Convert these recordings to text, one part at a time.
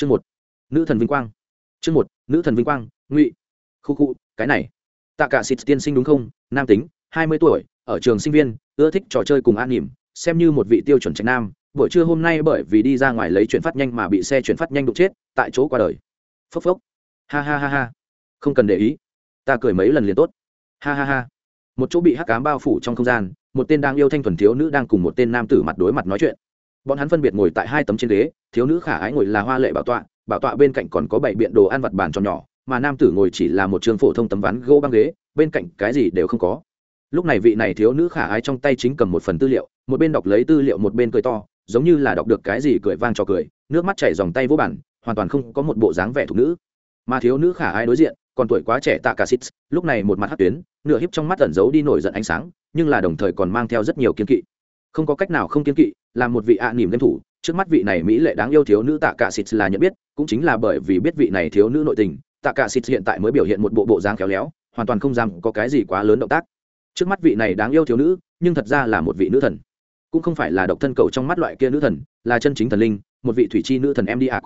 chương một, nữ thần vinh quang. Chương một, nữ thần vinh quang, ngụy. Khu khu, cái này. Tạ cả xịt tiên sinh đúng không? Nam tính, hai mươi tuổi, ở trường sinh viên, ưa thích trò chơi cùng an nỉm xem như một vị tiêu chuẩn trạch nam. Buổi trưa hôm nay bởi vì đi ra ngoài lấy chuyển phát nhanh mà bị xe chuyển phát nhanh đụng chết, tại chỗ qua đời. Phốc phốc. Ha ha ha ha. Không cần để ý. Ta cười mấy lần liền tốt. Ha ha ha. Một chỗ bị hắc cám bao phủ trong không gian, một tên đang yêu thanh thuần thiếu nữ đang cùng một tên nam tử mặt đối mặt nói chuyện bọn hắn phân biệt ngồi tại hai tấm trên ghế, thiếu nữ khả ái ngồi là hoa lệ bảo tọa bảo tọa bên cạnh còn có bảy biện đồ ăn vặt bàn tròn nhỏ, mà nam tử ngồi chỉ là một trường phổ thông tấm ván gỗ băng ghế, bên cạnh cái gì đều không có. Lúc này vị này thiếu nữ khả ái trong tay chính cầm một phần tư liệu, một bên đọc lấy tư liệu một bên cười to, giống như là đọc được cái gì cười vang cho cười, nước mắt chảy dòng tay vô bản, hoàn toàn không có một bộ dáng vẻ thục nữ. Mà thiếu nữ khả ái đối diện, còn tuổi quá trẻ tạ cả xít, lúc này một mặt hát tuyến, nửa hiếp trong mắt ẩn giấu đi nổi giận ánh sáng, nhưng là đồng thời còn mang theo rất nhiều kiên kỵ không có cách nào không kiên kỵ, là một vị ạ à nỉm game thủ, trước mắt vị này mỹ lệ đáng yêu thiếu nữ tạ cả xịt là nhận biết, cũng chính là bởi vì biết vị này thiếu nữ nội tình, tạ cả xịt hiện tại mới biểu hiện một bộ bộ dáng khéo léo, hoàn toàn không dám có cái gì quá lớn động tác. Trước mắt vị này đáng yêu thiếu nữ, nhưng thật ra là một vị nữ thần. Cũng không phải là độc thân cầu trong mắt loại kia nữ thần, là chân chính thần linh, một vị thủy chi nữ thần em đi ạ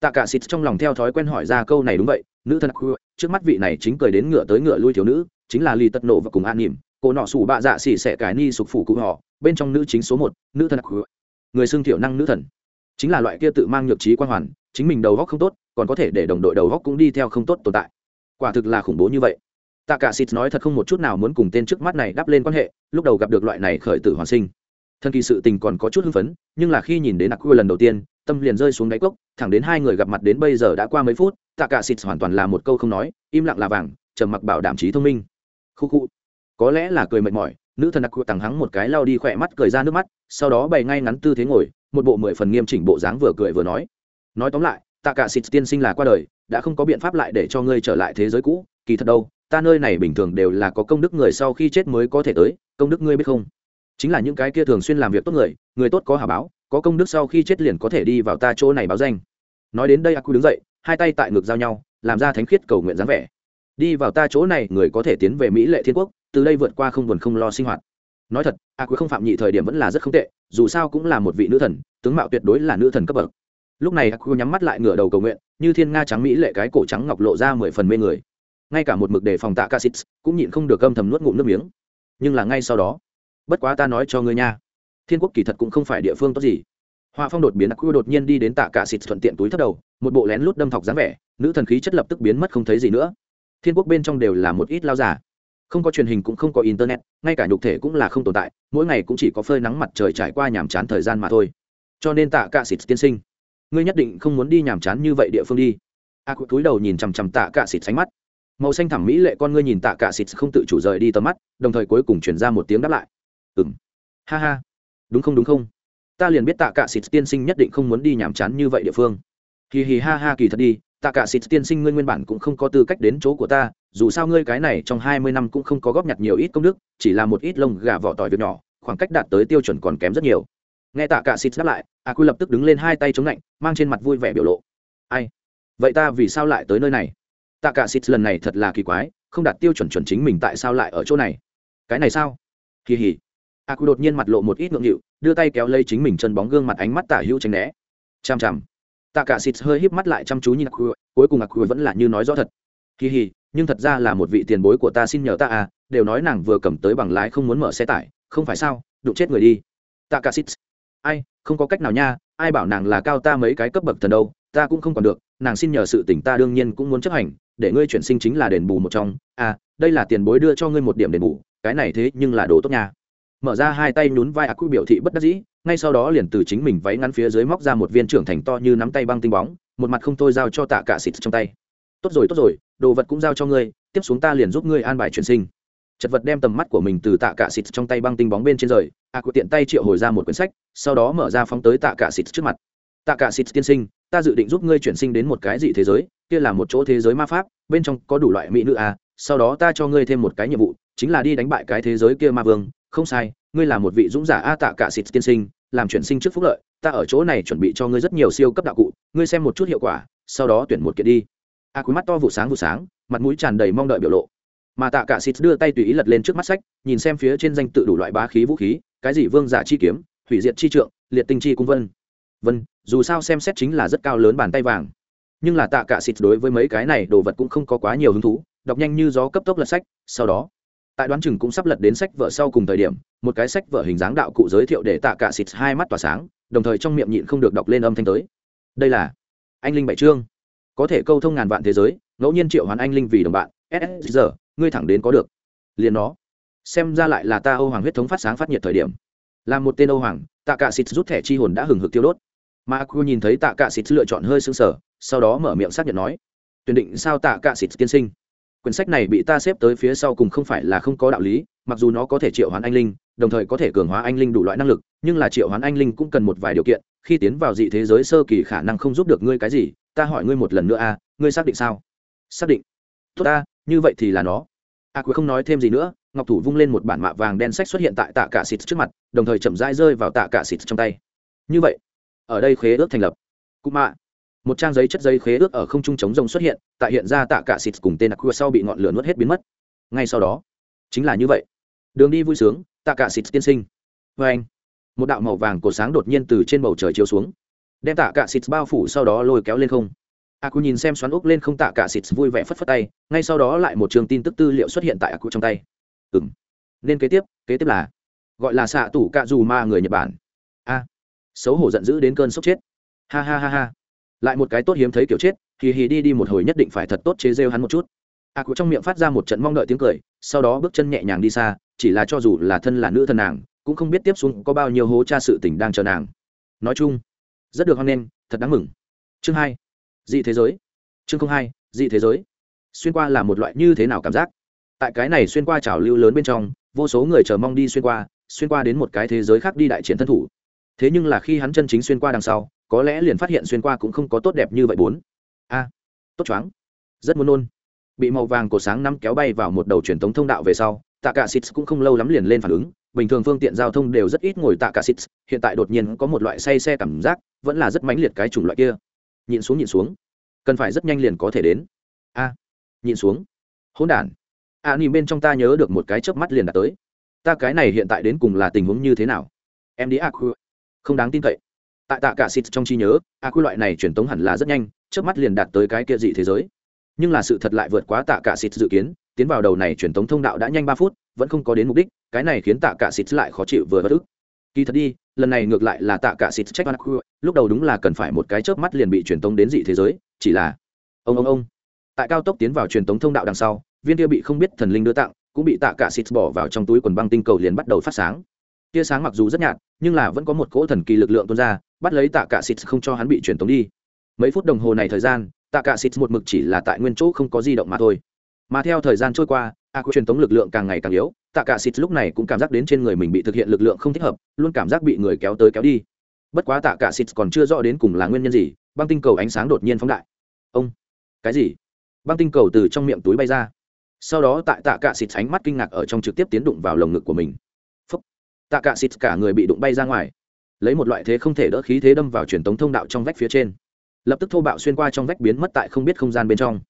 tạ cả xịt trong lòng theo thói quen hỏi ra câu này đúng vậy, nữ thần khu trước mắt vị này chính cười đến ngựa tới ngựa lui thiếu nữ, chính là ly tất nộ và cùng an nỉm cô nọ sủ bạ dạ xỉ xẻ cái ni sục phủ cụ họ, bên trong nữ chính số một, nữ thần người xưng thiểu năng nữ thần. Chính là loại kia tự mang nhược trí quan hoàn, chính mình đầu góc không tốt, còn có thể để đồng đội đầu góc cũng đi theo không tốt tồn tại. Quả thực là khủng bố như vậy. Tạ cả xịt nói thật không một chút nào muốn cùng tên trước mắt này đắp lên quan hệ, lúc đầu gặp được loại này khởi tử hoàn sinh. Thân kỳ sự tình còn có chút hưng phấn, nhưng là khi nhìn đến nặc lần đầu tiên, tâm liền rơi xuống đáy cốc, thẳng đến hai người gặp mặt đến bây giờ đã qua mấy phút tạ cả xịt hoàn toàn là một câu không nói, im lặng là vàng, trầm mặc bảo đảm trí thông minh. Khu khu có lẽ là cười mệt mỏi, nữ thần đặc cụ tằng hắng một cái lao đi khỏe mắt cười ra nước mắt, sau đó bày ngay ngắn tư thế ngồi, một bộ mười phần nghiêm chỉnh bộ dáng vừa cười vừa nói. Nói tóm lại tạ cả xịt tiên sinh là qua đời, đã không có biện pháp lại để cho ngươi trở lại thế giới cũ, kỳ thật đâu, ta nơi này bình thường đều là có công đức người sau khi chết mới có thể tới, công đức ngươi biết không? Chính là những cái kia thường xuyên làm việc tốt người người tốt có hà báo, có công đức sau khi chết liền có thể đi vào ta chỗ này báo danh. Nói đến đây, aku đứng dậy, hai tay tại ngực giao nhau, làm ra thánh khiết cầu nguyện dáng vẻ. Đi vào ta chỗ này, người có thể tiến về mỹ lệ thiên quốc từ đây vượt qua không buồn không lo sinh hoạt. Nói thật, a quý không phạm nhị thời điểm vẫn là rất không tệ, dù sao cũng là một vị nữ thần, tướng mạo tuyệt đối là nữ thần cấp bậc. Lúc này a quý nhắm mắt lại ngửa đầu cầu nguyện, như thiên nga trắng mỹ lệ cái cổ trắng ngọc lộ ra mười phần mê người. Ngay cả một mực đề phòng tạ ca sĩ cũng nhịn không được âm thầm nuốt ngụm nước miếng. Nhưng là ngay sau đó, bất quá ta nói cho ngươi nha, thiên quốc kỳ thật cũng không phải địa phương tốt gì. Hoa phong đột biến, a quý đột nhiên đi đến tạ cả xịt thuận tiện túi thất đầu, một bộ lén lút đâm thọc dáng vẻ, nữ thần khí chất lập tức biến mất không thấy gì nữa. Thiên quốc bên trong đều là một ít lao giả không có truyền hình cũng không có internet, ngay cả nhục thể cũng là không tồn tại, mỗi ngày cũng chỉ có phơi nắng mặt trời trải qua nhàm chán thời gian mà thôi. Cho nên tạ cả xịt tiên sinh, ngươi nhất định không muốn đi nhàm chán như vậy địa phương đi. A cụ túi đầu nhìn chằm chằm tạ cả xịt sánh mắt. Màu xanh thẳm mỹ lệ con ngươi nhìn tạ cả xịt không tự chủ rời đi tầm mắt, đồng thời cuối cùng chuyển ra một tiếng đáp lại. Ừng ha ha. Đúng không đúng không? Ta liền biết tạ cả xịt tiên sinh nhất định không muốn đi nhàm chán như vậy địa phương. Hì hì ha ha kỳ thật đi tạ cả xịt tiên sinh ngươi nguyên bản cũng không có tư cách đến chỗ của ta, dù sao ngươi cái này trong hai mươi năm cũng không có góp nhặt nhiều ít công đức, chỉ là một ít lông gà vỏ tỏi việc nhỏ, khoảng cách đạt tới tiêu chuẩn còn kém rất nhiều. Nghe tạ cả xịt đáp lại a quy lập tức đứng lên hai tay chống lạnh, mang trên mặt vui vẻ biểu lộ. Ai? Vậy ta vì sao lại tới nơi này? Tạ cả xịt lần này thật là kỳ quái, không đạt tiêu chuẩn chuẩn chính mình tại sao lại ở chỗ này? Cái này sao? Kỳ hỉ a quy đột nhiên mặt lộ một ít ngượng nghịu, đưa tay kéo lấy chính mình chân bóng gương mặt ánh mắt tả hữu tránh né. Chằm chằm tạ cả xịt hơi híp mắt lại chăm chú nhìn Akui. cuối cùng Akui vẫn là như nói rõ thật kỳ hì, nhưng thật ra là một vị tiền bối của ta xin nhờ ta à đều nói nàng vừa cầm tới bằng lái không muốn mở xe tải không phải sao đụng chết người đi tạ cả xịt ai không có cách nào nha ai bảo nàng là cao ta mấy cái cấp bậc thần đâu ta cũng không còn được nàng xin nhờ sự tình ta đương nhiên cũng muốn chấp hành để ngươi chuyển sinh chính là đền bù một trong à đây là tiền bối đưa cho ngươi một điểm đền bù cái này thế nhưng là đồ tốt nha mở ra hai tay nhún vai Akui biểu thị bất đắc dĩ ngay sau đó liền từ chính mình váy ngắn phía dưới móc ra một viên trưởng thành to như nắm tay băng tinh bóng một mặt không thôi giao cho tạ cả xịt trong tay. Tốt rồi tốt rồi đồ vật cũng giao cho ngươi tiếp xuống ta liền giúp ngươi an bài chuyển sinh. Chật vật đem tầm mắt của mình từ tạ cả xịt trong tay băng tinh bóng bên trên rời a à, tiện tay triệu hồi ra một quyển sách sau đó mở ra phóng tới tạ cả xịt trước mặt. Tạ cả xịt tiên sinh ta dự định giúp ngươi chuyển sinh đến một cái dị thế giới kia là một chỗ thế giới ma pháp bên trong có đủ loại mỹ nữ a sau đó ta cho ngươi thêm một cái nhiệm vụ chính là đi đánh bại cái thế giới kia ma vương. Không sai ngươi là một vị dũng giả a tạ cả xịt tiên sinh làm chuyển sinh trước phúc lợi, ta ở chỗ này chuẩn bị cho ngươi rất nhiều siêu cấp đạo cụ, ngươi xem một chút hiệu quả, sau đó tuyển một kiện đi. A quý mắt to vụ sáng vụ sáng, mặt mũi tràn đầy mong đợi biểu lộ. Mà tạ cả xịt đưa tay tùy ý lật lên trước mắt sách, nhìn xem phía trên danh tự đủ loại bá khí vũ khí, cái gì vương giả chi kiếm, hủy diệt chi trượng, liệt tinh chi cung vân. Vân, dù sao xem xét chính là rất cao lớn bàn tay vàng. Nhưng là tạ cả xịt đối với mấy cái này đồ vật cũng không có quá nhiều hứng thú, đọc nhanh như gió cấp tốc lật sách, sau đó tại đoán chừng cũng sắp lật đến sách vở sau cùng thời điểm, một cái sách vở hình dáng đạo cụ giới thiệu để tạ cả xịt hai mắt tỏa sáng, đồng thời trong miệng nhịn không được đọc lên âm thanh tới. Đây là anh linh bảy trương có thể câu thông ngàn vạn thế giới, ngẫu nhiên triệu hoán anh linh vì đồng bạn. Ss giờ ngươi thẳng đến có được. Liền nó. Xem ra lại là ta âu hoàng huyết thống phát sáng phát nhiệt thời điểm. Là một tên âu hoàng, tạ cả xịt rút thẻ chi hồn đã hừng hực tiêu đốt. Mà cô nhìn thấy tạ cả xịt lựa chọn hơi sững sờ, sau đó mở miệng xác nhận nói, tuyển định sao tạ cả xịt tiên sinh? Quyển sách này bị ta xếp tới phía sau cùng không phải là không có đạo lý mặc dù nó có thể triệu hoán anh linh đồng thời có thể cường hóa anh linh đủ loại năng lực nhưng là triệu hoán anh linh cũng cần một vài điều kiện khi tiến vào dị thế giới sơ kỳ khả năng không giúp được ngươi cái gì ta hỏi ngươi một lần nữa a ngươi xác định sao? Xác định. Tốt ta như vậy thì là nó. A à, không nói thêm gì nữa ngọc thủ vung lên một bản mạ vàng đen sách xuất hiện tại tạ cả xịt trước mặt đồng thời chậm rãi rơi vào tạ cả xịt trong tay. Như vậy ở đây khế ước thành lập. Cụ mạ một trang giấy chất giấy khế ước ở không trung chống rồng xuất hiện, tại hiện ra tạ cả xịt cùng tên aqua sau bị ngọn lửa nuốt hết biến mất. Ngay sau đó, chính là như vậy. Đường đi vui sướng, tạ cả xịt tiên sinh. Vê anh, một đạo màu vàng cổ sáng đột nhiên từ trên bầu trời chiếu xuống. Đem tạ cả xịt bao phủ sau đó lôi kéo lên không. Aku nhìn xem xoắn ốc lên không tạ cả xịt vui vẻ phất phất tay, ngay sau đó lại một trường tin tức tư liệu xuất hiện tại aku trong tay. Ừng nên kế tiếp kế tiếp là, gọi là xạ tủ cạ dù ma người nhật bản. A, xấu hổ giận dữ đến cơn sốc chết. Ha ha ha ha lại một cái tốt hiếm thấy kiểu chết, hì hì đi đi một hồi nhất định phải thật tốt chế rêu hắn một chút. A cụ trong miệng phát ra một trận mong đợi tiếng cười, sau đó bước chân nhẹ nhàng đi xa, chỉ là cho dù là thân là nữ thân nàng, cũng không biết tiếp xuống có bao nhiêu hố cha sự tình đang chờ nàng. Nói chung, rất được hoan nghênh, thật đáng mừng. Chương hai, dị thế giới. Chương không hai, dị thế giới. Xuyên qua là một loại như thế nào cảm giác? Tại cái này xuyên qua trào lưu lớn bên trong, vô số người chờ mong đi xuyên qua xuyên qua đến một cái thế giới khác đi đại chiến thân thủ. Thế nhưng là khi hắn chân chính xuyên qua đằng sau có lẽ liền phát hiện xuyên qua cũng không có tốt đẹp như vậy bốn. A tốt choáng. Rất muốn nôn. Bị màu vàng cổ sáng năm kéo bay vào một đầu truyền thống thông đạo về sau tạ cả xịt cũng không lâu lắm liền lên phản ứng. Bình thường phương tiện giao thông đều rất ít ngồi tạ cả xịt hiện tại đột nhiên có một loại say xe cảm giác vẫn là rất mãnh liệt cái chủng loại kia. Nhịn xuống nhịn xuống. Cần phải rất nhanh liền có thể đến. A nhịn xuống. Hỗn đản. A à, nhìn bên trong ta nhớ được một cái chớp mắt liền đã tới. Ta cái này hiện tại đến cùng là tình huống như thế nào? Em đi a không đáng tin cậy tại tạ cả xịt trong trí nhớ, a quy loại này truyền tống hẳn là rất nhanh trước mắt liền đạt tới cái kia dị thế giới. Nhưng là sự thật lại vượt quá tạ cả xịt dự kiến, tiến vào đầu này truyền tống thông đạo đã nhanh ba phút, vẫn không có đến mục đích, cái này khiến tạ cả xịt lại khó chịu vừa bất ức. Kỳ thật đi, lần này ngược lại là tạ cả xịt trách oan lúc đầu đúng là cần phải một cái chớp mắt liền bị truyền tống đến dị thế giới, chỉ là, ông ông ông. Tại cao tốc tiến vào truyền tống thông đạo đằng sau, viên kia bị không biết thần linh đưa tặng, cũng bị tạ cả xịt bỏ vào trong túi quần băng tinh cầu liền bắt đầu phát sáng. Tia sáng mặc dù rất nhạt, nhưng là vẫn có một cỗ thần kỳ lực lượng tuôn ra bắt lấy tạ cả xịt không cho hắn bị truyền tống đi. Mấy phút đồng hồ này thời gian, tạ cả xịt một mực chỉ là tại nguyên chỗ không có di động mà thôi. Mà theo thời gian trôi qua, a quy truyền tống lực lượng càng ngày càng yếu, tạ cả xịt lúc này cũng cảm giác đến trên người mình bị thực hiện lực lượng không thích hợp, luôn cảm giác bị người kéo tới kéo đi. Bất quá tạ cả xịt còn chưa rõ đến cùng là nguyên nhân gì, băng tinh cầu ánh sáng đột nhiên phóng đại. Ông, cái gì? Băng tinh cầu từ trong miệng túi bay ra. Sau đó tại tạ cả xịt ánh mắt kinh ngạc ở trong trực tiếp tiến đụng vào lồng ngực của mình. Phúc. tạ cả xịt cả người bị đụng bay ra ngoài lấy một loại thế không thể đỡ khí thế đâm vào truyền tống thông đạo trong vách phía trên. Lập tức thô bạo xuyên qua trong vách biến mất tại không biết không gian bên trong.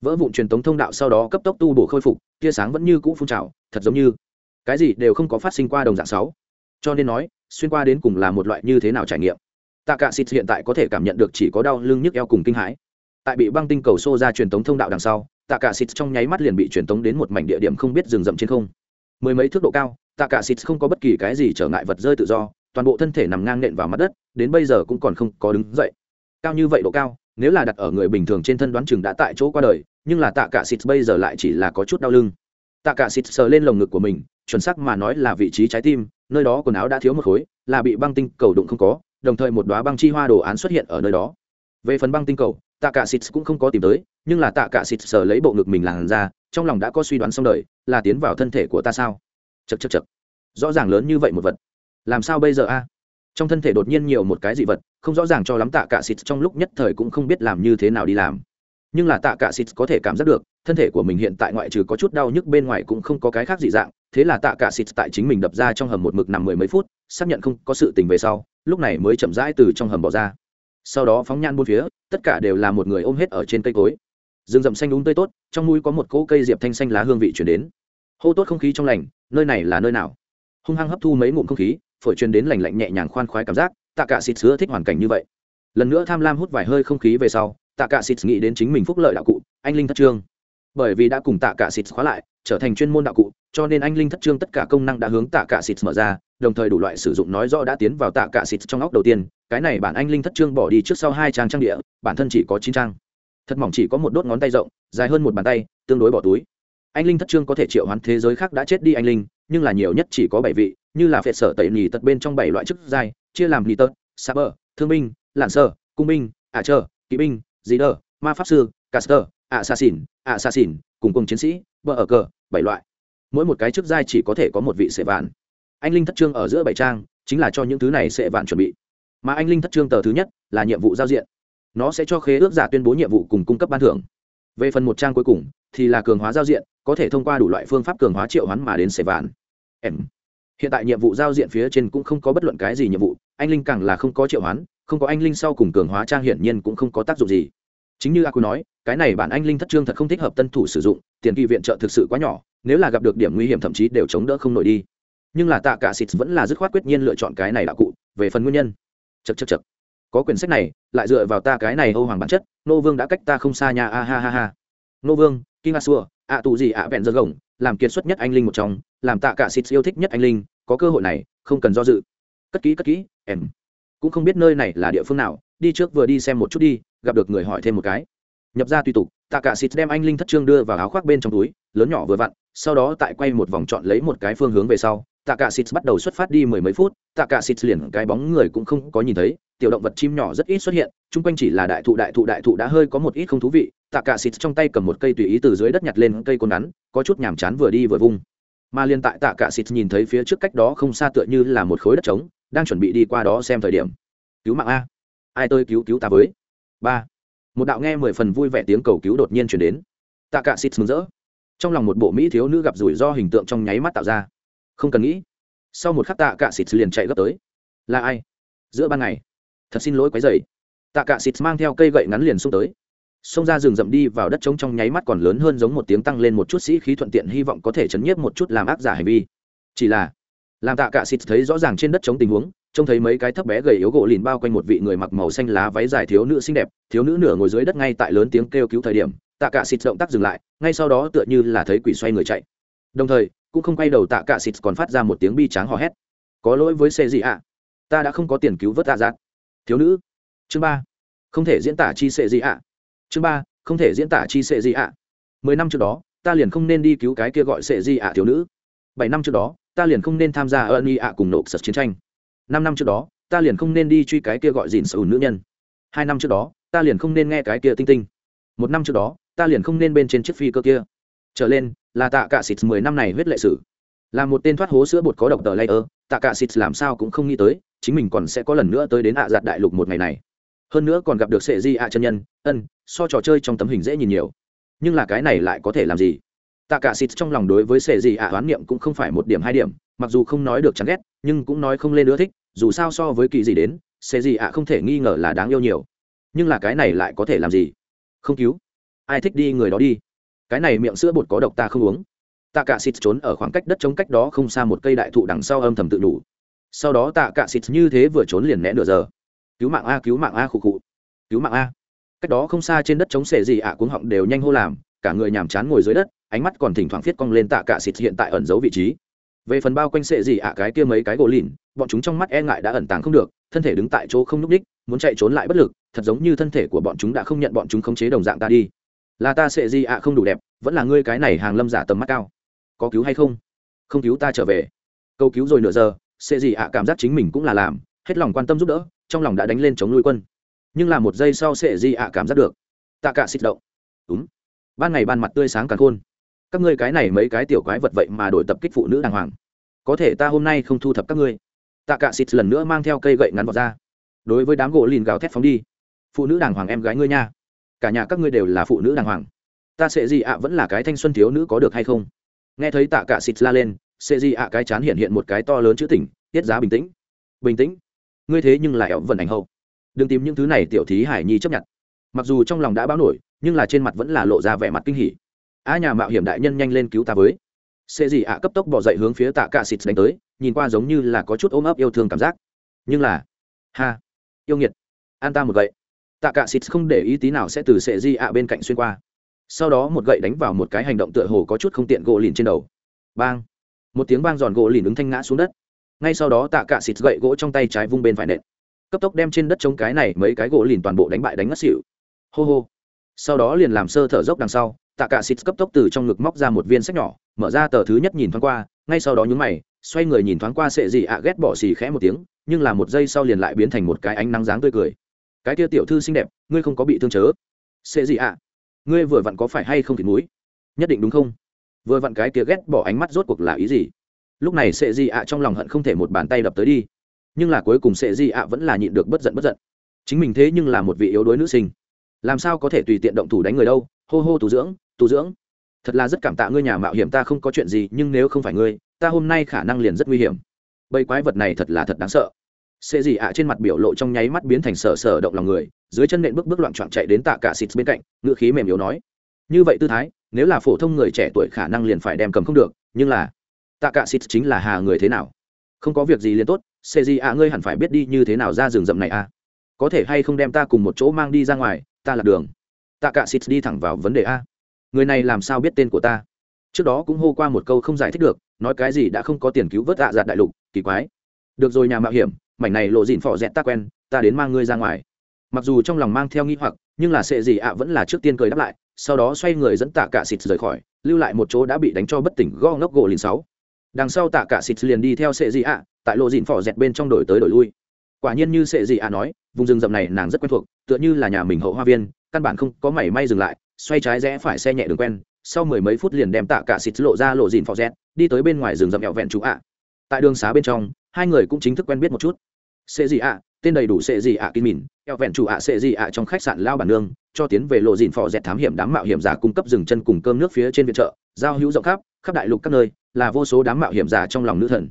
Vỡ vụn truyền tống thông đạo sau đó cấp tốc tu bổ khôi phục, tia sáng vẫn như cũ phun trào, thật giống như cái gì đều không có phát sinh qua đồng dạng sáu. Cho nên nói, xuyên qua đến cùng là một loại như thế nào trải nghiệm? Tạ cả xịt hiện tại có thể cảm nhận được chỉ có đau lưng nhức eo cùng kinh hãi. Tại bị băng tinh cầu xô ra truyền tống thông đạo đằng sau, tạ cả xịt trong nháy mắt liền bị truyền tống đến một mảnh địa điểm không biết rừng rậm trên không. Mười mấy thước độ cao, tạ cả xịt không có bất kỳ cái gì trở ngại vật rơi tự do toàn bộ thân thể nằm ngang nện vào mặt đất, đến bây giờ cũng còn không có đứng dậy. Cao như vậy độ cao, nếu là đặt ở người bình thường trên thân đoán chừng đã tại chỗ qua đời, nhưng là tạ cả xịt bây giờ lại chỉ là có chút đau lưng. Tạ cả xịt sờ lên lồng ngực của mình, chuẩn xác mà nói là vị trí trái tim, nơi đó quần áo đã thiếu một khối, là bị băng tinh cầu đụng không có, đồng thời một đóa băng chi hoa đồ án xuất hiện ở nơi đó. Về phần băng tinh cầu, tạ cả xịt cũng không có tìm tới, nhưng là tạ cả xịt sờ lấy bộ ngực mình làn ra trong lòng đã có suy đoán xong đời, là tiến vào thân thể của ta sao? Chật chật chật rõ ràng lớn như vậy một vật làm sao bây giờ a? Trong thân thể đột nhiên nhiều một cái dị vật, không rõ ràng cho lắm tạ cả xịt trong lúc nhất thời cũng không biết làm như thế nào đi làm. Nhưng là tạ cả xịt có thể cảm giác được, thân thể của mình hiện tại ngoại trừ có chút đau nhức bên ngoài cũng không có cái khác dị dạng, thế là tạ cả xịt tại chính mình đập ra trong hầm một mực nằm mười mấy phút, xác nhận không có sự tình về sau, lúc này mới chậm rãi từ trong hầm bỏ ra. Sau đó phóng nhan buôn phía, tất cả đều là một người ôm hết ở trên cây cối. Rừng rậm xanh đúng tươi tốt, trong mũi có một cỗ cây diệp thanh xanh lá hương vị chuyển đến. Hô tốt không khí trong lành, nơi này là nơi nào? Hung hăng hấp thu mấy ngụm không khí phổi truyền đến lành lạnh nhẹ nhàng khoan khoái cảm giác, tạ cả xịt sứa thích hoàn cảnh như vậy. Lần nữa tham lam hút vài hơi không khí về sau, tạ cả xịt nghĩ đến chính mình phúc lợi đạo cụ, anh linh thất trương. Bởi vì đã cùng tạ cả xịt khóa lại, trở thành chuyên môn đạo cụ, cho nên anh linh thất trương tất cả công năng đã hướng tạ cả xịt mở ra, đồng thời đủ loại sử dụng nói rõ đã tiến vào tạ cả xịt trong óc đầu tiên. Cái này bản anh linh thất trương bỏ đi trước sau hai trang trang địa, bản thân chỉ có chín trang. Thật mỏng chỉ có một đốt ngón tay rộng, dài hơn một bàn tay, tương đối bỏ túi. Anh linh thất trương có thể triệu hoán thế giới khác đã chết đi anh linh nhưng là nhiều nhất chỉ có bảy vị, như là phệ sở tẩy nhì tật bên trong bảy loại chức giai, chia làm nhì tật sa bờ, thương binh, lạn sơ, cung binh, ả trơ, kỵ binh dí đờ ma pháp sư caster ạ xa xỉn ạ xa xỉn, cùng cùng chiến sĩ, bờ ở cờ, bảy loại. Mỗi một cái chức giai chỉ có thể có một vị sệ vạn. Anh linh thất trương ở giữa bảy trang, chính là cho những thứ này sệ vạn chuẩn bị. Mà anh linh thất trương tờ thứ nhất là nhiệm vụ giao diện. Nó sẽ cho khế ước giả tuyên bố nhiệm vụ cùng cung cấp ban thưởng. Về phần một trang cuối cùng thì là cường hóa giao diện, có thể thông qua đủ loại phương pháp cường hóa triệu hoán mà đến sệ vạn em. Hiện tại nhiệm vụ giao diện phía trên cũng không có bất luận cái gì nhiệm vụ, anh linh càng là không có triệu hoán, không có anh linh sau cùng cường hóa trang hiển nhiên cũng không có tác dụng gì. Chính như aku nói, cái này bản anh linh thất trương thật không thích hợp tân thủ sử dụng, tiền kỳ viện trợ thực sự quá nhỏ, nếu là gặp được điểm nguy hiểm thậm chí đều chống đỡ không nổi đi. Nhưng là tạ cả xịt vẫn là dứt khoát quyết nhiên lựa chọn cái này đạo cụ, về phần nguyên nhân. Chật chật chật có quyển sách này, lại dựa vào ta cái này âu hoàng bản chất, nô vương đã cách ta không xa nhà a ha ha ha. Nô vương kinh a xua ạ tù gì ạ vẹn dơ gồng, làm kiệt xuất nhất anh linh một trong, làm tạ cả xịt yêu thích nhất anh linh, có cơ hội này, không cần do dự. Cất kỹ cất kỹ, em. Cũng không biết nơi này là địa phương nào, đi trước vừa đi xem một chút đi, gặp được người hỏi thêm một cái. Nhập ra tùy tục, tạ cả xịt đem anh linh thất trương đưa vào áo khoác bên trong túi, lớn nhỏ vừa vặn, sau đó tại quay một vòng chọn lấy một cái phương hướng về sau, tạ cả xịt bắt đầu xuất phát đi mười mấy phút tạ cả xịt liền cái bóng người cũng không có nhìn thấy, tiểu động vật chim nhỏ rất ít xuất hiện, chung quanh chỉ là đại thụ đại thụ đại thụ đã hơi có một ít không thú vị. Tạ cả xịt trong tay cầm một cây tùy ý từ dưới đất nhặt lên cây côn ngắn, có chút nhàm chán vừa đi vừa vung. Mà liên tại tạ cả xịt nhìn thấy phía trước cách đó không xa tựa như là một khối đất trống, đang chuẩn bị đi qua đó xem thời điểm. Cứu mạng a, ai tôi cứu cứu ta với? Ba. Một đạo nghe mười phần vui vẻ tiếng cầu cứu đột nhiên chuyển đến. Tạ cả xịt mừng rỡ. Trong lòng một bộ mỹ thiếu nữ gặp rủi ro hình tượng trong nháy mắt tạo ra. Không cần nghĩ sau một khắc tạ cạ xịt liền chạy gấp tới. Là ai? Giữa ban ngày. Thật xin lỗi quấy dày tạ cạ xịt mang theo cây gậy ngắn liền xuống tới. Xông ra rừng rậm đi vào đất trống trong nháy mắt còn lớn hơn giống một tiếng tăng lên một chút sĩ khí thuận tiện hy vọng có thể chấn nhiếp một chút làm ác giả hành vi. Chỉ là, làm tạ cạ xịt thấy rõ ràng trên đất trống tình huống, trông thấy mấy cái thấp bé gầy yếu gỗ lìn bao quanh một vị người mặc màu xanh lá váy dài thiếu nữ xinh đẹp, thiếu nữ nửa ngồi dưới đất ngay tại lớn tiếng kêu cứu thời điểm, tạ cạ xịt động tác dừng lại, ngay sau đó tựa như là thấy quỷ xoay người chạy. Đồng thời cũng không quay đầu tạ cả xịt còn phát ra một tiếng bi tráng hò hét. Có lỗi với xe gì ạ. Ta đã không có tiền cứu vớt tạ giác thiếu nữ. Chương ba. Không thể diễn tả chi sệ gì ạ. Chương ba. Không thể diễn tả chi sệ gì ạ. Mười năm trước đó, ta liền không nên đi cứu cái kia gọi sệ gì ạ thiếu nữ. Bảy năm trước đó, ta liền không nên tham gia ơn y ạ cùng nộp sật chiến tranh. Năm năm trước đó, ta liền không nên đi truy cái kia gọi dìn sầu nữ nhân. Hai năm trước đó, ta liền không nên nghe cái kia tinh tinh. Một năm trước đó, ta liền không nên bên trên chiếc phi cơ kia trở lên, là tạ cả xịt mười năm này huyết lệ sử. Là một tên thoát hố sữa bột có độc tờ layer, tạ cả xịt làm sao cũng không nghĩ tới, chính mình còn sẽ có lần nữa tới đến ạ giặt đại lục một ngày này. Hơn nữa còn gặp được sệ di ạ chân nhân, ân, so trò chơi trong tấm hình dễ nhìn nhiều. Nhưng là cái này lại có thể làm gì? Tạ cả xịt trong lòng đối với sệ di ạ oán niệm cũng không phải một điểm hai điểm, mặc dù không nói được chán ghét, nhưng cũng nói không lên nữa thích, dù sao so với kỳ gì đến, sệ di ạ không thể nghi ngờ là đáng yêu nhiều. Nhưng là cái này lại có thể làm gì? Không cứu. Ai thích đi người đó đi cái này miệng sữa bột có độc ta không uống. Tạ cả xịt trốn ở khoảng cách đất chống cách đó không xa một cây đại thụ đằng sau âm thầm tự đủ sau đó tạ cả xịt như thế vừa trốn liền né nửa giờ. Cứu mạng a, cứu mạng a khụ khụ. Cứu mạng a. Cách đó không xa trên đất chống xệ gì ạ à cuống họng đều nhanh hô làm, cả người nhàm chán ngồi dưới đất, ánh mắt còn thỉnh thoảng viết cong lên tạ cả xịt hiện tại ẩn giấu vị trí. Về phần bao quanh xệ gì ạ, cái kia mấy cái gỗ lìn, bọn chúng trong mắt e ngại đã ẩn tàng không được, thân thể đứng tại chỗ không nhúc đích muốn chạy trốn lại bất lực, thật giống như thân thể của bọn chúng đã không nhận bọn chúng khống chế đồng dạng ta đi là ta xệ gì ạ không đủ đẹp, vẫn là ngươi cái này hàng lâm giả tầm mắt cao. Có cứu hay không? Không cứu ta trở về. Câu cứu rồi nửa giờ xệ gì ạ cảm giác chính mình cũng là làm, hết lòng quan tâm giúp đỡ, trong lòng đã đánh lên chống nuôi quân. Nhưng là một giây sau sẽ gì ạ cảm giác được. Tạ cả xịt động. Đúng ban ngày ban mặt tươi sáng càng khôn. Các ngươi cái này mấy cái tiểu quái vật vậy mà đổi tập kích phụ nữ đàng hoàng. Có thể ta hôm nay không thu thập các ngươi. Tạ cả xịt lần nữa mang theo cây gậy ngắn vào ra. Đối với đám gỗ lìn gào thét phóng đi. Phụ nữ đàng hoàng em gái ngươi nha cả nhà các ngươi đều là phụ nữ đàng hoàng. Ta sẽ gì ạ, vẫn là cái thanh xuân thiếu nữ có được hay không? Nghe thấy tạ cả xịt la lên, sẽ gì ạ, cái chán hiện hiện một cái to lớn chữ tỉnh, tiết giá bình tĩnh. Bình tĩnh? Ngươi thế nhưng là ẻo vần ảnh hậu. Đừng tìm những thứ này, tiểu thí hải nhi chấp nhận. Mặc dù trong lòng đã báo nổi, nhưng là trên mặt vẫn là lộ ra vẻ mặt kinh hỉ. A nhà mạo hiểm đại nhân nhanh lên cứu ta với. Sẽ gì ạ, cấp tốc bỏ dậy hướng phía tạ cạ xịt đánh tới, nhìn qua giống như là có chút ôm ấp yêu thương cảm giác. Nhưng là, ha, yêu nghiệt, an ta một vậy tạ cả xịt không để ý tí nào sẽ từ sệ di ạ bên cạnh xuyên qua. Sau đó một gậy đánh vào một cái hành động tựa hồ có chút không tiện gỗ lìn trên đầu. Bang! Một tiếng vang giòn gỗ lìn ứng thanh ngã xuống đất. Ngay sau đó tạ cả xịt gậy gỗ trong tay trái vung bên phải nện. Cấp tốc đem trên đất trống cái này mấy cái gỗ lìn toàn bộ đánh bại đánh ngất xỉu. Hô hô! Sau đó liền làm sơ thở dốc đằng sau, tạ cả xịt cấp tốc từ trong ngực móc ra một viên sách nhỏ, mở ra tờ thứ nhất nhìn thoáng qua, ngay sau đó nhún mày, xoay người nhìn thoáng qua sệ gì ạ ghét bỏ xì khẽ một tiếng, nhưng là một giây sau liền lại biến thành một cái ánh nắng dáng tươi cười cái kia tiểu thư xinh đẹp, ngươi không có bị thương chớ. Sẽ gì ạ, ngươi vừa vặn có phải hay không thịt mũi? Nhất định đúng không? Vừa vặn cái kia ghét bỏ ánh mắt rốt cuộc là ý gì? Lúc này sệ gì ạ trong lòng hận không thể một bàn tay đập tới đi. Nhưng là cuối cùng sệ gì ạ vẫn là nhịn được bất giận bất giận. Chính mình thế nhưng là một vị yếu đuối nữ sinh. Làm sao có thể tùy tiện động thủ đánh người đâu? Hô hô tu dưỡng tu dưỡng. Thật là rất cảm tạ ngươi nhà mạo hiểm, ta không có chuyện gì, nhưng nếu không phải ngươi, ta hôm nay khả năng liền rất nguy hiểm. Bầy quái vật này thật là thật đáng sợ xê gì ạ trên mặt biểu lộ trong nháy mắt biến thành sở sở động lòng người, dưới chân nện bước bước loạn trọn chạy đến tạ cả xịt bên cạnh ngựa khí mềm yếu nói. Như vậy tư thái, nếu là phổ thông người trẻ tuổi khả năng liền phải đem cầm không được, nhưng là tạ cả xịt chính là hà người thế nào? Không có việc gì liền tốt, xê gì ạ ngươi hẳn phải biết đi như thế nào ra rừng rậm này à? Có thể hay không đem ta cùng một chỗ mang đi ra ngoài, ta là đường. Tạ cả xịt đi thẳng vào vấn đề a. Người này làm sao biết tên của ta? Trước đó cũng hô qua một câu không giải thích được, nói cái gì đã không có tiền cứu vớt dạ dạt đại lục, kỳ quái. Được rồi nhà mạo hiểm mảnh này lộ dịn phò dẹt ta quen ta đến mang ngươi ra ngoài. Mặc dù trong lòng mang theo nghi hoặc nhưng là sệ gì ạ vẫn là trước tiên cười đáp lại sau đó xoay người dẫn tạ cả xịt rời khỏi lưu lại một chỗ đã bị đánh cho bất tỉnh go ngốc gỗ lìn sáu. Đằng sau tạ cả xịt liền đi theo sệ gì ạ tại lộ dịn phò dẹt bên trong đổi tới đổi lui. Quả nhiên như sệ gì ạ nói vùng rừng rậm này nàng rất quen thuộc tựa như là nhà mình hậu hoa viên căn bản không có mảy may dừng lại xoay trái rẽ phải xe nhẹ đường quen sau mười mấy phút liền đem tạ cả xịt lộ ra lộ dìn phò dẹt, đi tới bên ngoài rừng rậm ẹo vẹn chú ạ. Tại đường xá bên trong hai người cũng chính thức quen biết một chút sệ gì ạ, tên đầy đủ sệ gì ạ kim mìn ẹo vẹn chủ ạ sệ gì ạ trong khách sạn lao bản nương, cho tiến về lộ dìn phò dẹt thám hiểm đám mạo hiểm giả cung cấp rừng chân cùng cơm nước phía trên viện trợ, giao hữu rộng khắp khắp đại lục các nơi, là vô số đám mạo hiểm giả trong lòng nữ thần.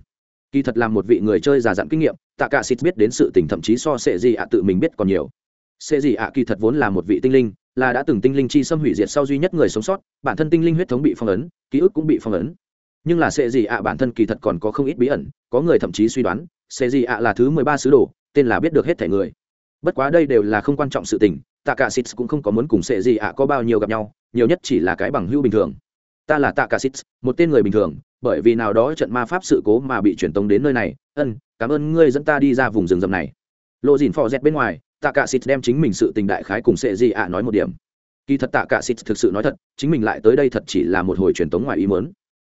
Kỳ thật là một vị người chơi già dặn kinh nghiệm, tạ cả xịt biết đến sự tình thậm chí so sệ gì ạ tự mình biết còn nhiều. Sệ gì ạ kỳ thật vốn là một vị tinh linh, là đã từng tinh linh chi xâm hủy diệt sau duy nhất người sống sót, bản thân tinh linh huyết thống bị phong ấn, ký ức cũng bị phong ấn. Nhưng là sệ gì ạ bản thân kỳ thật còn có không ít bí ẩn, có người thậm chí suy đoán sệ gì ạ là thứ mười ba sứ đồ tên là biết được hết thể người. Bất quá đây đều là không quan trọng sự tình tạ cả Sịt cũng không có muốn cùng sệ gì ạ có bao nhiêu gặp nhau nhiều nhất chỉ là cái bằng hữu bình thường. Ta là tạ cả Sịt, một tên người bình thường bởi vì nào đó trận ma pháp sự cố mà bị truyền tống đến nơi này. Ân cảm ơn ngươi dẫn ta đi ra vùng rừng rậm này. Lộ dìn phò dẹt bên ngoài tạ cả Sịt đem chính mình sự tình đại khái cùng sệ gì ạ nói một điểm. Kỳ thật tạ cả Sịt thực sự nói thật chính mình lại tới đây thật chỉ là một hồi truyền tống ngoài ý muốn.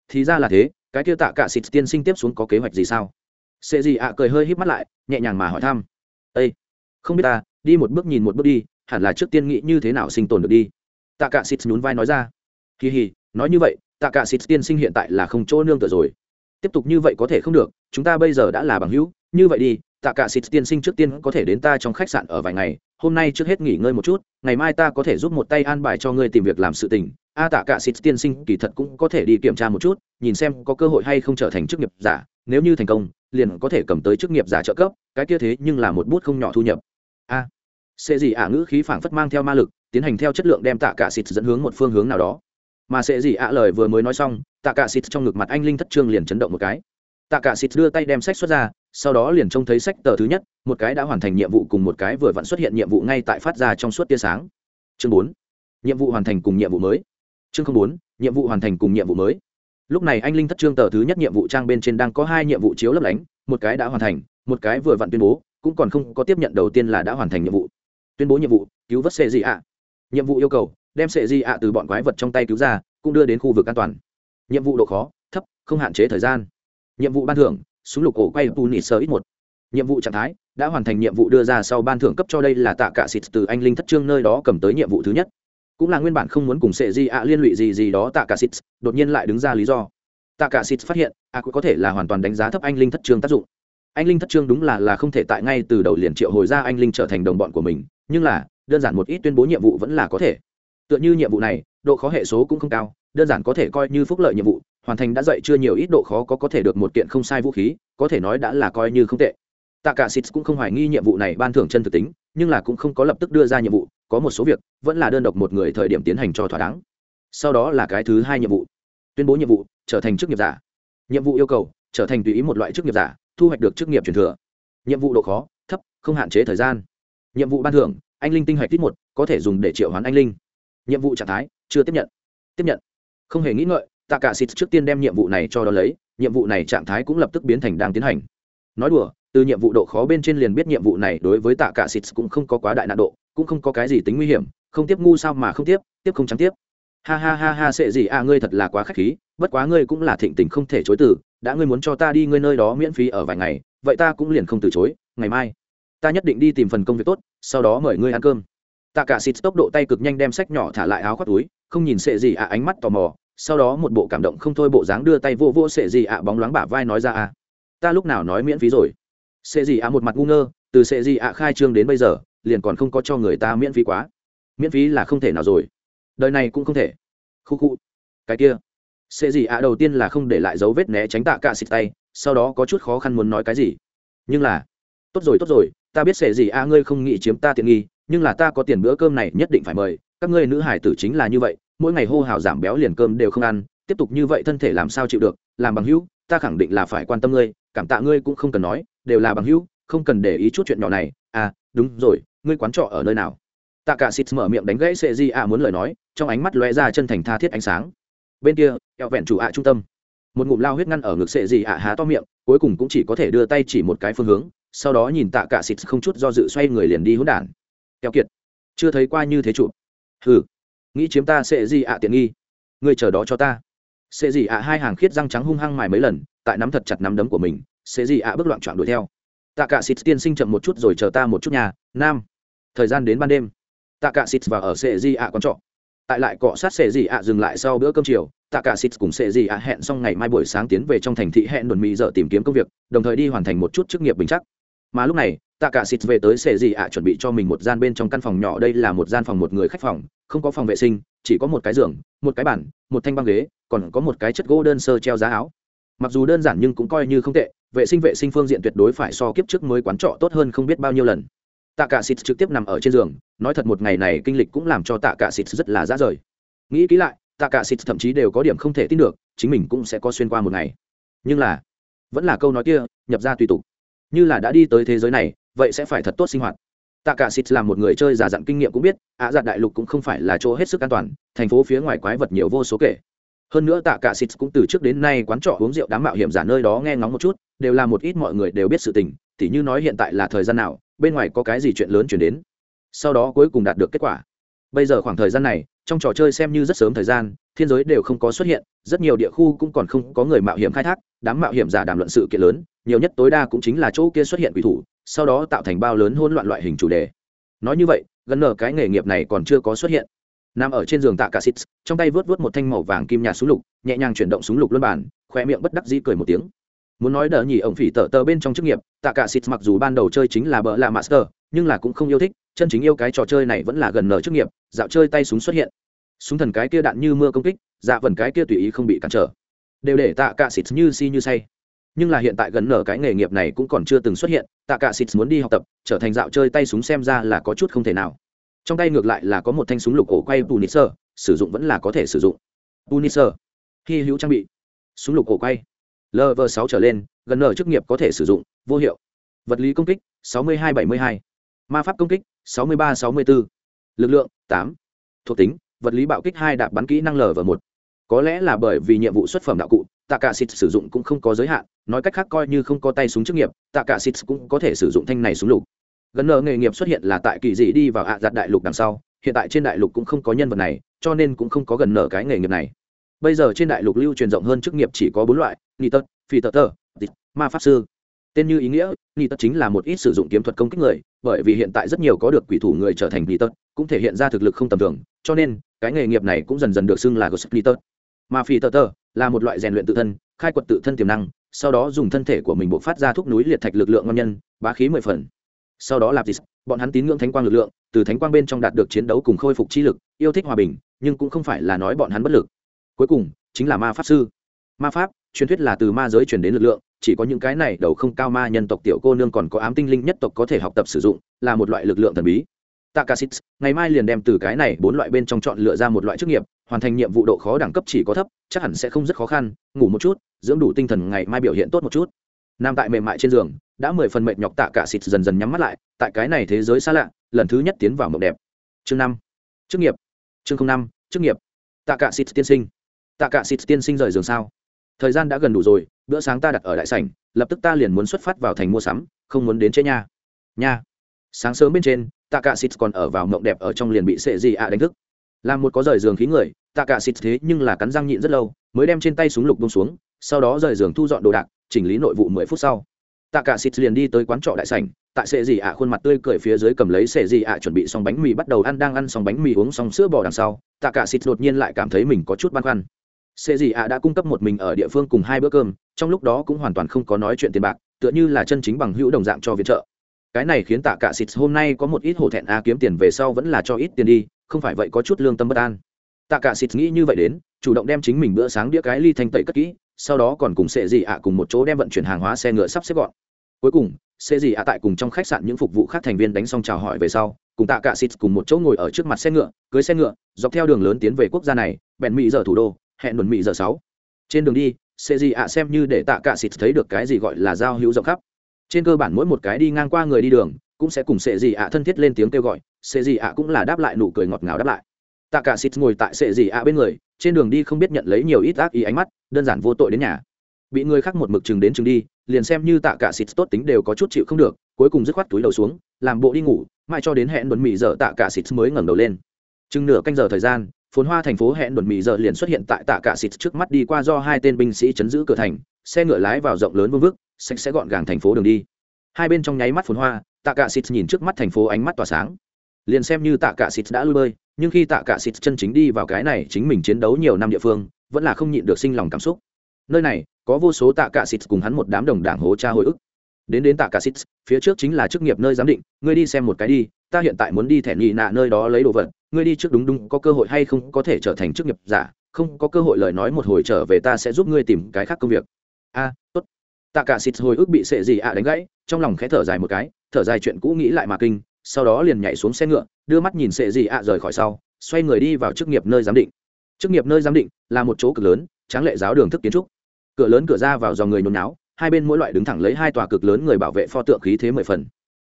Thì ra là thế cái kia tạ cả Sịt tiên sinh tiếp xuống có kế hoạch gì sao? Sệ gì ạ cười hơi híp mắt lại, nhẹ nhàng mà hỏi thăm. Ây không biết ta, đi một bước nhìn một bước đi, hẳn là trước tiên nghĩ như thế nào sinh tồn được đi. Tạ cả xịt nhún vai nói ra. Kỳ hì, nói như vậy, tạ cả xịt tiên sinh hiện tại là không chỗ nương tựa rồi. Tiếp tục như vậy có thể không được, chúng ta bây giờ đã là bằng hữu. Như vậy đi, tạ cả xịt tiên sinh trước tiên có thể đến ta trong khách sạn ở vài ngày. Hôm nay trước hết nghỉ ngơi một chút, ngày mai ta có thể giúp một tay an bài cho ngươi tìm việc làm sự tình a tạ cả xịt tiên sinh kỳ thật cũng có thể đi kiểm tra một chút nhìn xem có cơ hội hay không trở thành chức nghiệp giả. Nếu như thành công liền có thể cầm tới chức nghiệp giả trợ cấp cái kia thế nhưng là một bút không nhỏ thu nhập. A. À, sẽ gì ả ngữ khí phảng phất mang theo ma lực tiến hành theo chất lượng đem tạ cả xịt dẫn hướng một phương hướng nào đó. Mà sẽ gì ạ lời vừa mới nói xong tạ cả xịt trong ngực mặt anh linh thất trương liền chấn động một cái. Tạ cả xịt đưa tay đem sách xuất ra sau đó liền trông thấy sách tờ thứ nhất một cái đã hoàn thành nhiệm vụ cùng một cái vừa vặn xuất hiện nhiệm vụ ngay tại phát ra trong suốt tia sáng. Chương bốn. Nhiệm vụ hoàn thành cùng nhiệm vụ mới chương bốn, nhiệm vụ hoàn thành cùng nhiệm vụ mới. Lúc này anh linh thất trương tờ thứ nhất nhiệm vụ trang bên trên đang có hai nhiệm vụ chiếu lấp lánh, một cái đã hoàn thành, một cái vừa vặn tuyên bố, cũng còn không có tiếp nhận đầu tiên là đã hoàn thành nhiệm vụ. Tuyên bố nhiệm vụ, cứu vớt sệ di ạ. Nhiệm vụ yêu cầu, đem sệ di ạ từ bọn quái vật trong tay cứu ra, cũng đưa đến khu vực an toàn. Nhiệm vụ độ khó, thấp, không hạn chế thời gian. Nhiệm vụ ban thưởng, súng lục ổ quay puni sơ ít một. Nhiệm vụ trạng thái, đã hoàn thành nhiệm vụ đưa ra sau ban thưởng cấp cho đây là tạ cả xịt từ anh linh thất trương nơi đó cầm tới nhiệm vụ thứ nhất cũng là nguyên bản không muốn cùng sệ di ạ liên lụy gì gì đó tạ cả xịt, đột nhiên lại đứng ra lý do. Tạ cả xịt phát hiện, ạ cũng có thể là hoàn toàn đánh giá thấp anh linh thất trương tác dụng. Anh linh thất trương đúng là là không thể tại ngay từ đầu liền triệu hồi ra anh linh trở thành đồng bọn của mình, nhưng là, đơn giản một ít tuyên bố nhiệm vụ vẫn là có thể. Tựa như nhiệm vụ này, độ khó hệ số cũng không cao, đơn giản có thể coi như phúc lợi nhiệm vụ, hoàn thành đã dạy chưa nhiều ít độ khó có có thể được một kiện không sai vũ khí, có thể nói đã là coi như không tệ. Tạ cả xịt cũng không hoài nghi nhiệm vụ này ban thưởng chân thực tính nhưng là cũng không có lập tức đưa ra nhiệm vụ, có một số việc vẫn là đơn độc một người thời điểm tiến hành cho thỏa đáng. Sau đó là cái thứ hai nhiệm vụ, tuyên bố nhiệm vụ, trở thành chức nghiệp giả. Nhiệm vụ yêu cầu, trở thành tùy ý một loại chức nghiệp giả, thu hoạch được chức nghiệp truyền thừa. Nhiệm vụ độ khó, thấp, không hạn chế thời gian. Nhiệm vụ ban thưởng, anh linh tinh hạch tít một, có thể dùng để triệu hoán anh linh. Nhiệm vụ trạng thái, chưa tiếp nhận. Tiếp nhận. Không hề nghĩ ngợi tạ cả xịt trước tiên đem nhiệm vụ này cho đó lấy, nhiệm vụ này trạng thái cũng lập tức biến thành đang tiến hành. Nói đùa từ nhiệm vụ độ khó bên trên liền biết nhiệm vụ này đối với tạ cả xịt cũng không có quá đại nạn độ, cũng không có cái gì tính nguy hiểm, không tiếp ngu sao mà không tiếp tiếp không trắng tiếp. Ha ha ha ha sẽ gì? À ngươi thật là quá khách khí, bất quá ngươi cũng là thịnh tình không thể chối từ, đã ngươi muốn cho ta đi ngươi nơi đó miễn phí ở vài ngày, vậy ta cũng liền không từ chối, ngày mai, ta nhất định đi tìm phần công việc tốt, sau đó mời ngươi ăn cơm. Tạ cả xịt tốc độ tay cực nhanh đem sách nhỏ thả lại áo khoác túi, không nhìn sệ gì? À ánh mắt tò mò, sau đó một bộ cảm động không thôi bộ dáng đưa tay vô vô sệ gì? À bóng loáng bả vai nói ra à ta lúc nào nói miễn phí rồi? Sệ gì ạ một mặt ngu ngơ, từ sệ gì ạ khai trương đến bây giờ, liền còn không có cho người ta miễn phí quá. Miễn phí là không thể nào rồi. Đời này cũng không thể. Khu khu. Cái kia. Sệ gì ạ đầu tiên là không để lại dấu vết né tránh tạ cả xịt tay, sau đó có chút khó khăn muốn nói cái gì. Nhưng là, tốt rồi tốt rồi, ta biết sệ gì ạ ngươi không nghĩ chiếm ta tiện nghi, nhưng là ta có tiền bữa cơm này nhất định phải mời, các ngươi nữ hải tử chính là như vậy, mỗi ngày hô hào giảm béo liền cơm đều không ăn, tiếp tục như vậy thân thể làm sao chịu được, làm bằng hữu ta khẳng định là phải quan tâm ngươi, cảm tạ ngươi cũng không cần nói, đều là bằng hữu, không cần để ý chút chuyện nhỏ này. À đúng rồi, ngươi quán trọ ở nơi nào? Tạ cả xịt mở miệng đánh gãy sệ di ạ muốn lời nói, trong ánh mắt lóe ra chân thành tha thiết ánh sáng. Bên kia eo vẹn chủ ạ trung tâm. Một ngụm lao huyết ngăn ở ngực sệ di ạ há to miệng, cuối cùng cũng chỉ có thể đưa tay chỉ một cái phương hướng, sau đó nhìn tạ cả xịt không chút do dự xoay người liền đi hỗn đản. Keo kiệt, chưa thấy qua như thế chủ hừ, nghĩ chiếm ta sệ gì ạ tiện nghi. Ngươi chờ đó cho ta xê dị ạ hai hàng khiết răng trắng hung hăng mài mấy lần, tại nắm thật chặt nắm đấm của mình xê dị ạ bước loạn trọn đuổi theo. Tạ cả xịt tiên sinh chậm một chút rồi chờ ta một chút nhà nam. Thời gian đến ban đêm. Tạ cả xịt và ở xê dị ạ quán trọ. Tại lại cọ sát xê dị ạ dừng lại sau bữa cơm chiều, tạ cả xịt cùng xê dị ạ hẹn xong ngày mai buổi sáng tiến về trong thành thị hẹn đồn mỹ giờ tìm kiếm công việc, đồng thời đi hoàn thành một chút chức nghiệp bình chắc. Mà lúc này tạ cả xịt về tới sệ gì ạ chuẩn bị cho mình một gian bên trong căn phòng nhỏ. Đây là một gian phòng một người khách phòng, không có phòng vệ sinh, chỉ có một cái giường, một cái bàn, một thanh băng ghế, còn có một cái chất gỗ đơn sơ treo giá áo. Mặc dù đơn giản nhưng cũng coi như không tệ, vệ sinh vệ sinh phương diện tuyệt đối phải so kiếp trước mới quán trọ tốt hơn không biết bao nhiêu lần. Tạ cả xịt trực tiếp nằm ở trên giường, nói thật một ngày này kinh lịch cũng làm cho tạ cả xịt rất là dã rời. Nghĩ kỹ lại, tạ cả xịt thậm chí đều có điểm không thể tin được, chính mình cũng sẽ có xuyên qua một ngày. Nhưng là, vẫn là câu nói kia, nhập ra tùy tục. Như là đã đi tới thế giới này vậy sẽ phải thật tốt sinh hoạt. Tạ cả xịt là một người chơi giả dặn kinh nghiệm cũng biết ạ à, đại lục cũng không phải là chỗ hết sức an toàn thành phố phía ngoài quái vật nhiều vô số kể. Hơn nữa tạ cả xịt cũng từ trước đến nay quán trọ uống rượu đám mạo hiểm giả nơi đó nghe ngóng một chút đều là một ít mọi người đều biết sự tình tỉ như nói hiện tại là thời gian nào bên ngoài có cái gì chuyện lớn chuyển đến. Sau đó cuối cùng đạt được kết quả. Bây giờ khoảng thời gian này trong trò chơi xem như rất sớm thời gian thiên giới đều không có xuất hiện rất nhiều địa khu cũng còn không có người mạo hiểm khai thác đám mạo hiểm giả đàm luận sự kiện lớn nhiều nhất tối đa cũng chính là chỗ kia xuất hiện quỷ thủ sau đó tạo thành bao lớn hỗn loạn loại hình chủ đề. Nói như vậy, gần nở cái nghề nghiệp này còn chưa có xuất hiện. Nằm ở trên giường tạ cả xít, trong tay vớt vớt một thanh màu vàng kim nhạt súng lục, nhẹ nhàng chuyển động súng lục luân bàn khoe miệng bất đắc dĩ cười một tiếng. Muốn nói đỡ nhỉ ổng phỉ tờ tờ bên trong chức nghiệp, tạ cả xít mặc dù ban đầu chơi chính là bỡ là master, nhưng là cũng không yêu thích, chân chính yêu cái trò chơi này vẫn là gần nở chức nghiệp, dạo chơi tay súng xuất hiện. Súng thần cái kia đạn như mưa công kích dạ vần cái kia tùy ý không bị cản trở. Đều để tạ cả xít như si như say nhưng là hiện tại gần nở cái nghề nghiệp này cũng còn chưa từng xuất hiện tạ cả xịt muốn đi học tập, trở thành dạo chơi tay súng xem ra là có chút không thể nào trong tay ngược lại là có một thanh súng lục ổ quay punisher, sử dụng vẫn là có thể sử dụng punisher hy hữu trang bị súng lục ổ quay lv 6 trở lên, gần nở chức nghiệp có thể sử dụng, vô hiệu vật lý công kích 62-72. ma pháp công kích 63-64. lực lượng 8. thuộc tính, vật lý bạo kích hai đạp bắn kỹ năng lv 1. có lẽ là bởi vì nhiệm vụ xuất phẩm đạo cụ tạ cả xịt sử dụng cũng không có giới hạn, nói cách khác coi như không có tay súng chức nghiệp, tạ cả xịt cũng có thể sử dụng thanh này súng lục. Gần nợ nghề nghiệp xuất hiện là tại kỳ dị đi vào ạ giặt đại lục đằng sau, hiện tại trên đại lục cũng không có nhân vật này, cho nên cũng không có gần nợ cái nghề nghiệp này. Bây giờ trên đại lục lưu truyền rộng hơn chức nghiệp chỉ có bốn loại ni tật phi tật tờ ma pháp sư. Tên như ý nghĩa ni tật chính là một ít sử dụng kiếm thuật công kích người, bởi vì hiện tại rất nhiều có được quỷ thủ người trở thành ni tật, cũng thể hiện ra thực lực không tầm thường, cho nên cái nghề nghiệp này cũng dần dần được xưng là gossip ni tật. Mà phi tật tờ là một loại rèn luyện tự thân, khai quật tự thân tiềm năng, sau đó dùng thân thể của mình buộc phát ra thuốc núi liệt thạch lực lượng ngon nhân, bá khí mười phần. Sau đó lạp dịt bọn hắn tín ngưỡng thánh quang lực lượng, từ thánh quang bên trong đạt được chiến đấu cùng khôi phục chi lực, yêu thích hòa bình, nhưng cũng không phải là nói bọn hắn bất lực. Cuối cùng, chính là ma pháp sư. Ma pháp, truyền thuyết là từ ma giới truyền đến lực lượng, chỉ có những cái này đầu không cao ma nhân tộc tiểu cô nương còn có ám tinh linh nhất tộc có thể học tập sử dụng, là một loại lực lượng thần bí. Takasit, ngày mai liền đem từ cái này bốn loại bên trong chọn lựa ra một loại chức nghiệp, hoàn thành nhiệm vụ độ khó đẳng cấp chỉ có thấp, chắc hẳn sẽ không rất khó khăn, ngủ một chút, dưỡng đủ tinh thần ngày mai biểu hiện tốt một chút. Nam tại mềm mại trên giường, đã mười phần mệt nhọc tạ cả xịt dần dần nhắm mắt lại tại cái này thế giới xa lạ lần thứ nhất tiến vào mộng đẹp. Chương năm. Chức nghiệp. Chương năm chức nghiệp. Tạ cả xịt tiên sinh. Tạ cả xịt tiên sinh rời giường sao? Thời gian đã gần đủ rồi bữa sáng ta đặt ở đại sảnh lập tức ta liền muốn xuất phát vào thành mua sắm không muốn đến chế nha. Nha. Sáng sớm bên trên tạ cả xịt còn ở vào mộng đẹp ở trong liền bị sệ gì ạ đánh thức. Làm một có rời giường khí người tạ cả xịt thế nhưng là cắn răng nhịn rất lâu, mới đem trên tay súng lục bông xuống, sau đó rời giường thu dọn đồ đạc, chỉnh lý nội vụ mười phút sau. Tạ cả xịt liền đi tới quán trọ đại sảnh, tại sệ gì ạ khuôn mặt tươi cười phía dưới cầm lấy sệ gì ạ chuẩn bị xong bánh mì bắt đầu ăn, đang ăn xong bánh mì uống xong sữa bò đằng sau tạ cả xịt đột nhiên lại cảm thấy mình có chút băn khoăn. Sệ gì ạ đã cung cấp một mình ở địa phương cùng hai bữa cơm, trong lúc đó cũng hoàn toàn không có nói chuyện tiền bạc, tựa như là chân chính bằng hữu đồng dạng cho viện trợ cái này khiến tạ cả xịt hôm nay có một ít hổ thẹn, a, kiếm tiền về sau vẫn là cho ít tiền đi, không phải vậy có chút lương tâm bất an. Tạ cả xịt nghĩ như vậy đến, chủ động đem chính mình bữa sáng đĩa cái ly thanh tẩy cất kỹ, sau đó còn cùng sệ gì ạ cùng một chỗ đem vận chuyển hàng hóa xe ngựa sắp xếp gọn. Cuối cùng, sệ gì ạ tại cùng trong khách sạn những phục vụ khác thành viên đánh xong chào hỏi về sau, cùng tạ cả xịt cùng một chỗ ngồi ở trước mặt xe ngựa, cưới xe ngựa, dọc theo đường lớn tiến về quốc gia này, bèn mỹ giờ thủ đô, hẹn luận mỹ giờ sáu. Trên đường đi, sệ gì ạ xem như để tạ cả xịt thấy được cái gì gọi là giao hữu rộng khắp trên cơ bản mỗi một cái đi ngang qua người đi đường, cũng sẽ cùng sệ dị ạ thân thiết lên tiếng kêu gọi sệ dị ạ cũng là đáp lại nụ cười ngọt ngào đáp lại. Tạ cả xịt ngồi tại sệ dị ạ bên người, trên đường đi không biết nhận lấy nhiều ít ác ý ánh mắt, đơn giản vô tội đến nhà. Bị người khác một mực chừng đến chừng đi, liền xem như tạ cả xịt tốt tính đều có chút chịu không được, cuối cùng dứt khoát túi đầu xuống, làm bộ đi ngủ, mãi cho đến hẹn đồn mì giờ tạ cả xịt mới ngẩng đầu lên. Chừng nửa canh giờ thời gian, phồn hoa thành phố hẹn đồn mì giờ liền xuất hiện tại tạ cả xịt trước mắt đi qua do hai tên binh sĩ chấn giữ cửa thành, xe ngựa lái vào rộng lớn vương vức sạch sẽ gọn gàng thành phố đường đi. Hai bên trong nháy mắt phồn hoa tạ cả xịt nhìn trước mắt thành phố ánh mắt tỏa sáng. Liền xem như tạ cả xịt đã lui bơi, nhưng khi tạ cả xịt chân chính đi vào cái này chính mình chiến đấu nhiều năm địa phương, vẫn là không nhịn được sinh lòng cảm xúc. Nơi này, có vô số tạ cả xịt cùng hắn một đám đồng đảng hố cha hồi ức. Đến đến tạ cả xịt phía trước chính là chức nghiệp nơi giám định, ngươi đi xem một cái đi, ta hiện tại muốn đi thẻ nhị nạ nơi đó lấy đồ vật, ngươi đi trước đúng đúng, có cơ hội hay không có thể trở thành chức nghiệp giả, không có cơ hội lời nói một hồi trở về ta sẽ giúp ngươi tìm cái khác công việc. A, tốt tạ cả xịt hồi ức bị sệ gì ạ đánh gãy, trong lòng khẽ thở dài một cái, thở dài chuyện cũ nghĩ lại mà kinh, sau đó liền nhảy xuống xe ngựa, đưa mắt nhìn sệ gì ạ rời khỏi sau, xoay người đi vào chức nghiệp nơi giám định. Chức nghiệp nơi giám định là một chỗ cực lớn, tráng lệ giáo đường thức kiến trúc. Cửa lớn cửa ra vào dòng người nôn náo hai bên mỗi loại đứng thẳng lấy hai tòa cực lớn người bảo vệ pho tượng khí thế mười phần.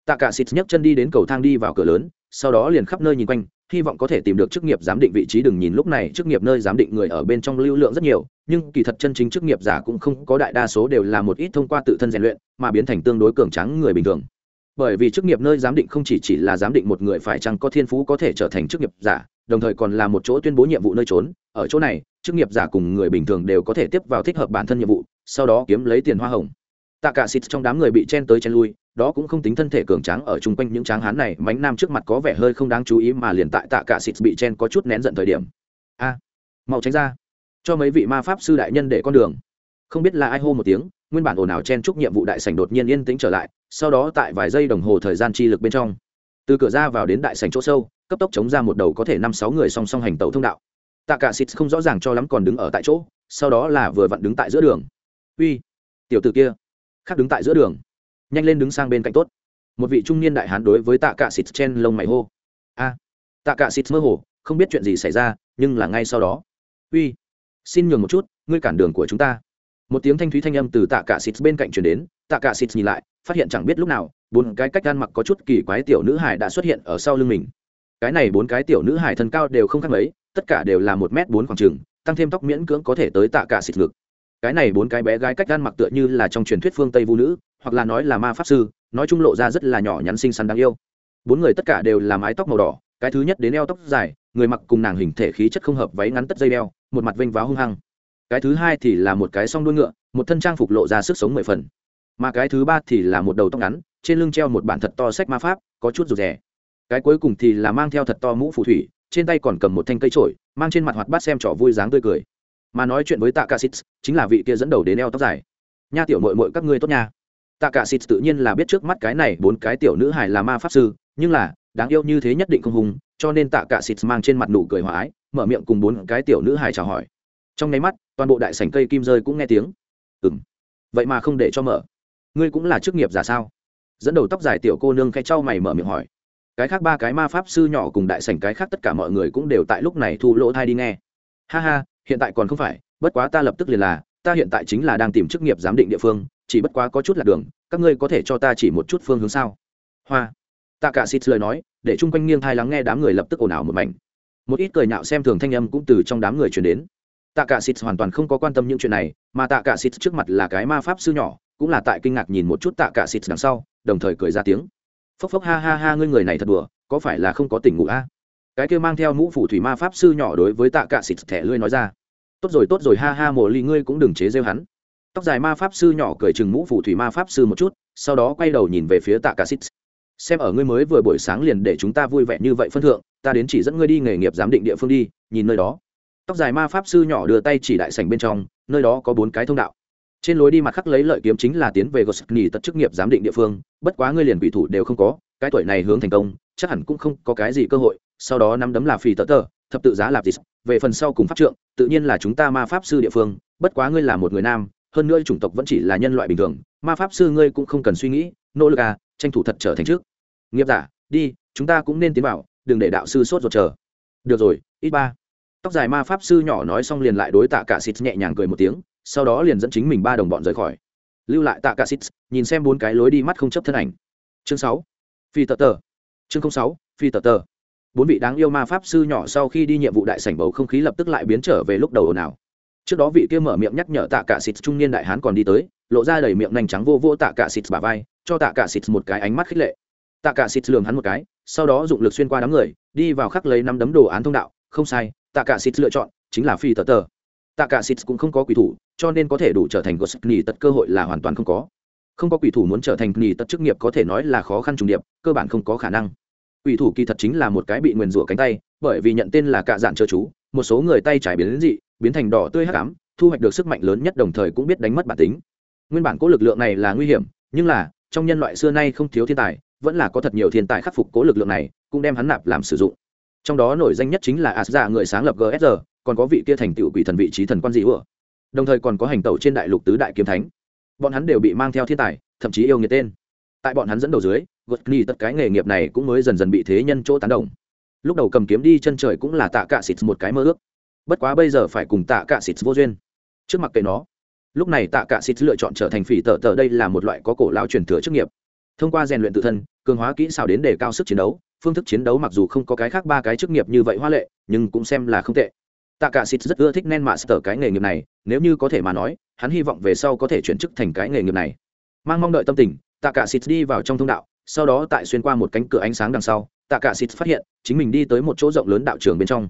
Tạ cả xịt nhấc chân đi đến cầu thang đi vào cửa lớn, sau đó liền khắp nơi nhìn quanh hy vọng có thể tìm được chức nghiệp giám định vị trí, đừng nhìn lúc này chức nghiệp nơi giám định người ở bên trong lưu lượng rất nhiều, nhưng kỳ thật chân chính chức nghiệp giả cũng không có đại đa số đều là một ít thông qua tự thân rèn luyện mà biến thành tương đối cường tráng người bình thường. Bởi vì chức nghiệp nơi giám định không chỉ chỉ là giám định một người phải chăng có thiên phú có thể trở thành chức nghiệp giả, đồng thời còn là một chỗ tuyên bố nhiệm vụ nơi trốn, ở chỗ này, chức nghiệp giả cùng người bình thường đều có thể tiếp vào thích hợp bản thân nhiệm vụ, sau đó kiếm lấy tiền hoa hồng. Tạ cả xịt trong đám người bị chen tới chen lui đó cũng không tính thân thể cường tráng ở chung quanh những tráng hán này, mánh nam trước mặt có vẻ hơi không đáng chú ý mà liền tại tạ cả xịt bị chen có chút nén giận thời điểm. A, mau tránh ra. Cho mấy vị ma pháp sư đại nhân để con đường. Không biết là ai hô một tiếng, nguyên bản ồn ào chen chúc nhiệm vụ đại sảnh đột nhiên yên tĩnh trở lại, sau đó tại vài giây đồng hồ thời gian chi lực bên trong. Từ cửa ra vào đến đại sảnh chỗ sâu, cấp tốc chống ra một đầu có thể năm sáu người song song hành tàu thông đạo. Tạ cả xịt không rõ ràng cho lắm còn đứng ở tại chỗ, sau đó là vừa vặn đứng tại giữa đường. Uy, tiểu tử kia, khác đứng tại giữa đường nhanh lên đứng sang bên cạnh tốt. Một vị trung niên đại hán đối với tạ cả xịt chen lông mày hô. A, tạ cả xịt mơ hồ, không biết chuyện gì xảy ra, nhưng là ngay sau đó. Uy, xin nhường một chút, ngươi cản đường của chúng ta. Một tiếng thanh thúy thanh âm từ tạ cả xịt bên cạnh truyền đến, tạ cả xịt nhìn lại, phát hiện chẳng biết lúc nào, bốn cái cách gan mặc có chút kỳ quái tiểu nữ hải đã xuất hiện ở sau lưng mình. Cái này bốn cái tiểu nữ hải thân cao đều không khác mấy, tất cả đều là một m bốn khoảng trừng tăng thêm tóc miễn cưỡng có thể tới tạ cả xịt ngực cái này bốn cái bé gái cách gan mặc tựa như là trong truyền thuyết phương tây vũ nữ, hoặc là nói là ma pháp sư, nói chung lộ ra rất là nhỏ nhắn xinh xắn đáng yêu. Bốn người tất cả đều là mái tóc màu đỏ, cái thứ nhất đến eo tóc dài, người mặc cùng nàng hình thể khí chất không hợp váy ngắn tất dây đeo, một mặt vênh váo hung hăng. Cái thứ hai thì là một cái song đuôi ngựa, một thân trang phục lộ ra sức sống mười phần. Mà cái thứ ba thì là một đầu tóc ngắn, trên lưng treo một bản thật to sách ma pháp, có chút rụt rè. Cái cuối cùng thì là mang theo thật to mũ phù thủy, trên tay còn cầm một thanh cây trổi mang trên mặt hoạt bát xem trò vui dáng tươi cười mà nói chuyện với tạ cả xít chính là vị kia dẫn đầu đến eo tóc dài. Nha tiểu mội mội các ngươi tốt nha. Tạ cả xít tự nhiên là biết trước mắt cái này bốn cái tiểu nữ hài là ma pháp sư, nhưng là, đáng yêu như thế nhất định không hùng, cho nên tạ cả xít mang trên mặt nụ cười hòa ái, mở miệng cùng bốn cái tiểu nữ hài chào hỏi. Trong nháy mắt, toàn bộ đại sảnh cây kim rơi cũng nghe tiếng. Ừng vậy mà không để cho mở. Ngươi cũng là chức nghiệp giả sao? Dẫn đầu tóc dài tiểu cô nương khe trao mày mở miệng hỏi. Cái khác ba cái ma pháp sư nhỏ cùng đại sảnh cái khác tất cả mọi người cũng đều tại lúc này thu lỗ thai đi nghe. Ha ha hiện tại còn không phải, bất quá ta lập tức liền là, ta hiện tại chính là đang tìm chức nghiệp giám định địa phương, chỉ bất quá có chút lạc đường, các ngươi có thể cho ta chỉ một chút phương hướng sao? Hoa. Tạ cả xịt lời nói, để chung quanh nghiêng thai lắng nghe đám người lập tức ồn ào một mảnh. Một ít cười nhạo xem thường thanh âm cũng từ trong đám người chuyển đến. Tạ cả xịt hoàn toàn không có quan tâm những chuyện này, mà tạ cả xịt trước mặt là cái ma pháp sư nhỏ, cũng là tại kinh ngạc nhìn một chút tạ cả xịt đằng sau, đồng thời cười ra tiếng. Phốc phốc ha ha ha, ngươi người này thật đùa, có phải là không có tỉnh ngủ a? Cái kia mang theo mũ phủ thủy ma pháp sư nhỏ đối với tạ cả xịt thẻ lưỡi nói ra. Tốt rồi tốt rồi, ha ha, mồ ly ngươi cũng đừng chế rêu hắn. Tóc dài ma pháp sư nhỏ cởi chừng mũ phủ thủy ma pháp sư một chút, sau đó quay đầu nhìn về phía tạ cả xịt. Xem ở ngươi mới vừa buổi sáng liền để chúng ta vui vẻ như vậy phân thượng, ta đến chỉ dẫn ngươi đi nghề nghiệp giám định địa phương đi, nhìn nơi đó. Tóc dài ma pháp sư nhỏ đưa tay chỉ đại sảnh bên trong, nơi đó có bốn cái thông đạo. Trên lối đi mặt khắc lấy lợi kiếm chính là tiến về gosni tật chức nghiệp giám định địa phương, bất quá ngươi liền quỷ thủ đều không có, cái tuổi này hướng thành công chắc hẳn cũng không có cái gì cơ hội, sau đó nắm đấm là phì tờ tờ, thập tự giá lạp gì về phần sau cùng pháp trượng, tự nhiên là chúng ta ma pháp sư địa phương, bất quá ngươi là một người nam, hơn nữa chủng tộc vẫn chỉ là nhân loại bình thường, ma pháp sư ngươi cũng không cần suy nghĩ, nỗ lực à tranh thủ thật trở thành trước. Nghiệp giả, đi, chúng ta cũng nên tiến vào, đừng để đạo sư sốt ruột chờ. Được rồi, ít ba. Tóc dài ma pháp sư nhỏ nói xong liền lại đối tạ cả xịt nhẹ nhàng cười một tiếng, sau đó liền dẫn chính mình ba đồng bọn rời khỏi. Lưu lại tạ cả xịt nhìn xem bốn cái lối đi mắt không chấp thân ảnh. Chương sáu. Phi tờ tờ chương sáu, phi tờ tờ. Bốn vị đáng yêu ma pháp sư nhỏ sau khi đi nhiệm vụ đại sảnh bầu không khí lập tức lại biến trở về lúc đầu ồn ào. Trước đó vị kia mở miệng nhắc nhở tạ cả xịt trung niên đại hán còn đi tới, lộ ra đầy miệng nành trắng vô vô tạ cả xịt bả vai, cho tạ cả xịt một cái ánh mắt khích lệ. Tạ cả xịt lường hắn một cái, sau đó dụng lực xuyên qua đám người, đi vào khắc lấy năm đấm đồ án thông đạo. Không sai, tạ cả xịt lựa chọn chính là phi tờ tờ. Tạ cả xịt cũng không có quỷ thủ, cho nên có thể đủ trở thành gosip nghỉ tật cơ hội là hoàn toàn không có. Không có quỷ thủ muốn trở thành nghỉ tật chức nghiệp có thể nói là khó khăn trùng điệp, cơ bản không có khả năng quỷ thủ kỳ thật chính là một cái bị nguyền rủa cánh tay, bởi vì nhận tên là cạ dạn chớ chú, một số người tay trái biến đến dị, biến thành đỏ tươi hắc ám, thu hoạch được sức mạnh lớn nhất đồng thời cũng biết đánh mất bản tính. Nguyên bản cố lực lượng này là nguy hiểm, nhưng là, trong nhân loại xưa nay không thiếu thiên tài, vẫn là có thật nhiều thiên tài khắc phục cố lực lượng này, cũng đem hắn nạp làm sử dụng. Trong đó nổi danh nhất chính là asda người sáng lập gsr còn có vị kia thành tựu quỷ thần vị trí thần quan dị ủa. Đồng thời còn có hành tẩu trên đại lục tứ đại kiếm thánh. Bọn hắn đều bị mang theo thiên tài, thậm chí yêu nghiệt tên. Tại bọn hắn dẫn đầu dưới gật ni tất cái nghề nghiệp này cũng mới dần dần bị thế nhân chỗ tán đồng. Lúc đầu cầm kiếm đi chân trời cũng là tạ cạ xịt một cái mơ ước. Bất quá bây giờ phải cùng tạ cạ xịt vô duyên. Trước mặt kệ nó, lúc này tạ cạ xịt lựa chọn trở thành phỉ tờ tờ đây là một loại có cổ lao truyền thừa chức nghiệp. Thông qua rèn luyện tự thân, cường hóa kỹ xảo đến để cao sức chiến đấu, phương thức chiến đấu mặc dù không có cái khác ba cái chức nghiệp như vậy hoa lệ, nhưng cũng xem là không tệ. Tạ cả xịt rất ưa thích nen mạ sở cái nghề nghiệp này, nếu như có thể mà nói, hắn hy vọng về sau có thể chuyển chức thành cái nghề nghiệp này. Mang mong đợi tâm tình, tạ cả xịt đi vào trong thông đạo sau đó tại xuyên qua một cánh cửa ánh sáng đằng sau, tạ cả xịt phát hiện, chính mình đi tới một chỗ rộng lớn đạo trường bên trong.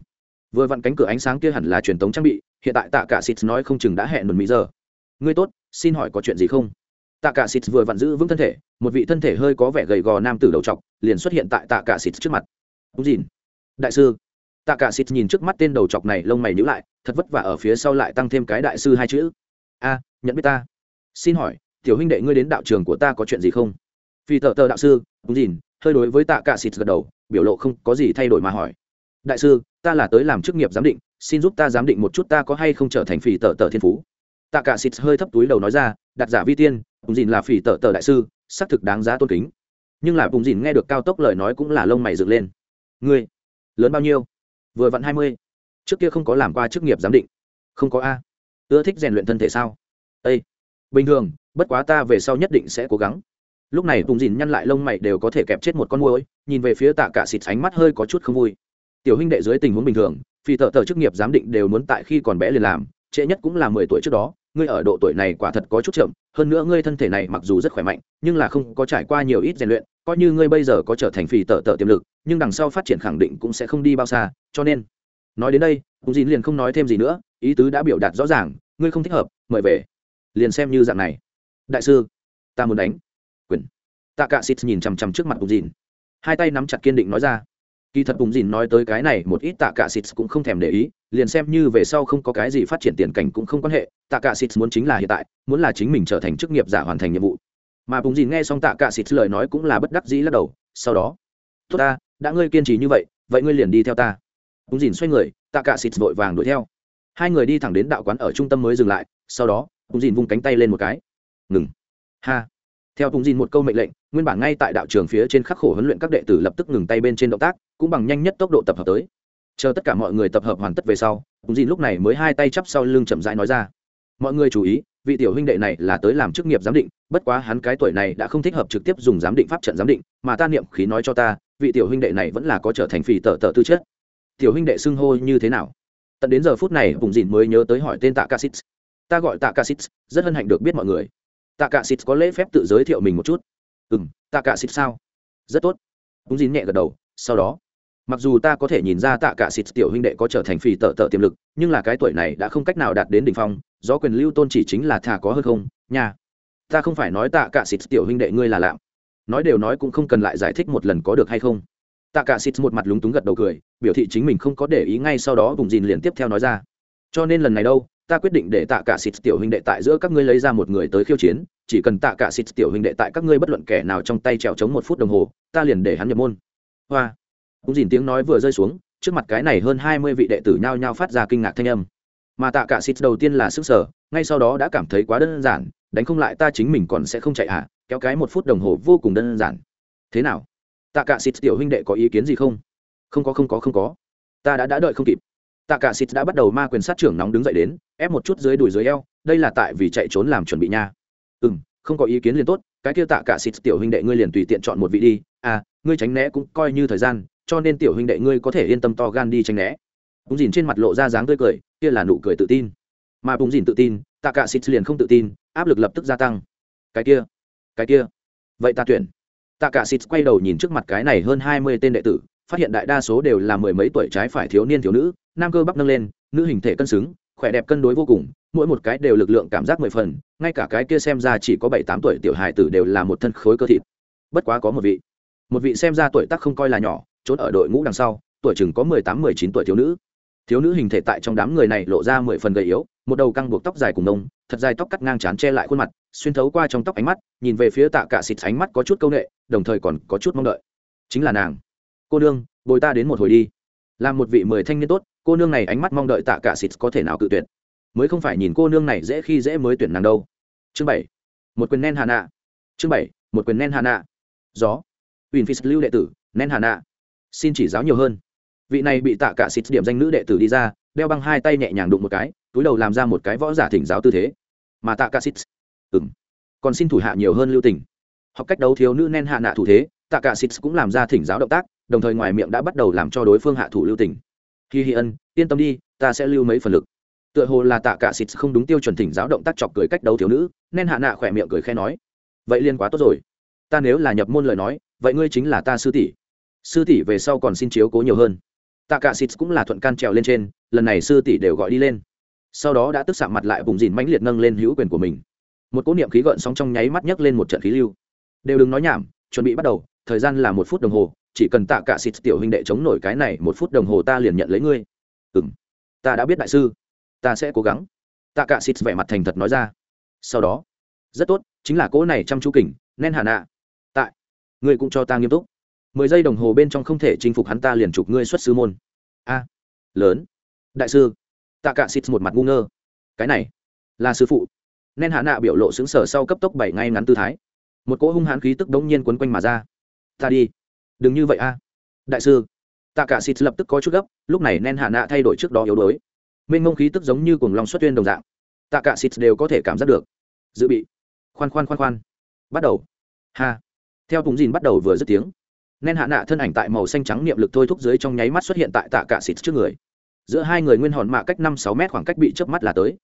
Vừa vặn cánh cửa ánh sáng kia hẳn là truyền tống trang bị, hiện tại tạ cả xịt nói không chừng đã hẹn một mỹ giờ. Ngươi tốt, xin hỏi có chuyện gì không? Tạ cả xịt vừa vặn giữ vững thân thể, một vị thân thể hơi có vẻ gầy gò nam tử đầu trọc, liền xuất hiện tại tạ cả xịt trước mặt. Đúng gìn đại sư. Tạ cả xịt nhìn trước mắt tên đầu trọc này, lông mày nhíu lại, thật vất vả ở phía sau lại tăng thêm cái đại sư hai chữ. A, nhận biết ta. Xin hỏi, tiểu huynh đệ ngươi đến đạo trường của ta có chuyện gì không? Phi tờ tờ đạo sư đúng dìn hơi đối với tạ cả xịt gật đầu, biểu lộ không có gì thay đổi mà hỏi. Đại sư, ta là tới làm chức nghiệp giám định, xin giúp ta giám định một chút ta có hay không trở thành phỉ tờ tờ thiên phú. Tạ cả xịt hơi thấp túi đầu nói ra, đặt giả vi tiên, cũng dìn là phỉ tờ tờ đại sư, xác thực đáng giá tôn kính. Nhưng là bùn dìn nghe được cao tốc lời nói cũng là lông mày dựng lên. Ngươi, lớn bao nhiêu? Vừa vặn hai mươi. Trước kia không có làm qua chức nghiệp giám định. Không có a. Ưa thích rèn luyện thân thể sao? Ây bình thường, bất quá ta về sau nhất định sẽ cố gắng lúc này tùng dìn nhăn lại lông mày đều có thể kẹp chết một con môi nhìn về phía tạ cả xịt ánh mắt hơi có chút không vui. Tiểu huynh đệ dưới tình huống bình thường, phi tờ tờ chức nghiệp giám định đều muốn tại khi còn bé liền làm, trễ nhất cũng là mười tuổi trước đó, ngươi ở độ tuổi này quả thật có chút chậm, hơn nữa ngươi thân thể này mặc dù rất khỏe mạnh, nhưng là không có trải qua nhiều ít rèn luyện, coi như ngươi bây giờ có trở thành phi tợ tợ tiềm lực, nhưng đằng sau phát triển khẳng định cũng sẽ không đi bao xa, cho nên nói đến đây cũng dìn liền không nói thêm gì nữa, ý tứ đã biểu đạt rõ ràng, ngươi không thích hợp, mời về. Liền xem như dạng này. Đại sư, ta muốn đánh quyền. Tạ cạ xịt nhìn chằm chằm trước mặt bùng dìn. Hai tay nắm chặt kiên định nói ra. Kỳ thật bùng dìn nói tới cái này, một ít tạ cạ xịt cũng không thèm để ý, liền xem như về sau không có cái gì phát triển tiền cảnh cũng không quan hệ tạ cả xịt muốn chính là hiện tại, muốn là chính mình trở thành chức nghiệp giả hoàn thành nhiệm vụ. Mà bùng dìn nghe xong tạ cả xịt lời nói cũng là bất đắc dĩ lắc đầu, sau đó, tốt ta, đã ngươi kiên trì như vậy vậy ngươi liền đi theo ta. Bùng dìn xoay người tạ cả xịt vội vàng đuổi theo. Hai người đi thẳng đến đạo quán ở trung tâm mới dừng lại, sau đó, bùng dìn vung cánh tay lên một cái. Ngừng. Ha theo bùng dìn một câu mệnh lệnh, nguyên bản ngay tại đạo trường phía trên khắc khổ huấn luyện các đệ tử lập tức ngừng tay bên trên động tác, cũng bằng nhanh nhất tốc độ tập hợp tới. Chờ tất cả mọi người tập hợp hoàn tất về sau bùng dìn lúc này mới hai tay chắp sau lưng chậm rãi nói ra. Mọi người chú ý, vị tiểu huynh đệ này là tới làm chức nghiệp giám định, bất quá hắn cái tuổi này đã không thích hợp trực tiếp dùng giám định pháp trận giám định, mà ta niệm khí nói cho ta, vị tiểu huynh đệ này vẫn là có trở thành phì tờ tờ tư chất. Tiểu huynh đệ xưng hô như thế nào? Tận đến giờ phút này vùng dìn mới nhớ tới hỏi tên tạ ca ta gọi tạ ca rất hân hạnh được biết mọi người tạ cả xịt có lễ phép tự giới thiệu mình một chút. Ừ m tạ cả xịt sao? Rất tốt. Vùng dìn nhẹ gật đầu, sau đó. Mặc dù ta có thể nhìn ra tạ cả xịt tiểu huynh đệ có trở thành phì tợ tợ tiềm lực, nhưng là cái tuổi này đã không cách nào đạt đến đ ỉ n h phong do quyền lưu tôn chỉ chính là thà có hơn không, nha. Ta không phải nói tạ cả xịt tiểu huynh đệ ngươi là lạm nói đều nói cũng không cần lại giải thích một lần có được hay không. Tạ cả xịt một mặt lúng túng gật đầu cười, biểu thị chính mình không có để ý ngay sau đó vùng dìn liền tiếp theo nói ra. Cho nên lần này đâu ta quyết định để tạ cả xịt tiểu huynh đệ tại giữa các ngươi lấy ra một người tới khiêu chiến chỉ cần tạ cả xịt tiểu huynh đệ tại các ngươi bất luận kẻ nào trong tay trèo chống một phút đồng hồ ta liền để hắn nhập môn. Hoa. Cũng dìn tiếng nói vừa rơi xuống trước mặt cái này hơn hai mươi vị đệ tử nhao nhao phát ra kinh ngạc thanh âm. Mà tạ cả xịt đầu tiên là sức sở ngay sau đó đã cảm thấy quá đơn giản đánh không lại ta chính mình còn sẽ không chạy ạ à, kéo cái một phút đồng hồ vô cùng đơn giản. Thế nào? Tạ cả xịt tiểu huynh đệ có ý kiến gì không? Không có không có không có. Ta đã đã đợi không kịp tạ cả xịt đã bắt đầu ma quyền sát trưởng nóng đứng dậy đến, ép một chút dưới đùi dưới eo, đây là tại vì chạy trốn làm chuẩn bị nha. Ừ m không có ý kiến liền tốt, cái kia tạ cả xịt tiểu huynh đệ ngươi liền tùy tiện chọn một vị đi à ngươi tránh né cũng coi như thời gian, cho nên tiểu huynh đệ ngươi có thể yên tâm to gan đi tránh né. Bùng dìn trên mặt lộ ra dáng tươi cười, kia là nụ cười tự tin. Mà bùng dìn tự tin, tạ cả xịt liền không tự tin, áp lực lập tức gia tăng. Cái kia cái kia. Vậy ta tuyển. Tạ cả xịt quay đầu nhìn trước mặt cái này hơn hai mươi tên đệ tử phát hiện đại đa số đều là mười mấy tuổi trái phải thiếu niên thiếu nữ, nam cơ bắp nâng lên, nữ hình thể cân xứng, khỏe đẹp cân đối vô cùng, mỗi một cái đều lực lượng cảm giác mười phần, ngay cả cái kia xem ra chỉ có bảy tám tuổi tiểu hài tử đều là một thân khối cơ thịt. Bất quá có một vị. Một vị xem ra tuổi tác không coi là nhỏ, trốn ở đội ngũ đằng sau, tuổi chừng có mười tám, mười chín tuổi thiếu nữ. Thiếu nữ hình thể tại trong đám người này lộ ra mười phần gầy yếu, một đầu căng buộc tóc dài cùng nông, thật dài tóc cắt ngang trán che lại khuôn mặt, xuyên thấu qua trong tóc ánh mắt, nhìn về phía tạ cả xịt ánh mắt có chút câu nệ, đồng thời còn có chút mong đợi. Chính là nàng cô nương bồi ta đến một hồi đi. Làm một vị mười thanh niên tốt cô nương này ánh mắt mong đợi tạ cả xịt có thể nào cự tuyệt. Mới không phải nhìn cô nương này dễ khi dễ mới tuyển nàng đâu. Chương bảy. Một quyền nen hà nạ. Chương bảy một quyền nen hà nạ. Gió. Uyển Phi lưu đệ tử, Nen Hà Nạ. Xin chỉ giáo nhiều hơn. Vị này bị tạ cả xịt điểm danh nữ đệ tử đi ra đeo băng hai tay nhẹ nhàng đụng một cái túi đầu làm ra một cái võ giả thỉnh giáo tư thế. Mà tạ cả xịt. Ừng còn xin thủ hạ nhiều hơn lưu tình. Học cách đấu thiếu nữ nen hạ nạ thủ thế tạ cả xịt cũng làm ra thỉnh giáo động tác đồng thời ngoài miệng đã bắt đầu làm cho đối phương hạ thủ lưu tình. Hi hi ân, yên tâm đi, ta sẽ lưu mấy phần lực. Tựa hồ là tạ cả xịt không đúng tiêu chuẩn thỉnh giáo động tác chọc cười cách đấu thiếu nữ, nên hạ nạ khỏe miệng cười khe nói. Vậy liên quá tốt rồi. Ta nếu là nhập môn lời nói, vậy ngươi chính là ta sư tỷ. Sư tỷ về sau còn xin chiếu cố nhiều hơn. Tạ cả xịt cũng là thuận can trèo lên trên, lần này sư tỷ đều gọi đi lên. Sau đó đã tức sạm mặt lại vùng dìn mãnh liệt nâng lên hữu quyền của mình. Một cỗ niệm khí gợn sóng trong nháy mắt nhấc lên một trận khí lưu. Đều đừng nói nhảm, chuẩn bị bắt đầu, thời gian là một phút đồng hồ chỉ cần tạ cả xịt tiểu huynh đệ chống nổi cái này một phút đồng hồ ta liền nhận lấy ngươi. Ừm, ta đã biết đại sư. Ta sẽ cố gắng. Tạ cả xịt vẻ mặt thành thật nói ra. Sau đó, rất tốt, chính là cỗ này chăm chú kình, nên hà nạ tại, ngươi cũng cho ta nghiêm túc. Mười giây đồng hồ bên trong không thể chinh phục hắn ta liền chụp ngươi xuất sư môn. A, lớn. Đại sư. Tạ Cả xịt một mặt ngu ngơ. Cái này, là sư phụ. Nên hạ nạ biểu lộ xứng sở sau cấp tốc bảy ngay ngắn tư thái. Một cỗ hung hãn khí tức đống nhiên quấn quanh mà ra. Ta đi đừng như vậy a. Đại sư, tạ cả xịt lập tức có chút gấp, lúc này nên hạ nạ thay đổi trước đó yếu đuối. Mênh mông khí tức giống như cuồng long xuất tuyên đồng dạng. Tạ cả xịt đều có thể cảm giác được. Dự bị. Khoan khoan khoan khoan. Bắt đầu. Ha. Theo tùng dìn bắt đầu vừa dứt tiếng nên hạ nạ thân ảnh tại màu xanh trắng niệm lực thôi thúc dưới trong nháy mắt xuất hiện tại tạ cả xịt trước người. Giữa hai người nguyên hòn mạ cách năm sáu mét khoảng cách bị chớp mắt là tới.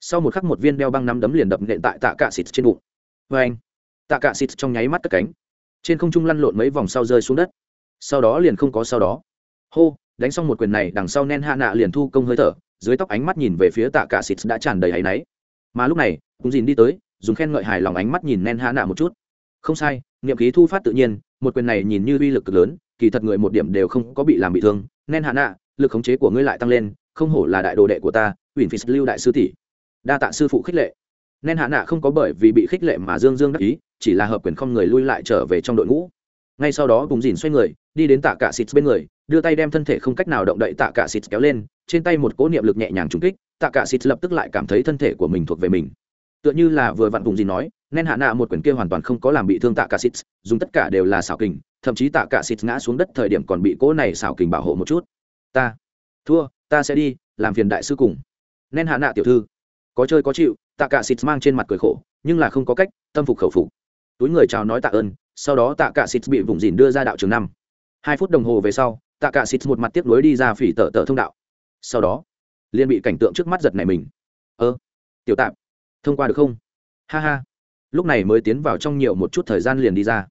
Sau một khắc một viên đeo băng nắm đấm liền đập nện tại tạ cả xịt trên bụng. Vê anh tạ cả xịt trong nháy mắt cất cánh trên không trung lăn lộn mấy vòng sau rơi xuống đất. Sau đó liền không có sau đó. Hô, đánh xong một quyền này, đằng sau nen hạ nạ liền thu công hơi thở, dưới tóc ánh mắt nhìn về phía tạ cả xịt đã tràn đầy áy náy. Mà lúc này cũng dìn đi tới, dùng khen ngợi hài lòng ánh mắt nhìn nen hạ nạ một chút. Không sai, niệm khí thu phát tự nhiên, một quyền này nhìn như uy lực cực lớn, kỳ thật người một điểm đều không có bị làm bị thương. Nen hạ nạ, lực khống chế của ngươi lại tăng lên, không hổ là đại đồ đệ của ta ủy phí lưu đại sư tỷ. Đa tạ sư phụ khích lệ. Nên hạ nạ không có bởi vì bị khích lệ mà dương dương đắc ý chỉ là hợp quyền không người lui lại trở về trong đội ngũ. Ngay sau đó bùng dìn xoay người, đi đến tạ cả xịt bên người, đưa tay đem thân thể không cách nào động đậy tạ cả xịt kéo lên, trên tay một cỗ niệm lực nhẹ nhàng trúng kích, tạ cả xịt lập tức lại cảm thấy thân thể của mình thuộc về mình. Tựa như là vừa vặn bùng dìn nói nên hạ nạ một quyền kia hoàn toàn không có làm bị thương tạ cả xịt dùng tất cả đều là xảo kình, thậm chí tạ cả xịt ngã xuống đất thời điểm còn bị cỗ này xảo kình bảo hộ một chút. Ta, thua, ta sẽ đi, làm phiền đại sư cùng. Nên hạ nạ tiểu thư, có chơi có chịu. Tạ cả xịt mang trên mặt cười khổ, nhưng là không có cách, tâm phục khẩu phục túi người chào nói tạ ơn, sau đó tạ cả xịt bị vùng dìn đưa ra đạo trường năm. Hai phút đồng hồ về sau, tạ cả xịt một mặt tiếp nối đi ra phỉ tờ tờ thông đạo. Sau đó, liền bị cảnh tượng trước mắt giật này mình. Ơ, tiểu tạm thông qua được không? Ha ha. Lúc này mới tiến vào trong nhiều một chút thời gian liền đi ra.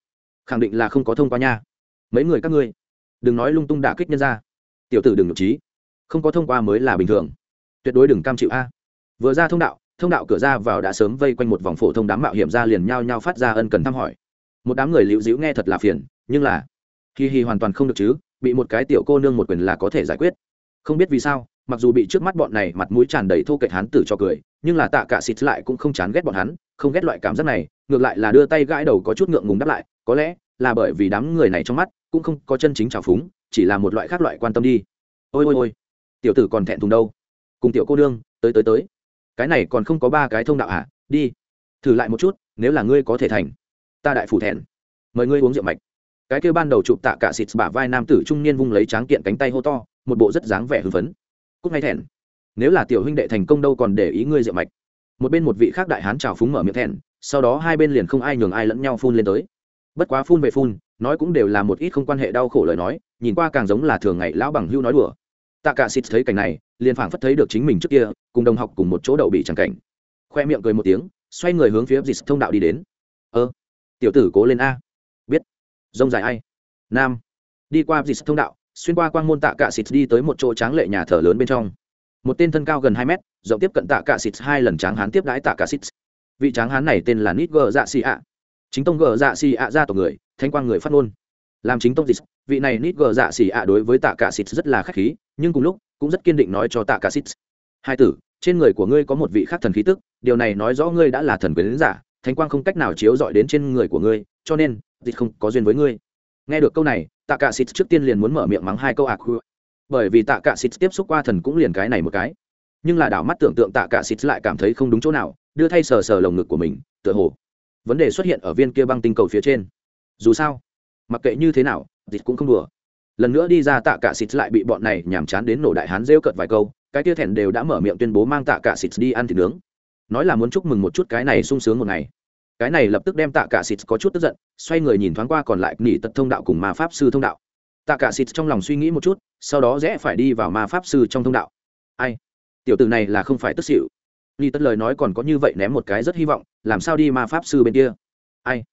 Khẳng định là không có thông qua nha. Mấy người các ngươi, đừng nói lung tung đả kích nhân ra tiểu tử đừng nhục trí không có thông qua mới là bình thường. Tuyệt đối đừng cam chịu a. Vừa ra thông đạo thông đạo cửa ra vào đã sớm vây quanh một vòng phổ thông đám mạo hiểm ra liền nhao nhao phát ra ân cần thăm hỏi. Một đám người liễu dĩu nghe thật là phiền, nhưng là, hi hi hoàn toàn không được chứ, bị một cái tiểu cô nương một quyền là có thể giải quyết. Không biết vì sao, mặc dù bị trước mắt bọn này mặt mũi tràn đầy thô kệch hắn tử cho cười, nhưng là tạ cả xịt lại cũng không chán ghét bọn hắn, không ghét loại cảm giác này, ngược lại là đưa tay gãi đầu có chút ngượng ngùng đáp lại, có lẽ là bởi vì đám người này trong mắt cũng không có chân chính trào phúng, chỉ là một loại khác loại quan tâm đi. Ôi ôi ôi, tiểu tử còn thẹn thùng đâu? Cùng tiểu cô nương, tới tới tới cái này còn không có ba cái thông đạo à? đi, thử lại một chút, nếu là ngươi có thể thành, ta đại phủ thẹn. Mời ngươi uống rượu mạch. Cái kêu ban đầu chụp tạ cả xịt bả vai nam tử trung niên vung lấy tráng kiện cánh tay hô to, một bộ rất dáng vẻ hưng phấn. Cúc ngay thẹn. Nếu là tiểu huynh đệ thành công đâu còn để ý ngươi rượu mạch. Một bên một vị khác đại hán trào phúng mở miệng thẹn, sau đó hai bên liền không ai nhường ai lẫn nhau phun lên tới. Bất quá phun về phun, nói cũng đều là một ít không quan hệ đau khổ lời nói, nhìn qua càng giống là thường ngày lão bằng hưu nói đùa tạ cả xịt thấy cảnh này, liền phảng phất thấy được chính mình trước kia, cùng đồng học cùng một chỗ đậu bị chẳng cảnh. Khoe miệng cười một tiếng, xoay người hướng phía dịch thông đạo đi đến. Ơ, tiểu tử cố lên a. Biết. Rông dài ai? Nam. Đi qua dịch thông đạo, xuyên qua quang môn tạ cả xịt đi tới một chỗ tráng lệ nhà thờ lớn bên trong. Một tên thân cao gần hai mét, rộng tiếp cận tạ cả xịt hai lần tráng hán tiếp đái tạ cả xịt. Vị tráng hán này tên là nít gờ dạ xì ạ. Chính tông gờ dạ xì ạ ra tộc người, thanh quang người phát ngôn làm chính tông dịch. Vị này nít gờ dạ xỉ ạ đối với tạ cả xịt rất là khách khí, nhưng cùng lúc, cũng rất kiên định nói cho tạ cả xịt. Hai tử, trên người của ngươi có một vị khác thần khí tức, điều này nói rõ ngươi đã là thần quyền giả, thánh quang không cách nào chiếu dọi đến trên người của ngươi, cho nên, dịch không có duyên với ngươi. Nghe được câu này, tạ cả xịt trước tiên liền muốn mở miệng mắng hai câu ạc bởi vì tạ cả xịt tiếp xúc qua thần cũng liền cái này một cái. Nhưng là đảo mắt tưởng tượng tạ cả xịt lại cảm thấy không đúng chỗ nào, đưa thay sờ sờ lồng ngực của mình, tựa hồ, vấn đề xuất hiện ở viên kia băng tinh cầu phía trên. Dù sao mặc kệ như thế nào dịch cũng không đùa. Lần nữa đi ra tạ cả xịt lại bị bọn này nhàm chán đến nổ đại hán rêu cợt vài câu, cái kia thẹn đều đã mở miệng tuyên bố mang tạ cả xịt đi ăn thịt nướng. Nói là muốn chúc mừng một chút cái này sung sướng một ngày. Cái này lập tức đem tạ cả xịt có chút tức giận, xoay người nhìn thoáng qua còn lại nỉ tật thông đạo cùng ma pháp sư thông đạo. Tạ cả xịt trong lòng suy nghĩ một chút, sau đó rẽ phải đi vào ma pháp sư trong thông đạo. Ai? Tiểu tử này là không phải tức xỉu. Ni tật lời nói còn có như vậy ném một cái rất hy vọng, làm sao đi ma pháp sư bên kia? Ai?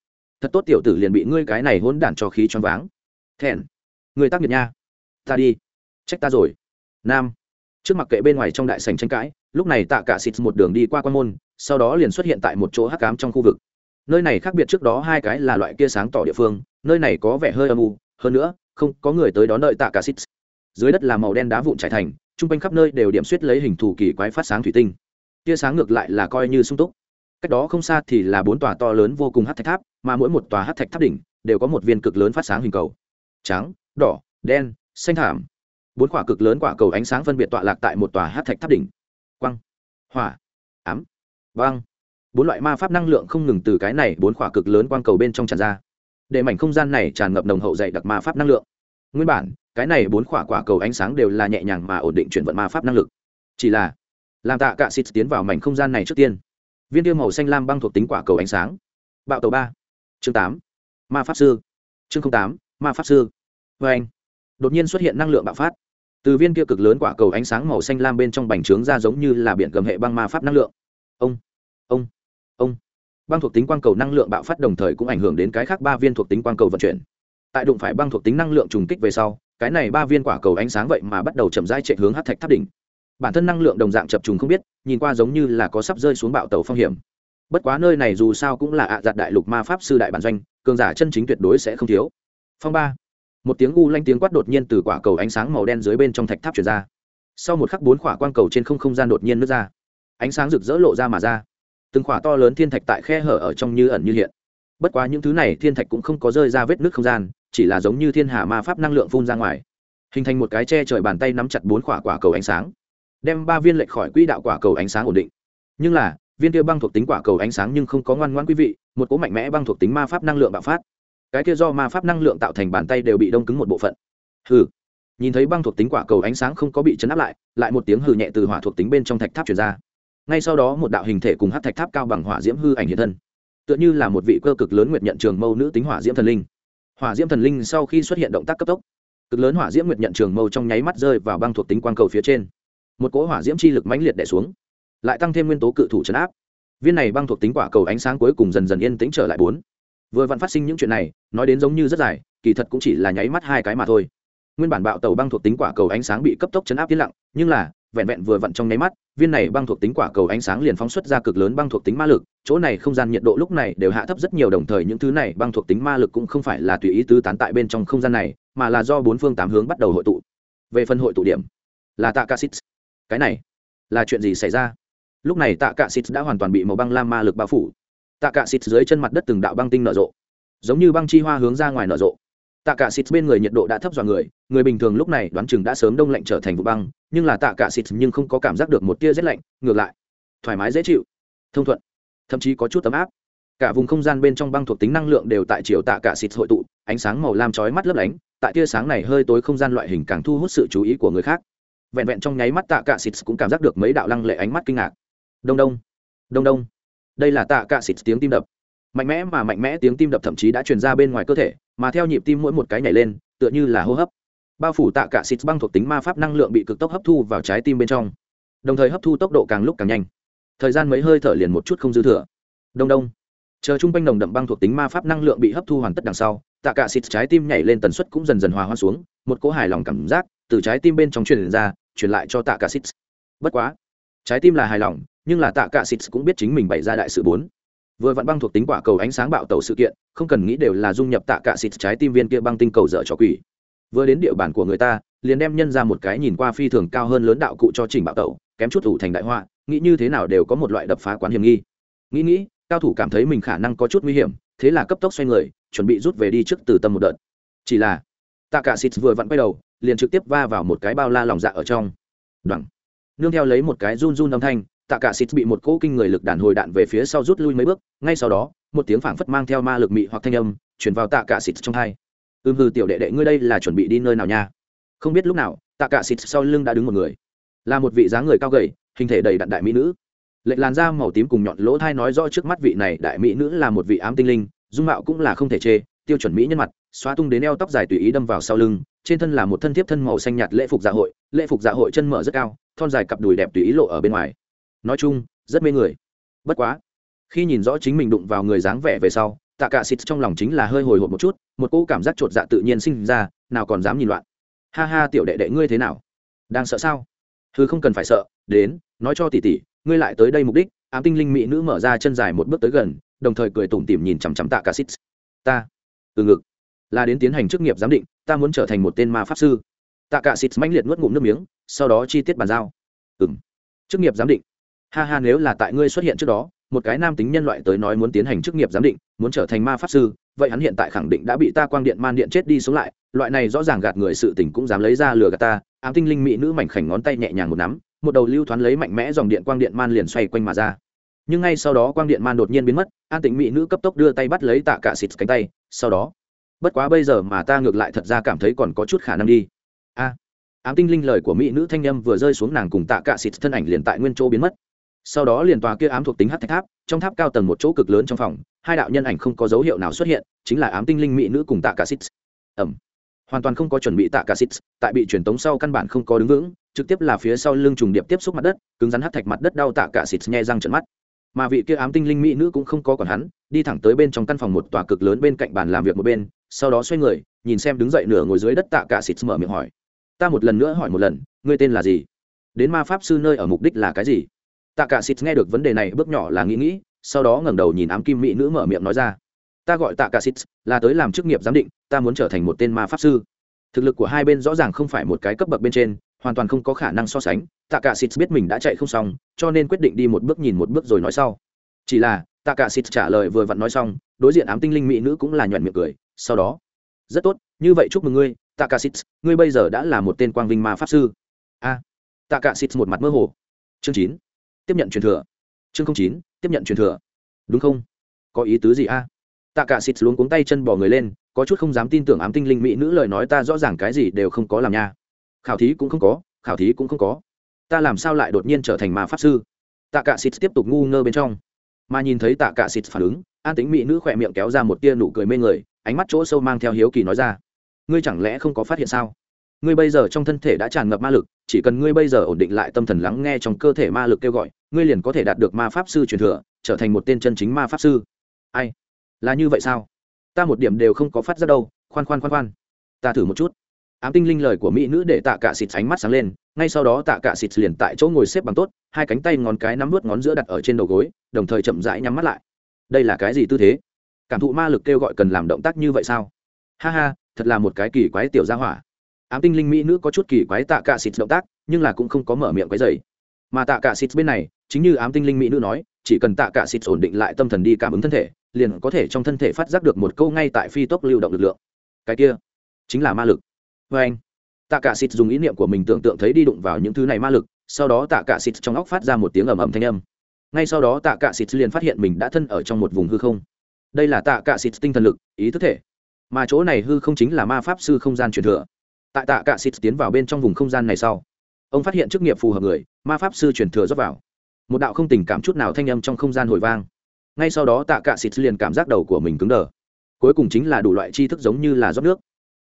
Thật tốt tiểu tử liền bị ngươi cái này hỗn đản cho khí choáng váng. Thẹn. Người tác nghiệp nha. Ta đi. Trách ta rồi. Nam. Trước mặt kệ bên ngoài trong đại sành tranh cãi, lúc này tạ cả xịt một đường đi qua quan môn, sau đó liền xuất hiện tại một chỗ hắc cám trong khu vực. Nơi này khác biệt trước đó hai cái là loại kia sáng tỏ địa phương, nơi này có vẻ hơi âm u, hơn nữa, không, có người tới đón đợi tạ cả xịt. Dưới đất là màu đen đá vụn trải thành, chung quanh khắp nơi đều điểm suýt lấy hình thù kỳ quái phát sáng thủy tinh. Tia sáng ngược lại là coi như sung túc. Cách đó không xa thì là bốn tòa to lớn vô cùng hắc thạch tháp mà mỗi một tòa hát thạch tháp đỉnh đều có một viên cực lớn phát sáng hình cầu. Trắng, đỏ, đen, xanh thảm. Bốn quả cực lớn quả cầu ánh sáng phân biệt tọa lạc tại một tòa hát thạch tháp đỉnh. Quăng hỏa, ám, vang. Bốn loại ma pháp năng lượng không ngừng từ cái này bốn quả cực lớn quang cầu bên trong tràn ra. Để mảnh không gian này tràn ngập nồng hậu dày đặc ma pháp năng lượng. Nguyên bản, cái này bốn quả quả cầu ánh sáng đều là nhẹ nhàng mà ổn định chuyển vận ma pháp năng lực. Chỉ là, làm tạ cạ xịt tiến vào mảnh không gian này trước tiên. Viên tiêu màu xanh lam băng thuộc tính quả cầu ánh sáng. Bạo tàu ba chương tám. Ma pháp sư. Chương tám, ma pháp sư. Vê anh, đột nhiên xuất hiện năng lượng bạo phát. Từ viên kia cực lớn quả cầu ánh sáng màu xanh lam bên trong bành trướng ra giống như là biển gầm hệ băng ma pháp năng lượng. Ông ông ông. Băng thuộc tính quang cầu năng lượng bạo phát đồng thời cũng ảnh hưởng đến cái khác ba viên thuộc tính quang cầu vận chuyển. Tại đụng phải băng thuộc tính năng lượng trùng kích về sau, cái này ba viên quả cầu ánh sáng vậy mà bắt đầu chậm rãi chạy hướng hát thạch tháp đỉnh. Bản thân năng lượng đồng dạng chập trùng không biết, nhìn qua giống như là có sắp rơi xuống bạo tàu phong hiểm bất quá nơi này dù sao cũng là ạ à đại lục ma pháp sư đại bản doanh, cường giả chân chính tuyệt đối sẽ không thiếu. Phong ba. Một tiếng u lanh tiếng quát đột nhiên từ quả cầu ánh sáng màu đen dưới bên trong thạch tháp chuyển ra. Sau một khắc bốn quả quang cầu trên không không gian đột nhiên nứt ra. Ánh sáng rực rỡ lộ ra mà ra. Từng quả to lớn thiên thạch tại khe hở ở trong như ẩn như hiện. Bất quá những thứ này thiên thạch cũng không có rơi ra vết nước không gian, chỉ là giống như thiên hà ma pháp năng lượng phun ra ngoài. Hình thành một cái che trời bàn tay nắm chặt bốn quả quả cầu ánh sáng. Đem ba viên lệch khỏi quỹ đạo quả cầu ánh sáng ổn định. Nhưng là viên kia băng thuộc tính quả cầu ánh sáng nhưng không có ngoan ngoãn quý vị, một cỗ mạnh mẽ băng thuộc tính ma pháp năng lượng bạo phát. Cái kia do ma pháp năng lượng tạo thành bàn tay đều bị đông cứng một bộ phận. Hừ. Nhìn thấy băng thuộc tính quả cầu ánh sáng không có bị chấn áp lại lại một tiếng hừ nhẹ từ hỏa thuộc tính bên trong thạch tháp chuyển ra. Ngay sau đó một đạo hình thể cùng hát thạch tháp cao bằng hỏa diễm hư ảnh hiện thân. Tựa như là một vị cơ cực lớn nguyệt nhận trường mâu nữ tính hỏa diễm thần linh. Hỏa diễm thần linh sau khi xuất hiện động tác cấp tốc, cực lớn hỏa diễm nguyệt nhận trường mâu trong nháy mắt rơi vào băng thuộc tính quang cầu phía trên. Một cỗ hỏa diễm chi lực mãnh liệt đẻ xuống lại tăng thêm nguyên tố cự thủ chấn áp. Viên này băng thuộc tính quả cầu ánh sáng cuối cùng dần dần yên tĩnh trở lại bốn. Vừa vặn phát sinh những chuyện này, nói đến giống như rất dài, kỳ thật cũng chỉ là nháy mắt hai cái mà thôi. Nguyên bản bạo tàu băng thuộc tính quả cầu ánh sáng bị cấp tốc chấn áp yên lặng, nhưng là, vẹn vẹn vừa vặn trong nháy mắt, viên này băng thuộc tính quả cầu ánh sáng liền phóng xuất ra cực lớn băng thuộc tính ma lực, chỗ này không gian nhiệt độ lúc này đều hạ thấp rất nhiều, đồng thời những thứ này băng thuộc tính ma lực cũng không phải là tùy ý tứ tán tại bên trong không gian này, mà là do bốn phương tám hướng bắt đầu hội tụ. Về phần hội tụ điểm, là tạ ca xít cái này, là chuyện gì xảy ra? Lúc này tạ cạ xịt đã hoàn toàn bị màu băng lam ma lực bao phủ. Tạ cạ xịt dưới chân mặt đất từng đạo băng tinh nở rộ, giống như băng chi hoa hướng ra ngoài nở rộ. Tạ cạ xịt bên người nhiệt độ đã thấp dọa người người bình thường lúc này đoán chừng đã sớm đông lạnh trở thành vụ băng, nhưng là tạ cạ xịt nhưng không có cảm giác được một tia rét lạnh, ngược lại, thoải mái dễ chịu, thông thuận, thậm chí có chút ấm áp. Cả vùng không gian bên trong băng thuộc tính năng lượng đều tại chiều tạ cạ xịt hội tụ, ánh sáng màu lam chói mắt lấp lánh, tại tia sáng này hơi tối không gian loại hình càng thu hút sự chú ý của người khác. Vẹn vẹn trong nháy mắt tạ cạ xịt cũng cảm giác được mấy đạo lăng lệ ánh mắt kinh ngạc đông đông. Đông đông. Đây là tạ cạ xịt tiếng tim đập. Mạnh mẽ mà mạnh mẽ tiếng tim đập thậm chí đã truyền ra bên ngoài cơ thể, mà theo nhịp tim mỗi một cái nhảy lên, tựa như là hô hấp. Bao phủ tạ cạ xịt băng thuộc tính ma pháp năng lượng bị cực tốc hấp thu vào trái tim bên trong. Đồng thời hấp thu tốc độ càng lúc càng nhanh. Thời gian mấy hơi thở liền một chút không dư thừa. Đông đông. Chờ chung quanh nồng đậm băng thuộc tính ma pháp năng lượng bị hấp thu hoàn tất đằng sau, tạ cạ xịt trái tim nhảy lên tần suất cũng dần dần hòa hoa xuống, một cỗ hài lòng cảm giác từ trái tim bên trong truyền ra, truyền lại cho tạ cạ xịt. Bất quá, trái tim là hài lòng nhưng là tạ cả xịt cũng biết chính mình bày ra đại sự bốn. Vừa vặn băng thuộc tính quả cầu ánh sáng bạo tàu sự kiện, không cần nghĩ đều là dung nhập tạ cả xịt trái tim viên kia băng tinh cầu dở cho quỷ. Vừa đến địa bàn của người ta, liền đem nhân ra một cái nhìn qua phi thường cao hơn lớn đạo cụ cho trình bạo tẩu, kém chút thủ thành đại họa, nghĩ như thế nào đều có một loại đập phá quán hiểm nghi. Nghĩ nghĩ, cao thủ cảm thấy mình khả năng có chút nguy hiểm, thế là cấp tốc xoay người, chuẩn bị rút về đi trước từ tâm một đợt. Chỉ là, tạ cả xịt vừa vặn quay đầu, liền trực tiếp va vào một cái bao la lòng dạ ở trong. Đoạn. Nương theo lấy một cái run run âm thanh tạ cả xịt bị một cỗ kinh người lực đàn hồi đạn về phía sau rút lui mấy bước, ngay sau đó, một tiếng phảng phất mang theo ma lực mị hoặc thanh âm chuyển vào tạ cả xịt trong hai. Ưm hư tiểu đệ đệ ngươi đây là chuẩn bị đi nơi nào nha? Không biết lúc nào, tạ cả xịt sau lưng đã đứng một người. Là một vị dáng người cao gầy, hình thể đầy đặn đại mỹ nữ. Lệch làn da màu tím cùng nhọn lỗ thai nói rõ trước mắt vị này đại mỹ nữ là một vị ám tinh linh, dung mạo cũng là không thể chê, tiêu chuẩn mỹ nhân mặt, xóa tung đến eo tóc dài tùy ý đâm vào sau lưng, trên thân là một thân thiếp thân màu xanh nhạt lễ phục dạ hội, lễ phục dạ hội chân mở rất cao, thon dài cặp đùi đẹp tùy ý lộ ở bên ngoài nói chung, rất mê người. Bất quá, khi nhìn rõ chính mình đụng vào người dáng vẻ về sau, tạ cả xịt trong lòng chính là hơi hồi hộp một chút, một cỗ cảm giác chột dạ tự nhiên sinh ra, nào còn dám nhìn loạn. Ha ha, tiểu đệ đệ ngươi thế nào? Đang sợ sao? Thứ không cần phải sợ, đến, nói cho tỷ tỷ, ngươi lại tới đây mục đích, ám tinh linh mỹ nữ mở ra chân dài một bước tới gần, đồng thời cười tủm tỉm nhìn chằm chằm tạ cả xịt. Ta, từ ngực, là đến tiến hành chức nghiệp giám định, ta muốn trở thành một tên ma pháp sư. Tạ cả xịt mãnh liệt nuốt ngụm nước miếng, sau đó chi tiết bàn giao. Ừm, chức nghiệp giám định ha ha, nếu là tại ngươi xuất hiện trước đó, một cái nam tính nhân loại tới nói muốn tiến hành chức nghiệp giám định, muốn trở thành ma pháp sư, vậy hắn hiện tại khẳng định đã bị ta quang điện man điện chết đi sống lại, loại này rõ ràng gạt người sự tình cũng dám lấy ra lừa gạt ta. Ám tinh linh mỹ nữ mảnh khảnh ngón tay nhẹ nhàng một nắm, một đầu lưu thoáng lấy mạnh mẽ dòng điện quang điện man liền xoay quanh mà ra. Nhưng ngay sau đó quang điện man đột nhiên biến mất, an tĩnh mỹ nữ cấp tốc đưa tay bắt lấy tạ cả xịt cánh tay, sau đó, bất quá bây giờ mà ta ngược lại thật ra cảm thấy còn có chút khả năng đi. A. Ám tinh linh lời của mỹ nữ thanh âm vừa rơi xuống nàng cùng tạ cả xịt thân ảnh liền tại nguyên chỗ biến mất sau đó liền tòa kia ám thuộc tính hát thạch tháp, trong tháp cao tầng một chỗ cực lớn trong phòng, hai đạo nhân ảnh không có dấu hiệu nào xuất hiện, chính là ám tinh linh mỹ nữ cùng tạ cả xít ẩm. Hoàn toàn không có chuẩn bị tạ cả xít tại bị truyền tống sau căn bản không có đứng vững, trực tiếp là phía sau lưng trùng điệp tiếp xúc mặt đất, cứng rắn hát thạch mặt đất đau tạ cả xít nhai răng trận mắt. Mà vị kia ám tinh linh mỹ nữ cũng không có còn hắn, đi thẳng tới bên trong căn phòng một tòa cực lớn bên cạnh bàn làm việc một bên, sau đó xoay người, nhìn xem đứng dậy nửa ngồi dưới đất tạ cả xít mở miệng hỏi. Ta một lần nữa hỏi một lần, ngươi tên là gì? Đến ma pháp sư nơi ở mục đích là cái gì? Tạ cả xịt nghe được vấn đề này bước nhỏ là nghĩ nghĩ, sau đó ngẩng đầu nhìn ám kim mỹ nữ mở miệng nói ra. Ta gọi tạ cả xịt là tới làm chức nghiệp giám định, ta muốn trở thành một tên ma pháp sư. Thực lực của hai bên rõ ràng không phải một cái cấp bậc bên trên, hoàn toàn không có khả năng so sánh. Tạ cả xịt biết mình đã chạy không xong, cho nên quyết định đi một bước nhìn một bước rồi nói sau. Chỉ là, tạ cả xịt trả lời vừa vặn nói xong, đối diện ám tinh linh mỹ nữ cũng là nhọn miệng cười, sau đó, rất tốt, như vậy chúc mừng ngươi, tạ cả xịt ngươi bây giờ đã là một tên quang vinh ma pháp sư. A, tạ cả xịt một mặt mơ hồ. Chương chín tiếp nhận truyền thừa. Chương chín, tiếp nhận truyền thừa. Đúng không? Có ý tứ gì a? Tạ cả xịt luống cuống tay chân bỏ người lên, có chút không dám tin tưởng ám tinh linh mỹ nữ lời nói ta rõ ràng cái gì đều không có làm nha. Khảo thí cũng không có, khảo thí cũng không có. Ta làm sao lại đột nhiên trở thành ma pháp sư? Tạ cả xịt tiếp tục ngu ngơ bên trong. Mà nhìn thấy tạ cả xịt phản ứng, an tính mỹ nữ khỏe miệng kéo ra một tia nụ cười mê người, ánh mắt chỗ sâu mang theo hiếu kỳ nói ra. Ngươi chẳng lẽ không có phát hiện sao? Ngươi bây giờ trong thân thể đã tràn ngập ma lực chỉ cần ngươi bây giờ ổn định lại tâm thần lắng nghe trong cơ thể ma lực kêu gọi, ngươi liền có thể đạt được ma pháp sư truyền thừa, trở thành một tên chân chính ma pháp sư. Ai? Là như vậy sao? Ta một điểm đều không có phát ra đâu, khoan khoan khoan khoan. Ta thử một chút. Ám tinh linh lời của mỹ nữ để tạ cả xịt ánh mắt sáng lên, ngay sau đó tạ cả xịt liền tại chỗ ngồi xếp bằng tốt, hai cánh tay ngón cái nắm vớt ngón giữa đặt ở trên đầu gối, đồng thời chậm rãi nhắm mắt lại. Đây là cái gì tư thế? Cảm thụ ma lực kêu gọi cần làm động tác như vậy sao? Ha ha, thật là một cái kỳ quái tiểu gia hỏa ám tinh linh mỹ nữ có chút kỳ quái tạ cả xịt động tác, nhưng là cũng không có mở miệng quấy dày mà tạ cả xịt bên này, chính như ám tinh linh mỹ nữ nói, chỉ cần tạ cả xịt ổn định lại tâm thần đi cảm ứng thân thể, liền có thể trong thân thể phát giác được một câu ngay tại phi tốc lưu động lực lượng. Cái kia, chính là ma lực. Vê anh, tạ cả xịt dùng ý niệm của mình tưởng tượng thấy đi đụng vào những thứ này ma lực, sau đó tạ cả xịt trong óc phát ra một tiếng ầm ầm thanh âm. Ngay sau đó tạ cả xịt liền phát hiện mình đã thân ở trong một vùng hư không. Đây là tạ cả xịt tinh thần lực, ý thức thể. Mà chỗ này hư không chính là ma pháp sư không gian truyền thừa tại tạ cả xịt tiến vào bên trong vùng không gian này sau. Ông phát hiện chức nghiệp phù hợp người, ma pháp sư truyền thừa rót vào. Một đạo không tình cảm chút nào thanh âm trong không gian hồi vang. Ngay sau đó tạ cả xịt liền cảm giác đầu của mình cứng đờ. Cuối cùng chính là đủ loại tri thức giống như là rót nước,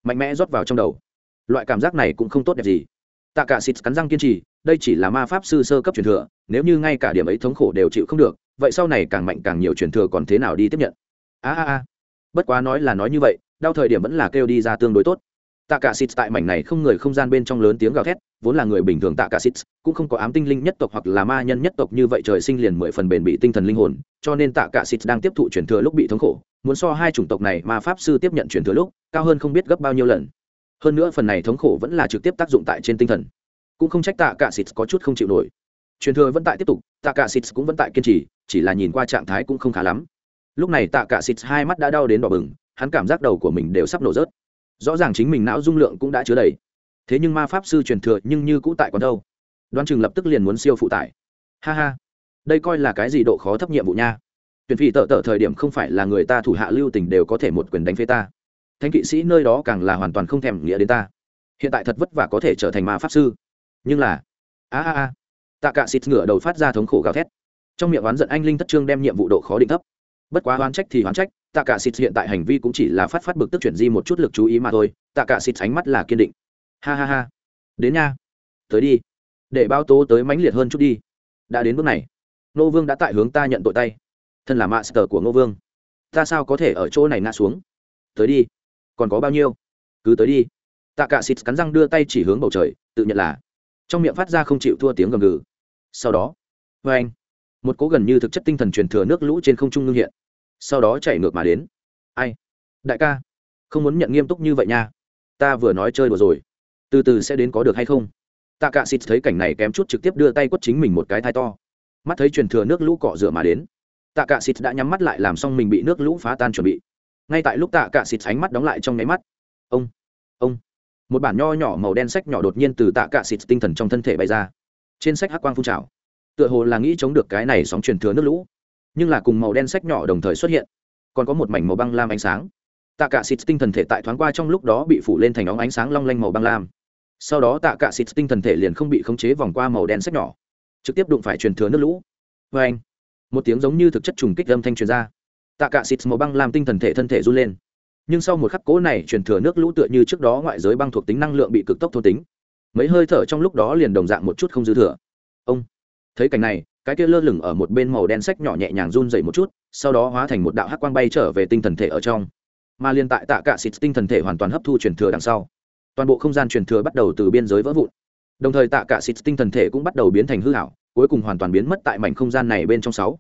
mạnh mẽ rót vào trong đầu. Loại cảm giác này cũng không tốt đẹp gì. Tạ cả xịt cắn răng kiên trì, đây chỉ là ma pháp sư sơ cấp truyền thừa, nếu như ngay cả điểm ấy thống khổ đều chịu không được, vậy sau này càng mạnh càng nhiều truyền thừa còn thế nào đi tiếp nhận? A a a. Bất quá nói là nói như vậy, đau thời điểm vẫn là kêu đi ra tương đối tốt tạ cả xịt tại mảnh này không người không gian bên trong lớn tiếng gào thét, vốn là người bình thường tạ cả xịt cũng không có ám tinh linh nhất tộc hoặc là ma nhân nhất tộc như vậy trời sinh liền mười phần bền bị tinh thần linh hồn, cho nên tạ cả xịt đang tiếp thụ truyền thừa lúc bị thống khổ, muốn so hai chủng tộc này ma pháp sư tiếp nhận truyền thừa lúc, cao hơn không biết gấp bao nhiêu lần. Hơn nữa phần này thống khổ vẫn là trực tiếp tác dụng tại trên tinh thần. Cũng không trách tạ cả xịt có chút không chịu nổi. Truyền thừa vẫn tại tiếp tục tạ cả xịt cũng vẫn tại kiên trì, chỉ là nhìn qua trạng thái cũng không khá lắm. Lúc này tạ cả xịt hai mắt đã đau đến đỏ bừng, hắn cảm giác đầu của mình đều sắp nổ rớt rõ ràng chính mình não dung lượng cũng đã chứa đầy. Thế nhưng ma pháp sư truyền thừa nhưng như cũ tại còn đâu? Đoan chừng lập tức liền muốn siêu phụ tải. Ha ha. Đây coi là cái gì độ khó thấp nhiệm vụ nha? Tuyển phi tợ tợ thời điểm không phải là người ta thủ hạ lưu tình đều có thể một quyền đánh phế ta. Thanh kỵ sĩ nơi đó càng là hoàn toàn không thèm nghĩa đến ta. Hiện tại thật vất vả có thể trở thành ma pháp sư. Nhưng là, a a a, tạ cả xịt ngửa đầu phát ra thống khổ gào thét. Trong miệng oán giận anh linh thất trương đem nhiệm vụ độ khó định thấp. Bất quá oán trách thì oán trách tạ cả xịt hiện tại hành vi cũng chỉ là phát phát bực tức chuyển di một chút lực chú ý mà thôi. Tạ cả xịt ánh mắt là kiên định. Ha ha ha. Đến nha. Tới đi. Để bao tố tới mãnh liệt hơn chút đi. Đã đến bước này. Nô vương đã tại hướng ta nhận tội tay. Thân là master của ngô vương. Ta sao có thể ở chỗ này ngã xuống? Tới đi. Còn có bao nhiêu? Cứ tới đi. Tạ cả xịt cắn răng đưa tay chỉ hướng bầu trời, tự nhận là trong miệng phát ra không chịu thua tiếng gầm gừ. Sau đó vê anh một cố gần như thực chất tinh thần truyền thừa nước lũ trên không trung ngưng hiện sau đó chạy ngược mà đến. Ai? Đại ca, không muốn nhận nghiêm túc như vậy nha. Ta vừa nói chơi đùa rồi. Từ từ sẽ đến có được hay không? Tạ cạ xịt thấy cảnh này kém chút trực tiếp đưa tay quất chính mình một cái thai to. Mắt thấy truyền thừa nước lũ cọ rửa mà đến, tạ cạ xịt đã nhắm mắt lại làm xong mình bị nước lũ phá tan chuẩn bị. Ngay tại lúc tạ cạ xịt ánh mắt đóng lại trong nháy mắt, ông ông, một bản nho nhỏ màu đen sách nhỏ đột nhiên từ tạ cạ xịt tinh thần trong thân thể bay ra. Trên sách hắc quang phun trào, tựa hồ là nghĩ chống được cái này sóng truyền thừa nước lũ nhưng là cùng màu đen sách nhỏ đồng thời xuất hiện. Còn có một mảnh màu băng lam ánh sáng. Tạ cả xịt tinh thần thể tại thoáng qua trong lúc đó bị phủ lên thành óng ánh sáng long lanh màu băng lam. Sau đó tạ cả xịt tinh thần thể liền không bị khống chế vòng qua màu đen sách nhỏ. Trực tiếp đụng phải truyền thừa nước lũ. Vê anh, một tiếng giống như thực chất trùng kích âm thanh truyền ra. Tạ cả xịt màu băng lam tinh thần thể thân thể run lên. Nhưng sau một khắc cố này, truyền thừa nước lũ tựa như trước đó ngoại giới băng thuộc tính năng lượng bị cực tốc thôn tính. Mấy hơi thở trong lúc đó liền đồng dạng một chút không dư thừa. Ông, thấy cảnh này cái kia lơ lửng ở một bên màu đen sách nhỏ nhẹ nhàng run dậy một chút, sau đó hóa thành một đạo hắc quang bay trở về tinh thần thể ở trong. Mà liên tại tạ cả xịt tinh thần thể hoàn toàn hấp thu truyền thừa đằng sau, toàn bộ không gian truyền thừa bắt đầu từ biên giới vỡ vụn. Đồng thời tạ cả xịt tinh thần thể cũng bắt đầu biến thành hư hảo, cuối cùng hoàn toàn biến mất tại mảnh không gian này bên trong sáu.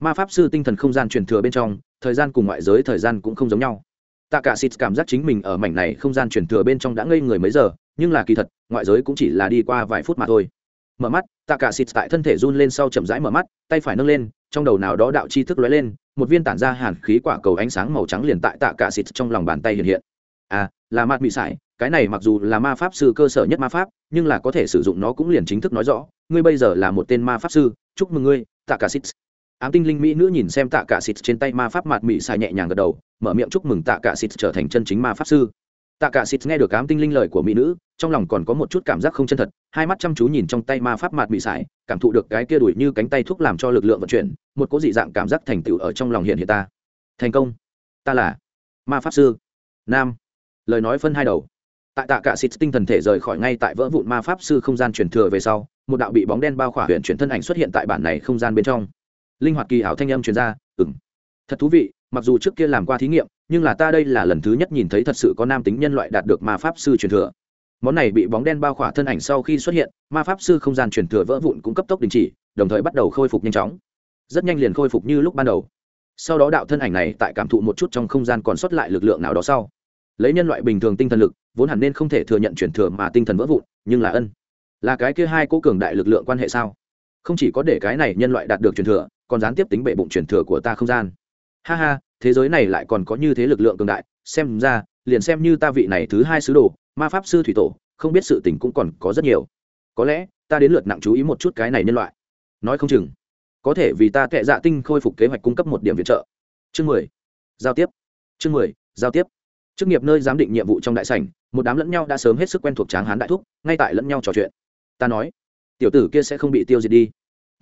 Ma pháp sư tinh thần không gian truyền thừa bên trong, thời gian cùng ngoại giới thời gian cũng không giống nhau. Tạ cả xịt cảm giác chính mình ở mảnh này không gian truyền thừa bên trong đã ngây người mấy giờ, nhưng là kỳ thật, ngoại giới cũng chỉ là đi qua vài phút mà thôi. Mở mắt tạ cả xịt tại thân thể run lên sau chậm rãi mở mắt, tay phải nâng lên, trong đầu nào đó đạo chi thức lóe lên, một viên tản ra hàn khí quả cầu ánh sáng màu trắng liền tại tạ cả xịt trong lòng bàn tay hiện hiện. À là mạt mị sải, cái này mặc dù là ma pháp sư cơ sở nhất ma pháp, nhưng là có thể sử dụng nó cũng liền chính thức nói rõ, ngươi bây giờ là một tên ma pháp sư, chúc mừng ngươi, tạ cả xịt ám tinh linh mỹ nữ nhìn xem tạ cả xịt trên tay ma pháp mạt mị sải nhẹ nhàng gật đầu, mở miệng chúc mừng tạ cả xịt trở thành chân chính ma pháp sư tạ cả xịt nghe được cám tinh linh lời của mỹ nữ, trong lòng còn có một chút cảm giác không chân thật, hai mắt chăm chú nhìn trong tay ma pháp mạt bị sải, cảm thụ được cái kia đuổi như cánh tay thuốc làm cho lực lượng vận chuyển, một cố dị dạng cảm giác thành tựu ở trong lòng hiện hiện ta. Thành công. Ta là ma pháp sư. Nam. Lời nói phân hai đầu. Tại tạ cả xịt tinh thần thể rời khỏi ngay tại vỡ vụn ma pháp sư không gian truyền thừa về sau, một đạo bị bóng đen bao khỏa huyện chuyển thân ảnh xuất hiện tại bản này không gian bên trong. Linh hoạt kỳ ảo thanh âm truyền ra ừng thật thú vị, mặc dù trước kia làm qua thí nghiệm nhưng là ta đây là lần thứ nhất nhìn thấy thật sự có nam tính nhân loại đạt được ma pháp sư truyền thừa. Món này bị bóng đen bao khỏa thân ảnh sau khi xuất hiện, ma pháp sư không gian truyền thừa vỡ vụn cũng cấp tốc đình chỉ, đồng thời bắt đầu khôi phục nhanh chóng. Rất nhanh liền khôi phục như lúc ban đầu. Sau đó đạo thân ảnh này tại cảm thụ một chút trong không gian còn sót lại lực lượng nào đó sau. Lấy nhân loại bình thường tinh thần lực, vốn hẳn nên không thể thừa nhận truyền thừa mà tinh thần vỡ vụn, nhưng là ân. Là cái kia hai cố cường đại lực lượng quan hệ sao? Không chỉ có để cái này nhân loại đạt được truyền thừa, còn gián tiếp tính bệ bụng truyền thừa của ta không gian. Ha ha thế giới này lại còn có như thế lực lượng cường đại, xem ra, liền xem như ta vị này thứ hai sứ đồ, ma pháp sư thủy tổ, không biết sự tình cũng còn có rất nhiều. Có lẽ, ta đến lượt nặng chú ý một chút cái này nhân loại. Nói không chừng, có thể vì ta tệ dạ tinh khôi phục kế hoạch cung cấp một điểm viện trợ. Chương mười. Giao tiếp. Chương mười, giao tiếp. Chức nghiệp nơi giám định nhiệm vụ trong đại sảnh, một đám lẫn nhau đã sớm hết sức quen thuộc tráng hán đại thúc, ngay tại lẫn nhau trò chuyện. Ta nói, tiểu tử kia sẽ không bị tiêu diệt đi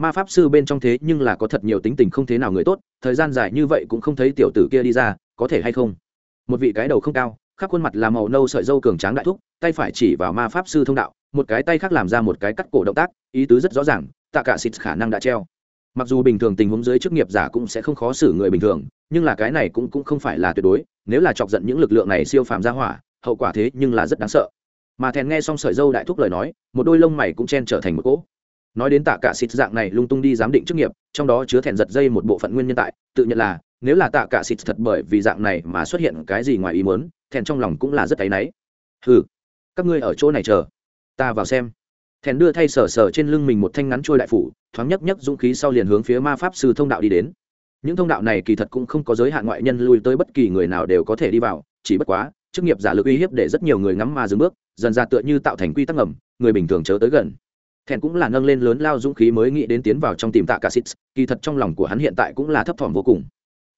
ma pháp sư bên trong thế nhưng là có thật nhiều tính tình không thế nào người tốt, thời gian dài như vậy cũng không thấy tiểu tử kia đi ra, có thể hay không? Một vị cái đầu không cao, khắp khuôn mặt là màu nâu sợi dâu cường tráng đại thúc, tay phải chỉ vào ma pháp sư thông đạo, một cái tay khác làm ra một cái cắt cổ động tác, ý tứ rất rõ ràng, tạ cả xịt khả năng đã treo. Mặc dù bình thường tình huống dưới chức nghiệp giả cũng sẽ không khó xử người bình thường, nhưng là cái này cũng cũng không phải là tuyệt đối, nếu là chọc giận những lực lượng này siêu phàm ra hỏa, hậu quả thế nhưng là rất đáng sợ. Mà thèn nghe xong sợi dâu đại thúc lời nói, một đôi lông mày cũng chen trở thành một cỗ nói đến tạ cả xịt dạng này lung tung đi giám định chức nghiệp, trong đó chứa thẹn giật dây một bộ phận nguyên nhân tại, tự nhận là, nếu là tạ cả xịt thật bởi vì dạng này mà xuất hiện cái gì ngoài ý muốn, thẹn trong lòng cũng là rất áy náy. Hừ, các ngươi ở chỗ này chờ, ta vào xem. Thẹn đưa thay sờ sờ trên lưng mình một thanh ngắn trôi đại phủ, thoáng nhấc nhấc dũng khí sau liền hướng phía ma pháp sư thông đạo đi đến. Những thông đạo này kỳ thật cũng không có giới hạn ngoại nhân lui tới bất kỳ người nào đều có thể đi vào, chỉ bất quá, chức nghiệp giả lực uy hiếp để rất nhiều người ngắm ma dừng bước, dần ra tựa như tạo thành quy tắc ngầm, người bình thường chớ tới gần thẹn cũng là nâng lên lớn lao dũng khí mới nghĩ đến tiến vào trong tìm tạ cả xít kỳ thật trong lòng của hắn hiện tại cũng là thấp thỏm vô cùng.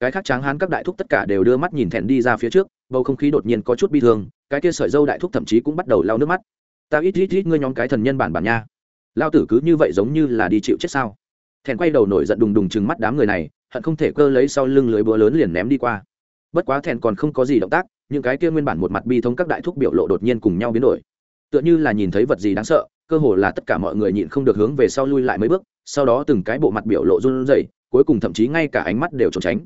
Cái khác tráng hắn các đại thúc tất cả đều đưa mắt nhìn thẹn đi ra phía trước, bầu không khí đột nhiên có chút bi thương, cái kia sợi dâu đại thúc thậm chí cũng bắt đầu lau nước mắt. Ta ít ít ít ngươi nhóm cái thần nhân bản bản nha. Lao tử cứ như vậy giống như là đi chịu chết sao? Thẹn quay đầu nổi giận đùng đùng chừng mắt đám người này, hận không thể cơ lấy sau lưng lưới búa lớn liền ném đi qua. Bất quá thẹn còn không có gì động tác, những cái kia nguyên bản một mặt bi thống các đại thúc biểu lộ đột nhiên cùng nhau biến đổi. Tựa như là nhìn thấy vật gì đáng sợ cơ hồ là tất cả mọi người nhịn không được hướng về sau lui lại mấy bước, sau đó từng cái bộ mặt biểu lộ run rẩy, cuối cùng thậm chí ngay cả ánh mắt đều trốn tránh.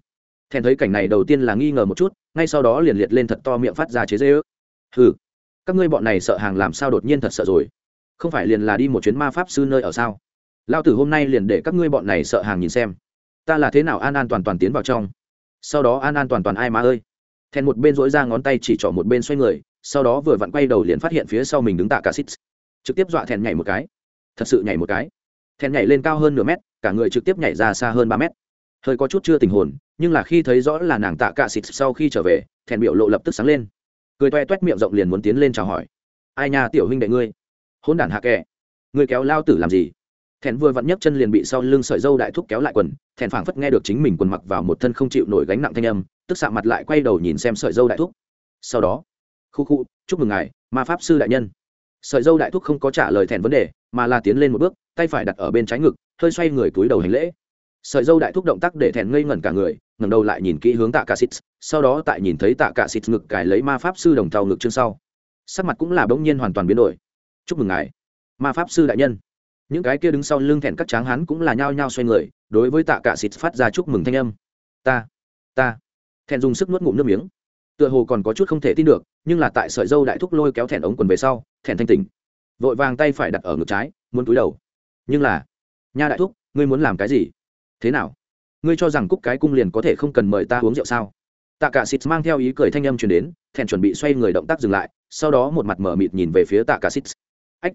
Thèn thấy cảnh này đầu tiên là nghi ngờ một chút, ngay sau đó liền liệt lên thật to miệng phát ra chế dê ước ừ các ngươi bọn này sợ hàng làm sao đột nhiên thật sợ rồi? Không phải liền là đi một chuyến ma pháp sư nơi ở sao? Lao tử hôm nay liền để các ngươi bọn này sợ hàng nhìn xem. Ta là thế nào an an toàn toàn tiến vào trong? Sau đó an an toàn toàn ai mà ơi? Thèn một bên dỗi ra ngón tay chỉ trỏ một bên xoay người, sau đó vừa vặn quay đầu liền phát hiện phía sau mình đứng tạ cả xít trực tiếp dọa thèn nhảy một cái. Thật sự nhảy một cái. Thèn nhảy lên cao hơn nửa mét, cả người trực tiếp nhảy ra xa hơn ba mét. Hơi có chút chưa tình hồn, nhưng là khi thấy rõ là nàng tạ cả xịt sau khi trở về, thèn biểu lộ lập tức sáng lên. Cười toe toét miệng rộng liền muốn tiến lên chào hỏi. Ai nha, tiểu huynh đệ ngươi? Hôn đản hạ kẻ. Ngươi kéo lao tử làm gì? Thèn vừa vặn nhấc chân liền bị sau lưng sợi dâu đại thúc kéo lại quần, thèn phảng phất nghe được chính mình quần mặc vào một thân không chịu nổi gánh nặng thanh âm, tức sạ mặt lại quay đầu nhìn xem sợi dâu đại thúc. Sau đó, khu khu, chúc mừng ngài, ma pháp sư đại nhân sợi dâu đại thúc không có trả lời thẹn vấn đề, mà là tiến lên một bước, tay phải đặt ở bên trái ngực, hơi xoay người túi đầu hành lễ. Sợi dâu đại thúc động tác để thẹn ngây ngẩn cả người, ngẩng đầu lại nhìn kỹ hướng tạ cả xịt sau đó tại nhìn thấy tạ cả xịt ngực cài lấy ma pháp sư đồng thau ngực chương sau. Sắc mặt cũng là bỗng nhiên hoàn toàn biến đổi. Chúc mừng ngài, ma pháp sư đại nhân. Những cái kia đứng sau lưng thẹn các tráng hắn cũng là nhao nhao xoay người, đối với tạ cả xịt phát ra chúc mừng thanh âm. Ta ta. Thẹn dùng sức nuốt ngụm nước miếng. Tựa hồ còn có chút không thể tin được, nhưng là tại sợi dâu đại thúc lôi kéo thẹn ống quần về sau thẹn thanh tỉnh. Vội vàng tay phải đặt ở ngực trái, muốn túi đầu. Nhưng là, nha đại thúc, ngươi muốn làm cái gì? Thế nào? Ngươi cho rằng cúc cái cung liền có thể không cần mời ta uống rượu sao? Tạ cả xịt mang theo ý cười thanh âm truyền đến thẹn chuẩn bị xoay người động tác dừng lại, sau đó một mặt mở mịt nhìn về phía tạ cả xịt ách,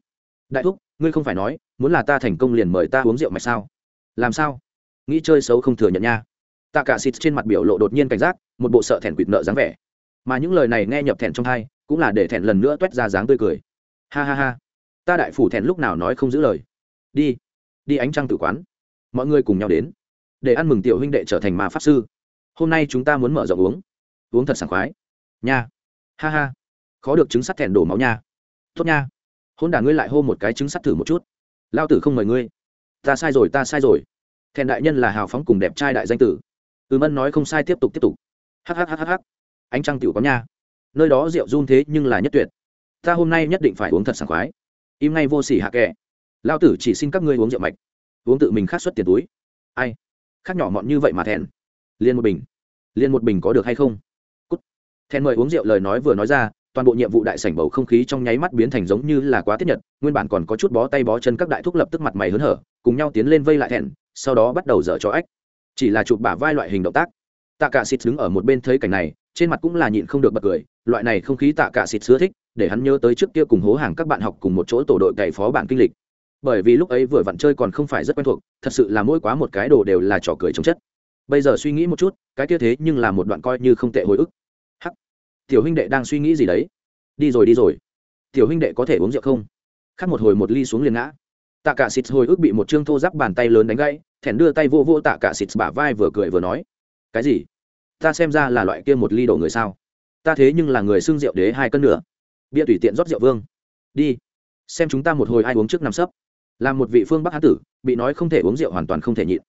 đại thúc, ngươi không phải nói, muốn là ta thành công liền mời ta uống rượu mạch sao? Làm sao? Nghĩ chơi xấu không thừa nhận nha. Tạ cả xịt trên mặt biểu lộ đột nhiên cảnh giác, một bộ sợ thẹn quỵt nợ dáng vẻ. Mà những lời này nghe nhập thẹn trong thai cũng là để thẹn lần nữa toét ra dáng tươi cười ha ha ha. Ta đại phủ thẹn lúc nào nói không giữ lời. Đi đi ánh trăng tử quán. Mọi người cùng nhau đến. Để ăn mừng tiểu huynh đệ trở thành ma pháp sư. Hôm nay chúng ta muốn mở rộng uống. Uống thật sảng khoái. Nha. Ha ha. Khó được trứng sắt thẹn đổ máu nha. Tốt nha. Hôn đả ngươi lại hô một cái trứng sắt thử một chút. Lao tử không mời ngươi. Ta sai rồi, ta sai rồi. Thẹn đại nhân là hào phóng cùng đẹp trai đại danh tử. Ừ mân nói không sai, tiếp tục tiếp tục. Hhhhh ánh trăng tiểu có nha. Nơi đó rượu run thế nhưng là nhất tuyệt ta hôm nay nhất định phải uống thật sảng khoái. Im ngay vô s ỉ hạ kệ lao tử chỉ xin các ngươi uống rượu mạch. Uống tự mình khát xuất tiền túi. Ai? Khác nhỏ mọn như vậy mà thèn liền một bình. Liền một bình có được hay không? Cút. Thèn mời uống rượu lời nói vừa nói ra, toàn bộ nhiệm vụ đại sảnh bầu không khí trong nháy mắt biến thành giống như là quá tiết nhật, nguyên bản còn có chút bó tay bó chân các đại thúc lập tức mặt mày hớn hở, cùng nhau tiến lên vây lại thẹn, sau đó bắt đầu dở cho ách. Chỉ là chụp bả vai loại hình động tác. Tạ cả xịt đứng ở một bên thấy cảnh này, trên mặt cũng là nhịn không được bật cười, loại này không khí tạ cả xịt sứa thích để hắn nhớ tới trước kia cùng hố hàng các bạn học cùng một chỗ tổ đội cày phó bản kinh lịch. Bởi vì lúc ấy vừa vặn chơi còn không phải rất quen thuộc, thật sự là mỗi quá một cái đồ đều là trò cười trồng chất. Bây giờ suy nghĩ một chút, cái kia thế nhưng là một đoạn coi như không tệ hồi ức. Hắc. Tiểu huynh đệ đang suy nghĩ gì đấy? Đi rồi đi rồi. Tiểu huynh đệ có thể uống rượu không? Khắc một hồi một ly xuống liền ngã. Tạ cả xịt hồi ức bị một chương thô giáp bàn tay lớn đánh gãy thẻn đưa tay vô vô tạ cả xịt bả vai vừa cười vừa nói. Cái gì? Ta xem ra là loại kia một ly đổ người sao? Ta thế nhưng là người xưng rượu đế hai cân nữa bia tùy tiện rót rượu vương. Đi. Xem chúng ta một hồi ai uống trước nằm sấp. Làm một vị phương bắc hán tử, bị nói không thể uống rượu hoàn toàn không thể nhịn.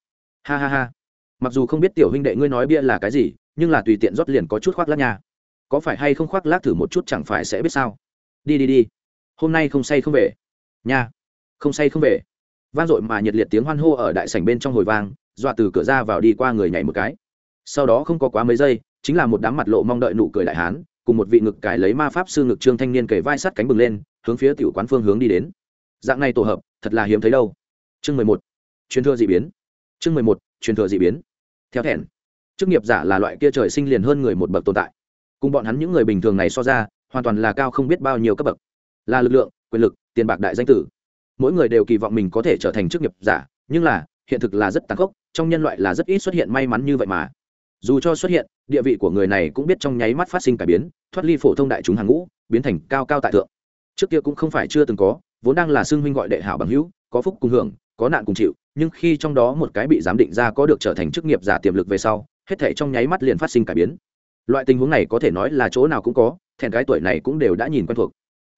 Ha ha ha. Mặc dù không biết tiểu huynh đệ ngươi nói bia là cái gì, nhưng là tùy tiện rót liền có chút khoác lác nha. Có phải hay không khoác lác thử một chút chẳng phải sẽ biết sao? Đi đi đi. Hôm nay không say không về. Nha. Không say không về. Vang dội mà nhiệt liệt tiếng hoan hô ở đại sảnh bên trong hồi vang, dọa từ cửa ra vào đi qua người nhảy một cái. Sau đó không có quá mấy giây, chính là một đám mặt lộ mong đợi nụ cười đại hán cùng một vị ngực cải lấy ma pháp sư ngực trương thanh niên kể vai sắt cánh bừng lên, hướng phía tiểu quán phương hướng đi đến. Dạng này tổ hợp, thật là hiếm thấy đâu. Chương mười một, truyền thừa d ị biến. Chương mười một, truyền thừa d ị biến. Theo thẻn chức nghiệp giả là loại kia trời sinh liền hơn người một bậc tồn tại. Cùng bọn hắn những người bình thường này so ra, hoàn toàn là cao không biết bao nhiêu cấp bậc. Là lực lượng, quyền lực, tiền bạc đại danh tử. Mỗi người đều kỳ vọng mình có thể trở thành chức nghiệp giả, nhưng là, hiện thực là rất tàn khốc, trong nhân loại là rất ít xuất hiện may mắn như vậy mà. Dù cho xuất hiện địa vị của người này cũng biết trong nháy mắt phát sinh cải biến, thoát ly phổ thông đại chúng hàng ngũ, biến thành cao cao tại thượng. Trước kia cũng không phải chưa từng có, vốn đang là xưng huynh gọi đệ hảo bằng hữu, có phúc cùng hưởng, có nạn cùng chịu, nhưng khi trong đó một cái bị giám định ra có được trở thành chức nghiệp giả tiềm lực về sau, hết thể trong nháy mắt liền phát sinh cải biến. Loại tình huống này có thể nói là chỗ nào cũng có thèn cái tuổi này cũng đều đã nhìn quen thuộc.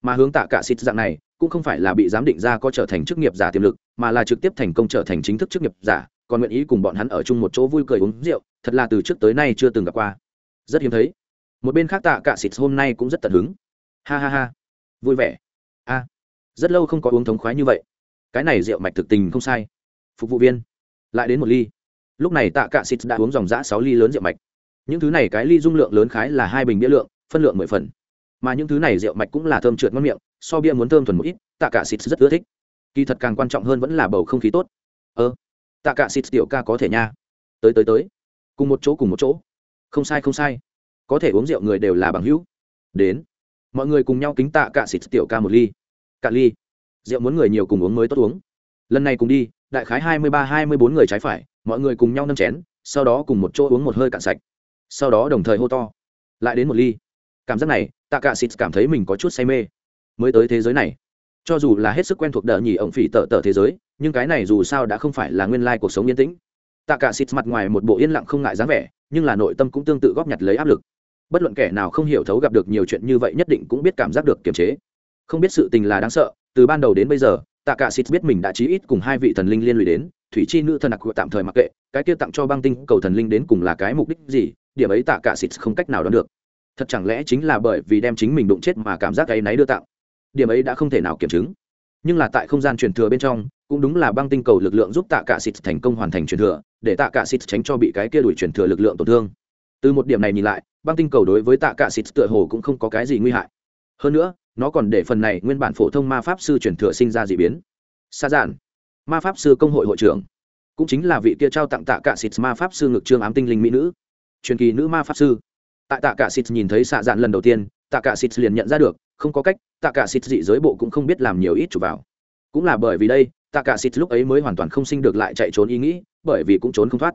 Mà hướng tạ cả xịt dạng này, cũng không phải là bị giám định ra có trở thành chức nghiệp giả tiềm lực, mà là trực tiếp thành công trở thành chính thức chức nghiệp giả, còn nguyện ý cùng bọn hắn ở chung một chỗ vui cười uống rượu thật là từ trước tới nay chưa từng gặp qua. Rất hiếm thấy. Một bên khác tạ cạ xịt hôm nay cũng rất tận hứng. Ha ha ha. Vui vẻ. A. À, rất lâu không có uống thống khoái như vậy. Cái này rượu mạch thực tình không sai. Phục vụ viên. Lại đến một ly. Lúc này tạ cạ xịt đã uống dòng giã sáu ly lớn rượu mạch. Những thứ này cái ly dung lượng lớn khái là hai bình bia lượng, phân lượng mười phần. Mà những thứ này rượu mạch cũng là thơm trượt ngon miệng, so bia muốn thơm thuần một ít, tạ cạ xịt rất ưa thích. Kỳ thật càng quan trọng hơn vẫn là bầu không khí tốt. Ơ, tạ cạ xịt tiểu ca có thể nha. Tới tới tới cùng một chỗ cùng một chỗ. Không sai không sai. Có thể uống rượu người đều là bằng hữu. Đến. Mọi người cùng nhau kính tạ cạ xịt tiểu ca một ly. Cạn ly, rượu muốn người nhiều cùng uống mới tốt uống. Lần này cùng đi, đại khái hai mươi ba, hai mươi bốn người trái phải, mọi người cùng nhau nâng chén, sau đó cùng một chỗ uống một hơi cạn sạch. Sau đó đồng thời hô to. Lại đến một ly. Cảm giác này, tạ cạ xịt cảm thấy mình có chút say mê. Mới tới thế giới này. Cho dù là hết sức quen thuộc đỡ nhỉ ổng phỉ tợ tợ thế giới, nhưng cái này dù sao đã không phải là nguyên lai cuộc sống yên tĩnh tạ cả xịt mặt ngoài một bộ yên lặng không ngại dáng vẻ, nhưng là nội tâm cũng tương tự góp nhặt lấy áp lực. Bất luận kẻ nào không hiểu thấu gặp được nhiều chuyện như vậy nhất định cũng biết cảm giác được kiềm chế. Không biết sự tình là đáng sợ, từ ban đầu đến bây giờ, tạ cả xịt biết mình đã chí ít cùng hai vị thần linh liên lụy đến, thủy chi nữ thần đặc tạm thời mặc kệ, cái kia tặng cho băng tinh cầu thần linh đến cùng là cái mục đích gì, điểm ấy tạ cả xịt không cách nào đoán được. Thật chẳng lẽ chính là bởi vì đem chính mình đụng chết mà cảm giác cái náy đưa tặng? Điểm ấy đã không thể nào kiểm chứng. Nhưng là tại không gian truyền thừa bên trong cũng đúng là băng tinh cầu lực lượng giúp tạ cả xịt thành công hoàn thành truyền thừa, để tạ cả xịt tránh cho bị cái kia đuổi truyền thừa lực lượng tổn thương. Từ một điểm này nhìn lại, băng tinh cầu đối với tạ cả xịt tựa hồ cũng không có cái gì nguy hại. Hơn nữa, nó còn để phần này nguyên bản phổ thông ma pháp sư truyền thừa sinh ra d ị biến. Xa giản, ma pháp sư công hội hội trưởng, cũng chính là vị kia trao tặng tạ cả xịt ma pháp sư ngực trương ám tinh linh mỹ nữ, truyền kỳ nữ ma pháp sư. Tại tạ cả xịt nhìn thấy xạ dạn lần đầu tiên, tạ cả xịt liền nhận ra được, không có cách, tạ cả xịt dị giới bộ cũng không biết làm nhiều ít chủ vào. Cũng là bởi vì đây tạ cả xịt lúc ấy mới hoàn toàn không sinh được lại chạy trốn ý nghĩ, bởi vì cũng trốn không thoát.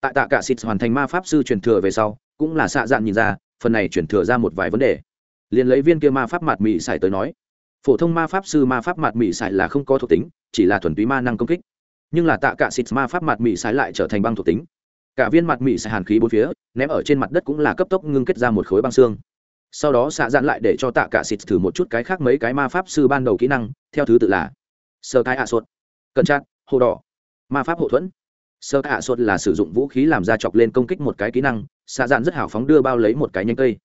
Tại tạ cả xịt hoàn thành ma pháp sư truyền thừa về sau, cũng là xạ dạn nhìn ra, phần này truyền thừa ra một vài vấn đề. Liền lấy viên kia ma pháp mặt mị sải tới nói, phổ thông ma pháp sư ma pháp mặt mị sải là không có thuộc tính, chỉ là thuần túy ma năng công kích. Nhưng là tạ cả xịt ma pháp mặt mị sải lại trở thành băng thuộc tính. Cả viên mặt mị sải hàn khí bốn phía, ném ở trên mặt đất cũng là cấp tốc ngưng kết ra một khối băng xương. Sau đó xạ dạn lại để cho tạ cả xịt thử một chút cái khác mấy cái ma pháp sư ban đầu kỹ năng, theo thứ tự là sơ cái ạ sốt cẩn trát hồ đỏ, ma pháp hộ thuẫn. Sơ hạ sốt là sử dụng vũ khí làm ra chọc lên công kích một cái kỹ năng, xạ dạn rất hào phóng đưa bao lấy một cái nhánh cây.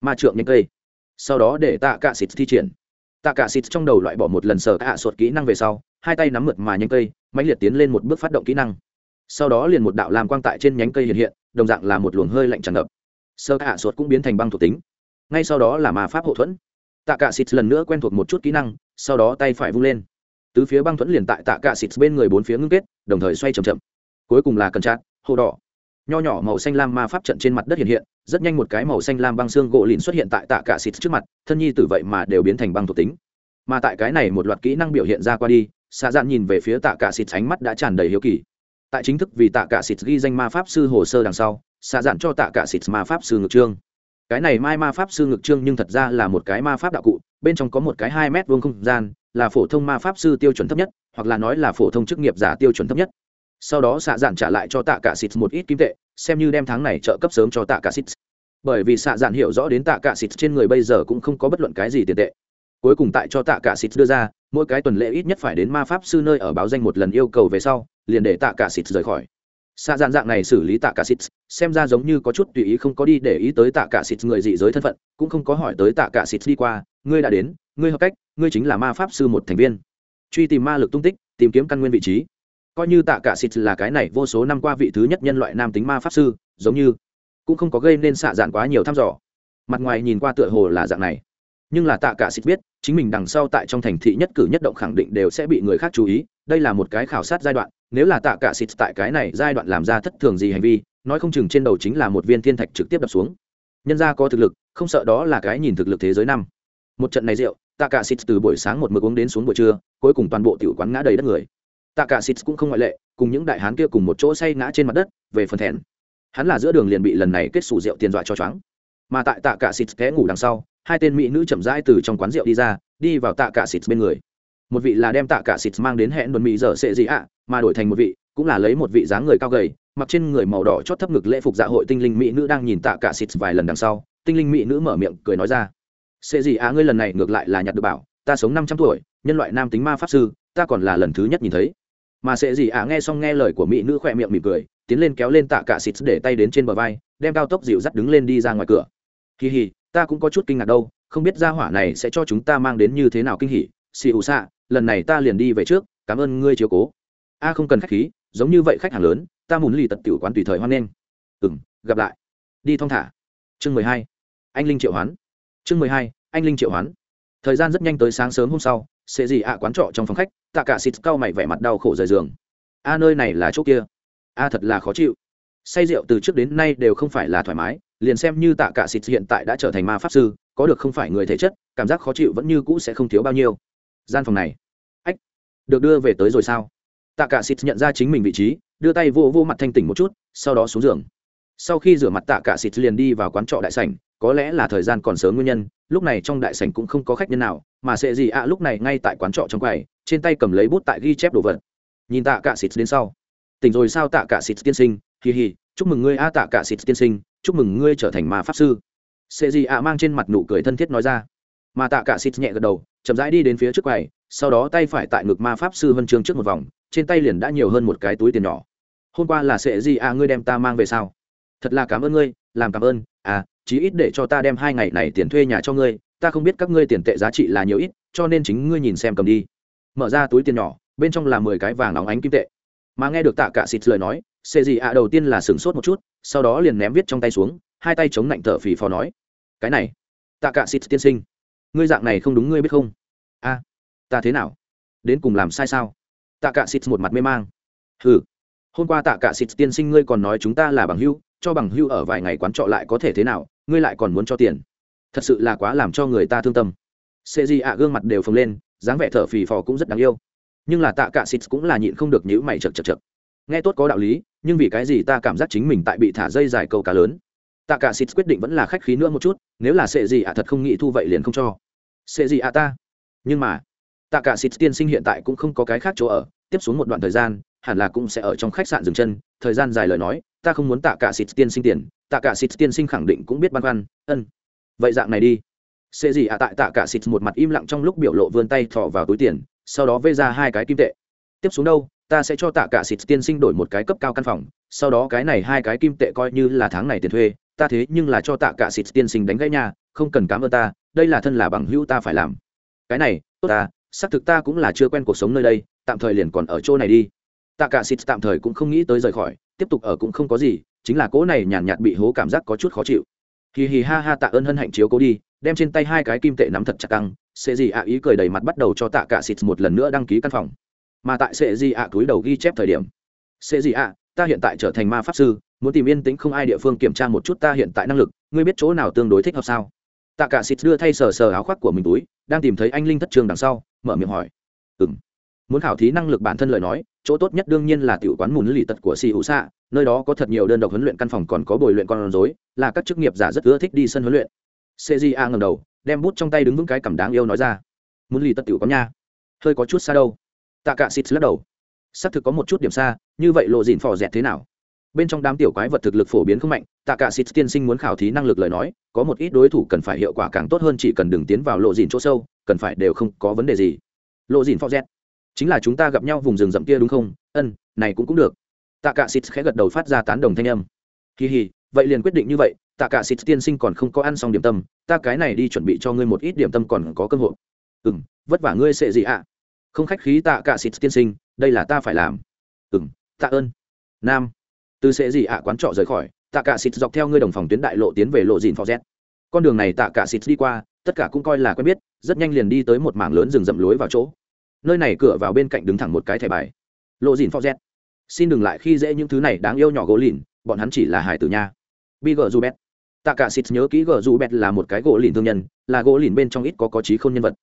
Ma trượng nhánh cây. Sau đó để tạ cạ xịt thi triển. Tạ cạ xịt trong đầu loại bỏ một lần sơ hạ sốt kỹ năng về sau, hai tay nắm mượt mà nhánh cây, mãnh liệt tiến lên một bước phát động kỹ năng. Sau đó liền một đạo làm quang tại trên nhánh cây hiện hiện, đồng dạng là một luồng hơi lạnh tràn ngập. Sơ cả sốt cũng biến thành băng thuộc tính. Ngay sau đó là ma pháp hậu thuẫn. Tạ cạ xịt lần nữa quen thuộc một chút kỹ năng, sau đó tay phải vung lên tứ phía băng thuẫn liền tại tạ cạ xịt bên người bốn phía ngưng kết, đồng thời xoay chậm chậm. Cuối cùng là cần chát hồ đỏ. Nho nhỏ màu xanh lam ma pháp trận trên mặt đất hiện hiện, rất nhanh một cái màu xanh lam băng xương gỗ lìn xuất hiện tại tạ cạ xịt trước mặt, thân nhi tử vậy mà đều biến thành băng thuộc tính. Mà tại cái này một loạt kỹ năng biểu hiện ra qua đi xa dạn nhìn về phía tạ cạ xịt ánh mắt đã tràn đầy hiếu kỳ. Tại chính thức vì tạ cạ xịt ghi danh ma pháp sư hồ sơ đằng sau xa dạn cho tạ cạ xịt ma pháp sư ngược trương. Cái này mai ma pháp sư ngực trương nhưng thật ra là một cái ma pháp đạo cụ, bên trong có một cái hai mét vuông không gian là phổ thông ma pháp sư tiêu chuẩn thấp nhất, hoặc là nói là phổ thông chức nghiệp giả tiêu chuẩn thấp nhất. Sau đó xạ dạn trả lại cho tạ cả xịt một ít kim tệ, xem như đem tháng này trợ cấp sớm cho tạ cả xịt bởi vì xạ dạn hiểu rõ đến tạ cả xịt trên người bây giờ cũng không có bất luận cái gì tiền tệ. Cuối cùng tại cho tạ cả xịt đưa ra, mỗi cái tuần lễ ít nhất phải đến ma pháp sư nơi ở báo danh một lần yêu cầu về sau, liền để tạ cả xịt rời khỏi. Xạ dạn dạng này xử lý tạ cả xịt xem ra giống như có chút tùy ý không có đi để ý tới tạ cả xịt người dị giới thân phận, cũng không có hỏi tới tạ cả xịt đi qua, ngươi đã đến ngươi hợp cách, ngươi chính là ma pháp sư một thành viên. Truy tìm ma lực tung tích, tìm kiếm căn nguyên vị trí. Coi như tạ cả xịt là cái này vô số năm qua vị thứ nhất nhân loại nam tính ma pháp sư, giống như cũng không có gây nên xạ dạn quá nhiều thăm dò. Mặt ngoài nhìn qua tựa hồ là dạng này. Nhưng là tạ cả xịt biết, chính mình đằng sau tại trong thành thị nhất cử nhất động khẳng định đều sẽ bị người khác chú ý. Đây là một cái khảo sát giai đoạn, nếu là tạ cả xịt tại cái này giai đoạn làm ra thất thường gì hành vi, nói không chừng trên đầu chính là một viên thiên thạch trực tiếp đập xuống. Nhân gia có thực lực, không sợ đó là cái nhìn thực lực thế giới năm. Một trận này rượu tạ cả xịt từ buổi sáng một mực uống đến xuống buổi trưa, cuối cùng toàn bộ tiểu quán ngã đầy đất người. Tạ cả xịt cũng không ngoại lệ, cùng những đại hán kia cùng một chỗ say ngã trên mặt đất, về phần thẹn. Hắn là giữa đường liền bị lần này kết sủ rượu tiền dọa cho choáng. Mà tại tạ cả xịt té ngủ đằng sau, hai tên mỹ nữ chậm rãi từ trong quán rượu đi ra, đi vào tạ cả xịt bên người. Một vị là đem tạ cả xịt mang đến hẹn đồn mỹ dở sẽ gì ạ, mà đổi thành một vị, cũng là lấy một vị dáng người cao gầy, mặc trên người màu đỏ chót thấp ngực lễ phục dạ hội tinh linh mỹ nữ đang nhìn tạ cả xịt vài lần đằng sau, tinh linh mỹ nữ mở miệng cười nói ra sẽ gì à? ngươi lần này ngược lại là nhặt được bảo, ta sống năm trăm tuổi, nhân loại nam tính ma pháp sư, ta còn là lần thứ nhất nhìn thấy. Mà sẽ gì à? nghe xong nghe lời của mỹ nữ khỏe miệng mỉm cười, tiến lên kéo lên tạ cả xịt để tay đến trên bờ vai, đem cao tốc dịu dắt đứng lên đi ra ngoài cửa. Kỳ hì, ta cũng có chút kinh ngạc đâu, không biết gia hỏa này sẽ cho chúng ta mang đến như thế nào kinh hỉ. Xì ủ xạ, lần này ta liền đi về trước, cảm ơn ngươi chiếu cố. A, không cần khách khí, giống như vậy khách hàng lớn, ta muốn lì tật tiểu quán tùy thời hoan nghênh. Ừ gặp lại. Đi thong thả. Chương mười hai. Anh linh triệu hoán chương mười hai, anh linh triệu hoán. Thời gian rất nhanh tới sáng sớm hôm sau sẽ gì ạ quán trọ trong phòng khách, tạ cả xịt cau mày vẻ mặt đau khổ rời giường. A, nơi này là chỗ kia. A, thật là khó chịu. Say rượu từ trước đến nay đều không phải là thoải mái, liền xem như tạ cả xịt hiện tại đã trở thành ma pháp sư, có được không phải người thể chất, cảm giác khó chịu vẫn như cũ sẽ không thiếu bao nhiêu. Gian phòng này. Ách, được đưa về tới rồi sao? Tạ cả xịt nhận ra chính mình vị trí, đưa tay vô vô mặt thanh tỉnh một chút, sau đó xuống giường. Sau khi rửa mặt tạ cả xịt liền đi vào quán trọ đại sảnh có lẽ là thời gian còn sớm nguyên nhân, lúc này trong đại sảnh cũng không có khách nhân nào, mà sẽ gì ạ, lúc này ngay tại quán trọ trong quầy, trên tay cầm lấy bút tại ghi chép đồ vật. Nhìn tạ cả xịt đến sau. Tỉnh rồi sao tạ cả xịt tiên sinh hì hì chúc mừng ngươi a tạ cả xịt tiên sinh, chúc mừng ngươi trở thành ma pháp sư. Sẽ gì ạ mang trên mặt nụ cười thân thiết nói ra. Mà tạ cả xịt nhẹ gật đầu, chậm rãi đi đến phía trước quầy, sau đó tay phải tại ngực ma pháp sư vân chương trước một vòng, trên tay liền đã nhiều hơn một cái túi tiền nhỏ. Hôm qua là sẽ gì ạ, ngươi đem ta mang về sao? Thật là cảm ơn ngươi làm cảm ơn à chí ít để cho ta đem hai ngày này tiền thuê nhà cho ngươi ta không biết các ngươi tiền tệ giá trị là nhiều ít cho nên chính ngươi nhìn xem cầm đi. Mở ra túi tiền nhỏ bên trong là mười cái vàng óng ánh kim tệ. Mà nghe được tạ cả xịt lời nói xê gì ạ đầu tiên là sửng sốt một chút sau đó liền ném viết trong tay xuống hai tay chống lạnh thở phì phò nói cái này tạ cả xịt tiên sinh ngươi dạng này không đúng ngươi biết không? A ta thế nào? Đến cùng làm sai sao? Tạ cả xịt một mặt mê mang. Hừ, hôm qua tạ cả xịt tiên sinh ngươi còn nói chúng ta là bằng hữu cho bằng hưu ở vài ngày quán trọ lại có thể thế nào, ngươi lại còn muốn cho tiền. Thật sự là quá làm cho người ta thương tâm. Sệ gì ạ gương mặt đều phồng lên, dáng vẻ thở phì phò cũng rất đáng yêu. Nhưng là tạ cả xịt cũng là nhịn không được nhữ mày chật chật chật nghe tốt có đạo lý, nhưng vì cái gì ta cảm giác chính mình tại bị thả dây dài câu cá lớn? Tạ cả xịt quyết định vẫn là khách khí nữa một chút, nếu là sệ gì ạ thật không nghĩ thu vậy liền không cho. Sệ gì ạ ta. Nhưng mà, tạ cả xịt tiên sinh hiện tại cũng không có cái khác chỗ ở, tiếp xuống một đoạn thời gian hẳn là cũng sẽ ở trong khách sạn dừng chân, thời gian dài lời nói, ta không muốn tạ cả xịt tiên sinh tiền, tạ cả xịt tiên sinh khẳng định cũng biết băn khoăn, ân. Vậy dạng này đi. Xê gì ạ tại tạ cả xịt một mặt im lặng trong lúc biểu lộ vươn tay thọ vào túi tiền, sau đó vây ra hai cái kim tệ. Tiếp xuống đâu, ta sẽ cho tạ cả xịt tiên sinh đổi một cái cấp cao căn phòng, sau đó cái này hai cái kim tệ coi như là tháng này tiền thuê, ta thế nhưng là cho tạ cả xịt tiên sinh đánh gãy nhà, không cần cảm ơn ta, đây là thân là bằng hữu ta phải làm. Cái này, tốt ta, xác thực ta cũng là chưa quen cuộc sống nơi đây, tạm thời liền còn ở chỗ này đi tạ cả xịt tạm thời cũng không nghĩ tới rời khỏi, tiếp tục ở cũng không có gì, chính là cỗ này nhàn nhạt bị hố cảm giác có chút khó chịu. Hì hì ha ha tạ ơn hân hạnh chiếu cố đi, đem trên tay hai cái kim tệ nắm thật chặt căng, sệ gì ạ ý cười đầy mặt bắt đầu cho tạ cả xịt một lần nữa đăng ký căn phòng. Mà tại sệ gì ạ túi đầu ghi chép thời điểm, sệ gì ạ ta hiện tại trở thành ma pháp sư, muốn tìm yên tĩnh không ai địa phương kiểm tra một chút ta hiện tại năng lực, ngươi biết chỗ nào tương đối thích hợp sao? Tạ cả xịt đưa thay sờ sờ áo khoác của mình túi, đang tìm thấy anh linh thất trường đằng sau, mở miệng hỏi. Ừm. Muốn khảo thí năng lực bản thân lời nói chỗ tốt nhất đương nhiên là tiểu quán mùn lì tật của si hữu xạ nơi đó có thật nhiều đơn độc huấn luyện căn phòng còn có bồi luyện con rối, là các chức nghiệp giả rất ưa thích đi sân huấn luyện. Cja ngầm đầu, đem bút trong tay đứng vững cái cảm đáng yêu nói ra. Muốn lì tật tiểu quán nha, hơi có chút xa đâu. Tạ cạ xịt lắc đầu. Xác thực có một chút điểm xa, như vậy lộ dịn phò dẹt thế nào? Bên trong đám tiểu quái vật thực lực phổ biến không mạnh, tạ cả xịt tiên sinh muốn khảo thí năng lực lời nói, có một ít đối thủ cần phải hiệu quả càng tốt hơn chỉ cần đừng tiến vào lộ dìn chỗ sâu, cần phải đều không có vấn đề gì. Lộ dìn phò dẹt chính là chúng ta gặp nhau vùng rừng rậm kia đúng không? Ân, này cũng cũng được. Tạ cả xịt khẽ gật đầu phát ra tán đồng thanh âm. Kỳ hì, vậy liền quyết định như vậy tạ cả xịt tiên sinh còn không có ăn xong điểm tâm, ta cái này đi chuẩn bị cho ngươi một ít điểm tâm còn có cơ hội. Ừ m vất vả ngươi sẽ gì ạ? Không khách khí tạ cả xịt tiên sinh, đây là ta phải làm. Ừ m tạ ơn. Nam, từ sẽ gì ạ quán trọ rời khỏi tạ cả xịt dọc theo ngươi đồng phòng tuyến đại lộ tiến về lộ dìn phò z con đường này tạ cả xịt đi qua, tất cả cũng coi là quen biết, rất nhanh liền đi tới một mảng lớn rừng rậm lối vào chỗ nơi này cửa vào bên cạnh đứng thẳng một cái thẻ bài. Lộ dìn phó z xin đừng lại khi dễ những thứ này đáng yêu nhỏ gỗ lìn, bọn hắn chỉ là hải tử nha. Big du bét tạ cả xịt nhớ kỹ gờ du bét là một cái gỗ lìn thương nhân, là gỗ lìn bên trong ít có có trí không nhân vật.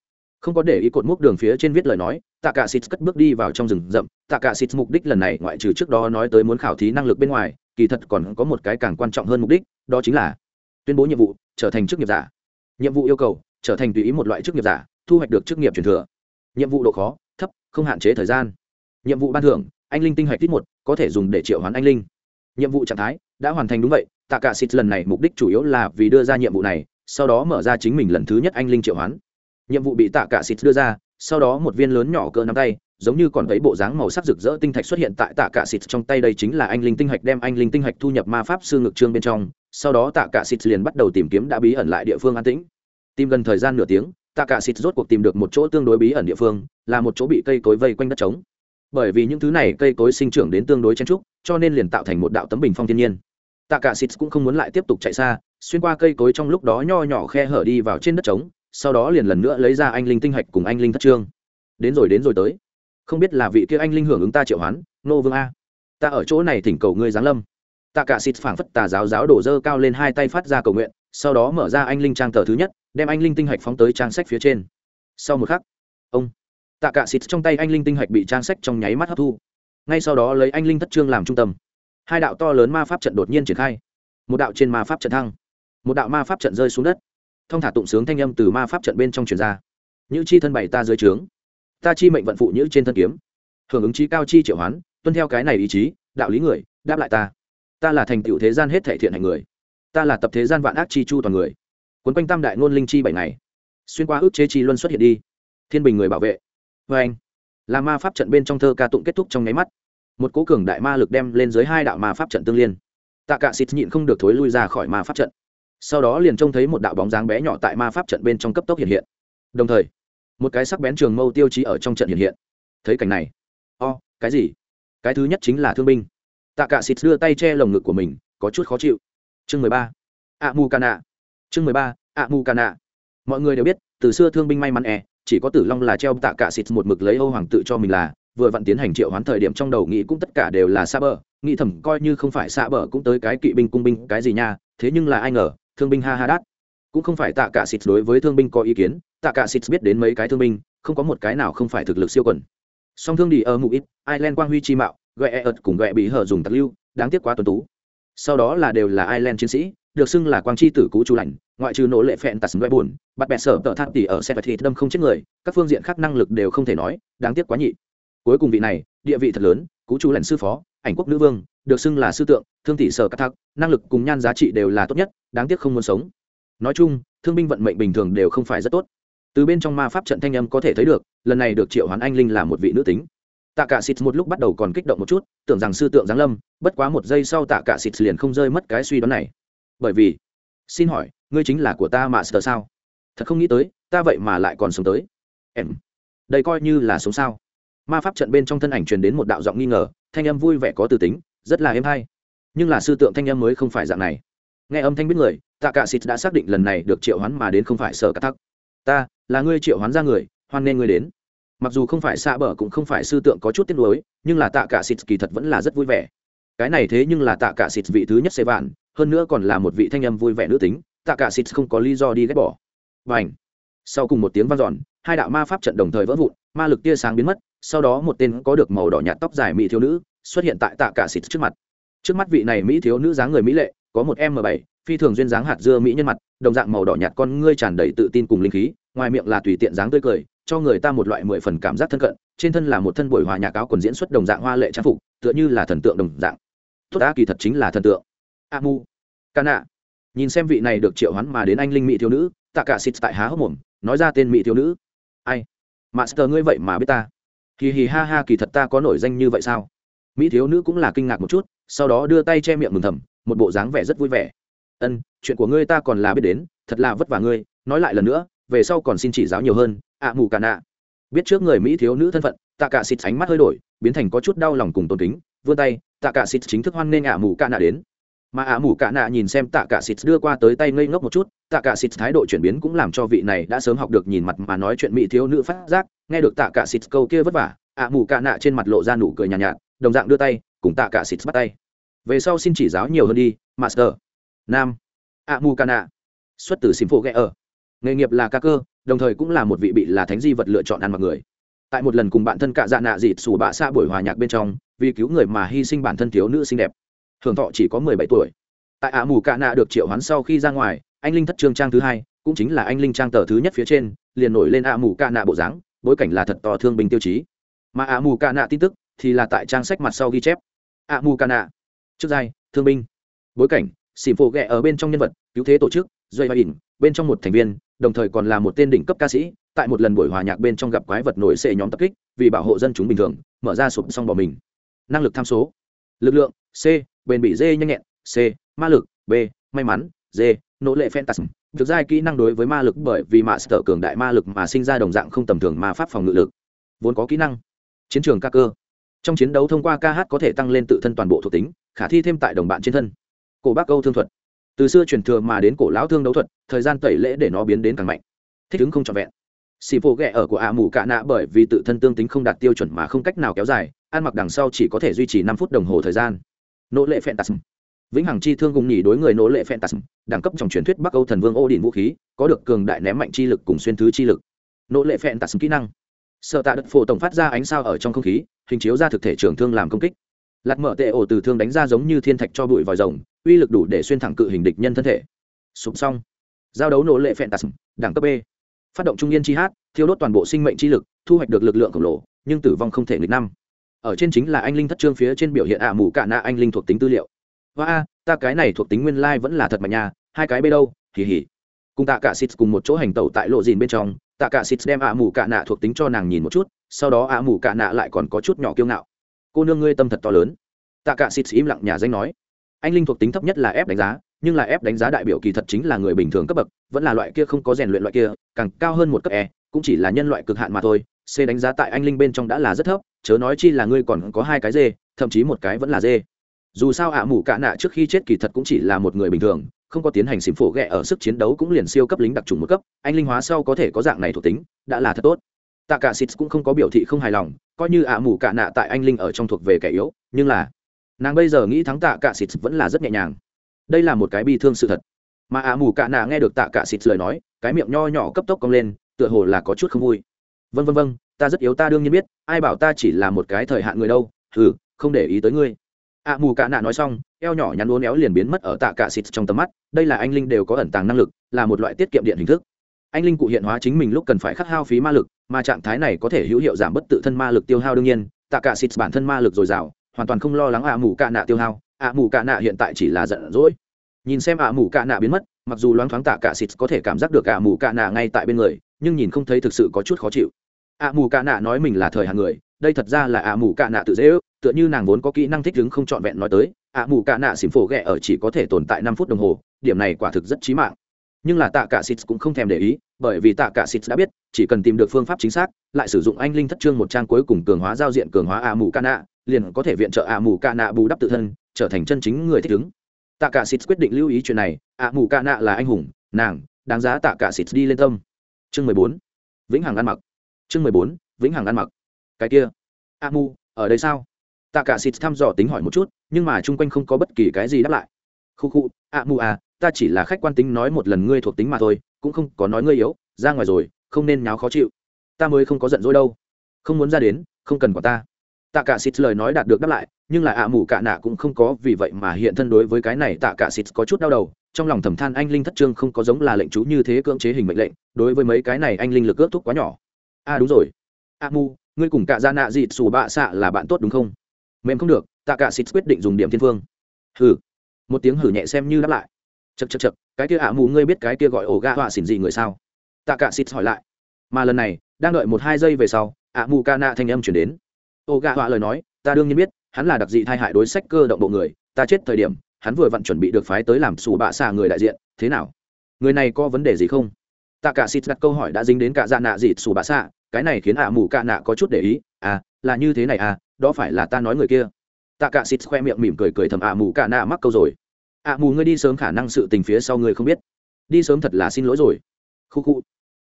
Không có để ý cột mốc đường phía trên viết lời nói, tạ cả xịt cất bước đi vào trong rừng rậm. Tạ cả xịt mục đích lần này ngoại trừ trước đó nói tới muốn khảo thí năng lực bên ngoài, kỳ thật còn có một cái càng quan trọng hơn mục đích, đó chính là tuyên bố nhiệm vụ, trở thành chức nghiệp giả. Nhiệm vụ yêu cầu, trở thành tùy ý một loại chức nghiệp giả, thu hoạch được chức nghiệp truyền thừa nhiệm vụ độ khó, thấp, không hạn chế thời gian. Nhiệm vụ ban thưởng, anh linh tinh hạch tít một, có thể dùng để triệu hoán anh linh. Nhiệm vụ trạng thái, đã hoàn thành đúng vậy, tạ cả xịt lần này mục đích chủ yếu là vì đưa ra nhiệm vụ này, sau đó mở ra chính mình lần thứ nhất anh linh triệu hoán. Nhiệm vụ bị tạ cả xịt đưa ra, sau đó một viên lớn nhỏ cỡ nắm tay, giống như còn thấy bộ dáng màu sắc rực rỡ tinh thạch xuất hiện tại tạ cả xịt trong tay đây chính là anh linh tinh hạch đem anh linh tinh hạch thu nhập ma pháp sư ngực trương bên trong, sau đó tạ cả xịt liền bắt đầu tìm kiếm đã bí ẩn lại địa phương an tĩnh. Tìm gần thời gian nửa tiếng tạ cả xịt rốt cuộc tìm được một chỗ tương đối bí ẩn địa phương, là một chỗ bị cây cối vây quanh đất trống. Bởi vì những thứ này cây cối sinh trưởng đến tương đối chen trúc cho nên liền tạo thành một đạo tấm bình phong thiên nhiên. Tạ cả xịt cũng không muốn lại tiếp tục chạy xa, xuyên qua cây cối trong lúc đó nho nhỏ khe hở đi vào trên đất trống, sau đó liền lần nữa lấy ra anh linh tinh hạch cùng anh linh thất trương. Đến rồi đến rồi tới. Không biết là vị kia anh linh hưởng ứng ta triệu hoán, nô vương a. Ta ở chỗ này thỉnh cầu ngươi giáng lâm. Tạ cả xịt phảng phất tà giáo giáo đổ dơ cao lên hai tay phát ra cầu nguyện, sau đó mở ra anh linh trang tờ thứ nhất đem anh linh tinh hạch phóng tới trang sách phía trên. Sau một khắc, ông tạ cả xịt trong tay anh linh tinh hạch bị trang sách trong nháy mắt hấp thu. Ngay sau đó lấy anh linh thất trương làm trung tâm. Hai đạo to lớn ma pháp trận đột nhiên triển khai. Một đạo trên ma pháp trận thăng, một đạo ma pháp trận rơi xuống đất. Thông thả tụng sướng thanh âm từ ma pháp trận bên trong truyền ra. Như chi thân bảy ta dưới trướng, ta chi mệnh vận phụ như trên thân kiếm. Hưởng ứng chi cao chi triệu hoán, tuân theo cái này ý chí, đạo lý người, đáp lại ta. Ta là thành tựu thế gian hết thể thiện hành người. Ta là tập thế gian vạn ác chi chu toàn người quấn quanh tam đại ngôn linh chi bảy ngày. Xuyên qua ước chế chi luân xuất hiện đi. Thiên bình người bảo vệ. Vê anh là ma pháp trận bên trong thơ ca tụng kết thúc trong nháy mắt. Một cố cường đại ma lực đem lên dưới hai đạo ma pháp trận tương liên. Tạ cả xịt nhịn không được thối lui ra khỏi ma pháp trận. Sau đó liền trông thấy một đạo bóng dáng bé nhỏ tại ma pháp trận bên trong cấp tốc hiện hiện. Đồng thời một cái sắc bén trường mâu tiêu chí ở trong trận hiện hiện. Thấy cảnh này o、oh, cái gì? Cái thứ nhất chính là thương binh. Tạ cả xịt đưa tay che lồng ngực của mình có chút khó chịu. Chương mười ba. A Mu cana chương mười ba ạ mù cana mọi người đều biết, từ xưa thương binh may mắn e chỉ có tử long là treo tạ cả xịt một mực lấy âu hoàng tự cho mình là, vừa vặn tiến hành triệu hoán thời điểm trong đầu nghĩ cũng tất cả đều là xa bờ, nghĩ thầm coi như không phải xa bờ cũng tới cái kỵ binh cung binh, cái gì nha, thế nhưng là ai ngờ, thương binh ha ha đát. Cũng không phải tạ cả xịt đối với thương binh có ý kiến, tạ cả xịt biết đến mấy cái thương binh, không có một cái nào không phải thực lực siêu quần. Song thương đi ở mục ít, ireland quang huy chi mạo gậy e ợt cùng gậy bị hở dùng tặc lưu, đáng tiếc quá tuấn tú. Sau đó là đều là ireland chiến sĩ, được xưng là quang chi tử cũ chu lạnh ngoại trừ nỗ lệ phẹn tạt sừng buồn, bắt bẹt sở tợ thắt tỉ ở xe thịt đâm không chết người, các phương diện khác năng lực đều không thể nói, đáng tiếc quá nhị. Cuối cùng vị này, địa vị thật lớn, cú chú lệnh sư phó, ảnh quốc nữ vương, được xưng là sư tượng, thương tỷ sở cắt thắc năng lực cùng nhan giá trị đều là tốt nhất, đáng tiếc không muốn sống. Nói chung, thương binh vận mệnh bình thường đều không phải rất tốt. Từ bên trong ma pháp trận thanh âm có thể thấy được, lần này được triệu hoán anh linh là một vị nữ tính. Tạ cả xịt một lúc bắt đầu còn kích động một chút, tưởng rằng sư tượng giáng lâm, bất quá một giây sau tạ cả xịt liền không rơi mất cái suy đoán này. Bởi vì, xin hỏi ngươi chính là của ta mà sờ sao? Thật không nghĩ tới, ta vậy mà lại còn sống tới. Em, đây coi như là sống sao? Ma pháp trận bên trong thân ảnh truyền đến một đạo giọng nghi ngờ, thanh âm vui vẻ có từ tính, rất là êm hay. Nhưng là sư tượng thanh âm mới không phải dạng này. Nghe âm thanh biết người, tạ cả xịt đã xác định lần này được triệu hoán mà đến không phải sở cắt thắc. Ta, là ngươi triệu hoán ra người, hoan nên ngươi đến. Mặc dù không phải xa bờ cũng không phải sư tượng có chút tiếc nuối, nhưng là tạ cả xịt kỳ thật vẫn là rất vui vẻ. Cái này thế nhưng là tạ cả xịt vị thứ nhất xê vạn, hơn nữa còn là một vị thanh âm vui vẻ nữ tính tạ cả xịt không có lý do đi ghét bỏ. Và ảnh sau cùng một tiếng vang dọn, hai đạo ma pháp trận đồng thời vỡ vụn, ma lực tia sáng biến mất, sau đó một tên có được màu đỏ nhạt tóc dài mỹ thiếu nữ xuất hiện tại tạ cả xịt trước mặt. Trước mắt vị này mỹ thiếu nữ dáng người mỹ lệ, có một m bảy, phi thường duyên dáng hạt dưa mỹ nhân mặt, đồng dạng màu đỏ nhạt con ngươi tràn đầy tự tin cùng linh khí, ngoài miệng là tùy tiện dáng tươi cười, cho người ta một loại mười phần cảm giác thân cận, trên thân là một thân buổi hòa nhạc áo quần diễn xuất đồng dạng hoa lệ trang phục, tựa như là thần tượng đồng dạng. Tốt đã, kỳ thật chính là thần tượng. A mu ca nạ nhìn xem vị này được triệu hoán mà đến anh linh mỹ thiếu nữ tạ cả xịt tại há hốc mồm nói ra tên mỹ thiếu nữ. Ai? Master ngươi vậy mà biết ta. Kỳ hì ha ha kỳ thật ta có nổi danh như vậy sao? Mỹ thiếu nữ cũng là kinh ngạc một chút sau đó đưa tay che miệng mừng thầm một bộ dáng vẻ rất vui vẻ. Ân chuyện của ngươi ta còn là biết đến thật là vất vả ngươi nói lại lần nữa về sau còn xin chỉ giáo nhiều hơn ạ à, mù cả nạ. Biết trước người mỹ thiếu nữ thân phận tạ cả xịt ánh mắt hơi đổi biến thành có chút đau lòng cùng tôn kính vươn tay tạ cả xịt chính thức hoan nghênh ạ à mù cả nạ đến mà ạ mù cả nạ nhìn xem tạ cả xịt đưa qua tới tay ngây ngốc một chút tạ cả xịt thái độ chuyển biến cũng làm cho vị này đã sớm học được nhìn mặt mà nói chuyện mỹ thiếu nữ phát giác nghe được tạ cả xịt câu kia vất vả ạ mù cả nạ trên mặt lộ ra nụ cười nhàn nhạt, nhạt đồng dạng đưa tay cùng tạ cả xịt bắt tay. Về sau xin chỉ giáo nhiều hơn đi master. Nam. Ạ mù cả nạ. Xuất từ sim phô ghẹ ở. Nghề nghiệp là ca cơ đồng thời cũng là một vị bị là thánh di vật lựa chọn ăn mặc người. Tại một lần cùng bạn thân cạ dạ nạ dịt sủ bạ xa buổi hòa nhạc bên trong vì cứu người mà hy sinh bản thân thiếu nữ xinh đẹp thường thọ chỉ có mười bảy tuổi. Tại ả mù cạ nạ được triệu hoán sau khi ra ngoài, anh linh thất trương trang thứ hai, cũng chính là anh linh trang tờ thứ nhất phía trên, liền nổi lên ả mù cạ nạ bộ dáng, bối cảnh là thật to thương bình tiêu chí. Mà ả mù cạ nạ tin tức thì là tại trang sách mặt sau ghi chép. ả mù cạ nạ trước giai, thương binh. Bối cảnh xỉm phổ ghẹ ở bên trong nhân vật, cứu thế tổ chức dây hoa ỉn, bên trong một thành viên, đồng thời còn là một tên đỉnh cấp ca sĩ, tại một lần buổi hòa nhạc bên trong gặp quái vật nổi xệ nhóm tập kích, vì bảo hộ dân chúng bình thường, mở ra sụp xong bỏ mình. Năng lực tham số. Lực lượng, c bền bị d nhanh nhẹn, c, ma lực, b, may mắn, d, nỗ lệ phantasm thực ra kỹ năng đối với ma lực bởi vì mạ sở cường đại ma lực mà sinh ra đồng dạng không tầm thường ma pháp phòng ngự lực. Vốn có kỹ năng. Chiến trường ca cơ. Trong chiến đấu thông qua ca hát có thể tăng lên tự thân toàn bộ thuộc tính, khả thi thêm tại đồng bạn trên thân. Cổ bác câu thương thuật. Từ xưa truyền thừa mà đến cổ lão thương đấu thuật, thời gian tẩy lễ để nó biến đến càng mạnh. Thích ứng không trọn vẹn. Xì phô ghẹ ở của ạ mù cạ nạ bởi vì tự thân tương tính không đạt tiêu chuẩn mà không cách nào kéo dài, ăn mặc đằng sau chỉ có thể duy trì năm phút đồng hồ thời gian nỗ lệ phẹn tasm vĩnh hằng chi thương cùng nhỉ đối người nỗ lệ phẹn tasm đẳng cấp trong truyền thuyết bắc âu thần vương ô đình vũ khí, có được cường đại ném mạnh chi lực cùng xuyên thứ chi lực. Nỗ lệ phẹn tasm kỹ năng. Sợ tạ đất phổ tổng phát ra ánh sao ở trong không khí, hình chiếu ra thực thể trường thương làm công kích. Lạt mở tệ ổ từ thương đánh ra giống như thiên thạch cho bụi vòi rồng, uy lực đủ để xuyên thẳng cự hình địch nhân thân thể. Sụp xong. Giao đấu nỗ lệ phẹn tasm đẳng cấp b. Phát động trung yên chi hát, thiêu đốt toàn bộ sinh mệnh chi lực, thu hoạch được lực lượng khổng lồ, nhưng tử vong không thể nghịch năm ở trên chính là anh linh thất trương phía trên biểu hiện ạ mù cả nạ anh linh thuộc tính tư liệu. Và a ta cái này thuộc tính nguyên lai vẫn là thật mà nha, hai cái bê đâu hỉ hỉ cùng tạ cả xịt cùng một chỗ hành tẩu tại lộ dìn bên trong, tạ cả xịt đem ạ mù cả nạ thuộc tính cho nàng nhìn một chút, sau đó ạ mù cả nạ lại còn có chút nhỏ kiêu ngạo. Cô nương ngươi tâm thật to lớn. Tạ cả xịt im lặng nhà danh nói. Anh linh thuộc tính thấp nhất là ép đánh giá, nhưng là ép đánh giá đại biểu kỳ thật chính là người bình thường cấp bậc, vẫn là loại kia không có rèn luyện loại kia, càng cao hơn một cấp e cũng chỉ là nhân loại cực hạn mà thôi. C đánh giá tại anh linh bên trong đã là rất thấp chớ nói chi là ngươi còn có hai cái dê, thậm chí một cái vẫn là dê. Dù sao ạ à mù cạ nạ trước khi chết kỳ thật cũng chỉ là một người bình thường, không có tiến hành xỉm phổ ghẹ ở sức chiến đấu cũng liền siêu cấp lính đặc trùng một cấp, anh linh hóa sau có thể có dạng này thuộc tính, đã là thật tốt. Tạ cả xịt cũng không có biểu thị không hài lòng, coi như ạ à mù cạ nạ tại anh linh ở trong thuộc về kẻ yếu, nhưng là nàng bây giờ nghĩ thắng tạ cả xịt vẫn là rất nhẹ nhàng. Đây là một cái bi thương sự thật. Mà ạ à mù cạ nạ nghe được tạ cả xịt lời nói, cái miệng nho nhỏ cấp tốc cong lên, tựa hồ là có chút không vui. Vân vân vân ta rất yếu ta đương nhiên biết, ai bảo ta chỉ là một cái thời hạn người đâu ừ không để ý tới ngươi. Ạ mù cạ nạ nói xong, eo nhỏ nhắn uốn éo liền biến mất ở tạ cạ xịt trong tầm mắt, đây là anh linh đều có ẩn tàng năng lực, là một loại tiết kiệm điện hình thức. Anh linh cụ hiện hóa chính mình lúc cần phải khắc hao phí ma lực, mà trạng thái này có thể hữu hiệu giảm bất tự thân ma lực tiêu hao đương nhiên, tạ cạ xịt bản thân ma lực dồi dào, hoàn toàn không lo lắng ạ mù cạ nạ tiêu hao ạ mù cạ nạ hiện tại chỉ là giận dỗi. Nhìn xem ạ mù cạ nạ biến mất, mặc dù loáng thoáng tạ cạ xịt có thể cảm giác được ạ mù cạ nạ ngay tại bên người, nhưng nhìn không thấy thực sự có chút khó chịu ạ mù cạ nạ nói mình là thời hạn người, đây thật ra là ạ mù cạ nạ tự dễ ước, tựa như nàng vốn có kỹ năng thích ứng không trọn vẹn nói tới, ạ mù cạ nạ xỉm phổ ghẹ ở chỉ có thể tồn tại năm phút đồng hồ, điểm này quả thực rất chí mạng. Nhưng là tạ cả xịt cũng không thèm để ý, bởi vì tạ cả xịt đã biết, chỉ cần tìm được phương pháp chính xác, lại sử dụng anh linh thất trương một trang cuối cùng cường hóa giao diện cường hóa ạ mù cạ nạ, liền có thể viện trợ ạ mù cạ nạ bù đắp tự thân, trở thành chân chính người thích ứng. Tạ cả xịt quyết định lưu ý chuyện này, ạ mù cạ nạ là anh hùng, nàng, đáng giá tạ cả xịt đi lên tâm. Chương mười bốn. Vĩnh hằng ăn mặc chương mười bốn, vĩnh hằng ăn mặc. Cái kia. A mu, ở đây sao? Tạ cả xịt thăm dò tính hỏi một chút, nhưng mà chung quanh không có bất kỳ cái gì đáp lại. Khu khu, a mu à ta chỉ là khách quan tính nói một lần ngươi thuộc tính mà thôi, cũng không có nói ngươi yếu, ra ngoài rồi, không nên nháo khó chịu. Ta mới không có giận dỗi đâu. Không muốn ra đến, không cần quả ta. Tạ cả xịt lời nói đạt được đáp lại, nhưng là ạ mù cả nạ cũng không có, vì vậy mà hiện thân đối với cái này tạ cả xịt có chút đau đầu. Trong lòng thầm than anh linh thất trương không có giống là lệnh chú như thế cưỡng chế hình mệnh lệnh, đối với mấy cái này anh linh lực ước thúc quá nhỏ a à đúng rồi. À, a mu ngươi cùng cả gia nạ dịt xù bạ xạ là bạn tốt đúng không? Mềm không được, tạ cả xịt quyết định dùng điểm thiên phương. Hừ. Một tiếng hử nhẹ xem như đáp lại. Chật chật chật cái kia ạ mù ngươi biết cái kia gọi ổ ga họa xỉn gì người sao? Tạ cả xịt hỏi lại. Mà lần này, đang đợi một hai giây về sau, ạ mù ca nạ thanh âm chuyển đến. Ổ ga họa lời nói, ta đương nhiên biết, hắn là đặc dị thai hại đối sách cơ động bộ người, ta chết thời điểm, hắn vừa vặn chuẩn bị được phái tới làm xù bạ xạ người đại diện, thế nào? Người này có vấn đề gì không? Tạ cả xịt đặt câu hỏi đã dính đến cả dạ nạ dịt xù bà xạ, cái này khiến ạ mù cạ nạ có chút để ý à là như thế này à đó phải là ta nói người kia. Tạ cả xịt khoe miệng mỉm cười cười thầm ạ mù cạ nạ mắc câu rồi. Ạ mù ngươi đi sớm khả năng sự tình phía sau ngươi không biết. Đi sớm thật là xin lỗi rồi. Khu khu.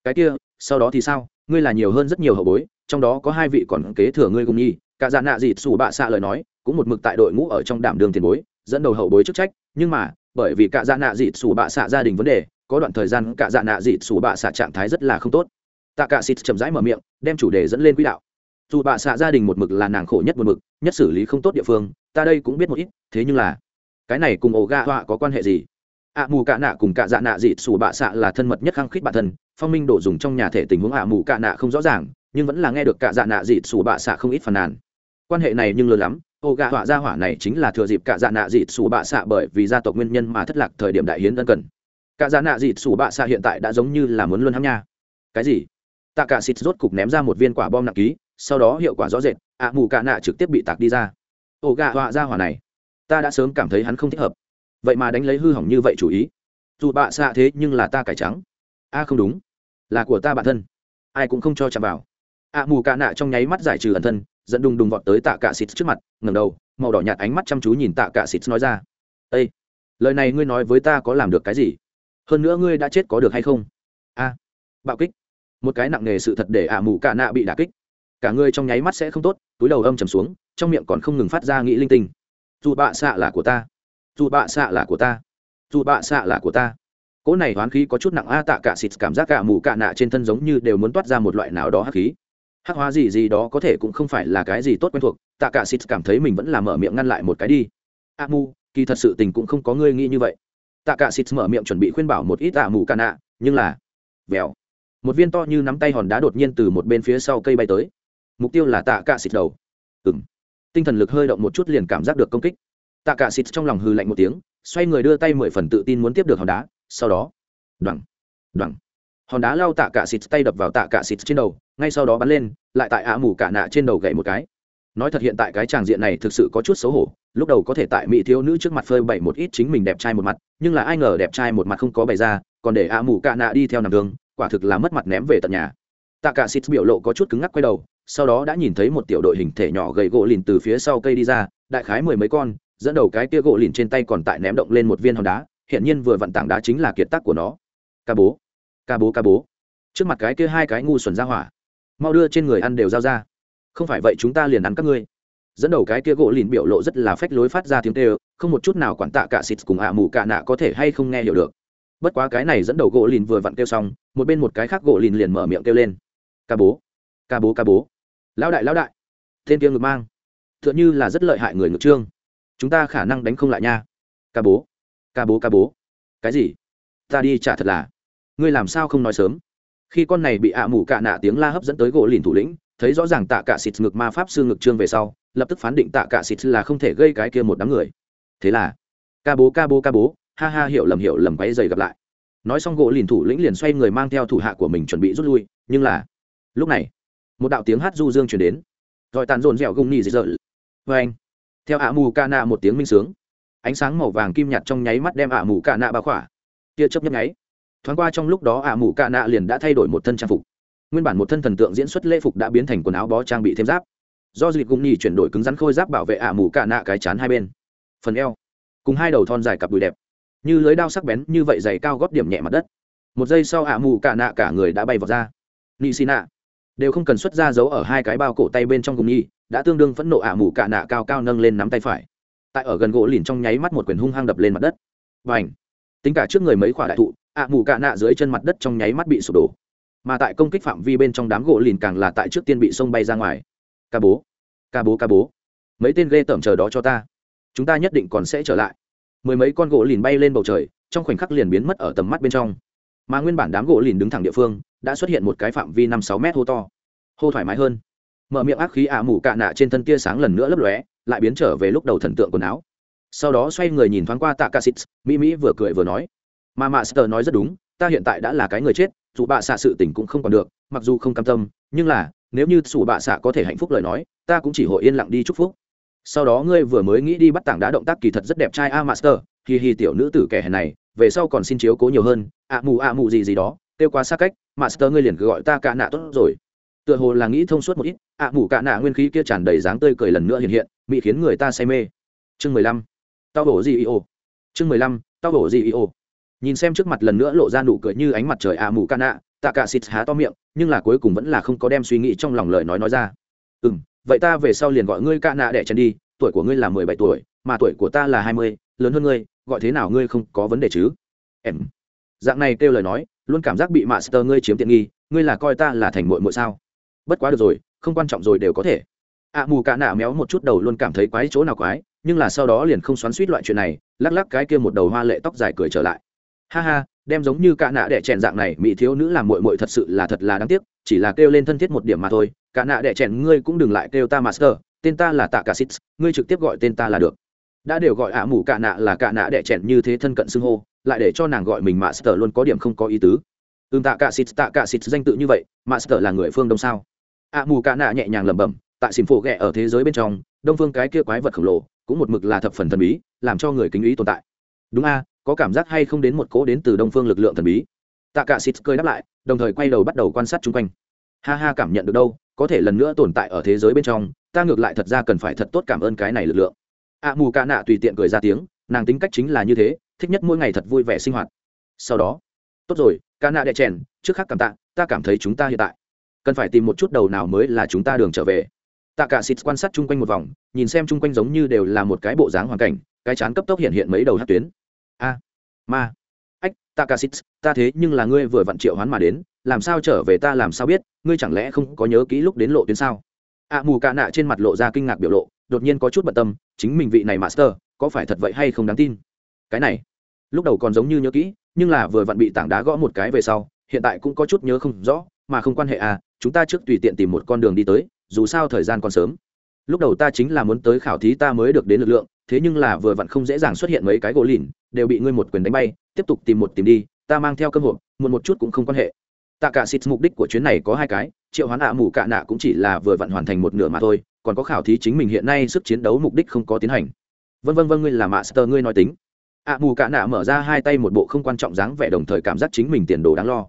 Cái kia, sau đó thì sao? Ngươi là nhiều hơn rất nhiều hậu bối, trong đó có hai vị còn kế thừa ngươi cùng nhi cả dạ nạ dịt xù bạ xạ lời nói, cũng một mực tại đội ngũ ở trong đảm đường tiền bối, dẫn đầu hậu bối chức trách, nhưng mà, bởi vì cả dạ nạ dịt xù bạ xạ gia đình vấn đề có đoạn thời gian cả dạ nạ dịt xù bạ xạ trạng thái rất là không tốt. Tạ cả xịt chậm rãi mở miệng, đem chủ đề dẫn lên quỹ đạo. Dù bạ xạ gia đình một mực là nàng khổ nhất một mực, nhất xử lý không tốt địa phương, ta đây cũng biết một ít, thế nhưng là, cái này cùng ổ ga họa có quan hệ gì? Ạ mù cạ nạ cùng cạ dạ nạ dịt xù bạ xạ là thân mật nhất khăng khít bản thân, phong minh đổ dùng trong nhà thể tình huống ạ mù cạ nạ không rõ ràng, nhưng vẫn là nghe được cạ dạ nạ dịt xù bạ xạ không ít phàn nàn. Quan hệ này nhưng lớn lắm ô gạ họa gia hỏa này chính là thừa dịp cạ dạ nạ dịt xù bạ xạ bởi vì gia tộc nguyên nhân mà thất lạc thời điểm đại hiến ân cần. Cả dạ nạ dịt sủ bạ xạ hiện tại đã giống như là muốn luôn hắm nha. Cái gì? Tạ cả xịt rốt cục ném ra một viên quả bom nặng ký, sau đó hiệu quả rõ rệt, ạ mù cả nạ trực tiếp bị tạc đi ra. Ổ gà họa ra hỏa này, ta đã sớm cảm thấy hắn không thích hợp. Vậy mà đánh lấy hư hỏng như vậy chủ ý. Dù bạ xạ thế nhưng là ta cải trắng. A không đúng, là của ta bản thân. Ai cũng không cho chạm vào. Ạ mù cả nạ trong nháy mắt giải trừ ẩn thân dẫn đùng đùng vọt tới tạ cả xịt trước mặt, ngẩng đầu, màu đỏ nhạt ánh mắt chăm chú nhìn tạ cả xịt nói ra. Ây lời này ngươi nói với ta có làm được cái gì? Hơn nữa ngươi đã chết có được hay không? A, bạo kích. Một cái nặng nề sự thật để ả mù cả nạ bị đả kích. Cả ngươi trong nháy mắt sẽ không tốt, túi đầu âm trầm xuống, trong miệng còn không ngừng phát ra nghĩ linh tinh. Dù bạ xạ là của ta. Dù bạ xạ là của ta. Dù bạ xạ là của ta. Cỗ này hoán khí có chút nặng a tạ cả xịt cảm giác cả mù cả nạ trên thân giống như đều muốn toát ra một loại nào đó hắc khí. Hắc hóa gì gì đó có thể cũng không phải là cái gì tốt quen thuộc, tạ cả xịt cảm thấy mình vẫn là mở miệng ngăn lại một cái đi. A mu kỳ thật sự tình cũng không có ngươi nghĩ như vậy tạ cả xịt mở miệng chuẩn bị khuyên bảo một ít tạ mù cạ nạ, nhưng là, vèo. Một viên to như nắm tay hòn đá đột nhiên từ một bên phía sau cây bay tới. Mục tiêu là tạ cả xịt đầu. Ừng tinh thần lực hơi động một chút liền cảm giác được công kích. Tạ cả xịt trong lòng hư lạnh một tiếng, xoay người đưa tay mười phần tự tin muốn tiếp được hòn đá, sau đó, đoằng đoằng. Hòn đá lao tạ cả xịt tay đập vào tạ cả xịt trên đầu, ngay sau đó bắn lên, lại tại ạ mù cả nạ trên đầu gậy một cái nói thật hiện tại cái tràng diện này thực sự có chút xấu hổ, lúc đầu có thể tại mỹ thiếu nữ trước mặt phơi bày một ít chính mình đẹp trai một mặt, nhưng là ai ngờ đẹp trai một mặt không có bày ra, còn để ạ mù cả nạ đi theo nằm đường, quả thực là mất mặt ném về tận nhà. Tạ cả xịt biểu lộ có chút cứng ngắc quay đầu, sau đó đã nhìn thấy một tiểu đội hình thể nhỏ gầy gỗ lìn từ phía sau cây đi ra, đại khái mười mấy con, dẫn đầu cái kia gỗ lìn trên tay còn tại ném động lên một viên hòn đá hiện nhiên vừa vặn tảng đá chính là kiệt tác của nó. Ca bố ca bố ca bố. Trước mặt cái kia hai cái ngu xuẩn ra hỏa, mau đưa trên người ăn đều giao ra không phải vậy chúng ta liền ăn các ngươi. Dẫn đầu cái kia gỗ lìn biểu lộ rất là phách lối phát ra tiếng tê không một chút nào quản tạ cả xịt cùng ạ mù cả nạ có thể hay không nghe hiểu được. Bất quá cái này dẫn đầu gỗ lìn vừa vặn kêu xong, một bên một cái khác gỗ lìn liền mở miệng kêu lên. Ca bố ca bố ca bố. Lão đại lão đại. Tên kia ngực mang. T h ư ợ n h ư là rất lợi hại người ngực trương. Chúng ta khả năng đánh không lại nha. Ca bố ca bố ca bố. Cái gì? Ta đi trả thật là. Ngươi làm sao không nói sớm? Khi con này bị ạ à mù cạ nạ tiếng la hấp dẫn tới gỗ lìn thủ lĩnh thấy rõ ràng tạ cả xịt ngực ma pháp sư ngực trương về sau, lập tức phán định tạ cả xịt là không thể gây cái kia một đám người. Thế là, ca bố ca bố ca bố, ha ha hiểu lầm hiểu lầm quấy dày gặp lại. Nói xong gỗ lìn thủ lĩnh liền xoay người mang theo thủ hạ của mình chuẩn bị rút lui, nhưng là, lúc này, một đạo tiếng hát du dương chuyển đến. Rồi tàn rồn dẻo gùng nhì dị dợ. Vê anh, theo ạ mù ca nạ một tiếng minh sướng, ánh sáng màu vàng kim nhạt trong nháy mắt đem ạ mù ca nạ bao khỏa. Tia chớp nhấp nháy, thoáng qua trong lúc đó ạ mù ca nạ liền đã thay đổi một thân trang phục nguyên bản một thân thần tượng diễn xuất lễ phục đã biến thành quần áo bó trang bị thêm giáp. Do dịp gùng nhì chuyển đổi cứng rắn khôi giáp bảo vệ ạ mù cả nạ cái chán hai bên. Phần eo, cùng hai đầu thon dài cặp đùi đẹp. Như lưới đao sắc bén, như vậy dày cao góp điểm nhẹ mặt đất. Một giây sau ạ mù cả nạ cả người đã bay vào ra. Nị xì nạ, đều không cần xuất ra giấu ở hai cái bao cổ tay bên trong cùng nhì đã tương đương phẫn nộ ạ mù cả nạ cao cao nâng lên nắm tay phải. Tại ở gần gỗ lìn trong nháy mắt một quyền hung hăng đập lên mặt đất. Và ảnh tính cả trước người mấy khỏa đại thụ, ạ mù cả nạ dưới chân mặt đất trong nháy mắt bị sụp đổ mà tại công kích phạm vi bên trong đám gỗ lìn càng là tại trước tiên bị sông bay ra ngoài. Ca bố ca bố ca bố. Mấy tên ghê tởm chờ đó cho ta. Chúng ta nhất định còn sẽ trở lại. Mười mấy con gỗ lìn bay lên bầu trời, trong khoảnh khắc liền biến mất ở tầm mắt bên trong. Mà nguyên bản đám gỗ lìn đứng thẳng địa phương, đã xuất hiện một cái phạm vi năm sáu mét hô to. Hô thoải mái hơn. Mở miệng ác khí ả mù cạ nạ trên thân tia sáng lần nữa lấp lóe, lại biến trở về lúc đầu thần tượng quần áo. Sau đó xoay người nhìn thoáng qua tạ ca sĩ mỹ mỹ vừa cười vừa nói. Mà mạ sơ nói rất đúng ta hiện tại đã là cái người chết, dù bạ xạ sự tình cũng không còn được, mặc dù không cam tâm, nhưng là, nếu như dù bạ xạ có thể hạnh phúc lời nói, ta cũng chỉ hội yên lặng đi chúc phúc. Sau đó ngươi vừa mới nghĩ đi bắt tảng đá động tác kỳ thật rất đẹp trai a master hì hì tiểu nữ tử kẻ hèn này, về sau còn xin chiếu cố nhiều hơn, ạ mù ạ mù gì gì đó, kêu quá xa cách, master ngươi liền cứ gọi ta cả nạ tốt rồi. Tựa hồ là nghĩ thông suốt một ít, ạ mù cả nạ nguyên khí kia tràn đầy dáng tươi cười lần nữa hiện hiện bị khiến người ta say mê. Chương mười lăm. Tao bổ gì ô? Chương mười lăm. Tao bổ gì ô? Nhìn xem trước mặt lần nữa lộ ra nụ cười như ánh mặt trời ạ mù ca nạ, tạ cả xịt há to miệng, nhưng là cuối cùng vẫn là không có đem suy nghĩ trong lòng lời nói nói ra. Ừ m vậy ta về sau liền gọi ngươi ca nạ đẻ chân đi, tuổi của ngươi là mười bảy tuổi, mà tuổi của ta là hai mươi, lớn hơn ngươi, gọi thế nào ngươi không có vấn đề chứ? Em. Dạng này kêu lời nói, luôn cảm giác bị master ngươi chiếm tiện nghi, ngươi là coi ta là thành muội muội sao? Bất quá được rồi, không quan trọng rồi đều có thể. Ạ mù cạ nạ méo một chút đầu luôn cảm thấy quái chỗ nào quái, nhưng là sau đó liền không xoắn suýt loại chuyện này, lắc lắc cái kia một đầu hoa lệ tóc dài cười trở lại ha ha, đem giống như cả nạ đẻ chèn dạng này, mỹ thiếu nữ làm muội muội thật sự là thật là đáng tiếc, chỉ là kêu lên thân thiết một điểm mà thôi. Cả nạ đẻ chèn, ngươi cũng đừng lại kêu ta master, tên ta là tạ cả xít ngươi trực tiếp gọi tên ta là được. Đã đều gọi ạ mù cả nạ là cả nạ đẻ chèn như thế thân cận xưng hô, lại để cho nàng gọi mình master luôn có điểm không có ý tứ. Ừm, tạ cả xít tạ cả xít danh tự như vậy, master là người phương đông sao? Ạ mù cả nạ nhẹ nhàng lẩm bẩm, tại xìm phổ ghẹ ở thế giới bên trong, đông phương cái kia quái vật khổng lồ, cũng một mực là thập phần thần bí, làm cho người kính ý tồn tại. Đúng a có cảm giác hay không đến một cỗ đến từ đông phương lực lượng thần bí. Tạ cả xịt cười đáp lại, đồng thời quay đầu bắt đầu quan sát chung quanh. Ha ha, cảm nhận được đâu, có thể lần nữa tồn tại ở thế giới bên trong, ta ngược lại thật ra cần phải thật tốt cảm ơn cái này lực lượng. Ạ mù ca nạ tùy tiện cười ra tiếng, nàng tính cách chính là như thế, thích nhất mỗi ngày thật vui vẻ sinh hoạt. Sau đó, tốt rồi ca nạ đệ chèn, trước khác cảm tạ, ta cảm thấy chúng ta hiện tại cần phải tìm một chút đầu nào mới là chúng ta đường trở về. Tạ cả xịt quan sát chung quanh một vòng, nhìn xem chung quanh giống như đều là một cái bộ dáng hoàn cảnh, cái chán cấp tốc hiện hiện mấy đầu hát tuyến a. Ma. Ách takasit ta thế nhưng là ngươi vừa vặn triệu hoán mà đến, làm sao trở về ta làm sao biết, ngươi chẳng lẽ không có nhớ kỹ lúc đến lộ tuyến sao? A mù ca nạ trên mặt lộ ra kinh ngạc biểu lộ, đột nhiên có chút bận tâm, chính mình vị này master, có phải thật vậy hay không đáng tin? Cái này, lúc đầu còn giống như nhớ kỹ, nhưng là vừa vặn bị tảng đá gõ một cái về sau, hiện tại cũng có chút nhớ không rõ, mà không quan hệ à chúng ta trước tùy tiện tìm một con đường đi tới, dù sao thời gian còn sớm. Lúc đầu ta chính là muốn tới khảo thí ta mới được đến lực lượng, thế nhưng là vừa vặn không dễ dàng xuất hiện mấy cái gỗ lìn đều bị ngươi một quyền đánh bay, tiếp tục tìm một tìm đi, ta mang theo cơ hội một một chút cũng không quan hệ. Tạ cả xịt mục đích của chuyến này có hai cái, triệu hoán ạ mù cạ nạ cũng chỉ là vừa vặn hoàn thành một nửa mà thôi, còn có khảo thí chính mình hiện nay sức chiến đấu mục đích không có tiến hành. Vân vân vân, ngươi là master, ngươi nói tính. ạ mù cạ nạ mở ra hai tay một bộ không quan trọng dáng vẻ đồng thời cảm giác chính mình tiền đồ đáng lo.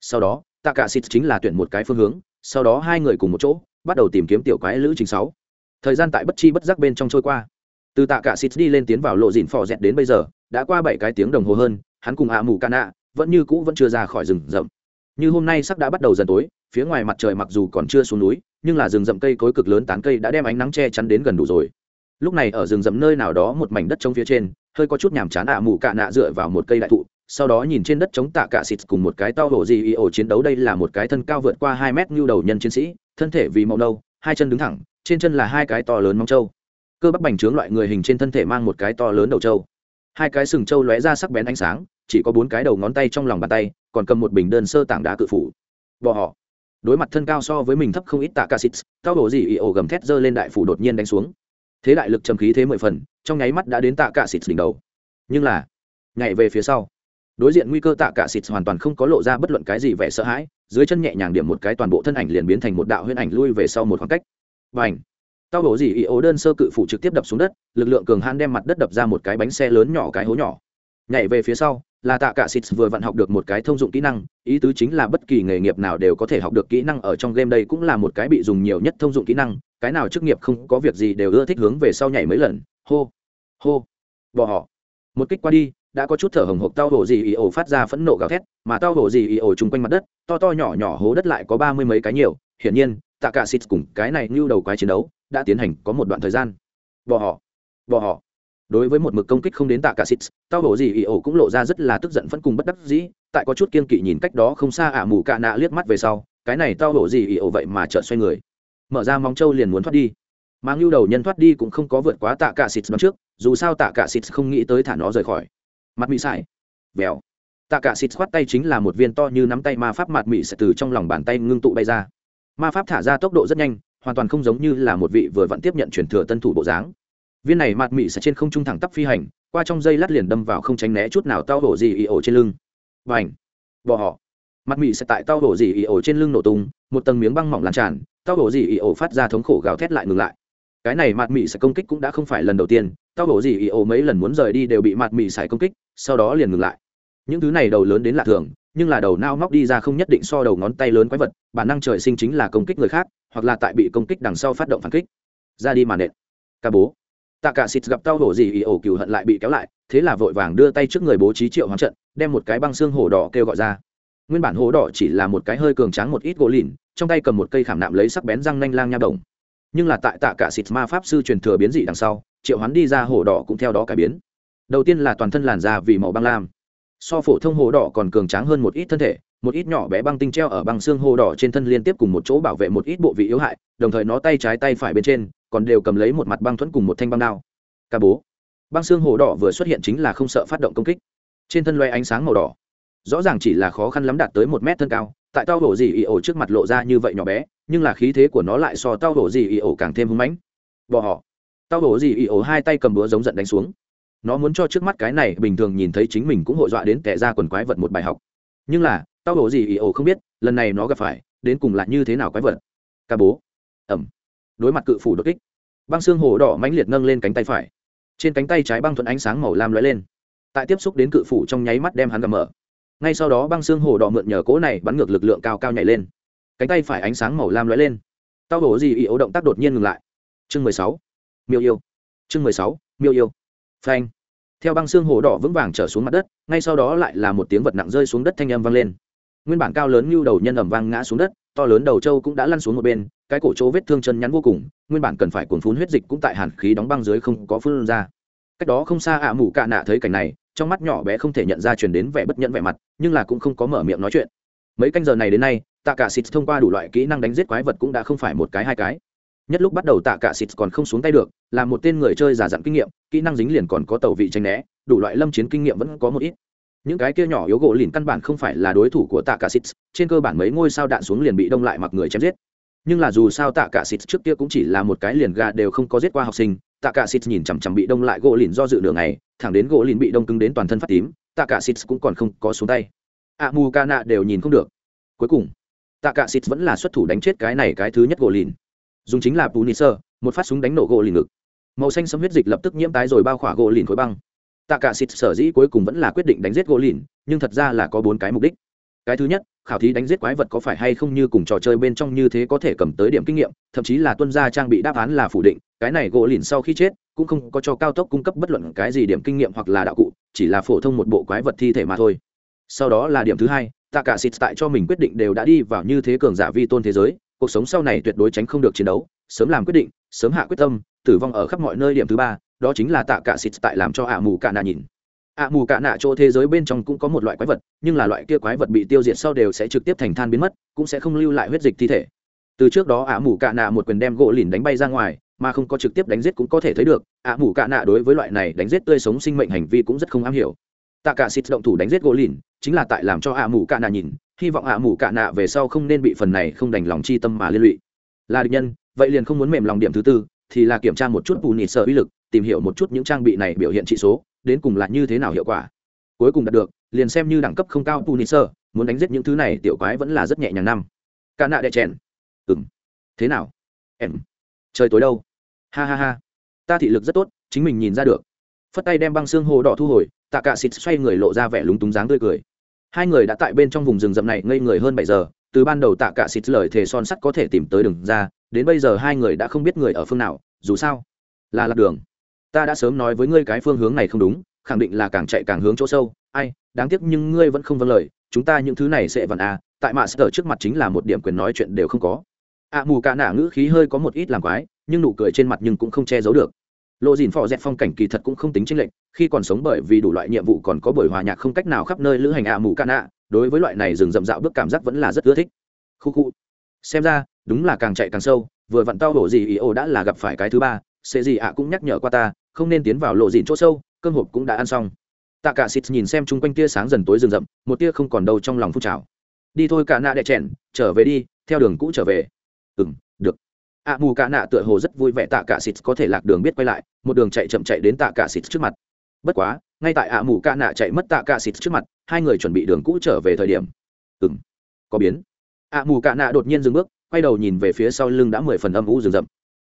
Sau đó, tạ cả xịt chính là tuyển một cái phương hướng, sau đó hai người cùng một chỗ, bắt đầu tìm kiếm tiểu quái lữ trình sáu. Thời gian tại bất chi bất giác bên trong trôi qua. Từ tạ cả xịt đi lên tiến vào lộ dìn phò dẹt đến bây giờ đã qua bảy cái tiếng đồng hồ hơn, hắn cùng ạ mù ca nạ vẫn như cũ vẫn chưa ra khỏi rừng rậm. Như hôm nay sắc đã bắt đầu dần tối, phía ngoài mặt trời mặc dù còn chưa xuống núi, nhưng là rừng rậm cây cối cực lớn tán cây đã đem ánh nắng che chắn đến gần đủ rồi. Lúc này ở rừng rậm nơi nào đó một mảnh đất trống phía trên, hơi có chút nhàm chán ạ mù cạ nạ dựa vào một cây đại thụ, sau đó nhìn trên đất chống tạ cả xịt cùng một cái tao hổ gì y ổ chiến đấu đây là một cái thân cao vượt qua hai mét như đầu nhân chiến sĩ, thân thể vì màu nâu, hai chân đứng thẳng, trên chân là hai cái to lớn mong trâu. Cơ bắp bành trướng loại người hình trên thân thể mang một cái to lớn đầu trâu hai cái sừng trâu lóe ra sắc bén ánh sáng, chỉ có bốn cái đầu ngón tay trong lòng bàn tay, còn cầm một bình đơn sơ tảng đá cự phủ. Bỏ họ. Đối mặt thân cao so với mình thấp không ít tạ ca xịt, tao đổ gì ỉ ổ gầm thét giơ lên đại phủ đột nhiên đánh xuống. Thế đại lực trầm khí thế mười phần, trong nháy mắt đã đến tạ ca xịt đỉnh đầu. Nhưng là, nhảy về phía sau. Đối diện nguy cơ tạ cả xịt hoàn toàn không có lộ ra bất luận cái gì vẻ sợ hãi, dưới chân nhẹ nhàng điểm một cái toàn bộ thân ảnh liền biến thành một đạo huyễn ảnh lui về sau một khoảng cách. Và ảnh tao bổ gì ý ố đơn sơ cự phủ trực tiếp đập xuống đất, lực lượng cường hãn đem mặt đất đập ra một cái bánh xe lớn nhỏ cái hố nhỏ. Nhảy về phía sau, là tạ cả xịt vừa vặn học được một cái thông dụng kỹ năng, ý tứ chính là bất kỳ nghề nghiệp nào đều có thể học được kỹ năng ở trong game đây cũng là một cái bị dùng nhiều nhất thông dụng kỹ năng, cái nào chức nghiệp không có việc gì đều ưa thích hướng về sau nhảy mấy lần. Hô hô bỏ họ một kích qua đi, đã có chút thở hồng hộc tao hổ gì ý ổ phát ra phẫn nộ gào thét, mà tao hổ gì ý ổ chung quanh mặt đất, to to nhỏ nhỏ hố đất lại có ba mươi mấy cái nhiều, hiển nhiên tạ cả xịt cùng cái này như đầu quái chiến đấu đã tiến hành có một đoạn thời gian. Bỏ họ bỏ họ. Đối với một mực công kích không đến tạ cả xịt, tao hổ gì ì ổ cũng lộ ra rất là tức giận vẫn cùng bất đắc dĩ, tại có chút kiên kỵ nhìn cách đó không xa ả mù cạ nạ liếc mắt về sau, cái này tao hổ gì ì ổ vậy mà chợt xoay người. Mở ra móng trâu liền muốn thoát đi. Mà ngưu đầu nhân thoát đi cũng không có vượt quá tạ cả xịt đón trước, dù sao tạ cả xịt không nghĩ tới thả nó rời khỏi. Mặt mị sải. Vèo. Tạ cả xịt khoát tay chính là một viên to như nắm tay ma pháp mặt mị sẽ từ trong lòng bàn tay ngưng tụ bay ra ma pháp thả ra tốc độ rất nhanh, hoàn toàn không giống như là một vị vừa vặn tiếp nhận truyền thừa tân thủ bộ dáng. Viên này mặt mị sẽ trên không trung thẳng tắp phi hành, qua trong dây lát liền đâm vào không tránh né chút nào tao hổ gì ý ổ trên lưng. Và ảnh bỏ họ! Mặt mị sẽ tại tao hổ gì ý ổ trên lưng nổ tung, một tầng miếng băng mỏng lan tràn, tao hổ gì ý ổ phát ra thống khổ gào thét lại ngừng lại. Cái này mặt mị sẽ công kích cũng đã không phải lần đầu tiên, tao hổ gì ý ổ mấy lần muốn rời đi đều bị mặt mị sải công kích, sau đó liền ngừng lại. Những thứ này đầu lớn đến lạ thường nhưng là đầu nao móc đi ra không nhất định so đầu ngón tay lớn quái vật, bản năng trời sinh chính là công kích người khác, hoặc là tại bị công kích đằng sau phát động phản kích. Ra đi mà nện. Ca bố. Tạ cả xịt gặp tao hổ gì ý ổ cừu hận lại bị kéo lại, thế là vội vàng đưa tay trước người bố trí triệu hoán trận, đem một cái băng xương hổ đỏ kêu gọi ra. Nguyên bản hổ đỏ chỉ là một cái hơi cường tráng một ít gỗ lìn, trong tay cầm một cây khảm nạm lấy sắc bén răng nanh lang nha đồng. Nhưng là tại tạ cả xịt ma pháp sư truyền thừa biến dị đằng sau, triệu hoán đi ra hổ đỏ cũng theo đó cải biến. Đầu tiên là toàn thân làn da vì màu băng lam so phổ thông hồ đỏ còn cường tráng hơn một ít thân thể, một ít nhỏ bé băng tinh treo ở băng xương hồ đỏ trên thân liên tiếp cùng một chỗ bảo vệ một ít bộ vị yếu hại, đồng thời nó tay trái tay phải bên trên, còn đều cầm lấy một mặt băng thuẫn cùng một thanh băng đao. Ca bố. Băng xương hồ đỏ vừa xuất hiện chính là không sợ phát động công kích. Trên thân loe ánh sáng màu đỏ. Rõ ràng chỉ là khó khăn lắm đạt tới một mét thân cao, tại tao hổ gì ỉ ổ trước mặt lộ ra như vậy nhỏ bé, nhưng là khí thế của nó lại so tao hổ gì ỉ ổ càng thêm hưng mãnh. Bỏ họ. Tao hổ gì ỉ ổ hai tay cầm búa giống giận đánh xuống nó muốn cho trước mắt cái này bình thường nhìn thấy chính mình cũng hội dọa đến kẻ ra quần quái vật một bài học. Nhưng là, tao bổ gì ý ổ không biết, lần này nó gặp phải, đến cùng là như thế nào quái vật? Ca bố. Ẩm. Đối mặt cự phủ đột kích. Băng xương hổ đỏ mãnh liệt nâng lên cánh tay phải. Trên cánh tay trái băng thuận ánh sáng màu lam lóe lên. Tại tiếp xúc đến cự phủ trong nháy mắt đem hắn gầm mở. Ngay sau đó băng xương hổ đỏ mượn nhờ cỗ này bắn ngược lực lượng cao cao nhảy lên. Cánh tay phải ánh sáng màu lam lóe lên. Tao bổ gì ý ổ động tác đột nhiên ngừng lại. Chương mười sáu. Miêu yêu. Chương mười sáu. Miêu yêu phanh. Theo băng xương hồ đỏ vững vàng trở xuống mặt đất, ngay sau đó lại là một tiếng vật nặng rơi xuống đất thanh âm vang lên. Nguyên bản cao lớn như đầu nhân ẩm vang ngã xuống đất, to lớn đầu trâu cũng đã lăn xuống một bên, cái cổ chỗ vết thương chân nhắn vô cùng, nguyên bản cần phải cuồn phun huyết dịch cũng tại hàn khí đóng băng dưới không có phun ra. Cách đó không xa ạ à mù cạ nạ thấy cảnh này, trong mắt nhỏ bé không thể nhận ra chuyển đến vẻ bất nhẫn vẻ mặt, nhưng là cũng không có mở miệng nói chuyện. Mấy canh giờ này đến nay, tạ cả xịt thông qua đủ loại kỹ năng đánh giết quái vật cũng đã không phải một cái hai cái nhất lúc bắt đầu tạ cả xịt còn không xuống tay được, là một tên người chơi giả dặn kinh nghiệm, kỹ năng dính liền còn có tàu vị tranh né, đủ loại lâm chiến kinh nghiệm vẫn có một ít. Những cái kia nhỏ yếu gỗ lìn căn bản không phải là đối thủ của tạ cả xịt, trên cơ bản mấy ngôi sao đạn xuống liền bị đông lại mặc người chém giết. Nhưng là dù sao tạ cả xịt trước kia cũng chỉ là một cái liền gà đều không có giết qua học sinh, tạ cả xịt nhìn chằm chằm bị đông lại gỗ lìn do dự đường này thẳng đến gỗ lìn bị đông cứng đến toàn thân phát tím, tạ cả xịt cũng còn không có xuống tay. A mu ca nạ đều nhìn không được. Cuối cùng, tạ cả xịt vẫn là xuất thủ đánh chết cái này cái thứ nhất gỗ lìn dùng chính là punisher, một phát súng đánh nổ gỗ lìn ngực. Màu xanh sấm huyết dịch lập tức nhiễm tái rồi bao khỏa gỗ lìn khối băng. Tạ cả xịt sở dĩ cuối cùng vẫn là quyết định đánh giết gỗ lìn, nhưng thật ra là có bốn cái mục đích. Cái thứ nhất, khảo thí đánh giết quái vật có phải hay không như cùng trò chơi bên trong như thế có thể cầm tới điểm kinh nghiệm, thậm chí là tuân gia trang bị đáp án là phủ định, cái này gỗ lìn sau khi chết, cũng không có cho cao tốc cung cấp bất luận cái gì điểm kinh nghiệm hoặc là đạo cụ, chỉ là phổ thông một bộ quái vật thi thể mà thôi. Sau đó là điểm thứ hai tạ cả xịt tại cho mình quyết định đều đã đi vào như thế cường giả vi tôn thế giới cuộc sống sau này tuyệt đối tránh không được chiến đấu, sớm làm quyết định, sớm hạ quyết tâm, tử vong ở khắp mọi nơi điểm thứ ba, đó chính là tạ cả xịt tại làm cho ạ mù cả nạ nhìn. ạ mù cả nạ chỗ thế giới bên trong cũng có một loại quái vật, nhưng là loại kia quái vật bị tiêu diệt sau đều sẽ trực tiếp thành than biến mất, cũng sẽ không lưu lại huyết dịch thi thể. Từ trước đó ạ mù cả nạ một quyền đem gỗ lìn đánh bay ra ngoài, mà không có trực tiếp đánh giết cũng có thể thấy được, ạ mù cả nạ đối với loại này đánh giết tươi sống sinh mệnh hành vi cũng rất không am hiểu. Tạ cả xịt động thủ đánh giết gỗ lìn, chính là tại làm cho ạ mù cả nạ nhìn hy vọng ạ mù cạ nạ về sau không nên bị phần này không đành lòng chi tâm mà liên lụy. Là địch nhân, vậy liền không muốn mềm lòng điểm thứ tư, thì là kiểm tra một chút bù nịt sợ uy lực, tìm hiểu một chút những trang bị này biểu hiện trị số, đến cùng là như thế nào hiệu quả. Cuối cùng đạt được, liền xem như đẳng cấp không cao punisher muốn đánh giết những thứ này tiểu quái vẫn là rất nhẹ nhàng năm. Cạ nạ đệ chèn. Ừng thế nào? Em. Trời tối đâu? Ha ha ha. Ta thị lực rất tốt, chính mình nhìn ra được. Phất tay đem băng xương hồ đỏ thu hồi, tạ cả xịt xoay người lộ ra vẻ lúng túng dáng tươi cười hai người đã tại bên trong vùng rừng rậm này ngây người hơn bảy giờ, từ ban đầu tạ cả xịt lời thề son sắt có thể tìm tới đường ra, đến bây giờ hai người đã không biết người ở phương nào, dù sao là lạc đường. Ta đã sớm nói với ngươi cái phương hướng này không đúng, khẳng định là càng chạy càng hướng chỗ sâu. Ai, đáng tiếc nhưng ngươi vẫn không vâng lời, chúng ta những thứ này sẽ vần à tại mạ sở trước mặt chính là một điểm quyền nói chuyện đều không có. Ạ mù cả nạ ngữ khí hơi có một ít làm quái, nhưng nụ cười trên mặt nhưng cũng không che giấu được lộ dìn phò dẹt phong cảnh kỳ thật cũng không tính chênh lệch, khi còn sống bởi vì đủ loại nhiệm vụ còn có buổi hòa nhạc không cách nào khắp nơi lữ hành ạ mù cả nạ đối với loại này rừng rậm dạo bước cảm giác vẫn là rất ưa thích. Khu khu. Xem ra, đúng là càng chạy càng sâu, vừa vặn tao đổ gì ý ô đã là gặp phải cái thứ ba sẽ gì ạ cũng nhắc nhở qua ta, không nên tiến vào lộ dìn chỗ sâu, cơm hộp cũng đã ăn xong. Tạ cả xịt nhìn xem chung quanh tia sáng dần tối rừng rậm, một tia không còn đâu trong lòng phun trào. Đi thôi cả nạ đệ chèn, trở về đi, theo đường cũ trở về. Ừng m ạ mù cả nạ tựa hồ rất vui vẻ tạ cả xịt có thể lạc đường biết quay lại, một đường chạy chậm chạy đến tạ cả xịt trước mặt. Bất quá, ngay tại ạ mù cả nạ chạy mất tạ cả xịt trước mặt, hai người chuẩn bị đường cũ trở về thời điểm. Ừng có biến. Ạ mù cả nạ đột nhiên dừng bước, quay đầu nhìn về phía sau lưng đã mười phần âm u rừng rậm.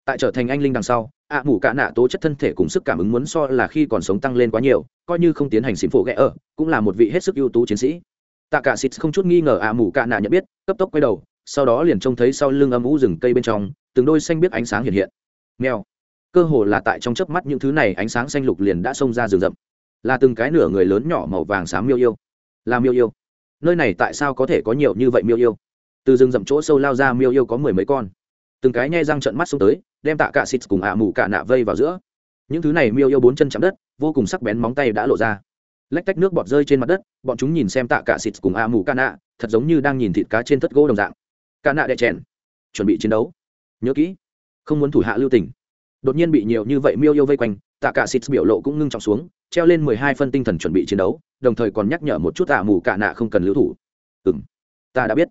Tại trở thành anh linh đằng sau ạ mù cả nạ tố chất thân thể cùng sức cảm ứng muốn so là khi còn sống tăng lên quá nhiều, coi như không tiến hành xịn phổ ghẹ ở, cũng là một vị hết sức ưu tú chiến sĩ. Tạ cả xịt không chút nghi ngờ ạ mù cả nạ nhận biết, cấp tốc quay đầu sau đó liền trông thấy sau lưng âm u rừng cây bên trong, từng đôi xanh biết ánh sáng hiện hiện. Nghèo cơ hồ là tại trong chớp mắt những thứ này ánh sáng xanh lục liền đã xông ra rừng rậm. Là từng cái nửa người lớn nhỏ màu vàng xám miêu yêu. Là miêu yêu. Nơi này tại sao có thể có nhiều như vậy miêu yêu? Từ rừng rậm chỗ sâu lao ra miêu yêu có mười mấy con. Từng cái nhai răng trận mắt xuống tới, đem tạ cả xịt cùng ạ mù cả nạ vây vào giữa. Những thứ này miêu yêu bốn chân chạm đất, vô cùng sắc bén móng tay đã lộ ra. Lách tách nước bọt rơi trên mặt đất, bọn chúng nhìn xem tạ cả xịt cùng ạ mù cả nạ, thật giống như đang nhìn thịt cá trên thất gỗ đồng dạng cả nạ đệ chèn. Chuẩn bị chiến đấu. Nhớ kỹ. Không muốn thủ hạ lưu tình. Đột nhiên bị nhiều như vậy miêu yêu vây quanh, tạ cả xịt biểu lộ cũng ngưng trọng xuống, treo lên mười hai phân tinh thần chuẩn bị chiến đấu, đồng thời còn nhắc nhở một chút ạ mù cả nạ không cần lưu thủ. Ừ ta đã biết.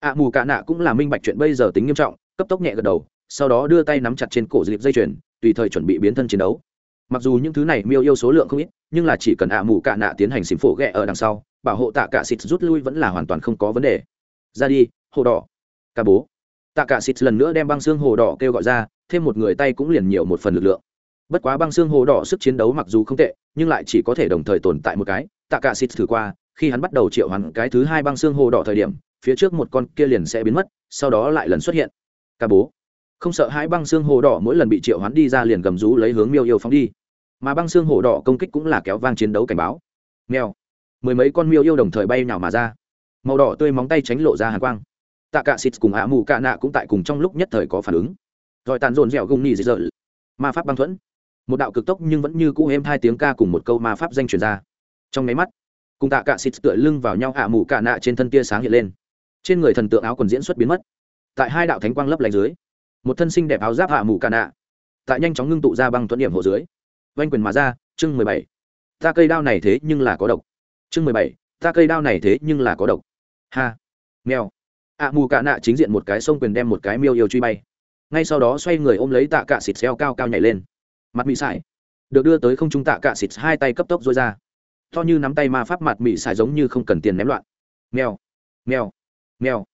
ạ mù cả nạ cũng là minh bạch chuyện bây giờ tính nghiêm trọng, cấp tốc nhẹ gật đầu, sau đó đưa tay nắm chặt trên cổ dịp dây chuyền, tùy thời chuẩn bị biến thân chiến đấu. Mặc dù những thứ này miêu yêu số lượng không ít, nhưng là chỉ cần ạ mù cả nạ tiến hành xìm phổ ghẹ ở đằng sau, bảo hộ tạ cả xịt rút lui vẫn là hoàn toàn không có vấn đề. Ra đi, hồ đỏ ca bố. Tạ cả xịt lần nữa đem băng xương hồ đỏ kêu gọi ra, thêm một người tay cũng liền nhiều một phần lực lượng. Bất quá băng xương hồ đỏ sức chiến đấu mặc dù không tệ, nhưng lại chỉ có thể đồng thời tồn tại một cái. Tạ cả xịt thử qua, khi hắn bắt đầu triệu hắn cái thứ hai băng xương hồ đỏ thời điểm, phía trước một con kia liền sẽ biến mất, sau đó lại lần xuất hiện. Ca bố. Không sợ hãi băng xương hồ đỏ mỗi lần bị triệu hắn đi ra liền gầm rú lấy hướng miêu yêu phóng đi. Mà băng xương hồ đỏ công kích cũng là kéo vang chiến đấu cảnh báo. Mèo. Mười mấy con miêu yêu đồng thời bay nhào mà ra. Màu đỏ tươi móng tay tránh lộ ra hàn quang tạ cả xịt cùng ạ mù cả nạ cũng tại cùng trong lúc nhất thời có phản ứng. Rồi tàn dồn dẻo gùng nhì dị dợ. Ma pháp băng thuẫn. Một đạo cực tốc nhưng vẫn như cũ êm hai tiếng ca cùng một câu ma pháp danh truyền ra. Trong máy mắt, cùng tạ cả xịt tựa lưng vào nhau ạ mù cả nạ trên thân tia sáng hiện lên. Trên người thần tượng áo quần diễn xuất biến mất. Tại hai đạo thánh quang lấp lánh dưới, một thân sinh đẹp áo giáp hạ mù cả nạ, tại nhanh chóng ngưng tụ ra băng thuận điểm hộ dưới vanh quyền mà ra, chương mười bảy. Ta cây đao này thế nhưng là có độc. Chương mười bảy, ta cây đao này thế nhưng là có độc. Ha. Mèo ạ mù cả nạ chính diện một cái sông quyền đem một cái miêu yêu truy bay. Ngay sau đó xoay người ôm lấy tạ cạ xịt xeo cao cao nhảy lên. Mặt mị sải. Được đưa tới không trung tạ cạ xịt hai tay cấp tốc dối ra. To như nắm tay ma pháp mặt mị sải giống như không cần tiền ném loạn. Mèo. Mèo. Mèo.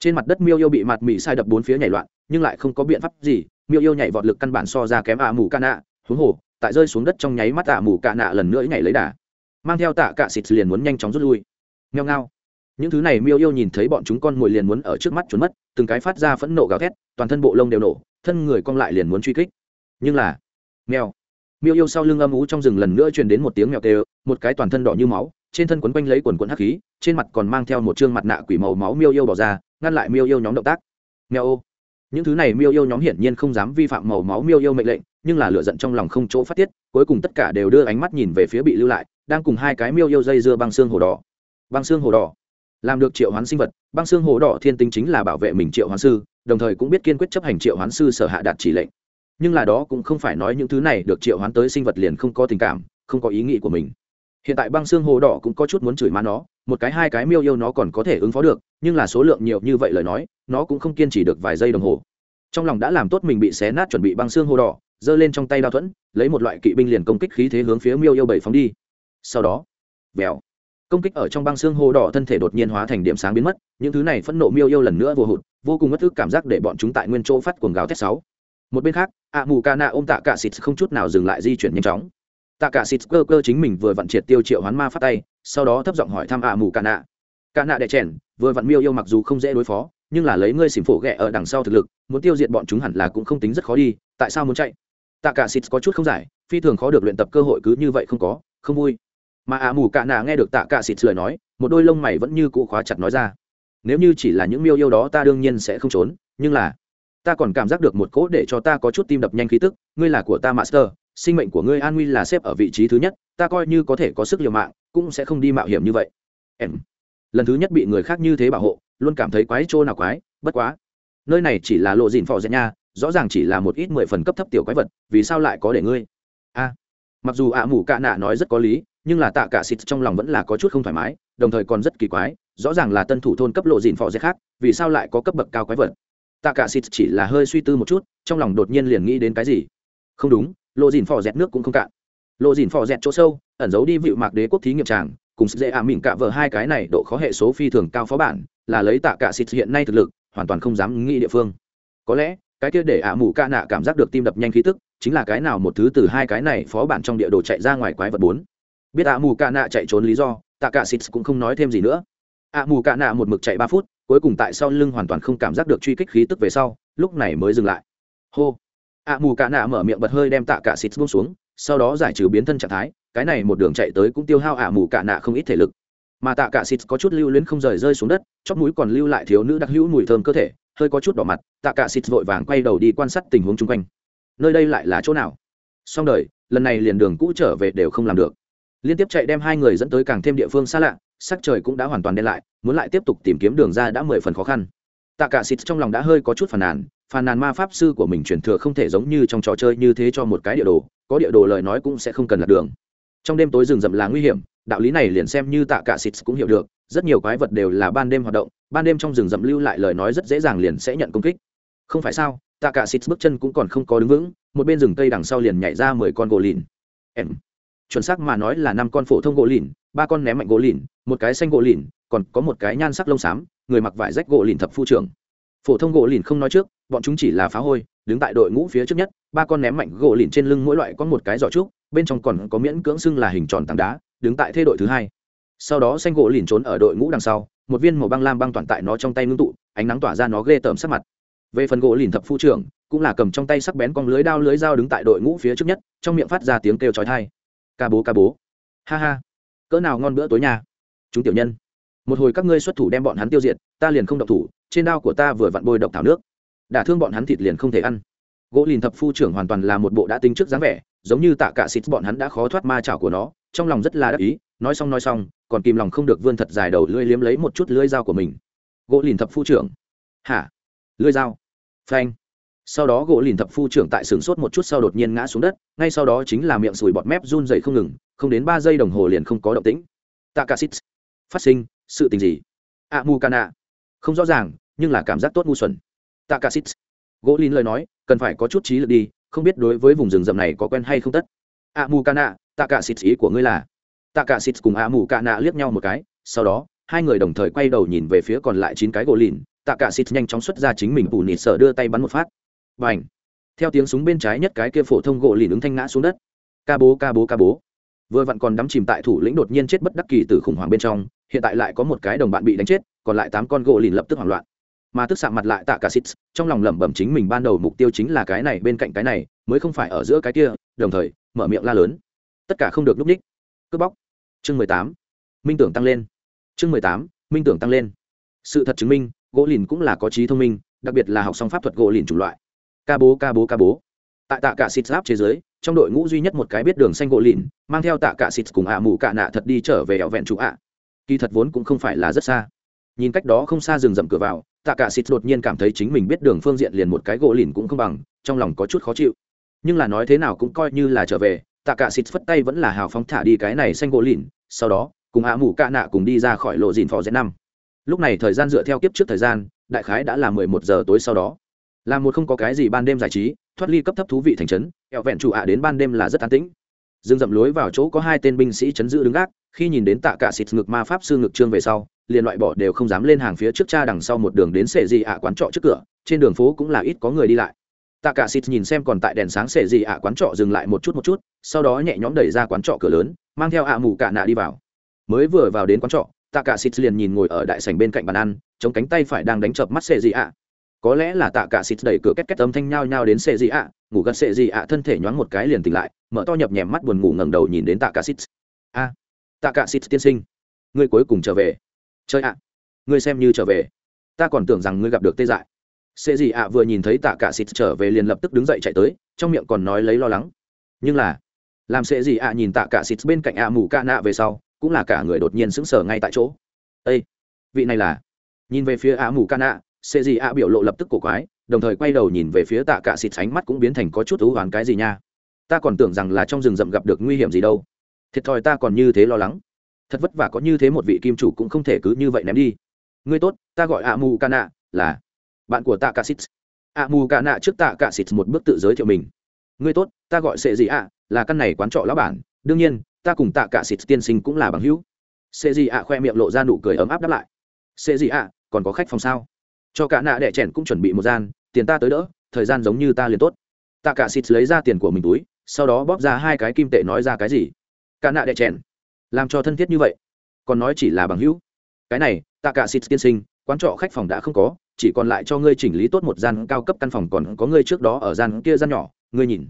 Trên mặt đất miêu yêu bị mặt mị sai đập bốn phía nhảy loạn, nhưng lại không có biện pháp gì, miêu yêu nhảy vọt lực căn bản so ra kém ạ mù ca nạ. Huống hồ, tại rơi xuống đất trong nháy mắt ạ mù ca nạ lần nữa nhảy lấy đà. Mang theo tạ cạ xịt liền muốn nhanh chóng rút lui. Nheo ngao những thứ này miêu yêu nhìn thấy bọn chúng con mồi liền muốn ở trước mắt trốn mất, từng cái phát ra phẫn nộ gào thét, toàn thân bộ lông đều nổ, thân người cong lại liền muốn truy kích. Nhưng là, mèo. Miêu yêu sau lưng âm ú trong rừng lần nữa truyền đến một tiếng mèo kêu, một cái toàn thân đỏ như máu, trên thân quấn quanh lấy quần quần hắc khí, trên mặt còn mang theo một chương mặt nạ quỷ màu máu miêu yêu bỏ ra, ngăn lại miêu yêu nhóm động tác. Mèo ô. Những thứ này miêu yêu nhóm hiển nhiên không dám vi phạm màu máu miêu yêu mệnh lệnh, nhưng là lựa giận trong lòng không chỗ phát tiết, cuối cùng tất cả đều đưa ánh mắt nhìn về phía bị lưu lại, đang cùng hai cái miêu yêu dây dưa băng xương hồ đỏ. Băng xương hồ đỏ làm được triệu hoán sinh vật, băng xương hồ đỏ thiên tinh chính là bảo vệ mình triệu hoán sư, đồng thời cũng biết kiên quyết chấp hành triệu hoán sư sở hạ đạt chỉ lệnh. Nhưng là đó cũng không phải nói những thứ này được triệu hoán tới sinh vật liền không có tình cảm, không có ý nghĩ của mình. Hiện tại băng xương hồ đỏ cũng có chút muốn chửi má nó, một cái hai cái miêu yêu nó còn có thể ứng phó được, nhưng là số lượng nhiều như vậy lời nói, nó cũng không kiên trì được vài giây đồng hồ. Trong lòng đã làm tốt mình bị xé nát chuẩn bị băng xương hồ đỏ, giơ lên trong tay đao thuẫn, lấy một loại kỵ binh liền công kích khí thế hướng phía miêu yêu bảy phóng đi. Sau đó, vèo công kích ở trong băng xương hồ đỏ thân thể đột nhiên hóa thành điểm sáng biến mất, những thứ này phẫn nộ miêu yêu lần nữa vô hụt, vô cùng mất thức cảm giác để bọn chúng tại nguyên chỗ phát cuồng gào thét sáu một bên khác, ạ mù ca nạ ôm tạ cả xịt không chút nào dừng lại di chuyển nhanh chóng. Tạ cả xịt cơ cơ chính mình vừa vặn triệt tiêu triệu hoán ma phát tay, sau đó thấp giọng hỏi thăm ạ mù ca nạ. Ca nạ đẻ chèn, vừa vặn miêu yêu mặc dù không dễ đối phó, nhưng là lấy ngươi xỉm phổ ghẹ ở đằng sau thực lực, muốn tiêu diệt bọn chúng hẳn là cũng không tính rất khó đi, tại sao muốn chạy? Tạ cả xịt có chút không giải, phi thường khó được luyện tập cơ hội cứ như vậy không có, không vui mà ạ mù cạ nạ nghe được tạ cạ xịt lời nói, một đôi lông mày vẫn như cụ khóa chặt nói ra. Nếu như chỉ là những miêu yêu đó ta đương nhiên sẽ không trốn, nhưng là, ta còn cảm giác được một cỗ để cho ta có chút tim đập nhanh khí tức, ngươi là của ta master, sinh mệnh của ngươi an nguy là xếp ở vị trí thứ nhất, ta coi như có thể có sức liều mạng, cũng sẽ không đi mạo hiểm như vậy. Em. Lần thứ nhất bị người khác như thế bảo hộ, luôn cảm thấy quái trô nào quái, bất quá. Nơi này chỉ là lộ dìn phò dẹt nha, rõ ràng chỉ là một ít mười phần cấp thấp tiểu quái vật, vì sao lại có để ngươi? A. Mặc dù ạ mù cạ nạ nói rất có lý nhưng là tạ cả xịt trong lòng vẫn là có chút không thoải mái, đồng thời còn rất kỳ quái, rõ ràng là tân thủ thôn cấp lộ dìn phò dẹt khác, vì sao lại có cấp bậc cao quái vật? Tạ cả xịt chỉ là hơi suy tư một chút, trong lòng đột nhiên liền nghĩ đến cái gì? Không đúng, lộ dìn phò dẹt nước cũng không cạn. Lộ dìn phò dẹt chỗ sâu, ẩn giấu đi vịu mạc đế quốc thí nghiệm tràng, cùng dễ ả mỉm cạ vợ hai cái này độ khó hệ số phi thường cao phó bản, là lấy tạ cả xịt hiện nay thực lực, hoàn toàn không dám nghĩ địa phương. Có lẽ, cái kia để ả mù ca nạ cảm giác được tim đập nhanh khí tức, chính là cái nào một thứ từ hai cái này phó bản trong địa đồ chạy ra ngoài quái vật bốn biết ạ mù cạ nạ chạy trốn lý do, tạ cả xịt cũng không nói thêm gì nữa. ạ mù cạ nạ một mực chạy ba phút, cuối cùng tại sau lưng hoàn toàn không cảm giác được truy kích khí tức về sau, lúc này mới dừng lại. Hô. ạ mù cạ nạ mở miệng bật hơi đem tạ cả xịt buông xuống, sau đó giải trừ biến thân trạng thái, cái này một đường chạy tới cũng tiêu hao ạ mù cạ nạ không ít thể lực. Mà tạ cả xịt có chút lưu luyến không rời rơi xuống đất, chóp mũi còn lưu lại thiếu nữ đặc hữu mùi thơm cơ thể, hơi có chút đỏ mặt, tạ cả xịt vội vàng quay đầu đi quan sát tình huống chung quanh. Nơi đây lại là chỗ nào? Xong đời, lần này liền đường cũ trở về đều không làm được liên tiếp chạy đem hai người dẫn tới càng thêm địa phương xa lạ, sắc trời cũng đã hoàn toàn đen lại, muốn lại tiếp tục tìm kiếm đường ra đã mười phần khó khăn. Tạ cả xịt trong lòng đã hơi có chút phàn nàn phàn nàn ma pháp sư của mình truyền thừa không thể giống như trong trò chơi như thế cho một cái địa đồ, có địa đồ lời nói cũng sẽ không cần lạc đường. Trong đêm tối rừng rậm là nguy hiểm, đạo lý này liền xem như tạ cả xịt cũng hiểu được, rất nhiều quái vật đều là ban đêm hoạt động, ban đêm trong rừng rậm lưu lại lời nói rất dễ dàng liền sẽ nhận công kích. Không phải sao, tạ cả xịt bước chân cũng còn không có đứng vững, một bên rừng cây đằng sau liền nhảy ra mười con gỗ lìn. Em chuẩn xác mà nói là năm con phổ thông gỗ lìn, ba con ném mạnh gỗ lìn, một cái xanh gỗ lìn, còn có một cái nhan sắc lông xám, người mặc vải rách gỗ lìn thập phu trưởng. Phổ thông gỗ lìn không nói trước, bọn chúng chỉ là phá hôi, đứng tại đội ngũ phía trước nhất, ba con ném mạnh gỗ lìn trên lưng mỗi loại có một cái giỏ trúc, bên trong còn có miễn cưỡng xưng là hình tròn tảng đá, đứng tại thê đội thứ hai. Sau đó xanh gỗ lìn trốn ở đội ngũ đằng sau, một viên màu băng lam băng toàn tại nó trong tay ngưng tụ, ánh nắng tỏa ra nó ghê tởm sắc mặt. Về phần gỗ lìn thập phu trưởng, cũng là cầm trong tay sắc bén con lưới đao lưới dao đứng tại đội ngũ phía trước nhất, trong miệng phát ra tiếng kêu chói tai ca bố ca bố. Ha ha. Cỡ nào ngon bữa tối nhà chúng tiểu nhân. Một hồi các ngươi xuất thủ đem bọn hắn tiêu diệt, ta liền không độc thủ, trên đao của ta vừa vặn bôi độc thảo nước. Đả thương bọn hắn thịt liền không thể ăn. Gỗ lìn thập phu trưởng hoàn toàn là một bộ đã tính trước dáng vẻ, giống như tạ cả xịt bọn hắn đã khó thoát ma chảo của nó, trong lòng rất là đắc ý, nói xong nói xong, còn kìm lòng không được vươn thật dài đầu lưỡi liếm lấy một chút lưỡi dao của mình. Gỗ lìn thập phu trưởng. Hả? Lưỡi dao? Phanh sau đó gỗ lìn thập phu trưởng tại sừng sốt một chút sau đột nhiên ngã xuống đất, ngay sau đó chính là miệng sùi bọt mép run dày không ngừng, không đến ba giây đồng hồ liền không có động tĩnh. Takasit. Phát sinh, sự tình gì? A mu cana không rõ ràng, nhưng là cảm giác tốt ngu xuẩn. Takasit. Gỗ lìn lời nói, cần phải có chút trí lực đi, không biết đối với vùng rừng rậm này có quen hay không tất. A mu cana takasit ý của ngươi là? Takasit cùng a mu cana liếc nhau một cái, sau đó, hai người đồng thời quay đầu nhìn về phía còn lại chín cái gỗ lìn. Tạ cả xịt nhanh chóng xuất ra chính mình bù nịt sở đưa tay bắn một phát và ảnh. Theo tiếng súng bên trái nhất cái kia phổ thông gỗ lìn ứng thanh ngã xuống đất. Ca bố ca bố ca bố. Vừa vặn còn đắm chìm tại thủ lĩnh đột nhiên chết bất đắc kỳ từ khủng hoảng bên trong, hiện tại lại có một cái đồng bạn bị đánh chết, còn lại tám con gỗ lìn lập tức hoảng loạn. Mà tức sạm mặt lại tạ cả xít trong lòng lẩm bẩm chính mình ban đầu mục tiêu chính là cái này bên cạnh cái này, mới không phải ở giữa cái kia, đồng thời, mở miệng la lớn. Tất cả không được núp ních. Cướp bóc. Chương mười tám. Minh tưởng tăng lên. Chương mười tám, minh tưởng tăng lên. Sự thật chứng minh, gỗ lìn cũng là có trí thông minh, đặc biệt là học xong pháp thuật gỗ lìn chủng loại ca bố ca bố ca bố. Tại tạ cả xịt giáp chế giới, trong đội ngũ duy nhất một cái biết đường xanh gỗ lìn mang theo tạ cả xịt cùng ạ mù cạ nạ thật đi trở về ẻo vẹn chủ ạ. Kỳ thật vốn cũng không phải là rất xa. Nhìn cách đó không xa rừng rậm cửa vào, tạ cả xịt đột nhiên cảm thấy chính mình biết đường phương diện liền một cái gỗ lìn cũng không bằng, trong lòng có chút khó chịu. Nhưng là nói thế nào cũng coi như là trở về, tạ cả xịt phất tay vẫn là hào phóng thả đi cái này xanh gỗ lìn sau đó, cùng ạ mù cạ nạ cùng đi ra khỏi lộ dìn phò z năm. Lúc này thời gian dựa theo kiếp trước thời gian, đại khái đã là mười một giờ tối sau đó là một không có cái gì ban đêm giải trí, thoát ly cấp thấp thú vị thành trấn ẹo vẹn chủ ạ đến ban đêm là rất an tĩnh. Dương dậm lối vào chỗ có hai tên binh sĩ chấn giữ đứng gác, khi nhìn đến tạ cả xịt ngực ma pháp sư ngực trương về sau, liền loại bỏ đều không dám lên hàng phía trước cha đằng sau một đường đến sệ dị ạ quán trọ trước cửa, trên đường phố cũng là ít có người đi lại. Tạ cả xịt nhìn xem còn tại đèn sáng sệ dị ạ quán trọ dừng lại một chút một chút, sau đó nhẹ nhõm đẩy ra quán trọ cửa lớn, mang theo ạ mù cả nạ đi vào. Mới vừa vào đến quán trọ, tạ cả xịt liền nhìn ngồi ở đại sảnh bên cạnh bàn ăn, chống cánh tay phải đang đánh chập mắt sệ dị ạ có lẽ là tạ cả xịt đẩy cửa két két âm thanh nhao nhao đến sệ dị ạ. Ngủ gật sệ dị ạ, thân thể nhoáng một cái liền tỉnh lại, mở to nhập nhèm mắt buồn ngủ ngẩng đầu nhìn đến tạ cả xịt. A, tạ cả xịt tiên sinh, ngươi cuối cùng trở về. Chơi ạ, ngươi xem như trở về. Ta còn tưởng rằng ngươi gặp được tê dại. Sệ dị ạ vừa nhìn thấy tạ cả xịt trở về liền lập tức đứng dậy chạy tới, trong miệng còn nói lấy lo lắng. Nhưng là, làm sệ dị ạ nhìn tạ cả xịt bên cạnh ạ mù ca nạ về sau, cũng là cả người đột nhiên sững sờ ngay tại chỗ. Ây vị này là? Nhìn về phía ạ mù ca nạ sệ gì ạ biểu lộ lập tức cổ quái, đồng thời quay đầu nhìn về phía tạ cả xịt, ánh mắt cũng biến thành có chút thú hoán cái gì nha. Ta còn tưởng rằng là trong rừng rậm gặp được nguy hiểm gì đâu. Thiệt thòi ta còn như thế lo lắng. Thật vất vả có như thế một vị kim chủ cũng không thể cứ như vậy ném đi. Ngươi tốt, ta gọi ạ mù ca nạ, là bạn của tạ cả xịt. Ạ mù ca nạ trước tạ cả xịt một bước tự giới thiệu mình. Ngươi tốt, ta gọi sệ gì ạ, là căn này quán trọ lão bản. Đương nhiên, ta cùng tạ cả xịt tiên sinh cũng là bằng hữu. Sệ gì ạ khoe miệng lộ ra nụ cười ấm áp đáp lại. Sệ gì ạ, còn có khách phòng sao? Cho cả nạ đẻ chèn cũng chuẩn bị một gian, tiền ta tới đỡ, thời gian giống như ta liền tốt. Tạ cả xịt lấy ra tiền của mình túi, sau đó bóp ra hai cái kim tệ nói ra cái gì? Cả nạ đẻ chèn, làm cho thân thiết như vậy. Còn nói chỉ là bằng hữu. Cái này, tạ cả xịt tiên sinh, quán trọ khách phòng đã không có, chỉ còn lại cho ngươi chỉnh lý tốt một gian cao cấp căn phòng còn có ngươi trước đó ở gian kia gian nhỏ, ngươi nhìn.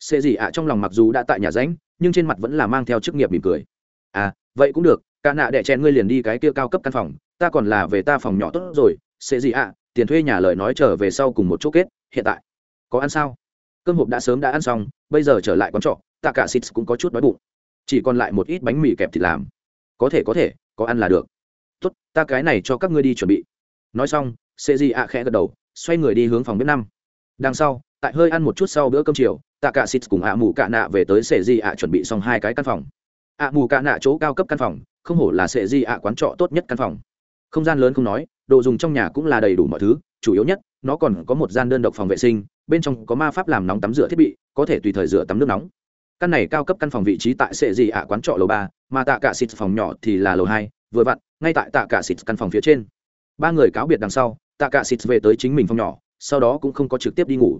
Xê gì ạ trong lòng mặc dù đã tại nhà ránh, nhưng trên mặt vẫn là mang theo chức nghiệp mỉm cười. À vậy cũng được, cả nạ đẻ chèn ngươi liền đi cái kia cao cấp căn phòng, ta còn là về ta phòng nhỏ tốt rồi sẽ gì ạ, tiền thuê nhà lời nói trở về sau cùng một chỗ kết, hiện tại. Có ăn sao? Cơm hộp đã sớm đã ăn xong, bây giờ trở lại quán trọ, tạ cả xịt cũng có chút đói bụng. Chỉ còn lại một ít bánh mì kẹp thịt làm. Có thể có thể, có ăn là được. Tốt, ta cái này cho các ngươi đi chuẩn bị. Nói xong sệ di ạ khẽ gật đầu, xoay người đi hướng phòng bếp năm. Đằng sau, tại hơi ăn một chút sau bữa cơm chiều, tạ cả xịt cùng ạ mù cạ nạ về tới sệ di ạ chuẩn bị xong hai cái căn phòng. ạ mù cạ nạ chỗ cao cấp căn phòng, không hổ là sệ di ạ quán trọ tốt nhất căn phòng không gian lớn không nói, đồ dùng trong nhà cũng là đầy đủ mọi thứ, chủ yếu nhất, nó còn có một gian đơn độc phòng vệ sinh, bên trong có ma pháp làm nóng tắm rửa thiết bị, có thể tùy thời rửa tắm nước nóng. Căn này cao cấp căn phòng vị trí tại sệ gì ạ quán trọ lầu ba, mà tạ cả xịt phòng nhỏ thì là lầu hai, vừa vặn, ngay tại tạ cả xịt căn phòng phía trên. Ba người cáo biệt đằng sau, tạ cả xịt về tới chính mình phòng nhỏ, sau đó cũng không có trực tiếp đi ngủ.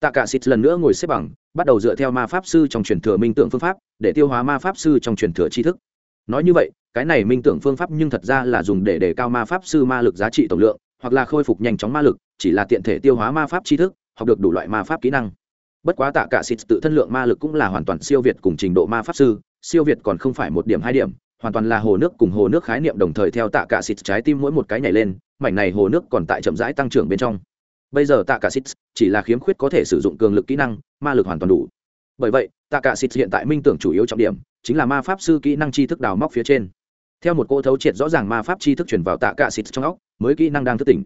Tạ cả xịt lần nữa ngồi xếp bằng, bắt đầu dựa theo ma pháp sư trong truyền thừa minh tượng phương pháp, để tiêu hóa ma pháp sư trong truyền thừa tri thức nói như vậy, cái này minh tưởng phương pháp nhưng thật ra là dùng để đề cao ma pháp sư ma lực giá trị tổng lượng, hoặc là khôi phục nhanh chóng ma lực, chỉ là tiện thể tiêu hóa ma pháp tri thức, học được đủ loại ma pháp kỹ năng. Bất quá tạ cả xịt tự thân lượng ma lực cũng là hoàn toàn siêu việt cùng trình độ ma pháp sư, siêu việt còn không phải một điểm hai điểm, hoàn toàn là hồ nước cùng hồ nước khái niệm đồng thời theo tạ cả xịt trái tim mỗi một cái nhảy lên, mảnh này hồ nước còn tại chậm rãi tăng trưởng bên trong. Bây giờ tạ cả xịt chỉ là khiếm khuyết có thể sử dụng cường lực kỹ năng, ma lực hoàn toàn đủ. Bởi vậy, tạ cả xịt hiện tại minh tưởng chủ yếu trọng điểm chính là ma pháp sư kỹ năng tri thức đào móc phía trên. Theo một cô thấu triệt rõ ràng ma pháp tri thức chuyển vào tạ cạ xịt trong óc, mới kỹ năng đang thức tỉnh.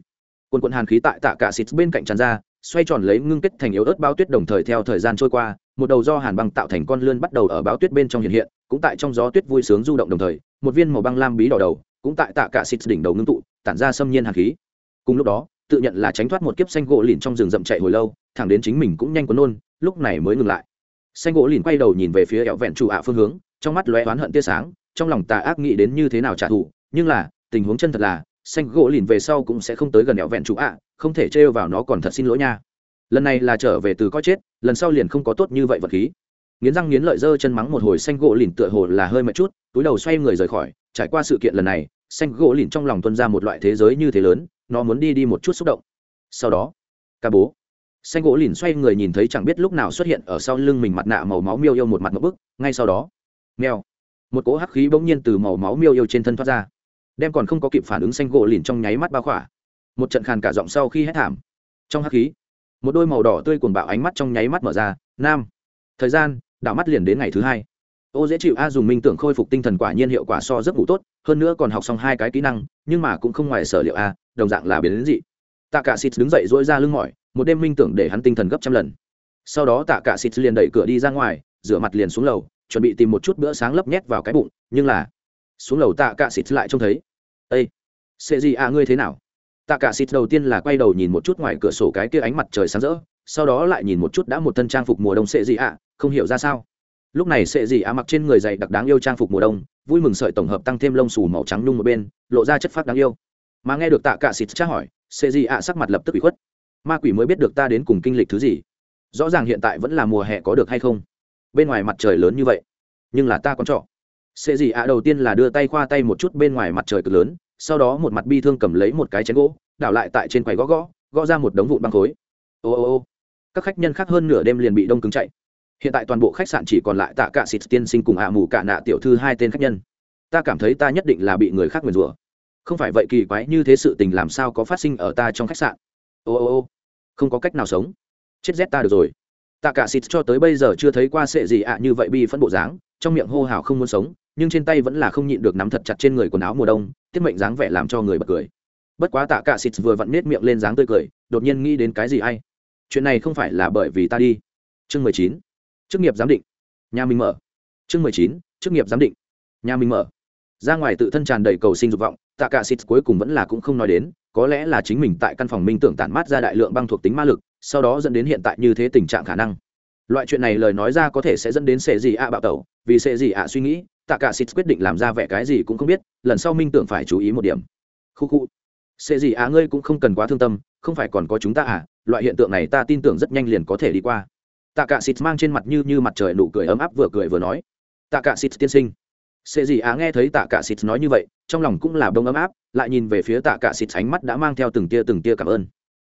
Quần quận hàn khí tại tạ cạ xịt bên cạnh tràn ra, xoay tròn lấy ngưng kết thành yếu ớt bao tuyết đồng thời theo thời gian trôi qua, một đầu do hàn băng tạo thành con lươn bắt đầu ở báo tuyết bên trong hiện hiện, cũng tại trong gió tuyết vui sướng du động đồng thời, một viên màu băng lam bí đỏ đầu cũng tại tạ cả xịt đỉnh đầu ngưng tụ, tản ra xâm nhiên hàn khí. Cùng lúc đó, tự nhận là tránh thoát một kiếp xanh gỗ lìn trong rừng rậm chạy hồi lâu, thẳng đến chính mình cũng nhanh quấn nôn, lúc này mới ngừng lại xanh gỗ lìn quay đầu nhìn về phía ẹo vẹn chủ ạ phương hướng, trong mắt lóe oán hận tia sáng, trong lòng tà ác nghĩ đến như thế nào trả thù, nhưng là, tình huống chân thật là, xanh gỗ lìn về sau cũng sẽ không tới gần ẹo vẹn chủ ạ, không thể trêu vào nó còn thật xin lỗi nha. Lần này là trở về từ coi chết, lần sau liền không có tốt như vậy vật khí. Nghiến răng nghiến lợi dơ chân mắng một hồi xanh gỗ lìn tựa hồ là hơi mệt chút, túi đầu xoay người rời khỏi, trải qua sự kiện lần này, xanh gỗ lìn trong lòng tuân ra một loại thế giới như thế lớn, nó muốn đi đi một chút xúc động. Sau đó, ca bố xanh gỗ lìn xoay người nhìn thấy chẳng biết lúc nào xuất hiện ở sau lưng mình mặt nạ màu máu miêu yêu một mặt một bức, ngay sau đó, mèo, một cỗ hắc khí bỗng nhiên từ màu máu miêu yêu trên thân thoát ra, đem còn không có kịp phản ứng xanh gỗ lìn trong nháy mắt bao khỏa. Một trận khàn cả giọng sau khi hét thảm, trong hắc khí, một đôi màu đỏ tươi cuồng bạo ánh mắt trong nháy mắt mở ra, nam, thời gian, đảo mắt liền đến ngày thứ hai. Ô dễ chịu a dùng minh tưởng khôi phục tinh thần quả nhiên hiệu quả so rất ngủ tốt, hơn nữa còn học xong hai cái kỹ năng, nhưng mà cũng không ngoài sở liệu a, đồng dạng là biến đến dị. Tạ cả xịt đứng dậy dỗi ra lưng mỏi một đêm minh tưởng để hắn tinh thần gấp trăm lần. Sau đó tạ cả xịt liền đẩy cửa đi ra ngoài, rửa mặt liền xuống lầu, chuẩn bị tìm một chút bữa sáng lấp nhét vào cái bụng, nhưng là xuống lầu tạ cả xịt lại trông thấy. Ây sẽ gì a ngươi thế nào? Tạ cả xịt đầu tiên là quay đầu nhìn một chút ngoài cửa sổ cái kia ánh mặt trời sáng rỡ, sau đó lại nhìn một chút đã một thân trang phục mùa đông sệ gì à không hiểu ra sao. Lúc này sệ dị à mặc trên người dày đặc đáng yêu trang phục mùa đông, vui mừng sợi tổng hợp tăng thêm lông xù màu trắng nhung một bên, lộ ra chất phát đáng yêu. Mà nghe được tạ cả xịt tra hỏi, sệ dị à sắc mặt lập tức bị khuất ma quỷ mới biết được ta đến cùng kinh lịch thứ gì. Rõ ràng hiện tại vẫn là mùa hè có được hay không? Bên ngoài mặt trời lớn như vậy, nhưng là ta con trọ. Sệ gì ạ đầu tiên là đưa tay khoa tay một chút bên ngoài mặt trời cực lớn, sau đó một mặt bi thương cầm lấy một cái chén gỗ, đảo lại tại trên quầy gõ gõ gõ ra một đống vụn băng khối. Ô ô ô, các khách nhân khác hơn nửa đêm liền bị đông cứng chạy. Hiện tại toàn bộ khách sạn chỉ còn lại tạ cạ xịt tiên sinh cùng ạ mù cả nạ tiểu thư hai tên khách nhân. Ta cảm thấy ta nhất định là bị người khác nguyền rủa. Không phải vậy kỳ quái như thế sự tình làm sao có phát sinh ở ta trong khách sạn. Ô ô ô không có cách nào sống. Chết rét ta được rồi. Tạ cả xịt cho tới bây giờ chưa thấy qua sệ gì ạ à như vậy bi phẫn bộ dáng, trong miệng hô hào không muốn sống, nhưng trên tay vẫn là không nhịn được nắm thật chặt trên người quần áo mùa đông, tiết mệnh dáng vẻ làm cho người bật cười. Bất quá tạ cả xịt vừa vặn nết miệng lên dáng tươi cười, đột nhiên nghĩ đến cái gì hay. Chuyện này không phải là bởi vì ta đi. Chương mười chín. Chức nghiệp giám định. Nhà mình mở. Chương mười chín. Chức nghiệp giám định. Nhà mình mở. Ra ngoài tự thân tràn đầy cầu sinh dục vọng tạ cả xịt cuối cùng vẫn là cũng không nói đến có lẽ là chính mình tại căn phòng minh tưởng tản mát ra đại lượng băng thuộc tính ma lực, sau đó dẫn đến hiện tại như thế tình trạng khả năng. Loại chuyện này lời nói ra có thể sẽ dẫn đến sệ gì ạ bạo tẩu, vì sệ gì ạ suy nghĩ, tạ cả xịt quyết định làm ra vẻ cái gì cũng không biết, lần sau minh tưởng phải chú ý một điểm. Khu khu. Sệ gì ạ, ngươi cũng không cần quá thương tâm, không phải còn có chúng ta à? Loại hiện tượng này ta tin tưởng rất nhanh liền có thể đi qua. Tạ cả xịt mang trên mặt như như mặt trời nụ cười ấm áp vừa cười vừa nói. Tạ cả xịt tiên sinh. Sệ gì ạ nghe thấy tạ cả xịt nói như vậy, trong lòng cũng là đông ấm áp lại nhìn về phía tạ cả xịt ánh mắt đã mang theo từng tia từng tia cảm ơn.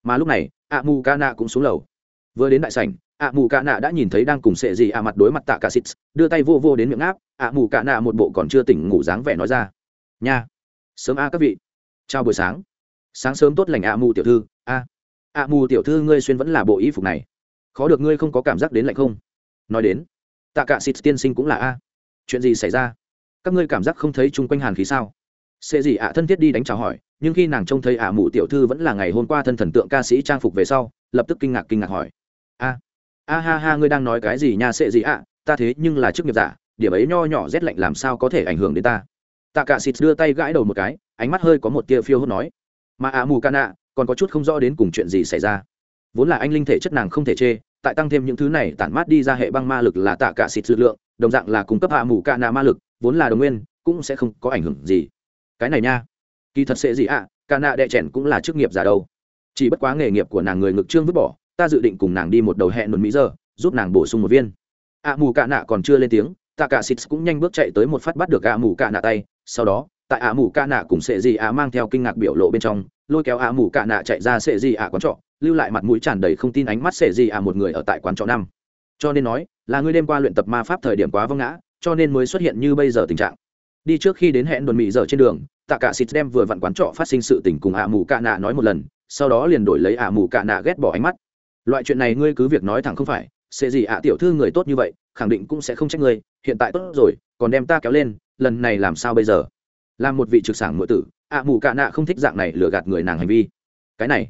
Mà lúc này, ạ mù ca nạ cũng xuống lầu. Vừa đến đại sảnh, ạ mù ca nạ đã nhìn thấy đang cùng sệ gì ạ mặt đối mặt tạ cả xịt, đưa tay vô vô đến miệng áp, ạ mù ca nạ một bộ còn chưa tỉnh ngủ dáng vẻ nói ra. Nha, sớm a các vị. Chào buổi sáng. Sáng sớm tốt lành ạ mù tiểu thư, a. Ạ mù tiểu thư ngươi xuyên vẫn là bộ y phục này. Khó được ngươi không có cảm giác đến lạnh không? Nói đến, tạ cả xịt tiên sinh cũng là a. Chuyện gì xảy ra? Các ngươi cảm giác không thấy chung quanh hàn khí sao? Xê gì ạ thân thiết đi đánh chào hỏi, nhưng khi nàng trông thấy ạ mụ tiểu thư vẫn là ngày hôm qua thân thần tượng ca sĩ trang phục về sau, lập tức kinh ngạc kinh ngạc hỏi. A a ha ha, ngươi đang nói cái gì nha xê gì ạ? Ta thế nhưng là chức nghiệp giả, điểm ấy nho nhỏ rét lạnh làm sao có thể ảnh hưởng đến ta? Tạ cả xịt đưa tay gãi đầu một cái, ánh mắt hơi có một tia phiêu hốt nói. Mà ạ mù ca nạ, còn có chút không rõ đến cùng chuyện gì xảy ra. Vốn là anh linh thể chất nàng không thể chê, tại tăng thêm những thứ này tản mát đi ra hệ băng ma lực là tạ cả xịt dư lượng, đồng dạng là cung cấp hạ mù ca nạ ma lực, vốn là đồng nguyên, cũng sẽ không có ảnh hưởng gì cái này nha. Kỳ thật sẽ gì ạ à, ca nạ đệ trẻn cũng là chức nghiệp giả đâu. Chỉ bất quá nghề nghiệp của nàng người ngực trương vứt bỏ ta dự định cùng nàng đi một đầu hẹn một mỹ giờ giúp nàng bổ sung một viên. Ạ mù ca nạ còn chưa lên tiếng tạ cả xịt cũng nhanh bước chạy tới một phát bắt được ạ mù ca nạ tay sau đó tại ạ mù ca nạ cùng sệ gì ạ mang theo kinh ngạc biểu lộ bên trong lôi kéo ạ mù ca nạ chạy ra sệ gì ạ quán trọ lưu lại mặt mũi tràn đầy không tin ánh mắt sệ gì ạ một người ở tại quán trọ năm. Cho nên nói là ngươi đêm qua luyện tập ma pháp thời điểm quá vâng ngã cho nên mới xuất hiện như bây giờ tình trạng đi trước khi đến hẹn đồn mỹ giờ trên đường, tạ cả xịt đem vừa vặn quán trọ phát sinh sự tình cùng ạ mù cạ nạ nói một lần, sau đó liền đổi lấy ạ mù cạ nạ ghét bỏ ánh mắt. Loại chuyện này ngươi cứ việc nói thẳng không phải, sẽ gì ạ tiểu thư người tốt như vậy, khẳng định cũng sẽ không trách ngươi, hiện tại tốt rồi, còn đem ta kéo lên, lần này làm sao bây giờ? Làm một vị trực sảng ngựa tử, ạ mù cạ nạ không thích dạng này lừa gạt người nàng hành vi. Cái này,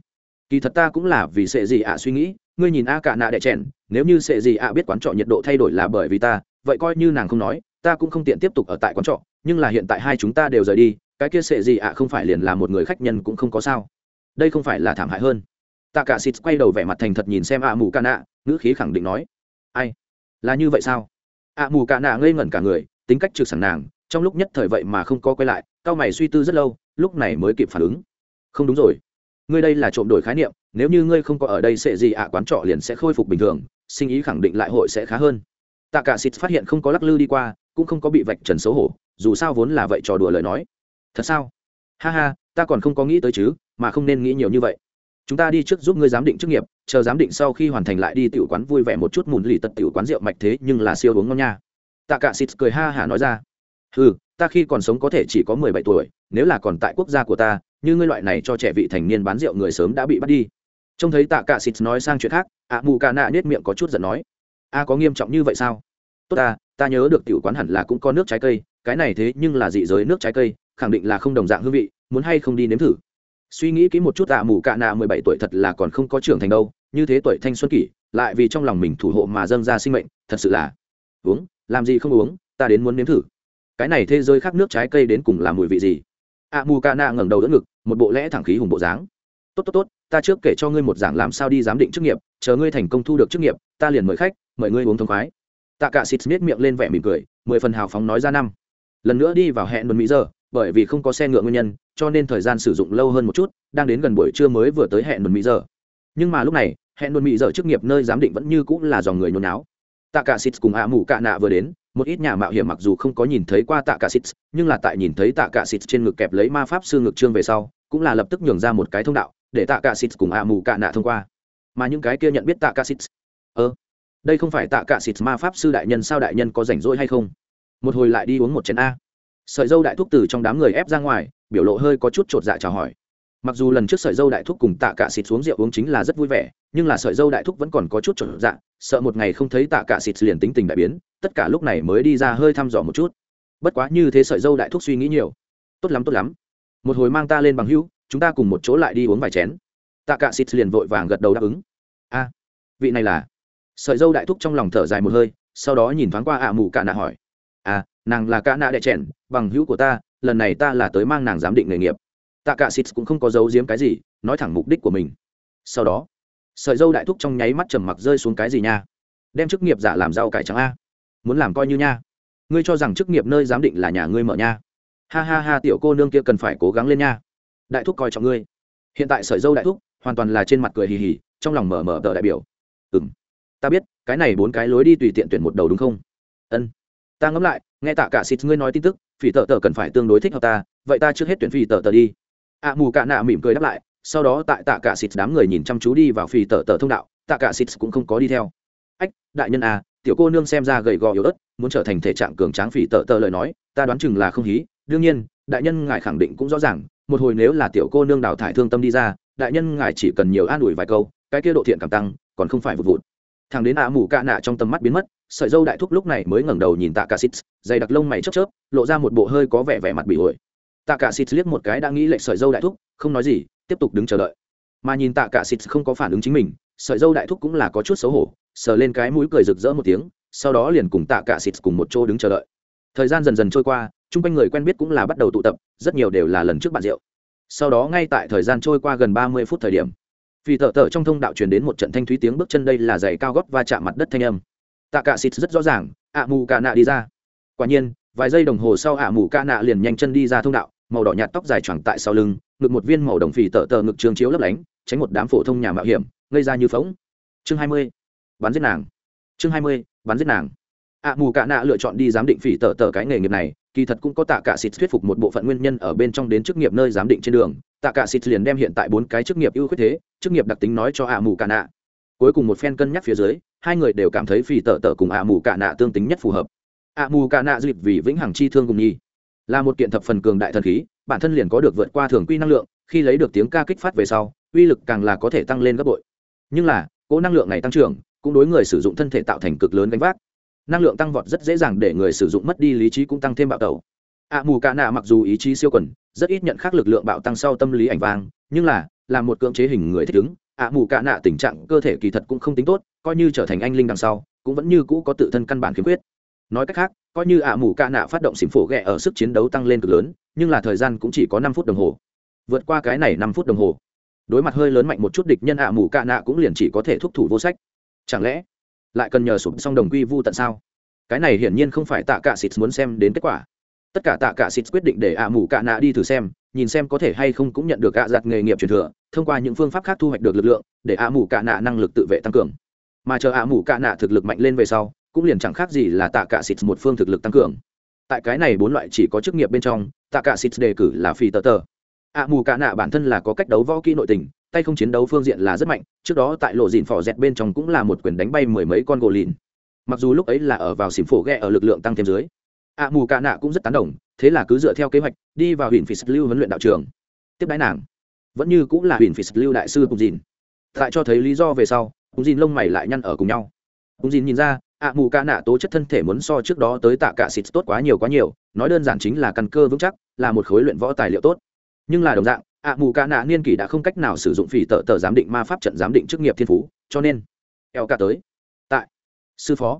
kỳ thật ta cũng là vì sẽ gì ạ suy nghĩ, ngươi nhìn a cạ nạ đẻ chèn, nếu như sẽ gì ạ biết quán trọ nhiệt độ thay đổi là bởi vì ta, vậy coi như nàng không nói, ta cũng không tiện tiếp tục ở tại quán trọ nhưng là hiện tại hai chúng ta đều rời đi, cái kia sệ gì ạ không phải liền là một người khách nhân cũng không có sao. Đây không phải là thảm hại hơn. Tạ cả xịt quay đầu vẻ mặt thành thật nhìn xem ạ mù ca nạ, ngữ khí khẳng định nói, ai? Là như vậy sao? ạ mù ca nạ ngây ngẩn cả người, tính cách trực sẵn nàng, trong lúc nhất thời vậy mà không có quay lại, cao mày suy tư rất lâu, lúc này mới kịp phản ứng. Không đúng rồi. Ngươi đây là trộm đổi khái niệm, nếu như ngươi không có ở đây sẽ gì ạ quán trọ liền sẽ khôi phục bình thường, sinh ý khẳng định lại hội sẽ khá hơn. Tạ cả xịt phát hiện không có lắc lư đi qua, cũng không có bị vạch trần xấu hổ dù sao vốn là vậy trò đùa lời nói. Thật sao? Ha ha, ta còn không có nghĩ tới chứ, mà không nên nghĩ nhiều như vậy. Chúng ta đi trước giúp ngươi giám định chức nghiệp, chờ giám định sau khi hoàn thành lại đi tiểu quán vui vẻ một chút mùn lì tật tiểu quán rượu mạch thế, nhưng là siêu uống ngon nha. Tạ cả xịt cười ha hả nói ra. Ừ ta khi còn sống có thể chỉ có mười bảy tuổi, nếu là còn tại quốc gia của ta, như ngươi loại này cho trẻ vị thành niên bán rượu người sớm đã bị bắt đi. Trông thấy tạ cả xịt nói sang chuyện khác, ạ mù ca nạ nết miệng có chút giận nói. A có nghiêm trọng như vậy sao? Tốt ta ta nhớ được tiểu quán hẳn là cũng có nước trái cây cái này thế nhưng là dị giới nước trái cây, khẳng định là không đồng dạng hương vị, muốn hay không đi nếm thử. Suy nghĩ kỹ một chút, ạ, mù cạ nạ mười bảy tuổi thật là còn không có trưởng thành đâu, như thế tuổi thanh xuân kỷ, lại vì trong lòng mình thủ hộ mà dâng ra sinh mệnh, thật sự là uống, làm gì không uống, ta đến muốn nếm thử. Cái này thế giới khác nước trái cây đến cùng là mùi vị gì? ạ, mù cạ nạ ngẩng đầu đỡ ngực, một bộ lẽ thẳng khí hùng bộ dáng. Tốt tốt tốt, ta trước kể cho ngươi một giảng làm sao đi giám định chức nghiệp, chờ ngươi thành công thu được chức nghiệp, ta liền mời khách, mời ngươi uống thông khoái. Tạ cả xịt miết miệng lên vẻ mỉm cười, mười phần hào phóng nói ra năm lần nữa đi vào hẹn đồn mỹ giờ, bởi vì không có xe ngựa nguyên nhân, cho nên thời gian sử dụng lâu hơn một chút, đang đến gần buổi trưa mới vừa tới hẹn đồn mỹ giờ. Nhưng mà lúc này, hẹn đồn mỹ giờ chức nghiệp nơi giám định vẫn như cũng là dòng người nhốn náo tạ cả xịt cùng ạ mù cạ nạ vừa đến, một ít nhà mạo hiểm mặc dù không có nhìn thấy qua tạ cả xịt nhưng là tại nhìn thấy tạ cả xịt trên ngực kẹp lấy ma pháp sư ngực trương về sau, cũng là lập tức nhường ra một cái thông đạo, để tạ cả xịt cùng ạ mù cạ nạ thông qua. Mà những cái kia nhận biết tạ cả xịt ơ, đây không phải tạ cả xịt ma pháp sư đại nhân sao đại nhân có rảnh rỗi hay không? Một hồi lại đi uống một chén a. Sợi dâu đại thúc từ trong đám người ép ra ngoài, biểu lộ hơi có chút chột dạ chào hỏi. Mặc dù lần trước sợi dâu đại thúc cùng tạ cả xịt xuống rượu uống chính là rất vui vẻ, nhưng là sợi dâu đại thúc vẫn còn có chút chột dạ sợ một ngày không thấy tạ cả xịt liền tính tình đại biến, tất cả lúc này mới đi ra hơi thăm dò một chút. Bất quá như thế sợi dâu đại thúc suy nghĩ nhiều. Tốt lắm tốt lắm. Một hồi mang ta lên bằng hữu, chúng ta cùng một chỗ lại đi uống vài chén. Tạ cả xịt liền vội vàng gật đầu đáp ứng. A, vị này là? Sợi dâu đại thúc trong lòng thở dài một hơi, sau đó nhìn thoáng qua ạ mù cả nạ hỏi à nàng là ca nạ đệ trẻn bằng hữu của ta, lần này ta là tới mang nàng giám định nghề nghiệp. Tạ cả xịt cũng không có giấu giếm cái gì, nói thẳng mục đích của mình. Sau đó, sợi dâu đại thúc trong nháy mắt trầm mặc rơi xuống cái gì nha? Đem chức nghiệp giả làm rau cải trắng a. Muốn làm coi như nha. Ngươi cho rằng chức nghiệp nơi giám định là nhà ngươi mở nha. Ha ha ha, tiểu cô nương kia cần phải cố gắng lên nha. Đại thúc coi trọng ngươi. Hiện tại sợi dâu đại thúc hoàn toàn là trên mặt cười hì hì, trong lòng mở mở tờ đại biểu. Ừ m ta biết, cái này bốn cái lối đi tùy tiện tuyển một đầu đúng không? Ân ta ngẫm lại, nghe tạ cả xịt ngươi nói tin tức, phỉ tờ tờ cần phải tương đối thích hợp ta, vậy ta trước hết tuyển phỉ tờ tờ đi. Ạ mù cả nạ mỉm cười đáp lại, sau đó tại tạ cả xịt đám người nhìn chăm chú đi vào phỉ tờ tờ thông đạo, tạ cả xịt cũng không có đi theo. Ách, đại nhân à tiểu cô nương xem ra gầy gò yếu ớt, muốn trở thành thể trạng cường tráng phỉ tờ tờ lời nói, ta đoán chừng là không hí. Đương nhiên, đại nhân ngài khẳng định cũng rõ ràng, một hồi nếu là tiểu cô nương đào thải thương tâm đi ra, đại nhân ngài chỉ cần nhiều an ủi vài câu, cái kia độ thiện càng tăng, còn không phải vụt vụt. Thằng đến ạ mù cạ nạ trong tầm mắt biến mất sợi dâu đại thúc lúc này mới ngẩng đầu nhìn tạ cả xít, dày đặc lông mày chớp chớp, lộ ra một bộ hơi có vẻ vẻ mặt bị ổi. Tạ cả xít liếc một cái đã nghĩ lệch sợi dâu đại thúc, không nói gì, tiếp tục đứng chờ đợi. Mà nhìn tạ cả xít không có phản ứng chính mình, sợi dâu đại thúc cũng là có chút xấu hổ, sờ lên cái mũi cười rực rỡ một tiếng, sau đó liền cùng tạ cả xịt cùng một chỗ đứng chờ đợi. Thời gian dần dần trôi qua, chung quanh người quen biết cũng là bắt đầu tụ tập, rất nhiều đều là lần trước bạn rượu. Sau đó ngay tại thời gian trôi qua gần ba mươi phút thời điểm vì thợ thợ trong thông đạo truyền đến một trận thanh thúy tiếng bước chân đây là giày cao gót va chạm mặt đất thanh âm tạ cả xịt rất rõ ràng, ạ mù Cả nạ đi ra. Quả nhiên, vài giây đồng hồ sau ạ mù Cả nạ liền nhanh chân đi ra thông đạo, màu đỏ nhạt tóc dài choàng tại sau lưng, ngực một viên màu đồng phì tợ tờ ngực trường chiếu lấp lánh, tránh một đám phổ thông nhà mạo hiểm gây ra như phóng chương hai mươi, bắn giết nàng. Chương hai mươi, bắn giết nàng. Ạ mù Cả nạ lựa chọn đi giám định phỉ tờ tờ cái nghề nghiệp này, kỳ thật cũng có tạ cả xịt thuyết phục một bộ phận nguyên nhân ở bên trong đến chức nghiệp nơi giám định trên đường. Tạ cả xịt liền đem hiện tại bốn cái chức nghiệp ưu khuyết thế, chức nghiệp đặc tính nói cho ạ mù cả nạ cuối cùng một phen cân nhắc phía dưới, hai người đều cảm thấy phi tợ tợ cùng ạ mù cả nạ tương tính nhất phù hợp. Ạ mù cả nạ dịp vì vĩnh hằng chi thương cùng nhi. Là một kiện thập phần cường đại thần khí, bản thân liền có được vượt qua thường quy năng lượng, khi lấy được tiếng ca kích phát về sau, uy lực càng là có thể tăng lên gấp bội. Nhưng là, cỗ năng lượng này tăng trưởng, cũng đối người sử dụng thân thể tạo thành cực lớn gánh vác. Năng lượng tăng vọt rất dễ dàng để người sử dụng mất đi lý trí cũng tăng thêm bạo tẩu. Ạ mù cả nạ mặc dù ý chí siêu quần, rất ít nhận khác lực lượng bạo tăng sau tâm lý ảnh vang, nhưng là là một cưỡng chế hình người thích ứng ạ mù cạ nạ tình trạng cơ thể kỳ thật cũng không tính tốt, coi như trở thành anh linh đằng sau, cũng vẫn như cũ có tự thân căn bản khiếm khuyết. Nói cách khác, coi như ạ mù cạ nạ phát động xỉm phổ ghẹ ở sức chiến đấu tăng lên cực lớn, nhưng là thời gian cũng chỉ có năm phút đồng hồ. Vượt qua cái này năm phút đồng hồ, đối mặt hơi lớn mạnh một chút địch nhân ạ mù cạ nạ cũng liền chỉ có thể thúc thủ vô sách. Chẳng lẽ lại cần nhờ sụp xong đồng quy vu tận sao? Cái này hiển nhiên không phải tạ cả xịt muốn xem đến kết quả. Tất cả tạ cả xịt quyết định để ạ mù cạ nạ đi thử xem, nhìn xem có thể hay không cũng nhận được ạ giặt nghề nghiệp truyền thừa thông qua những phương pháp khác thu hoạch được lực lượng, để ạ mù cả nạ năng lực tự vệ tăng cường. Mà chờ ạ mù cả nạ thực lực mạnh lên về sau, cũng liền chẳng khác gì là tạ cả xịt một phương thực lực tăng cường. Tại cái này bốn loại chỉ có chức nghiệp bên trong, tạ cả xịt đề cử là phi tờ tờ. Ạ mù cả nạ bản thân là có cách đấu võ kỹ nội tình, tay không chiến đấu phương diện là rất mạnh, trước đó tại lộ dìn phỏ dẹt bên trong cũng là một quyền đánh bay mười mấy con gỗ lìn. Mặc dù lúc ấy là ở vào xỉm phổ ghe ở lực lượng tăng thêm dưới ạ mù cả nạ cũng rất tán đồng, thế là cứ dựa theo kế hoạch, đi vào huyện phỉ lưu huấn luyện đạo trường. Tiếp đái nàng vẫn như cũng là huyện phỉ lưu đại sư cùng dìn. Tại cho thấy lý do về sau, cùng dìn lông mày lại nhăn ở cùng nhau. Cùng dìn nhìn ra, ạ mù ca nạ tố chất thân thể muốn so trước đó tới tạ cả xịt tốt quá nhiều quá nhiều, nói đơn giản chính là căn cơ vững chắc, là một khối luyện võ tài liệu tốt. Nhưng là đồng dạng, ạ mù ca nạ niên kỷ đã không cách nào sử dụng phỉ tờ tờ giám định ma pháp trận giám định chức nghiệp thiên phú, cho nên, eo cả tới. Tại, sư phó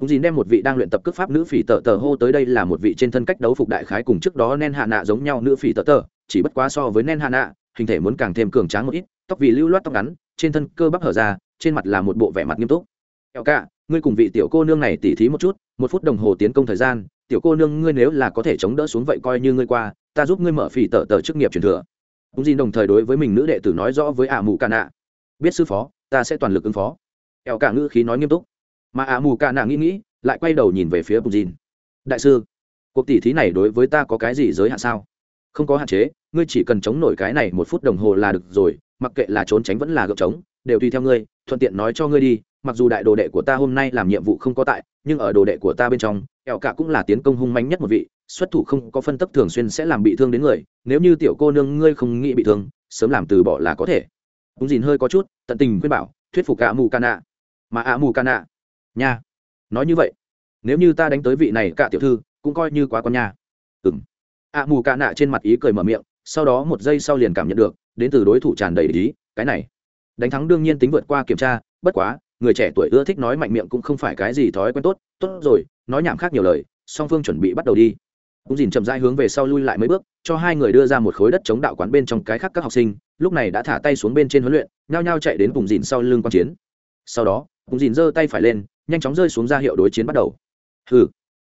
cũng dìn đem một vị đang luyện tập cước pháp nữ phỉ tờ tờ hô tới đây là một vị trên thân cách đấu phục đại khái cùng trước đó nen hạ nạ giống nhau nữ phỉ tờ tờ chỉ bất quá so với nen hạ nạ hình thể muốn càng thêm cường tráng một ít, tóc vì lưu loát tóc ngắn, trên thân cơ bắp hở ra, trên mặt là một bộ vẻ mặt nghiêm túc. Eo cả, ngươi cùng vị tiểu cô nương này tỉ thí một chút, một phút đồng hồ tiến công thời gian, tiểu cô nương ngươi nếu là có thể chống đỡ xuống vậy coi như ngươi qua, ta giúp ngươi mở phỉ tờ tờ chức nghiệp truyền thừa. Cũng gì đồng thời đối với mình nữ đệ tử nói rõ với ả mù ca nạ. Biết sư phó, ta sẽ toàn lực ứng phó. Eo cả ngữ khí nói nghiêm túc. Mà ả mù ca nạ nghĩ nghĩ, lại quay đầu nhìn về phía bùn dìn đại sư, cuộc tỉ thí này đối với ta có cái gì giới hạn sao? Không có hạn chế, ngươi chỉ cần chống nổi cái này một phút đồng hồ là được rồi, mặc kệ là trốn tránh vẫn là gợp trống, đều tùy theo ngươi, thuận tiện nói cho ngươi đi, mặc dù đại đồ đệ của ta hôm nay làm nhiệm vụ không có tại, nhưng ở đồ đệ của ta bên trong ẹo cả cũng là tiến công hung mạnh nhất một vị, xuất thủ không có phân tấp thường xuyên sẽ làm bị thương đến người, nếu như tiểu cô nương ngươi không nghĩ bị thương, sớm làm từ bỏ là có thể. Cũng dìn hơi có chút, tận tình khuyên bảo, thuyết phục cả mù ca nạ. Mà ạ mù ca nạ, nha, nói như vậy, nếu như ta đánh tới vị này cả tiểu thư, cũng coi như quá con nha. Ừng ạ mù cạ nạ trên mặt ý cười mở miệng, sau đó một giây sau liền cảm nhận được, đến từ đối thủ tràn đầy ý, cái này. Đánh thắng đương nhiên tính vượt qua kiểm tra, bất quá, người trẻ tuổi ưa thích nói mạnh miệng cũng không phải cái gì thói quen tốt tốt rồi, nói nhảm khác nhiều lời, song phương chuẩn bị bắt đầu đi. Cũng dìn chậm rãi hướng về sau lui lại mấy bước, cho hai người đưa ra một khối đất chống đạo quán bên trong cái khác các học sinh, lúc này đã thả tay xuống bên trên huấn luyện, nhao nhao chạy đến cùng dìn sau lưng quan chiến. Sau đó cũng dìn giơ tay phải lên, nhanh chóng rơi xuống ra hiệu đối chiến bắt đầu. Hừ,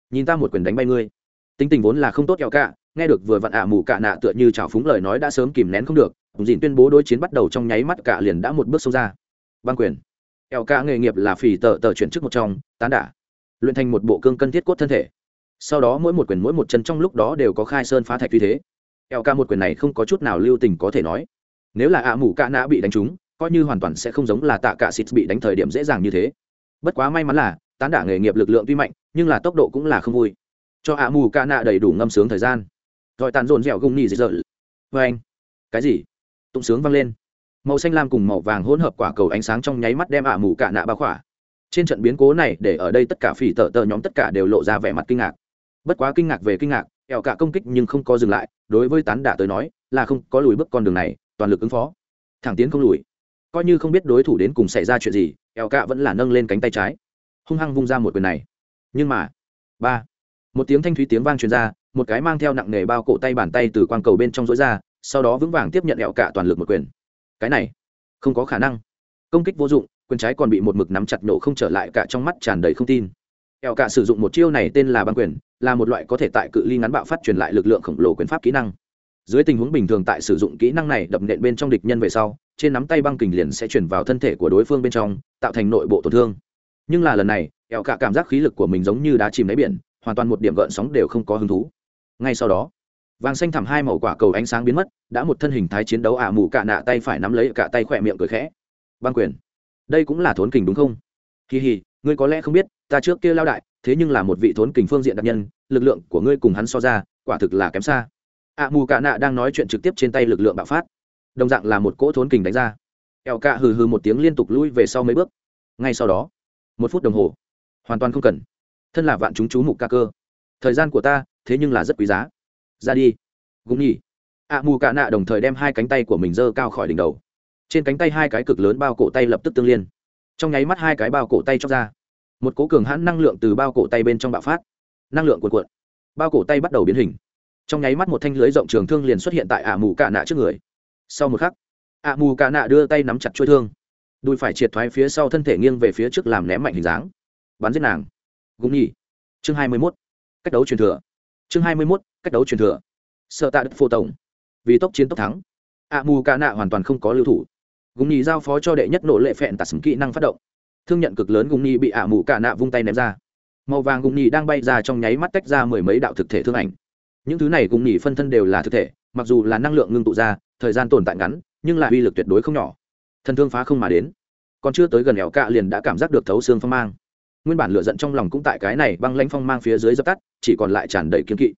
nhìn ta một quyền đánh bay ngươi. Tính tình vốn là không tốt kẹo cả nghe được vừa vặn ạ mù cạ nạ tựa như trào phúng lời nói đã sớm kìm nén không được cùng dìn tuyên bố đối chiến bắt đầu trong nháy mắt cả liền đã một bước sâu ra. Băng quyền. Eo ca nghề nghiệp là phì tờ tờ chuyển chức một trong, tán đả. Luyện thành một bộ cương cân thiết cốt thân thể. Sau đó mỗi một quyền mỗi một chân trong lúc đó đều có khai sơn phá thạch như thế. Eo ca một quyền này không có chút nào lưu tình có thể nói. Nếu là ạ mù cạ nạ bị đánh trúng, coi như hoàn toàn sẽ không giống là tạ cả xịt bị đánh thời điểm dễ dàng như thế. Bất quá may mắn là, tán đả nghề nghiệp lực lượng tuy mạnh, nhưng là tốc độ cũng là không vui. Cho ạ mù ca nạ đầy đủ ngâm sướng thời gian rồi tàn dồn dẻo gung nhì dịt dợ. Vê anh. Cái gì? Tụng sướng vang lên. Màu xanh lam cùng màu vàng hỗn hợp quả cầu ánh sáng trong nháy mắt đem ạ mù cả nạ bao khỏa. Trên trận biến cố này, để ở đây tất cả phỉ tờ tờ nhóm tất cả đều lộ ra vẻ mặt kinh ngạc. Bất quá kinh ngạc về kinh ngạc, kẹo cả công kích nhưng không có dừng lại, đối với tán đả tới nói, là không có lùi bước con đường này, toàn lực ứng phó. Thẳng tiến không lùi. Coi như không biết đối thủ đến cùng xảy ra chuyện gì, kẹo cả vẫn là nâng lên cánh tay trái. Hung hăng vung ra một quyền này. Nhưng mà, ba, một tiếng thanh thúy tiếng vang truyền ra một cái mang theo nặng nghề bao cổ tay bàn tay từ quang cầu bên trong rối ra, sau đó vững vàng tiếp nhận ẻo cả toàn lực một quyền. Cái này, không có khả năng. Công kích vô dụng, quyền trái còn bị một mực nắm chặt nổ không trở lại cả trong mắt tràn đầy không tin. Ẻo cả sử dụng một chiêu này tên là băng quyền, là một loại có thể tại cự ly ngắn bạo phát truyền lại lực lượng khổng lồ quyền pháp kỹ năng. Dưới tình huống bình thường tại sử dụng kỹ năng này đập nện bên trong địch nhân về sau, trên nắm tay băng kình liền sẽ chuyển vào thân thể của đối phương bên trong, tạo thành nội bộ tổn thương. Nhưng là lần này, ẻo cả cảm giác khí lực của mình giống như đá chìm đáy biển, hoàn toàn một điểm gợn sóng đều không có hứng thú ngay sau đó, vàng xanh thẳm hai màu quả cầu ánh sáng biến mất, đã một thân hình thái chiến đấu ả à mù cạ nạ tay phải nắm lấy cả tay khỏe miệng cười khẽ. Băng quyền. Đây cũng là thốn kình đúng không? Kỳ hì, ngươi có lẽ không biết, ta trước kia lao đại, thế nhưng là một vị thốn kình phương diện đặc nhân, lực lượng của ngươi cùng hắn so ra, quả thực là kém xa. Ạ à mù cạ nạ đang nói chuyện trực tiếp trên tay lực lượng bạo phát. Đồng dạng là một cỗ thốn kình đánh ra. Eo cạ hừ hừ một tiếng liên tục lui về sau mấy bước. Ngay sau đó, một phút đồng hồ, hoàn toàn không cần. Thân là vạn chúng chú mục ca cơ. Thời gian của ta thế nhưng là rất quý giá. Ra đi. Gúng nhỉ. Ạ mù cạ nạ đồng thời đem hai cánh tay của mình giơ cao khỏi đỉnh đầu. Trên cánh tay hai cái cực lớn bao cổ tay lập tức tương liên. Trong nháy mắt hai cái bao cổ tay chóc ra. Một cố cường hãn năng lượng từ bao cổ tay bên trong bạo phát. Năng lượng cuộn cuộn. Bao cổ tay bắt đầu biến hình. Trong nháy mắt một thanh lưới rộng trường thương liền xuất hiện tại ạ mù cạ nạ trước người. Sau một khắc ạ mù cạ nạ đưa tay nắm chặt chuôi thương. Đùi phải triệt thoái phía sau thân thể nghiêng về phía trước làm ném mạnh hình dáng. Bắn giết nàng. Gúng nhỉ. Chương hai mươi mốt. Cách đấu truyền thừa chương hai mươi mốt, cách đấu truyền thừa. Sợ tạ đức phô tổng. Vì tốc chiến tốc thắng. Ạ mù ca nạ hoàn toàn không có lưu thủ. Gùng nhì giao phó cho đệ nhất nổ lệ phẹn tạt sừng kỹ năng phát động. Thương nhận cực lớn gùng nhì bị ạ mù ca nạ vung tay ném ra. Màu vàng gùng nhì đang bay ra trong nháy mắt tách ra mười mấy đạo thực thể thương ảnh. Những thứ này gùng nhì phân thân đều là thực thể, mặc dù là năng lượng ngưng tụ ra, thời gian tồn tại ngắn, nhưng là uy lực tuyệt đối không nhỏ. Thần thương phá không mà đến. Còn chưa tới gần ẻo cạ liền đã cảm giác được thấu xương phong mang nguyên bản lửa giận trong lòng cũng tại cái này băng lãnh phong mang phía dưới dập tắt, chỉ còn lại tràn đầy kiên kỵ.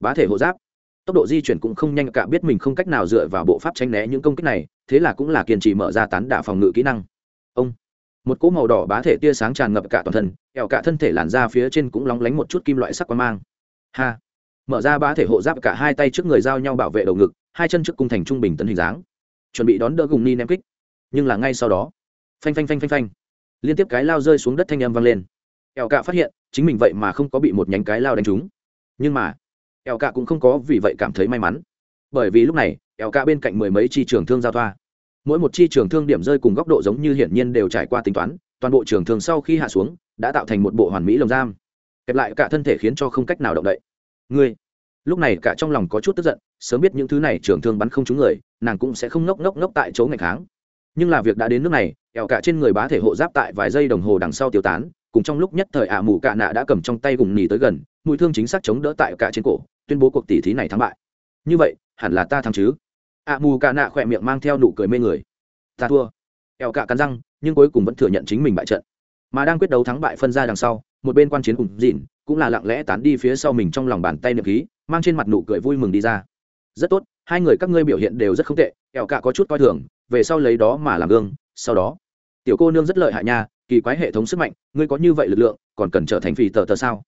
Bá thể hộ giáp. Tốc độ di chuyển cũng không nhanh cả, biết mình không cách nào dựa vào bộ pháp tranh né những công kích này, thế là cũng là kiên trì mở ra tán đả phòng ngự kỹ năng. Ông. Một cỗ màu đỏ bá thể tia sáng tràn ngập cả toàn thân kẹo cả thân thể làn ra phía trên cũng lóng lánh một chút kim loại sắc quang mang. Ha. Mở ra bá thể hộ giáp, cả hai tay trước người giao nhau bảo vệ đầu ngực, hai chân trước cung thành trung bình tấn hình dáng. Chuẩn bị đón đỡ gùng ni ném kích. Nhưng là ngay sau đó, phanh phanh phanh phanh phanh, liên tiếp cái lao rơi xuống đất thanh âm vang lên eo cạ phát hiện, chính mình vậy mà không có bị một nhánh cái lao đánh trúng. Nhưng mà, eo cạ cũng không có vì vậy cảm thấy may mắn. Bởi vì lúc này, eo cạ bên cạnh mười mấy chi trường thương giao thoa. Mỗi một chi trường thương điểm rơi cùng góc độ giống như hiển nhiên đều trải qua tính toán, toàn bộ trường thương sau khi hạ xuống, đã tạo thành một bộ hoàn mỹ lồng giam. Kẹp lại cả thân thể khiến cho không cách nào động đậy. Ngươi, lúc này cả trong lòng có chút tức giận, sớm biết những thứ này trường thương bắn không trúng người, nàng cũng sẽ không ngốc ngốc ngốc tại chỗ ngày kháng nhưng là việc đã đến nước này ẻo cả trên người bá thể hộ giáp tại vài giây đồng hồ đằng sau tiêu tán cùng trong lúc nhất thời ả mù cạ nạ đã cầm trong tay gùng nhì tới gần, mũi thương chính xác chống đỡ tại cả trên cổ, tuyên bố cuộc tỷ thí này thắng bại. Như vậy, hẳn là ta thắng chứ? ả mù cạ nạ khỏe miệng mang theo nụ cười mê người. Ta thua. Ẻo cạ cắn răng, nhưng cuối cùng vẫn thừa nhận chính mình bại trận. Mà đang quyết đấu thắng bại phân ra đằng sau, một bên quan chiến cùng dịn, cũng là lặng lẽ tán đi phía sau mình trong lòng bàn tay niệm khí, mang trên mặt nụ cười vui mừng đi ra. Rất tốt, hai người các ngươi biểu hiện đều rất không tệ ẻo cạ có chút coi thường, về sau lấy đó mà làm gương, sau đó. Tiểu cô nương rất lợi hại nha kỳ quái hệ thống sức mạnh, ngươi có như vậy lực lượng, còn cần trở thành phì tờ tờ sao?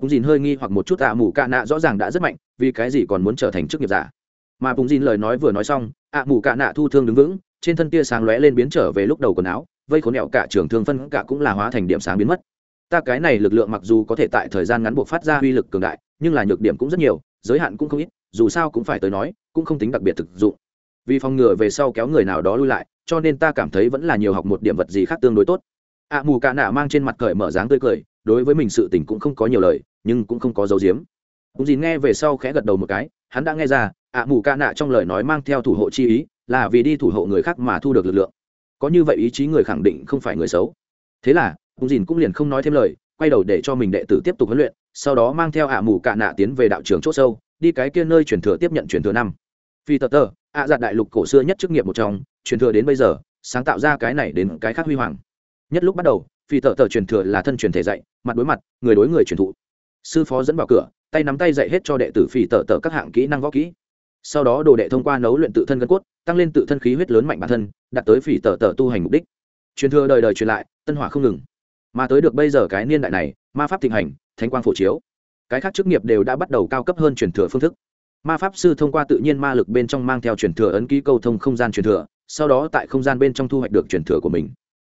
Bùng dìn hơi nghi hoặc một chút ạ, mù cạ nạ rõ ràng đã rất mạnh, vì cái gì còn muốn trở thành chức nghiệp giả? Mà bùng dìn lời nói vừa nói xong, ạ, mù cạ nạ thu thương đứng vững, trên thân tia sáng lóe lên biến trở về lúc đầu quần áo, vây khốn nẹo cả trường thương phân cả cũng là hóa thành điểm sáng biến mất. Ta cái này lực lượng mặc dù có thể tại thời gian ngắn buộc phát ra uy lực cường đại, nhưng là nhược điểm cũng rất nhiều, giới hạn cũng không ít, dù sao cũng phải tới nói, cũng không tính đặc biệt thực dụng. Vì phòng ngừa về sau kéo người nào đó lui lại, cho nên ta cảm thấy vẫn là nhiều học một điểm vật gì khác tương đối tốt ạ à, mù cạ nạ mang trên mặt cởi mở dáng tươi cười đối với mình sự tình cũng không có nhiều lời nhưng cũng không có dấu diếm. Cũng gì nghe về sau khẽ gật đầu một cái hắn đã nghe ra ạ à, mù cạ nạ trong lời nói mang theo thủ hộ chi ý là vì đi thủ hộ người khác mà thu được lực lượng. Có như vậy ý chí người khẳng định không phải người xấu. Thế là cũng dìn cũng liền không nói thêm lời quay đầu để cho mình đệ tử tiếp tục huấn luyện sau đó mang theo ạ à mù cạ nạ tiến về đạo trường c h ỗ sâu đi cái kia nơi truyền thừa tiếp nhận truyền thừa năm. Phi tờ tờ ạ giặt đại lục cổ xưa nhất chức nghiệp một trong truyền thừa đến bây giờ sáng tạo ra cái này đến cái khác huy hoàng nhất lúc bắt đầu, phi tờ tờ truyền thừa là thân truyền thể dạy, mặt đối mặt, người đối người truyền thụ. Sư phó dẫn vào cửa, tay nắm tay dạy hết cho đệ tử phi tờ tờ các hạng kỹ năng võ kỹ. Sau đó đồ đệ thông qua nấu luyện tự thân gân cốt, tăng lên tự thân khí huyết lớn mạnh bản thân, đạt tới phỉ tờ tờ tu hành mục đích. Truyền thừa đời đời truyền lại, tân hỏa không ngừng. Mà tới được bây giờ cái niên đại này, ma pháp thịnh hành, thánh quang phổ chiếu. Cái khác chức nghiệp đều đã bắt đầu cao cấp hơn truyền thừa phương thức. Ma pháp sư thông qua tự nhiên ma lực bên trong mang theo truyền thừa ấn ký câu thông không gian truyền thừa, sau đó tại không gian bên trong thu hoạch được truyền thừa của mình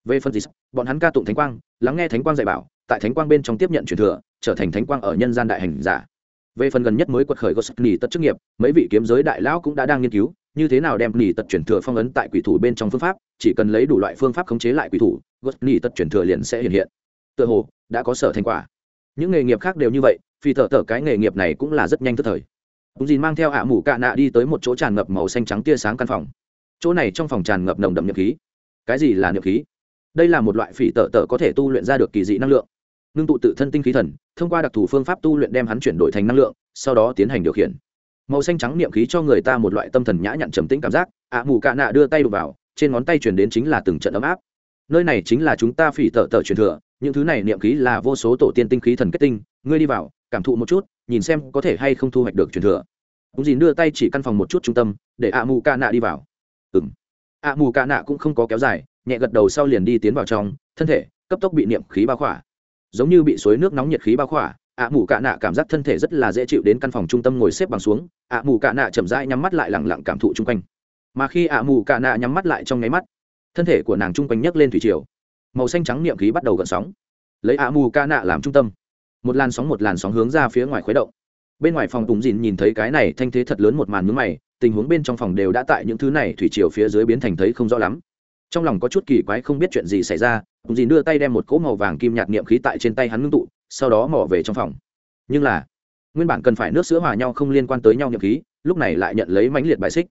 về phần gì bọn hắn ca tụng thánh quang, lắng nghe thánh quang dạy bảo, tại thánh quang bên trong tiếp nhận truyền thừa, trở thành thánh quang ở nhân gian đại hành giả về phần gần nhất mới quật khởi gosip nỉ tật chức nghiệp, mấy vị kiếm giới đại lão cũng đã đang nghiên cứu, như thế nào đem nỉ tật chuyển thừa phong ấn tại quỷ thủ bên trong phương pháp, chỉ cần lấy đủ loại phương pháp khống chế lại quỷ thủ gosip nỉ tật chuyển thừa liền sẽ hiện hiện tựa hồ, đã có sở thành quả những nghề nghiệp khác đều như vậy vì thợ thợ cái nghề nghiệp này cũng là rất nhanh tức thời cũng Dìn mang theo ạ mũ cạ nạ đi tới một chỗ tràn ngập màu xanh trắng tia sáng căn phòng. Chỗ này trong phòng tràn ngập nồng đậm nhậm khí. Cái gì là nhậm khí? Đây là một loại phỉ tở tở có thể tu luyện ra được kỳ dị năng lượng. ngưng tụ tự thân tinh khí thần, thông qua đặc thù phương pháp tu luyện đem hắn chuyển đổi thành năng lượng, sau đó tiến hành điều khiển. Màu xanh trắng niệm khí cho người ta một loại tâm thần nhã nhặn trầm tĩnh cảm giác, ạ mù cạ nạ đưa tay đụng vào, trên ngón tay truyền đến chính là từng trận ấm áp. Nơi này chính là chúng ta phỉ tở tở truyền thừa, những thứ này niệm khí là vô số tổ tiên tinh khí thần kết tinh, ngươi đi vào, cảm thụ một chút, nhìn xem có thể hay không thu hoạch được truyền thừa cũng dìn đưa tay chỉ căn phòng một chút trung tâm để ạ mù ca nạ đi vào ừng ạ mù ca nạ cũng không có kéo dài nhẹ gật đầu sau liền đi tiến vào trong, thân thể, cấp tốc bị niệm khí bao khỏa. Giống như bị suối nước nóng nhiệt khí bao khỏa, ạ mù cạ nạ cảm giác thân thể rất là dễ chịu đến căn phòng trung tâm ngồi xếp bằng xuống, ạ mù cạ nạ chậm rãi nhắm mắt lại lẳng lặng cảm thụ chung quanh. Mà khi ạ mù cạ nạ nhắm mắt lại trong nháy mắt, thân thể của nàng chung quanh nhấc lên thủy triều. Màu xanh trắng niệm khí bắt đầu gợn sóng. Lấy ạ mù cạ nạ làm trung tâm. Một làn sóng một làn sóng hướng ra phía ngoài khuấy động. Bên ngoài phòng tùng dìn nhìn thấy cái này thanh thế thật lớn một màn mướn mày, tình huống bên trong phòng đều đã tại những thứ này thủy triều phía dưới biến thành thấy không rõ lắm trong lòng có chút kỳ quái không biết chuyện gì xảy ra cùng dìn đưa tay đem một cỗ màu vàng kim nhạt niệm khí tại trên tay hắn ngưng tụ, sau đó mỏ về trong phòng. Nhưng là, nguyên bản cần phải nước sữa hòa nhau không liên quan tới nhau niệm khí, lúc này lại nhận lấy mãnh liệt bài xích.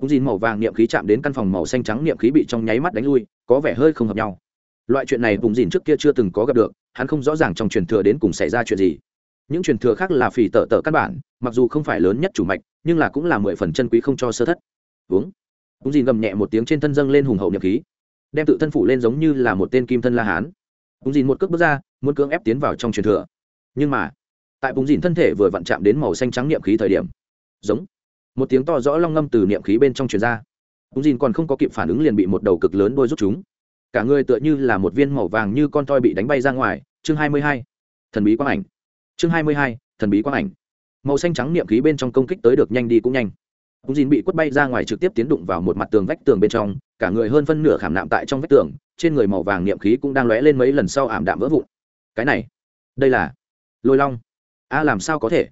Cùng dìn màu vàng niệm khí chạm đến căn phòng màu xanh trắng niệm khí bị trong nháy mắt đánh lui, có vẻ hơi không hợp nhau. Loại chuyện này cùng dìn trước kia chưa từng có gặp được, hắn không rõ ràng trong truyền thừa đến cùng xảy ra chuyện gì. Những truyền thừa khác là phì tở tở căn bản, mặc dù không phải lớn nhất chủ mạch, nhưng là cũng là mười phần chân quý không cho sơ thất. Uống cũng dìn gầm nhẹ một tiếng trên thân dâng lên hùng hậu nhập khí. Đem tự thân phủ lên giống như là một tên kim thân la hán. Cũng dìn một cước bước ra, muốn cưỡng ép tiến vào trong truyền thừa. Nhưng mà, tại bùng dìn thân thể vừa vặn chạm đến màu xanh trắng niệm khí thời điểm, giống, một tiếng to rõ long ngâm từ niệm khí bên trong truyền ra. Bùng dìn còn không có kịp phản ứng liền bị một đầu cực lớn đôi rút chúng. Cả người tựa như là một viên màu vàng như con toi bị đánh bay ra ngoài. Chương hai mươi hai, thần bí quang ảnh. Chương hai mươi hai, thần bí quang ảnh. Màu xanh trắng niệm khí bên trong công kích tới được nhanh đi cũng nhanh. Hùng Dìn bị quất bay ra ngoài trực tiếp tiến đụng vào một mặt tường vách tường bên trong, cả người hơn phân nửa khảm nạm tại trong vách tường, trên người màu vàng niệm khí cũng đang lóe lên mấy lần sau ảm đạm vỡ vụn. Cái này, đây là Lôi Long. A làm sao có thể?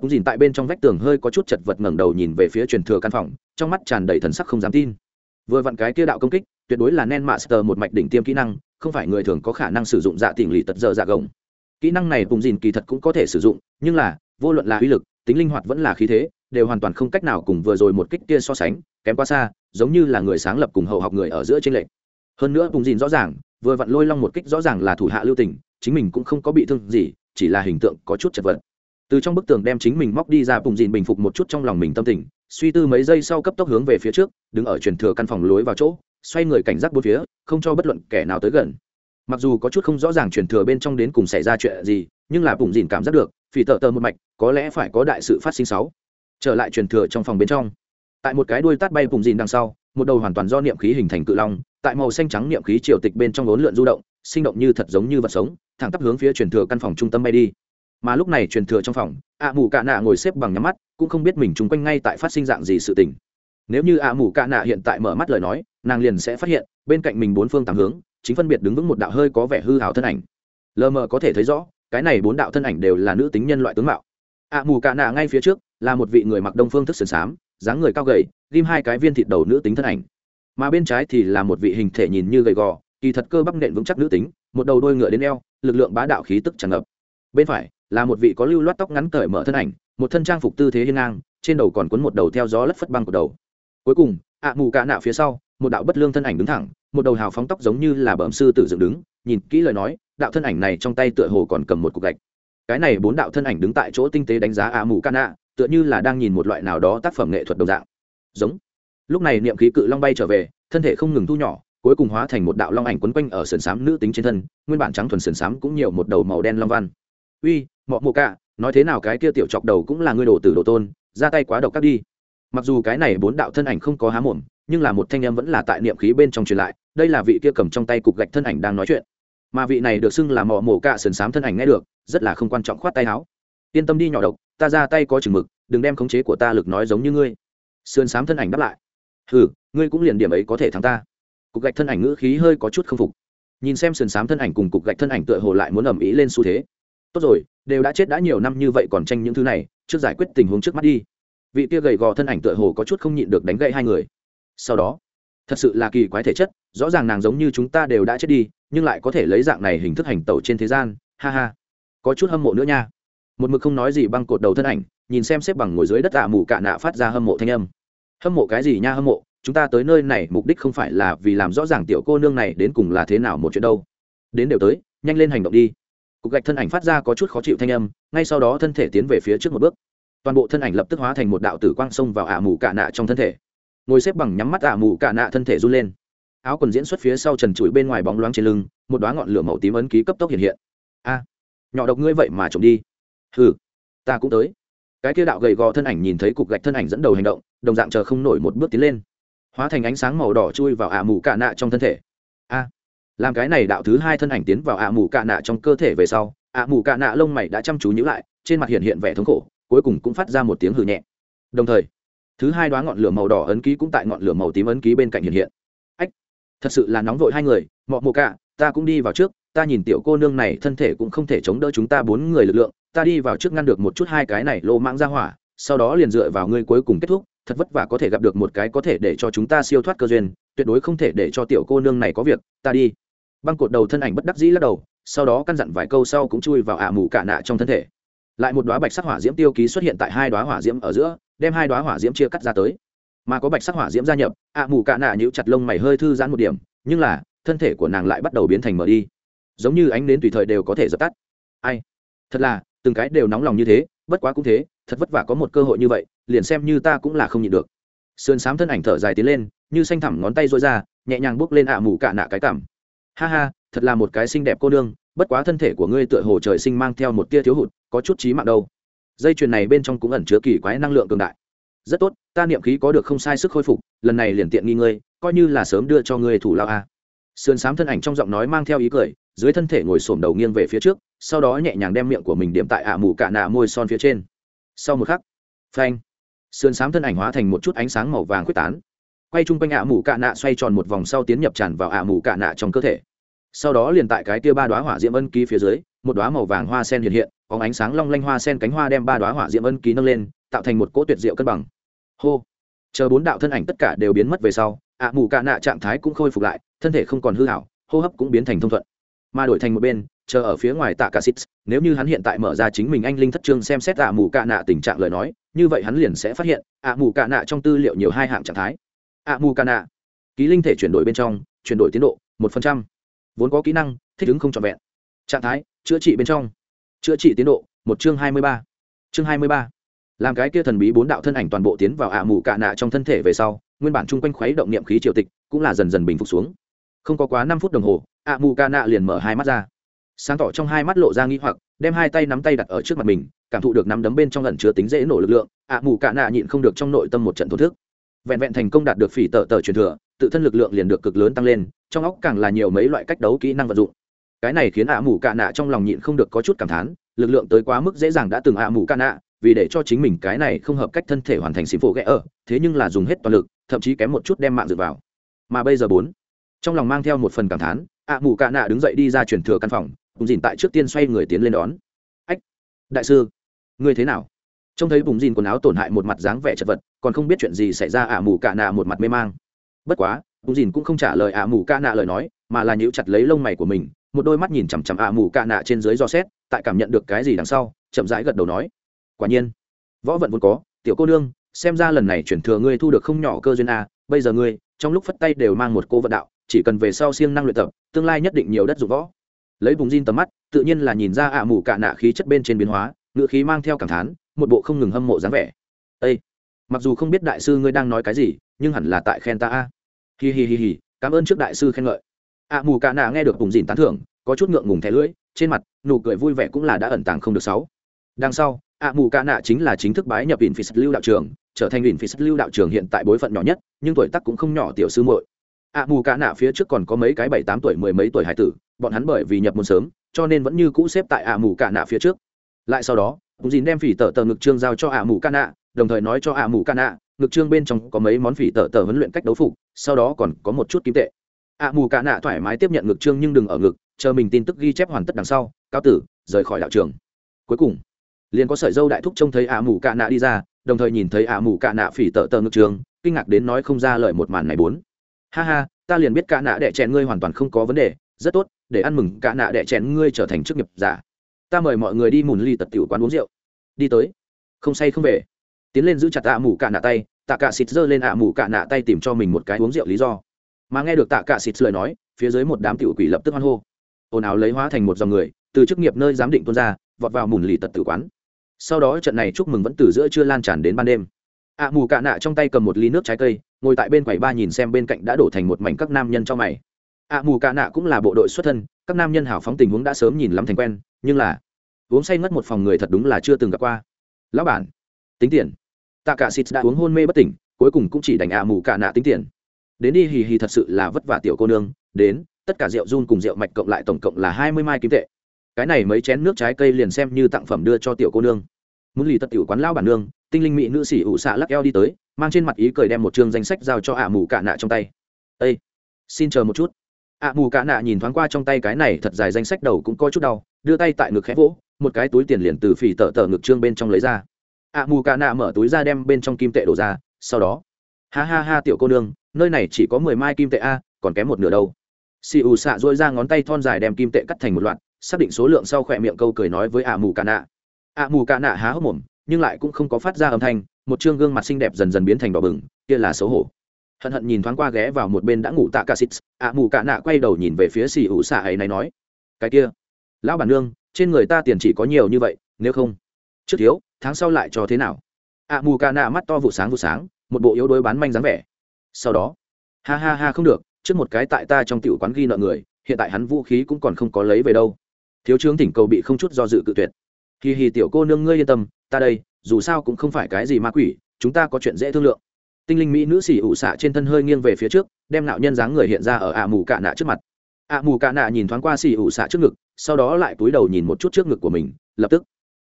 Hùng Dìn tại bên trong vách tường hơi có chút chật vật ngẩng đầu nhìn về phía truyền thừa căn phòng, trong mắt tràn đầy thần sắc không dám tin. Vừa vặn cái kia đạo công kích, tuyệt đối là Nen Master một mạch đỉnh tiêm kỹ năng, không phải người thường có khả năng sử dụng dạ tỉnh lì tật giờ dạ gồng kỹ năng này bùng dìn kỳ thật cũng có thể sử dụng nhưng là vô luận là uy lực tính linh hoạt vẫn là khí thế đều hoàn toàn không cách nào cùng vừa rồi một kích kia so sánh, kém quá xa, giống như là người sáng lập cùng hậu học người ở giữa trên lệnh hơn nữa cùng dìn rõ ràng, vừa vặn lôi long một kích rõ ràng là thủ hạ lưu tình, chính mình cũng không có bị thương gì, chỉ là hình tượng có chút chật vật. Từ trong bức tường đem chính mình móc đi ra cùng dìn bình phục một chút trong lòng mình tâm tình, suy tư mấy giây sau cấp tốc hướng về phía trước, đứng ở truyền thừa căn phòng lối vào chỗ, xoay người cảnh giác bốn phía, không cho bất luận kẻ nào tới gần. Mặc dù có chút không rõ ràng truyền thừa bên trong đến cùng xảy ra chuyện gì, nhưng là cùng dìn cảm giác được, phỉ tợ tờ một mạch, có lẽ phải có đại sự phát sinh sáu trở lại truyền thừa trong phòng bên trong. Tại một cái đuôi tát bay cùng dìn đằng sau, một đầu hoàn toàn do niệm khí hình thành cự long, tại màu xanh trắng niệm khí triều tịch bên trong lốn lượn du động, sinh động như thật giống như vật sống, thẳng tắp hướng phía truyền thừa căn phòng trung tâm bay đi. Mà lúc này truyền thừa trong phòng ạ mù cạ nạ ngồi xếp bằng nhắm mắt, cũng không biết mình chung quanh ngay tại phát sinh dạng gì sự tình. Nếu như ạ mù cạ nạ hiện tại mở mắt lời nói, nàng liền sẽ phát hiện, bên cạnh mình bốn phương tám hướng, chính phân biệt đứng vững một đạo hơi có vẻ hư hào thân ảnh. Lờ mờ có thể thấy rõ, cái này bốn đạo thân ảnh đều là nữ tính nhân loại tướng mạo. Ạ mù cạ nạ ngay phía trước là một vị người mặc đông phương thức sườn xám, dáng người cao gầy, ghim hai cái viên thịt đầu nữ tính thân ảnh. Mà bên trái thì là một vị hình thể nhìn như gầy gò, kỳ thật cơ bắp nện vững chắc nữ tính, một đầu đôi ngựa đến eo, lực lượng bá đạo khí tức tràn ngập. Bên phải là một vị có lưu loát tóc ngắn cởi mở thân ảnh, một thân trang phục tư thế hiên ngang, trên đầu còn quấn một đầu theo gió lất phất băng của đầu. Cuối cùng, ạ mù cạ nạo phía sau, một đạo bất lương thân ảnh đứng thẳng, một đầu hào phóng tóc giống như là bẩm sư tử dựng đứng, nhìn kỹ lời nói, đạo thân ảnh này trong tay tựa hồ còn cầm một cục gạch. Cái này bốn đạo thân ảnh đứng tại chỗ tinh tế đánh giá ạ mù cạ nạ tựa như là đang nhìn một loại nào đó tác phẩm nghệ thuật đồng dạng. Giống. Lúc này niệm khí cự long bay trở về, thân thể không ngừng thu nhỏ, cuối cùng hóa thành một đạo long ảnh quấn quanh ở sườn xám nữ tính trên thân, nguyên bản trắng thuần sườn xám cũng nhiều một đầu màu đen long văn. Uy, mọ mộ cạ nói thế nào cái kia tiểu chọc đầu cũng là ngươi đồ tử đồ tôn, ra tay quá độc cắt đi. Mặc dù cái này bốn đạo thân ảnh không có há mồm, nhưng là một thanh âm vẫn là tại niệm khí bên trong truyền lại, đây là vị kia cầm trong tay cục gạch thân ảnh đang nói chuyện. Mà vị này được xưng là mọ mổ cạ sườn xám thân ảnh nghe được, rất là không quan trọng khoát tay áo. Yên tâm đi, nhỏ độc ta ra tay có chừng mực, đừng đem khống chế của ta lực nói giống như ngươi. Sườn xám thân ảnh đáp lại. Hừ, ngươi cũng liền điểm ấy có thể thắng ta. Cục gạch thân ảnh ngữ khí hơi có chút không phục. Nhìn xem sườn xám thân ảnh cùng cục gạch thân ảnh tựa hồ lại muốn ầm ĩ lên xu thế. Tốt rồi, đều đã chết đã nhiều năm như vậy còn tranh những thứ này, trước giải quyết tình huống trước mắt đi. Vị kia gầy gò thân ảnh tựa hồ có chút không nhịn được đánh gậy hai người. Sau đó, thật sự là kỳ quái thể chất, rõ ràng nàng giống như chúng ta đều đã chết đi, nhưng lại có thể lấy dạng này hình thức hành tẩu trên thế gian. Ha ha. Có chút hâm mộ nữa nha một mực không nói gì băng cột đầu thân ảnh, nhìn xem xếp bằng ngồi dưới đất tạ mù cạ nạ phát ra hâm mộ thanh âm. Hâm mộ cái gì nha hâm mộ, chúng ta tới nơi này mục đích không phải là vì làm rõ ràng tiểu cô nương này đến cùng là thế nào một chuyện đâu. Đến đều tới, nhanh lên hành động đi. Cục gạch thân ảnh phát ra có chút khó chịu thanh âm, ngay sau đó thân thể tiến về phía trước một bước. Toàn bộ thân ảnh lập tức hóa thành một đạo tử quang xông vào ả mù cạ nạ trong thân thể. Ngồi xếp bằng nhắm mắt ả mù cạ nạ thân thể run lên. Áo quần diễn xuất phía sau trần trụi bên ngoài bóng loáng trên lưng, một đoá ngọn lửa màu tím ấn ký cấp tốc hiện hiện. A, nhỏ độc ngươi vậy mà trộm đi hừ, ta cũng tới. Cái kia đạo gầy gò thân ảnh nhìn thấy cục gạch thân ảnh dẫn đầu hành động đồng dạng chờ không nổi một bước tiến lên. Hóa thành ánh sáng màu đỏ chui vào ả mù cạ nạ trong thân thể. A làm cái này đạo thứ hai thân ảnh tiến vào ả mù cạ nạ trong cơ thể về sau ả mù cạ nạ lông mày đã chăm chú nhữ lại trên mặt hiện hiện vẻ thống khổ cuối cùng cũng phát ra một tiếng hừ nhẹ. Đồng thời thứ hai đoá ngọn lửa màu đỏ ấn ký cũng tại ngọn lửa màu tím ấn ký bên cạnh hiện hiện. Ách thật sự là nóng vội hai người mọ mù cạ ta cũng đi vào trước ta nhìn tiểu cô nương này thân thể cũng không thể chống đỡ chúng ta bốn người lực lượng ta đi vào trước ngăn được một chút hai cái này lô mãng ra hỏa, sau đó liền dựa vào ngươi cuối cùng kết thúc, thật vất vả có thể gặp được một cái có thể để cho chúng ta siêu thoát cơ duyên, tuyệt đối không thể để cho tiểu cô nương này có việc, ta đi. Băng cột đầu thân ảnh bất đắc dĩ lắc đầu, sau đó căn dặn vài câu sau cũng chui vào ả mù cả nạ trong thân thể. Lại một đoá bạch sắc hỏa diễm tiêu ký xuất hiện tại hai đoá hỏa diễm ở giữa, đem hai đoá hỏa diễm chia cắt ra tới. Mà có bạch sắc hỏa diễm gia nhập, ạ mù cạ nạ nhũ chặt lông mày hơi thư giãn một điểm, nhưng là, thân thể của nàng lại bắt đầu biến thành mở đi. Giống như ánh đến tùy thời đều có thể dập tắt. Ai? Thật là từng cái đều nóng lòng như thế, bất quá cũng thế, thật vất vả có một cơ hội như vậy, liền xem như ta cũng là không nhịn được. Sườn xám thân ảnh thở dài tiến lên, như xanh thẳm ngón tay rối ra, nhẹ nhàng bước lên ạ mù cả nạ cái cảm. Ha ha, thật là một cái xinh đẹp cô nương, bất quá thân thể của ngươi tựa hồ trời sinh mang theo một tia thiếu hụt, có chút trí mạng đâu. Dây chuyền này bên trong cũng ẩn chứa kỳ quái năng lượng cường đại. Rất tốt, ta niệm khí có được không sai sức khôi phục, lần này liền tiện nghi ngươi, coi như là sớm đưa cho ngươi thủ lao a. Sườn xám thân ảnh trong giọng nói mang theo ý cười, dưới thân thể ngồi xổm đầu nghiêng về phía trước sau đó nhẹ nhàng đem miệng của mình điểm tại ạ mù cạ nạ môi son phía trên. Sau một khắc, phanh, sườn xám thân ảnh hóa thành một chút ánh sáng màu vàng quyết tán. Quay chung quanh ạ mù cạ nạ xoay tròn một vòng sau tiến nhập tràn vào ạ mù cạ nạ trong cơ thể. Sau đó liền tại cái tia ba đoá hỏa diễm ân ký phía dưới, một đoá màu vàng hoa sen hiện hiện có ánh sáng long lanh hoa sen cánh hoa đem ba đoá hỏa diễm ân ký nâng lên, tạo thành một cỗ tuyệt diệu cân bằng. Hô, chờ bốn đạo thân ảnh tất cả đều biến mất về sau, ạ mù cạ nạ trạng thái cũng khôi phục lại, thân thể không còn hư hảo, hô hấp cũng biến thành thông thuận. Mà đổi thành một bên chờ ở phía ngoài tạ cả xít nếu như hắn hiện tại mở ra chính mình anh linh thất trương xem xét ạ mù cạ nạ tình trạng lời nói, như vậy hắn liền sẽ phát hiện ạ mù cạ nạ trong tư liệu nhiều hai hạng trạng thái. ạ mù cạ nạ, ký linh thể chuyển đổi bên trong, chuyển đổi tiến độ một phần trăm, vốn có kỹ năng, thích ứng không trọn vẹn. Trạng thái, chữa trị bên trong, chữa trị tiến độ một chương hai mươi ba, chương hai mươi ba. Làm cái kia thần bí bốn đạo thân ảnh toàn bộ tiến vào ạ mù cạ nạ trong thân thể về sau, nguyên bản chung quanh khuấy động niệm khí triều tịch cũng là dần dần bình phục xuống. Không có quá năm phút đồng hồ, ạ mù cạ nạ liền mở hai mắt ra sáng tỏ trong hai mắt lộ ra nghi hoặc, đem hai tay nắm tay đặt ở trước mặt mình, cảm thụ được nắm đấm bên trong lần chứa tính dễ nổ lực lượng, ạ mù cạ nạ nhịn không được trong nội tâm một trận thổ thức. Vẹn vẹn thành công đạt được phỉ tờ tờ truyền thừa, tự thân lực lượng liền được cực lớn tăng lên, trong óc càng là nhiều mấy loại cách đấu kỹ năng vận dụng. Cái này khiến ạ mù cạ nạ trong lòng nhịn không được có chút cảm thán, lực lượng tới quá mức dễ dàng đã từng ạ mù cạ nạ, vì để cho chính mình cái này không hợp cách thân thể hoàn thành xịn phổ ghẽ ở, thế nhưng là dùng hết toàn lực, thậm chí kém một chút đem mạng dựa vào. Mà bây giờ bốn, trong lòng mang theo một phần cảm thán, ạ mù cạ nạ đứng dậy đi ra truyền thừa căn phòng bùng dìn tại trước tiên xoay người tiến lên đón. Ách, đại sư, ngươi thế nào? Trông thấy bùng dìn quần áo tổn hại một mặt dáng vẻ chật vật, còn không biết chuyện gì xảy ra, ả mù cạ nạ một mặt mê mang. Bất quá, bùng dìn cũng không trả lời ả mù cạ nạ lời nói, mà là nhíu chặt lấy lông mày của mình, một đôi mắt nhìn chằm chằm ả mù cạ nạ trên dưới do xét, tại cảm nhận được cái gì đằng sau, chậm rãi gật đầu nói, quả nhiên, võ vận vốn có, tiểu cô nương, xem ra lần này chuyển thừa ngươi thu được không nhỏ cơ duyên a, bây giờ ngươi, trong lúc phất tay đều mang một cô vận đạo, chỉ cần về sau siêng năng luyện tập, tương lai nhất định nhiều đất dụng võ lấy vùng diên tầm mắt, tự nhiên là nhìn ra ạ mù cạ nạ khí chất bên trên biến hóa ngự khí mang theo cảm thán, một bộ không ngừng hâm mộ dáng vẻ. Ây mặc dù không biết đại sư ngươi đang nói cái gì, nhưng hẳn là tại khen ta a. Hi hi hi hi, cảm ơn trước đại sư khen ngợi. ạ mù cạ nạ nghe được bùng dìn tán thưởng, có chút ngượng ngùng thẻ lưỡi, trên mặt, nụ cười vui vẻ cũng là đã ẩn tàng không được sáu. Đằng sau, ạ mù cạ nạ chính là chính thức bái nhập ỉn phi lưu đạo trường, trở thành ỉn phi lưu đạo trường hiện tại bối phận nhỏ nhất, nhưng tuổi tác cũng không nhỏ tiểu sư muội. ạ mù cạ nạ phía trước còn có mấy cái bảy tám tuổi mười mấy tuổi hải tử bọn hắn bởi vì nhập môn sớm, cho nên vẫn như cũ xếp tại ạ mù cạ nạ phía trước. Lại sau đó cũng dìn đem phỉ tờ tờ ngực trương giao cho ạ mù cạ nạ, đồng thời nói cho ạ mù cạ nạ, ngực trương bên trong có mấy món phỉ tờ tờ huấn luyện cách đấu phục, sau đó còn có một chút kim tệ. Ạ mù cạ nạ thoải mái tiếp nhận ngực trương nhưng đừng ở ngực, chờ mình tin tức ghi chép hoàn tất đằng sau cao tử, rời khỏi đạo trường. Cuối cùng, liền có sợi dâu đại thúc trông thấy ạ mù cạ nạ đi ra, đồng thời nhìn thấy ạ mù cạ nạ phỉ tờ tờ ngực trường kinh ngạc đến nói không ra lời một màn này bốn. Ha ha, ta liền biết cạ nạ đẻ chèn ngươi hoàn toàn không có vấn đề, rất tốt để ăn mừng cạ nạ đẻ chèn ngươi trở thành chức nghiệp giả. Ta mời mọi người đi mùn ly tật tiểu quán uống rượu. Đi tới. Không say không về. Tiến lên giữ chặt ạ mù cạ nạ tay, tạ cả xịt giơ lên ạ mù cạ nạ tay tìm cho mình một cái uống rượu lý do. Mà nghe được tạ cả xịt lời nói, phía dưới một đám tiểu quỷ lập tức hoan hô. Ồn ào lấy hóa thành một dòng người, từ chức nghiệp nơi giám định tuôn ra, vọt vào mùn lì tật tử quán. Sau đó trận này chúc mừng vẫn từ giữa chưa lan tràn đến ban đêm. Ạ mù cạ nạ trong tay cầm một ly nước trái cây, ngồi tại bên quầy ba nhìn xem bên cạnh đã đổ thành một mảnh các nam nhân cho mày ạ mù cạ nạ cũng là bộ đội xuất thân, các nam nhân hảo phóng tình huống đã sớm nhìn lắm thành quen, nhưng là, uống say ngất một phòng người thật đúng là chưa từng gặp qua. Lão bản, tính tiền. Tạ cả xịt đã uống hôn mê bất tỉnh, cuối cùng cũng chỉ đành ạ mù cạ nạ tính tiền. Đến đi hì hì thật sự là vất vả tiểu cô nương, đến, tất cả rượu run cùng rượu mạch cộng lại tổng cộng là hai mươi mai kim tệ. Cái này mấy chén nước trái cây liền xem như tặng phẩm đưa cho tiểu cô nương. Muốn lì tất tiểu quán lao bản nương, tinh linh mỹ nữ sĩ ủ xạ lắc eo đi tới, mang trên mặt ý cười đem một chương danh sách giao cho ạ mù cạ nạ trong tay. Ây xin chờ một chút ạ mù cả nạ nhìn thoáng qua trong tay cái này thật dài danh sách đầu cũng có chút đau, đưa tay tại ngực khẽ vỗ, một cái túi tiền liền từ phỉ tờ tờ ngực trương bên trong lấy ra. ạ mù cả nạ mở túi ra đem bên trong kim tệ đổ ra, sau đó, ha ha ha tiểu cô nương, nơi này chỉ có mười mai kim tệ a, còn kém một nửa đâu. Xì ù xạ dôi ra ngón tay thon dài đem kim tệ cắt thành một loạt, xác định số lượng sau khỏe miệng câu cười nói với ạ mù cả nạ. ạ mù cả nạ há hốc mồm, nhưng lại cũng không có phát ra âm thanh, một chương gương mặt xinh đẹp dần dần biến thành đỏ bừng, kia là xấu hổ hận hận nhìn thoáng qua ghé vào một bên đã ngủ tạ ca xít ạ mù cạ nạ quay đầu nhìn về phía xì ủ xạ ấy này nói, cái kia, lão bản nương, trên người ta tiền chỉ có nhiều như vậy, nếu không, trước thiếu, tháng sau lại cho thế nào? ạ mù cạ nạ mắt to vụ sáng vụ sáng, một bộ yếu đuối bán manh dáng vẻ. Sau đó, ha ha ha, không được, trước một cái tại ta trong tiểu quán ghi nợ người, hiện tại hắn vũ khí cũng còn không có lấy về đâu. Thiếu trướng thỉnh cầu bị không chút do dự cự tuyệt. Kỳ hì tiểu cô nương ngươi yên tâm, ta đây, dù sao cũng không phải cái gì ma quỷ, chúng ta có chuyện dễ thương lượng tinh linh mỹ nữ xỉ ủ xạ trên thân hơi nghiêng về phía trước, đem nạo nhân dáng người hiện ra ở ạ mù cạ nạ trước mặt. ạ mù cạ nạ nhìn thoáng qua xỉ ủ xạ trước ngực, sau đó lại túi đầu nhìn một chút trước ngực của mình, lập tức.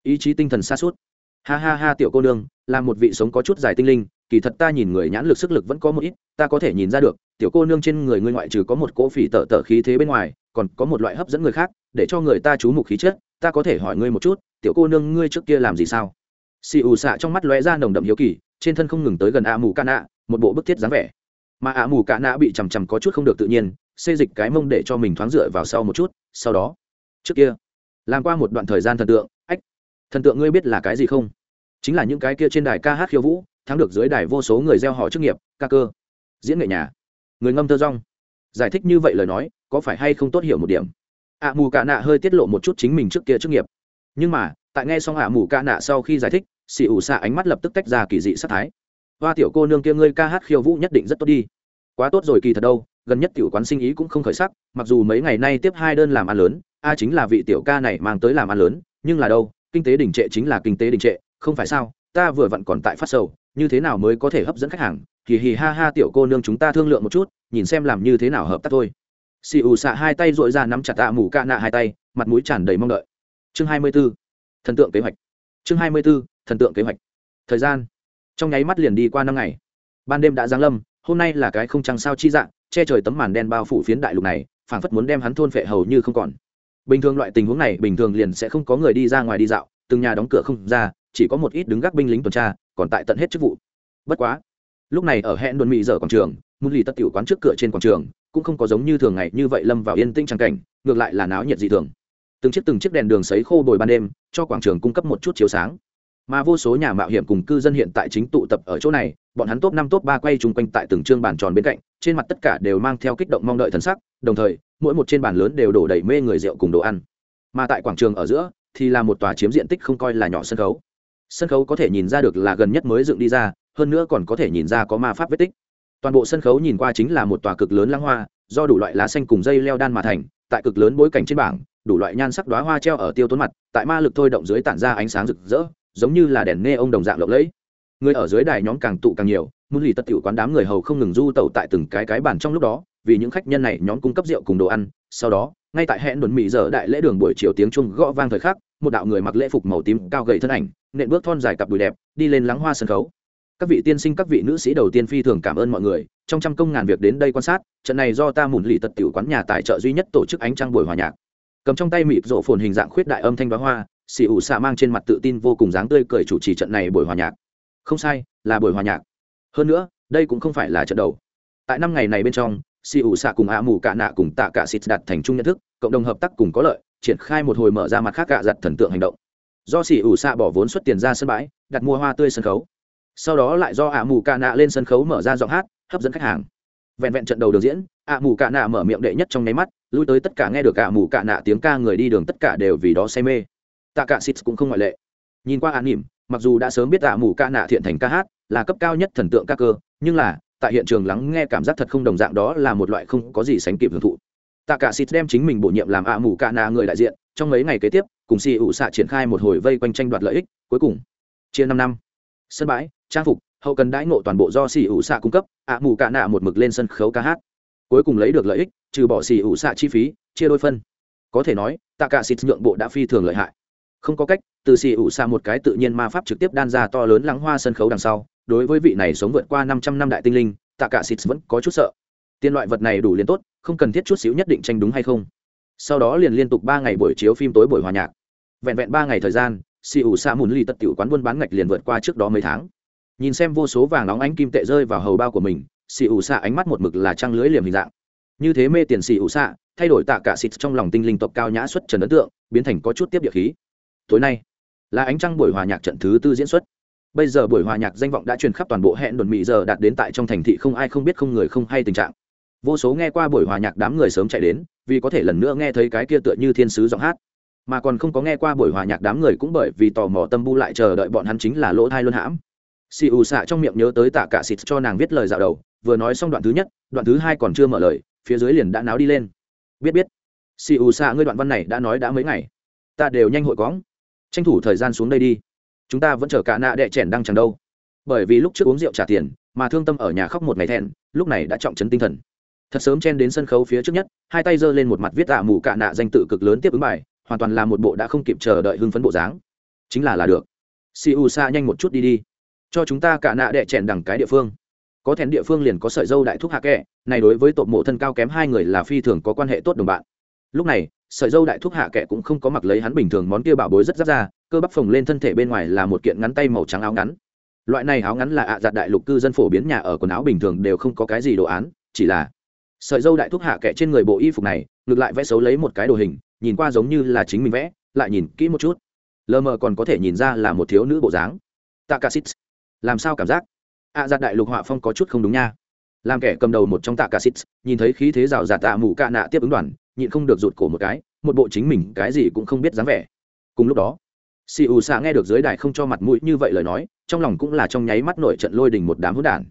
Ý chí tinh thần xa suốt ha ha ha tiểu cô nương, là một vị sống có chút dài tinh linh, kỳ thật ta nhìn người nhãn lực sức lực vẫn có một ít, ta có thể nhìn ra được, tiểu cô nương trên người ngươi ngoại trừ có một cỗ phỉ tở tở khí thế bên ngoài, còn có một loại hấp dẫn người khác, để cho người ta chú mục khí chất, ta có thể hỏi ngươi một chút, tiểu cô nương ngươi trước kia làm gì sao? Xì ù xạ trong mắt lóe ra nồng đậm hiếu kỳ trên thân không ngừng tới gần ạ mù ca nạ một bộ bức thiết dáng vẻ. Mà ạ mù ca nạ bị chằm chằm có chút không được tự nhiên, xê dịch cái mông để cho mình thoáng dựa vào sau một chút, sau đó. Trước kia, làm qua một đoạn thời gian thần tượng, ách, thần tượng ngươi biết là cái gì không? Chính là những cái kia trên đài ca hát khiêu vũ, thắng được dưới đài vô số người gieo họ chức nghiệp, ca cơ, diễn nghệ nhà. Người ngâm thơ rong. Giải thích như vậy lời nói, có phải hay không tốt hiểu một điểm? Ạ mù cạ nạ hơi tiết lộ một chút chính mình trước kia chức nghiệp. Nhưng mà, tại nghe xong ạ mù cạ nạ sau khi giải thích xì ủ xạ ánh mắt lập tức tách ra kỳ dị sắc thái. Hoa tiểu cô nương kia ngươi ca hát khiêu vũ nhất định rất tốt đi. Quá tốt rồi kỳ thật đâu, gần nhất tiểu quán sinh ý cũng không khởi sắc, mặc dù mấy ngày nay tiếp hai đơn làm ăn lớn, a chính là vị tiểu ca này mang tới làm ăn lớn, nhưng là đâu, kinh tế đình trệ chính là kinh tế đình trệ, không phải sao, ta vừa vặn còn tại phát sầu, như thế nào mới có thể hấp dẫn khách hàng? Kỳ hì ha ha tiểu cô nương chúng ta thương lượng một chút, nhìn xem làm như thế nào hợp tác thôi. Xì ủ xạ hai tay dội ra nắm chặt tạ mù ca nạ hai tay, mặt mũi tràn đầy mong đợi. Chương hai mươi b ố thần tượng kế hoạch chương hai mươi b ố thần tượng kế hoạch. Thời gian. Trong nháy mắt liền đi qua năm ngày. Ban đêm đã giáng lâm, hôm nay là cái không trăng sao chi dạng, che trời tấm màn đen bao phủ phiến đại lục này, phảng phất muốn đem hắn thôn phệ hầu như không còn. Bình thường loại tình huống này, bình thường liền sẽ không có người đi ra ngoài đi dạo, từng nhà đóng cửa không ra, chỉ có một ít đứng gác binh lính tuần tra, còn tại tận hết chức vụ. Bất quá, lúc này ở hẹn đồn mỹ dở quảng trường muốn lì tất tiểu quán trước cửa trên quảng trường, cũng không có giống như thường ngày như vậy lâm vào yên tĩnh trang cảnh, ngược lại là náo nhiệt dị thường từng chiếc từng chiếc đèn đường sấy khô bồi ban đêm, cho quảng trường cung cấp một chút chiếu sáng. Mà vô số nhà mạo hiểm cùng cư dân hiện tại chính tụ tập ở chỗ này, bọn hắn top năm, top ba quay chung quanh tại từng chương bàn tròn bên cạnh, trên mặt tất cả đều mang theo kích động mong đợi thần sắc, đồng thời, mỗi một trên bàn lớn đều đổ đầy mê người rượu cùng đồ ăn. Mà tại quảng trường ở giữa, thì là một tòa chiếm diện tích không coi là nhỏ sân khấu. Sân khấu có thể nhìn ra được là gần nhất mới dựng đi ra, hơn nữa còn có thể nhìn ra có ma pháp vết tích. Toàn bộ sân khấu nhìn qua chính là một tòa cực lớn lăng hoa, do đủ loại lá xanh cùng dây leo đan mà thành, tại cực lớn bối cảnh trên bảng đủ loại nhan sắc đoá hoa treo ở tiêu tốn mặt, tại ma lực thôi động dưới tản ra ánh sáng rực rỡ, giống như là đèn nghe ông đồng dạng lộng lẫy. Người ở dưới đài nhóm càng tụ càng nhiều muốn lì tất tiểu quán đám người hầu không ngừng du tẩu tại từng cái cái bàn trong lúc đó, vì những khách nhân này nhóm cung cấp rượu cùng đồ ăn. Sau đó, ngay tại hẹn đồn mỹ giờ đại lễ đường buổi chiều tiếng chuông gõ vang thời khắc, một đạo người mặc lễ phục màu tím cao gầy thân ảnh, nện bước thon dài cặp đùi đẹp, đi lên lắng hoa sân khấu. Các vị tiên sinh, các vị nữ sĩ đầu tiên phi thường cảm ơn mọi người, trong trăm công ngàn việc đến đây quan sát, trận này do ta mùn lì tật tiểu quán nhà tài trợ duy nhất tổ chức ánh trăng buổi hòa nhạc cầm trong tay mịt rộ phồn hình dạng khuyết đại âm thanh bá hoa, xì ủ xạ mang trên mặt tự tin vô cùng dáng tươi cười chủ trì trận này buổi hòa nhạc. Không sai, là buổi hòa nhạc. Hơn nữa, đây cũng không phải là trận đầu. Tại năm ngày này bên trong, xì ủ xạ cùng ạ mù cả nạ cùng tạ cả xịt đặt thành chung nhận thức, cộng đồng hợp tác cùng có lợi, triển khai một hồi mở ra mặt khác gạ giặt thần tượng hành động. Do xì ủ xạ bỏ vốn xuất tiền ra sân bãi, đặt mua hoa tươi sân khấu. Sau đó lại do ạ mù cả nạ lên sân khấu mở ra giọng hát, hấp dẫn khách hàng. Vẹn vẹn trận đầu được diễn, ạ mù cả nạ mở miệng đệ nhất trong nháy mắt lui tới tất cả nghe được cả mù cả nạ tiếng ca người đi đường tất cả đều vì đó say mê. Tạ cả xịt cũng không ngoại lệ. Nhìn qua an nỉm, mặc dù đã sớm biết tạ mù cả nạ thiện thành ca hát, là cấp cao nhất thần tượng ca cơ, nhưng là, tại hiện trường lắng nghe cảm giác thật không đồng dạng đó là một loại không có gì sánh kịp hưởng thụ. Tạ cả xịt đem chính mình bổ nhiệm làm ạ mù cả nạ người đại diện, trong mấy ngày kế tiếp, cùng xì ủ xạ triển khai một hồi vây quanh tranh đoạt lợi ích, cuối cùng, chia năm năm. Sân bãi, trang phục, hậu cần đãi ngộ toàn bộ do xì ủ xạ cung cấp, ạ mù cả nạ một mực lên sân khấu ca hát cuối cùng lấy được lợi ích, trừ bỏ xì ủ xạ chi phí, chia đôi phân. Có thể nói, tạ cả xịt nhượng bộ đã phi thường lợi hại. Không có cách, từ xì ủ xạ một cái tự nhiên ma pháp trực tiếp đan ra to lớn lắng hoa sân khấu đằng sau, đối với vị này sống vượt qua năm trăm năm đại tinh linh, tạ cả xịt vẫn có chút sợ. Tiền loại vật này đủ liền tốt, không cần thiết chút xíu nhất định tranh đúng hay không. Sau đó liền liên tục ba ngày buổi chiếu phim tối buổi hòa nhạc. Vẹn vẹn ba ngày thời gian, xì ủ xạ mùn ly tật tiểu quán buôn bán ngạch liền vượt qua trước đó mấy tháng. Nhìn xem vô số vàng nóng ánh kim tệ rơi vào hầu bao của mình xì ủ xạ ánh mắt một mực là trăng lưới liềm hình dạng. Như thế mê tiền xì ủ xạ, thay đổi tạ cả xịt trong lòng tinh linh tộc cao nhã xuất trần ấn tượng, biến thành có chút tiếp địa khí. Tối nay, là ánh trăng buổi hòa nhạc trận thứ tư diễn xuất. Bây giờ buổi hòa nhạc danh vọng đã truyền khắp toàn bộ hẹn đồn mỹ giờ đạt đến tại trong thành thị không ai không biết không người không hay tình trạng. Vô số nghe qua buổi hòa nhạc đám người sớm chạy đến, vì có thể lần nữa nghe thấy cái kia tựa như thiên sứ giọng hát. Mà còn không có nghe qua buổi hòa nhạc đám người cũng bởi vì tò mò tâm bu lại chờ đợi bọn hắn chính là lỗ thai luân hãm. Xì ù xạ trong miệng nhớ tới tạ cả xịt cho nàng viết lời dạo đầu vừa nói xong đoạn thứ nhất, đoạn thứ hai còn chưa mở lời, phía dưới liền đã náo đi lên. Biết biết. Xì ù xạ ngươi đoạn văn này đã nói đã mấy ngày. Ta đều nhanh hội cóng tranh thủ thời gian xuống đây đi. Chúng ta vẫn chờ cả nạ đệ chèn đang chẳng đâu. Bởi vì lúc trước uống rượu trả tiền, mà thương tâm ở nhà khóc một ngày thẹn, lúc này đã trọng chấn tinh thần. Thật sớm chen đến sân khấu phía trước nhất, hai tay giơ lên một mặt viết tạ mù cạ nạ danh tự cực lớn tiếp ứng bài, hoàn toàn là một bộ đã không kịp chờ đợi hưng phấn bộ dáng. Chính là là được. Si u sa nhanh một chút đi đi. Cho chúng ta cạ nạ đệ chèn đằng cái địa phương có thèn địa phương liền có sợi dâu đại thúc hạ kệ này đối với tột mộ thân cao kém hai người là phi thường có quan hệ tốt đồng bạn. Lúc này, sợi dâu đại thúc hạ kệ cũng không có mặc lấy hắn bình thường món kia bảo bối rất giáp ra, cơ bắp phồng lên thân thể bên ngoài là một kiện ngắn tay màu trắng áo ngắn. Loại này áo ngắn là ạ à giặt đại lục cư dân phổ biến nhà ở quần áo bình thường đều không có cái gì đồ án, chỉ là sợi dâu đại thúc hạ kệ trên người bộ y phục này, ngược lại vẽ xấu lấy một cái đồ hình, nhìn qua giống như là chính mình vẽ, lại nhìn kỹ một chút. Lờ mờ còn có thể nhìn ra là một thiếu nữ bộ dáng. Tạ làm sao cảm giác? Ạ à, giặt đại lục họa phong có chút không đúng nha. Làm kẻ cầm đầu một trong tạ xít nhìn thấy khí thế rào rạt tạ mù cạ nạ tiếp ứng đoàn nhịn không được rụt cổ một cái một bộ chính mình cái gì cũng không biết dáng vẻ. Cùng lúc đó si ù xạ nghe được dưới đài không cho mặt mũi như vậy lời nói trong lòng cũng là trong nháy mắt nổi trận lôi đình một đám hỗn đản.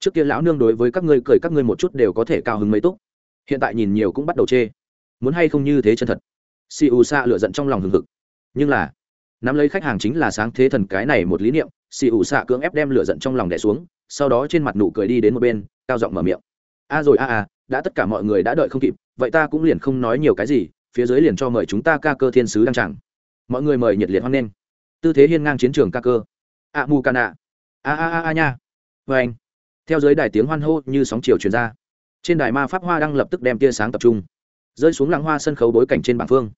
Trước kia lão nương đối với các ngươi cười các ngươi một chút đều có thể cao hứng mấy túc. Hiện tại nhìn nhiều cũng bắt đầu chê. Muốn hay không như thế chân thật. Si ù xạ lựa giận trong lòng hừng hực. Nhưng là nắm lấy khách hàng chính là sáng thế thần cái này một lý niệm xì ủ xạ cưỡng ép đem lửa giận trong lòng đẻ xuống, sau đó trên mặt nụ cười đi đến một bên, cao giọng mở miệng. A rồi, a a, đã tất cả mọi người đã đợi không kịp, vậy ta cũng liền không nói nhiều cái gì, phía dưới liền cho mời chúng ta ca cơ thiên sứ đăng tràng. Mọi người mời nhiệt liệt hoan nghênh. Tư thế hiên ngang chiến trường ca cơ. A mu ca a a a a nha. Vê anh, theo giới đài tiếng hoan hô như sóng chiều truyền ra, trên đài ma pháp hoa đang lập tức đem tia sáng tập trung, rơi xuống làng hoa sân khấu bối cảnh trên bảng phương.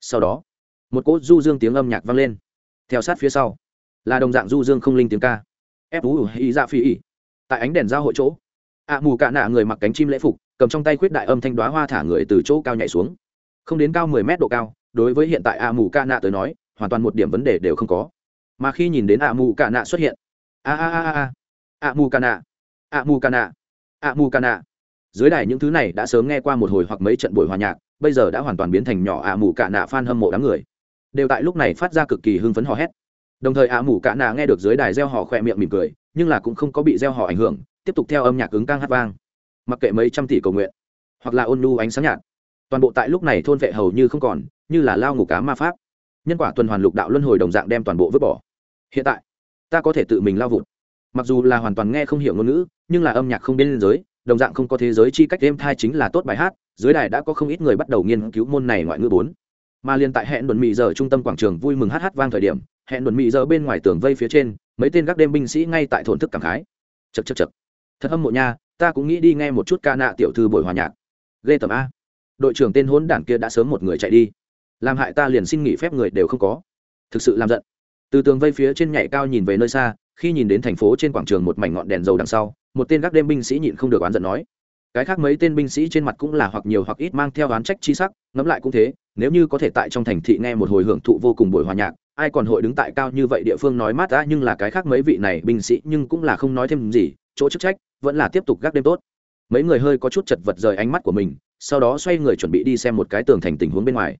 Sau đó một cỗ du dương tiếng âm nhạc vang lên. Theo sát phía sau, là đồng dạng du dương không linh tiếng ca. Ép ú ý dạ phi ỉ. Tại ánh đèn giao hội chỗ, ạ mù cạ nạ người mặc cánh chim lễ phục, cầm trong tay khuyết đại âm thanh đoá hoa thả người từ chỗ cao nhảy xuống. Không đến cao mười mét độ cao, đối với hiện tại ạ mù cạ nạ tới nói, hoàn toàn một điểm vấn đề đều không có. Mà khi nhìn đến ạ mù cạ nạ xuất hiện, a a a a ạ mù cạ nạ, ạ mù cạ nạ, ạ mù cạ nạ. Dưới đài những thứ này đã sớm nghe qua một hồi hoặc mấy trận buổi hòa nhạc, bây giờ đã hoàn toàn biến thành nhỏ ạ mù cạ nạ f a n hâm mộ đám người đều tại lúc này phát ra cực kỳ hưng phấn hò hét. Đồng thời ạ mù cả nạ nghe được dưới đài gieo họ khỏe miệng mỉm cười, nhưng là cũng không có bị gieo họ ảnh hưởng, tiếp tục theo âm nhạc ứng cang hát vang. Mặc kệ mấy trăm tỷ cầu nguyện, hoặc là ôn nhu ánh sáng nhạt, toàn bộ tại lúc này thôn vệ hầu như không còn, như là lao ngủ cá ma pháp. Nhân quả tuần hoàn lục đạo luân hồi đồng dạng đem toàn bộ vứt bỏ. Hiện tại, ta có thể tự mình lao vụt. Mặc dù là hoàn toàn nghe không hiểu ngôn ngữ, nhưng là âm nhạc không biên giới, đồng dạng không có thế giới chi cách đêm thai chính là tốt bài hát, dưới đài đã có không ít người bắt đầu nghiên cứu môn này ngoại ngữ bốn mà liên tại hẹn đồn mị giờ trung tâm quảng trường vui mừng hát hát vang thời điểm, hẹn đồn mị giờ bên ngoài tường vây phía trên, mấy tên gác đêm binh sĩ ngay tại thổn thức cảm khái. Chật chật chật thật âm mộ nha, ta cũng nghĩ đi nghe một chút ca nạ tiểu thư buổi hòa nhạc. Ghê tầm a. Đội trưởng tên hốn đảng kia đã sớm một người chạy đi. Làm hại ta liền xin nghỉ phép người đều không có. Thực sự làm giận. Từ tường vây phía trên nhảy cao nhìn về nơi xa, khi nhìn đến thành phố trên quảng trường một mảnh ngọn đèn dầu đằng sau, một tên gác đêm binh sĩ nhịn không được oán giận nói cái khác mấy tên binh sĩ trên mặt cũng là hoặc nhiều hoặc ít mang theo oán trách chi sắc, ngẫm lại cũng thế, nếu như có thể tại trong thành thị nghe một hồi hưởng thụ vô cùng buổi hòa nhạc, ai còn hội đứng tại cao như vậy địa phương nói mát đã nhưng là cái khác mấy vị này binh sĩ nhưng cũng là không nói thêm gì, chỗ chức trách vẫn là tiếp tục gác đêm tốt. Mấy người hơi có chút chật vật rời ánh mắt của mình, sau đó xoay người chuẩn bị đi xem một cái tường thành tình huống bên ngoài.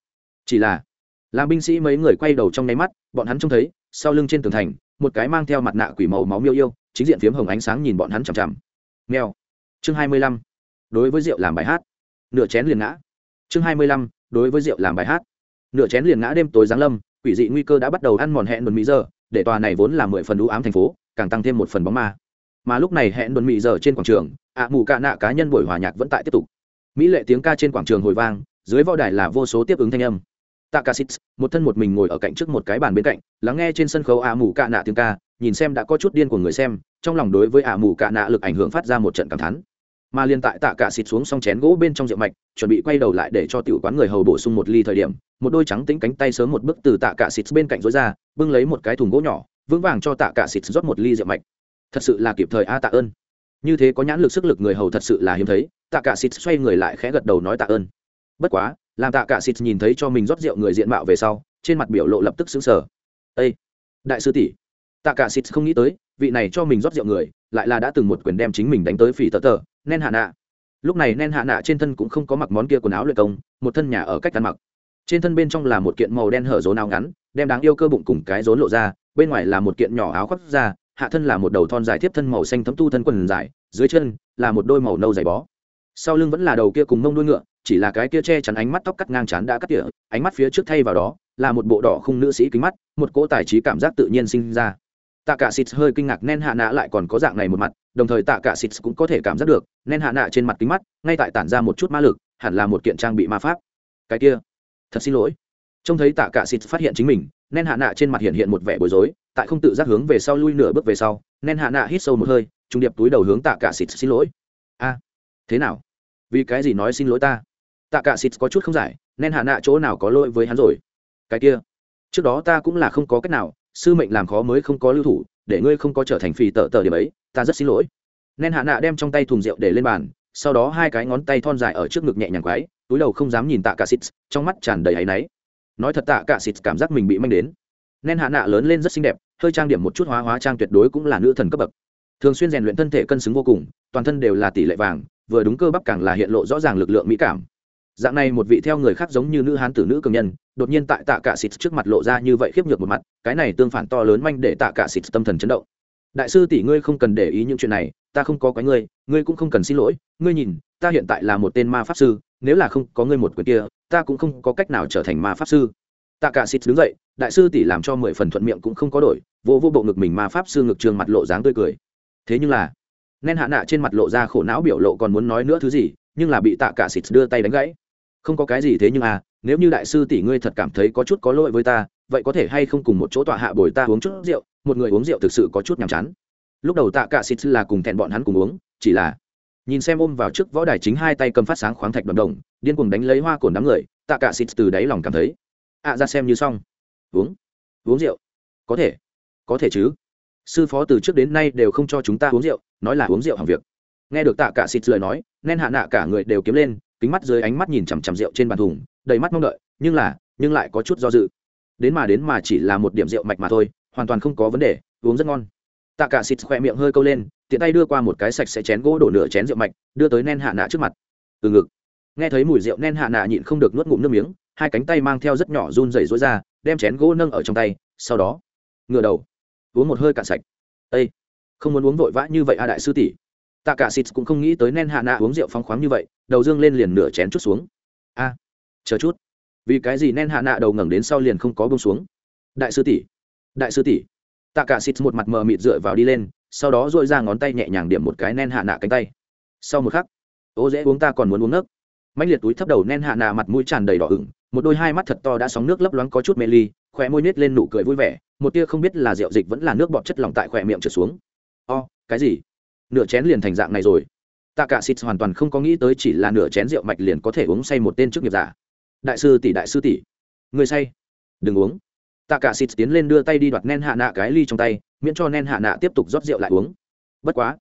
Chỉ là, làm binh sĩ mấy người quay đầu trong nháy mắt, bọn hắn trông thấy, sau lưng trên tường thành, một cái mang theo mặt nạ quỷ màu máu miêu yêu, chính diện phiếm hồng ánh sáng nhìn bọn hắn chằm chằm. Mèo. Chương hai mươi lăm đối với rượu làm bài hát. Nửa chén liền ngã. Chương hai mươi lăm, đối với rượu làm bài hát. Nửa chén liền ngã đêm tối giáng lâm, quỷ dị nguy cơ đã bắt đầu ăn mòn hẹn đồn mỹ giờ, để tòa này vốn là mười phần ưu ám thành phố, càng tăng thêm một phần bóng ma. Mà lúc này hẹn đồn mỹ giờ trên quảng trường, ạ mù cạ nạ cá nhân buổi hòa nhạc vẫn tại tiếp tục. Mỹ lệ tiếng ca trên quảng trường hồi vang, dưới võ đài là vô số tiếp ứng thanh âm. Takasit một thân một mình ngồi ở cạnh trước một cái bàn bên cạnh, lắng nghe trên sân khấu ạ mù cạ nạ tiếng ca, nhìn xem đã có chút điên của người xem, trong lòng đối với ạ mù cạ nạ lực ảnh hưởng phát ra một trận cảm thán mà liền tại tạ cả xịt xuống xong chén gỗ bên trong rượu mạch, chuẩn bị quay đầu lại để cho tiểu quán người hầu bổ sung một ly thời điểm, một đôi trắng tính cánh tay sớm một bước từ tạ cả xịt bên cạnh rối ra, bưng lấy một cái thùng gỗ nhỏ, vững vàng cho tạ cả xịt rót một ly rượu mạch. Thật sự là kịp thời a tạ ơn. Như thế có nhãn lực sức lực người hầu thật sự là hiếm thấy, tạ cả xịt xoay người lại khẽ gật đầu nói tạ ơn. Bất quá, làm tạ cả xịt nhìn thấy cho mình rót rượu người diện mạo về sau, trên mặt biểu lộ lập tức sững sờ. Ê! đại sư tỷ. Tạ cả xịt không nghĩ tới, vị này cho mình rót rượu người, lại là đã từng một quyền đem chính mình đánh tới phỉ tờ tờ nen hạ nạ. Lúc này nen hạ nạ trên thân cũng không có mặc món kia quần áo luyện công, một thân nhà ở cách ăn mặc. Trên thân bên trong là một kiện màu đen hở rốn áo ngắn, đem đáng yêu cơ bụng cùng cái rốn lộ ra, bên ngoài là một kiện nhỏ áo khoác da hạ thân là một đầu thon dài tiếp thân màu xanh thấm tu thân quần dài, dưới chân là một đôi màu nâu dày bó. Sau lưng vẫn là đầu kia cùng mông đuôi ngựa, chỉ là cái kia che chắn ánh mắt tóc cắt ngang chán đã cắt tỉa, ánh mắt phía trước thay vào đó là một bộ đỏ khung nữ sĩ kính mắt, một cỗ tài trí cảm giác tự nhiên sinh ra tạ cả xịt hơi kinh ngạc nên hạ nạ lại còn có dạng này một mặt, đồng thời tạ cả xịt cũng có thể cảm giác được nên hạ nạ trên mặt kính mắt, ngay tại tản ra một chút ma lực, hẳn là một kiện trang bị ma pháp. Cái kia, thật xin lỗi. Trông thấy tạ cả xịt phát hiện chính mình nên hạ nạ trên mặt hiện hiện một vẻ bối rối, tại không tự giác hướng về sau lui nửa bước về sau nên hạ nạ hít sâu một hơi trung điệp túi đầu hướng tạ cả xịt xin lỗi. A, thế nào? Vì cái gì nói xin lỗi ta? Tạ cả xịt có chút không giải nên hạ nạ chỗ nào có lỗi với hắn rồi? Cái kia, trước đó ta cũng là không có cách nào sư mệnh làm khó mới không có lưu thủ, để ngươi không có trở thành phì tợ tờ điểm ấy, ta rất xin lỗi. Nên hạ nạ đem trong tay thùng rượu để lên bàn, sau đó hai cái ngón tay thon dài ở trước ngực nhẹ nhàng quái, túi đầu không dám nhìn tạ cả xịt trong mắt tràn đầy áy náy. Nói thật tạ cả xịt cảm giác mình bị manh đến. Nên hạ nạ lớn lên rất xinh đẹp, hơi trang điểm một chút hóa hóa trang tuyệt đối cũng là nữ thần cấp bậc. Thường xuyên rèn luyện thân thể cân xứng vô cùng, toàn thân đều là tỷ lệ vàng, vừa đúng cơ bắp càng là hiện lộ rõ ràng lực lượng mỹ cảm dạng này một vị theo người khác giống như nữ hán tử nữ cường nhân, đột nhiên tại tạ cả xịt trước mặt lộ ra như vậy khiếp nhược một mặt, cái này tương phản to lớn manh để tạ cả xịt tâm thần chấn động. Đại sư tỷ ngươi không cần để ý những chuyện này, ta không có quái ngươi ngươi cũng không cần xin lỗi, ngươi nhìn, ta hiện tại là một tên ma pháp sư, nếu là không có ngươi một quyền kia, ta cũng không có cách nào trở thành ma pháp sư. Tạ cả xịt đứng dậy, đại sư tỷ làm cho mười phần thuận miệng cũng không có đổi, vô vô bộ ngực mình ma pháp sư ngực trường mặt lộ dáng tươi cười. Thế nhưng là nên hạ nạ trên mặt lộ ra khổ não biểu lộ còn muốn nói nữa thứ gì, nhưng là bị tạ cả xịt đưa tay đánh gãy không có cái gì thế nhưng à nếu như đại sư tỷ ngươi thật cảm thấy có chút có lỗi với ta, vậy có thể hay không cùng một chỗ tọa hạ bồi ta uống chút rượu, một người uống rượu thực sự có chút nhàm chán. Lúc đầu tạ cả xịt là cùng thẹn bọn hắn cùng uống, chỉ là nhìn xem ôm vào trước võ đài chính hai tay cầm phát sáng khoáng thạch đầm đồng, điên cuồng đánh lấy hoa cồn đám người, tạ cả xịt từ đáy lòng cảm thấy ạ ra xem như xong. Uống uống rượu. Có thể có thể chứ. Sư phó từ trước đến nay đều không cho chúng ta uống rượu, nói là uống rượu hàng việc. Nghe được tạ cả xịt lời nói nên hạ nạ cả người đều kiếm lên kính mắt dưới ánh mắt nhìn chằm chằm rượu trên bàn thùng, đầy mắt mong đợi, nhưng là, nhưng lại có chút do dự. Đến mà đến mà chỉ là một điểm rượu mạch mà thôi, hoàn toàn không có vấn đề, uống rất ngon. Tạ cả xịt khỏe miệng hơi câu lên, tiện tay đưa qua một cái sạch sẽ chén gỗ đổ nửa chén rượu mạch, đưa tới nen hạ nạ trước mặt. Từ ngực. Nghe thấy mùi rượu, nen hạ nạ nhịn không được nuốt ngụm nước miếng, hai cánh tay mang theo rất nhỏ run rẩy rối ra, đem chén gỗ nâng ở trong tay, sau đó, ngửa đầu, uống một hơi cạn sạch. Ây không muốn uống vội vã như vậy a đại sư tỷ tạ cả xịt cũng không nghĩ tới nen hạ nạ uống rượu phóng khoáng như vậy, đầu dương lên liền nửa chén chút xuống. A, chờ chút. Vì cái gì nen hạ nạ đầu ngẩng đến sau liền không có bông xuống? Đại sư tỷ, đại sư tỷ. Tạ cả xịt một mặt mờ mịt dựa vào đi lên, sau đó dội ra ngón tay nhẹ nhàng điểm một cái nen hạ nạ cánh tay. Sau một khắc, ô dễ uống ta còn muốn uống nước. Mạnh liệt túi thấp đầu nen hạ nạ mặt mũi tràn đầy đỏ ửng, một đôi hai mắt thật to đã sóng nước lấp loáng có chút mê ly khỏe môi nết lên nụ cười vui vẻ, một tia không biết là rượu dịch vẫn là nước bọt chất lỏng tại khỏe miệng trở xuống. O, cái gì? Nửa chén liền thành dạng này rồi. Tạ cả xịt hoàn toàn không có nghĩ tới chỉ là nửa chén rượu mạch liền có thể uống say một tên chức nghiệp giả. Đại sư tỷ, đại sư tỷ. Người say. Đừng uống. Tạ cả xịt tiến lên đưa tay đi đoạt nen hạ nạ cái ly trong tay, miễn cho nen hạ nạ tiếp tục rót rượu lại uống. Bất quá,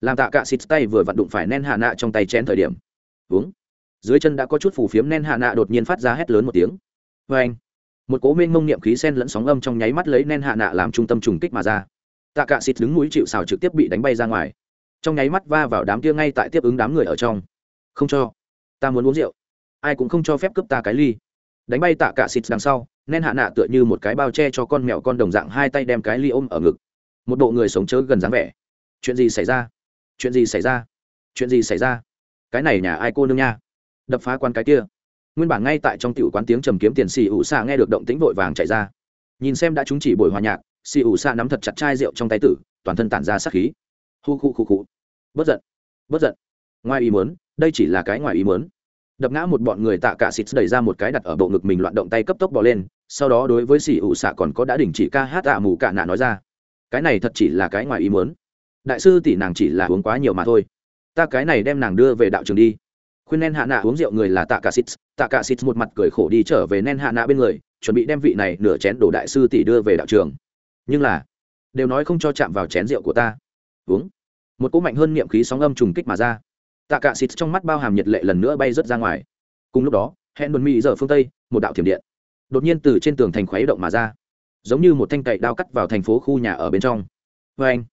làm tạ cả xịt tay vừa vặn đụng phải nen hạ nạ trong tay chén thời điểm. Uống. Dưới chân đã có chút phù phiếm, nen hạ nạ đột nhiên phát ra hét lớn một tiếng. Vê anh, một cố mênh mông niệm khí sen lẫn sóng âm trong nháy mắt lấy nen hạ nạ làm trung tâm trùng kích mà ra. Tạ cả xịt đứng mũi chịu xào trực tiếp bị đánh bay ra ngoài trong nháy mắt va vào đám kia ngay tại tiếp ứng đám người ở trong. Không cho. Ta muốn uống rượu. Ai cũng không cho phép cướp ta cái ly. Đánh bay tạ cả xịt đằng sau, nên hạ nạ tựa như một cái bao che cho con mèo con đồng dạng hai tay đem cái ly ôm ở ngực. Một bộ người sống chớ gần dáng vẻ. Chuyện gì xảy ra? Chuyện gì xảy ra? Chuyện gì xảy ra? Cái này nhà ai cô nương nha? Đập phá quan cái kia. Nguyên bản ngay tại trong tiểu quán tiếng trầm kiếm tiền xì ủ xạ nghe được động tĩnh vội vàng chạy ra. Nhìn xem đã chúng chỉ buổi hòa nhạc, xì ủ xạ nắm thật chặt chai rượu trong tay tử, toàn thân tản ra sát khí hu khu khu khu. Bất giận. Bất giận. Ngoài ý muốn, đây chỉ là cái ngoài ý muốn. Đập ngã một bọn người tạ cả xịt đẩy ra một cái đặt ở bộ ngực mình loạn động tay cấp tốc bỏ lên, sau đó đối với xỉ ủ xạ còn có đã đình chỉ ca hát tạ mù cả nạ nói ra. Cái này thật chỉ là cái ngoài ý muốn. Đại sư tỷ nàng chỉ là uống quá nhiều mà thôi. Ta cái này đem nàng đưa về đạo trường đi. Khuyên nen hạ nạ uống rượu người là tạ cả xịt. Tạ cả xịt một mặt cười khổ đi trở về nen hạ nạ bên người, chuẩn bị đem vị này nửa chén đổ đại sư tỷ đưa về đạo trường. Nhưng là, đều nói không cho chạm vào chén rượu của ta uống. Một cỗ mạnh hơn niệm khí sóng âm trùng kích mà ra. Tạ cả xịt trong mắt bao hàm nhiệt lệ lần nữa bay rớt ra ngoài. Cùng lúc đó, hẹn đồn mỹ giờ phương tây, một đạo thiểm điện, đột nhiên từ trên tường thành khuấy động mà ra. Giống như một thanh cậy đao cắt vào thành phố khu nhà ở bên trong. Vê anh,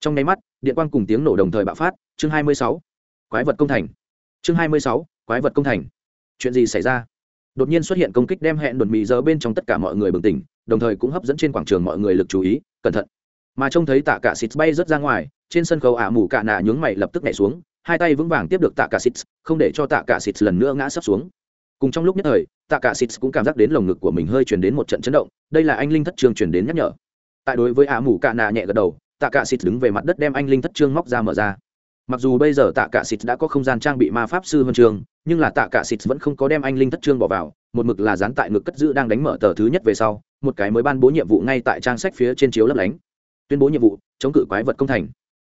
trong nháy mắt, điện quang cùng tiếng nổ đồng thời bạo phát. Chương 26. quái vật công thành. Chương 26. quái vật công thành. Chuyện gì xảy ra? Đột nhiên xuất hiện công kích đem hẹn đồn mỹ giờ bên trong tất cả mọi người bừng tỉnh, đồng thời cũng hấp dẫn trên quảng trường mọi người lực chú ý, cẩn thận mà trông thấy tạ cả xịt bay rớt ra ngoài, trên sân khấu ả mù cạ nạ nhướng mày lập tức nhảy xuống, hai tay vững vàng tiếp được tạ cả xịt, không để cho tạ cả xịt lần nữa ngã sấp xuống. Cùng trong lúc nhất thời, tạ cả xịt cũng cảm giác đến lồng ngực của mình hơi truyền đến một trận chấn động, đây là anh linh thất trương truyền đến nhắc nhở. Tại đối với ả mù cạ nạ nhẹ gật đầu, tạ cả xịt đứng về mặt đất đem anh linh thất trương móc ra mở ra. Mặc dù bây giờ tạ cả xịt đã có không gian trang bị ma pháp sư huân trường, nhưng là tạ cả xịt vẫn không có đem anh linh thất trương bỏ vào, một mực là dán tại ngực cất giữ đang đánh mở tờ thứ nhất về sau, một cái mới ban bố nhiệm vụ ngay tại trang sách phía trên chiếu lấp lánh tuyên bố nhiệm vụ, chống cự quái vật công thành.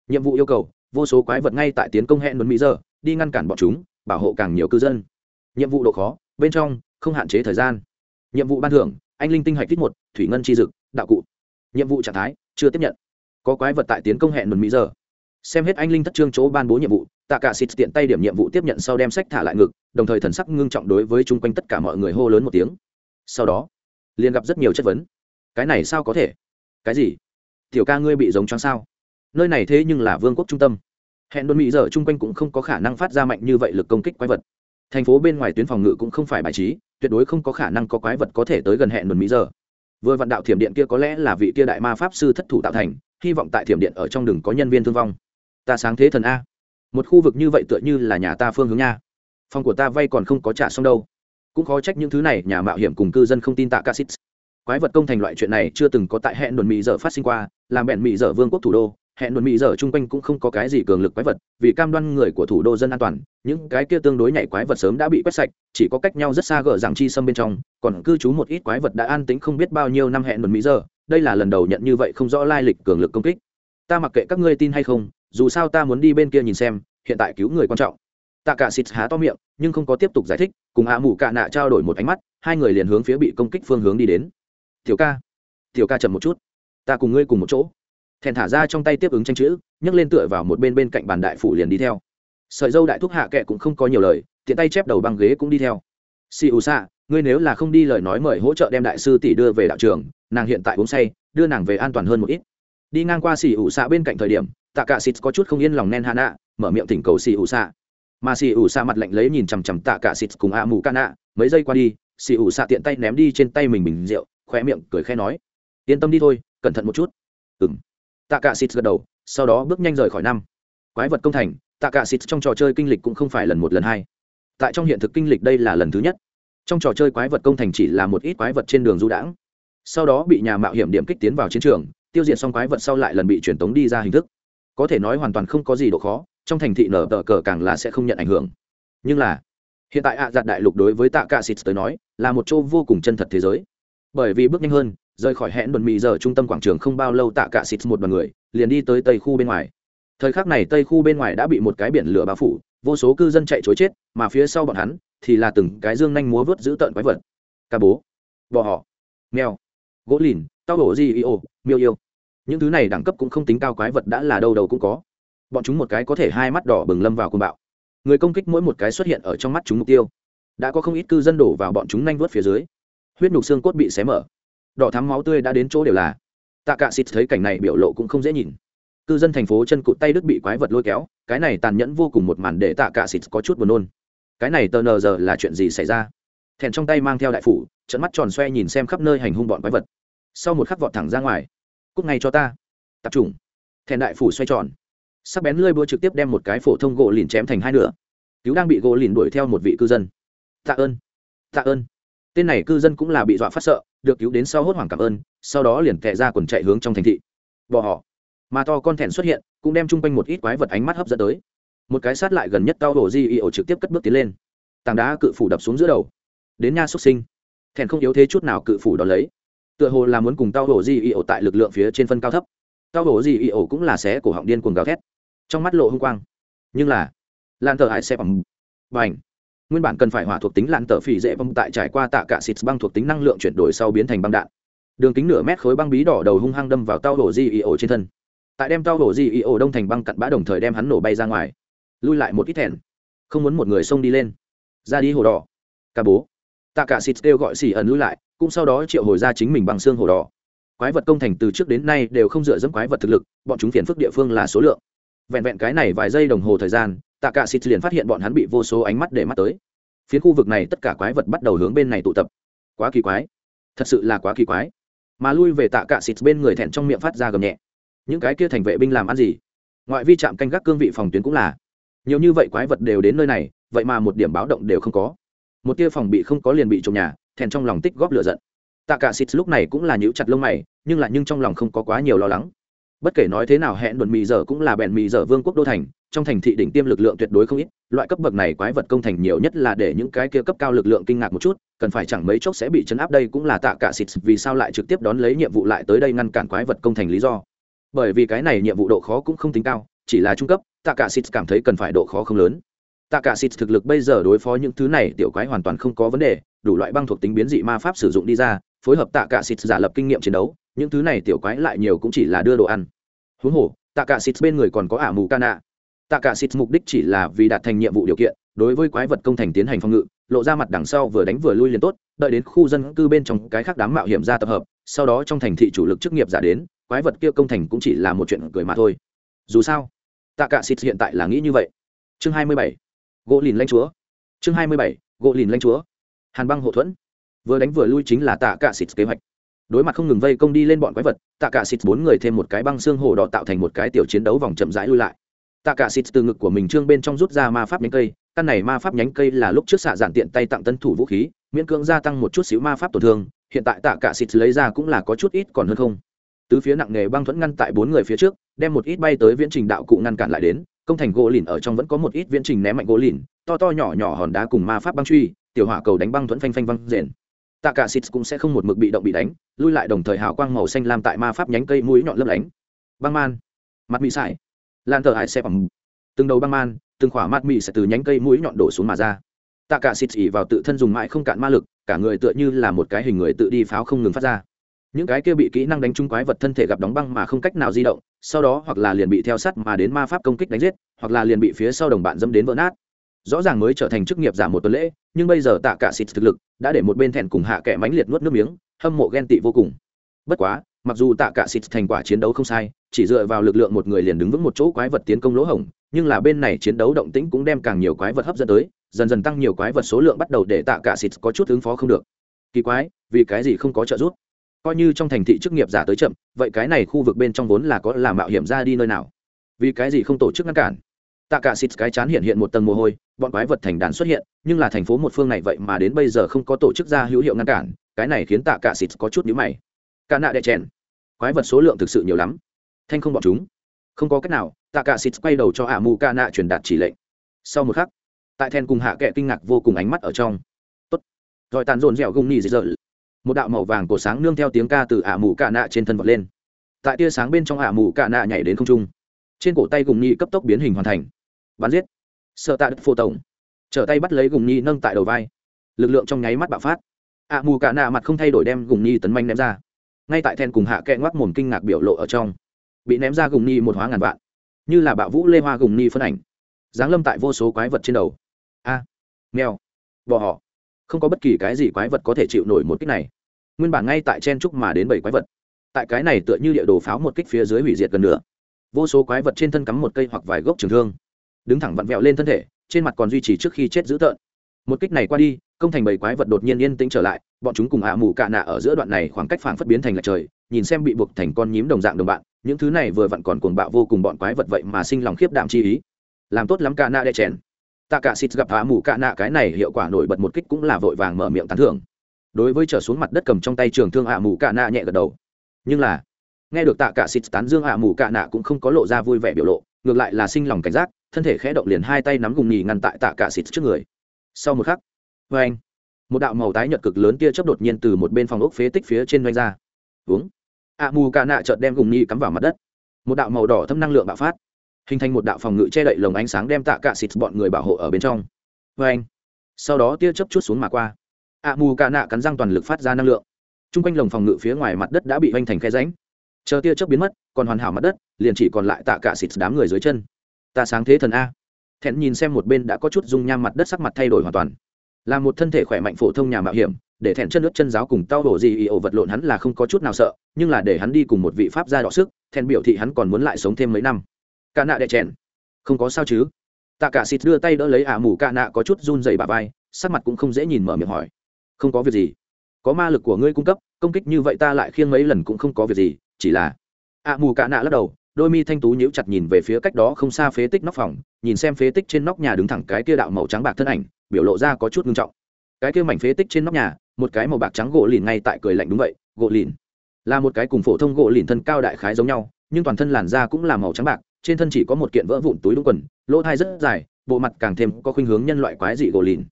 Nhiệm vụ yêu cầu, vô số quái vật ngay tại tiến công hẹn luân mỹ giờ đi ngăn cản bọn chúng, bảo hộ càng nhiều cư dân. Nhiệm vụ độ khó, bên trong, không hạn chế thời gian. Nhiệm vụ ban thưởng, anh linh tinh hạch tích một, thủy ngân chi dực, đạo cụ. Nhiệm vụ trạng thái, chưa tiếp nhận. Có quái vật tại tiến công hẹn luân mỹ giờ xem hết anh linh thất trương chỗ ban bố nhiệm vụ, tạ cả xịt tiện tay điểm nhiệm vụ tiếp nhận sau đem sách thả lại ngực, đồng thời thần sắc ngưng trọng đối với chung quanh tất cả mọi người hô lớn một tiếng. Sau đó, liền gặp rất nhiều chất vấn. Cái này sao có thể? Cái gì? Tiểu ca ngươi bị giống choáng sao? Nơi này thế nhưng là vương quốc trung tâm. Hẹn đồn mỹ giờ chung quanh cũng không có khả năng phát ra mạnh như vậy lực công kích quái vật. Thành phố bên ngoài tuyến phòng ngự cũng không phải bài trí, tuyệt đối không có khả năng có quái vật có thể tới gần hẹn đồn mỹ giờ. Vừa vận đạo thiểm điện kia có lẽ là vị kia đại ma pháp sư thất thủ tạo thành, hy vọng tại thiểm điện ở trong đừng có nhân viên thương vong. Ta sáng thế thần a. Một khu vực như vậy tựa như là nhà ta phương hướng nha. Phòng của ta vay còn không có trả xong đâu. Cũng khó trách những thứ này, nhà mạo hiểm cùng cư dân không tin tạ cassit quái vật công thành loại chuyện này chưa từng có tại hẹn đồn mỹ giờ phát sinh qua, làm bẹn mỹ giờ vương quốc thủ đô, hẹn đồn mỹ giờ chung quanh cũng không có cái gì cường lực quái vật, vì cam đoan người của thủ đô dân an toàn, những cái kia tương đối nhảy quái vật sớm đã bị quét sạch, chỉ có cách nhau rất xa gỡ rằng chi xâm bên trong, còn cư trú một ít quái vật đã an tính không biết bao nhiêu năm hẹn đồn mỹ giờ đây là lần đầu nhận như vậy không rõ lai lịch cường lực công kích. Ta mặc kệ các ngươi tin hay không, dù sao ta muốn đi bên kia nhìn xem, hiện tại cứu người quan trọng. Tạ cả xịt há to miệng, nhưng không có tiếp tục giải thích, cùng hạ mù cạ nạ trao đổi một ánh mắt, hai người liền hướng phía bị công kích phương hướng đi đến tiểu ca tiểu ca chậm một chút, ta cùng ngươi cùng một chỗ. Thèn thả ra trong tay tiếp ứng tranh chữ, nhấc lên tựa vào một bên bên cạnh bàn đại phủ liền đi theo. Sợi dâu đại thúc hạ kệ cũng không có nhiều lời, tiện tay chép đầu băng ghế cũng đi theo. Si u xạ, ngươi nếu là không đi lời nói mời hỗ trợ đem đại sư tỷ đưa về đạo trường, nàng hiện tại uống say, đưa nàng về an toàn hơn một ít. Đi ngang qua xì ủ xạ bên cạnh thời điểm, tạ cả xịt có chút không yên lòng nen hạ nạ mở miệng thỉnh cầu xì ủ xạ. Mà xì ủ xạ mặt lạnh lấy nhìn chằm chằm tạ cả xịt cùng ạ mù ca nạ, mấy giây qua đi, xì ủ xạ tiện tay ném đi trên tay mình bình rượu khoe miệng cười khẽ nói, yên tâm đi thôi, cẩn thận một chút. Ừng tạ cả xịt gật đầu, sau đó bước nhanh rời khỏi năm. Quái vật công thành tạ cả xịt trong trò chơi kinh lịch cũng không phải lần một, lần hai. Tại trong hiện thực kinh lịch đây là lần thứ nhất. Trong trò chơi quái vật công thành chỉ là một ít quái vật trên đường du đãng. Sau đó bị nhà mạo hiểm điểm kích tiến vào chiến trường, tiêu diệt xong quái vật sau lại lần bị truyền tống đi ra hình thức. Có thể nói hoàn toàn không có gì độ khó, trong thành thị nở tờ cờ càng là sẽ không nhận ảnh hưởng. Nhưng là, hiện tại ạ à giặt đại lục đối với tạ cả xịt tới nói, là một chỗ vô cùng chân thật thế giới bởi vì bước nhanh hơn, rời khỏi hẹn đồn mì giờ trung tâm quảng trường không bao lâu tạ cả xịt một đoàn người, liền đi tới tây khu bên ngoài. Thời khắc này tây khu bên ngoài đã bị một cái biển lửa bao phủ, vô số cư dân chạy chối chết, mà phía sau bọn hắn thì là từng cái dương nhanh múa vớt giữ tợn quái vật. Ca bố, bò họ, mèo, gỗ lìn, tao hổ di yêu miêu yêu. Những thứ này đẳng cấp cũng không tính cao, quái vật đã là đâu đầu cũng có. Bọn chúng một cái có thể hai mắt đỏ bừng lâm vào côn bạo. Người công kích mỗi một cái xuất hiện ở trong mắt chúng mục tiêu. Đã có không ít cư dân đổ vào bọn chúng nhanh vớt phía dưới huyết nhục xương cốt bị xé mở. Đỏ thắm máu tươi đã đến chỗ đều là. Tạ cạ xịt thấy cảnh này biểu lộ cũng không dễ nhìn. Cư dân thành phố chân cụt tay đứt bị quái vật lôi kéo, cái này tàn nhẫn vô cùng một màn để tạ cạ xịt có chút buồn nôn. Cái này tờ nờ giờ là chuyện gì xảy ra? Thèn trong tay mang theo đại phủ trận mắt tròn xoe nhìn xem khắp nơi hành hung bọn quái vật. Sau một khắc vọt thẳng ra ngoài. Cúc ngay cho ta tập trung thèn đại phủ xoay tròn. Sắc bén lơi búa trực tiếp đem một cái phổ thông gỗ lìn chém thành hai nửa. Cứu đang bị gỗ lìn đuổi theo một vị cư dân. Tạ ơn tạ ơn tên này cư dân cũng là bị dọa phát sợ, được cứu đến sau hốt hoảng cảm ơn, sau đó liền tệ ra quần chạy hướng trong thành thị. Bỏ họ mà to con thẹn xuất hiện, cũng đem chung quanh một ít quái vật ánh mắt hấp dẫn tới. Một cái sát lại gần nhất tao đổ di y ổ trực tiếp cất bước tiến lên. Tảng đá cự phủ đập xuống giữa đầu. Đến nha xuất sinh. Thẹn không yếu thế chút nào cự phủ đón lấy. Tựa hồ là muốn cùng tao đổ di y ổ tại lực lượng phía trên phân cao thấp. Tao đổ di y ổ cũng là xé cổ họng điên cuồng gào thét. Trong mắt lộ hung quang. Nhưng là lan thờ hại xe bằng. Bành nguyên bản cần phải hỏa thuộc tính lặn tở phỉ dễ băng tại trải qua tạ cả xịt băng thuộc tính năng lượng chuyển đổi sau biến thành băng đạn. Đường kính nửa mét khối băng bí đỏ đầu hung hăng đâm vào tao đổ di ý ổ trên thân. Tại đem tao đổ di ý ổ đông thành băng cặn bã đồng thời đem hắn nổ bay ra ngoài. Lui lại một ít thèn. không muốn một người xông đi lên. Ra đi hồ đỏ. Cả bố. Tạ cả xịt kêu gọi xỉ ẩn lui lại, cũng sau đó triệu hồi ra chính mình bằng xương hồ đỏ. Quái vật công thành từ trước đến nay đều không dựa dẫm quái vật thực lực, bọn chúng phiền phức địa phương là số lượng. Vẹn vẹn cái này vài giây đồng hồ thời gian tạ cả xịt liền phát hiện bọn hắn bị vô số ánh mắt để mắt tới. Phía khu vực này tất cả quái vật bắt đầu hướng bên này tụ tập. Quá kỳ quái. Thật sự là quá kỳ quái. Mà lui về tạ cả xịt bên người thẹn trong miệng phát ra gầm nhẹ. Những cái kia thành vệ binh làm ăn gì? Ngoại vi trạm canh gác cương vị phòng tuyến cũng là. Nhiều như vậy quái vật đều đến nơi này, vậy mà một điểm báo động đều không có. Một tia phòng bị không có liền bị trộm nhà, thẹn trong lòng tích góp lửa giận. Tạ cả xịt lúc này cũng là nhíu chặt lông mày, nhưng là nhưng trong lòng không có quá nhiều lo lắng bất kể nói thế nào hẹn đồn mì giờ cũng là bèn mì giờ vương quốc đô thành, trong thành thị đỉnh tiêm lực lượng tuyệt đối không ít, loại cấp bậc này quái vật công thành nhiều nhất là để những cái kia cấp cao lực lượng kinh ngạc một chút, cần phải chẳng mấy chốc sẽ bị chấn áp đây cũng là tạ cả xịt vì sao lại trực tiếp đón lấy nhiệm vụ lại tới đây ngăn cản quái vật công thành lý do. Bởi vì cái này nhiệm vụ độ khó cũng không tính cao, chỉ là trung cấp, tạ cả xịt cảm thấy cần phải độ khó không lớn. Tạ cả xịt thực lực bây giờ đối phó những thứ này tiểu quái hoàn toàn không có vấn đề, đủ loại băng thuộc tính biến dị ma pháp sử dụng đi ra, phối hợp tạ cả xịt giả lập kinh nghiệm chiến đấu những thứ này tiểu quái lại nhiều cũng chỉ là đưa đồ ăn. Huống hồ tạ cả xịt bên người còn có ả mù ca nạ tạ cả xịt mục đích chỉ là vì đạt thành nhiệm vụ điều kiện, đối với quái vật công thành tiến hành phòng ngự, lộ ra mặt đằng sau vừa đánh vừa lui liền tốt, đợi đến khu dân cư bên trong cái khác đám mạo hiểm ra tập hợp, sau đó trong thành thị chủ lực chức nghiệp giả đến, quái vật kia công thành cũng chỉ là một chuyện cười mà thôi. Dù sao tạ cả xịt hiện tại là nghĩ như vậy. Chương 27. gỗ lìn lanh chúa. Chương 27. gỗ lìn lanh chúa. Hàn băng hộ thuẫn. Vừa đánh vừa lui chính là tạ cả xịt kế hoạch đối mặt không ngừng vây công đi lên bọn quái vật, tạ cả xịt bốn người thêm một cái băng xương hồ đỏ tạo thành một cái tiểu chiến đấu vòng chậm rãi lui lại. Tạ cả xịt từ ngực của mình trương bên trong rút ra ma pháp nhánh cây, căn này ma pháp nhánh cây là lúc trước xạ giản tiện tay tặng tân thủ vũ khí, miễn cưỡng gia tăng một chút xíu ma pháp tổn thương, hiện tại tạ cả xịt lấy ra cũng là có chút ít còn hơn không. Tứ phía nặng nghề băng thuẫn ngăn tại bốn người phía trước, đem một ít bay tới viễn trình đạo cụ ngăn cản lại đến, công thành gỗ lìn ở trong vẫn có một ít viễn trình ném mạnh gỗ lìn, to to nhỏ nhỏ hòn đá cùng ma pháp băng truy, tiểu hỏa cầu đánh băng thuẫn phanh phanh văng rền tạ cả xịt cũng sẽ không một mực bị động bị đánh, lui lại đồng thời hào quang màu xanh lam tại ma pháp nhánh cây mũi nhọn lấp lánh. Băng man. Mặt mị sải. Lan thờ hải xe bằng từng đầu băng man, từng khỏa mặt mị sẽ từ nhánh cây mũi nhọn đổ xuống mà ra. Tạ cả xịt ỉ vào tự thân dùng mãi không cạn ma lực, cả người tựa như là một cái hình người tự đi pháo không ngừng phát ra. Những cái kia bị kỹ năng đánh trúng quái vật thân thể gặp đóng băng mà không cách nào di động, sau đó hoặc là liền bị theo sắt mà đến ma pháp công kích đánh giết, hoặc là liền bị phía sau đồng bạn dâm đến vỡ nát rõ ràng mới trở thành chức nghiệp giả một tuần lễ, nhưng bây giờ tạ cả xịt thực lực đã để một bên thẹn cùng hạ kẻ mánh liệt nuốt nước miếng, hâm mộ ghen tị vô cùng. Bất quá, mặc dù tạ cả xịt thành quả chiến đấu không sai, chỉ dựa vào lực lượng một người liền đứng vững một chỗ quái vật tiến công lỗ hổng, nhưng là bên này chiến đấu động tĩnh cũng đem càng nhiều quái vật hấp dẫn tới, dần dần tăng nhiều quái vật số lượng bắt đầu để tạ cả xịt có chút ứng phó không được. Kỳ quái, vì cái gì không có trợ giúp? Coi như trong thành thị chức nghiệp giả tới chậm, vậy cái này khu vực bên trong vốn là có làm mạo hiểm ra đi nơi nào? Vì cái gì không tổ chức ngăn cản? Tạ cả xịt cái chán hiện hiện một tầng mồ hôi, bọn quái vật thành đàn xuất hiện, nhưng là thành phố một phương này vậy mà đến bây giờ không có tổ chức ra hữu hiệu ngăn cản, cái này khiến tạ cả xịt có chút nhíu mày. Cả nạ đệ chèn. Quái vật số lượng thực sự nhiều lắm. Thanh không bọn chúng. Không có cách nào, tạ cả xịt quay đầu cho ả mù ca nạ truyền đạt chỉ lệnh. Sau một khắc, tại then cùng hạ kệ kinh ngạc vô cùng ánh mắt ở trong. Tốt. Rồi tàn rồn dẻo gung nhì dở một đạo màu vàng cổ sáng nương theo tiếng ca từ ả mù ca nạ trên thân vọt lên. Tại tia sáng bên trong ả mù ca nạ nhảy đến không trung. Trên cổ tay gùng nhì cấp tốc biến hình hoàn thành bắn giết. Sợ tạ đức phô tổng trở tay bắt lấy gùng nhi nâng tại đầu vai. Lực lượng trong nháy mắt bạo phát. Ả mù cả nạ mặt không thay đổi đem gùng nhi tấn manh ném ra. Ngay tại then cùng hạ kẹ ngoắc mồm kinh ngạc biểu lộ ở trong bị ném ra gùng nhi một hóa ngàn vạn. Như là bạo vũ lê hoa gùng nhi phân ảnh giáng lâm tại vô số quái vật trên đầu. A à, mèo bò họ. Không có bất kỳ cái gì quái vật có thể chịu nổi một kích này. Nguyên bản ngay tại chen trúc mà đến bảy quái vật. Tại cái này tựa như địa đồ pháo một kích phía dưới hủy diệt gần nửa. Vô số quái vật trên thân cắm một cây hoặc vài gốc trường thương đứng thẳng vặn vẹo lên thân thể, trên mặt còn duy trì trước khi chết dữ tợn. Một kích này qua đi, công thành bảy quái vật đột nhiên yên tĩnh trở lại, bọn chúng cùng ạ mù cạ nạ ở giữa đoạn này khoảng cách phảng phất biến thành lệch trời, nhìn xem bị buộc thành con nhím đồng dạng đồng bạn, những thứ này vừa vặn còn cuồng bạo vô cùng bọn quái vật vậy mà sinh lòng khiếp đảm chi ý. Làm tốt lắm cạ nạ đe chèn. Tạ cả xịt gặp hạ mù cạ nạ cái này hiệu quả nổi bật một kích cũng là vội vàng mở miệng tán thưởng. Đối với trở xuống mặt đất cầm trong tay trường thương hạ mù cạ nạ nhẹ gật đầu. Nhưng là, nghe được tạ cả xịt tán dương hạ mù cạ nạ cũng không có lộ ra vui vẻ biểu lộ, ngược lại là sinh lòng cảnh giác thân thể khẽ động liền hai tay nắm gùng nhì ngăn tại tạ cả xịt trước người. Sau một khắc vê anh, một đạo màu tái nhợt cực lớn tia chớp đột nhiên từ một bên phòng ốc phế tích phía trên doanh ra. Uống. Ạ mù cà nạ chợt đem gùng nhì cắm vào mặt đất. Một đạo màu đỏ thâm năng lượng bạo phát, hình thành một đạo phòng ngự che đậy lồng ánh sáng đem tạ cả xịt bọn người bảo hộ ở bên trong. Vê anh. Sau đó tia chớp chút xuống mà qua. Ạ mù cà nạ cắn răng toàn lực phát ra năng lượng. T r u n g quanh lồng phòng ngự phía ngoài mặt đất đã bị vanh thành khe ránh chờ tia chớp biến mất, còn hoàn hảo mặt đất, liền chỉ còn lại tạ cả xịt đám người dưới chân ta sáng thế thần a. Thẹn nhìn xem một bên đã có chút dung nham mặt đất sắc mặt thay đổi hoàn toàn. Là một thân thể khỏe mạnh phổ thông nhà mạo hiểm, để thẹn chân nước chân giáo cùng tao đổ gì ý ổ vật lộn hắn là không có chút nào sợ, nhưng là để hắn đi cùng một vị pháp gia đọ sức, thẹn biểu thị hắn còn muốn lại sống thêm mấy năm. Ca nạ đẻ chèn. Không có sao chứ. Tạ cả xịt đưa tay đỡ lấy ả mù ca nạ có chút run dày bà vai, sắc mặt cũng không dễ nhìn mở miệng hỏi. Không có việc gì. Có ma lực của ngươi cung cấp, công kích như vậy ta lại khiêng mấy lần cũng không có việc gì, chỉ là ả mù ca nạ lắc đầu đôi mi thanh tú nhíu chặt nhìn về phía cách đó không xa phế tích nóc phòng, nhìn xem phế tích trên nóc nhà đứng thẳng cái kia đạo màu trắng bạc thân ảnh, biểu lộ ra có chút ngưng trọng. Cái kia mảnh phế tích trên nóc nhà, một cái màu bạc trắng gỗ lìn ngay tại cười lạnh đúng vậy, gỗ lìn. Là một cái cùng phổ thông gỗ lìn thân cao đại khái giống nhau, nhưng toàn thân làn da cũng là màu trắng bạc, trên thân chỉ có một kiện vỡ vụn túi đúng quần, lỗ thai rất dài, bộ mặt càng thêm có khuynh hướng nhân loại quái dị gỗ lìn.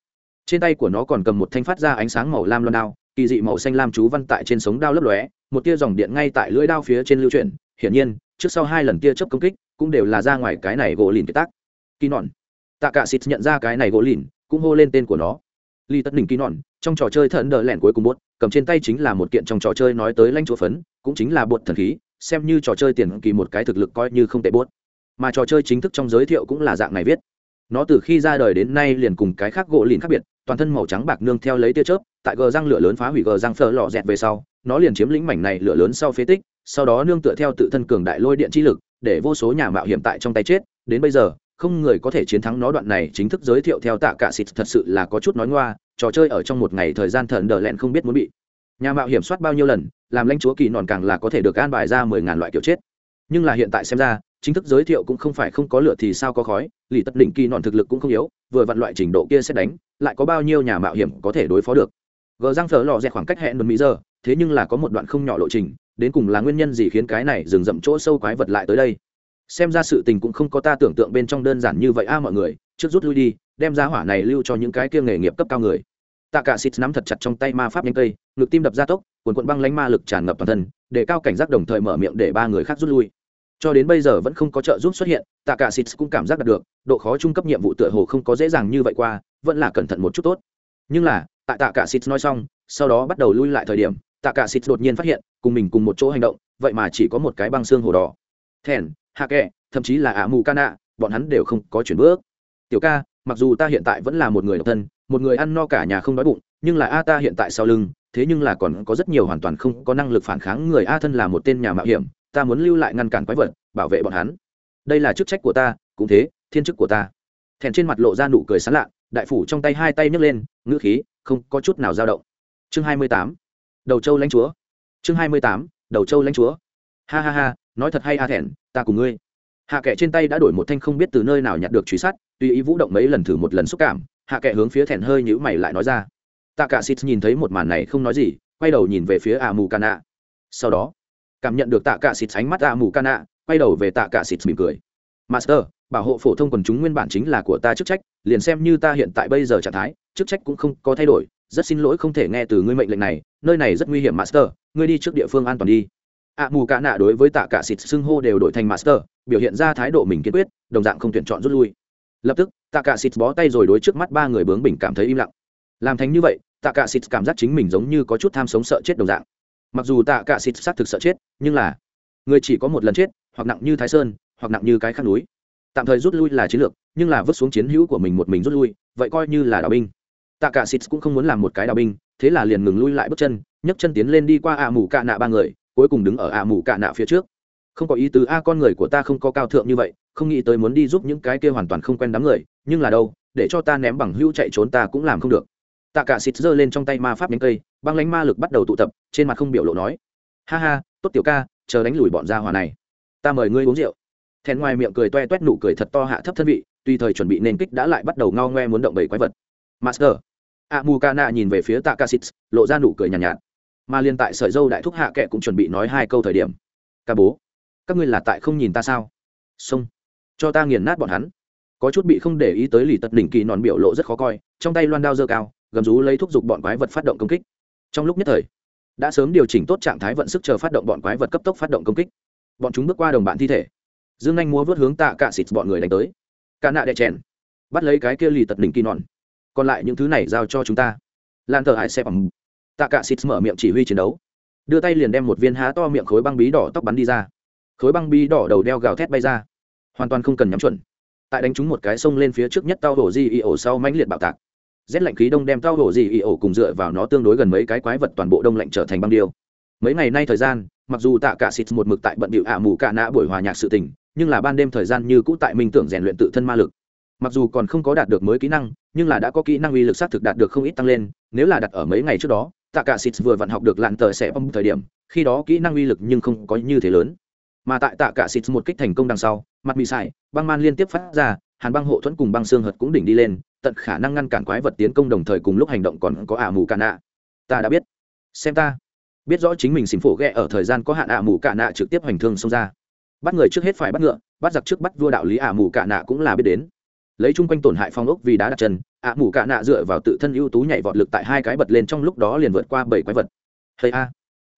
Trên tay của nó còn cầm một thanh phát ra ánh sáng màu lam loan đao, kỳ dị màu xanh lam chú văn tại trên sống đao lấp lóe, một tia dòng điện ngay tại lưỡi đao phía trên lưu chuyển, hiển nhiên trước sau hai lần tia chớp công kích cũng đều là ra ngoài cái này gỗ lìn kiệt tác. Kỳ nọn. Tạ cả xịt nhận ra cái này gỗ lìn, cũng hô lên tên của nó. Ly tất đỉnh kỳ nọn, trong trò chơi thần đờ lẻn cuối cùng bột, cầm trên tay chính là một kiện trong trò chơi nói tới lanh chúa phấn, cũng chính là bột thần khí, xem như trò chơi tiền kỳ một cái thực lực coi như không tệ bốt mà trò chơi chính thức trong giới thiệu cũng là dạng này viết. Nó từ khi ra đời đến nay liền cùng cái khác gỗ lìn khác biệt, toàn thân màu trắng bạc nương theo lấy tia chớp, tại gờ răng lửa lớn phá hủy gờ răng phở lò dẹt về sau, nó liền chiếm lĩnh mảnh này lửa lớn sau phế tích sau đó nương tựa theo tự thân cường đại lôi điện chi lực, để vô số nhà mạo hiểm tại trong tay chết. Đến bây giờ, không người có thể chiến thắng nó đoạn này, chính thức giới thiệu theo tạ cả xịt thật sự là có chút nói ngoa, trò chơi ở trong một ngày thời gian thần đờ lẹn không biết muốn bị. Nhà mạo hiểm soát bao nhiêu lần, làm lãnh chúa kỳ nòn càng là có thể được an bài ra mười ngàn loại kiểu chết. Nhưng là hiện tại xem ra, chính thức giới thiệu cũng không phải không có lửa thì sao có khói, lì tất định kỳ nòn thực lực cũng không yếu, vừa vặn loại trình độ kia sẽ đánh, lại có bao nhiêu nhà mạo hiểm có thể đối phó được. Gờ răng phở lò dẹt khoảng cách hẹn một mỹ giờ, thế nhưng là có một đoạn không nhỏ lộ trình đến cùng là nguyên nhân gì khiến cái này dừng rậm chỗ sâu quái vật lại tới đây? Xem ra sự tình cũng không có ta tưởng tượng bên trong đơn giản như vậy a mọi người, trước rút lui đi, đem ra hỏa này lưu cho những cái kia nghề nghiệp cấp cao người. Tạ cả xịt nắm thật chặt trong tay ma pháp nhanh cây, ngực tim đập ra tốc, cuồn cuộn băng lánh ma lực tràn ngập toàn thân, để cao cảnh giác đồng thời mở miệng để ba người khác rút lui. Cho đến bây giờ vẫn không có trợ giúp xuất hiện tạ cả xịt cũng cảm giác đạt được, độ khó trung cấp nhiệm vụ tựa hồ không có dễ dàng như vậy qua, vẫn là cẩn thận một chút tốt. Nhưng là, tại tạ cả xịt nói xong, sau đó bắt đầu lui lại thời điểm tạ cả xịt đột nhiên phát hiện, cùng mình cùng một chỗ hành động, vậy mà chỉ có một cái băng xương hồ đỏ. Thèn, hạ kệ, thậm chí là ả mù ca nạ bọn hắn đều không có chuyển bước. Tiểu ca, mặc dù ta hiện tại vẫn là một người độc thân, một người ăn no cả nhà không đói bụng, nhưng là a ta hiện tại sau lưng, thế nhưng là còn có rất nhiều hoàn toàn không có năng lực phản kháng người a thân là một tên nhà mạo hiểm, ta muốn lưu lại ngăn cản quái vật, bảo vệ bọn hắn. Đây là chức trách của ta, cũng thế, thiên chức của ta. Thèn trên mặt lộ ra nụ cười sán lạ, đại phủ trong tay hai tay nhấc lên, ngữ khí, không có chút nào dao động. Chương hai mươi tám đầu châu lãnh chúa. Chương hai mươi tám, đầu châu lãnh chúa. Ha ha ha, nói thật hay a thẹn, ta cùng ngươi. Hạ kệ trên tay đã đổi một thanh không biết từ nơi nào nhặt được truy sát tùy ý vũ động mấy lần thử một lần xúc cảm, hạ kệ hướng phía thẹn hơi nhữ mày lại nói ra. Tạ cả xịt nhìn thấy một màn này không nói gì, quay đầu nhìn về phía a mù cana sau đó, cảm nhận được tạ cả xịt ánh mắt a mù cana quay đầu về tạ cả xịt mỉm cười. Master, bảo hộ phổ thông quần chúng nguyên bản chính là của ta chức trách, liền xem như ta hiện tại bây giờ trạng thái, chức trách cũng không có thay đổi, rất xin lỗi không thể nghe từ ngươi mệnh lệnh này nơi này rất nguy hiểm, master. Ngươi đi trước địa phương an toàn đi. Ạ mù cả nạ đối với tạ cả xịt xưng hô đều đổi thành master, biểu hiện ra thái độ mình kiên quyết, đồng dạng không tuyển chọn rút lui. Lập tức, tạ cả xịt bó tay rồi đối trước mắt ba người bướng bình cảm thấy im lặng. Làm thành như vậy, tạ cả xịt cảm giác chính mình giống như có chút tham sống sợ chết đồng dạng. Mặc dù tạ cả xịt xác thực sợ chết, nhưng là, người chỉ có một lần chết, hoặc nặng như thái sơn, hoặc nặng như cái khăn núi. Tạm thời rút lui là chiến lược, nhưng là vứt xuống chiến hữu của mình một mình rút lui, vậy coi như là đào binh. Tạ cả xịt cũng không muốn làm một cái đào binh thế là liền ngừng lui lại bước chân, nhấc chân tiến lên đi qua ạ mù cạ nạ ba người, cuối cùng đứng ở ạ mù cạ nạ phía trước. Không có ý tứ, a, con người của ta không có cao thượng như vậy, không nghĩ tới muốn đi giúp những cái kia hoàn toàn không quen đám người, nhưng là đâu, để cho ta ném bằng hữu chạy trốn ta cũng làm không được. Tạ cả xịt giơ lên trong tay ma pháp nhánh cây, băng lánh ma lực bắt đầu tụ tập, trên mặt không biểu lộ nói. Ha ha, tốt tiểu ca, chờ đánh lùi bọn gia hòa này. Ta mời ngươi uống rượu. Thèn ngoài miệng cười toe toét nụ cười thật to hạ thấp thân vị, tùy thời chuẩn bị nền kích đã lại bắt đầu ngao ngoe muốn động bầy quái vật. Master a mu kana nhìn về phía tạ Ca xịt lộ ra nụ cười nhàn nhạt, nhạt mà liên tại sợi dâu đại thúc hạ kệ cũng chuẩn bị nói hai câu thời điểm. Ca bố các ngươi là tại không nhìn ta sao? Xông cho ta nghiền nát bọn hắn. Có chút bị không để ý tới lì tật đỉnh kỳ nòn biểu lộ rất khó coi trong tay loan đao dơ cao gầm rú lấy thúc giục bọn quái vật phát động công kích. Trong lúc nhất thời đã sớm điều chỉnh tốt trạng thái vận sức chờ phát động bọn quái vật cấp tốc phát động công kích. Bọn chúng bước qua đồng bạn thi thể. Dương anh múa vớt hướng tạ cạ xịt bọn người đánh tới. Cả nạ đè chèn bắt lấy cái kia lì tật đỉnh kỳ nòn còn lại những thứ này giao cho chúng ta. Lan thờ hại xe bằng tạ cạ xịt mở miệng chỉ huy chiến đấu. Đưa tay liền đem một viên há to miệng khối băng bí đỏ tóc bắn đi ra. Khối băng bí đỏ đầu đeo gào thét bay ra. Hoàn toàn không cần nhắm chuẩn. Tại đánh trúng một cái sông lên phía trước nhất tao hổ di ị ổ sau mãnh liệt bạo tạc. Rét lạnh khí đông đem tao hổ di ị ổ cùng dựa vào nó tương đối gần mấy cái quái vật toàn bộ đông lạnh trở thành băng điêu. Mấy ngày nay thời gian, mặc dù tạ cả xịt một mực tại bận bịu ả mù cả nã buổi hòa nhạc sự tình, nhưng là ban đêm thời gian như cũ tại minh tưởng rèn luyện tự thân ma lực. Mặc dù còn không có đạt được mới kỹ năng nhưng là đã có kỹ năng uy lực xác thực đạt được không ít tăng lên, nếu là đặt ở mấy ngày trước đó tạ cả xịt vừa vận học được lặn tờ sẽ bông thời điểm, khi đó kỹ năng uy lực nhưng không có như thế lớn. Mà tại tạ cả xịt một kích thành công đằng sau, mặt bị sải, băng man liên tiếp phát ra, hàn băng hộ thuẫn cùng băng xương hợt cũng đỉnh đi lên, tận khả năng ngăn cản quái vật tiến công đồng thời cùng lúc hành động còn có ả mù cả nạ. Ta đã biết. Xem ta. Biết rõ chính mình xỉm phổ ghẹ ở thời gian có hạn ả mù cả nạ trực tiếp hành thương xông ra. Bắt người trước hết phải bắt ngựa, bắt giặc trước bắt vua đạo lý ả mù cả nạ cũng là biết đến lấy chung quanh tổn hại phong ốc vì đá đặt chân, ạ mù cạ nạ dựa vào tự thân ưu tú nhảy vọt lực tại hai cái bật lên trong lúc đó liền vượt qua bảy quái vật. Hay a.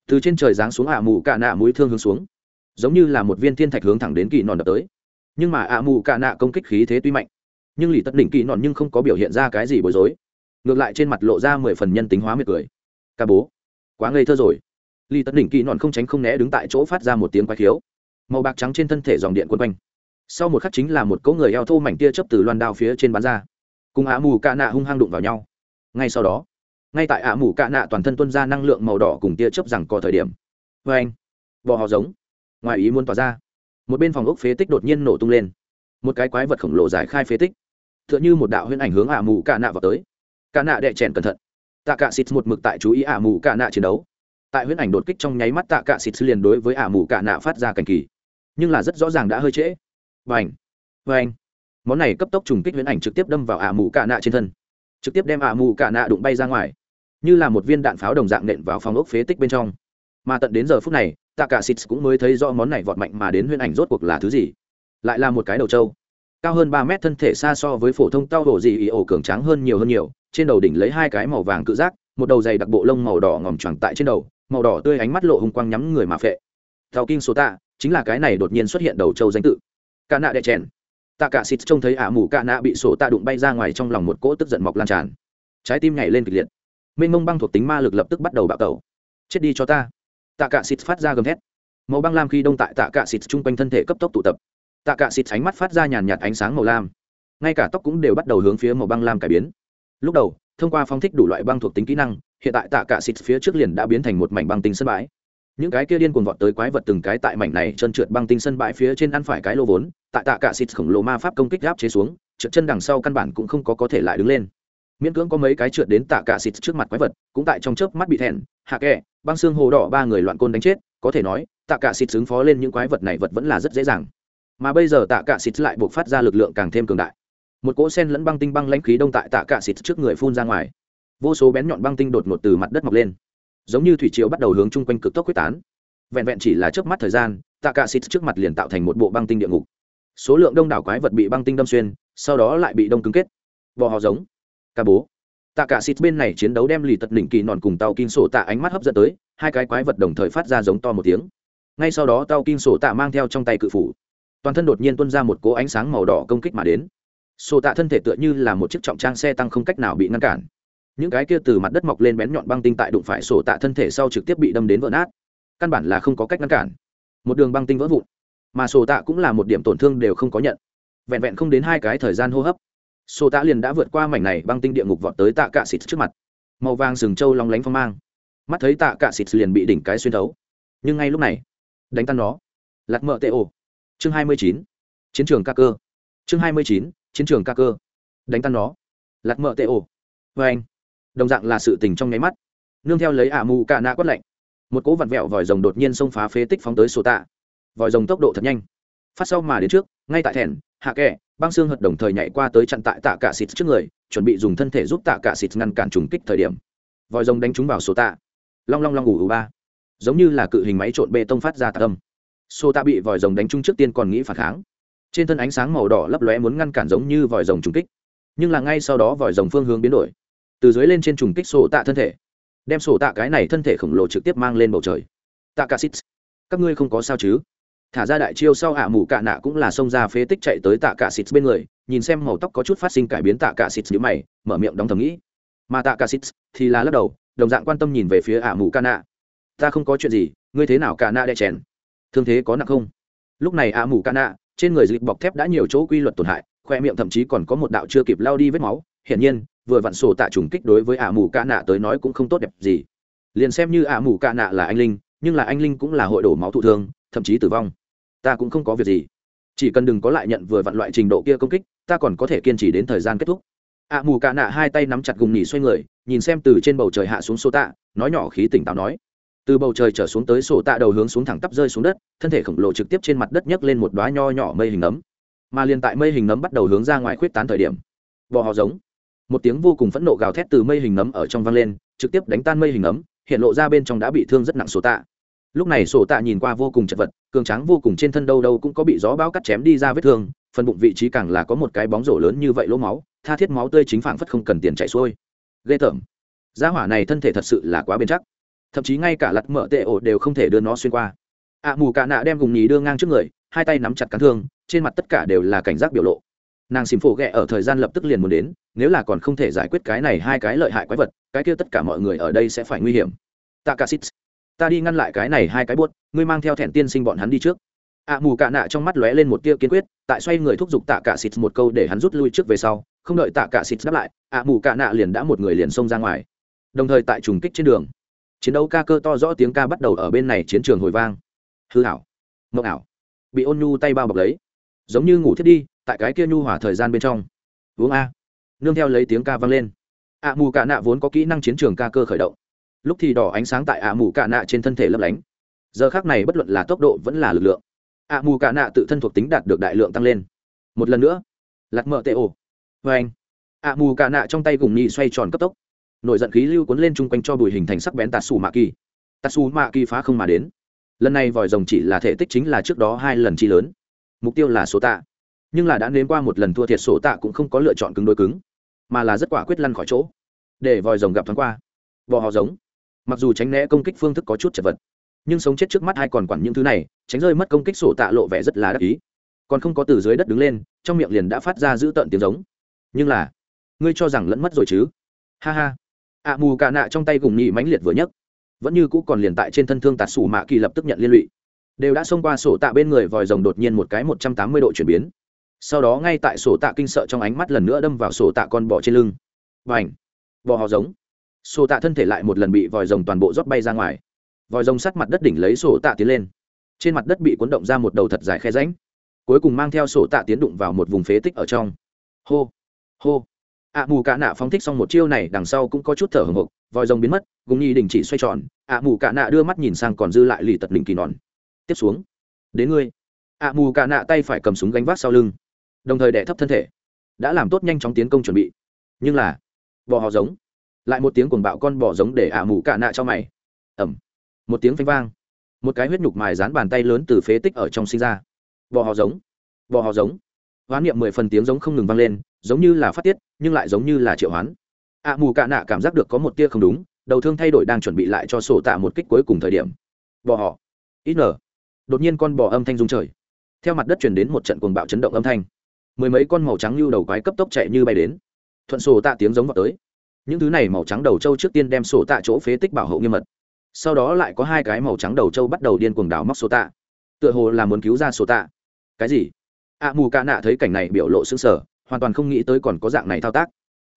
Từ trên trời giáng xuống ạ mù cạ nạ mũi thương hướng xuống, giống như là một viên thiên thạch hướng thẳng đến kỳ nòn đập tới. Nhưng mà ạ mù cạ nạ công kích khí thế tuy mạnh, nhưng lì tất đỉnh kỳ nòn nhưng không có biểu hiện ra cái gì bối rối. Ngược lại trên mặt lộ ra mười phần nhân tính hóa miệt cười. Ca bố, quá ngây thơ rồi. Lì tất đỉnh kỳ nòn không tránh không né đứng tại chỗ phát ra một tiếng quái khiếu. Màu bạc trắng trên thân thể dòng điện quân quanh sau một khắc chính là một cỗ người eo thô mảnh tia chớp từ loan đao phía trên bán ra. Cùng ạ mù cạ nạ hung hăng đụng vào nhau. Ngay sau đó, ngay tại ạ mù cạ nạ toàn thân tuân ra năng lượng màu đỏ cùng tia chớp rằng có thời điểm. Vê anh bò họ giống. Ngoài ý muốn tỏa ra, một bên phòng ốc phế tích đột nhiên nổ tung lên. Một cái quái vật khổng lồ giải khai phế tích. T h ư ợ n h ư một đạo huyễn ảnh hướng ả mù cạ nạ vào tới. Cạ nạ đệ chèn cẩn thận. Tạ cạ xịt một mực tại chú ý ả mù cạ nạ chiến đấu. Tại huyễn ảnh đột kích trong nháy mắt, tạ cạ xịt liền đối với ả mù cạ nạ phát ra cảnh kỳ. Nhưng là rất rõ ràng đã hơi trễ vành. Vành. Món này cấp tốc trùng kích huyễn ảnh trực tiếp đâm vào ả mù cạ nạ trên thân. Trực tiếp đem ả mù cạ nạ đụng bay ra ngoài. Như là một viên đạn pháo đồng dạng nện vào phòng ốc phế tích bên trong. Mà tận đến giờ phút này tạ cả xịt cũng mới thấy rõ món này vọt mạnh mà đến huyễn ảnh rốt cuộc là thứ gì. Lại là một cái đầu trâu. Cao hơn ba mét thân thể xa so với phổ thông tao hổ gì ý ổ cường tráng hơn nhiều hơn nhiều. Trên đầu đỉnh lấy hai cái màu vàng cự giác, một đầu dày đặc bộ lông màu đỏ ngòm choàng tại trên đầu, màu đỏ tươi ánh mắt lộ hung quang nhắm người mà phệ. Tàu kinh số tạ, chính là cái này đột nhiên xuất hiện đầu trâu danh tự. Cả nạ đệ chèn. Tạ cả xịt trông thấy ả mù cả nạ bị sổ tạ đụng bay ra ngoài trong lòng một cỗ tức giận mọc lan tràn. Trái tim nhảy lên kịch liệt. Mênh mông băng thuộc tính ma lực lập tức bắt đầu bạo tẩu. Chết đi cho ta. Tạ cả xịt phát ra gầm thét. Màu băng lam khi đông tại tạ cả xịt chung quanh thân thể cấp tốc tụ tập. Tạ cả xịt ánh mắt phát ra nhàn nhạt ánh sáng màu lam. Ngay cả tóc cũng đều bắt đầu hướng phía màu băng lam cải biến. Lúc đầu, thông qua phong thích đủ loại băng thuộc tính kỹ năng, hiện tại tạ cả xịt phía trước liền đã biến thành một mảnh băng tinh sân bãi những cái kia điên cuồng vọt tới quái vật từng cái tại mảnh này chân trượt băng tinh sân bãi phía trên ăn phải cái lô vốn, tại tạ cả xịt khổng lồ ma pháp công kích gáp chế xuống, trượt chân đằng sau căn bản cũng không có có thể lại đứng lên. Miễn cưỡng có mấy cái trượt đến tạ cả xịt trước mặt quái vật, cũng tại trong chớp mắt bị thẹn, hạ kẹ băng xương hồ đỏ ba người loạn côn đánh chết, có thể nói, tạ cả xịt xứng phó lên những quái vật này vật vẫn là rất dễ dàng. Mà bây giờ tạ cả xịt lại buộc phát ra lực lượng càng thêm cường đại. Một cỗ sen lẫn băng tinh băng lãnh khí đông tại tạ cả xịt trước người phun ra ngoài. Vô số bén nhọn băng tinh đột ngột từ mặt đất mọc lên giống như thủy triều bắt đầu hướng chung quanh cực tốc quyết tán. Vẹn vẹn chỉ là trước mắt thời gian tạ cả xịt trước mặt liền tạo thành một bộ băng tinh địa ngục. Số lượng đông đảo quái vật bị băng tinh đâm xuyên, sau đó lại bị đông cứng kết. Bò họ giống. Ca bố. Tạ cả xịt bên này chiến đấu đem lì tật đỉnh kỳ nòn cùng tàu kinh sổ tạ ánh mắt hấp dẫn tới, hai cái quái vật đồng thời phát ra giống to một tiếng. Ngay sau đó tàu kinh sổ tạ mang theo trong tay cự phủ. Toàn thân đột nhiên tuôn ra một cỗ ánh sáng màu đỏ công kích mà đến. Sổ tạ thân thể tựa như là một chiếc trọng trang xe tăng không cách nào bị ngăn cản những cái kia từ mặt đất mọc lên bén nhọn băng tinh tại đụng phải sổ tạ thân thể sau trực tiếp bị đâm đến vỡ nát. Căn bản là không có cách ngăn cản. Một đường băng tinh vỡ vụn, mà sổ tạ cũng là một điểm tổn thương đều không có nhận. Vẹn vẹn không đến hai cái thời gian hô hấp, sổ tạ liền đã vượt qua mảnh này băng tinh địa ngục vọt tới tạ cạ xịt trước mặt. Màu vàng sừng trâu long lánh phong mang. Mắt thấy tạ cạ xịt liền bị đỉnh cái xuyên thấu. Nhưng ngay lúc này, đánh tan nó. Lạt mợ tê ổ chương hai mươi chín. Chiến trường ca cơ. Chương hai mươi chín, chiến trường ca cơ. Đánh tan nó. Lạt mợ tê ổ vê vâng anh đồng dạng là sự tình trong nháy mắt. Nương theo lấy ả mù cả nạ quất lạnh, một cỗ vặn vẹo vòi rồng đột nhiên xông phá phế tích phóng tới sổ tạ. Vòi rồng tốc độ thật nhanh. Phát sau mà đến trước, ngay tại thẻn hạ kẻ, băng xương hật đồng thời nhảy qua tới chặn tại tạ cả xịt trước người, chuẩn bị dùng thân thể giúp tạ cả xịt ngăn cản trùng kích thời điểm. Vòi rồng đánh trúng vào sổ tạ. Long long long ủ ủ ba. Giống như là cự hình máy trộn bê tông phát ra tạ âm. Sổ tạ bị vòi rồng đánh trúng trước tiên còn nghĩ phản kháng. Trên thân ánh sáng màu đỏ lấp lóe muốn ngăn cản giống như vòi rồng trùng kích. Nhưng là ngay sau đó vòi rồng phương hướng biến đổi từ dưới lên trên trùng kích sổ tạ thân thể. Đem sổ tạ cái này thân thể khổng lồ trực tiếp mang lên bầu trời. Tạ cả xít. Các ngươi không có sao chứ? Thả ra đại chiêu sau ạ mù cạ nạ cũng là xông ra phế tích chạy tới tạ cả xít bên người, nhìn xem màu tóc có chút phát sinh cải biến tạ cả xít nhữ mày, mở miệng đóng thầm nghĩ. Mà tạ cả xít thì là lắc đầu, đồng dạng quan tâm nhìn về phía ạ mù cạ nạ. Ta không có chuyện gì, ngươi thế nào cạ nạ đe chèn? Thương thế có nặng không? Lúc này ạ mù cạ nạ, trên người dịch bọc thép đã nhiều chỗ quy luật tổn hại, khoe miệng thậm chí còn có một đạo chưa kịp lao đi vết máu hiển nhiên, vừa vặn sổ tạ trùng kích đối với ả mù ca nạ tới nói cũng không tốt đẹp gì. Liền xem như ả mù ca nạ là anh linh, nhưng là anh linh cũng là hội đổ máu thụ thương, thậm chí tử vong. Ta cũng không có việc gì. Chỉ cần đừng có lại nhận vừa vặn loại trình độ kia công kích, ta còn có thể kiên trì đến thời gian kết thúc. Ạ mù ca nạ hai tay nắm chặt gùng nhì xoay người, nhìn xem từ trên bầu trời hạ xuống sổ tạ, nói nhỏ khí tỉnh táo nói. Từ bầu trời trở xuống tới sổ tạ đầu hướng xuống thẳng tắp rơi xuống đất, thân thể khổng lồ trực tiếp trên mặt đất nhấc lên một đoá nho nhỏ mây hình nấm. Mà liền tại mây hình nấm bắt đầu hướng ra ngoài khuyết tán thời điểm, bò họ giống một tiếng vô cùng phẫn nộ gào thét từ mây hình nấm ở trong vang lên, trực tiếp đánh tan mây hình nấm hiện lộ ra bên trong đã bị thương rất nặng sổ tạ. Lúc này sổ tạ nhìn qua vô cùng chật vật, cường tráng vô cùng trên thân đâu đâu cũng có bị gió bão cắt chém đi ra vết thương, phần bụng vị trí càng là có một cái bóng rổ lớn như vậy lỗ máu, tha thiết máu tươi chính phảng phất không cần tiền chạy xuôi. Ghê tởm. Gia hỏa này thân thể thật sự là quá bền chắc. Thậm chí ngay cả lặt mở tệ ổ đều không thể đưa nó xuyên qua. Ạ mù cả nạ đem gùng nhì đưa ngang trước người, hai tay nắm chặt cán thương, trên mặt tất cả đều là cảnh giác biểu lộ nàng xìm phổ ghẹ ở thời gian lập tức liền muốn đến, nếu là còn không thể giải quyết cái này hai cái lợi hại quái vật, cái kia tất cả mọi người ở đây sẽ phải nguy hiểm. Tạ cả xít ta đi ngăn lại cái này hai cái buốt, ngươi mang theo thẹn tiên sinh bọn hắn đi trước. Ạ mù cạ nạ trong mắt lóe lên một tia kiên quyết, tại xoay người thúc giục tạ cả xịt một câu để hắn rút lui trước về sau, không đợi tạ cả xịt đáp lại ạ mù cạ nạ liền đã một người liền xông ra ngoài. Đồng thời tại trùng kích trên đường, chiến đấu ca cơ to rõ tiếng ca bắt đầu ở bên này chiến trường hồi vang. Hư hảo mộng ảo, bị ôn nhu tay bao bọc lấy. Giống như ngủ thiết đi tại cái kia nhu hỏa thời gian bên trong. Uống a. Nương theo lấy tiếng ca vang lên. Ạ mù cạ nạ vốn có kỹ năng chiến trường ca cơ khởi động. Lúc thì đỏ ánh sáng tại ạ mù cạ nạ trên thân thể lấp lánh. Giờ khác này bất luận là tốc độ vẫn là lực lượng ạ mù cạ nạ tự thân thuộc tính đạt được đại lượng tăng lên. Một lần nữa lặt mở tệ ổ. Vê anh ạ mù cạ nạ trong tay gùng nhị xoay tròn cấp tốc. Nội giận khí lưu cuốn lên chung quanh cho bùi hình thành sắc bén tạt xù mạ kỳ. Tạt xù mạ kỳ phá không mà đến. Lần này vòi rồng chỉ là thể tích chính là trước đó hai lần chi lớn. Mục tiêu là số tạ nhưng là đã nếm qua một lần thua thiệt sổ tạ cũng không có lựa chọn cứng đối cứng, mà là rất quả quyết lăn khỏi chỗ, để vòi rồng gặp thoáng qua. Bò họ giống. Mặc dù tránh né công kích phương thức có chút chật vật, nhưng sống chết trước mắt ai còn quản những thứ này, tránh rơi mất công kích sổ tạ lộ vẻ rất là đắc ý. Còn không có từ dưới đất đứng lên, trong miệng liền đã phát ra giữ tợn tiếng giống. Nhưng là, ngươi cho rằng lẫn mất rồi chứ? Ha ha. Ạ mù cà nạ trong tay gùng nhị mãnh liệt vừa nhấc, vẫn như cũ còn liền tại trên thân thương tạt sủ mạ kỳ lập tức nhận liên lụy. Đều đã xông qua sổ tạ bên người vòi rồng đột nhiên một cái một trăm tám mươi độ chuyển biến sau đó ngay tại sổ tạ kinh sợ trong ánh mắt lần nữa đâm vào sổ tạ con bò trên lưng. Và h bò họ giống. Sổ tạ thân thể lại một lần bị vòi rồng toàn bộ rót bay ra ngoài. Vòi rồng sắt mặt đất đỉnh lấy sổ tạ tiến lên. Trên mặt đất bị cuốn động ra một đầu thật dài khe ránh cuối cùng mang theo sổ tạ tiến đụng vào một vùng phế tích ở trong. Hô! Hô! Ạ mù cạ nạ phóng thích xong một chiêu này, đằng sau cũng có chút thở hồng hộc, vòi rồng biến mất, gùng nhi đình chỉ xoay tròn ạ mù cạ nạ đưa mắt nhìn sang còn dư lại lì tật đỉnh kỳ nòn tiếp xuống. Đến ngươi. Ạ mù cạ nạ tay phải cầm súng gánh vác sau lưng đồng thời đẻ thấp thân thể. Đã làm tốt nhanh chóng tiến công chuẩn bị. Nhưng là, bò họ giống. Lại một tiếng cuồng bạo con bò giống để ạ mù cạ nạ cho mày. Ẩm một tiếng phanh vang. Một cái huyết nhục mài dán bàn tay lớn từ phế tích ở trong sinh ra. Bò họ giống. Bò họ giống. Hoán niệm mười phần tiếng giống không ngừng vang lên, giống như là phát tiết, nhưng lại giống như là triệu hoán. Ạ mù cạ nạ cảm giác được có một tia không đúng, đầu thương thay đổi đang chuẩn bị lại cho sổ tạ một kích cuối cùng thời điểm. Bò họ ít nở. Đột nhiên con bò âm thanh rung trời. Theo mặt đất chuyển đến một trận cuồng bạo chấn động âm thanh mười mấy con màu trắng như đầu quái cấp tốc chạy như bay đến. Thuận sổ tạ tiếng giống vào tới. Những thứ này màu trắng đầu trâu trước tiên đem sổ tạ chỗ phế tích bảo hộ nghiêm mật. Sau đó lại có hai cái màu trắng đầu trâu bắt đầu điên cuồng đào móc sổ tạ. Tựa hồ là muốn cứu ra sổ tạ. Cái gì? Ạ mù ca nạ thấy cảnh này biểu lộ xứng sở hoàn toàn không nghĩ tới còn có dạng này thao tác.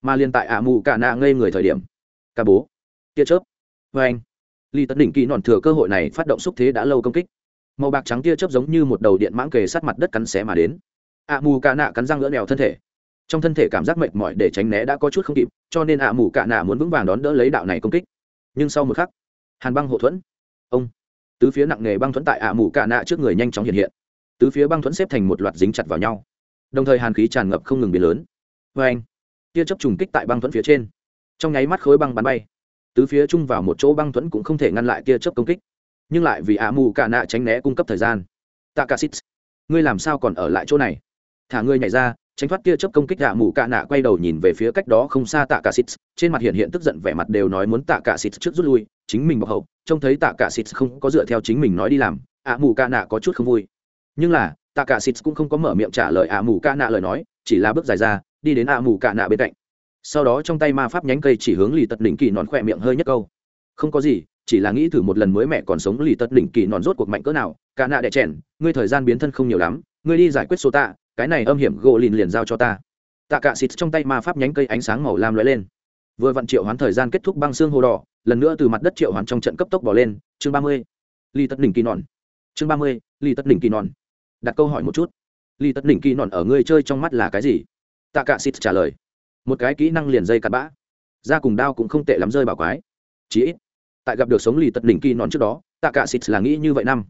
Mà liên tại ạ mù ca nạ ngây người thời điểm ca bố, tia chớp, vê anh. Ly tấn đỉnh kỳ nọn thừa cơ hội này phát động xúc thế đã lâu công kích. Màu bạc trắng tia chớp giống như một đầu điện mãng kề sát mặt đất cắn xé mà đến ạ mù ca nạ cắn răng lỡ đèo thân thể. Trong thân thể cảm giác mệt mỏi để tránh né đã có chút không kịp, cho nên ạ mù ca nạ muốn vững vàng đón đỡ lấy đạo này công kích. Nhưng sau một khắc, hàn băng hộ thuẫn. Ông, tứ phía nặng nghề băng thuẫn tại ạ mù ca nạ trước người nhanh chóng hiện hiện. Tứ phía băng thuẫn xếp thành một loạt dính chặt vào nhau. Đồng thời hàn khí tràn ngập không ngừng biến lớn. Vê anh, tia chấp trùng kích tại băng thuẫn phía trên. Trong nháy mắt khối băng bắn bay. Tứ phía chung vào một chỗ băng thuẫn cũng không thể ngăn lại tia chấp công kích. Nhưng lại vì ạ mù cả nạ tránh né cung cấp thời gian. Tạ cả xít ngươi làm sao còn ở lại chỗ này? Thả ngươi nhảy ra, tránh thoát kia chớp công kích gạ mù cạ nạ quay đầu nhìn về phía cách đó không xa tạ cả xít, trên mặt hiện hiện tức giận vẻ mặt đều nói muốn tạ cả xít trước rút lui, chính mình bọc hậu, trông thấy tạ cả xít không có dựa theo chính mình nói đi làm, ạ mù cạ nạ có chút không vui. Nhưng là, tạ cả xịt cũng không có mở miệng trả lời ạ mù cạ nạ lời nói, chỉ là bước dài ra, đi đến ạ mù cạ nạ bên cạnh. Sau đó trong tay ma pháp nhánh cây chỉ hướng lì tật đỉnh kỳ nọn khỏe miệng hơi nhất câu. Không có gì, chỉ là nghĩ thử một lần mới mẹ còn sống lì tật đỉnh kỳ nọn rốt cuộc mạnh cỡ nào, cạ nạ đẻ chèn, ngươi thời gian biến thân không nhiều lắm, ngươi đi giải quyết số tạ cái này âm hiểm gỗ lìn liền giao cho ta. Tạ cả xịt trong tay ma pháp nhánh cây ánh sáng màu lam lóe lên. Vừa vặn triệu hoán thời gian kết thúc băng xương hồ đỏ, lần nữa từ mặt đất triệu hoán trong trận cấp tốc bỏ lên. Chương ba mươi. Ly tất đỉnh kỳ nọn. Chương ba mươi. Ly tất đỉnh kỳ nọn. Đặt câu hỏi một chút. Ly tất đỉnh kỳ nọn ở ngươi chơi trong mắt là cái gì? Tạ cả xịt trả lời. Một cái kỹ năng liền dây cắt bã. Ra cùng đao cũng không tệ lắm rơi bảo quái. Chí ít, tại gặp được sống lì tật đỉnh kỳ nọn trước đó, tạ cả xịt là nghĩ như vậy năm.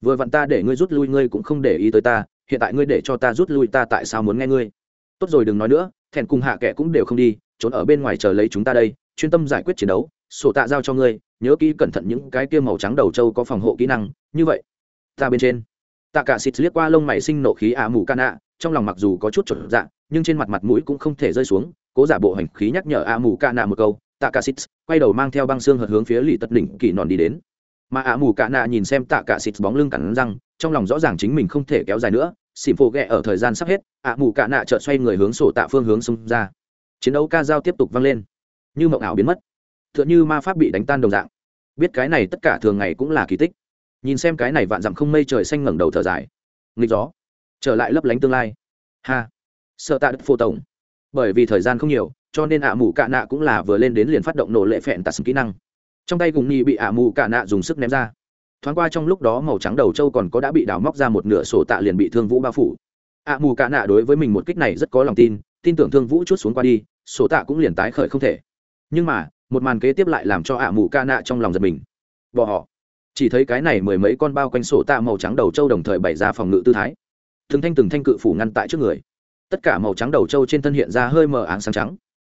Vừa vặn ta để ngươi rút lui, ngươi cũng không để ý tới ta hiện tại ngươi để cho ta rút lui, ta tại sao muốn nghe ngươi? Tốt rồi, đừng nói nữa, thẹn cùng hạ kẻ cũng đều không đi, trốn ở bên ngoài chờ lấy chúng ta đây, chuyên tâm giải quyết chiến đấu, sổ tạ giao cho ngươi, nhớ kỹ cẩn thận những cái kia màu trắng đầu trâu có phòng hộ kỹ năng, như vậy, ta bên trên. Tạ cả xịt liếc qua lông mày sinh nộ khí ả mù ca nạ, trong lòng mặc dù có chút trộn dạ nhưng trên mặt mặt mũi cũng không thể rơi xuống, cố giả bộ hành khí nhắc nhở ả mù ca nạ một câu, tạ cả xịt, quay đầu mang theo băng xương hợt hướng phía lì tật đỉnh kỳ nòn đi đến mà ạ mù cả nạ nhìn xem tạ cả xịt bóng lưng cắn răng, trong lòng rõ ràng chính mình không thể kéo dài nữa xỉm phô ghẹ ở thời gian sắp hết, ạ mù cả nạ chợt xoay người hướng sổ tạ phương hướng xông ra. Chiến đấu ca dao tiếp tục vang lên. Như mộng ảo biến mất. Tựa như ma pháp bị đánh tan đồng dạng. Biết cái này tất cả thường ngày cũng là kỳ tích. Nhìn xem cái này vạn dặm không mây trời xanh ngẩng đầu thở dài. Nghịch gió. Trở lại lấp lánh tương lai. Ha. Sợ tạ đất phô tổng. Bởi vì thời gian không nhiều, cho nên ạ mù cạ nạ cũng là vừa lên đến liền phát động nổ lệ phẹn tạt kỹ năng trong tay cùng nhi bị ạ mù cả nạ dùng sức ném ra. Thoáng qua trong lúc đó màu trắng đầu trâu còn có đã bị đào móc ra một nửa sổ tạ liền bị thương vũ bao phủ. Ạ mù cả nạ đối với mình một kích này rất có lòng tin tin tưởng thương vũ chút xuống qua đi, sổ tạ cũng liền tái khởi không thể. Nhưng mà, một màn kế tiếp lại làm cho ạ mù ca nạ trong lòng giật mình. Bỏ họ. Chỉ thấy cái này mười mấy con bao quanh sổ tạ màu trắng đầu trâu đồng thời bày ra phòng ngự tư thái. Từng thanh từng thanh cự phủ ngăn tại trước người. Tất cả màu trắng đầu trâu trên thân hiện ra hơi mờ áng sáng trắng.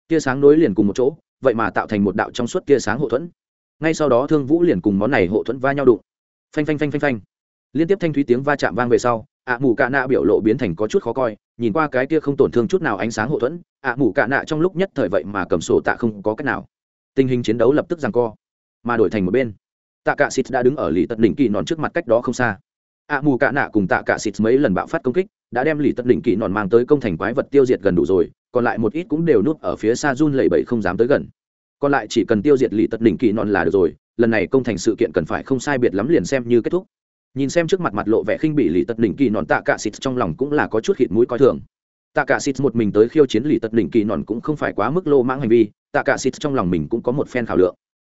Tia sáng nối liền cùng một chỗ, vậy mà tạo thành một đạo trong suốt tia sáng hậu thuẫn ngay sau đó thương vũ liền cùng món này hộ thuẫn va nhau đụng. Phanh phanh phanh phanh phanh. Liên tiếp thanh thúy tiếng va chạm vang về sau, ạ mù cạ nạ biểu lộ biến thành có chút khó coi, nhìn qua cái kia không tổn thương chút nào ánh sáng hộ thuẫn, ạ mù cạ nạ trong lúc nhất thời vậy mà cầm sổ tạ không có cách nào. Tình hình chiến đấu lập tức giằng co, mà đổi thành một bên, tạ cạ xịt đã đứng ở lì tật đỉnh kỳ nòn trước mặt cách đó không xa. Ạ mù cạ nạ cùng tạ cạ xịt mấy lần bạo phát công kích, đã đem lì tật đỉnh kỳ nòn mang tới công thành quái vật tiêu diệt gần đủ rồi, còn lại một ít cũng đều núp ở phía xa run lẩy bẩy không dám tới gần còn lại chỉ cần tiêu diệt lì tật đỉnh kỳ nòn là được rồi, lần này công thành sự kiện cần phải không sai biệt lắm liền xem như kết thúc. Nhìn xem trước mặt mặt lộ vẻ khinh bị lì tật đỉnh kỳ nòn tạ cạ xịt trong lòng cũng là có chút khịt mũi coi thường. Tạ cạ xịt một mình tới khiêu chiến lì tật đỉnh kỳ nòn cũng không phải quá mức lô mãng hành vi, tạ cạ xịt trong lòng mình cũng có một phen khảo lượng.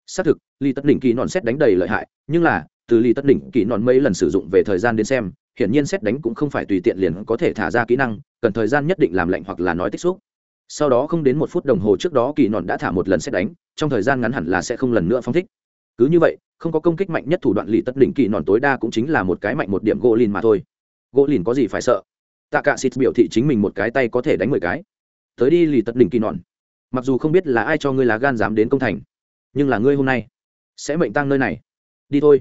Xác thực, lì tật đỉnh kỳ nòn xét đánh đầy lợi hại, nhưng là, từ lì tật đỉnh kỳ nòn mấy lần sử dụng về thời gian đến xem, hiển nhiên xét đánh cũng không phải tùy tiện liền có thể thả ra kỹ năng, cần thời gian nhất định làm lạnh hoặc là nói tích xúc sau đó không đến một phút đồng hồ trước đó kỳ nọn đã thả một lần xét đánh, trong thời gian ngắn hẳn là sẽ không lần nữa phong thích. Cứ như vậy, không có công kích mạnh nhất thủ đoạn lì tất đỉnh kỳ nọn tối đa cũng chính là một cái mạnh một điểm gỗ lìn mà thôi. Gỗ lìn có gì phải sợ? Tạ cả xịt biểu thị chính mình một cái tay có thể đánh mười cái. Tới đi lì tất đỉnh kỳ nọn. Mặc dù không biết là ai cho ngươi lá gan dám đến công thành, nhưng là ngươi hôm nay sẽ mệnh tăng nơi này. Đi thôi.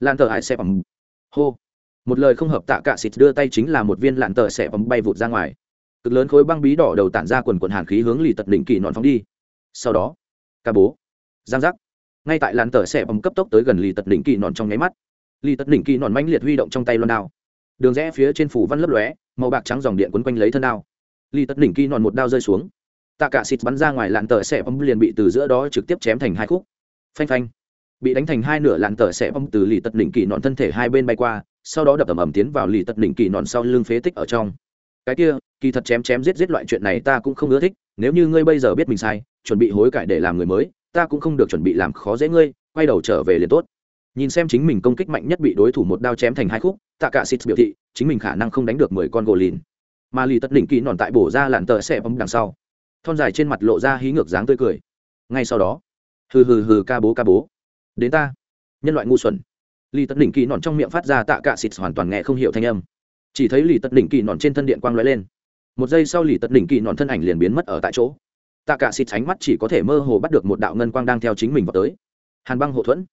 Lan tờ hại xe bằng hô. Một lời không hợp tạ cả xịt đưa tay chính là một viên lạn tờ sẽ bấm bay vụt ra ngoài cực lớn khối băng bí đỏ đầu tản ra quần quần hàn khí hướng lì tật đỉnh kỳ nọn phóng đi. Sau đó, ca bố, giang giác. Ngay tại làn tờ xẻ bấm cấp tốc tới gần lì tật đỉnh kỳ nọn trong nháy mắt, lì tật đỉnh kỳ nọn mãnh liệt huy động trong tay loan đao. Đường rẽ phía trên phủ văn lấp lóe, màu bạc trắng dòng điện quấn quanh lấy thân đao. Lì tật đỉnh kỳ nọn một đao rơi xuống. Tạ cả xịt bắn ra ngoài làn tờ xẻ bấm liền bị từ giữa đó trực tiếp chém thành hai khúc. Phanh phanh. Bị đánh thành hai nửa làn tờ xẻ bấm từ lì tật đỉnh kỳ nọn thân thể hai bên bay qua, sau đó đập ầm ầm tiến vào lì tật đỉnh kỳ nọn sau lưng phế tích ở trong cái kia, kỳ thật chém chém giết giết loại chuyện này ta cũng không ưa thích, nếu như ngươi bây giờ biết mình sai, chuẩn bị hối cải để làm người mới, ta cũng không được chuẩn bị làm khó dễ ngươi, quay đầu trở về liền tốt. Nhìn xem chính mình công kích mạnh nhất bị đối thủ một đao chém thành hai khúc, tạ cả xịt biểu thị, chính mình khả năng không đánh được mười con gỗ lìn. Mà lì tất đỉnh kỹ nòn tại bổ ra làn tờ xe bấm đằng sau. Thon dài trên mặt lộ ra hí ngược dáng tươi cười. Ngay sau đó, hừ hừ hừ ca bố ca bố. Đến ta. Nhân loại ngu xuẩn. Lì tất đỉnh kỹ nòn trong miệng phát ra tạ cả xịt hoàn toàn nghe không hiểu thanh âm chỉ thấy lì tật đỉnh kỳ nọn trên thân điện quang lóe lên. Một giây sau lì tật đỉnh kỳ nọn thân ảnh liền biến mất ở tại chỗ. Tạ cả xịt tránh mắt chỉ có thể mơ hồ bắt được một đạo ngân quang đang theo chính mình vào tới. Hàn băng hậu thuẫn.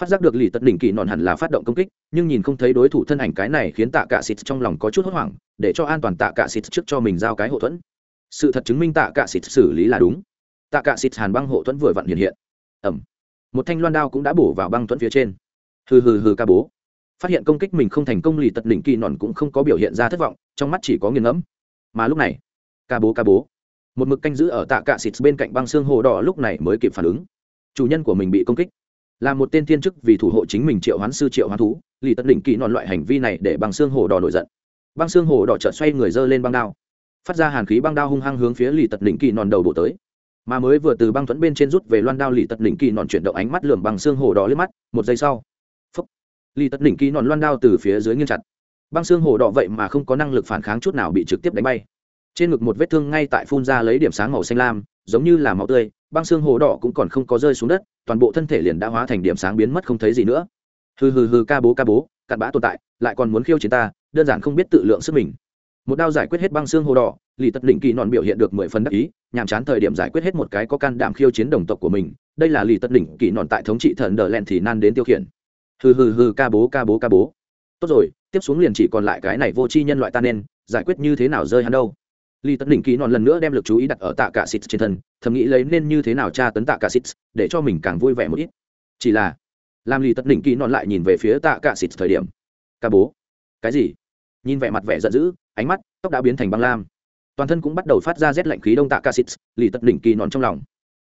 Phát giác được lì tật đỉnh kỳ nọn hẳn là phát động công kích, nhưng nhìn không thấy đối thủ thân ảnh cái này khiến tạ cả xịt trong lòng có chút hốt hoảng, để cho an toàn tạ cả xịt trước cho mình giao cái hậu thuẫn. Sự thật chứng minh tạ cả xịt xử lý là đúng. Tạ cả xịt hàn băng hộ thuẫn vừa vặn hiện hiện. Ẩm một thanh loan đao cũng đã bổ vào băng thuẫn phía trên. Hừ hừ hừ ca bố phát hiện công kích mình không thành công lì tật đỉnh kỳ nòn cũng không có biểu hiện ra thất vọng, trong mắt chỉ có nghiền ngẫm. Mà lúc này, ca bố ca bố, một mực canh giữ ở tạ cạ xịt bên cạnh băng xương hồ đỏ lúc này mới kịp phản ứng. Chủ nhân của mình bị công kích. Là một tên thiên chức vì thủ hộ chính mình triệu hoán sư triệu hoán thú, lì tật đỉnh kỳ nòn loại hành vi này để băng xương hồ đỏ nổi giận. Băng xương hồ đỏ chợt xoay người dơ lên băng đao. Phát ra hàn khí băng đao hung hăng hướng phía lì tật đỉnh kỳ nòn đầu bộ tới. Mà mới vừa từ băng thuẫn bên trên rút về loan đao lì tật đỉnh kỳ nòn chuyển động ánh mắt lườm bằng xương hồ đỏ lên mắt, một giây sau Lý tất đỉnh ký nọn loan đao từ phía dưới nghiêng chặt. Băng xương hồ đỏ vậy mà không có năng lực phản kháng chút nào bị trực tiếp đánh bay. Trên ngực một vết thương ngay tại phun ra lấy điểm sáng màu xanh lam, giống như là máu tươi, băng xương hồ đỏ cũng còn không có rơi xuống đất, toàn bộ thân thể liền đã hóa thành điểm sáng biến mất không thấy gì nữa. Hừ hừ hừ, ca bố ca bố, cặn bã tồn tại, lại còn muốn khiêu chiến ta, đơn giản không biết tự lượng sức mình. Một đao giải quyết hết băng xương hồ đỏ lì tật đỉnh kỳ nọn biểu hiện được mười phần đắc ý, nhàm chán thời điểm giải quyết hết một cái có can đảm khiêu chiến đồng tộc của mình. Đây là lì tật đỉnh kỳ nọn tại thống trị thần đờ len thì nan đến tiêu khiển hừ hừ hừ ca bố ca bố ca bố. Tốt rồi tiếp xuống liền chỉ còn lại cái này vô tri nhân loại ta nên giải quyết như thế nào rơi hắn đâu? Lý Tấn Đỉnh ký nọn lần nữa đem lực chú ý đặt ở Tạ Cả sịt trên thân, thầm nghĩ lấy nên như thế nào tra tấn Tạ Cả sịt để cho mình càng vui vẻ một ít. Chỉ là, làm Lý Tấn Đỉnh ký nọn lại nhìn về phía Tạ Cả sịt thời điểm, ca bố, cái gì? Nhìn vẻ mặt vẻ giận dữ, ánh mắt, tóc đã biến thành băng lam, toàn thân cũng bắt đầu phát ra rét lạnh khí đông Tạ Cả sịt Lý Tấn Đỉnh ký nọn trong lòng,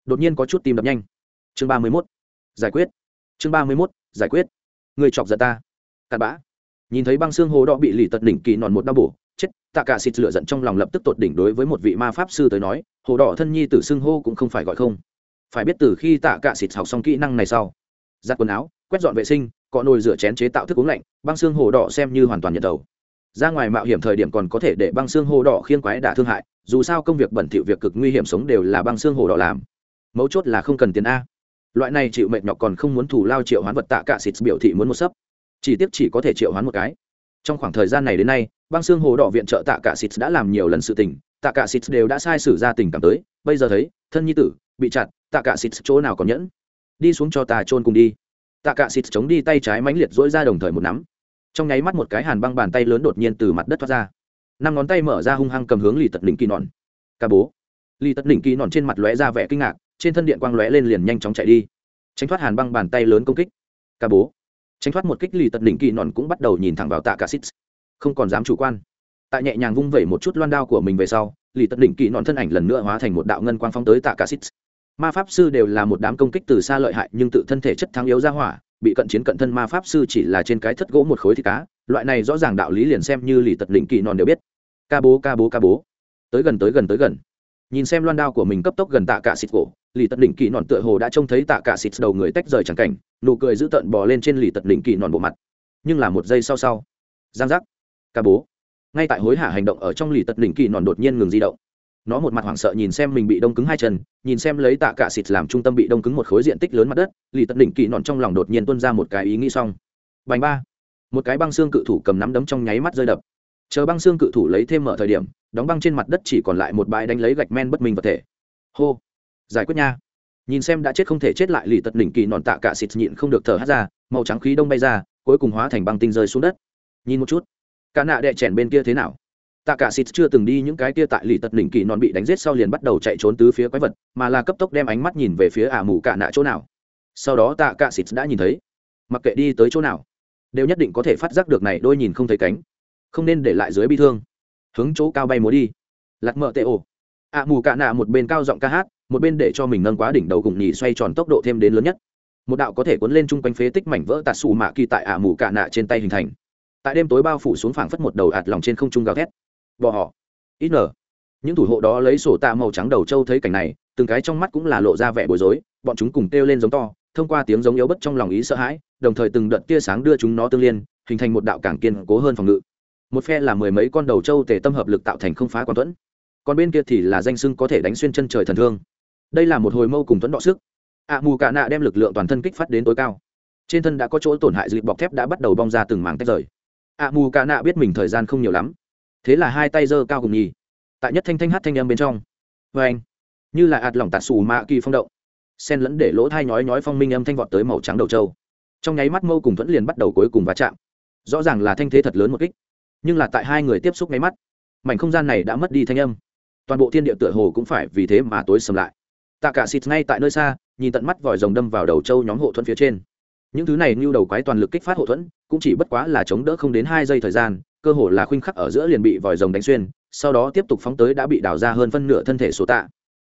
đột nhiên có chút tim đập nhanh. Chương ba mươi 31. Giải quyết. Chương ba mươi mốt. Giải quyết người chọc giận ta. Cặn bã. Nhìn thấy băng xương hồ đỏ bị lì tật đỉnh kỳ nòn một đau bổ, chết, tạ cả xịt lửa giận trong lòng lập tức tột đỉnh đối với một vị ma pháp sư tới nói hồ đỏ thân nhi tử xưng hô cũng không phải gọi không. Phải biết từ khi tạ cả xịt học xong kỹ năng này sau, giặt quần áo, quét dọn vệ sinh, cọ nồi rửa chén chế tạo thức uống lạnh, băng xương hồ đỏ xem như hoàn toàn nhận đầu. Ra ngoài mạo hiểm thời điểm còn có thể để băng xương hồ đỏ khiên quái đả thương hại, dù sao công việc bẩn thỉu việc cực nguy hiểm sống đều là băng xương hồ đỏ làm. Mấu chốt là không cần tiền a loại này chịu mệt nhọc còn không muốn thủ lao triệu hoán vật tạ cả xịt biểu thị muốn một sấp. Chỉ tiếc chỉ có thể triệu hoán một cái. Trong khoảng thời gian này đến nay, băng xương hồ đỏ viện trợ tạ cả xịt đã làm nhiều lần sự tình, tạ cả xịt đều đã sai sử ra tình cảm tới, bây giờ thấy, thân nhi tử, bị chặt, tạ cả xịt chỗ nào còn nhẫn? Đi xuống cho ta trôn cùng đi. Tạ cả xịt chống đi tay trái mãnh liệt dỗi ra đồng thời một nắm. Trong nháy mắt một cái hàn băng bàn tay lớn đột nhiên từ mặt đất thoát ra. Năm ngón tay mở ra hung hăng cầm hướng lì tật đỉnh kỳ nọn. Ca bố. Lì tật đỉnh kỳ nọn trên mặt lóe ra vẻ kinh ngạc trên thân điện quang lóe lên liền nhanh chóng chạy đi. Tránh thoát hàn băng bàn tay lớn công kích. Ca bố. Tránh thoát một kích lì tật đỉnh kỳ nọn cũng bắt đầu nhìn thẳng vào tạ cả xít không còn dám chủ quan. Tại nhẹ nhàng vung vẩy một chút loan đao của mình về sau, lì tật đỉnh kỳ nọn thân ảnh lần nữa hóa thành một đạo ngân quang phong tới tạ cả xít ma pháp sư đều là một đám công kích từ xa lợi hại nhưng tự thân thể chất thắng yếu ra hỏa, bị cận chiến cận thân ma pháp sư chỉ là trên cái thất gỗ một khối thịt cá, loại này rõ ràng đạo lý liền xem như lì tật đỉnh kỳ nọn đều biết. Ca bố ca bố ca bố. Tới gần tới gần tới gần. Nhìn xem loan đao của mình cấp tốc gần tạ cả xịt cổ lì tật đỉnh kỳ nọn tựa hồ đã trông thấy tạ cả xịt đầu người tách rời chẳng cảnh, nụ cười dữ tợn bò lên trên lì tật đỉnh kỳ nọn bộ mặt. Nhưng là một giây sau sau, giang giác, ca bố. Ngay tại hối hả hành động ở trong lì tật đỉnh kỳ nọn đột nhiên ngừng di động. Nó một mặt hoảng sợ nhìn xem mình bị đông cứng hai chân, nhìn xem lấy tạ cả xịt làm trung tâm bị đông cứng một khối diện tích lớn mặt đất, lì tật đỉnh kỳ nọn trong lòng đột nhiên tuôn ra một cái ý nghĩ xong. Bành ba. Một cái băng xương cự thủ cầm nắm đấm trong nháy mắt rơi đập. Chờ băng xương cự thủ lấy thêm mở thời điểm, đóng băng trên mặt đất chỉ còn lại một bãi đánh lấy gạch men bất minh vật thể. Hô giải quyết nha. Nhìn xem đã chết không thể chết lại lì tật đỉnh kỳ nọn tạ cả xịt nhịn không được thở hắt ra, màu trắng khí đông bay ra, cuối cùng hóa thành băng tinh rơi xuống đất. Nhìn một chút, cả nạ đệ chèn bên kia thế nào? Tạ cả xịt chưa từng đi những cái kia tại lì tật đỉnh kỳ nọn bị đánh giết sau liền bắt đầu chạy trốn tứ phía quái vật, mà là cấp tốc đem ánh mắt nhìn về phía ả mù cả nạ chỗ nào. Sau đó tạ cả xịt đã nhìn thấy, mặc kệ đi tới chỗ nào, đều nhất định có thể phát giác được này đôi nhìn không thấy cánh, không nên để lại dưới bi thương. Hướng chỗ cao bay múa đi. Lặt mờ tệ ổ ạ mù cạ nạ một bên cao giọng ca hát một bên để cho mình nâng quá đỉnh đầu cùng nhì xoay tròn tốc độ thêm đến lớn nhất. Một đạo có thể cuốn lên chung quanh phế tích mảnh vỡ tạt xù mạ kỳ tại ạ mù cạ nạ trên tay hình thành. Tại đêm tối bao phủ xuống phảng phất một đầu ạt lòng trên không trung gào thét. Bỏ họ. Ít nở những thủ hộ đó lấy sổ tạ màu trắng đầu trâu thấy cảnh này, từng cái trong mắt cũng là lộ ra vẻ bối rối, bọn chúng cùng kêu lên giống to, thông qua tiếng giống yếu bất trong lòng ý sợ hãi, đồng thời từng đợt tia sáng đưa chúng nó tương liên, hình thành một đạo cảng kiên cố hơn phòng ngự. Một phe là mười mấy con đầu trâu tề tâm hợp lực tạo thành không phá quan tuẫn. Còn bên kia thì là danh sưng có thể đánh xuyên chân trời thần thương đây là một hồi mâu cùng tuấn đọ sức. Ạ mù cả nạ đem lực lượng toàn thân kích phát đến tối cao. Trên thân đã có chỗ tổn hại dịp bọc thép đã bắt đầu bong ra từng mảng tách rời. Ạ mù cả nạ biết mình thời gian không nhiều lắm. Thế là hai tay giơ cao cùng nhì. Tại nhất thanh thanh hát thanh âm bên trong. Vê anh, như là ạt lỏng tạt xù mạ kỳ phong động. Sen lẫn để lỗ thai nhói nhói phong minh âm thanh vọt tới màu trắng đầu trâu. Trong nháy mắt mâu cùng thuẫn liền bắt đầu cuối cùng va chạm. Rõ ràng là thanh thế thật lớn một kích. Nhưng là tại hai người tiếp xúc nháy mắt, mảnh không gian này đã mất đi thanh âm. Toàn bộ thiên địa tựa hồ cũng phải vì thế mà tối sầm lại tạ cả xịt ngay tại nơi xa, nhìn tận mắt vòi rồng đâm vào đầu trâu nhóm hộ thuẫn phía trên. Những thứ này như đầu quái toàn lực kích phát hộ thuẫn, cũng chỉ bất quá là chống đỡ không đến hai giây thời gian, cơ hồ là khuynh khắc ở giữa liền bị vòi rồng đánh xuyên, sau đó tiếp tục phóng tới đã bị đào ra hơn phân nửa thân thể số tạ.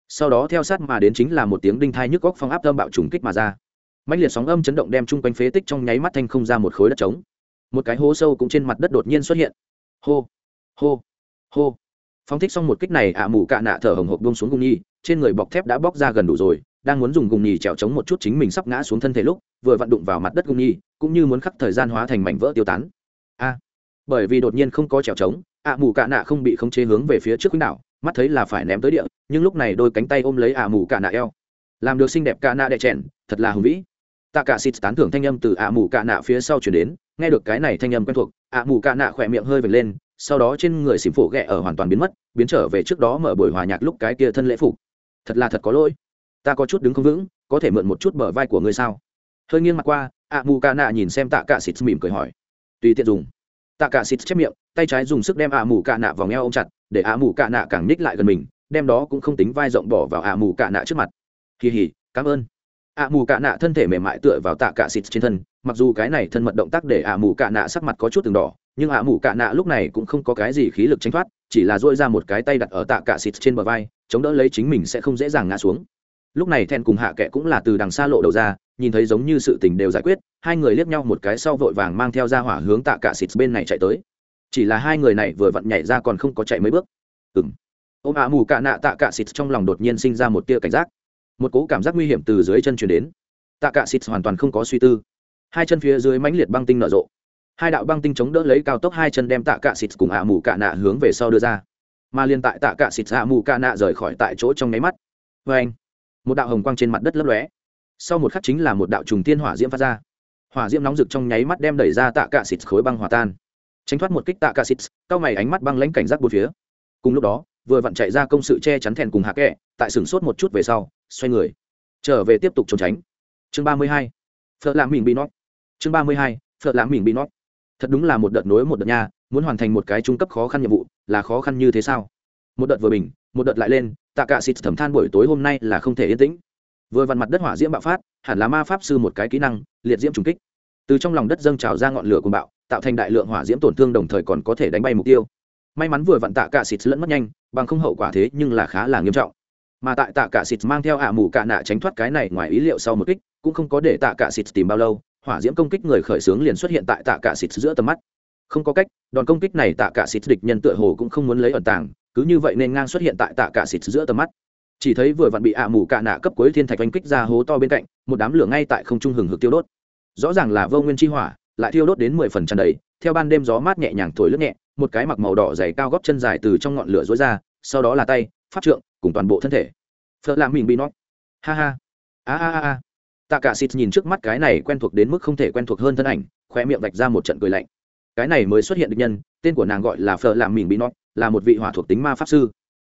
Sau đó theo sát mà đến chính là một tiếng đinh thai nhức góc phong áp âm bạo trùng kích mà ra. Mạnh liệt sóng âm chấn động đem chung quanh phế tích trong nháy mắt thanh không ra một khối đất trống. Một cái hố sâu cũng trên mặt đất đột nhiên xuất hiện. Hô hô hô phóng thích xong một kích này ạ mù cạ nạ thở hồng hộc bông xuống gùng nhi trên người bọc thép đã bóc ra gần đủ rồi đang muốn dùng gùng nhi trèo chống một chút chính mình sắp ngã xuống thân thể lúc vừa vặn đụng vào mặt đất gùng nhi, cũng như muốn khắc thời gian hóa thành mảnh vỡ tiêu tán. A! Bởi vì đột nhiên không có trèo chống, ạ mù cạ nạ không bị khống chế hướng về phía trước quýnh đảo mắt thấy là phải ném tới địa nhưng lúc này đôi cánh tay ôm lấy ạ mù cạ nạ eo. Làm được xinh đẹp cạ nạ đẻ chèn thật là hùng vĩ. Tạ cả xịt tán thưởng thanh âm từ ạ mù cạ nạ phía sau chuyển đến nghe được cái này thanh âm quen thuộc ạ mù cạ nạ khỏe miệng hơi vệt lên sau đó trên người xỉm phổ ghẹ ở hoàn toàn biến mất, biến trở về trước đó mở buổi hòa nhạc lúc cái kia thân lễ phục. Thật là thật có lỗi. Ta có chút đứng không vững, có thể mượn một chút bờ vai của ngươi sao? Hơi nghiêng mặt qua ạ mù ca nạ nhìn xem tạ cả xịt mỉm cười hỏi. Tùy tiện dùng. Tạ cả xịt chép miệng, tay trái dùng sức đem ạ mù ca nạ vào ngheo ôm chặt, để ạ mù ca nạ càng ních lại gần mình, đem đó cũng không tính vai rộng bỏ vào ạ mù ca nạ trước mặt. Kỳ hỉ cảm ơn ạ mù cạ nạ thân thể mềm mại tựa vào tạ cả xịt trên thân, mặc dù cái này thân mật động tác để ạ mù cạ nạ sắc mặt có chút từng đỏ, nhưng ạ mù cạ nạ lúc này cũng không có cái gì khí lực tránh thoát, chỉ là dỗi ra một cái tay đặt ở tạ cả xịt trên bờ vai, chống đỡ lấy chính mình sẽ không dễ dàng ngã xuống. Lúc này then cùng hạ kệ cũng là từ đằng xa lộ đầu ra, nhìn thấy giống như sự tình đều giải quyết, hai người liếc nhau một cái sau vội vàng mang theo ra hỏa hướng tạ cả xịt bên này chạy tới. Chỉ là hai người này vừa vặn nhảy ra còn không có chạy mấy bước. Ừng ôm ạ mù cạ nạ tạ cả xịt trong lòng đột nhiên sinh ra một tia cảnh giác một cố cảm giác nguy hiểm từ dưới chân chuyển đến. Tạ cả xịt hoàn toàn không có suy tư. Hai chân phía dưới mãnh liệt băng tinh nở rộ. Hai đạo băng tinh chống đỡ lấy cao tốc hai chân đem tạ cả xịt cùng ạ mù cạ nạ hướng về sau đưa ra. Mà liền tại tạ cả xịt ạ mù cạ nạ rời khỏi tại chỗ trong nháy mắt. Vê anh, một đạo hồng quang trên mặt đất lấp lóe. Sau một khắc chính là một đạo trùng tiên hỏa diễm phát ra. Hỏa diễm nóng rực trong nháy mắt đem đẩy ra tạ cả xịt khối băng hòa tan. Tránh thoát một kích tạ cả xịt, cao mày ánh mắt băng lãnh cảnh giác bốn phía. Cùng lúc đó, vừa vặn chạy ra công sự che chắn thèn cùng hạ kẹ tại sửng sốt một chút về sau xoay người, trở về tiếp tục trốn tránh. Chương ba mươi hai, phật làm mình bị nót. Chương ba mươi hai, phật làm mình bị nót. Thật đúng là một đợt nối một đợt nha, muốn hoàn thành một cái trung cấp khó khăn nhiệm vụ là khó khăn như thế sao? Một đợt vừa bình, một đợt lại lên, tạ cả xịt thẩm than buổi tối hôm nay là không thể yên tĩnh. Vừa vặn mặt đất hỏa diễm bạo phát, hẳn là ma pháp sư một cái kỹ năng, liệt diễm trùng kích. Từ trong lòng đất dâng trào ra ngọn lửa cuồng bạo, tạo thành đại lượng hỏa diễm tổn thương đồng thời còn có thể đánh bay mục tiêu. May mắn vừa vặn tạ cả xịt lẫn mất nhanh, bằng không hậu quả thế nhưng là khá là nghiêm trọng mà tại tạ cả xịt mang theo ạ mù cạ nạ tránh thoát cái này ngoài ý liệu sau một kích, cũng không có để tạ cả xịt tìm bao lâu, hỏa diễm công kích người khởi xướng liền xuất hiện tại tạ cả xịt giữa tầm mắt. Không có cách, đòn công kích này tạ cả xịt địch nhân tựa hồ cũng không muốn lấy ẩn tàng, cứ như vậy nên ngang xuất hiện tại tạ cả xịt giữa tầm mắt. Chỉ thấy vừa vặn bị ạ mù cạ nạ cấp cuối thiên thạch oanh kích ra hố to bên cạnh, một đám lửa ngay tại không trung hừng hực tiêu đốt. Rõ ràng là vô nguyên chi hỏa, lại thiêu đốt đến mười phần tràn đầy, theo ban đêm gió mát nhẹ nhàng thổi lướt nhẹ, một cái mặc màu đỏ dày cao góp chân dài từ trong ngọn lửa rối ra, sau đó là tay pháp trượng, cùng toàn bộ thân thể. Phật làm mình bị nó. Ha ha. A a a tạ cả xịt nhìn trước mắt cái này quen thuộc đến mức không thể quen thuộc hơn thân ảnh khoe miệng vạch ra một trận cười lạnh. Cái này mới xuất hiện được nhân, tên của nàng gọi là phở làm mình bị nó, là một vị hỏa thuộc tính ma pháp sư.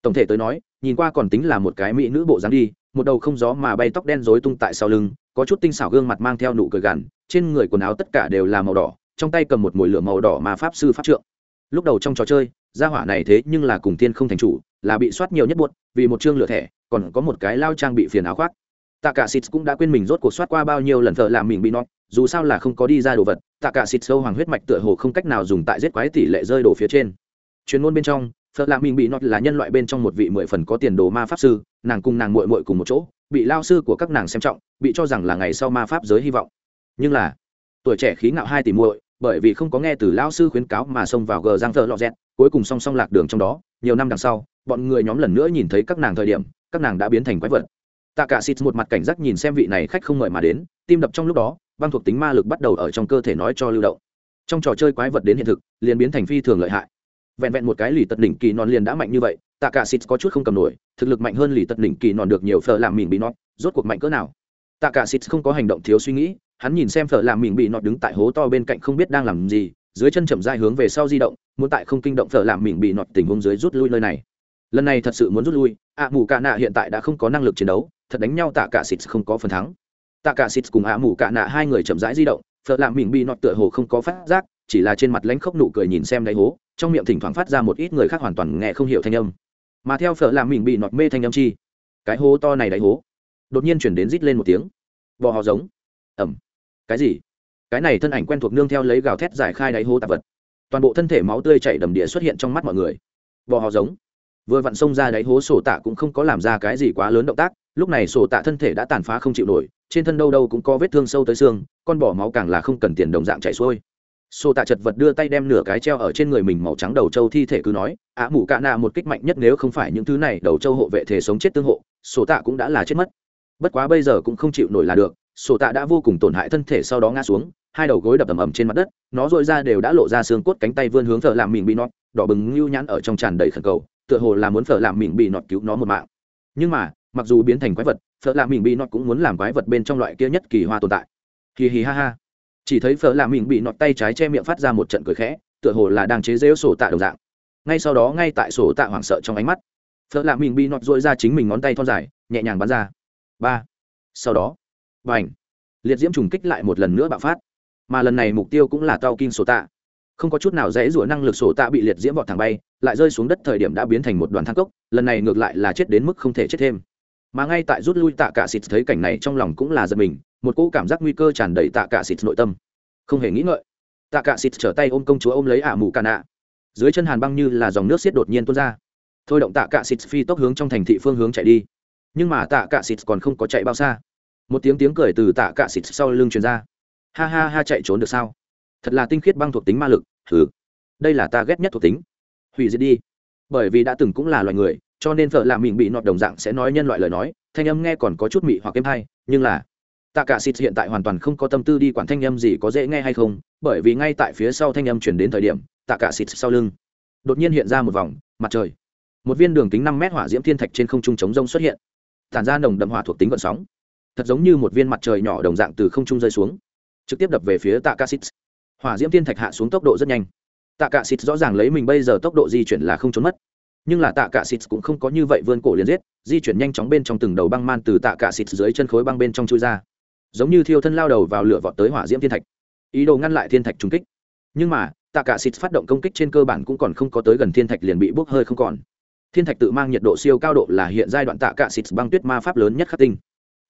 Tổng thể tới nói, nhìn qua còn tính là một cái mỹ nữ bộ dáng đi, một đầu không gió mà bay tóc đen rối tung tại sau lưng, có chút tinh xảo gương mặt mang theo nụ cười gằn, trên người quần áo tất cả đều là màu đỏ, trong tay cầm một mồi lửa màu đỏ mà pháp sư pháp trượng. Lúc đầu trong trò chơi, gia hỏa này thế nhưng là cùng tiên không thành chủ là bị soát nhiều nhất buột vì một chương lửa thẻ, còn có một cái lao trang bị phiền áo khoác. Tạ cả xịt cũng đã quên mình rốt cuộc soát qua bao nhiêu lần thợ làm mình bị nót dù sao là không có đi ra đồ vật tạ cả xịt sâu hoàng huyết mạch tựa hồ không cách nào dùng tại giết quái tỷ lệ rơi đổ phía trên. Chuyên môn bên trong phật làm mình bị nót là nhân loại bên trong một vị mười phần có tiền đồ ma pháp sư, nàng cùng nàng muội muội cùng một chỗ, bị lao sư của các nàng xem trọng, bị cho rằng là ngày sau ma pháp giới hy vọng. Nhưng là, tuổi trẻ khí ngạo hai tỷ muội, bởi vì không có nghe từ lao sư khuyến cáo mà xông vào gờ giang thợ lọ dẹt, cuối cùng song song lạc đường trong đó, nhiều năm đằng sau bọn người nhóm lần nữa nhìn thấy các nàng thời điểm các nàng đã biến thành quái vật. Tạ cả xịt một mặt cảnh giác nhìn xem vị này khách không mời mà đến tim đập trong lúc đó băng thuộc tính ma lực bắt đầu ở trong cơ thể nói cho lưu động. Trong trò chơi quái vật đến hiện thực liền biến thành phi thường lợi hại. Vẹn vẹn một cái lì tật đỉnh kỳ non liền đã mạnh như vậy tạ cả xịt có chút không cầm nổi thực lực mạnh hơn lì tật đỉnh kỳ non được nhiều phở làm mình bị nọt, rốt cuộc mạnh cỡ nào? Tạ cả xịt không có hành động thiếu suy nghĩ hắn nhìn xem phở làm mình bị nọt đứng tại hố to bên cạnh không biết đang làm gì dưới chân chậm dai hướng về sau di động muốn tại không kinh động phở làm mình bị nọt tình huống dưới rút lui nơi này lần này thật sự muốn rút lui, ạ mù cạ nạ hiện tại đã không có năng lực chiến đấu, thật đánh nhau tạ cả xịt không có phần thắng. Tạ cả xịt cùng ạ mù cạ nạ hai người chậm rãi di động phật làm mình bị nọt tựa hồ không có phát giác, chỉ là trên mặt lãnh khốc nụ cười nhìn xem đáy hố, trong miệng thỉnh thoảng phát ra một ít người khác hoàn toàn nghe không hiểu thanh âm. Mà theo phở làm mình bị nọt mê thanh âm chi, cái hố to này đáy hố, đột nhiên chuyển đến rít lên một tiếng. Bò họ giống. Ẩm. Cái gì? Cái này thân ảnh quen thuộc nương theo lấy gào thét giải khai đáy hố tạp vật. Toàn bộ thân thể máu tươi chảy đầm địa xuất hiện trong mắt mọi người. Bò họ giống vừa vặn xông ra đáy hố sổ tạ cũng không có làm ra cái gì quá lớn động tác, lúc này sổ tạ thân thể đã tàn phá không chịu nổi, trên thân đâu đâu cũng có vết thương sâu tới xương, con bỏ máu càng là không cần tiền đồng dạng chảy xuôi. Sổ tạ chật vật đưa tay đem nửa cái treo ở trên người mình màu trắng đầu trâu thi thể cứ nói ạ mù cạ nạ một kích mạnh nhất nếu không phải những thứ này, đầu trâu hộ vệ thể sống chết tương hộ, sổ tạ cũng đã là chết mất. Bất quá bây giờ cũng không chịu nổi là được, sổ tạ đã vô cùng tổn hại thân thể sau đó ngã xuống, hai đầu gối đập ầm ầm trên mặt đất, nó dội ra đều đã lộ ra xương cốt cánh tay vươn hướng thợ làm mình bị nọt đỏ bừng lưu nhãn ở trong tràn đầy khẩn cầu tựa hồ là muốn phở làm mình bị nọt cứu nó một mạng. Nhưng mà, mặc dù biến thành quái vật, phở làm mình bị nọt cũng muốn làm quái vật bên trong loại kia nhất kỳ hoa tồn tại. Hì hì ha ha. Chỉ thấy phở làm mình bị nọt tay trái che miệng phát ra một trận cười khẽ, tựa hồ là đang chế rêu sổ tạ đồng dạng. Ngay sau đó, ngay tại sổ tạ hoảng sợ trong ánh mắt, phở làm mình bị nọt dội ra chính mình ngón tay thon dài, nhẹ nhàng bắn ra. Ba. Sau đó b à n h liệt diễm trùng kích lại một lần nữa bạo phát. Mà lần này mục tiêu cũng là tao kim sổ tạ không có chút nào dễ rủa năng lực sổ tạ bị liệt diễm vọt thẳng bay, lại rơi xuống đất thời điểm đã biến thành một đoàn thang cốc, lần này ngược lại là chết đến mức không thể chết thêm. Mà ngay tại rút lui tạ cả xịt thấy cảnh này trong lòng cũng là giật mình, một cỗ cảm giác nguy cơ tràn đầy tạ cả xịt nội tâm. Không hề nghĩ ngợi, tạ cả xịt trở tay ôm công chúa ôm lấy ả mù cà nạ. Dưới chân hàn băng như là dòng nước xiết đột nhiên tuôn ra. Thôi động tạ cả xịt phi tốc hướng trong thành thị phương hướng chạy đi. Nhưng mà tạ cả xịt còn không có chạy bao xa. Một tiếng tiếng cười từ tạ cả xịt sau lưng truyền ra. Ha ha ha chạy trốn được sao? Thật là tinh khiết băng thuộc tính ma lực thử đây là ta ghét nhất thuộc tính. Hủy diệt đi. Bởi vì đã từng cũng là loài người, cho nên vợ làm mình bị nọt đồng dạng sẽ nói nhân loại lời nói, thanh âm nghe còn có chút mị hoặc êm hay, nhưng là, tạ cả xịt hiện tại hoàn toàn không có tâm tư đi quản thanh âm gì có dễ nghe hay không, bởi vì ngay tại phía sau thanh âm chuyển đến thời điểm, tạ cả xịt sau lưng, đột nhiên hiện ra một vòng, mặt trời. Một viên đường kính năm mét hỏa diễm thiên thạch trên không trung chống rông xuất hiện. Tản ra nồng đậm hỏa thuộc tính gợn sóng. Thật giống như một viên mặt trời nhỏ đồng dạng từ không trung rơi xuống. Trực tiếp đập về phía tạ cả xịt hỏa diễm thiên thạch hạ xuống tốc độ rất nhanh. Tạ cả xịt rõ ràng lấy mình bây giờ tốc độ di chuyển là không trốn mất. Nhưng là tạ cả xịt cũng không có như vậy vươn cổ liền giết, di chuyển nhanh chóng bên trong từng đầu băng man từ tạ cả xịt dưới chân khối băng bên trong chui ra. Giống như thiêu thân lao đầu vào lửa vọt tới hỏa diễm thiên thạch. Ý đồ ngăn lại thiên thạch trùng kích. Nhưng mà, tạ cả xịt phát động công kích trên cơ bản cũng còn không có tới gần thiên thạch liền bị bốc hơi không còn. Thiên thạch tự mang nhiệt độ siêu cao độ là hiện giai đoạn tạ cả xịt băng tuyết ma pháp lớn nhất khắc tinh.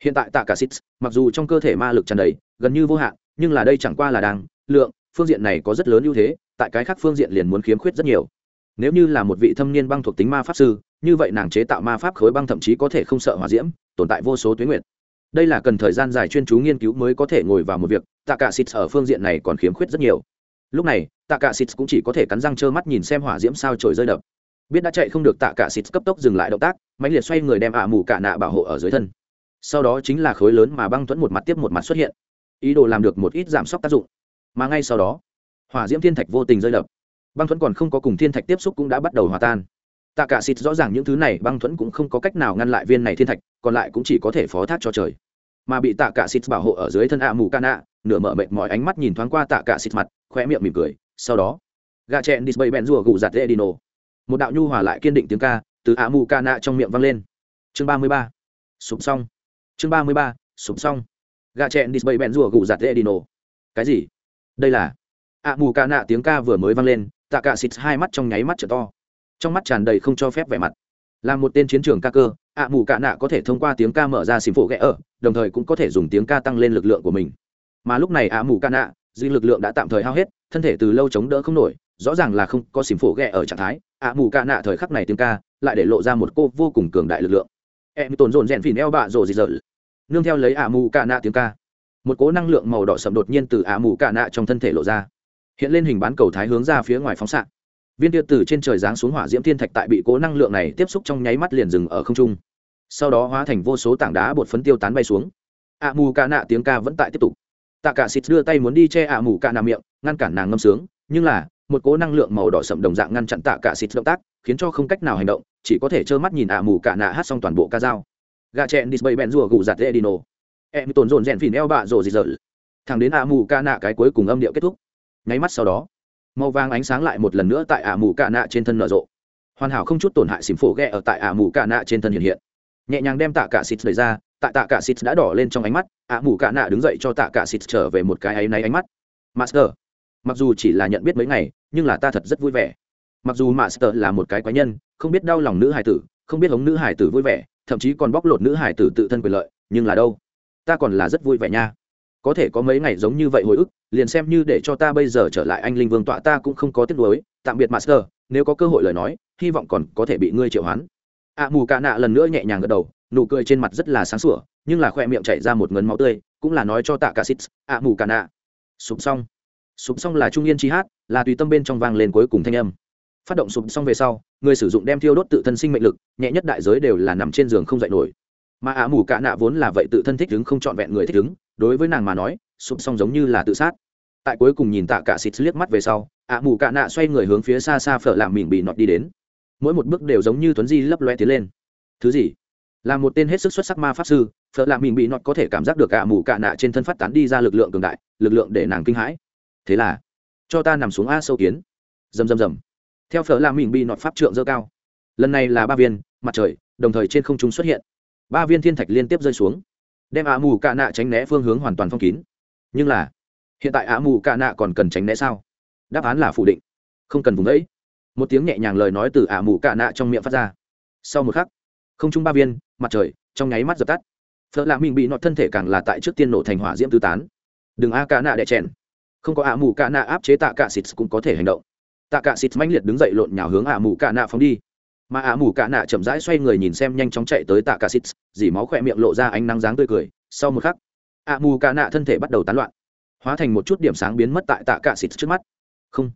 Hiện tại tạ cả xịt mặc dù trong cơ thể ma lực tràn đầy, gần như vô hạn, nhưng là đây chẳng qua là đang lượng, phương diện này có rất lớn ưu thế, tại cái khác phương diện liền muốn khiếm khuyết rất nhiều. Nếu như là một vị thâm niên băng thuộc tính ma pháp sư, như vậy nàng chế tạo ma pháp khối băng thậm chí có thể không sợ hỏa diễm, tồn tại vô số tuyến nguyện đây là cần thời gian dài chuyên chú nghiên cứu mới có thể ngồi vào một việc tạ cả xịt ở phương diện này còn khiếm khuyết rất nhiều. Lúc này tạ cả xịt cũng chỉ có thể cắn răng trơ mắt nhìn xem hỏa diễm sao trồi rơi đập. Biết đã chạy không được tạ cả xịt cấp tốc dừng lại động tác máy liệt xoay người đem ạ mù cả nạ bảo hộ ở dưới thân. Sau đó chính là khối lớn mà băng thuẫn một mặt tiếp một mặt xuất hiện. Ý đồ làm được một ít giảm sốc tác dụng mà ngay sau đó, hỏa diễm thiên thạch vô tình rơi đập. Băng thuẫn còn không có cùng thiên thạch tiếp xúc cũng đã bắt đầu hòa tan. Tạ cả xịt rõ ràng những thứ này băng thuẫn cũng không có cách nào ngăn lại viên này thiên thạch, còn lại cũng chỉ có thể phó thác cho trời. Mà bị tạ cả xịt bảo hộ ở dưới thân ạ mù ca nạ nửa mở mệt mỏi ánh mắt nhìn thoáng qua tạ cả xịt mặt khoe miệng mỉm cười, sau đó gà chẹn disbay bèn rùa gù giặt edino. Một đạo nhu hòa lại kiên định tiếng ca từ ạ mù ca nạ trong miệng vang lên. Chương ba mươi ba, sụp xong chương ba mươi ba, sụp xong gà chẹn disbay bèn rùa gù giặt edino. Cái gì? Đây là ạ mù ca nạ tiếng ca vừa mới vang lên, tạ cả xịt hai mắt trong nháy mắt trở to. Trong mắt tràn đầy không cho phép vẻ mặt. Là một tên chiến trường ca cơ, ạ mù ca nạ có thể thông qua tiếng ca mở ra xìm phổ ghẹ ở, đồng thời cũng có thể dùng tiếng ca tăng lên lực lượng của mình. Mà lúc này ạ mù ca nạ, dư lực lượng đã tạm thời hao hết, thân thể từ lâu chống đỡ không nổi, rõ ràng là không có xìm phổ ghẹ ở trạng thái. Ạ mù ca nạ thời khắc này tiếng ca lại để lộ ra một cô vô cùng cường đại lực lượng. Em tồn dồn rèn phìn eo bạ rồ gì dở nương theo lấy ạ mù ca nạ tiếng ca một cố năng lượng màu đỏ sậm đột nhiên từ ả mù cả nạ trong thân thể lộ ra, hiện lên hình bán cầu thái hướng ra phía ngoài phóng xạ. Viên tia từ trên trời giáng xuống hỏa diễm thiên thạch tại bị cố năng lượng này tiếp xúc trong nháy mắt liền dừng ở không trung. Sau đó hóa thành vô số tảng đá bột phấn tiêu tán bay xuống. Ạ mù ca nạ tiếng ca vẫn tại tiếp tục. Tạ cả xịt đưa tay muốn đi che ạ mù ca nạ miệng, ngăn cản nàng ngâm sướng, nhưng là, một cố năng lượng màu đỏ sậm đồng dạng ngăn chặn tạ cả xịt động tác, khiến cho không cách nào hành động, chỉ có thể trơ mắt nhìn ạ mù ca nạ hát xong toàn bộ ca dao. Gà chẹn disbay bẹn rùa gù giặt edino em tồn dồn rèn phìn eo bạ rồ dị dở. Thẳng đến ạ mù ca nạ cái cuối cùng âm điệu kết thúc. Nháy mắt sau đó, màu vàng ánh sáng lại một lần nữa tại ạ mù ca nạ trên thân nở rộ. Hoàn hảo không chút tổn hại xìm phổ ghẹ ở tại ạ mù ca nạ trên thân hiện hiện. Nhẹ nhàng đem tạ cả xịt đẩy ra, tại tạ cả xịt đã đỏ lên trong ánh mắt ạ mù ca nạ đứng dậy cho tạ cả xịt trở về một cái áy náy ánh mắt. Master, mặc dù chỉ là nhận biết mấy ngày, nhưng là ta thật rất vui vẻ. Mặc dù master là một cái quái nhân, không biết đau lòng nữ hải tử, không biết hống nữ hải tử vui vẻ, thậm chí còn bóc lột nữ hải tử tự thân quyền lợi, nhưng là đâu? Ta còn là rất vui vẻ nha. Có thể có mấy ngày giống như vậy hồi ức, liền xem như để cho ta bây giờ trở lại anh linh vương tọa ta cũng không có tiếc nuối. Tạm biệt master, nếu có cơ hội lời nói, hy vọng còn có thể bị ngươi triệu hoán. Ạ mù ca nạ lần nữa nhẹ nhàng gật đầu, nụ cười trên mặt rất là sáng sủa, nhưng là khoe miệng chảy ra một ngấn máu tươi, cũng là nói cho tạ cả xít ạ mù ca nạ. Sụp xong sụp xong là trung yên chi hát, là tùy tâm bên trong vang lên cuối cùng thanh âm. Phát động sụp xong về sau, người sử dụng đem thiêu đốt tự thân sinh mệnh lực, nhẹ nhất đại giới đều là nằm trên giường không dậy nổi mà ả mù cạ nạ vốn là vậy tự thân thích đứng không trọn vẹn người thích đứng đối với nàng mà nói, sụp xong giống như là tự sát. Tại cuối cùng nhìn tạ cả xịt liếc mắt về sau ả mù cạ nạ xoay người hướng phía xa xa phở làm mình bị nọt đi đến. Mỗi một bước đều giống như tuấn di lấp loe tiến lên. Thứ gì? Là một tên hết sức xuất sắc ma pháp sư, phở làm mình bị nọt có thể cảm giác được ả mù cạ nạ trên thân phát tán đi ra lực lượng cường đại, lực lượng để nàng kinh hãi. Thế là, cho ta nằm xuống a sâu kiến. Rầm rầm rầm. Theo phở làm mình bị nọt pháp trượng dơ cao. Lần này là ba viên, mặt trời, đồng thời trên không trung xuất hiện ba viên thiên thạch liên tiếp rơi xuống, đem ạ mù cạ nạ tránh né phương hướng hoàn toàn phong kín. Nhưng là, hiện tại ạ mù cạ nạ còn cần tránh né sao? Đáp án là phủ định. Không cần vùng ấy một tiếng nhẹ nhàng lời nói từ ả mù cạ nạ trong miệng phát ra. Sau một khắc, không trung ba viên, mặt trời, trong nháy mắt dập tắt. Phở lạ mình bị nọt thân thể càng là tại trước tiên nổ thành hỏa diễm tứ tán. Đừng a cạ nạ đẻ chèn. Không có ả mù cạ nạ áp chế tạ cạ xịt cũng có thể hành động. Tạ cạ xịt mãnh liệt đứng dậy lộn nhào hướng ả mù cạ nạ phóng đi mà ạ mù cạ nạ chậm rãi xoay người nhìn xem nhanh chóng chạy tới tạ cả xít, dỉ máu khỏe miệng lộ ra ánh nắng dáng tươi cười. Sau một khắc, ạ mù cạ nạ thân thể bắt đầu tán loạn, hóa thành một chút điểm sáng biến mất tại tạ cả xít trước mắt. Không,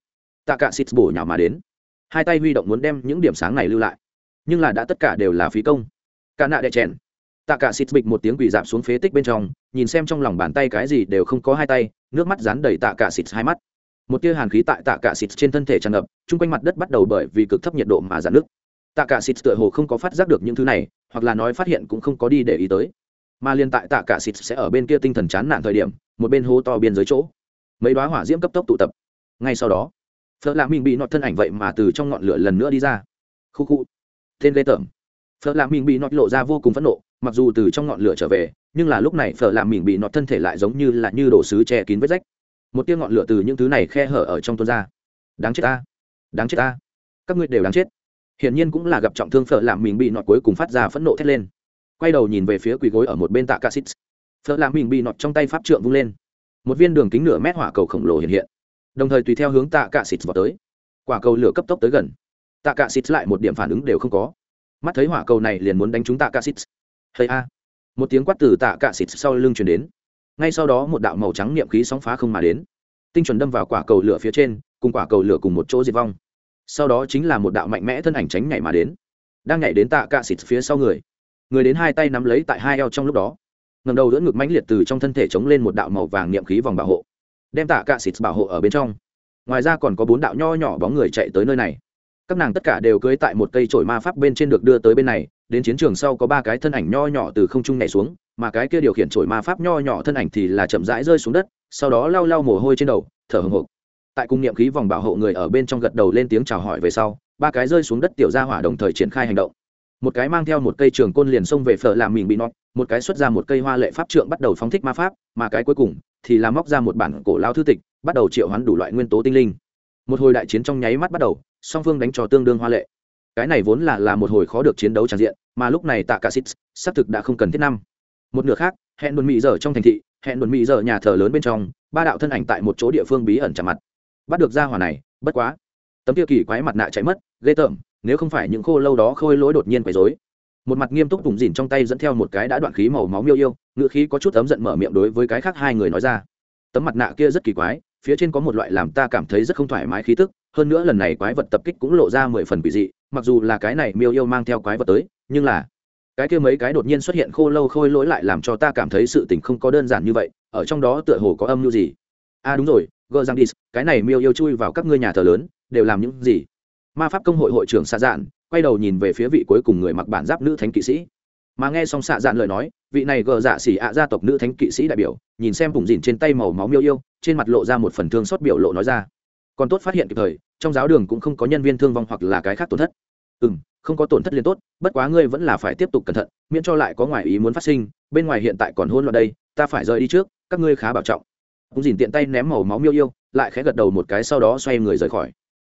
tạ cả xít bổ nhào mà đến. Hai tay huy động muốn đem những điểm sáng này lưu lại, nhưng là đã tất cả đều là phí công. Cạ nạ đè chèn. Tạ cả xít bịch một tiếng quỳ dạp xuống phế tích bên trong, nhìn xem trong lòng bàn tay cái gì đều không có hai tay, nước mắt dán đầy tạ cả xít hai mắt. Một tia hàn khí tại tạ cả xít trên thân thể tràn ngập, chung quanh mặt đất bắt đầu bởi vì cực thấp nhiệt độ mà giãn nước tạ cả xịt tựa hồ không có phát giác được những thứ này, hoặc là nói phát hiện cũng không có đi để ý tới. Mà liên tại tạ cả xịt sẽ ở bên kia tinh thần chán nản thời điểm, một bên hố to biên giới chỗ, mấy đoá hỏa diễm cấp tốc tụ tập. Ngay sau đó phở lạ mình bị nọt thân ảnh vậy mà từ trong ngọn lửa lần nữa đi ra. Khu khu, tên ghê tởm. Phở lạ mình bị nọt lộ ra vô cùng phẫn nộ, mặc dù từ trong ngọn lửa trở về, nhưng là lúc này phở lạ mình bị nọt thân thể lại giống như là như đổ sứ che kín vết rách. Một tia ngọn lửa từ những thứ này khe hở ở trong tuôn ra. Đáng chết ta. Đáng chết ta. Các ngươi đều đáng chết hiển nhiên cũng là gặp trọng thương phở làm mình bị nọt cuối cùng phát ra phẫn nộ thét lên. Quay đầu nhìn về phía quỳ gối ở một bên tạ ca xít. Phở làm mình bị nọt trong tay pháp trượng vung lên. Một viên đường kính nửa mét hỏa cầu khổng lồ hiện hiện. Đồng thời tùy theo hướng tạ ca xít vào tới. Quả cầu lửa cấp tốc tới gần. Tạ ca xít lại một điểm phản ứng đều không có. Mắt thấy hỏa cầu này liền muốn đánh trúng tạ ca xít. Hay a. Một tiếng quát từ tạ ca xít sau lưng chuyển đến. Ngay sau đó một đạo màu trắng niệm khí sóng phá không mà đến. Tinh chuẩn đâm vào quả cầu lửa phía trên, cùng quả cầu lửa cùng một chỗ diệt vong sau đó chính là một đạo mạnh mẽ thân ảnh tránh nhảy mà đến, đang nhảy đến tạ cạ xịt phía sau người. Người đến hai tay nắm lấy tại hai eo trong lúc đó ngầm đầu đỡ ngực mãnh liệt từ trong thân thể chống lên một đạo màu vàng niệm khí vòng bảo hộ, đem tạ cạ xịt bảo hộ ở bên trong. Ngoài ra còn có bốn đạo nho nhỏ bóng người chạy tới nơi này. Các nàng tất cả đều cưới tại một cây trổi ma pháp bên trên được đưa tới bên này, đến chiến trường sau có ba cái thân ảnh nho nhỏ từ không trung nhảy xuống, mà cái kia điều khiển trổi ma pháp nho nhỏ thân ảnh thì là chậm rãi rơi xuống đất, sau đó lau lau mồ hôi trên đầu, thở hồng hộc tại cung niệm khí vòng bảo hộ người ở bên trong gật đầu lên tiếng chào hỏi về sau, ba cái rơi xuống đất tiểu gia hỏa đồng thời triển khai hành động. Một cái mang theo một cây trường côn liền xông về phở làm mình bị nót một cái xuất ra một cây hoa lệ pháp trượng bắt đầu phóng thích ma pháp, mà cái cuối cùng thì làm móc ra một bản cổ lao thư tịch, bắt đầu triệu hoán đủ loại nguyên tố tinh linh. Một hồi đại chiến trong nháy mắt bắt đầu, song phương đánh trò tương đương hoa lệ. Cái này vốn là là một hồi khó được chiến đấu tràn diện, mà lúc này tạ cả xít xác thực đã không cần thiết năm. Một nửa khác, hẹn đồn mỹ giờ trong thành thị, hẹn đồn mỹ giờ nhà thờ lớn bên trong, ba đạo thân ảnh tại một chỗ địa phương bí ẩn chạm mặt bắt được ra hỏa này, bất quá. Tấm kia kỳ quái mặt nạ chạy mất, ghê tởm, nếu không phải những khô lâu đó khôi lỗi đột nhiên quấy dối một mặt nghiêm túc tùng dìn trong tay dẫn theo một cái đã đoạn khí màu máu miêu yêu ngựa khí có chút ấm giận mở miệng đối với cái khác hai người nói ra. Tấm mặt nạ kia rất kỳ quái, phía trên có một loại làm ta cảm thấy rất không thoải mái khí tức, hơn nữa lần này quái vật tập kích cũng lộ ra mười phần quỷ dị, mặc dù là cái này miêu yêu mang theo quái vật tới, nhưng là cái kia mấy cái đột nhiên xuất hiện khô lâu khôi lỗi lại làm cho ta cảm thấy sự tình không có đơn giản như vậy, ở trong đó tựa hồ có âm mưu gì? A à đúng rồi gờ giang dis, cái này miêu yêu chui vào các ngươi nhà thờ lớn, đều làm những gì? Ma pháp công hội hội trưởng xạ dạn quay đầu nhìn về phía vị cuối cùng người mặc bản giáp nữ thánh kỵ sĩ. Mà nghe xong xạ dạn lời nói, vị này gờ dạ xỉ ạ gia tộc nữ thánh kỵ sĩ đại biểu, nhìn xem vùng dìn trên tay màu máu miêu yêu, trên mặt lộ ra một phần thương xót biểu lộ nói ra. Còn tốt phát hiện kịp thời, trong giáo đường cũng không có nhân viên thương vong hoặc là cái khác tổn thất. Ừ m không có tổn thất liên tốt, bất quá ngươi vẫn là phải tiếp tục cẩn thận, miễn cho lại có ngoài ý muốn phát sinh, bên ngoài hiện tại còn hôn loạn đây, ta phải rời đi trước, các ngươi khá bảo trọng cũng dìn tiện tay ném màu máu miêu yêu, lại khẽ gật đầu một cái sau đó xoay người rời khỏi.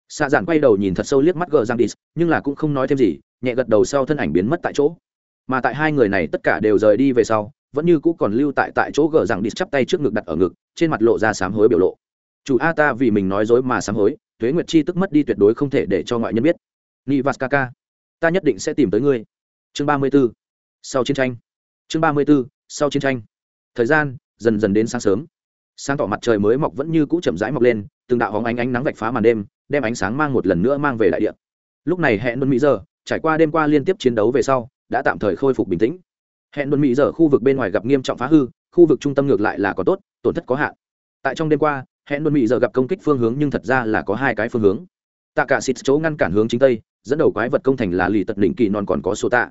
Xạ giản quay đầu nhìn thật sâu liếc mắt gờ giang đi nhưng là cũng không nói thêm gì, nhẹ gật đầu sau thân ảnh biến mất tại chỗ. Mà tại hai người này tất cả đều rời đi về sau, vẫn như cũ còn lưu tại tại chỗ gờ giang đi chắp tay trước ngực đặt ở ngực, trên mặt lộ ra sám hối biểu lộ. Chủ a ta vì mình nói dối mà sám hối thuế nguyệt chi tức mất đi tuyệt đối không thể để cho ngoại nhân biết. Ni vaskaka ta nhất định sẽ tìm tới ngươi. Chương ba mươi b ố sau chiến tranh. Chương ba mươi b ố sau chiến tranh. Thời gian, dần dần đến sáng sớm sáng tỏ mặt trời mới mọc vẫn như cũ chậm rãi mọc lên, từng đạo hóng ánh ánh nắng vạch phá màn đêm, đem ánh sáng mang một lần nữa mang về đại địa. Lúc này hẹn đồn mỹ giờ, trải qua đêm qua liên tiếp chiến đấu về sau, đã tạm thời khôi phục bình tĩnh. Hẹn đồn mỹ giờ khu vực bên ngoài gặp nghiêm trọng phá hư, khu vực trung tâm ngược lại là có tốt, tổn thất có hạn. Tại trong đêm qua, hẹn đồn mỹ giờ gặp công kích phương hướng nhưng thật ra là có hai cái phương hướng. Tạ cả xịt chỗ ngăn cản hướng chính tây, dẫn đầu quái vật công thành là lì tật đỉnh kỳ non còn có số tạ.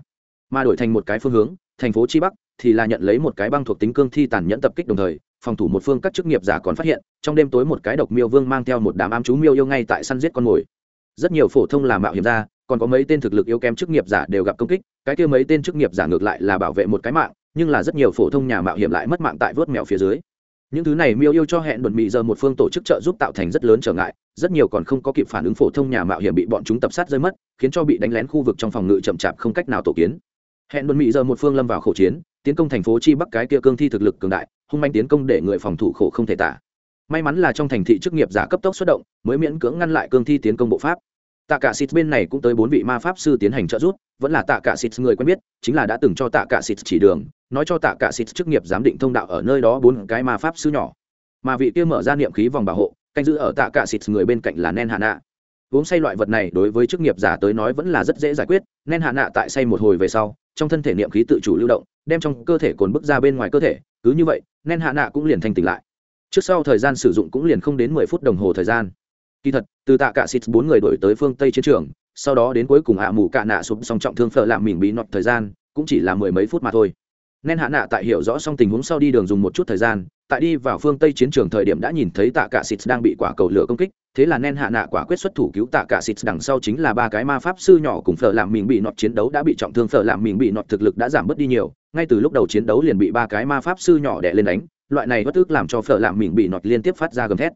Mà đổi thành một cái phương hướng, thành phố chi bắc thì là nhận lấy một cái băng thuộc tính cương thi tàn nhẫn tập kích đồng thời phòng thủ một phương các chức nghiệp giả còn phát hiện, trong đêm tối một cái độc miêu vương mang theo một đám ám chú miêu yêu ngay tại săn giết con mồi. Rất nhiều phổ thông là mạo hiểm ra, còn có mấy tên thực lực yếu kém chức nghiệp giả đều gặp công kích, cái kia mấy tên chức nghiệp giả ngược lại là bảo vệ một cái mạng, nhưng là rất nhiều phổ thông nhà mạo hiểm lại mất mạng tại vớt mèo phía dưới. Những thứ này miêu yêu cho hẹn đồn mị giờ một phương tổ chức trợ giúp tạo thành rất lớn trở ngại, rất nhiều còn không có kịp phản ứng phổ thông nhà mạo hiểm bị bọn chúng tập sát rơi mất, khiến cho bị đánh lén khu vực trong phòng ngự chậm chạp không cách nào tổ kiến. Hẹn đồn mị giờ một phương lâm vào khẩu chiến, tiến công thành phố chi bắc cái kia cương thi thực lực cường đại hung manh tiến công để người phòng thủ khổ không thể tả. May mắn là trong thành thị chức nghiệp giả cấp tốc xuất động, mới miễn cưỡng ngăn lại cương thi tiến công bộ pháp. Tạ cả xịt bên này cũng tới bốn vị ma pháp sư tiến hành trợ giúp, vẫn là tạ cả xịt người quen biết, chính là đã từng cho tạ cả xịt chỉ đường, nói cho tạ cả xịt chức nghiệp giám định thông đạo ở nơi đó bốn cái ma pháp sư nhỏ. Mà vị kia mở ra niệm khí vòng bảo hộ, canh giữ ở tạ cả xịt người bên cạnh là nen hạ nạ uống say loại vật này đối với chức nghiệp giả tới nói vẫn là rất dễ giải quyết, nen hạ nạ tại say một hồi về sau, trong thân thể niệm khí tự chủ lưu động, đem trong cơ thể cồn bức ra bên ngoài cơ thể, cứ như vậy nên hạ nạ cũng liền thanh tỉnh lại. Trước sau thời gian sử dụng cũng liền không đến mười phút đồng hồ thời gian. Kỳ thật, từ tạ cả xịt bốn người đổi tới phương tây chiến trường, sau đó đến cuối cùng hạ mù cạ nạ sụp song trọng thương phở làm mình bị nọt thời gian, cũng chỉ là mười mấy phút mà thôi. Nên hạ nạ tại hiểu rõ xong tình huống sau đi đường dùng một chút thời gian tại đi vào phương tây chiến trường thời điểm đã nhìn thấy tạ cả xịt đang bị quả cầu lửa công kích, thế là nên hạ nạ quả quyết xuất thủ cứu tạ cả xịt đằng sau chính là ba cái ma pháp sư nhỏ cùng phở làm mình bị nọt chiến đấu đã bị trọng thương, phở làm mình bị nọt thực lực đã giảm bớt đi nhiều, ngay từ lúc đầu chiến đấu liền bị ba cái ma pháp sư nhỏ đè lên đánh, loại này bất tức làm cho phở làm mình bị nọt liên tiếp phát ra gầm thét.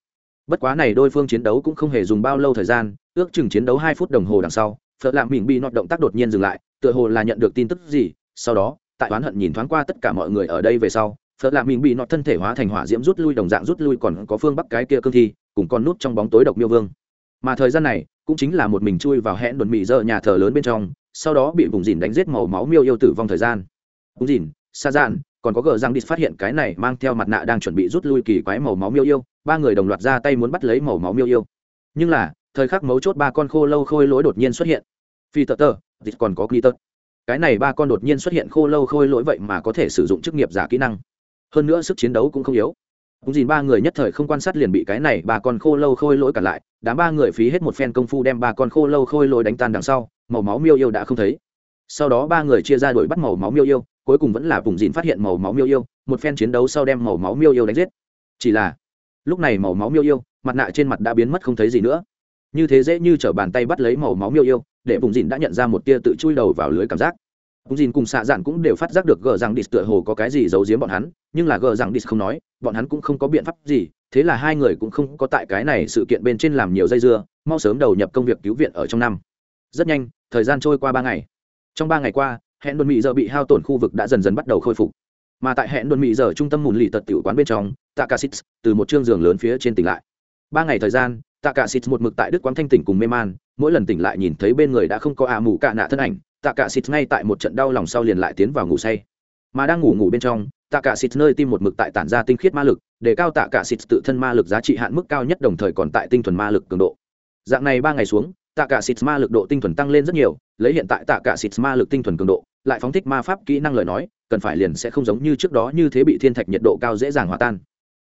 Bất quá này đôi phương chiến đấu cũng không hề dùng bao lâu thời gian, ước chừng chiến đấu hai phút đồng hồ đằng sau, phở làm mình bị nọt động tác đột nhiên dừng lại, tựa hồ là nhận được tin tức gì, sau đó, tại oán hận nhìn thoáng qua tất cả mọi người ở đây về sau phật lạ mình bị nọt thân thể hóa thành hỏa diễm rút lui đồng dạng rút lui còn có phương bắc cái kia cương thi, cùng con nút trong bóng tối độc miêu vương. Mà thời gian này, cũng chính là một mình chui vào hẹn đồn mị dơ nhà thờ lớn bên trong, sau đó bị vùng dìn đánh giết màu máu miêu yêu tử vong thời gian. Vùng dìn xa dạn còn có gờ răng đi phát hiện cái này mang theo mặt nạ đang chuẩn bị rút lui kỳ quái màu máu miêu yêu, ba người đồng loạt ra tay muốn bắt lấy màu máu miêu yêu. Nhưng là, thời khắc mấu chốt ba con khô lâu khôi lỗi đột nhiên xuất hiện. Phi tờ tờ, dịch còn có ghi tật cái này ba con đột nhiên xuất hiện khô lâu khôi lỗi vậy mà có thể sử dụng chức nghiệp giả kỹ năng hơn nữa sức chiến đấu cũng không yếu. Cũng dìn ba người nhất thời không quan sát liền bị cái này ba con khô lâu khôi lỗi cả lại, đám ba người phí hết một phen công phu đem ba con khô lâu khôi lỗi đánh tan đằng sau, màu máu miêu yêu đã không thấy. Sau đó ba người chia ra đuổi bắt màu máu miêu yêu, cuối cùng vẫn là vùng dìn phát hiện màu máu miêu yêu, một phen chiến đấu sau đem màu máu miêu yêu đánh giết. Chỉ là, lúc này màu máu miêu yêu, mặt nạ trên mặt đã biến mất không thấy gì nữa. Như thế dễ như t r ở bàn tay bắt lấy màu máu miêu yêu, để vùng dìn đã nhận ra một tia tự chui đầu vào lưới cảm giác cũng dìn cùng xạ dạn cũng đều phát giác được gờ rằng đít tựa hồ có cái gì giấu giếm bọn hắn, nhưng là gờ rằng đít không nói, bọn hắn cũng không có biện pháp gì, thế là hai người cũng không có tại cái này sự kiện bên trên làm nhiều dây dưa, mau sớm đầu nhập công việc cứu viện ở trong năm. Rất nhanh, thời gian trôi qua ba ngày. Trong ba ngày qua, hẹn đồn mỹ giờ bị hao tổn khu vực đã dần dần bắt đầu khôi phục. Mà tại hẹn đồn mỹ giờ trung tâm mùn lì tật tiểu quán bên trong takasit từ một chương giường lớn phía trên tỉnh lại. Ba ngày thời gian takasit một mực tại đức quán thanh tỉnh cùng mê man, mỗi lần tỉnh lại nhìn thấy bên người đã không có ạ mù cạ nạ thân ảnh tạ cả xịt ngay tại một trận đau lòng sau liền lại tiến vào ngủ say. Mà đang ngủ ngủ bên trong, tạ cả xịt nơi tim một mực tại tản ra tinh khiết ma lực, để cao tạ cả xịt tự thân ma lực giá trị hạn mức cao nhất đồng thời còn tại tinh thuần ma lực cường độ. Dạng này ba ngày xuống, tạ cả xịt ma lực độ tinh thuần tăng lên rất nhiều, lấy hiện tại tạ cả xịt ma lực tinh thuần cường độ, lại phóng thích ma pháp kỹ năng lời nói, cần phải liền sẽ không giống như trước đó như thế bị thiên thạch nhiệt độ cao dễ dàng hòa tan.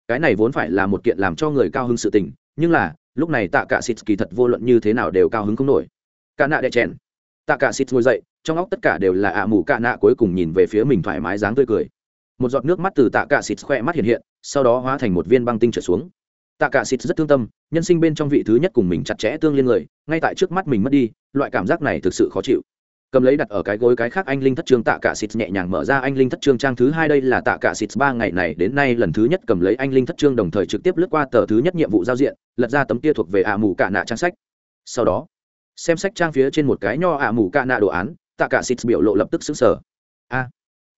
Cái này vốn phải là một kiện làm cho người cao hứng sự tình, nhưng là, lúc này tạ cả xịt kỳ thật vô luận như thế nào đều cao hứng không nổi. Cả nạ đệ chèn. Tạ cả xịt ngồi dậy trong óc tất cả đều là ạ mù cạ nạ cuối cùng nhìn về phía mình thoải mái dáng tươi cười. Một giọt nước mắt từ tạ cả xịt khoe mắt hiện hiện, sau đó hóa thành một viên băng tinh trở xuống. Tạ cả xịt rất thương tâm, nhân sinh bên trong vị thứ nhất cùng mình chặt chẽ tương liên người, ngay tại trước mắt mình mất đi, loại cảm giác này thực sự khó chịu. Cầm lấy đặt ở cái gối cái khác anh linh thất trương tạ cả xịt nhẹ nhàng mở ra anh linh thất trương trang thứ hai đây là tạ cả xịt ba ngày này đến nay lần thứ nhất cầm lấy anh linh thất trương đồng thời trực tiếp lướt qua tờ thứ nhất nhiệm vụ giao diện, lật ra tấm kia thuộc về ạ mù cạ nạ trang sách. Sau đó, xem sách trang phía trên một cái nho ạ mù cạ nạ đồ án tạ cả xịt biểu lộ lập tức xứng sở a,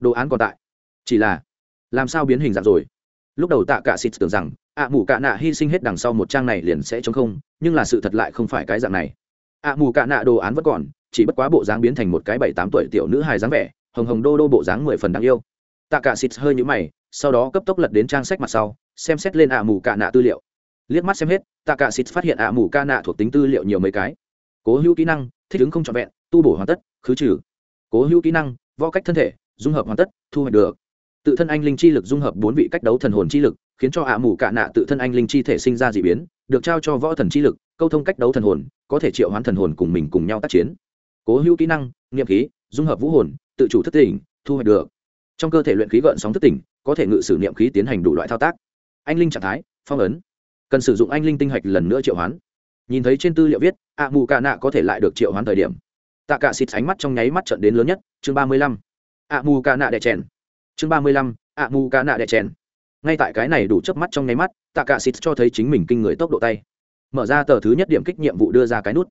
đồ án còn tại. Chỉ là, làm sao biến hình dạng rồi? Lúc đầu tạ cả xịt tưởng rằng, ạ mù cạ nạ hy sinh hết đằng sau một trang này liền sẽ chống không, nhưng là sự thật lại không phải cái dạng này. Ạ mù cạ nạ đồ án vẫn còn, chỉ bất quá bộ dáng biến thành một cái bảy tám tuổi tiểu nữ hài dáng vẻ, hồng hồng đô đô bộ dáng mười phần đáng yêu. Tạ cả xịt hơi nhũ mày, sau đó cấp tốc lật đến trang sách mặt sau, xem xét lên ạ mù cạ nạ tư liệu. Liếc mắt xem hết, tạ cả xịt phát hiện ạ mù cạ nạ thuộc tính tư liệu nhiều mấy cái. Cố hữu kỹ năng, thích ứng không trọn vẹn, tu bổ hoàn tất khứ trừ. Cố hữu kỹ năng, võ cách thân thể, dung hợp hoàn tất, thu hoạch được. Tự thân anh linh chi lực dung hợp bốn vị cách đấu thần hồn chi lực, khiến cho ạ mù cạ nạ tự thân anh linh chi thể sinh ra d ị biến, được trao cho võ thần chi lực, câu thông cách đấu thần hồn, có thể triệu hoán thần hồn cùng mình cùng nhau tác chiến. Cố hữu kỹ năng, nghiệm khí, dung hợp vũ hồn, tự chủ thất tỉnh, thu hoạch được. Trong cơ thể luyện khí gợn sóng thất tỉnh, có thể ngự sử niệm khí tiến hành đủ loại thao tác. Anh linh trạng thái, phong ấn. Cần sử dụng anh linh tinh hạch lần nữa triệu hoán. Nhìn thấy trên tư liệu viết, ạ mù cạ nạ có thể lại được triệu hoán thời điểm tạ cả xịt ánh mắt trong nháy mắt trận đến lớn nhất, chương ba mươi lăm. Ạ mù ca nạ đẻ chèn. Chương ba mươi lăm, ạ mù ca nạ đẻ chèn. Ngay tại cái này đủ chớp mắt trong nháy mắt, tạ cả xịt cho thấy chính mình kinh người tốc độ tay. Mở ra tờ thứ nhất điểm kích nhiệm vụ đưa ra cái nút.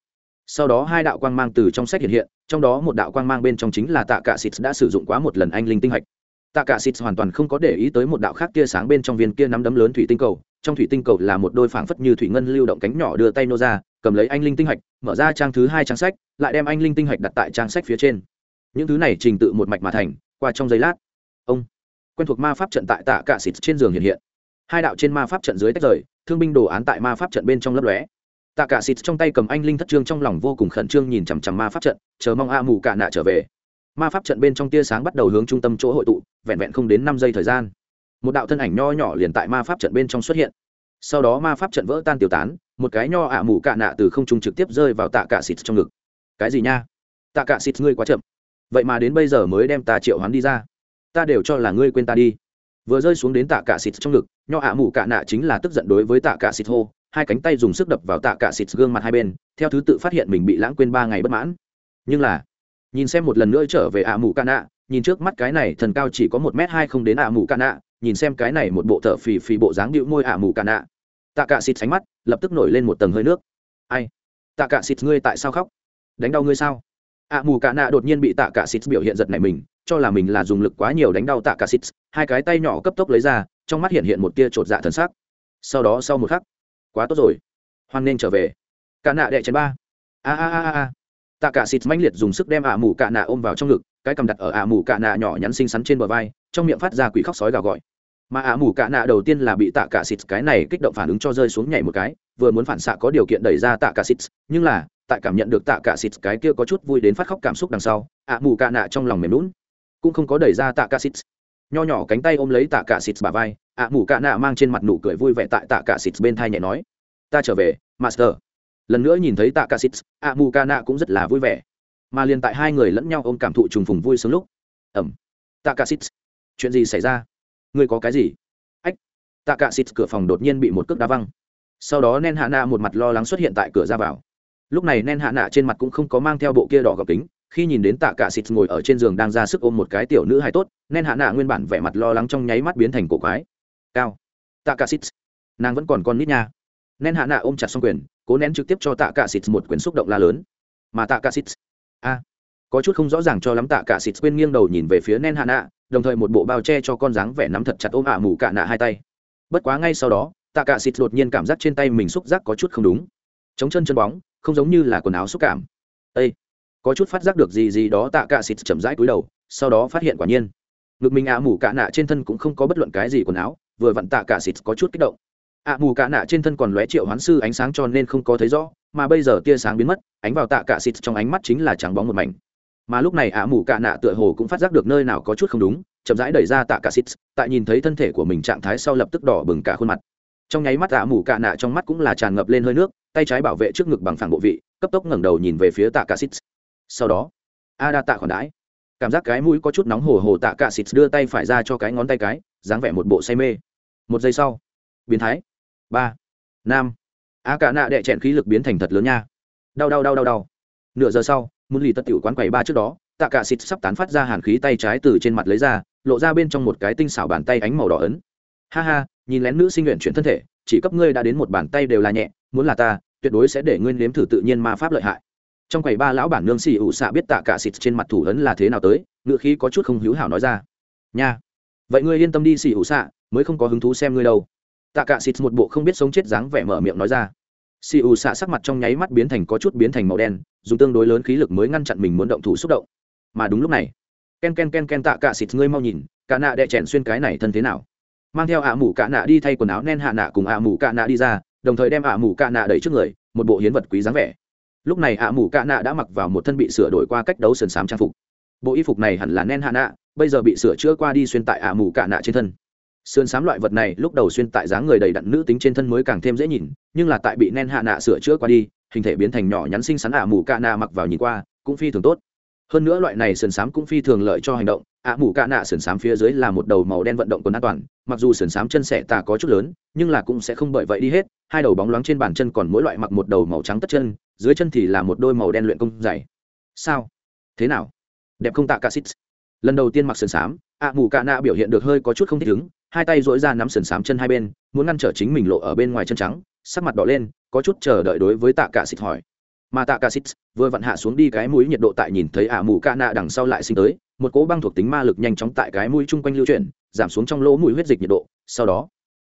Sau đó hai đạo quang mang từ trong sách hiện hiện, trong đó một đạo quang mang bên trong chính là tạ cả xịt đã sử dụng quá một lần anh linh tinh hạch. Tạ cả xịt hoàn toàn không có để ý tới một đạo khác tia sáng bên trong viên kia nắm đấm lớn thủy tinh cầu, trong thủy tinh cầu là một đôi phảng phất như thủy ngân lưu động cánh nhỏ đưa tay nô ra cầm lấy anh linh tinh hạch, mở ra trang thứ hai trang sách, lại đem anh linh tinh hạch đặt tại trang sách phía trên. Những thứ này trình tự một mạch mà thành, qua trong giây lát, ông quen thuộc ma pháp trận tại tạ cạ xịt trên giường hiện hiện. Hai đạo trên ma pháp trận dưới tách rời, thương binh đồ án tại ma pháp trận bên trong lấp lóe. Tạ cả xịt trong tay cầm anh linh thất trương trong lòng vô cùng khẩn trương nhìn chằm chằm ma pháp trận, chờ mong a mù cả nạ trở về. Ma pháp trận bên trong tia sáng bắt đầu hướng trung tâm chỗ hội tụ, vẹn vẹn không đến năm giây thời gian, một đạo thân ảnh nho nhỏ liền tại ma pháp trận bên trong xuất hiện. Sau đó ma pháp trận vỡ tan tiêu tán một cái nho ạ mù cạ nạ từ không trung trực tiếp rơi vào tạ cạ xịt trong ngực. Cái gì nha? Tạ cạ xịt, ngươi quá chậm. Vậy mà đến bây giờ mới đem ta triệu hắn đi ra. Ta đều cho là ngươi quên ta đi. Vừa rơi xuống đến tạ cạ xịt trong ngực, nho ạ mù cạ nạ chính là tức giận đối với tạ cạ xịt hô, hai cánh tay dùng sức đập vào tạ cạ xịt gương mặt hai bên, theo thứ tự phát hiện mình bị lãng quên ba ngày bất mãn. Nhưng là, nhìn xem một lần nữa trở về ạ mù cạ nạ, nhìn trước mắt cái này thần cao chỉ có một m hai không đến ạ mù cạ nạ, nhìn xem cái này một bộ thợ phì phì bộ dáng điệu môi ạ mù cạ nạ tạ cả xịt sánh mắt, lập tức nổi lên một tầng hơi nước. Ai? Tạ cả xịt ngươi tại sao khóc? Đánh đau ngươi sao? Ạ mù cạ nạ đột nhiên bị tạ cả xịt biểu hiện giật này mình, cho là mình là dùng lực quá nhiều đánh đau tạ cả xịt hai cái tay nhỏ cấp tốc lấy ra, trong mắt hiện hiện một tia chột dạ thần sắc. Sau đó sau một khắc, quá tốt rồi, hoan nên trở về. Cả nạ đệ chén ba. A a a a tạ cả xịt mãnh liệt dùng sức đem ả mù cạ nạ ôm vào trong ngực, cái cầm đặt ở ả mù cạ nạ nhỏ nhắn xinh xắn trên bờ vai, trong miệng phát ra quỷ khóc sói gào gọi mà ả mù cạ nạ đầu tiên là bị tạ cả xịt cái này kích động phản ứng cho rơi xuống nhảy một cái, vừa muốn phản xạ có điều kiện đẩy ra tạ cả xịt, nhưng là, tại cảm nhận được tạ cả xịt cái kia có chút vui đến phát khóc cảm xúc đằng sau ả mù cạ nạ trong lòng mềm lún cũng không có đẩy ra tạ cả xịt. Nho nhỏ cánh tay ôm lấy tạ cả xịt bả vai ả mù cạ nạ mang trên mặt nụ cười vui vẻ tại tạ cả xịt bên thai nhẹ nói, ta trở về, master. Lần nữa nhìn thấy tạ cả xịt ả mù cạ nạ cũng rất là vui vẻ. Mà liền tại hai người lẫn nhau ôm cảm thụ trùng phùng vui sướng lúc ẩm tạ cả xịt, chuyện gì xảy ra? Ngươi có cái gì? Ách tạ cả xịt cửa phòng đột nhiên bị một cước đá văng. Sau đó nen hạ nạ một mặt lo lắng xuất hiện tại cửa ra vào. Lúc này nen hạ nạ trên mặt cũng không có mang theo bộ kia đỏ gọc kính. Khi nhìn đến tạ cả xịt ngồi ở trên giường đang ra sức ôm một cái tiểu nữ hài tốt nen hạ nạ nguyên bản vẻ mặt lo lắng trong nháy mắt biến thành cổ quái. Cao. Tạ cả xịt nàng vẫn còn con nít nha. Nen hạ nạ ôm chặt xong quyền, cố nén trực tiếp cho tạ cả xịt một quyền xúc động la lớn. Mà tạ cả xịt a có chút không rõ ràng cho lắm tạ cả xịt quên nghiêng đầu nhìn về phía nen hạ nạ, đồng thời một bộ bao che cho con dáng vẻ nắm thật chặt ôm ả mù cả nạ hai tay. Bất quá ngay sau đó, tạ cả xịt đột nhiên cảm giác trên tay mình xúc giác có chút không đúng. Chống chân chân bóng, không giống như là quần áo xúc cảm. Ây có chút phát giác được gì gì đó tạ cả xịt chậm rãi cúi đầu, sau đó phát hiện quả nhiên. Ngực mình ả mù cả nạ trên thân cũng không có bất luận cái gì quần áo, vừa vặn tạ cả xịt có chút kích động. Ạ mù cả nạ trên thân còn lóe triệu hoán sư ánh sáng cho nên không có thấy rõ, mà bây giờ tia sáng biến mất, ánh vào tạ cả xịt trong ánh mắt chính là trắng bóng một mảnh mà lúc này ạ mù cạ nạ tựa hồ cũng phát giác được nơi nào có chút không đúng, chậm rãi đẩy ra tạ cả xít, tại nhìn thấy thân thể của mình trạng thái sau lập tức đỏ bừng cả khuôn mặt. Trong nháy mắt ạ mù cạ nạ trong mắt cũng là tràn ngập lên hơi nước, tay trái bảo vệ trước ngực bằng phẳng bộ vị, cấp tốc ngẩng đầu nhìn về phía tạ cả xít. Sau đó, a đa tạ khoản đãi. Cảm giác cái mũi có chút nóng hổ hổ tạ cả xít đưa tay phải ra cho cái ngón tay cái, dáng vẻ một bộ say mê. Một giây sau, biến thái. Ba. Năm a cạ nạ đệ chẹn khí lực biến thành thật lớn nha. Đau đau đau đau đau. Nửa giờ sau muốn lì tất tiểu quán quầy ba trước đó, tạ cả xịt sắp tán phát ra hàn khí tay trái từ trên mặt lấy ra, lộ ra bên trong một cái tinh xảo bàn tay ánh màu đỏ ấn. Ha ha, nhìn lén nữ sinh nguyện chuyển thân thể, chỉ cấp ngươi đã đến một bàn tay đều là nhẹ, muốn là ta, tuyệt đối sẽ để ngươi nếm thử tự nhiên ma pháp lợi hại. Trong quầy ba lão bản nương xì ủ xạ biết tạ cả xịt trên mặt thủ ấn là thế nào tới, ngựa khí có chút không hữu hảo nói ra. Nha, vậy ngươi yên tâm đi xì ủ xạ, mới không có hứng thú xem ngươi đâu. Tạ cả xịt một bộ không biết sống chết dáng vẻ mở miệng nói ra. Xì ủ xạ sắc mặt trong nháy mắt biến thành có chút biến thành màu đen dùng tương đối lớn khí lực mới ngăn chặn mình muốn động thủ xúc động. Mà đúng lúc này, ken ken ken ken tạ cả xịt ngươi mau nhìn cả nạ đệ chèn xuyên cái này thân thế nào. Mang theo ạ à mù cả nạ đi thay quần áo nen hạ nạ cùng ạ à mù cả nạ đi ra, đồng thời đem ạ à mù cả nạ đẩy trước người, một bộ hiến vật quý dáng vẻ. Lúc này ạ mù cả nạ đã mặc vào một thân bị sửa đổi qua cách đấu sườn xám trang phục. Bộ y phục này hẳn là nen hạ nạ, bây giờ bị sửa chữa qua đi xuyên tại ạ mù cả nạ trên thân. Sườn xám loại vật này lúc đầu xuyên tại dáng người đầy đặn nữ tính trên thân mới càng thêm dễ nhìn, nhưng là tại bị nen hạ nạ sửa chữa qua đi hình thể biến thành nhỏ nhắn xinh xắn ạ mù cạ nạ mặc vào nhìn qua, cũng phi thường tốt. Hơn nữa loại này sườn xám cũng phi thường lợi cho hành động ạ mù cạ nạ sườn xám phía dưới là một đầu màu đen vận động quần an toàn, mặc dù sườn xám chân sẻ tà có chút lớn, nhưng là cũng sẽ không bởi vậy đi hết, hai đầu bóng loáng trên bàn chân còn mỗi loại mặc một đầu màu trắng tất chân, dưới chân thì là một đôi màu đen luyện công dày. Sao? Thế nào? Đẹp không tạ ca xít. Lần đầu tiên mặc sườn xám ạ mù cạ nạ biểu hiện được hơi có chút không thích ứng, hai tay dỗi ra nắm sườn xám chân hai bên, muốn ngăn trở chính mình lộ ở bên ngoài chân trắng, sắc mặt đỏ lên có chút chờ đợi đối với tạ cả xịt hỏi. Mà tạ cả xịt vừa vặn hạ xuống đi cái mũi nhiệt độ tại nhìn thấy ả mù ca nạ đằng sau lại sinh tới, một cỗ băng thuộc tính ma lực nhanh chóng tại cái mũi chung quanh lưu chuyển, giảm xuống trong lỗ mũi huyết dịch nhiệt độ, sau đó,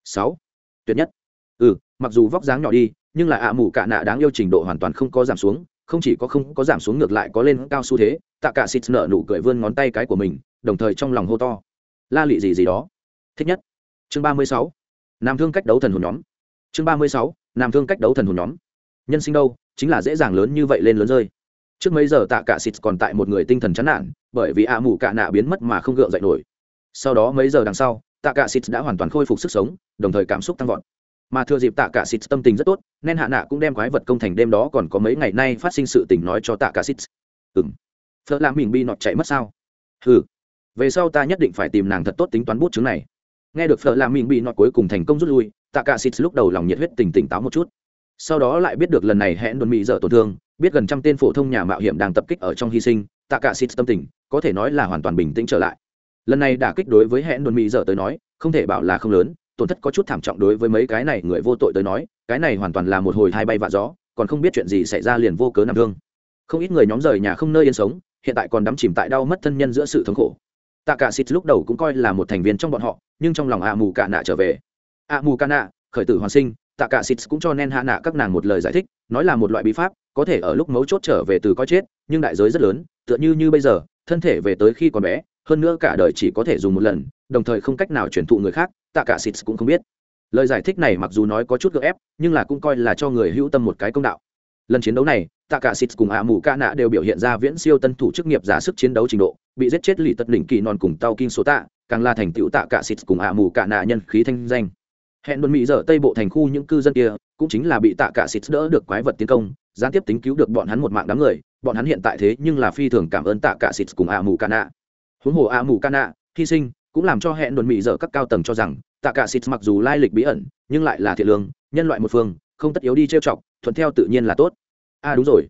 sáu, tuyệt nhất. Ừ mặc dù vóc dáng nhỏ đi, nhưng là ạ mù cạ nạ đáng yêu trình độ hoàn toàn không có giảm xuống, không chỉ có không có giảm xuống ngược lại có lên cao xu thế, tạ cả xịt nở nụ cười vươn ngón tay cái của mình, đồng thời trong lòng hô to. La lị gì gì đó. Thích nhất. Chương ba mươi sáu. Nam thương cách đấu thần hồn nhóm. Chương ba mươi sáu nam thương cách đấu thần hồn nhóm. Nhân sinh đâu, chính là dễ dàng lớn như vậy lên lớn rơi. Trước mấy giờ tạ cả xịt còn tại một người tinh thần chán nản, bởi vì ạ mù cạ nạ biến mất mà không gượng dậy nổi. Sau đó mấy giờ đằng sau, tạ cả xịt đã hoàn toàn khôi phục sức sống, đồng thời cảm xúc tăng vọt. Mà thừa dịp tạ cả xịt tâm tình rất tốt, nên hạ nạ cũng đem quái vật công thành đêm đó còn có mấy ngày nay phát sinh sự tình nói cho tạ cả xịt. Ừ phở làm mình bi nọt chạy mất sao? Ừ về sau ta nhất định phải tìm nàng thật tốt tính toán bút chứng này. Nghe được phở làm mình bị nọt cuối cùng thành công rút lui tạ cả xịt lúc đầu lòng nhiệt huyết tỉnh tỉnh táo một chút. Sau đó lại biết được lần này hẹn đồn mỹ dở tổn thương, biết gần trăm tên phổ thông nhà mạo hiểm đang tập kích ở trong hy sinh tạ cả xịt tâm tình, có thể nói là hoàn toàn bình tĩnh trở lại. Lần này đả kích đối với hẹn đồn mỹ dở tới nói, không thể bảo là không lớn, tổn thất có chút thảm trọng đối với mấy cái này người vô tội tới nói, cái này hoàn toàn là một hồi hai bay vạ gió, còn không biết chuyện gì xảy ra liền vô cớ nằm thương. Không ít người nhóm rời nhà không nơi yên sống, hiện tại còn đắm chìm tại đau mất thân nhân giữa sự thống khổ. Tạ cả xịt lúc đầu cũng coi là một thành viên trong bọn họ, nhưng trong lòng ạ mù cả nạ trở về a mù ca nạ khởi tử hoàn sinh tạ cả xịt cũng cho nên hạ nạ các nàng một lời giải thích, nói là một loại bí pháp, có thể ở lúc mấu chốt trở về từ coi chết, nhưng đại giới rất lớn, tựa như như bây giờ, thân thể về tới khi còn bé, hơn nữa cả đời chỉ có thể dùng một lần, đồng thời không cách nào truyền thụ người khác tạ cả xịt cũng không biết. Lời giải thích này mặc dù nói có chút gợ ép, nhưng là cũng coi là cho người hữu tâm một cái công đạo. Lần chiến đấu này tạ cả xịt cùng ạ mù ca nạ đều biểu hiện ra viễn siêu tân thủ chức nghiệp giả sức chiến đấu trình độ, bị giết chết lì tật đỉnh kỳ non cùng tàu kinh số tạ, càng là thành tựu tạ cả xịt cùng ạ mù ca nạ nhân khí thanh danh hẹn đồn mỹ dở tây bộ thành khu những cư dân kia cũng chính là bị tạ cả xịt đỡ được quái vật tiến công, gián tiếp tính cứu được bọn hắn một mạng đám người, bọn hắn hiện tại thế nhưng là phi thường cảm ơn tạ cả xịt cùng ạ mù ca nạ huống hồ ạ mù ca nạ hy sinh, cũng làm cho hẹn đồn mỹ dở các cao tầng cho rằng, tạ cả xịt mặc dù lai lịch bí ẩn, nhưng lại là thiện lương, nhân loại một phương, không tất yếu đi trêu chọc, thuận theo tự nhiên là tốt. A à đúng rồi.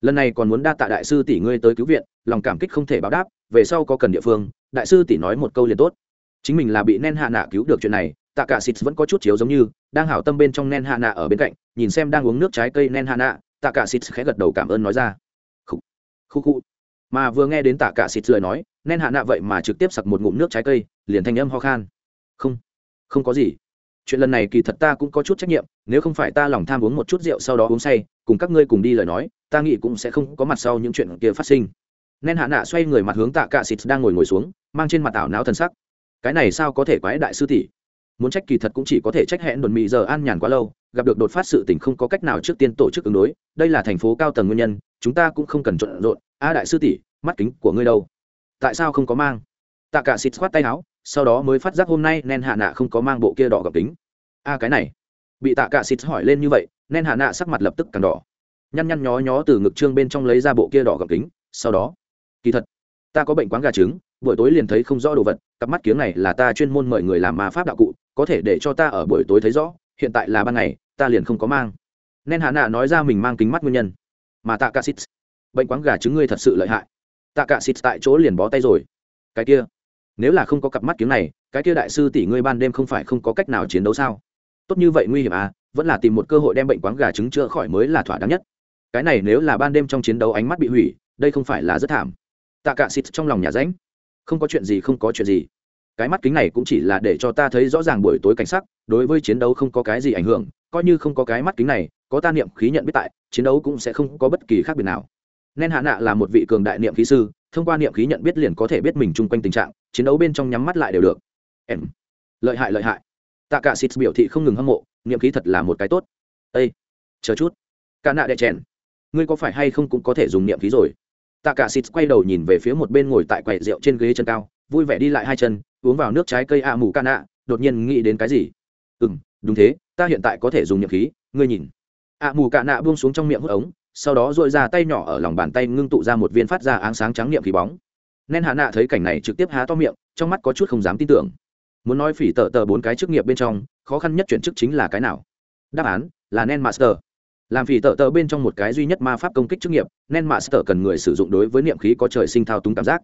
Lần này còn muốn đa tạ đại sư tỷ ngươi tới cứu viện, lòng cảm kích không thể báo đáp, về sau có cần địa phương, đại sư tỷ nói một câu liền tốt. Chính mình là bị nen hạ nạ cứu được chuyện này tạ cả xịt vẫn có chút chiếu giống như, đang hảo tâm bên trong nen hạ nạ ở bên cạnh, nhìn xem đang uống nước trái cây nen hạ nạ, tạ cả xịt khẽ gật đầu cảm ơn nói ra. Khu khu khu mà vừa nghe đến tạ cả xịt lời nói, nen hạ nạ vậy mà trực tiếp sặc một ngụm nước trái cây, liền thanh âm ho khan. Không không có gì. Chuyện lần này kỳ thật ta cũng có chút trách nhiệm, nếu không phải ta lòng tham uống một chút rượu sau đó uống say, cùng các ngươi cùng đi lời nói, ta nghĩ cũng sẽ không có mặt sau những chuyện kia phát sinh. Nên hạ nạ xoay người mặt hướng tạ cạ xịt đang ngồi ngồi xuống, mang trên mặt ảo não thần sắc. Cái này sao có thể quái đại sư tỷ? Muốn trách kỳ thật cũng chỉ có thể trách hẹn đồn mị giờ an nhàn quá lâu, gặp được đột phát sự tình không có cách nào trước tiên tổ chức ứng đối, đây là thành phố cao tầng nguyên nhân, chúng ta cũng không cần trộn rộn. A đại sư tỷ, mắt kính của ngươi đâu? Tại sao không có mang? Tạ cả xịt khoát tay áo, sau đó mới phát giác hôm nay nen hạ nạ không có mang bộ kia đỏ gặp kính. A cái này, bị tạ cả xịt hỏi lên như vậy, nen hạ nạ sắc mặt lập tức càng đỏ. Nhăn nhăn nhó nhó từ ngực trương bên trong lấy ra bộ kia đỏ gặp kính, sau đó, kỳ thật, ta có bệnh quáng gà trứng, buổi tối liền thấy không rõ đồ vật, cặp mắt kiếng này là ta chuyên môn mời người làm ma pháp đạo cụ có thể để cho ta ở buổi tối thấy rõ, hiện tại là ban ngày, ta liền không có mang. Nên hạ nạ nói ra mình mang kính mắt nguyên nhân. Mà tạ cả xít bệnh quáng gà trứng ngươi thật sự lợi hại. Tạ cả xít tại chỗ liền bó tay rồi. Cái kia, nếu là không có cặp mắt kiếm này, cái kia đại sư tỷ ngươi ban đêm không phải không có cách nào chiến đấu sao? Tốt như vậy nguy hiểm à vẫn là tìm một cơ hội đem bệnh quáng gà trứng chữa khỏi mới là thỏa đáng nhất. Cái này nếu là ban đêm trong chiến đấu ánh mắt bị hủy, đây không phải là rất thảm. Tạ cả xít trong lòng nhà ránh. Không có chuyện gì, không có chuyện gì cái mắt kính này cũng chỉ là để cho ta thấy rõ ràng buổi tối cảnh sắc, đối với chiến đấu không có cái gì ảnh hưởng, coi như không có cái mắt kính này, có ta niệm khí nhận biết tại, chiến đấu cũng sẽ không có bất kỳ khác biệt nào. Nên hạ nạ là một vị cường đại niệm khí sư, thông qua niệm khí nhận biết liền có thể biết mình chung quanh tình trạng, chiến đấu bên trong nhắm mắt lại đều được. Em. Lợi hại lợi hại. Tạ cả xịt biểu thị không ngừng hâm mộ, niệm khí thật là một cái tốt. Ây chờ chút. Cả nạ đệ chèn. Ngươi có phải hay không cũng có thể dùng niệm khí rồi? Tạ cả xịt quay đầu nhìn về phía một bên ngồi tại quầy rượu trên ghế chân cao, vui vẻ đi lại hai chân uống vào nước trái cây a mù ca nạ đột nhiên nghĩ đến cái gì? Ừ m đúng thế, ta hiện tại có thể dùng niệm khí, ngươi nhìn. A mù ca nạ buông xuống trong miệng hút ống, sau đó dội ra tay nhỏ ở lòng bàn tay ngưng tụ ra một viên phát ra áng sáng trắng niệm khí bóng. Nên hạ nạ thấy cảnh này trực tiếp há to miệng, trong mắt có chút không dám tin tưởng. Muốn nói phỉ tờ tờ bốn cái chức nghiệp bên trong, khó khăn nhất chuyển chức chính là cái nào? Đáp án là nen master. Làm phỉ tờ tờ bên trong một cái duy nhất ma pháp công kích chức nghiệp, nen master cần người sử dụng đối với niệm khí có trời sinh thao túng cảm giác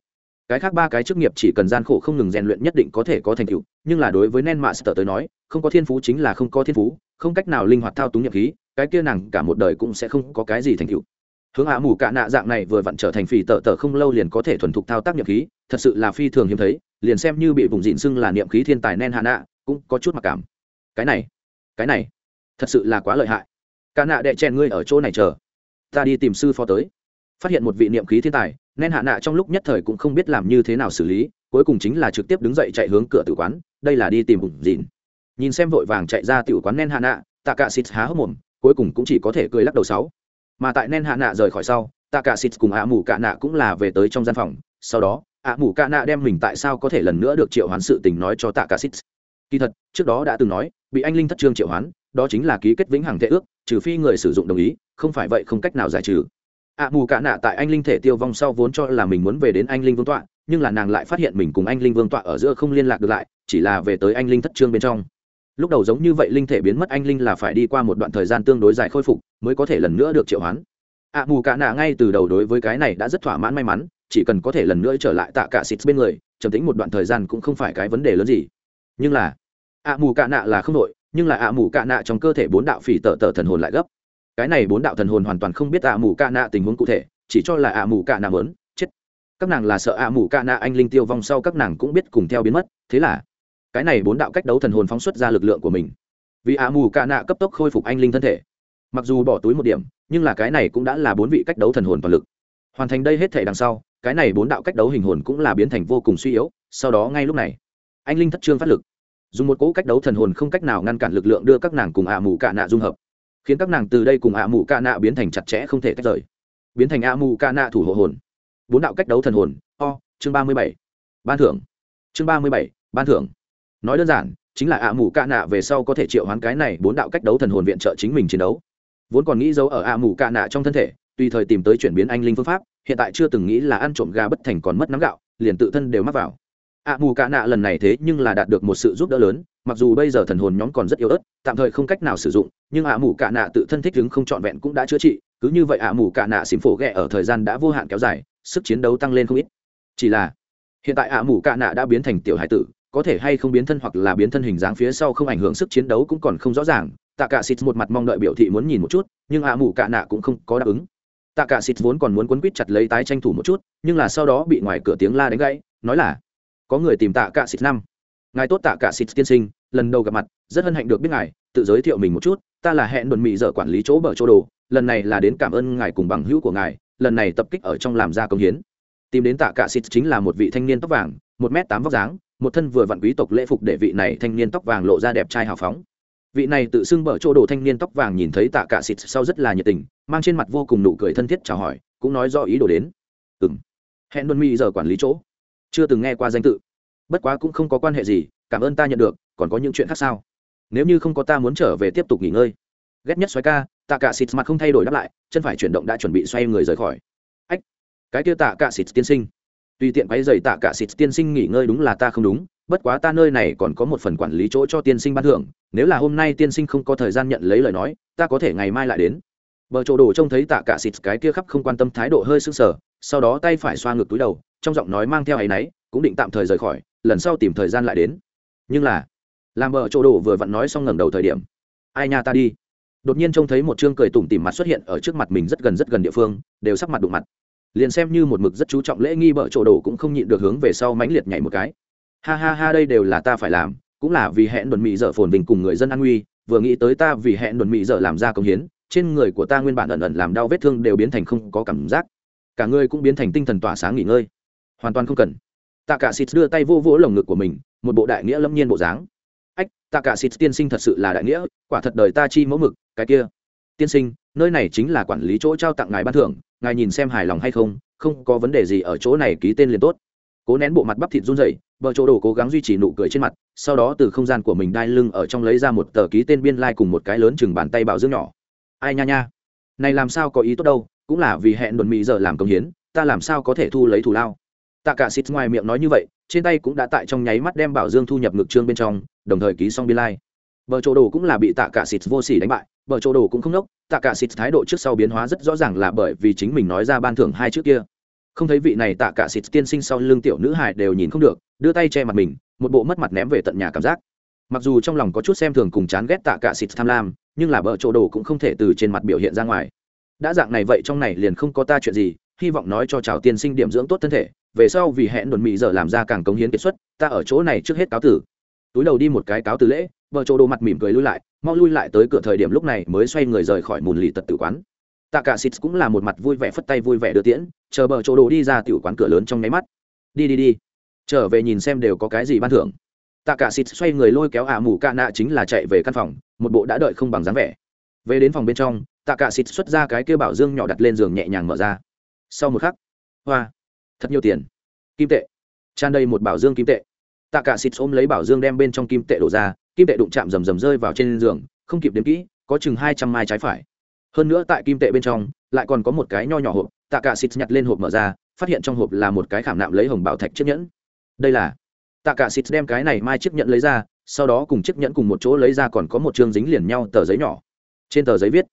cái khác ba cái chức nghiệp chỉ cần gian khổ không ngừng rèn luyện nhất định có thể có thành tựu, nhưng là đối với nen mạ sở tới nói, không có thiên phú chính là không có thiên phú, không cách nào linh hoạt thao túng niệm khí, cái kia nàng cả một đời cũng sẽ không có cái gì thành tựu. Hướng hạ mù cạ nạ dạng này vừa vặn trở thành phì tờ tờ không lâu liền có thể thuần thục thao tác niệm khí, thật sự là phi thường hiếm thấy, liền xem như bị vùng dịn xưng là niệm khí thiên tài nen hạ nạ, cũng có chút mặc cảm. Cái này cái này, thật sự là quá lợi hại. Cả nạ đệ chèn ngươi ở chỗ này chờ. Ta đi tìm sư phó tới. Phát hiện một vị niệm khí thiên tài nên hạ nạ trong lúc nhất thời cũng không biết làm như thế nào xử lý, cuối cùng chính là trực tiếp đứng dậy chạy hướng cửa tử quán, đây là đi tìm bụng dìn nhìn xem vội vàng chạy ra tiểu quán nên hạ nạ tạ cả xịt há hốc mồm, cuối cùng cũng chỉ có thể cười lắc đầu sáu. Mà tại nên hạ nạ rời khỏi sau tạ cả xịt cùng ạ mù cả nạ cũng là về tới trong gian phòng, sau đó, ạ mù cả nạ đem mình tại sao có thể lần nữa được triệu hoán sự tình nói cho tạ cả xịt kỳ thật, trước đó đã từng nói, bị anh linh thất trương triệu hoán, đó chính là ký kết vĩnh hằng thệ ước, trừ phi người sử dụng đồng ý, không phải vậy không cách nào giải trừ ạ mù cả nạ tại anh linh thể tiêu vong sau vốn cho là mình muốn về đến anh linh vương tọa, nhưng là nàng lại phát hiện mình cùng anh linh vương tọa ở giữa không liên lạc được lại, chỉ là về tới anh linh thất trương bên trong. Lúc đầu giống như vậy linh thể biến mất anh linh là phải đi qua một đoạn thời gian tương đối dài khôi phục, mới có thể lần nữa được triệu hoán. Ạ mù cả nạ ngay từ đầu đối với cái này đã rất thỏa mãn may mắn, chỉ cần có thể lần nữa trở lại tạ cả xịt bên người, trầm tính một đoạn thời gian cũng không phải cái vấn đề lớn gì. Nhưng là, ạ mù cả nạ là không đội, nhưng là ạ mù cả nạ trong cơ thể bốn đạo phỉ tờ tờ thần hồn lại gấp cái này bốn đạo thần hồn hoàn toàn không biết ạ mù ca nạ tình huống cụ thể, chỉ cho là ạ mù ca nạ mớn chết. Các nàng là sợ ạ mù ca nạ anh linh tiêu vong sau các nàng cũng biết cùng theo biến mất. Thế là, cái này bốn đạo cách đấu thần hồn phóng xuất ra lực lượng của mình. Vì ạ mù ca nạ cấp tốc khôi phục anh linh thân thể. Mặc dù bỏ túi một điểm, nhưng là cái này cũng đã là bốn vị cách đấu thần hồn toàn lực. Hoàn thành đây hết thể đằng sau, cái này bốn đạo cách đấu hình hồn cũng là biến thành vô cùng suy yếu, sau đó ngay lúc này, anh linh thất trương phát lực. Dùng một cỗ cách đấu thần hồn không cách nào ngăn cản lực lượng đưa các nàng cùng ạ mù cạ nạ dung hợp khiến các nàng từ đây cùng ạ mù ca nạ biến thành chặt chẽ không thể tách rời. Biến thành ạ mù ca nạ thủ hộ hồn. Bốn đạo cách đấu thần hồn. O, chương ba mươi bảy. Ban thưởng. Chương ba mươi bảy, ban thưởng. Nói đơn giản, chính là ạ mù ca nạ về sau có thể triệu hoán cái này bốn đạo cách đấu thần hồn viện trợ chính mình chiến đấu. Vốn còn nghĩ giấu ở ạ mù ca nạ trong thân thể, tùy thời tìm tới chuyển biến anh linh phương pháp, hiện tại chưa từng nghĩ là ăn trộm gà bất thành còn mất nắm gạo, liền tự thân đều mắc vào. Ạ mù ca nạ lần này thế nhưng là đạt được một sự giúp đỡ lớn mặc dù bây giờ thần hồn nhóm còn rất yếu ớt, tạm thời không cách nào sử dụng, nhưng ạ mù cạ nạ tự thân thích ứng không trọn vẹn cũng đã chữa trị, cứ như vậy ạ mù cạ nạ xím phổ ghẹ ở thời gian đã vô hạn kéo dài, sức chiến đấu tăng lên không ít. Chỉ là, hiện tại ạ mù cạ nạ đã biến thành tiểu hải tử, có thể hay không biến thân hoặc là biến thân hình dáng phía sau không ảnh hưởng sức chiến đấu cũng còn không rõ ràng. Tạ cả xịt một mặt mong đợi biểu thị muốn nhìn một chút, nhưng ạ mù cạ nạ cũng không có đáp ứng. Tạ cả xịt vốn còn muốn quấn quýt chặt lấy tái tranh thủ một chút, nhưng là sau đó bị ngoài cửa tiếng la đánh gãy, nói là, có người tìm tạ cả xịt năm ngài tốt tạ cả xịt tiên sinh, lần đầu gặp mặt, rất hân hạnh được biết ngài, tự giới thiệu mình một chút, ta là hẹn đồn mỹ dở quản lý chỗ bờ chỗ đồ, lần này là đến cảm ơn ngài cùng bằng hữu của ngài, lần này tập kích ở trong làm ra công hiến. Tìm đến tạ cả xịt chính là một vị thanh niên tóc vàng, một m tám vóc dáng, một thân vừa vặn quý tộc lễ phục để vị này thanh niên tóc vàng lộ ra đẹp trai hào phóng. Vị này tự xưng bở chỗ đồ thanh niên tóc vàng nhìn thấy tạ cả xịt sau rất là nhiệt tình, mang trên mặt vô cùng nụ cười thân thiết chào hỏi, cũng nói do ý đồ đến. Ừng hẹn đồn mỹ giờ quản lý chỗ. Chưa từng nghe qua danh tự bất quá cũng không có quan hệ gì, cảm ơn ta nhận được, còn có những chuyện khác sao? Nếu như không có ta muốn trở về tiếp tục nghỉ ngơi. Ghét nhất xoáy ca, tạ cả xịt mặt không thay đổi đáp lại, chân phải chuyển động đã chuẩn bị xoay người rời khỏi. Ách, cái kia tạ cả xịt tiên sinh. Tùy tiện quay dày tạ cả xịt tiên sinh nghỉ ngơi đúng là ta không đúng, bất quá ta nơi này còn có một phần quản lý chỗ cho tiên sinh ban thưởng, nếu là hôm nay tiên sinh không có thời gian nhận lấy lời nói, ta có thể ngày mai lại đến. Vợ chỗ đồ trông thấy tạ cả xịt cái kia khắp không quan tâm thái độ hơi sưng sờ, sau đó tay phải xoa ngược túi đầu, trong giọng nói mang theo áy náy, cũng định tạm thời rời khỏi lần sau tìm thời gian lại đến. Nhưng là, làm vợ chỗ đồ vừa vặn nói xong ngẩng đầu thời điểm, ai nha ta đi. Đột nhiên trông thấy một chương cười tủm tỉm mặt xuất hiện ở trước mặt mình rất gần rất gần địa phương, đều sắc mặt đụng mặt. Liền xem như một mực rất chú trọng lễ nghi vợ chỗ đồ cũng không nhịn được hướng về sau mãnh liệt nhảy một cái. Ha ha ha, đây đều là ta phải làm, cũng là vì hẹn đồn mỹ dở phồn bình cùng người dân an nguy, vừa nghĩ tới ta vì hẹn đồn mỹ dở làm ra công hiến, trên người của ta nguyên bản ẩn ẩn làm đau vết thương đều biến thành không có cảm giác. Cả người cũng biến thành tinh thần tỏa sáng nghỉ ngơi. Hoàn toàn không cần tạ cả xịt đưa tay vô vỗ lồng ngực của mình, một bộ đại nghĩa lâm nhiên bộ dáng. Ách tạ cả xịt tiên sinh thật sự là đại nghĩa, quả thật đời ta chi mẫu mực, cái kia. Tiên sinh, nơi này chính là quản lý chỗ trao tặng ngài ban thưởng, ngài nhìn xem hài lòng hay không không có vấn đề gì ở chỗ này ký tên liền tốt. Cố nén bộ mặt bắp thịt run rẩy, vợ chỗ đồ cố gắng duy trì nụ cười trên mặt, sau đó từ không gian của mình đai lưng ở trong lấy ra một tờ ký tên biên lai、like、cùng một cái lớn chừng bàn tay bảo dương nhỏ. Ai nha nha. Này làm sao có ý tốt đâu, cũng là vì hẹn đồn mỹ giờ làm công hiến, ta làm sao có thể thu lấy thù lao tạ cả xịt ngoài miệng nói như vậy, trên tay cũng đã tại trong nháy mắt đem bảo dương thu nhập ngực trương bên trong, đồng thời ký xong biên lai、like. Bờ chỗ đồ cũng là bị tạ cả xịt vô sỉ đánh bại, Bờ chỗ đồ cũng không nốc, tạ cả xịt thái độ trước sau biến hóa rất rõ ràng là bởi vì chính mình nói ra ban thưởng hai trước kia. Không thấy vị này tạ cả xịt tiên sinh sau lưng tiểu nữ hài đều nhìn không được, đưa tay che mặt mình, một bộ mất mặt ném về tận nhà cảm giác. Mặc dù trong lòng có chút xem thường cùng chán ghét tạ cả xịt tham lam, nhưng là Bờ chỗ đồ cũng không thể từ trên mặt biểu hiện ra ngoài. Đã dạng này vậy trong này liền không có ta chuyện gì hy vọng nói cho chào tiên sinh điểm dưỡng tốt thân thể, về sau vì hẹn đồn mỹ giờ làm ra càng cống hiến kiệt xuất, ta ở chỗ này trước hết cáo tử. Túi đầu đi một cái cáo từ lễ vợ chỗ đồ mặt mỉm cười lui lại, mau lui lại tới cửa thời điểm lúc này mới xoay người rời khỏi mùn lì tật tử quán. Tạ cả xịt cũng là một mặt vui vẻ phất tay vui vẻ đưa tiễn, chờ bờ chỗ đồ đi ra tiểu quán cửa lớn trong nháy mắt. Đi đi đi, trở về nhìn xem đều có cái gì ban thưởng. Tạ cả xịt xoay người lôi kéo ả à mù ca nạ chính là chạy về căn phòng, một bộ đã đợi không bằng dáng vẻ. Về đến phòng bên trong tạ cả xịt xuất ra cái kêu bảo dương nhỏ đặt lên giường nhẹ nhàng mở ra sau một khắc, hoa. Thật nhiều tiền. Kim tệ. Tràn đầy một bảo dương kim tệ. Tạ cả xịt ôm lấy bảo dương đem bên trong kim tệ đổ ra, kim tệ đụng chạm rầm rầm rơi vào trên giường, không kịp đếm kỹ, có chừng hai trăm mai trái phải. Hơn nữa tại kim tệ bên trong, lại còn có một cái nho nhỏ hộp, tạ cả xịt nhặt lên hộp mở ra, phát hiện trong hộp là một cái khảm nạm lấy hồng bảo thạch chiếc nhẫn. Đây là tạ cả xịt đem cái này mai chiếc nhẫn lấy ra, sau đó cùng chiếc nhẫn cùng một chỗ lấy ra còn có một chương dính liền nhau tờ giấy nhỏ. Trên tờ giấy viết,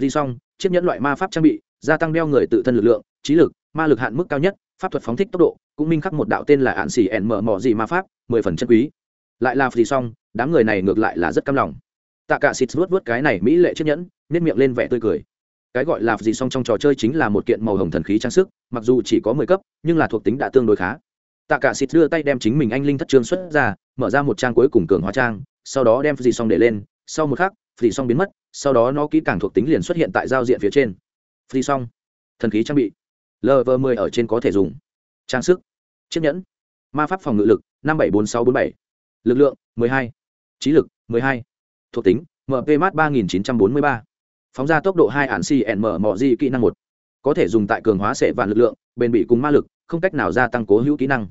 phi xong, chiếc nhẫn loại ma pháp trang bị, gia tăng đeo người tự thân lực lượng trí lực, ma lực hạn mức cao nhất, pháp thuật phóng thích tốc độ, cũng minh khắc một đạo tên là hạn xỉ ẻn mở mỏ gì ma pháp, mười phần chân quý. Lại là phì xong, đám người này ngược lại là rất căm lòng. Tạ cả xịt vuốt vuốt cái này mỹ lệ chiếc nhẫn nếp miệng lên vẻ tươi cười. Cái gọi là gì xong trong trò chơi chính là một kiện màu hồng thần khí trang sức, mặc dù chỉ có mười cấp, nhưng là thuộc tính đã tương đối khá. Tạ cả xịt đưa tay đem chính mình anh linh thất trương xuất ra, mở ra một trang cuối cùng cường hóa trang, sau đó đem gì xong để lên, sau một khắc phì xong biến mất, sau đó nó kỹ càng thuộc tính liền xuất hiện tại giao diện phía trên. Phì xong? Thần khí trang bị lv 10 ở trên có thể dùng. Trang sức, chiếc nhẫn, ma pháp phòng ngự lực, năm bảy bốn sáu bốn bảy. Lực lượng 12. trí lực 12. thuộc tính mp mát ba nghìn chín trăm bốn mươi ba. Phóng ra tốc độ 2 ản cn mở mọ di kỹ năng một. Có thể dùng tại cường hóa sệ vạn lực lượng, bền bị cùng ma lực, không cách nào gia tăng cố hữu kỹ năng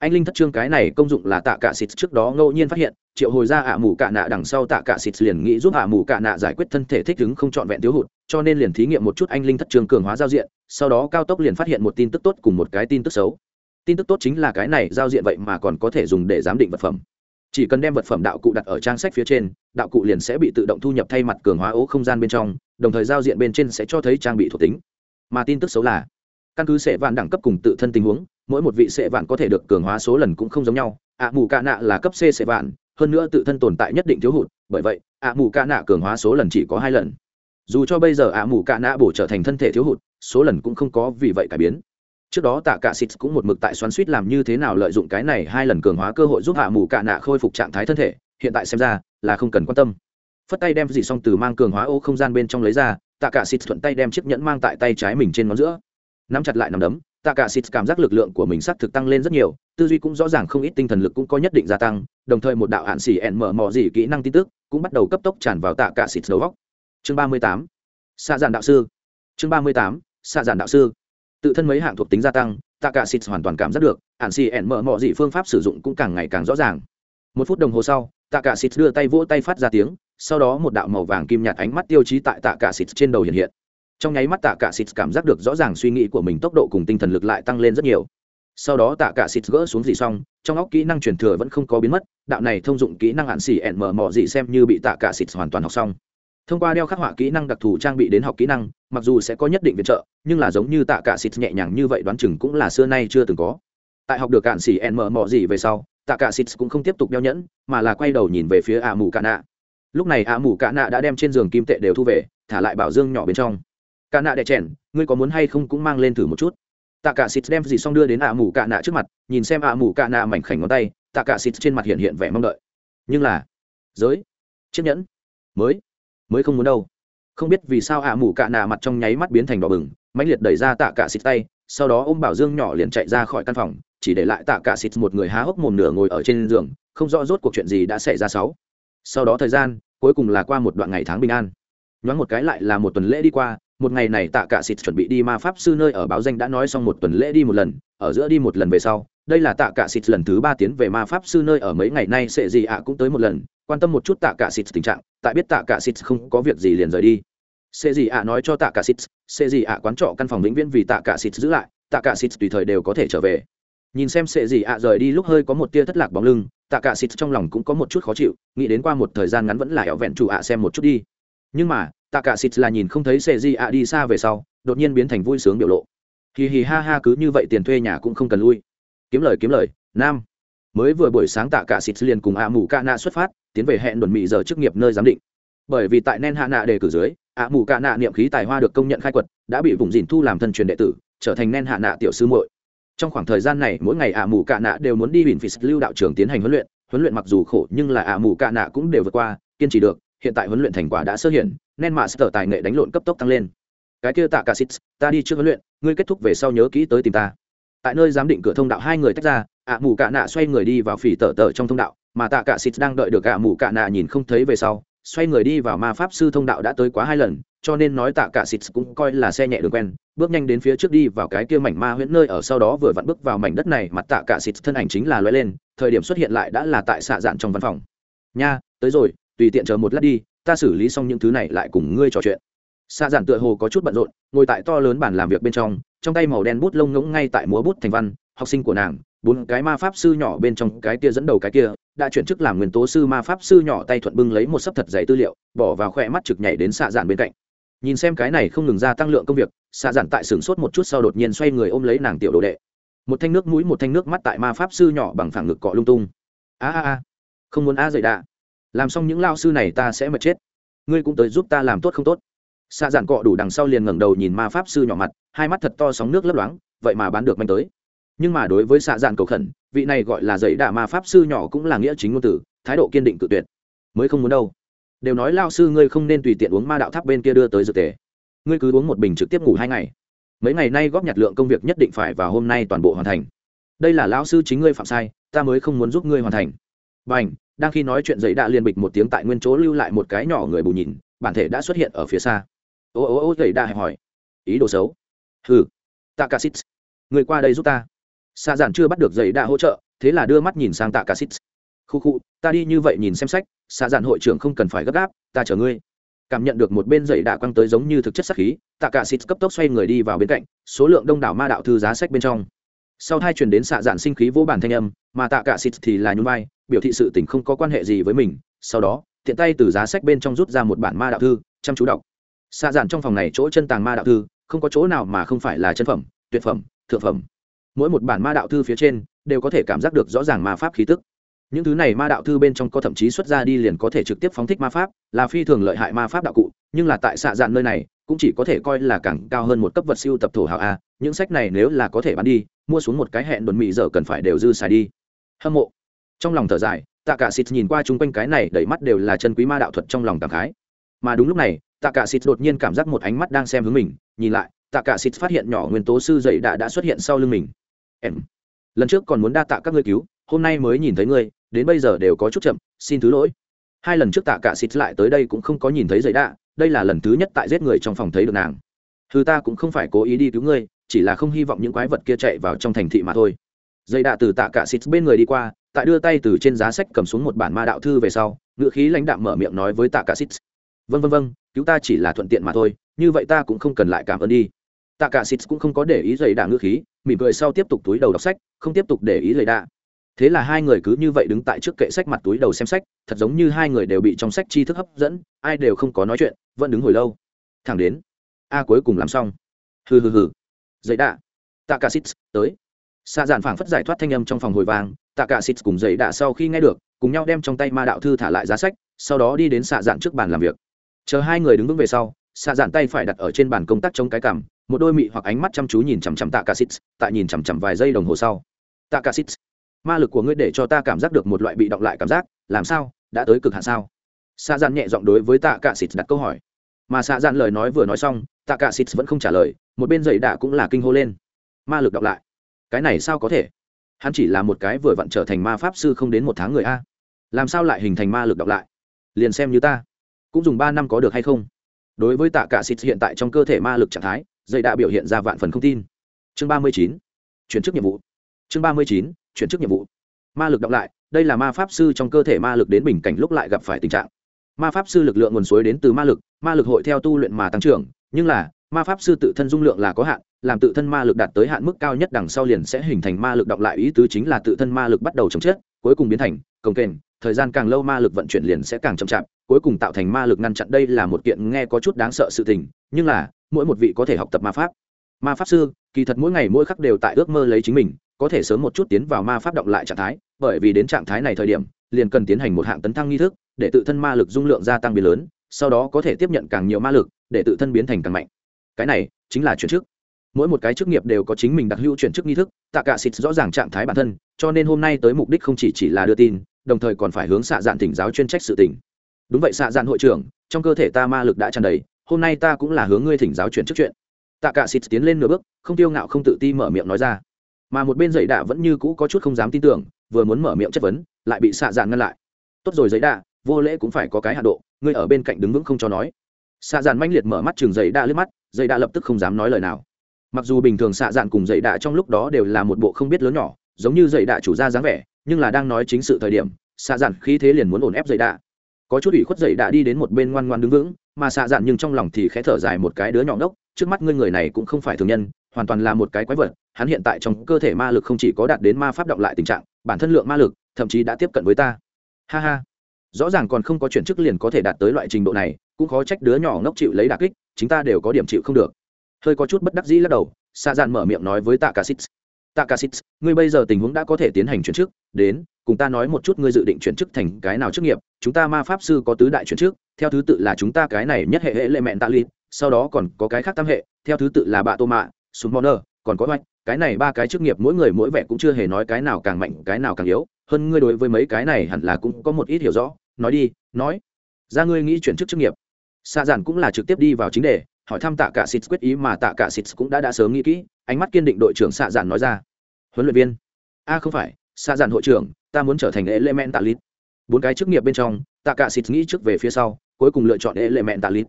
anh linh thất trương cái này công dụng là tạ cả xịt trước đó ngẫu nhiên phát hiện, triệu hồi ra ạ mù cạ nạ đằng sau tạ cả xịt liền nghĩ giúp ạ mù cạ nạ giải quyết thân thể thích ứng không trọn vẹn thiếu hụt, cho nên liền thí nghiệm một chút anh linh thất trương cường hóa giao diện, sau đó cao tốc liền phát hiện một tin tức tốt cùng một cái tin tức xấu. Tin tức tốt chính là cái này, giao diện vậy mà còn có thể dùng để giám định vật phẩm. Chỉ cần đem vật phẩm đạo cụ đặt ở trang sách phía trên, đạo cụ liền sẽ bị tự động thu nhập thay mặt cường hóa ố không gian bên trong, đồng thời giao diện bên trên sẽ cho thấy trang bị thuộc tính. Mà tin tức xấu là, căn cứ sẽ vạn đẳng cấp cùng tự thân tình huống mỗi một vị sệ vạn có thể được cường hóa số lần cũng không giống nhau. Ạ mù ca nạ là cấp c sệ vạn, hơn nữa tự thân tồn tại nhất định thiếu hụt, bởi vậy ạ mù ca nạ cường hóa số lần chỉ có hai lần. Dù cho bây giờ ạ mù ca nạ bổ trở thành thân thể thiếu hụt, số lần cũng không có vì vậy cải biến. Trước đó tạ cả xịt cũng một mực tại xoắn suýt làm như thế nào lợi dụng cái này hai lần cường hóa cơ hội giúp ạ mù ca nạ khôi phục trạng thái thân thể, hiện tại xem ra là không cần quan tâm. Phất tay đem gì xong từ mang cường hóa ô không gian bên trong lấy ra, tạ cả xịt thuận tay đem chiếc nhẫn mang tại tay trái mình trên ngón giữa. Nắm chặt lại nắm đấm tạ cả xịt cảm giác lực lượng của mình xác thực tăng lên rất nhiều, tư duy cũng rõ ràng không ít, tinh thần lực cũng có nhất định gia tăng, đồng thời một đạo hạn xỉ ẻn mở mò gì kỹ năng tin tức cũng bắt đầu cấp tốc tràn vào tạ cả xịt đầu góc chương ba mươi tám xạ giản đạo sư. Chương ba mươi tám xạ giản đạo sư. Tự thân mấy hạng thuộc tính gia tăng tạ cả xịt hoàn toàn cảm giác được, hạn xỉ ẻn mở mò gì phương pháp sử dụng cũng càng ngày càng rõ ràng. Một phút đồng hồ sau tạ cả xịt đưa tay vỗ tay phát ra tiếng, sau đó một đạo màu vàng kim nhạt ánh mắt tiêu chí tại tạ cả xịt trên đầu hiện hiện trong nháy mắt tạ cả xịt cảm giác được rõ ràng suy nghĩ của mình tốc độ cùng tinh thần lực lại tăng lên rất nhiều. Sau đó tạ cả xịt gỡ xuống gì xong, trong óc kỹ năng truyền thừa vẫn không có biến mất, đạo này thông dụng kỹ năng hạn xỉ ẹn mở mọ gì xem như bị tạ cả xịt hoàn toàn học xong. Thông qua đeo khắc họa kỹ năng đặc thù trang bị đến học kỹ năng, mặc dù sẽ có nhất định viện trợ, nhưng là giống như tạ cả xịt nhẹ nhàng như vậy đoán chừng cũng là xưa nay chưa từng có. Tại học được cạn xỉ ẹn mở mọ gì về sau, tạ cả xịt cũng không tiếp tục đeo nhẫn, mà là quay đầu nhìn về phía ạ mù cạn nạ. Lúc này ạ mù cạn nạ đã đem trên giường kim tệ đều thu về, thả lại bảo dương nhỏ bên trong cả nạ đẻ chèn, ngươi có muốn hay không cũng mang lên thử một chút. Tạ cả xịt đem gì xong đưa đến ạ mù cạ nạ trước mặt, nhìn xem ạ mù cạ nạ mảnh khảnh ngón tay, tạ cả xịt trên mặt hiện hiện vẻ mong đợi. Nhưng là, giới, chiếc nhẫn, mới mới không muốn đâu. Không biết vì sao ạ mù cạ nạ mặt trong nháy mắt biến thành đỏ bừng, mãnh liệt đẩy ra tạ cả xịt tay, sau đó ôm bảo dương nhỏ liền chạy ra khỏi căn phòng, chỉ để lại tạ cả xịt một người há hốc mồm nửa ngồi ở trên giường, không rõ rốt cuộc chuyện gì đã xảy ra sáu. Sau đó thời gian, cuối cùng là qua một đoạn ngày tháng bình an. Nhoáng một cái lại là một tuần lễ đi qua một ngày này tạ cả xịt chuẩn bị đi ma pháp sư nơi ở báo danh đã nói xong một tuần lễ đi một lần, ở giữa đi một lần về sau, đây là tạ cả xịt lần thứ ba tiến về ma pháp sư nơi ở mấy ngày nay sẽ gì ạ cũng tới một lần, quan tâm một chút tạ cả xịt tình trạng, tại biết tạ cả xịt không có việc gì liền rời đi. Sẽ gì ạ nói cho tạ cả xịt, sẽ gì ạ quán trọ căn phòng vĩnh viễn vì tạ cả xịt giữ lại, tạ cả xịt tùy thời đều có thể trở về. Nhìn xem sẽ gì ạ rời đi lúc hơi có một tia thất lạc bóng lưng, tạ cả xịt trong lòng cũng có một chút khó chịu, nghĩ đến qua một thời gian ngắn vẫn là ẻo vẹn chủ ạ xem một chút đi. Nhưng mà tạ cả xịt là nhìn không thấy sệ di ạ đi xa về sau, đột nhiên biến thành vui sướng biểu lộ. Hì hì ha ha cứ như vậy tiền thuê nhà cũng không cần lui. Kiếm lời kiếm lời, nam. Mới vừa buổi sáng tạ cả xịt liền cùng ạ mù ca nạ xuất phát, tiến về hẹn đồn mị giờ chức nghiệp nơi giám định. Bởi vì tại nen hạ nạ đề cử dưới ạ mù ca nạ niệm khí tài hoa được công nhận khai quật, đã bị vùng dìn thu làm thân truyền đệ tử, trở thành nen hạ nạ tiểu sư muội. Trong khoảng thời gian này, mỗi ngày ạ mù ca nạ đều muốn đi bình phí lưu đạo trường tiến hành huấn luyện. Huấn luyện mặc dù khổ, nhưng là ạ mù ca nạ cũng đều vượt qua, kiên trì được. Hiện tại huấn luyện thành quả đã sơ hiện nên mạ sở tài nghệ đánh lộn cấp tốc tăng lên. Cái kia tạ cả xít, ta đi trước huấn luyện, ngươi kết thúc về sau nhớ kỹ tới tìm ta. Tại nơi giám định cửa thông đạo hai người tách ra, ạ mù cạ nạ xoay người đi vào phỉ tở tở trong thông đạo, mà tạ cả xít đang đợi được ạ mù cạ nạ nhìn không thấy về sau, xoay người đi vào ma pháp sư thông đạo đã tới quá hai lần, cho nên nói tạ cả xịt cũng coi là xe nhẹ đường quen, bước nhanh đến phía trước đi vào cái kia mảnh ma huyễn nơi ở sau đó vừa vặn bước vào mảnh đất này, mặt tạ cả xịt thân ảnh chính là loay lên, thời điểm xuất hiện lại đã là tại xạ dạn trong văn phòng. Nha, tới rồi, tùy tiện chờ một lát đi ta xử lý xong những thứ này lại cùng ngươi trò chuyện. Xa giản tựa hồ có chút bận rộn, ngồi tại to lớn bàn làm việc bên trong trong tay màu đen bút lông ngỗng ngay tại múa bút thành văn, học sinh của nàng, bốn cái ma pháp sư nhỏ bên trong cái kia dẫn đầu cái kia, đã chuyển chức làm nguyên tố sư ma pháp sư nhỏ tay thuận bưng lấy một sấp thật dày tư liệu, bỏ vào khoe mắt trực nhảy đến xạ giản bên cạnh. Nhìn xem cái này không ngừng gia tăng lượng công việc xạ giản tại sửng sốt một chút sau đột nhiên xoay người ôm lấy nàng tiểu đồ đệ. Một thanh nước mũi, một thanh nước mắt tại ma pháp sư nhỏ bằng phẳng ngực cọ lung tung. A a a, không muốn a dậy đạ làm xong những lao sư này ta sẽ mệt chết. Ngươi cũng tới giúp ta làm tốt không tốt. Xạ giản cọ đủ đằng sau liền ngẩng đầu nhìn ma pháp sư nhỏ mặt, hai mắt thật to sóng nước lấp loáng, vậy mà bán được manh tới. Nhưng mà đối với xạ giản cầu khẩn, vị này gọi là dậy đạ ma pháp sư nhỏ cũng là nghĩa chính ngôn tử thái độ kiên định cự tuyệt. Mới không muốn đâu. Đều nói lao sư ngươi không nên tùy tiện uống ma đạo tháp bên kia đưa tới dược tề. Ngươi cứ uống một bình trực tiếp ngủ hai ngày. Mấy ngày nay góp nhặt lượng công việc nhất định phải vào hôm nay toàn bộ hoàn thành. Đây là lao sư chính ngươi phạm sai, ta mới không muốn giúp ngươi hoàn thành b à n h đang khi nói chuyện giấy đã liên bịch một tiếng tại nguyên chỗ lưu lại một cái nhỏ người bù nhìn, bản thể đã xuất hiện ở phía xa. Ô ô ô giấy đã hỏi. Ý đồ xấu? Hừ. Tạ cả xít người qua đây giúp ta. Xa giản chưa bắt được giấy đã hỗ trợ, thế là đưa mắt nhìn sang tạ cả xít khu khu, ta đi như vậy nhìn xem sách xa giản hội trưởng không cần phải gấp gáp, ta chở ngươi. Cảm nhận được một bên dậy đạ quăng tới giống như thực chất sắc khí tạ cả xịt cấp tốc xoay người đi vào bên cạnh, số lượng đông đảo ma đạo thư giá sách bên trong. Sau hai truyền đến xạ dạn sinh khí vô bản thanh âm, mà tạ cả xịt thì là nhún vai biểu thị sự tình không có quan hệ gì với mình, sau đó, tiện tay từ giá sách bên trong rút ra một bản ma đạo thư, chăm chú đọc. Xa dạn trong phòng này chỗ chân tàng ma đạo thư, không có chỗ nào mà không phải là chân phẩm, tuyệt phẩm, thượng phẩm. Mỗi một bản ma đạo thư phía trên đều có thể cảm giác được rõ ràng ma pháp khí tức. Những thứ này ma đạo thư bên trong có thậm chí xuất ra đi liền có thể trực tiếp phóng thích ma pháp, là phi thường lợi hại ma pháp đạo cụ, nhưng là tại xạ dạn nơi này, cũng chỉ có thể coi là càng cao hơn một cấp vật siêu tập thổ hào a, những sách này nếu là có thể bán đi, mua xuống một cái hẹn đồn mị giờ cần phải đều dư xài đi. Hâm mộ trong lòng thở dài tạ cả xịt nhìn qua chung quanh cái này đầy mắt đều là chân quý ma đạo thuật trong lòng cảm khái. Mà đúng lúc này tạ cả xịt đột nhiên cảm giác một ánh mắt đang xem hướng mình nhìn lại tạ cả xịt phát hiện nhỏ nguyên tố sư dậy đã đã xuất hiện sau lưng mình. Em lần trước còn muốn đa tạ các ngươi cứu hôm nay mới nhìn thấy ngươi đến bây giờ đều có chút chậm xin thứ lỗi. Hai lần trước tạ cả xịt lại tới đây cũng không có nhìn thấy dậy đã, đây là lần thứ nhất tại giết người trong phòng thấy được nàng. Thứ ta cũng không phải cố ý đi cứu ngươi chỉ là không hy vọng những quái vật kia chạy vào trong thành thị mà thôi dây đạ từ tạ cả xịt bên người đi qua, tại đưa tay từ trên giá sách cầm xuống một bản ma đạo thư về sau ngựa khí lãnh đạm mở miệng nói với tạ cả xịt. Vân vân vân cứu ta chỉ là thuận tiện mà thôi, như vậy ta cũng không cần lại cảm ơn đi. Tạ cả xịt cũng không có để ý dây đạ ngựa khí, mỉm cười sau tiếp tục túi đầu đọc sách, không tiếp tục để ý dây đạ. Thế là hai người cứ như vậy đứng tại trước kệ sách mặt túi đầu xem sách, thật giống như hai người đều bị trong sách tri thức hấp dẫn, ai đều không có nói chuyện, vẫn đứng hồi lâu. Thẳng đến, a cuối cùng làm xong. Hừ hừ hừ. Dây đạ, tạ cả xít tới xạ dạn phảng phất giải thoát thanh âm trong phòng hồi vang, tạ cả xịt cùng dậy đạ sau khi nghe được cùng nhau đem trong tay ma đạo thư thả lại giá sách sau đó đi đến xạ dạn trước bàn làm việc. Chờ hai người đứng vững về sau xạ dạn tay phải đặt ở trên bàn công tác chống cái cằm một đôi mị hoặc ánh mắt chăm chú nhìn chằm chằm tạ cả xịt tại nhìn chằm chằm vài giây đồng hồ sau. Tạ cả xịt ma lực của ngươi để cho ta cảm giác được một loại bị động lại cảm giác làm sao đã tới cực hạn sao? Xạ dạn nhẹ giọng đối với tạ cả xịt đặt câu hỏi. Mà xạ dạn lời nói vừa nói xong tạ cả xịt vẫn không trả lời một bên dậy đạ cũng là kinh hô lên. Ma lực đọc lại cái này sao có thể? Hắn chỉ là một cái vừa vặn trở thành ma pháp sư không đến một tháng người a. Làm sao lại hình thành ma lực đọc lại? Liền xem như ta. Cũng dùng ba năm có được hay không? Đối với tạ cả xịt hiện tại trong cơ thể ma lực trạng thái dây đã biểu hiện ra vạn phần không tin. Chương ba mươi chín, chuyển chức nhiệm vụ. Chương ba mươi chín, chuyển chức nhiệm vụ. Ma lực đọc lại, đây là ma pháp sư trong cơ thể ma lực đến bình cảnh lúc lại gặp phải tình trạng. Ma pháp sư lực lượng nguồn suối đến từ ma lực ma lực hội theo tu luyện mà tăng trưởng, nhưng là, ma pháp sư tự thân dung lượng là có hạn làm tự thân ma lực đạt tới hạn mức cao nhất đằng sau liền sẽ hình thành ma lực đọc lại, ý tứ chính là tự thân ma lực bắt đầu chống chết cuối cùng biến thành cồng kềnh, thời gian càng lâu ma lực vận chuyển liền sẽ càng chậm chạp, cuối cùng tạo thành ma lực ngăn chặn. Đây là một kiện nghe có chút đáng sợ sự tình, nhưng là mỗi một vị có thể học tập ma pháp. Ma pháp sư, kỳ thật mỗi ngày mỗi khắc đều tại ước mơ lấy chính mình, có thể sớm một chút tiến vào ma pháp động lại trạng thái, bởi vì đến trạng thái này thời điểm, liền cần tiến hành một hạng tấn thăng nghi thức, để tự thân ma lực dung lượng gia tăng biến lớn, sau đó có thể tiếp nhận càng nhiều ma lực, để tự thân biến thành càng mạnh. Cái này chính là chuyển chức mỗi một cái chức nghiệp đều có chính mình đặc hữu chuyển chức nghi thức, tạ cả xịt rõ ràng trạng thái bản thân, cho nên hôm nay tới mục đích không chỉ chỉ là đưa tin, đồng thời còn phải hướng xạ dạn thỉnh giáo chuyên trách sự tỉnh đúng vậy, xạ dạn hội trưởng, trong cơ thể ta ma lực đã tràn đầy, hôm nay ta cũng là hướng ngươi thỉnh giáo chuyển chức chuyện. Tạ cả xịt tiến lên nửa bước, không tiêu ngạo không tự ti mở miệng nói ra. Mà một bên dậy đạ vẫn như cũ có chút không dám tin tưởng, vừa muốn mở miệng chất vấn, lại bị xạ dạn ngăn lại. Tốt rồi giấy đạ, vô lễ cũng phải có cái hạ độ, ngươi ở bên cạnh đứng vững không cho nói. Xạ dạn manh liệt mở mắt chừng giấy đạ lướt mắt, giấy đạ lập tức không dám nói lời nào mặc dù bình thường xạ dạn cùng dậy đạ trong lúc đó đều là một bộ không biết lớn nhỏ, giống như dậy đạ chủ gia dáng vẻ, nhưng là đang nói chính sự thời điểm, xạ dạn khí thế liền muốn ổn ép dậy đạ. Có chút ủy khuất dậy đạ đi đến một bên ngoan ngoan đứng vững, mà xạ dạn nhưng trong lòng thì khẽ thở dài một cái đứa nhỏ ngốc, trước mắt ngươi người này cũng không phải thường nhân, hoàn toàn là một cái quái vật, hắn hiện tại trong cơ thể ma lực không chỉ có đạt đến ma pháp động lại tình trạng, bản thân lượng ma lực, thậm chí đã tiếp cận với ta. Ha ha. Rõ ràng còn không có chuyển chức liền có thể đạt tới loại trình độ này, cũng khó trách đứa nhỏ ngốc chịu lấy đà kích chúng ta đều có điểm chịu không được hơi có chút bất đắc dĩ lắc đầu xa dạn mở miệng nói với tạ cả xít tạ cả xít ngươi bây giờ tình huống đã có thể tiến hành chuyển chức, đến, cùng ta nói một chút ngươi dự định chuyển chức thành cái nào chức nghiệp, chúng ta ma pháp sư có tứ đại chuyển chức, theo thứ tự là chúng ta cái này nhất hệ hệ lệ mẹn tạ ly sau đó còn có cái khác tam hệ, theo thứ tự là bạ tô mạ, súng moner còn có oanh cái này ba cái chức nghiệp mỗi người mỗi vẻ cũng chưa hề nói cái nào càng mạnh, cái nào càng yếu, hơn ngươi đối với mấy cái này hẳn là cũng có một ít hiểu rõ. Nói đi, nói, ra ngươi nghĩ chuyển chức chức nghiệp. Xa giản cũng là trực tiếp đi vào chính đề hỏi thăm tạ cả xịt quyết ý mà tạ cả xịt cũng đã đã sớm nghĩ kỹ, ánh mắt kiên định đội trưởng xạ giản nói ra. Huấn luyện viên. A, không phải, xạ giản hội trưởng, ta muốn trở thành element tạ lít bốn cái chức nghiệp bên trong, tạ cả xịt nghĩ trước về phía sau, cuối cùng lựa chọn element tạ lít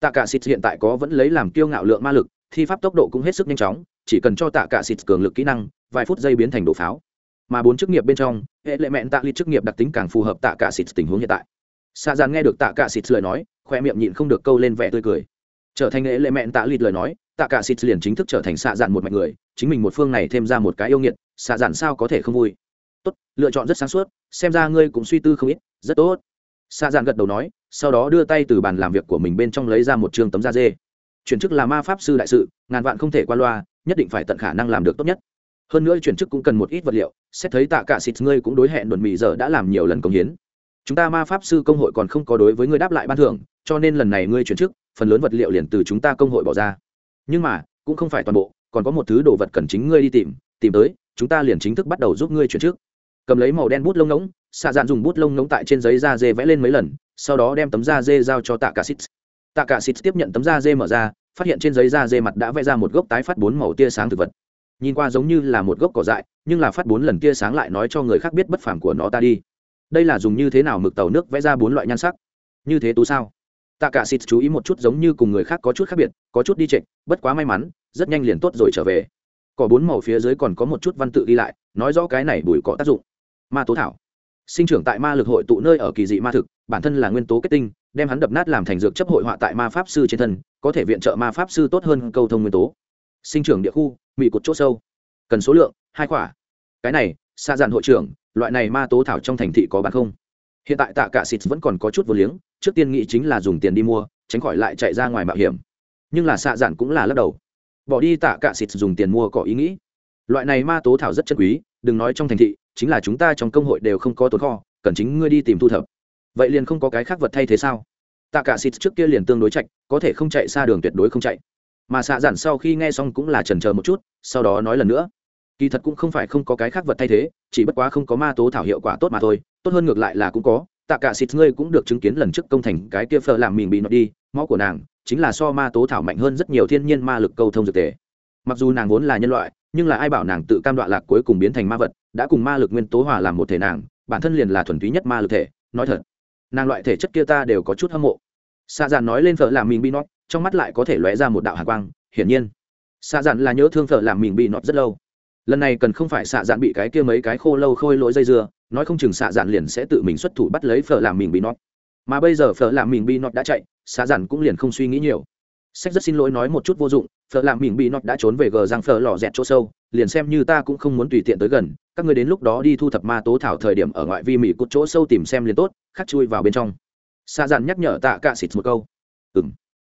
tạ cả xịt hiện tại có vẫn lấy làm kiêu ngạo lượng ma lực, thi pháp tốc độ cũng hết sức nhanh chóng, chỉ cần cho tạ cả xịt cường lực kỹ năng, vài phút giây biến thành đổ pháo. Mà bốn chức nghiệp bên trong hệ lệ mẹn tạ lịt chức nghiệp đặc tính càng phù hợp tạ cả xịt tình huống hiện tại. Xạ dàn nghe được tạ cả xịt lời nói, khoe miệng nhịn không được câu lên vẻ tươi cười trở thành lễ lệ mẹn tạ lịt lời nói, tạ cả xịt liền chính thức trở thành xạ dạn một mạnh người, chính mình một phương này thêm ra một cái yêu nghiệt, xạ dạn sao có thể không vui? Tốt, lựa chọn rất sáng suốt, xem ra ngươi cũng suy tư không ít, rất tốt. Xạ dạn gật đầu nói, sau đó đưa tay từ bàn làm việc của mình bên trong lấy ra một trường tấm da dê. Chuyển chức là ma pháp sư đại sự, ngàn vạn không thể qua loa, nhất định phải tận khả năng làm được tốt nhất. Hơn nữa chuyển chức cũng cần một ít vật liệu, xét thấy tạ cả xịt ngươi cũng đối hẹn đồn mì giờ đã làm nhiều lần công hiến. Chúng ta ma pháp sư công hội còn không có đối với ngươi đáp lại ban thưởng, cho nên lần này ngươi chuyển chức phần lớn vật liệu liền từ chúng ta công hội bỏ ra. Nhưng mà, cũng không phải toàn bộ, còn có một thứ đồ vật cần chính ngươi đi tìm tìm tới, chúng ta liền chính thức bắt đầu giúp ngươi chuyển trước. cầm lấy màu đen bút lông ngỗng, xạ dạn dùng bút lông ngỗng tại trên giấy da dê vẽ lên mấy lần, sau đó đem tấm da dê giao cho tạ cả xít. Tạ cả xít tiếp nhận tấm da dê mở ra, phát hiện trên giấy da dê mặt đã vẽ ra một gốc tái phát bốn màu tia sáng thực vật. Nhìn qua giống như là một gốc cỏ dại, nhưng là phát bốn lần tia sáng lại nói cho người khác biết bất phàm của nó ta đi. Đây là dùng như thế nào mực tàu nước vẽ ra bốn loại nhan sắc? Như thế tú sao? Tạ cả xịt chú ý một chút giống như cùng người khác có chút khác biệt, có chút đi trệch, bất quá may mắn, rất nhanh liền tốt rồi trở về. Cỏ bốn màu phía dưới còn có một chút văn tự ghi lại, nói rõ cái này bùi có tác dụng. Ma tố thảo. Sinh trưởng tại ma lực hội tụ nơi ở kỳ dị ma thực, bản thân là nguyên tố kết tinh, đem hắn đập nát làm thành dược chấp hội họa tại ma pháp sư trên thân, có thể viện trợ ma pháp sư tốt hơn câu thông nguyên tố. Sinh trưởng địa khu mỹ cột chỗ sâu. Cần số lượng, hai quả. Cái này xa dặn hội trưởng, loại này ma tố thảo trong thành thị có bán không? Hiện tại tạ cả xịt vẫn còn có chút vô liếng trước tiên nghĩ chính là dùng tiền đi mua tránh khỏi lại chạy ra ngoài mạo hiểm. Nhưng là xạ giản cũng là lắc đầu. Bỏ đi tạ cả xịt dùng tiền mua có ý nghĩ. Loại này ma tố thảo rất chân quý đừng nói trong thành thị chính là chúng ta trong công hội đều không có tồn kho cần chính ngươi đi tìm thu thập. Vậy liền không có cái khác vật thay thế sao? Tạ cả xịt trước kia liền tương đối chạy, có thể không chạy xa đường tuyệt đối không chạy. Mà xạ giản sau khi nghe xong cũng là trần chờ một chút sau đó nói lần nữa. Kỳ thật cũng không phải không có cái khác vật thay thế chỉ bất quá không có ma tố thảo hiệu quả tốt mà thôi tốt hơn ngược lại là cũng có, tạ cả xịt ngươi cũng được chứng kiến lần trước công thành cái kia phờ làm mình bị nó đi, máu của nàng chính là so ma tố thảo mạnh hơn rất nhiều thiên nhiên ma lực câu thông dược tề. Mặc dù nàng vốn là nhân loại, nhưng là ai bảo nàng tự cam đoạn lạc cuối cùng biến thành ma vật, đã cùng ma lực nguyên tố hòa làm một thể nàng, bản thân liền là thuần túy nhất ma lực thể, nói thật, nàng loại thể chất kia ta đều có chút hâm mộ. Xa dàn nói lên phở làm mình bị nót trong mắt lại có thể lóe ra một đạo hạ quang, hiển nhiên xa dàn là nhớ thương phở làm mình bị nót rất lâu. Lần này cần không phải xạ dạn bị cái kia mấy cái khô lâu khôi lỗi dây dưa nói không chừng xạ dạn liền sẽ tự mình xuất thủ bắt lấy phở làm mình bị nót mà bây giờ phở làm mình bị nót đã chạy, xạ dạn cũng liền không suy nghĩ nhiều. Sách rất xin lỗi nói một chút vô dụng, phở làm mình bị nót đã trốn về gờ rằng phở lò dẹt chỗ sâu, liền xem như ta cũng không muốn tùy tiện tới gần, các người đến lúc đó đi thu thập ma tố thảo thời điểm ở ngoại vi mỹ cút chỗ sâu tìm xem liền tốt, khắc chui vào bên trong. Xạ dạn nhắc nhở tạ cạ xịt một câu. Ừ m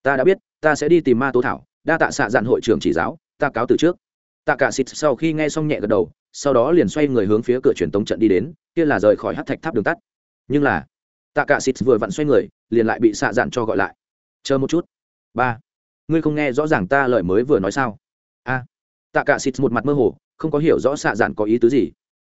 ta đã biết, ta sẽ đi tìm ma tố thảo, đa tạ xạ dạn hội trưởng chỉ giáo, ta cáo từ trước. Tạ cả xịt sau khi nghe xong nhẹ gật đầu, sau đó liền xoay người hướng phía cửa truyền tống trận đi đến kia là rời khỏi hát thạch tháp đường tắt. Nhưng là tạ cả xịt vừa vặn xoay người, liền lại bị xạ dạn cho gọi lại. Chờ một chút. Ba. Ngươi không nghe rõ ràng ta lời mới vừa nói sao? A. Tạ cả xịt một mặt mơ hồ, không có hiểu rõ xạ dạn có ý tứ gì.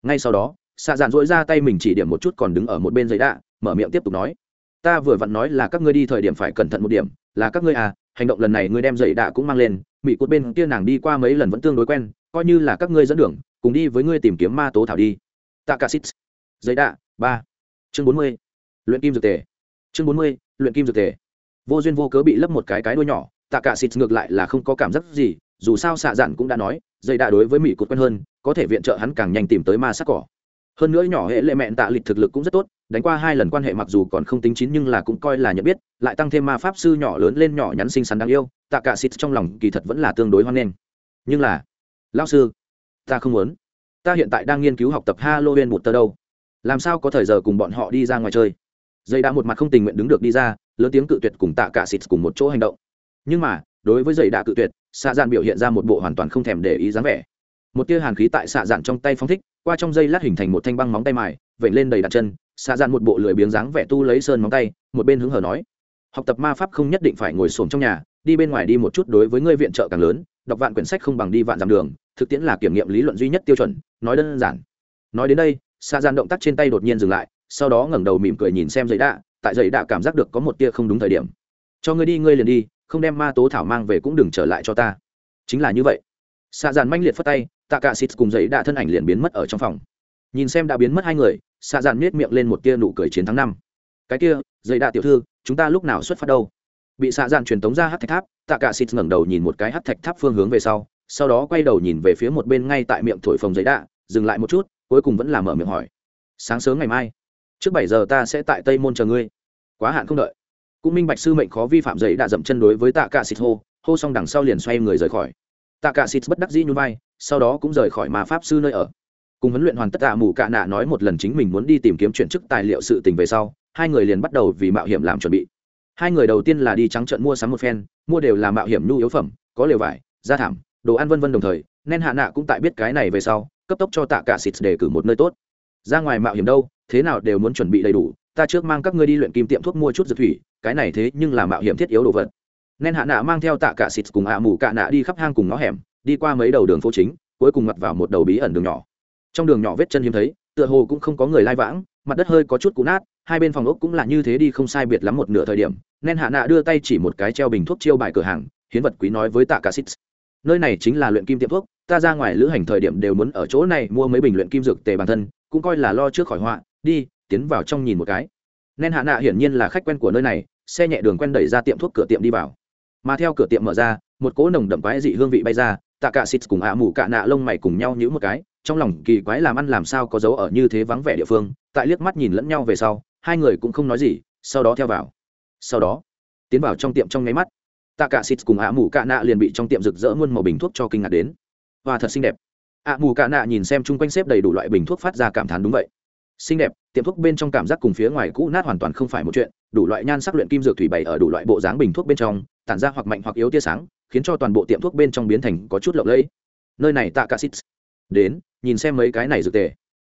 Ngay sau đó, xạ dạn dỗi ra tay mình chỉ điểm một chút còn đứng ở một bên giấy đạ, mở miệng tiếp tục nói. Ta vừa vặn nói là các ngươi đi thời điểm phải cẩn thận một điểm, là các ngươi à hành động lần này ngươi đem giấy đạ cũng mang lên mỹ cốt bên kia nàng đi qua mấy lần vẫn tương đối quen, coi như là các ngươi dẫn đường, cùng đi với ngươi tìm kiếm ma tố thảo đi. Tạ cả xít giấy đạ, ba. Chương bốn mươi. Luyện kim dược tề. Chương bốn mươi, luyện kim dược tề. Vô duyên vô cớ bị lấp một cái cái đuôi nhỏ, tạ cả xịt ngược lại là không có cảm giác gì, dù sao xạ dạn cũng đã nói dây đạ đối với mỹ cột quen hơn, có thể viện trợ hắn càng nhanh tìm tới ma sắc cỏ. Hơn nữa nhỏ hệ lệ mẹn tạ lịch thực lực cũng rất tốt, đánh qua hai lần quan hệ mặc dù còn không tính chín nhưng là cũng coi là nhận biết, lại tăng thêm ma pháp sư nhỏ lớn lên nhỏ nhắn xinh xắn đáng yêu, tạ cả xịt trong lòng kỳ thật vẫn là tương đối hoan nghênh. Nhưng là lao sư, ta không muốn. Ta hiện tại đang nghiên cứu học tập halloween một tờ đâu làm sao có thời giờ cùng bọn họ đi ra ngoài chơi? Dây đã một mặt không tình nguyện đứng được đi ra, lớn tiếng cự tuyệt cùng tạ cả xịt cùng một chỗ hành động. Nhưng mà, đối với dây đã cự tuyệt, xạ dạn biểu hiện ra một bộ hoàn toàn không thèm để ý dáng vẻ. Một tia hàn khí tại xạ dạn trong tay phóng thích, qua trong dây lát hình thành một thanh băng móng tay mài vẩy lên đầy đặt chân, xạ dạn một bộ lười biếng dáng vẻ tu lấy sơn móng tay, một bên hứng hở nói, học tập ma pháp không nhất định phải ngồi xổm trong nhà, đi bên ngoài đi một chút đối với ngươi viện trợ càng lớn, đọc vạn quyển sách không bằng đi vạn dặm đường, thực tiễn là kiểm nghiệm lý luận duy nhất tiêu chuẩn, nói đơn giản. Nói đến đây xạ dạn động tác trên tay đột nhiên dừng lại, sau đó ngẩng đầu mỉm cười nhìn xem giấy đạ, tại giấy đạ cảm giác được có một tia không đúng thời điểm. Cho ngươi đi, ngươi liền đi, không đem ma tố thảo mang về cũng đừng trở lại cho ta. Chính là như vậy. Xạ dạn manh liệt phất tay tạ cả xịt cùng giấy đạ thân ảnh liền biến mất ở trong phòng. Nhìn xem đã biến mất hai người, xạ dạn miết miệng lên một tia nụ cười chiến thắng năm. Cái kia giấy đạ tiểu thư, chúng ta lúc nào xuất phát đâu? Bị xạ dạn truyền tống ra hát thạch tháp tạ cả xịt ngẩng đầu nhìn một cái hát thạch tháp phương hướng về sau sau đó quay đầu nhìn về phía một bên ngay tại miệng thổi phồng giấy đạ, dừng lại một chút cuối cùng vẫn là mở miệng hỏi. Sáng sớm ngày mai, trước bảy giờ ta sẽ tại tây môn chờ ngươi. Quá hạn không đợi. Cũng minh bạch sư mệnh khó vi phạm giấy đã dậm chân đối với tạ cả xịt hô hô xong đằng sau liền xoay người rời khỏi. Tạ cả xịt bất đắc dĩ nhún vai, sau đó cũng rời khỏi mà pháp sư nơi ở. Cùng huấn luyện hoàn tất tạ mù cạ nạ nói một lần chính mình muốn đi tìm kiếm chuyển chức tài liệu sự tình về sau, hai người liền bắt đầu vì mạo hiểm làm chuẩn bị. Hai người đầu tiên là đi trắng trận mua sắm một phen, mua đều là mạo hiểm nhu yếu phẩm, có lều vải, da thảm, đồ ăn vân vân đồng thời nên hạ nạ cũng tại biết cái này về sau, cấp tốc cho tạ cả xịt để cử một nơi tốt. Ra ngoài mạo hiểm đâu, thế nào đều muốn chuẩn bị đầy đủ, ta trước mang các ngươi đi luyện kim tiệm thuốc mua chút dược thủy, cái này thế nhưng là mạo hiểm thiết yếu đồ vật. Nên hạ nạ mang theo tạ cả xịt cùng hạ mù cạ nạ đi khắp hang cùng ngõ hẻm, đi qua mấy đầu đường phố chính, cuối cùng ngặt vào một đầu bí ẩn đường nhỏ. Trong đường nhỏ vết chân hiếm thấy, tựa hồ cũng không có người lai vãng, mặt đất hơi có chút cũ nát, hai bên phòng ốc cũng là như thế đi không sai biệt lắm một nửa thời điểm, nên hạ nạ đưa tay chỉ một cái treo bình thuốc chiêu bài cửa hàng, hiến vật quý nói với tạ cả xịt. Nơi này chính là luyện kim tiệm thuốc ta ra ngoài lữ hành thời điểm đều muốn ở chỗ này mua mấy bình luyện kim dược tề bản thân, cũng coi là lo trước khỏi họa, đi, tiến vào trong nhìn một cái. Nên hạ nạ hiển nhiên là khách quen của nơi này, xe nhẹ đường quen đẩy ra tiệm thuốc cửa tiệm đi vào. Mà theo cửa tiệm mở ra, một cỗ nồng đậm quái dị hương vị bay ra, tạ cả xịt cùng ạ mù cạ nạ lông mày cùng nhau nhữ một cái, trong lòng kỳ quái làm ăn làm sao có dấu ở như thế vắng vẻ địa phương, tại liếc mắt nhìn lẫn nhau về sau, hai người cũng không nói gì, sau đó theo vào. Sau đó, tiến vào trong tiệm trong nháy mắt, tạ cả xịt cùng ạ mù cạ nạ liền bị trong tiệm rực rỡ muôn màu bình thuốc cho kinh ngạc đến và thật xinh đẹp. Ạ mù cạ nạ nhìn xem chung quanh xếp đầy đủ loại bình thuốc phát ra cảm thán đúng vậy. Xinh đẹp, tiệm thuốc bên trong cảm giác cùng phía ngoài cũ nát hoàn toàn không phải một chuyện, đủ loại nhan sắc luyện kim dược thủy bày ở đủ loại bộ dáng bình thuốc bên trong, tản ra hoặc mạnh hoặc yếu tia sáng, khiến cho toàn bộ tiệm thuốc bên trong biến thành có chút lộng lẫy. Nơi này tạ cả xịt. Đến, nhìn xem mấy cái này dược tề.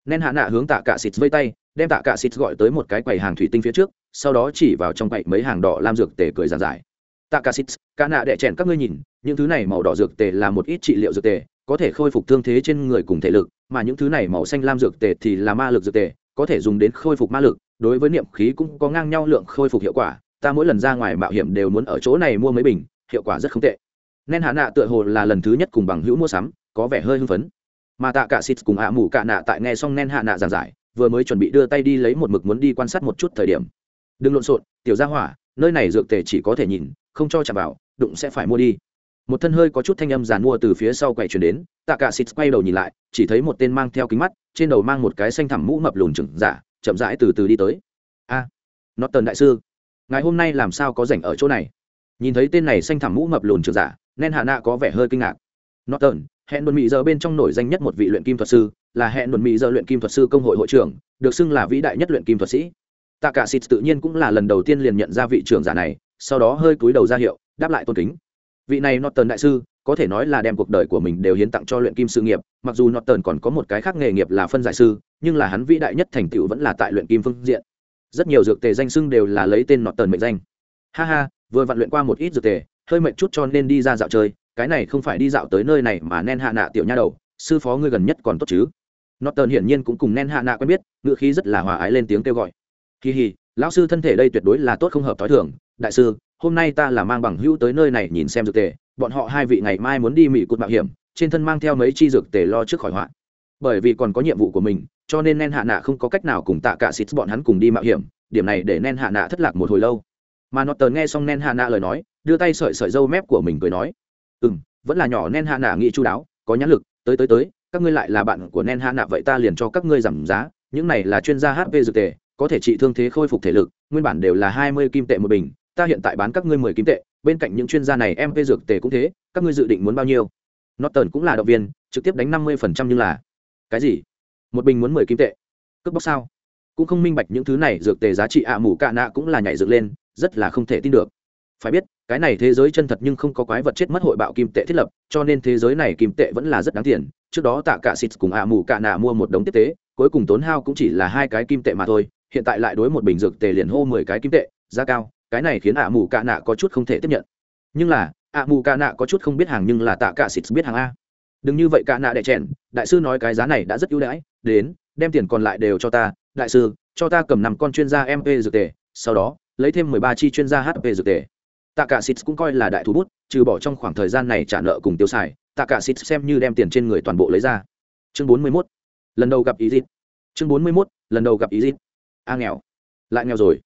Nên hạ nạ hướng tạ cả xịt vây tay, đem tạ cả xịt gọi tới một cái quầy hàng thủy tinh phía trước, sau đó chỉ vào trong quầy mấy hàng đỏ lam dược tề cười giàn giải. Tạ cả xịt, cả nạ đệ chèn các ngươi nhìn, những thứ này màu đỏ dược tề là một ít trị liệu dược tề có thể khôi phục thương thế trên người cùng thể lực, mà những thứ này màu xanh lam dược tề thì là ma lực dược tề, có thể dùng đến khôi phục ma lực, đối với niệm khí cũng có ngang nhau lượng khôi phục hiệu quả, ta mỗi lần ra ngoài mạo hiểm đều muốn ở chỗ này mua mấy bình, hiệu quả rất không tệ. Nên hạ nạ tựa hồ là lần thứ nhất cùng bằng hữu mua sắm, có vẻ hơi hưng phấn. Mà tạ cả xịt cùng ạ mù cạ nạ tại nghe xong nên hạ nạ giảng giải, vừa mới chuẩn bị đưa tay đi lấy một mực muốn đi quan sát một chút thời điểm. Đừng lộn xộn, tiểu gia hỏa, nơi này dược tề chỉ có thể nhìn, không cho chạm vào, đụng sẽ phải mua đi một thân hơi có chút thanh âm giàn mua từ phía sau quậy chuyển đến tạ cả xịt quay đầu nhìn lại chỉ thấy một tên mang theo kính mắt trên đầu mang một cái xanh thẳm mũ mập lùn trừng giả chậm rãi từ từ đi tới. A à, nó tần đại sư ngày hôm nay làm sao có rảnh ở chỗ này? Nhìn thấy tên này xanh thẳm mũ mập lùn trừng giả nên hạ nạ có vẻ hơi kinh ngạc. Nó tần hẹn đồn mỹ giờ bên trong nổi danh nhất một vị luyện kim thuật sư là hẹn đồn mỹ giờ luyện kim thuật sư công hội hội trưởng được xưng là vĩ đại nhất luyện kim thuật sĩ. Tạ cả xịt tự nhiên cũng là lần đầu tiên liền nhận ra vị trưởng giả này sau đó hơi cúi đầu ra hiệu đáp lại tôn kính vị này norton đại sư, có thể nói là đem cuộc đời của mình đều hiến tặng cho luyện kim sự nghiệp, mặc dù norton còn có một cái khác nghề nghiệp là phân giải sư, nhưng là hắn vĩ đại nhất thành tựu vẫn là tại luyện kim phương diện. Rất nhiều dược tề danh xưng đều là lấy tên norton mệnh danh. Ha ha, vừa vặn luyện qua một ít dược tề, hơi mệnh chút cho nên đi ra dạo chơi, cái này không phải đi dạo tới nơi này mà nên hạ nạ tiểu nha đầu, sư phó ngươi gần nhất còn tốt chứ? Norton hiển nhiên cũng cùng nen hạ nạ quen biết ngựa khí rất là hòa ái lên tiếng kêu gọi. Kỳ hì, lão sư thân thể đây tuyệt đối là tốt không hợp t h ó i thường đại sư, hôm nay ta là mang bằng hữu tới nơi này nhìn xem dược tề, bọn họ hai vị ngày mai muốn đi mỹ cụt mạo hiểm, trên thân mang theo mấy chi dược tề lo trước khỏi họa. Bởi vì còn có nhiệm vụ của mình, cho nên nen hạ nạ không có cách nào cùng tạ cả xịt bọn hắn cùng đi mạo hiểm, điểm này để nen hạ nạ thất lạc một hồi lâu. Mà nó tờ nghe xong nen hạ nạ lời nói, đưa tay sợi sợi dâu mép của mình cười nói ừ m vẫn là nhỏ nen hạ nạ nghĩ chú đáo, có nhãn lực, tới tới tới, các ngươi lại là bạn của nen hạ nạ vậy ta liền cho các ngươi giảm giá, những này là chuyên gia hp dược tề, có thể trị thương thế khôi phục thể lực, nguyên bản đều là hai mươi kim tệ một bình ta hiện tại bán các ngươi mười kim tệ, bên cạnh những chuyên gia này em phê dược tề cũng thế, các ngươi dự định muốn bao nhiêu? Norton cũng là động viên, trực tiếp đánh năm mươi phần trăm nhưng là, cái gì? Một bình muốn mười kim tệ. Cướp bóc sao? Cũng không minh bạch những thứ này dược tề giá trị ạ à mù cạ nạ cũng là nhảy dựng lên, rất là không thể tin được. Phải biết, cái này thế giới chân thật nhưng không có quái vật chết mất hội bạo kim tệ thiết lập, cho nên thế giới này kim tệ vẫn là rất đáng tiền. Trước đó tạ cả xịt cùng ạ à mù cạ nạ mua một đống tiếp tế, cuối cùng tốn hao cũng chỉ là hai cái kim tệ mà thôi, hiện tại lại đối một bình dược tề liền hô mười cái kim tệ, giá cao cái này khiến ạ à mù cạ nạ có chút không thể tiếp nhận. Nhưng là, ạ mù cạ nạ có chút không biết hàng nhưng là tạ cạ xịt biết hàng a. Đừng như vậy cạ nạ đẻ chèn, đại sư nói cái giá này đã rất ưu đãi, đến, đem tiền còn lại đều cho ta, đại sư, cho ta cầm năm con chuyên gia mp dược tề, sau đó, lấy thêm mười ba chi chuyên gia hp dược tề. Tạ cả xịt cũng coi là đại thú bút, trừ bỏ trong khoảng thời gian này trả nợ cùng tiêu xài, tạ cả xịt xem như đem tiền trên người toàn bộ lấy ra. Chương bốn mươi 41. lần đầu gặp ý dịp chương bốn mươi 41. lần đầu gặp ý dịp a nghèo. Lại nghèo rồi.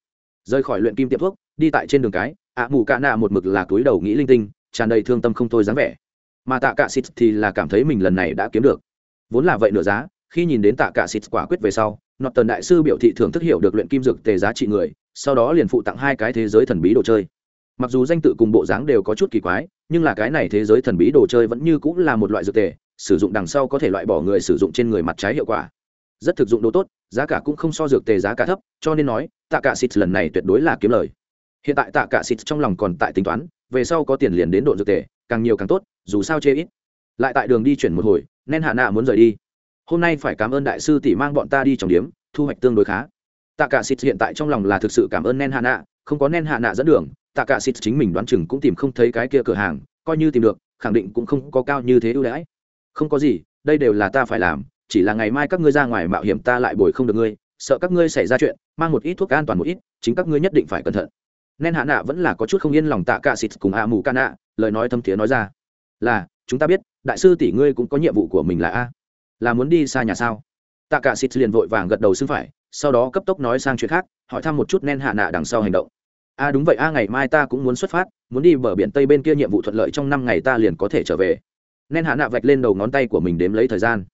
Rời khỏi luyện kim tiệm thuốc đi tại trên đường cái, ạ mù cạ nạ một mực là túi đầu nghĩ linh tinh, tràn đầy thương tâm không thôi dáng vẻ. Mà tạ cả xịt thì là cảm thấy mình lần này đã kiếm được. Vốn là vậy nửa giá, khi nhìn đến tạ cả xịt quả quyết về sau, nọt tần đại sư biểu thị thưởng thức hiểu được luyện kim dược tề giá trị người, sau đó liền phụ tặng hai cái thế giới thần bí đồ chơi. Mặc dù danh tự cùng bộ dáng đều có chút kỳ quái, nhưng là cái này thế giới thần bí đồ chơi vẫn như cũng là một loại dược tề, sử dụng đằng sau có thể loại bỏ người sử dụng trên người mặt trái hiệu quả. Rất thực dụng đồ tốt, giá cả cũng không so dược tề giá cả thấp, cho nên nói, tạ cả xịt lần này tuyệt đối là kiếm lời hiện tại tạ cả xịt trong lòng còn tại tính toán, về sau có tiền liền đến độ dược tề, càng nhiều càng tốt, dù sao chê ít. Lại tại đường đi chuyển một hồi, nên hạ nạ muốn rời đi. Hôm nay phải cảm ơn đại sư tỷ mang bọn ta đi trồng điếm, thu hoạch tương đối khá. Tạ cả xịt hiện tại trong lòng là thực sự cảm ơn nen hạ nạ, không có nen hạ nạ dẫn đường, tạ cả xịt chính mình đoán chừng cũng tìm không thấy cái kia cửa hàng, coi như tìm được, khẳng định cũng không có cao như thế ưu đãi. Không có gì, đây đều là ta phải làm, chỉ là ngày mai các ngươi ra ngoài mạo hiểm ta lại bồi không được ngươi, sợ các ngươi xảy ra chuyện, mang một ít thuốc an toàn một ít, chính các ngươi nhất định phải cẩn thận nên hạ nạ vẫn là có chút không yên lòng tạ cả xịt cùng a mù ca nạ, lời nói thâm thiế nói ra. Là, chúng ta biết, đại sư tỷ ngươi cũng có nhiệm vụ của mình là a. Là muốn đi xa nhà sao? Tạ cả xịt liền vội vàng gật đầu xưng phải, sau đó cấp tốc nói sang chuyện khác, hỏi thăm một chút nên hạ nạ đằng sau hành động. A, đúng vậy a, ngày mai ta cũng muốn xuất phát, muốn đi bờ biển tây bên kia nhiệm vụ thuận lợi trong năm ngày ta liền có thể trở về. Nên hạ nạ vạch lên đầu ngón tay của mình đếm lấy thời gian.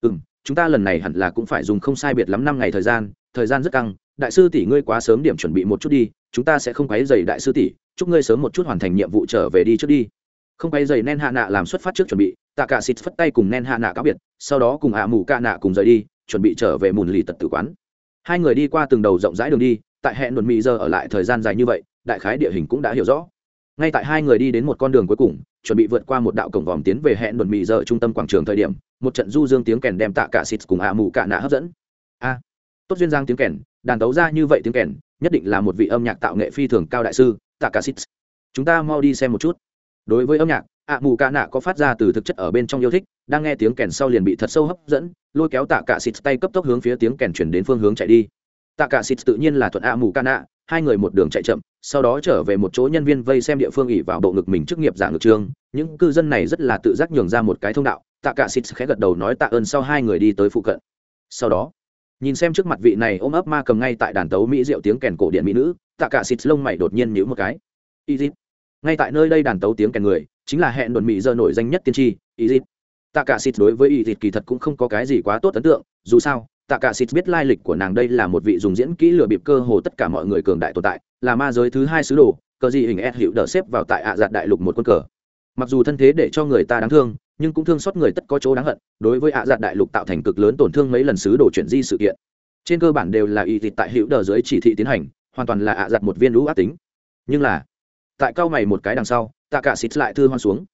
Ừ m chúng ta lần này hẳn là cũng phải dùng không sai biệt lắm năm ngày thời gian thời gian rất căng, đại sư tỷ ngươi quá sớm điểm chuẩn bị một chút đi chúng ta sẽ không quấy dày đại sư tỷ, chúc ngươi sớm một chút hoàn thành nhiệm vụ trở về đi trước đi. Không quấy dày nên hạ nạ làm xuất phát trước chuẩn bị tạ cả xịt phất tay cùng nên hạ nạ cáo biệt, sau đó cùng hạ mù ca nạ cùng rời đi, chuẩn bị trở về mùn lì tật tử quán. Hai người đi qua từng đầu rộng rãi đường đi, tại hẹn đồn mỹ giờ ở lại thời gian dài như vậy, đại khái địa hình cũng đã hiểu rõ. Ngay tại hai người đi đến một con đường cuối cùng, chuẩn bị vượt qua một đạo cổng vòm tiến về hẹn đồn mỹ giờ trung tâm quảng trường thời điểm, một trận du dương tiếng kèn đem tạ cả xịt cùng hạ mù ca nạ hấp dẫn. A, tốt duyên giang tiếng kèn đàn tấu ra như vậy tiếng kèn, nhất định là một vị âm nhạc tạo nghệ phi thường cao đại sư tạ chúng ta mau đi xem một chút. Đối với âm nhạc, ạ mù ca nạ có phát ra từ thực chất ở bên trong yêu thích, đang nghe tiếng kèn sau liền bị thật sâu hấp dẫn, lôi kéo tạ cả xịt tay cấp tốc hướng phía tiếng kèn chuyển đến phương hướng chạy đi. Tạ cả xịt tự nhiên là thuận ạ mù ca nạ, hai người một đường chạy chậm, sau đó trở về một chỗ nhân viên vây xem địa phương ỉ vào bộ ngực mình chức nghiệp giả ngược trường. Những cư dân này rất là tự giác nhường ra một cái thông đạo tạ cả xịt khẽ gật đầu nói tạ ơn sau hai người đi tới phụ cận. Sau đó nhìn xem trước mặt vị này ôm ấp ma cầm ngay tại đàn tấu mỹ rượu tiếng kèn cổ điện mỹ nữ, tạ cả xịt lông mày đột nhiên nhíu một cái. Easy. Ngay tại nơi đây đàn tấu tiếng kèn người, chính là hẹn đồn mỹ giờ nổi danh nhất tiên tri, easy. Tạ cả xịt đối với easy kỳ thật cũng không có cái gì quá tốt ấn tượng, dù sao, tạ cả xịt biết lai lịch của nàng đây là một vị dùng diễn kỹ lừa bịp cơ hồ tất cả mọi người cường đại tồn tại, là ma giới thứ hai sứ đồ, cờ gì hình ed hiệu đỡ xếp vào tại ạ à giạt đại lục một quân cờ. Mặc dù thân thế để cho người ta đáng thương nhưng cũng thương xót người tất có chỗ đáng hận, đối với ạ à đại lục tạo thành cực lớn tổn thương mấy lần sứ đồ chuyển di sự kiện. Trên cơ bản đều là y thịt tại hữu đờ dưới chỉ thị tiến hành, hoàn toàn là ạ à một viên lũ ác tính. Nhưng là, tại cao mày một cái đằng sau, tạ cả xịt lại thư hoan xuống.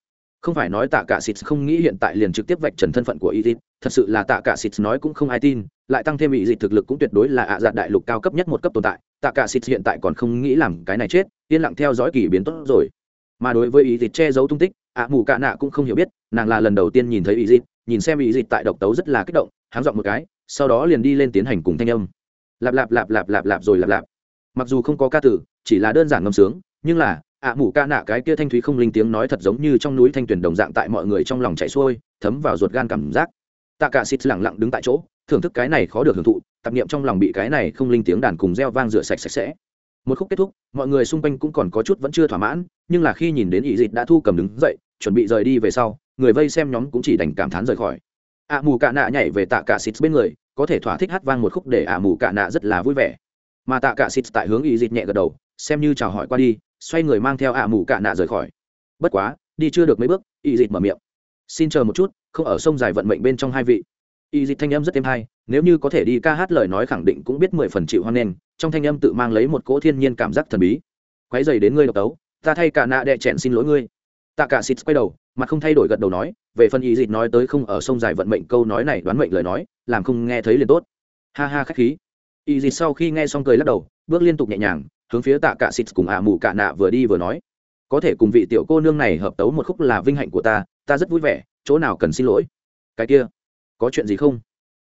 Không phải nói tạ cả xịt không nghĩ hiện tại liền trực tiếp vạch trần thân phận của y thịt thật sự là tạ cả xịt nói cũng không ai tin, lại tăng thêm ý dịch thực lực cũng tuyệt đối là ạ giặt đại lục cao cấp nhất một cấp tồn tại, tạ cả xịt hiện tại còn không nghĩ làm cái này chết, yên lặng theo dõi kỳ biến tốt rồi. Mà đối với ý dịch che giấu tung tích ạ mù cạ nạ cũng không hiểu biết nàng là lần đầu tiên nhìn thấy ý dịch nhìn xem ý dịch tại độc tấu rất là kích động háng dọn một cái sau đó liền đi lên tiến hành cùng thanh âm. Lạp lạp lạp lạp lạp lạp rồi lạp lạp. Mặc dù không có ca tử chỉ là đơn giản ngâm sướng nhưng là ạ à, mù ca nạ cái kia thanh thúy không linh tiếng nói thật giống như trong núi thanh tuyển đồng dạng tại mọi người trong lòng chạy xuôi thấm vào ruột gan cảm giác. Tạ cả xịt lẳng lặng đứng tại chỗ thưởng thức cái này khó được hưởng thụ tạp niệm trong lòng bị cái này không linh tiếng đàn cùng reo vang rửa sạch sạch sẽ một khúc kết thúc, mọi người xung quanh cũng còn có chút vẫn chưa thỏa mãn, nhưng là khi nhìn đến ỵ Dịt đã thu cầm đứng dậy, chuẩn bị rời đi về sau, người vây xem nhóm cũng chỉ đành cảm thán rời khỏi. Ạ mù cạ nạ nhảy về tạ cả xịt bên người, có thể thỏa thích hát vang một khúc để ạ mù cạ nạ rất là vui vẻ. Mà tạ cả xịt tại hướng ỵ Dịt nhẹ gật đầu, xem như chào hỏi qua đi, xoay người mang theo ạ mù cạ nạ rời khỏi. Bất quá, đi chưa được mấy bước ỵ Dịt mở miệng. Xin chờ một chút, không ở sông dài vận mệnh bên trong hai vị y dịch thanh âm rất êm hay, nếu như có thể đi ca hát lời nói khẳng định cũng biết mười phần chịu hoan nghênh, trong thanh âm tự mang lấy một cỗ thiên nhiên cảm giác thần bí. Quái dày đến ngươi độc tấu ta thay cả nạ đệ chẹn xin lỗi ngươi. Tạ cả xịt quay đầu, mặt không thay đổi gật đầu nói, về phần y dịch nói tới không ở sông dài vận mệnh câu nói này đoán mệnh lời nói, làm không nghe thấy liền tốt. Ha ha khách khí. Y dịch sau khi nghe xong cười lắc đầu, bước liên tục nhẹ nhàng, hướng phía tạ cả xịt cùng ạ mù cả nạ vừa đi vừa nói, có thể cùng vị tiểu cô nương này hợp tấu một khúc là vinh hạnh của ta ta rất vui vẻ, chỗ nào cần xin lỗi? Cái kia có chuyện gì không?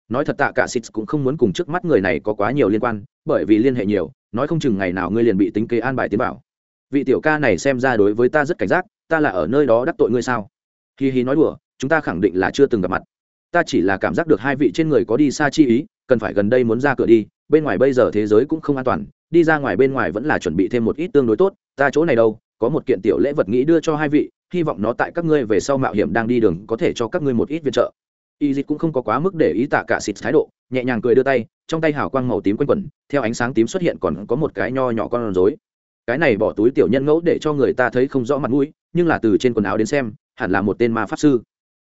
Nói thật tạ cả xịt cũng không muốn cùng trước mắt người này có quá nhiều liên quan, bởi vì liên hệ nhiều, nói không chừng ngày nào ngươi liền bị tính kế an bài tiến bảo vị tiểu ca này xem ra đối với ta rất cảnh giác, ta là ở nơi đó đắc tội ngươi sao? Hi hi nói đùa, chúng ta khẳng định là chưa từng gặp mặt. Ta chỉ là cảm giác được hai vị trên người có đi xa chi ý, cần phải gần đây muốn ra cửa đi, bên ngoài bây giờ thế giới cũng không an toàn, đi ra ngoài bên ngoài vẫn là chuẩn bị thêm một ít tương đối tốt, ta chỗ này đâu, có một kiện tiểu lễ vật nghĩ đưa cho hai vị, hy vọng nó tại các ngươi về sau mạo hiểm đang đi đường có thể cho các ngươi một ít viện trợ y dịch cũng không có quá mức để ý tạ cả xịt thái độ, nhẹ nhàng cười đưa tay, trong tay hào quang màu tím quanh quẩn, theo ánh sáng tím xuất hiện còn có một cái nho nhỏ con rối. Cái này bỏ túi tiểu nhân ngẫu để cho người ta thấy không rõ mặt mũi, nhưng là từ trên quần áo đến xem, hẳn là một tên ma pháp sư.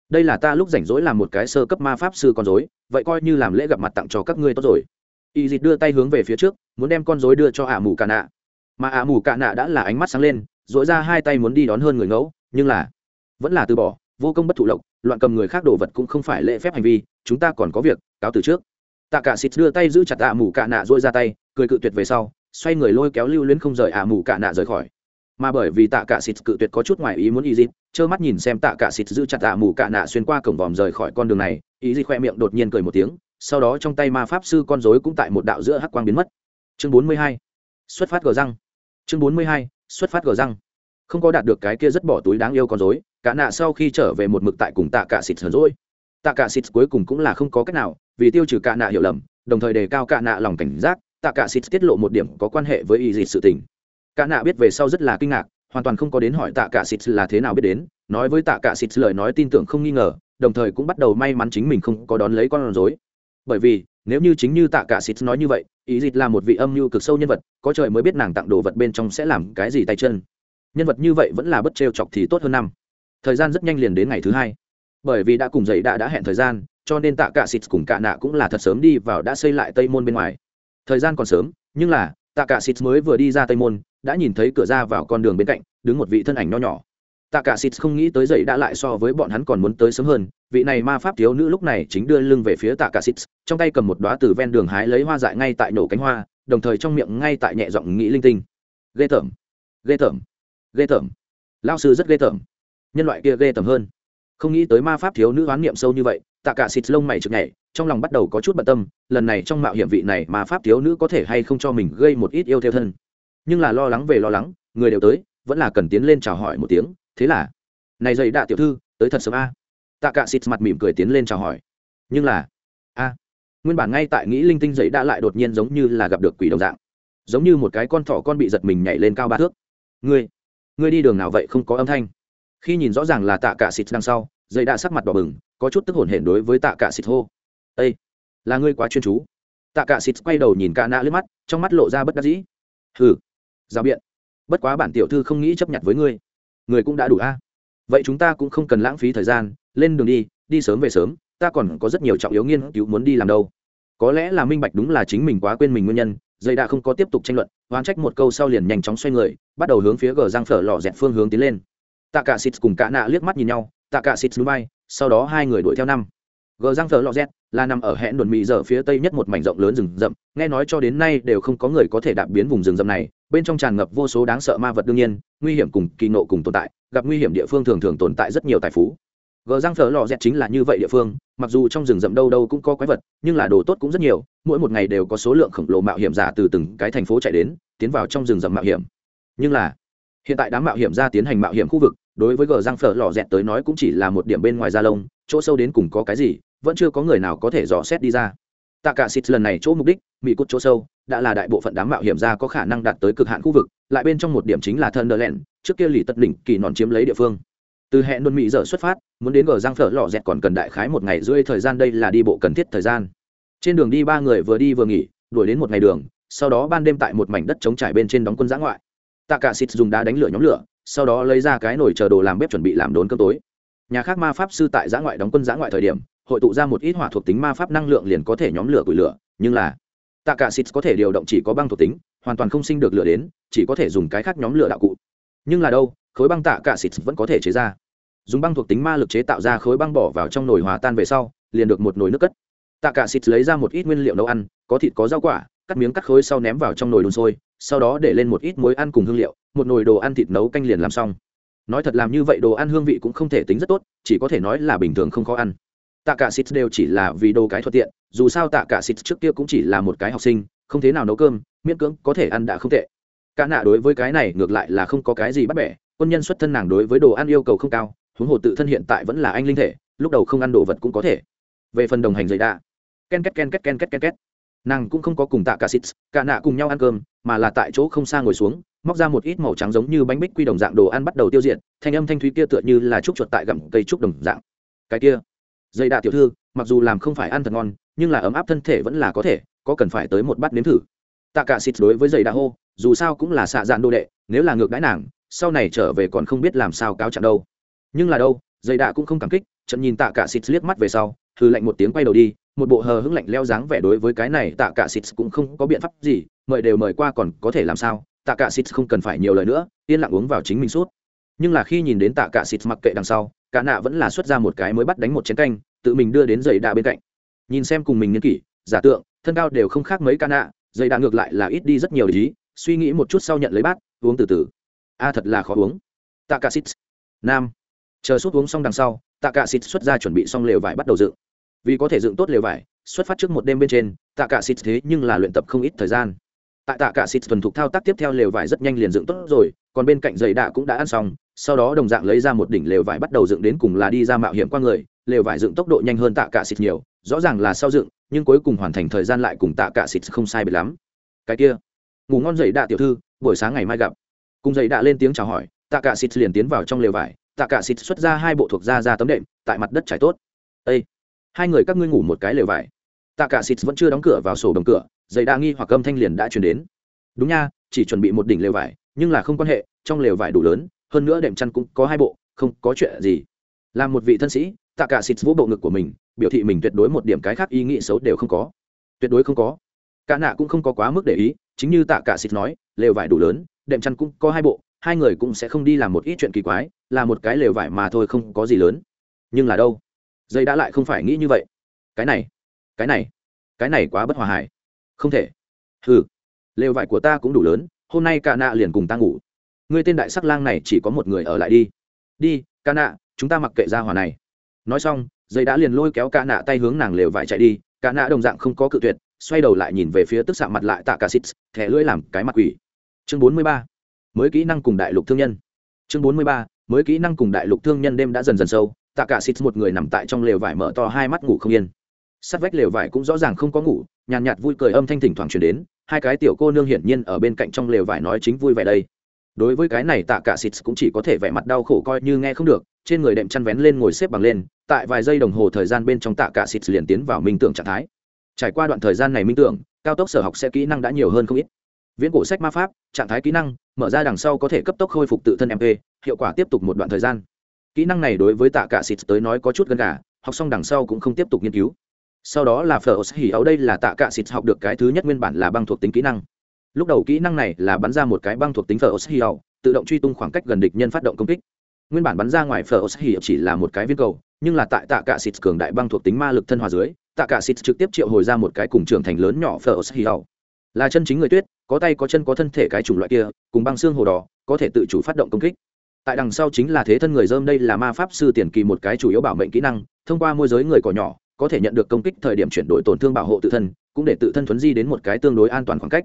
Đây là ta lúc rảnh rỗi làm một cái sơ cấp ma pháp sư con rối, vậy coi như làm lễ gặp mặt tặng cho các ngươi tốt rồi. Y dịch đưa tay hướng về phía trước, muốn đem con rối đưa cho ả mù cà nạ. Mà ả mù cà nạ đã là ánh mắt sáng lên dỗi ra hai tay muốn đi đón hơn người ngẫu, nhưng là vẫn là từ bỏ, vô công bất thụ lộc loạn cầm người khác đồ vật cũng không phải lễ phép hành vi, chúng ta còn có việc, cáo từ trước. Tạ cả xịt đưa tay giữ chặt ạ mù cạ nạ dội ra tay, cười cự tuyệt về sau, xoay người lôi kéo lưu luyến không rời ạ mù cạ nạ rời khỏi. Mà bởi vì tạ cả xịt cự tuyệt có chút ngoài ý muốn y dịp trơ mắt nhìn xem tạ cả xịt giữ chặt ạ mù cạ nạ xuyên qua cổng vòm rời khỏi con đường này ý dịp khoe miệng đột nhiên cười một tiếng, sau đó trong tay ma pháp sư con rối cũng tại một đạo giữa hắc quang biến mất. Chương bốn mươi hai, xuất phát gờ răng. Chương bốn mươi hai, xuất phát gờ răng không có đạt được cái kia rất bỏ túi đáng yêu con dối cả nạ sau khi trở về một mực tại cùng tạ cả xịt hờn rỗi tạ cả xịt cuối cùng cũng là không có cách nào, vì tiêu trừ cả nạ hiểu lầm, đồng thời đề cao cả nạ lòng cảnh giác, tạ cả xịt tiết lộ một điểm có quan hệ với y dịt sự tình. Cả nạ biết về sau rất là kinh ngạc, hoàn toàn không có đến hỏi tạ cả xịt là thế nào biết đến, nói với tạ cả xịt lời nói tin tưởng không nghi ngờ, đồng thời cũng bắt đầu may mắn chính mình không có đón lấy con rối. Bởi vì, nếu như chính như tạ cả xịt nói như vậy ý dịt là một vị âm mưu cực sâu nhân vật, có trời mới biết nàng tặng đồ vật bên trong sẽ làm cái gì tay chân nhân vật như vậy vẫn là bất trêu chọc thì tốt hơn năm. Thời gian rất nhanh liền đến ngày thứ hai. Bởi vì đã cùng dậy đã đã hẹn thời gian, cho nên tạ cả xịt cùng cả nạ cũng là thật sớm đi vào đã xây lại tây môn bên ngoài. Thời gian còn sớm, nhưng là, tạ cả xịt mới vừa đi ra tây môn, đã nhìn thấy cửa ra vào con đường bên cạnh, đứng một vị thân ảnh nho nhỏ. Tạ cả xịt không nghĩ tới dậy đã lại so với bọn hắn còn muốn tới sớm hơn, vị này ma pháp thiếu nữ lúc này chính đưa lưng về phía tạ cả xịt, trong tay cầm một đóa từ ven đường hái lấy hoa dại ngay tại nổ cánh hoa, đồng thời trong miệng ngay tại nhẹ giọng nghĩ linh tinh. Ghê tởm ghê tởm ghê tởm. Lao sư rất ghê tởm. Nhân loại kia ghê tởm hơn. Không nghĩ tới ma pháp thiếu nữ oán niệm sâu như vậy, tạ cả xịt lông mày chực nhảy, trong lòng bắt đầu có chút bận tâm, lần này trong mạo hiểm vị này ma pháp thiếu nữ có thể hay không cho mình gây một ít yêu theo thân. Nhưng là lo lắng về lo lắng, người đều tới, vẫn là cần tiến lên chào hỏi một tiếng, thế là, này dậy đạ tiểu thư, tới thật sớm a. Tạ cả xịt mặt mỉm cười tiến lên chào hỏi. Nhưng là, a, nguyên bản ngay tại nghĩ linh tinh dậy đã lại đột nhiên giống như là gặp được quỷ đồng dạng, giống như một cái con thỏ con bị giật mình nhảy lên cao ba thước. Ngươi ngươi đi đường nào vậy không có âm thanh? Khi nhìn rõ ràng là tạ cả xịt đằng sau, dây đã sắc mặt đỏ bừng, có chút tức hổn hển đối với tạ cả xịt hô. Ây là ngươi quá chuyên chú. Tạ cả xịt quay đầu nhìn Cả nạ lướt mắt, trong mắt lộ ra bất đắc dĩ. Hừ rào biện. Bất quá bản tiểu thư không nghĩ chấp nhận với ngươi. Người cũng đã đủ a. Vậy chúng ta cũng không cần lãng phí thời gian, lên đường đi đi sớm về sớm, ta còn có rất nhiều trọng yếu nghiên cứu muốn đi làm đâu. Có lẽ là minh bạch đúng là chính mình quá quên mình nguyên nhân dây đã không có tiếp tục tranh luận hoán trách một câu sau liền nhanh chóng xoay người, bắt đầu hướng phía gờ giang phở lò dẹt phương hướng tiến lên. Tạ cả xịt cùng cả nạ liếc mắt nhìn nhau tạ cả xịt núi bay, sau đó hai người đuổi theo năm. Gờ giang phở lò dẹt là nằm ở hẹn đồn mỹ dở phía tây nhất một mảnh rộng lớn rừng rậm, nghe nói cho đến nay đều không có người có thể đạp biến vùng rừng rậm này, bên trong tràn ngập vô số đáng sợ ma vật đương nhiên, nguy hiểm cùng kỳ nộ cùng tồn tại, gặp nguy hiểm địa phương thường thường tồn tại rất nhiều tài phú gờ răng phở lò dẹt chính là như vậy địa phương, mặc dù trong rừng rậm đâu đâu cũng có quái vật, nhưng là đồ tốt cũng rất nhiều, mỗi một ngày đều có số lượng khổng lồ mạo hiểm giả từ từng cái thành phố chạy đến, tiến vào trong rừng rậm mạo hiểm. Nhưng là, hiện tại đám mạo hiểm ra tiến hành mạo hiểm khu vực, đối với gờ răng phở lò dẹt tới nói cũng chỉ là một điểm bên ngoài da lông, chỗ sâu đến cùng có cái gì, vẫn chưa có người nào có thể dò xét đi ra. Tạ cả xịt lần này chỗ mục đích mỹ cút chỗ sâu, đã là đại bộ phận đám mạo hiểm ra có khả năng đạt tới cực hạn khu vực, lại bên trong một điểm chính là thân đờ lẹn trước kia lì tất đỉnh kỳ nọn chiếm lấy địa phương từ hẹn luôn mỹ giờ xuất phát, muốn đến gờ giang phở lò dẹt còn cần đại khái một ngày rưỡi thời gian đây là đi bộ cần thiết thời gian. Trên đường đi ba người vừa đi vừa nghỉ, đuổi đến một ngày đường, sau đó ban đêm tại một mảnh đất trống trải bên trên đóng quân giã ngoại. Tạ cả xịt dùng đá đánh lửa nhóm lửa, sau đó lấy ra cái nồi chờ đồ làm bếp chuẩn bị làm đốn cơm tối. Nhà khác ma pháp sư tại giã ngoại đóng quân giã ngoại thời điểm, hội tụ ra một ít hỏa thuộc tính ma pháp năng lượng liền có thể nhóm lửa củi lửa, nhưng là tạ cả xịt có thể điều động chỉ có băng thuộc tính, hoàn toàn không sinh được lửa đến, chỉ có thể dùng cái khác nhóm lửa đạo cụ. Nhưng là đâu khối băng tạ cạ xịt vẫn có thể chế ra. Dùng băng thuộc tính ma lực chế tạo ra khối băng bỏ vào trong nồi hòa tan về sau, liền được một nồi nước cất. Tạ cạ xịt lấy ra một ít nguyên liệu nấu ăn, có thịt có rau quả, cắt miếng cắt khối sau ném vào trong nồi đun sôi, sau đó để lên một ít muối ăn cùng hương liệu, một nồi đồ ăn thịt nấu canh liền làm xong. Nói thật làm như vậy đồ ăn hương vị cũng không thể tính rất tốt, chỉ có thể nói là bình thường không khó ăn. Tạ cả xịt đều chỉ là vì đồ cái thuận tiện, dù sao tạ cả xịt trước kia cũng chỉ là một cái học sinh, không thế nào nấu cơm, miễn cưỡng có thể ăn đã không tệ. Cả nạ đối với cái này ngược lại là không có cái gì bắt bẻ quân nhân xuất thân nàng đối với đồ ăn yêu cầu không cao, huống hồ tự thân hiện tại vẫn là anh linh thể, lúc đầu không ăn đồ vật cũng có thể. Về phần đồng hành dày đa ken két ken két ken két ken két. Nàng cũng không có cùng tạ cả xịt, cả nạ cùng nhau ăn cơm, mà là tại chỗ không xa ngồi xuống, móc ra một ít màu trắng giống như bánh bích quy đồng dạng đồ ăn bắt đầu tiêu diệt, thanh âm thanh thúy kia tựa như là trúc chuột tại gặm cây trúc đồng dạng. Cái kia dây đạ tiểu thư, mặc dù làm không phải ăn thật ngon, nhưng là ấm áp thân thể vẫn là có thể, có cần phải tới một bát nếm thử. Tạ cả xịt đối với dây đạ hô, dù sao cũng là xạ dạn đồ đệ, nếu là ngược đãi nàng sau này trở về còn không biết làm sao cáo trạng đâu. Nhưng là đâu, dây đạ cũng không cảm kích trận nhìn tạ cả xịt liếc mắt về sau hư lạnh một tiếng quay đầu đi, một bộ hờ hững lạnh leo dáng vẻ đối với cái này tạ cả xịt cũng không có biện pháp gì, mời đều mời qua còn có thể làm sao, tạ cả xịt không cần phải nhiều lời nữa, yên lặng uống vào chính mình suốt. Nhưng là khi nhìn đến tạ cả xịt mặc kệ đằng sau, cả nạ vẫn là xuất ra một cái mới bắt đánh một chén canh, tự mình đưa đến dây đạ bên cạnh. Nhìn xem cùng mình nghiên kỷ, giả tượng, thân cao đều không khác mấy ca nạ, dây đạ ngược lại là ít đi rất nhiều lý, suy nghĩ một chút sau nhận lấy bát, uống từ từ a thật là khó uống. Tạ cả xít nam. Chờ suốt uống xong đằng sau tạ cả xít xuất ra chuẩn bị xong lều vải bắt đầu dựng. Vì có thể dựng tốt lều vải, xuất phát trước một đêm bên trên tạ cả xít thế nhưng là luyện tập không ít thời gian. Tại tạ cả xịt thuần thục thao tác tiếp theo lều vải rất nhanh liền dựng tốt rồi, còn bên cạnh giày đạ cũng đã ăn xong, sau đó đồng dạng lấy ra một đỉnh lều vải bắt đầu dựng đến cùng là đi ra mạo hiểm qua người, lều vải dựng tốc độ nhanh hơn tạ cả xịt nhiều, rõ ràng là sau dựng, nhưng cuối cùng hoàn thành thời gian lại cùng tạ cả xịt không sai biệt lắm. Cái kia, ngủ ngon giày đạ tiểu thư, buổi sáng ngày mai gặp cùng dậy đã lên tiếng chào hỏi, tạ cả xịt liền tiến vào trong lều vải, tạ cả xịt xuất ra hai bộ thuộc da ra tấm đệm, tại mặt đất trải tốt. Ê! hai người các ngươi ngủ một cái lều vải. Tạ cả xịt vẫn chưa đóng cửa vào sổ đồng cửa dậy đa nghi hoặc âm thanh liền đã chuyển đến. Đúng nha, chỉ chuẩn bị một đỉnh lều vải, nhưng là không quan hệ, trong lều vải đủ lớn, hơn nữa đệm chăn cũng có hai bộ, không có chuyện gì. Làm một vị thân sĩ, tạ cả xịt vũ bộ ngực của mình, biểu thị mình tuyệt đối một điểm cái khác ý nghĩ xấu đều không có. Tuyệt đối không có. Cả nạ cũng không có quá mức để ý, chính như tạ cả xịt nói, lều vải đủ lớn đệm chăn cũng có hai bộ, hai người cũng sẽ không đi làm một ít chuyện kỳ quái, là một cái lều vải mà thôi không có gì lớn. Nhưng là đâu? Dây đã lại không phải nghĩ như vậy. Cái này cái này cái này quá bất hòa hải không thể. Ừ lều vải của ta cũng đủ lớn, hôm nay cả nạ liền cùng ta ngủ. Người tên đại sắc lang này chỉ có một người ở lại đi. Đi, ca nạ chúng ta mặc kệ ra hòa này. Nói xong dây đã liền lôi kéo ca nạ tay hướng nàng lều vải chạy đi. Ca nạ đồng dạng không có cự tuyệt, xoay đầu lại nhìn về phía tức xạ mặt lại tạ ca xít thẻ lưỡi làm cái mặt quỷ chương bốn mươi ba mới kỹ năng cùng đại lục thương nhân. Chương bốn mươi ba mới kỹ năng cùng đại lục thương nhân đêm đã dần dần sâu tạ cả xịt một người nằm tại trong lều vải mở to hai mắt ngủ không yên. Sát vách lều vải cũng rõ ràng không có ngủ nhàn nhạt, nhạt vui cười âm thanh thỉnh thoảng truyền đến hai cái tiểu cô nương hiển nhiên ở bên cạnh trong lều vải nói chính vui vẻ đây. Đối với cái này tạ cả xịt cũng chỉ có thể vẻ mặt đau khổ coi như nghe không được trên người đệm chăn vén lên ngồi xếp bằng lên tại vài giây đồng hồ thời gian bên trong tạ cả xịt liền tiến vào minh tưởng trạng thái. Trải qua đoạn thời gian này minh tưởng cao tốc sở học sẽ kỹ năng đã nhiều hơn không ít viễn cổ sách ma pháp, trạng thái kỹ năng, mở ra đằng sau có thể cấp tốc khôi phục tự thân mp hiệu quả tiếp tục một đoạn thời gian. Kỹ năng này đối với tạ cả xịt tới nói có chút gần cả học xong đằng sau cũng không tiếp tục nghiên cứu. Sau đó là phở hỉ ấu đây là tạ cả xịt học được cái thứ nhất nguyên bản là băng thuộc tính kỹ năng. Lúc đầu kỹ năng này là bắn ra một cái băng thuộc tính phở hỉ ấu tự động truy tung khoảng cách gần địch nhân phát động công kích. Nguyên bản bắn ra ngoài phở hỉ chỉ là một cái viên cầu, nhưng là tại tạ cả xịt cường đại băng thuộc tính ma lực thân hòa dưới, tạ cả xịt trực tiếp triệu hồi ra một cái cùng trưởng thành lớn nhỏ phở hỉ ấu là chân chính người tuyết, có tay có chân có thân thể cái chủng loại kia, cùng băng xương hồ đỏ, có thể tự chủ phát động công kích. Tại đằng sau chính là thế thân người dơm, đây là ma pháp sư tiền kỳ một cái chủ yếu bảo mệnh kỹ năng, thông qua môi giới người cỏ nhỏ, có thể nhận được công kích thời điểm chuyển đổi tổn thương bảo hộ tự thân, cũng để tự thân thuấn di đến một cái tương đối an toàn khoảng cách.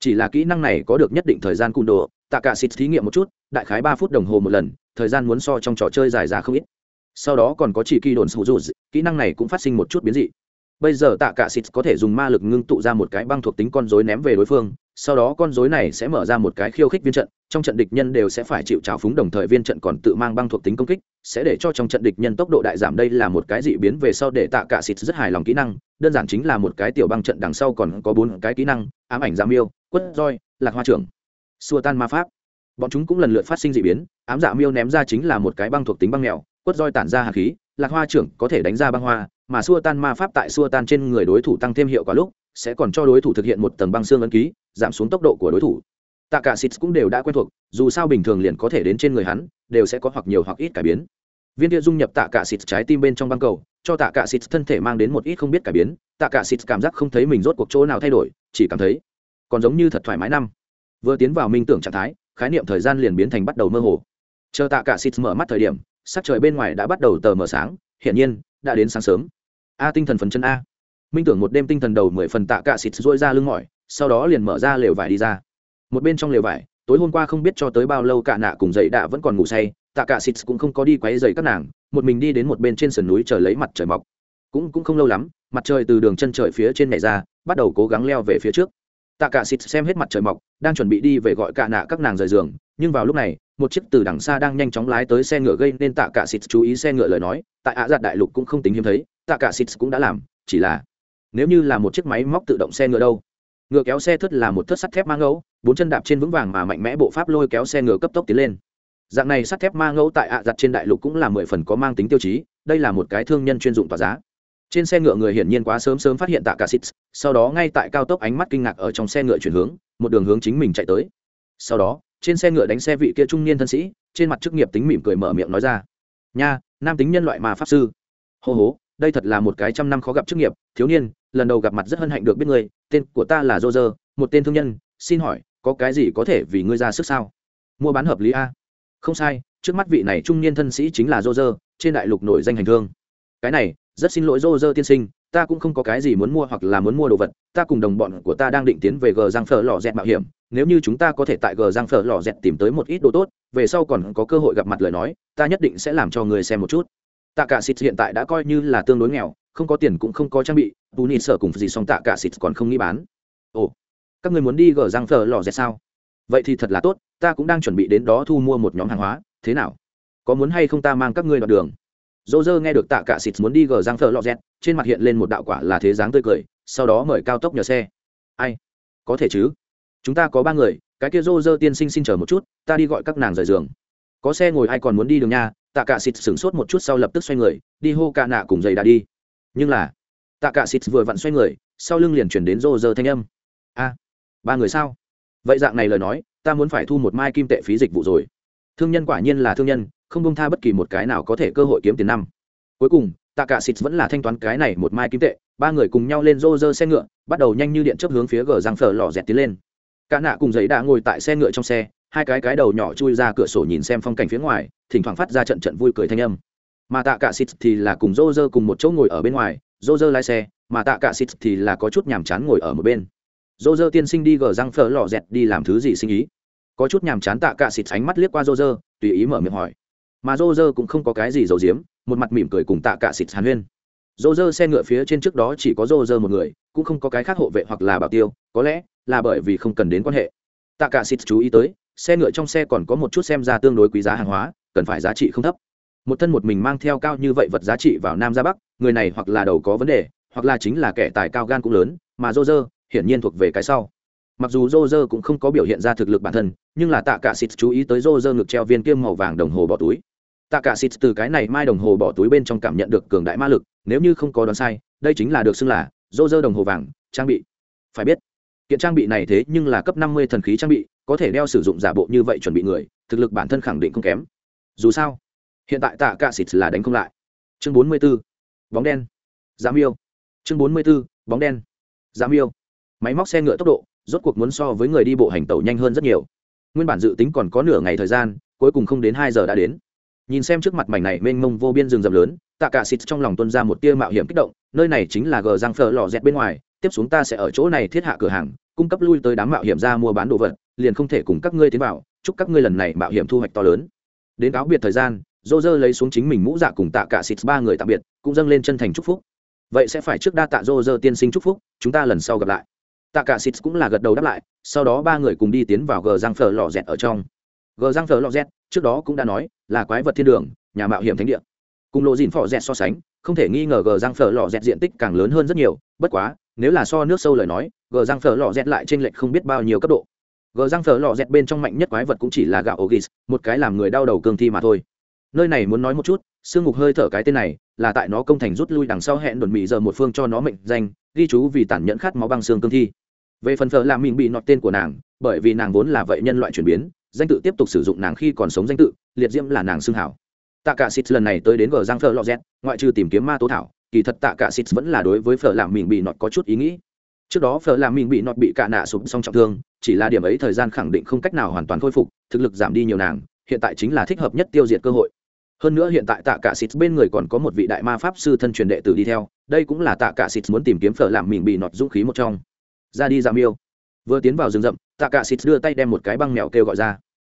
Chỉ là kỹ năng này có được nhất định thời gian cung đồ, tạ cả xịt thí nghiệm một chút, đại khái ba phút đồng hồ một lần, thời gian muốn so trong trò chơi dài ra không ít. Sau đó còn có chỉ kỳ đồn sù dù kỹ năng này cũng phát sinh một chút biến dị bây giờ tạ cả xịt có thể dùng ma lực ngưng tụ ra một cái băng thuộc tính con rối ném về đối phương, sau đó con rối này sẽ mở ra một cái khiêu khích viên trận, trong trận địch nhân đều sẽ phải chịu trào phúng đồng thời viên trận còn tự mang băng thuộc tính công kích, sẽ để cho trong trận địch nhân tốc độ đại giảm. Đây là một cái dị biến về sau để tạ cả xịt rất hài lòng kỹ năng, đơn giản chính là một cái tiểu băng trận đằng sau còn có bốn cái kỹ năng, ám ảnh giảm miêu, quất roi, lạc hoa trưởng, xua tan ma pháp. Bọn chúng cũng lần lượt phát sinh dị biến, ám dạ miêu ném ra chính là một cái băng thuộc tính băng mèo, quất roi tản ra hạt khí, lạc hoa trưởng có thể đánh ra băng hoa mà xua tan ma pháp tại xua tan trên người đối thủ tăng thêm hiệu quả lúc, sẽ còn cho đối thủ thực hiện một tầng băng xương ấn ký, giảm xuống tốc độ của đối thủ. Tạ cả xịt cũng đều đã quen thuộc, dù sao bình thường liền có thể đến trên người hắn, đều sẽ có hoặc nhiều hoặc ít cải biến. Viên kia dung nhập tạ cả xịt trái tim bên trong băng cầu, cho tạ cả xịt thân thể mang đến một ít không biết cải biến. Tạ cả xịt cảm giác không thấy mình rốt cuộc chỗ nào thay đổi, chỉ cảm thấy còn giống như thật thoải mái năm. Vừa tiến vào minh tưởng trạng thái, khái niệm thời gian liền biến thành bắt đầu mơ hồ. Chờ tạ cả xịt mở mắt thời điểm, sắc trời bên ngoài đã bắt đầu tờ mờ sáng, hiển nhiên, đã đến sáng sớm a tinh thần phần chân a. Minh tưởng một đêm tinh thần đầu mười phần tạ cả xịt dỗi ra lưng mỏi, sau đó liền mở ra lều vải đi ra. Một bên trong lều vải, tối hôm qua không biết cho tới bao lâu cả nạ cùng dậy đạ vẫn còn ngủ say, tạ cả xịt cũng không có đi quấy dậy các nàng, một mình đi đến một bên trên sườn núi chờ lấy mặt trời mọc. Cũng cũng không lâu lắm, mặt trời từ đường chân trời phía trên này ra, bắt đầu cố gắng leo về phía trước. Tạ cả xịt xem hết mặt trời mọc, đang chuẩn bị đi về gọi cả nạ các nàng rời giường, nhưng vào lúc này, một chiếc từ đằng xa đang nhanh chóng lái tới xe ngựa gây nên tạ cả xịt chú ý xe ngựa lời nói, tại ạ giặt đại lục cũng không tính hiếm thấy tạ cả xịt cũng đã làm, chỉ là nếu như là một chiếc máy móc tự động xe ngựa đâu? Ngựa kéo xe thất là một thất sắt thép mang ngẫu, bốn chân đạp trên vững vàng mà mạnh mẽ bộ pháp lôi kéo xe ngựa cấp tốc tiến lên. Dạng này sắt thép mang ngẫu tại ạ giặt trên đại lục cũng là mười phần có mang tính tiêu chí, đây là một cái thương nhân chuyên dụng tỏa giá. Trên xe ngựa người hiển nhiên quá sớm sớm phát hiện tạ cả xịt, sau đó ngay tại cao tốc ánh mắt kinh ngạc ở trong xe ngựa chuyển hướng, một đường hướng chính mình chạy tới. Sau đó, trên xe ngựa đánh xe vị kia trung niên thân sĩ, trên mặt chức nghiệp tính mỉm cười mở miệng nói ra, nha, nam tính nhân loại mà pháp sư. Hô hố đây thật là một cái trăm năm khó gặp chức nghiệp, thiếu niên, lần đầu gặp mặt rất hân hạnh được biết ngươi, tên của ta là dô dơ một tên thương nhân, xin hỏi, có cái gì có thể vì ngươi ra sức sao? Mua bán hợp lý a? Không sai, trước mắt vị này trung niên thân sĩ chính là dô dơ trên đại lục nổi danh hành thương cái này, rất xin lỗi dô dơ tiên sinh, ta cũng không có cái gì muốn mua hoặc là muốn mua đồ vật, ta cùng đồng bọn của ta đang định tiến về gờ giang phở lò dẹt mạo hiểm, nếu như chúng ta có thể tại gờ giang phở lò dẹt tìm tới một ít đồ tốt, về sau còn có cơ hội gặp mặt lời nói, ta nhất định sẽ làm cho người xem một chút tạ cả xịt hiện tại đã coi như là tương đối nghèo, không có tiền cũng không có trang bị, tú nịt sở cùng gì xong tạ cả xịt còn không nghĩ bán. Ồ, các người muốn đi gờ giang phở lò dẹt sao? Vậy thì thật là tốt, ta cũng đang chuẩn bị đến đó thu mua một nhóm hàng hóa, thế nào? Có muốn hay không ta mang các ngươi đoạn đường? Dô dơ nghe được tạ cả xịt muốn đi gờ giang phở lò dẹt, trên mặt hiện lên một đạo quả là thế dáng tươi cười, sau đó mời cao tốc nhờ xe. Ai? Có thể chứ. Chúng ta có ba người, cái kia dô dơ tiên sinh xin chờ một chút, ta đi gọi các nàng rời giường. Có xe ngồi ai còn muốn đi đường nha tạ cả xịt sửng sốt một chút sau lập tức xoay người, đi hô ca nạ cùng giày đã đi. Nhưng là, tạ cả xịt vừa vặn xoay người, sau lưng liền chuyển đến rô rơ thanh âm. A, ba người sao? Vậy dạng này lời nói, ta muốn phải thu một mai kim tệ phí dịch vụ rồi. Thương nhân quả nhiên là thương nhân, không bông tha bất kỳ một cái nào có thể cơ hội kiếm tiền năm. Cuối cùng, tạ cả xịt vẫn là thanh toán cái này một mai kim tệ, ba người cùng nhau lên rô rơ xe ngựa, bắt đầu nhanh như điện chấp hướng phía gờ răng phở lò dẹt tiến lên. Cả nạ cùng giấy đã ngồi tại xe ngựa trong xe, hai cái cái đầu nhỏ chui ra cửa sổ nhìn xem phong cảnh phía ngoài thỉnh thoảng phát ra trận trận vui cười thanh âm. Mà tạ cả xịt thì là cùng rô rơ cùng một chỗ ngồi ở bên ngoài rô rơ lái xe, mà tạ cả xịt thì là có chút nhàm chán ngồi ở một bên. Rô rơ tiên sinh đi gờ răng phở lò dẹt đi làm thứ gì sinh ý? Có chút nhàm chán tạ cả xịt ánh mắt liếc qua rô rơ tùy ý mở miệng hỏi. Mà rô rơ cũng không có cái gì giấu giếm, một mặt mỉm cười cùng tạ cả xịt hàn huyên. Rô rơ xe ngựa phía trên trước đó chỉ có rô rơ một người, cũng không có cái khác hộ vệ hoặc là bảo tiêu, có lẽ là bởi vì không cần đến quan hệ. Tạ cả xịt chú ý tới, xe ngựa trong xe còn có một chút xem ra tương đối quý giá hàng hóa cần phải giá trị không thấp. Một thân một mình mang theo cao như vậy vật giá trị vào nam ra bắc, người này hoặc là đầu có vấn đề, hoặc là chính là kẻ tài cao gan cũng lớn, mà dô dơ hiển nhiên thuộc về cái sau. Mặc dù dô dơ cũng không có biểu hiện ra thực lực bản thân, nhưng là tạ cả xịt chú ý tới dô dơ ngực treo viên kiêm màu vàng đồng hồ bỏ túi. Tạ cả xịt từ cái này mai đồng hồ bỏ túi bên trong cảm nhận được cường đại ma lực, nếu như không có đoán sai, đây chính là được xưng là dô dơ đồng hồ vàng, trang bị. Phải biết, kiện trang bị này thế nhưng là cấp năm mươi thần khí trang bị, có thể đeo sử dụng giả bộ như vậy chuẩn bị người, thực lực bản thân khẳng định không kém dù sao, hiện tại tạ cả xịt là đánh không lại. Chương bốn mươi 44. bóng đen. Giám yêu. Chương bốn mươi 44. bóng đen. Giám yêu. Máy móc xe ngựa tốc độ, rốt cuộc muốn so với người đi bộ hành tàu nhanh hơn rất nhiều. Nguyên bản dự tính còn có nửa ngày thời gian, cuối cùng không đến hai giờ đã đến. Nhìn xem trước mặt mảnh này mênh mông vô biên rừng rậm lớn, tạ cả xịt trong lòng tuân ra một tia mạo hiểm kích động, nơi này chính là gờ giang phở lò dẹt bên ngoài, tiếp xuống ta sẽ ở chỗ này thiết hạ cửa hàng, cung cấp lui tới đám mạo hiểm ra mua bán đồ vật, liền không thể cùng các ngươi tiến vào, chúc các ngươi lần này mạo hiểm thu hoạch to lớn đến cáo biệt thời gian dô dơ lấy xuống chính mình mũ dạ cùng tạ cả xịt ba người tạm biệt, cũng dâng lên chân thành chúc phúc. Vậy sẽ phải trước đa tạ dô dơ tiên sinh chúc phúc, chúng ta lần sau gặp lại. Tạ cả xịt cũng là gật đầu đáp lại, sau đó ba người cùng đi tiến vào gờ giang phở lò dẹt ở trong. Gờ giang phở lò dẹt, trước đó cũng đã nói, là quái vật thiên đường, nhà mạo hiểm thánh địa. Cùng lộ dìn phỏ dẹt so sánh, không thể nghi ngờ gờ giang phở lò dẹt diện tích càng lớn hơn rất nhiều, bất quá, nếu là so nước sâu lời nói, gờ giang phở lò dẹt lại trên lệch không biết bao nhiêu cấp độ gờ giang phở lò dẹt bên trong mạnh nhất quái vật cũng chỉ là gạo ogis, một cái làm người đau đầu cương thi mà thôi. Nơi này muốn nói một chút, sương ngục hơi thở cái tên này, là tại nó công thành rút lui đằng sau hẹn đồn mỹ giờ một phương cho nó mệnh danh, ghi chú vì tản nhẫn khát máu băng xương cương thi. Về phần phở làm mình bị nọt tên của nàng, bởi vì nàng vốn là vậy nhân loại chuyển biến, danh tự tiếp tục sử dụng nàng khi còn sống danh tự, liệt diễm là nàng xưng hảo. Tạ cả xịt lần này tới đến gờ giang phở lọ dẹt, ngoại trừ tìm kiếm ma tố thảo, kỳ thật tạ cả xịt vẫn là đối với phở làm mình bị nọt có chút ý nghĩ. Trước đó phở làm mình bị nọt bị cả nạ sụp xong trọng thương chỉ là điểm ấy thời gian khẳng định không cách nào hoàn toàn khôi phục, thực lực giảm đi nhiều nàng, hiện tại chính là thích hợp nhất tiêu diệt cơ hội. Hơn nữa hiện tại tạ cả xịt bên người còn có một vị đại ma pháp sư thân truyền đệ tử đi theo, đây cũng là tạ cả xịt muốn tìm kiếm phở làm mình bị nọt dũng khí một trong. Ra đi giảm yêu vừa tiến vào rừng rậm, tạ cả xịt đưa tay đem một cái băng mèo kêu gọi ra.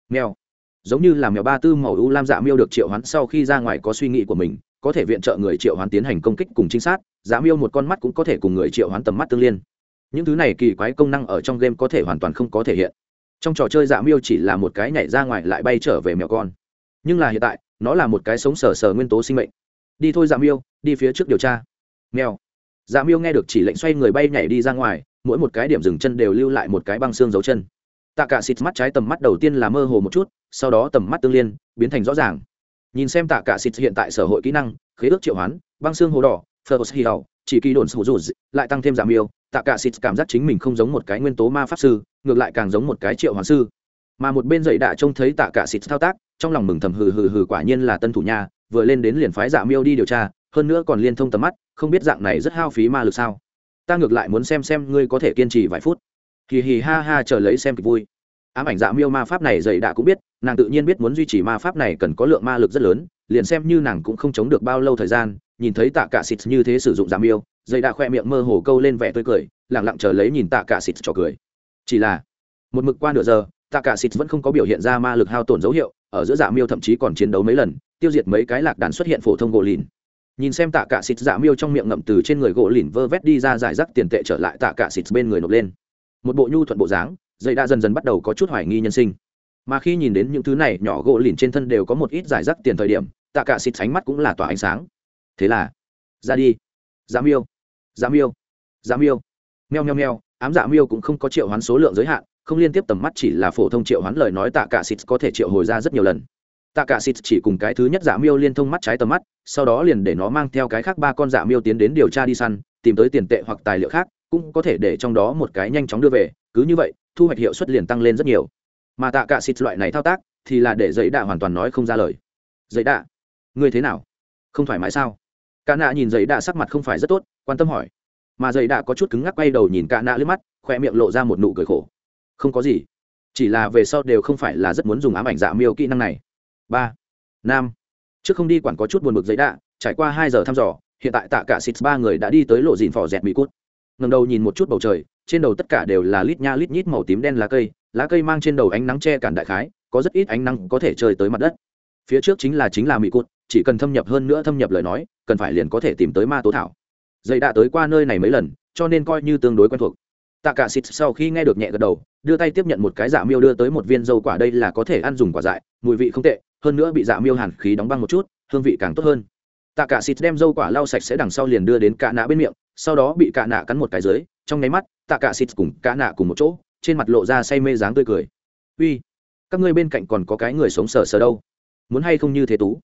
Mèo. Giống như là mèo ba tư màu u lam dạ miêu được triệu hoán sau khi ra ngoài có suy nghĩ của mình, có thể viện trợ người triệu hoán tiến hành công kích cùng trinh sát dạ miêu một con mắt cũng có thể cùng người triệu hoán tầm mắt tương liên những thứ này kỳ quái công năng ở trong game có thể hoàn toàn không có thể hiện. Trong trò chơi dạ miêu chỉ là một cái nhảy ra ngoài lại bay trở về mèo con. Nhưng là hiện tại nó là một cái sống sờ sờ nguyên tố sinh mệnh. Đi thôi dạ miêu đi phía trước điều tra. Mèo. Dạ miêu nghe được chỉ lệnh xoay người bay nhảy đi ra ngoài mỗi một cái điểm dừng chân đều lưu lại một cái băng xương dấu chân. Tạ cả xịt mắt trái tầm mắt đầu tiên là mơ hồ một chút sau đó tầm mắt tương liên biến thành rõ ràng. Nhìn xem tạ cả xịt hiện tại sở hội kỹ năng khế ước triệu hoán băng xương hồ đỏ First Heal, chỉ kỳ đồn sù dù lại tăng thêm dạ giảm yêu, tạ cả xịt cảm giác chính mình không giống một cái nguyên tố ma pháp sư, ngược lại càng giống một cái triệu hoàng sư. Mà một bên dậy đã trông thấy tạ cả xịt thao tác, trong lòng mừng thầm hừ hừ hừ quả nhiên là tân thủ nha, vừa lên đến liền phái dạ miêu đi điều tra, hơn nữa còn liên thông tầm mắt, không biết dạng này rất hao phí ma lực sao? Ta ngược lại muốn xem xem ngươi có thể kiên trì vài phút. Hì hì ha ha chờ lấy xem kịch vui ám ảnh dạ miêu ma pháp này dậy đã cũng biết nàng tự nhiên biết muốn duy trì ma pháp này cần có lượng ma lực rất lớn liền xem như nàng cũng không chống được bao lâu thời gian nhìn thấy tạ cả xịt như thế sử dụng dạ miêu dây đã khoe miệng mơ hồ câu lên vẻ tươi cười lẳng lặng chờ lấy nhìn tạ cả xịt trò cười. Chỉ là, một mực qua nửa giờ, tạ cả xịt vẫn không có biểu hiện ra ma lực hao tổn dấu hiệu, ở giữa dạ miêu thậm chí còn chiến đấu mấy lần, tiêu diệt mấy cái lạc đàn xuất hiện phổ thông gỗ lìn. Nhìn xem tạ cả xịt dạ miêu trong miệng ngậm từ trên người gỗ lìn vơ vét đi ra giải rác tiền tệ trở lại, tạ cả xịt bên người nộp lên. Một bộ nhu thuận bộ dáng, dây đã dần dần bắt đầu có chút hoài nghi nhân sinh. Mà khi nhìn đến những thứ này nhỏ gỗ lìn trên thân đều có một ít giải rác tiền thời điểm, tạ cả xịt ánh mắt cũng là tỏa ánh sáng. Thế là, ra đi. Giảm miêu giá miêu. Giá miêu. Meo meo meo, ám dạ miêu cũng không có triệu hoán số lượng giới hạn, không liên tiếp tầm mắt chỉ là phổ thông triệu hoán lời nói tạ cả xịt có thể triệu hồi ra rất nhiều lần. Tạ cả xịt chỉ cùng cái thứ nhất dạ miêu liên thông mắt trái tầm mắt, sau đó liền để nó mang theo cái khác ba con dạ miêu tiến đến điều tra đi săn, tìm tới tiền tệ hoặc tài liệu khác, cũng có thể để trong đó một cái nhanh chóng đưa về, cứ như vậy, thu hoạch hiệu suất liền tăng lên rất nhiều. Mà tạ cả xịt loại này thao tác, thì là để giấy đạ hoàn toàn nói không ra lời. Giấy đạ, ngươi thế nào? Không thoải mái sao? Cả nạ nhìn giấy đạ sắc mặt không phải rất tốt, quan tâm hỏi. Mà giấy đạ có chút cứng ngắc quay đầu nhìn cả nạ lướt mắt khoe miệng lộ ra một nụ cười khổ. Không có gì. Chỉ là về sau đều không phải là rất muốn dùng ám ảnh dạ miêu kỹ năng này. Ba. Nam. Trước không đi quản có chút buồn bực giấy đạ, trải qua hai giờ thăm dò, hiện tại tạ cả xịt ba người đã đi tới lộ dìn phò dẹt mỹ cút. Ngầm đầu nhìn một chút bầu trời, trên đầu tất cả đều là lít nha lít nhít màu tím đen lá cây lá cây mang trên đầu ánh nắng che cản đại khái, có rất ít ánh nắng có thể chơi tới mặt đất. Phía trước chính là chính là mỹ cụt chỉ cần thâm nhập hơn nữa thâm nhập lời nói, cần phải liền có thể tìm tới ma tố thảo. Dây đã tới qua nơi này mấy lần, cho nên coi như tương đối quen thuộc. Tạ cả xịt sau khi nghe được nhẹ gật đầu, đưa tay tiếp nhận một cái dạ miêu đưa tới một viên dâu quả đây là có thể ăn dùng quả dại, mùi vị không tệ, hơn nữa bị dạ miêu hàn khí đóng băng một chút, hương vị càng tốt hơn. Tạ cả xịt đem dâu quả lau sạch sẽ đằng sau liền đưa đến cạ nạ bên miệng, sau đó bị cạ nạ cắn một cái dưới, trong nháy mắt, tạ cả xịt cùng cạ nạ cùng một chỗ, trên mặt lộ ra say mê dáng tươi cười. Uy, các ngươi bên cạnh còn có cái người sống sờ sờ đâu? Muốn hay không như thế tú?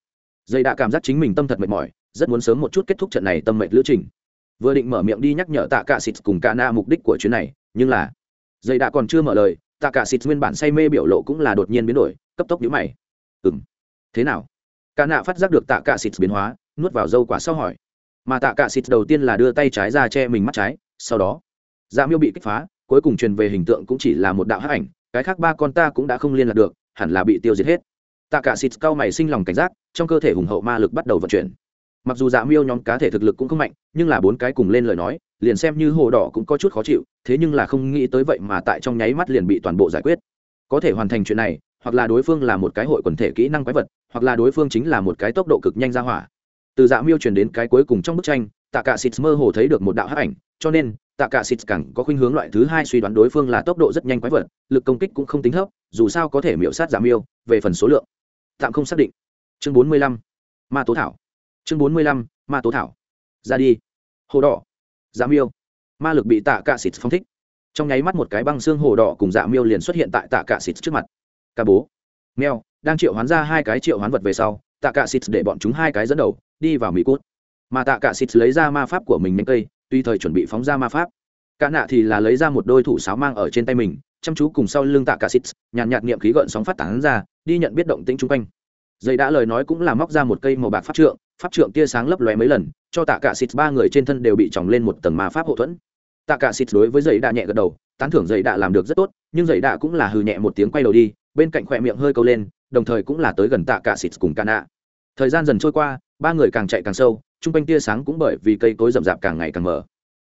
Dây đã cảm giác chính mình tâm thật mệt mỏi, rất muốn sớm một chút kết thúc trận này tâm mệt lữ trình. Vừa định mở miệng đi nhắc nhở tạ cả xịt cùng Cả Na mục đích của chuyến này, nhưng là dây đã còn chưa mở lời, tạ cả xịt nguyên bản say mê biểu lộ cũng là đột nhiên biến đổi, cấp tốc nhíu mày. Ừm, thế nào? Cả nạ phát giác được tạ cả xịt biến hóa, nuốt vào dâu quả sau hỏi. Mà tạ cả xịt đầu tiên là đưa tay trái ra che mình mắt trái, sau đó dạ miêu bị kích phá, cuối cùng truyền về hình tượng cũng chỉ là một đạo hắc ảnh, cái khác ba con ta cũng đã không liên lạc được, hẳn là bị tiêu diệt hết tạ cả xịt cao mày sinh lòng cảnh giác, trong cơ thể hùng hậu ma lực bắt đầu vận chuyển. Mặc dù dạ miêu nhóm cá thể thực lực cũng không mạnh, nhưng là bốn cái cùng lên lời nói, liền xem như hồ đỏ cũng có chút khó chịu, thế nhưng là không nghĩ tới vậy mà tại trong nháy mắt liền bị toàn bộ giải quyết. Có thể hoàn thành chuyện này, hoặc là đối phương là một cái hội quần thể kỹ năng quái vật, hoặc là đối phương chính là một cái tốc độ cực nhanh ra hỏa. Từ dạ miêu chuyển đến cái cuối cùng trong bức tranh, tạ cả xịt mơ hồ thấy được một đạo hắc ảnh, cho nên, tạ cả xịt cẳng có khuynh hướng loại thứ hai suy đoán đối phương là tốc độ rất nhanh quái vật, lực công kích cũng không tính thấp, dù sao có thể miễu sát dạ miêu, về phần số lượng tạm không xác định. Chương bốn mươi lăm, ma tố thảo. Chương bốn mươi lăm, ma tố thảo. Ra đi. Hồ đỏ. Dạ miêu. Ma lực bị tạ cạ xịt phong thích. Trong nháy mắt một cái băng xương hồ đỏ cùng dạ miêu liền xuất hiện tại tạ cạ xịt trước mặt. Ca bố. Mèo, đang triệu hoán ra hai cái triệu hoán vật về sau, tạ cạ xịt để bọn chúng hai cái dẫn đầu, đi vào mỹ cốt. Mà tạ cạ xịt lấy ra ma pháp của mình nhanh cây tuy thời chuẩn bị phóng ra ma pháp cả nạ thì là lấy ra một đôi thủ sáo mang ở trên tay mình, chăm chú cùng sau lưng tạ cả xịt, nhàn nhạt niệm khí gợn sóng phát tán ra, đi nhận biết động tĩnh chung quanh. Dây đã lời nói cũng là móc ra một cây màu bạc pháp trượng pháp trượng tia sáng lấp lóe mấy lần, cho tạ cả xịt ba người trên thân đều bị tròng lên một tầng ma pháp hậu thuẫn. Tạ cả xịt đối với dây đã nhẹ gật đầu, tán thưởng dây đã làm được rất tốt, nhưng dây đã cũng là hừ nhẹ một tiếng quay đầu đi, bên cạnh khỏe miệng hơi câu lên, đồng thời cũng là tới gần tạ cả xịt cùng cả nạ. Thời gian dần trôi qua, ba người càng chạy càng sâu, chung quanh tia sáng cũng bởi vì cây cối rậm rạp càng ngày càng mở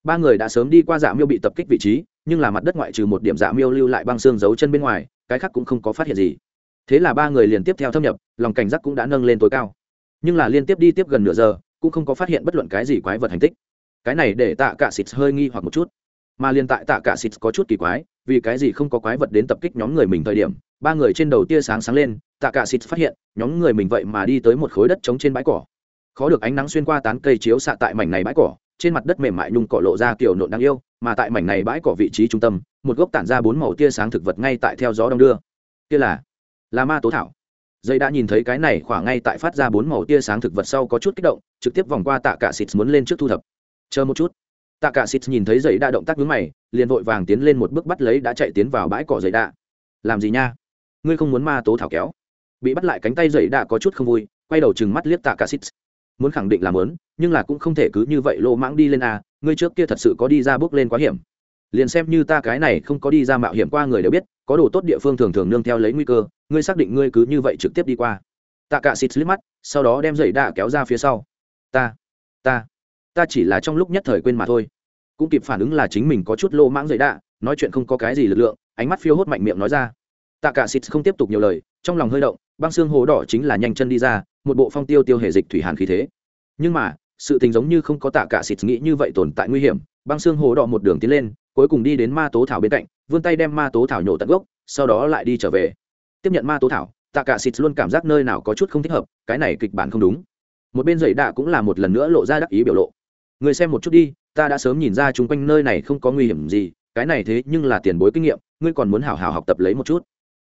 ba người đã sớm đi qua dạ miêu bị tập kích vị trí, nhưng là mặt đất ngoại trừ một điểm dạ miêu lưu lại băng xương giấu chân bên ngoài, cái khác cũng không có phát hiện gì. Thế là ba người liền tiếp theo thâm nhập, lòng cảnh giác cũng đã nâng lên tối cao. Nhưng là liên tiếp đi tiếp gần nửa giờ, cũng không có phát hiện bất luận cái gì quái vật hành tích. Cái này để tạ cả xịt hơi nghi hoặc một chút. Mà liên tại tạ cả xịt có chút kỳ quái, vì cái gì không có quái vật đến tập kích nhóm người mình thời điểm, ba người trên đầu tia sáng sáng lên, tạ cả xịt phát hiện, nhóm người mình vậy mà đi tới một khối đất trống trên bãi cỏ. Khó được ánh nắng xuyên qua tán cây chiếu xạ tại mảnh này bãi cỏ trên mặt đất mềm mại nhung cỏ lộ ra kiểu nộn đáng yêu, mà tại mảnh này bãi cỏ vị trí trung tâm, một gốc tản ra bốn màu tia sáng thực vật ngay tại theo gió đông đưa. Kia là là ma tố thảo. Dây đã nhìn thấy cái này khoảng ngay tại phát ra bốn màu tia sáng thực vật sau có chút kích động, trực tiếp vòng qua tạ cả xịt muốn lên trước thu thập. Chờ một chút. Tạ cả xịt nhìn thấy dây đã động tác vướng mày, liền vội vàng tiến lên một bước bắt lấy đã chạy tiến vào bãi cỏ dây đã. làm gì nha? Ngươi không muốn ma tố thảo kéo. Bị bắt lại cánh tay dây đã có chút không vui, quay đầu chừng mắt liếc tạ cả xịt muốn khẳng định là muốn, nhưng là cũng không thể cứ như vậy lô mãng đi lên a, ngươi trước kia thật sự có đi ra bước lên quá hiểm. Liền xem như ta cái này không có đi ra mạo hiểm qua người đều biết, có đồ tốt địa phương thường thường nương theo lấy nguy cơ, ngươi xác định ngươi cứ như vậy trực tiếp đi qua. Tạ cả xịt liếc mắt, sau đó đem dậy đạ kéo ra phía sau. Ta ta ta chỉ là trong lúc nhất thời quên mà thôi. Cũng kịp phản ứng là chính mình có chút lô mãng dậy đạ, nói chuyện không có cái gì lực lượng, ánh mắt phiêu hốt mạnh miệng nói ra. Tạ cả xịt không tiếp tục nhiều lời, trong lòng hơi động băng xương hồ đỏ chính là nhanh chân đi ra, một bộ phong tiêu tiêu hệ dịch thủy hàn khí thế. Nhưng mà, sự tình giống như không có tạ cả xịt nghĩ như vậy tồn tại nguy hiểm, băng xương hồ đỏ một đường tiến lên, cuối cùng đi đến ma tố thảo bên cạnh, vươn tay đem ma tố thảo nhổ tận gốc, sau đó lại đi trở về. Tiếp nhận ma tố thảo, tạ cả xịt luôn cảm giác nơi nào có chút không thích hợp, cái này kịch bản không đúng. Một bên dậy đạ cũng là một lần nữa lộ ra đắc ý biểu lộ. Người xem một chút đi, ta đã sớm nhìn ra chung quanh nơi này không có nguy hiểm gì, cái này thế nhưng là tiền bối kinh nghiệm, ngươi còn muốn hào hào học tập lấy một chút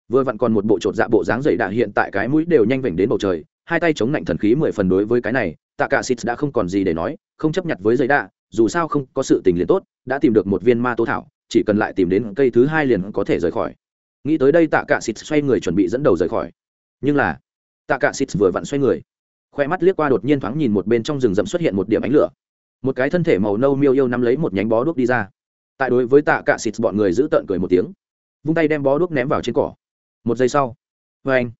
vừa vặn còn một bộ trột dạ bộ dáng dậy đạ hiện tại cái mũi đều nhanh vểnh đến bầu trời, hai tay chống lạnh thần khí mười phần đối với cái này, tạ cả xịt đã không còn gì để nói, không chấp nhận với dậy đạ, dù sao không có sự tình liền tốt, đã tìm được một viên ma tố thảo, chỉ cần lại tìm đến cây thứ hai liền có thể rời khỏi. Nghĩ tới đây tạ cả xịt xoay người chuẩn bị dẫn đầu rời khỏi. Nhưng là, tạ cả xịt vừa vặn xoay người, khoe mắt liếc qua đột nhiên thoáng nhìn một bên trong rừng rậm xuất hiện một điểm ánh lửa. Một cái thân thể màu nâu miêu yêu nắm lấy một nhánh bó đuốc đi ra. Tại đối với tạ cả xịt bọn người giữ tợn cười một tiếng, vung tay đem bó đuốc ném vào trên cỏ một giây sau. Vê anh.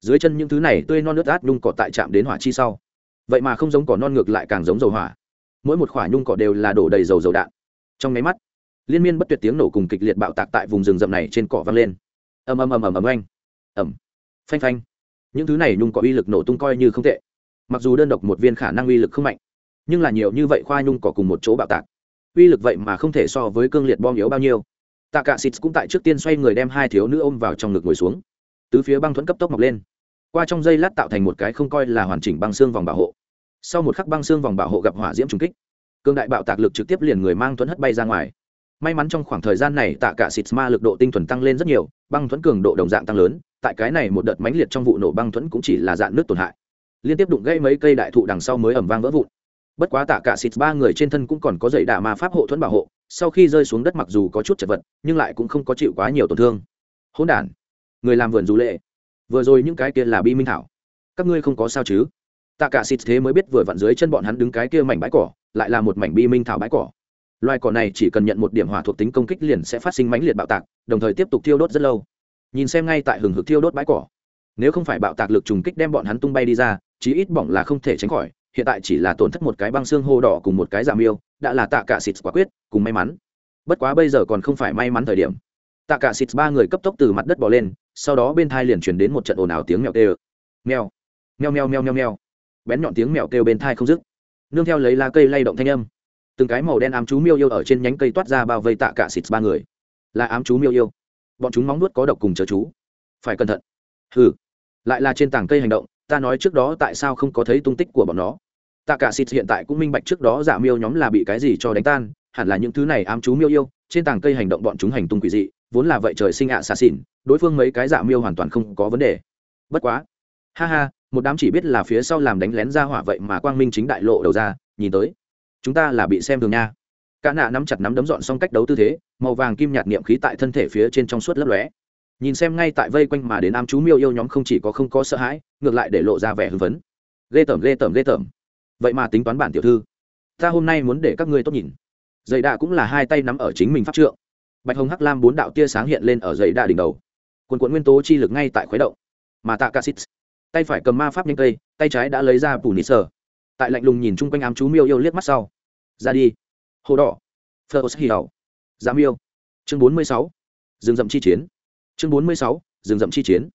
Dưới chân những thứ này tươi non nước át nhung cỏ tại chạm đến hỏa chi sau. Vậy mà không giống cỏ non ngược lại càng giống dầu hỏa. Mỗi một khoả nhung cỏ đều là đổ đầy dầu dầu đạn. Trong máy mắt liên miên bất tuyệt tiếng nổ cùng kịch liệt bạo tạc tại vùng rừng rậm này trên cỏ vang lên. Ầm ầm ầm ầm ầm anh, ầm. Phanh phanh. Những thứ này nhung cỏ uy lực nổ tung coi như không tệ. Mặc dù đơn độc một viên khả năng uy lực không mạnh nhưng là nhiều như vậy khoa nhung cỏ cùng một chỗ bạo tạc. Uy lực vậy mà không thể so với cương liệt bom yếu bao nhiêu tạ cả xịt cũng tại trước tiên xoay người đem hai thiếu nữ ôm vào trong ngực ngồi xuống. Tứ phía băng thuẫn cấp tốc mọc lên. Qua trong dây lát tạo thành một cái không coi là hoàn chỉnh băng xương vòng bảo hộ. Sau một khắc băng xương vòng bảo hộ gặp hỏa diễm trùng kích cương đại bạo tạc lực trực tiếp liền người mang thuẫn hất bay ra ngoài. May mắn trong khoảng thời gian này tạ cả xịt ma lực độ tinh thuần tăng lên rất nhiều, băng thuẫn cường độ đồng dạng tăng lớn, tại cái này một đợt mãnh liệt trong vụ nổ băng thuẫn cũng chỉ là dạng nước tổn hại. Liên tiếp đụng gãy mấy cây đại thụ đằng sau mới ẩm vang vỡ vụn. Bất quá tạ cả xịt ba người trên thân cũng còn có dậy đà ma pháp hộ thuẫn bảo hộ sau khi rơi xuống đất mặc dù có chút chật vật, nhưng lại cũng không có chịu quá nhiều tổn thương. Hỗn đản, người làm vườn dù lệ. Vừa rồi những cái kia là bi minh thảo. Các ngươi không có sao chứ? Tạ cả xịt thế mới biết vừa vặn dưới chân bọn hắn đứng cái kia mảnh bãi cỏ, lại là một mảnh bi minh thảo bãi cỏ. Loài cỏ này chỉ cần nhận một điểm hỏa thuộc tính công kích liền sẽ phát sinh mãnh liệt bạo tạc, đồng thời tiếp tục thiêu đốt rất lâu. Nhìn xem ngay tại hừng hực thiêu đốt bãi cỏ. Nếu không phải bạo tạc lực trùng kích đem bọn hắn tung bay đi ra, chí ít bỏng là không thể tránh khỏi hiện tại chỉ là tổn thất một cái băng xương hô đỏ cùng một cái dạ giảm yêu đã là tạ cả xịt quả quyết, cùng may mắn. Bất quá bây giờ còn không phải may mắn thời điểm. Tạ cả xịt ba người cấp tốc từ mặt đất bỏ lên, sau đó bên thai liền chuyển đến một trận ồn ào tiếng mèo kêu. Mèo mèo mèo mèo mèo mèo. Bén nhọn tiếng mèo kêu bên thai không dứt. Nương theo lấy lá cây lay động thanh âm. Từng cái màu đen ám chú miêu yêu ở trên nhánh cây toát ra bao vây tạ cả xịt ba người. Là ám chú miêu yêu. Bọn chúng móng nuốt có độc cùng chờ chú. Phải cẩn thận. Hừ. Lại là trên tảng cây hành động, ta nói trước đó tại sao không có thấy tung tích của bọn nó tạ cả xịt hiện tại cũng minh bạch trước đó giả miêu nhóm là bị cái gì cho đánh tan, hẳn là những thứ này ám chú miêu yêu, trên tảng cây hành động bọn chúng hành tung quỷ dị, vốn là vậy trời sinh ạ xà xỉn, đối phương mấy cái giả miêu hoàn toàn không có vấn đề. Bất quá, ha ha, một đám chỉ biết là phía sau làm đánh lén ra hỏa vậy mà quang minh chính đại lộ đầu ra, nhìn tới, chúng ta là bị xem thường nha. Cả nạ nắm chặt nắm đấm dọn xong cách đấu tư thế, màu vàng kim nhạt niệm khí tại thân thể phía trên trong suốt lấp lóe. Nhìn xem ngay tại vây quanh mà đến ám chú miêu yêu nhóm không chỉ có không có sợ hãi, ngược lại để lộ ra vẻ hưng phấn. Ghê tởm ghê tởm ghê tởm vậy mà tính toán bản tiểu thư, ta hôm nay muốn để các ngươi tốt nhìn. Dày đạ cũng là hai tay nắm ở chính mình pháp trượng. Bạch hồng hắc lam bốn đạo tia sáng hiện lên ở dày đạ đỉnh đầu. Quần quận nguyên tố chi lực ngay tại khuấy động. Mà tạ ca xít tay phải cầm ma pháp nhanh cây, tay trái đã lấy ra bù nị sờ tại lạnh lùng nhìn chung quanh ám chú miêu yêu liếc mắt sau. Ra đi. Hồ đỏ. Phơ hì hầu giá miêu. Chương bốn mươi sáu. Rừng rậm chi chiến. Chương bốn mươi sáu. Rừng rậm chi chiến.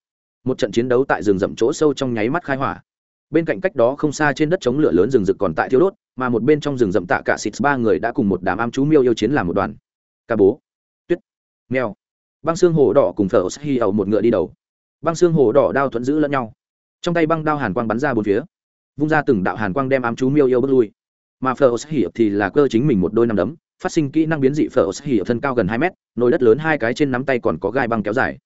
Một trận chiến đấu tại rừng rậm chỗ sâu trong nháy mắt khai hỏa bên cạnh cách đó không xa trên đất chống lửa lớn rừng rực còn tại thiêu đốt, mà một bên trong rừng rậm tạ cả xịt ba người đã cùng một đám am chú miêu yêu chiến làm một đoàn. Ca bố, tuyết, mèo, băng xương hồ đỏ cùng phở hi ẩu một ngựa đi đầu. Băng xương hồ đỏ đao thuận giữ lẫn nhau. Trong tay băng đao hàn quang bắn ra bốn phía. Vung ra từng đạo hàn quang đem ám chú miêu yêu bước lui. Mà phở hi thì là cơ chính mình một đôi năm đấm, phát sinh kỹ năng biến dị phở hi thân cao gần hai mét, nồi đất lớn hai cái trên nắm tay còn có gai băng kéo dài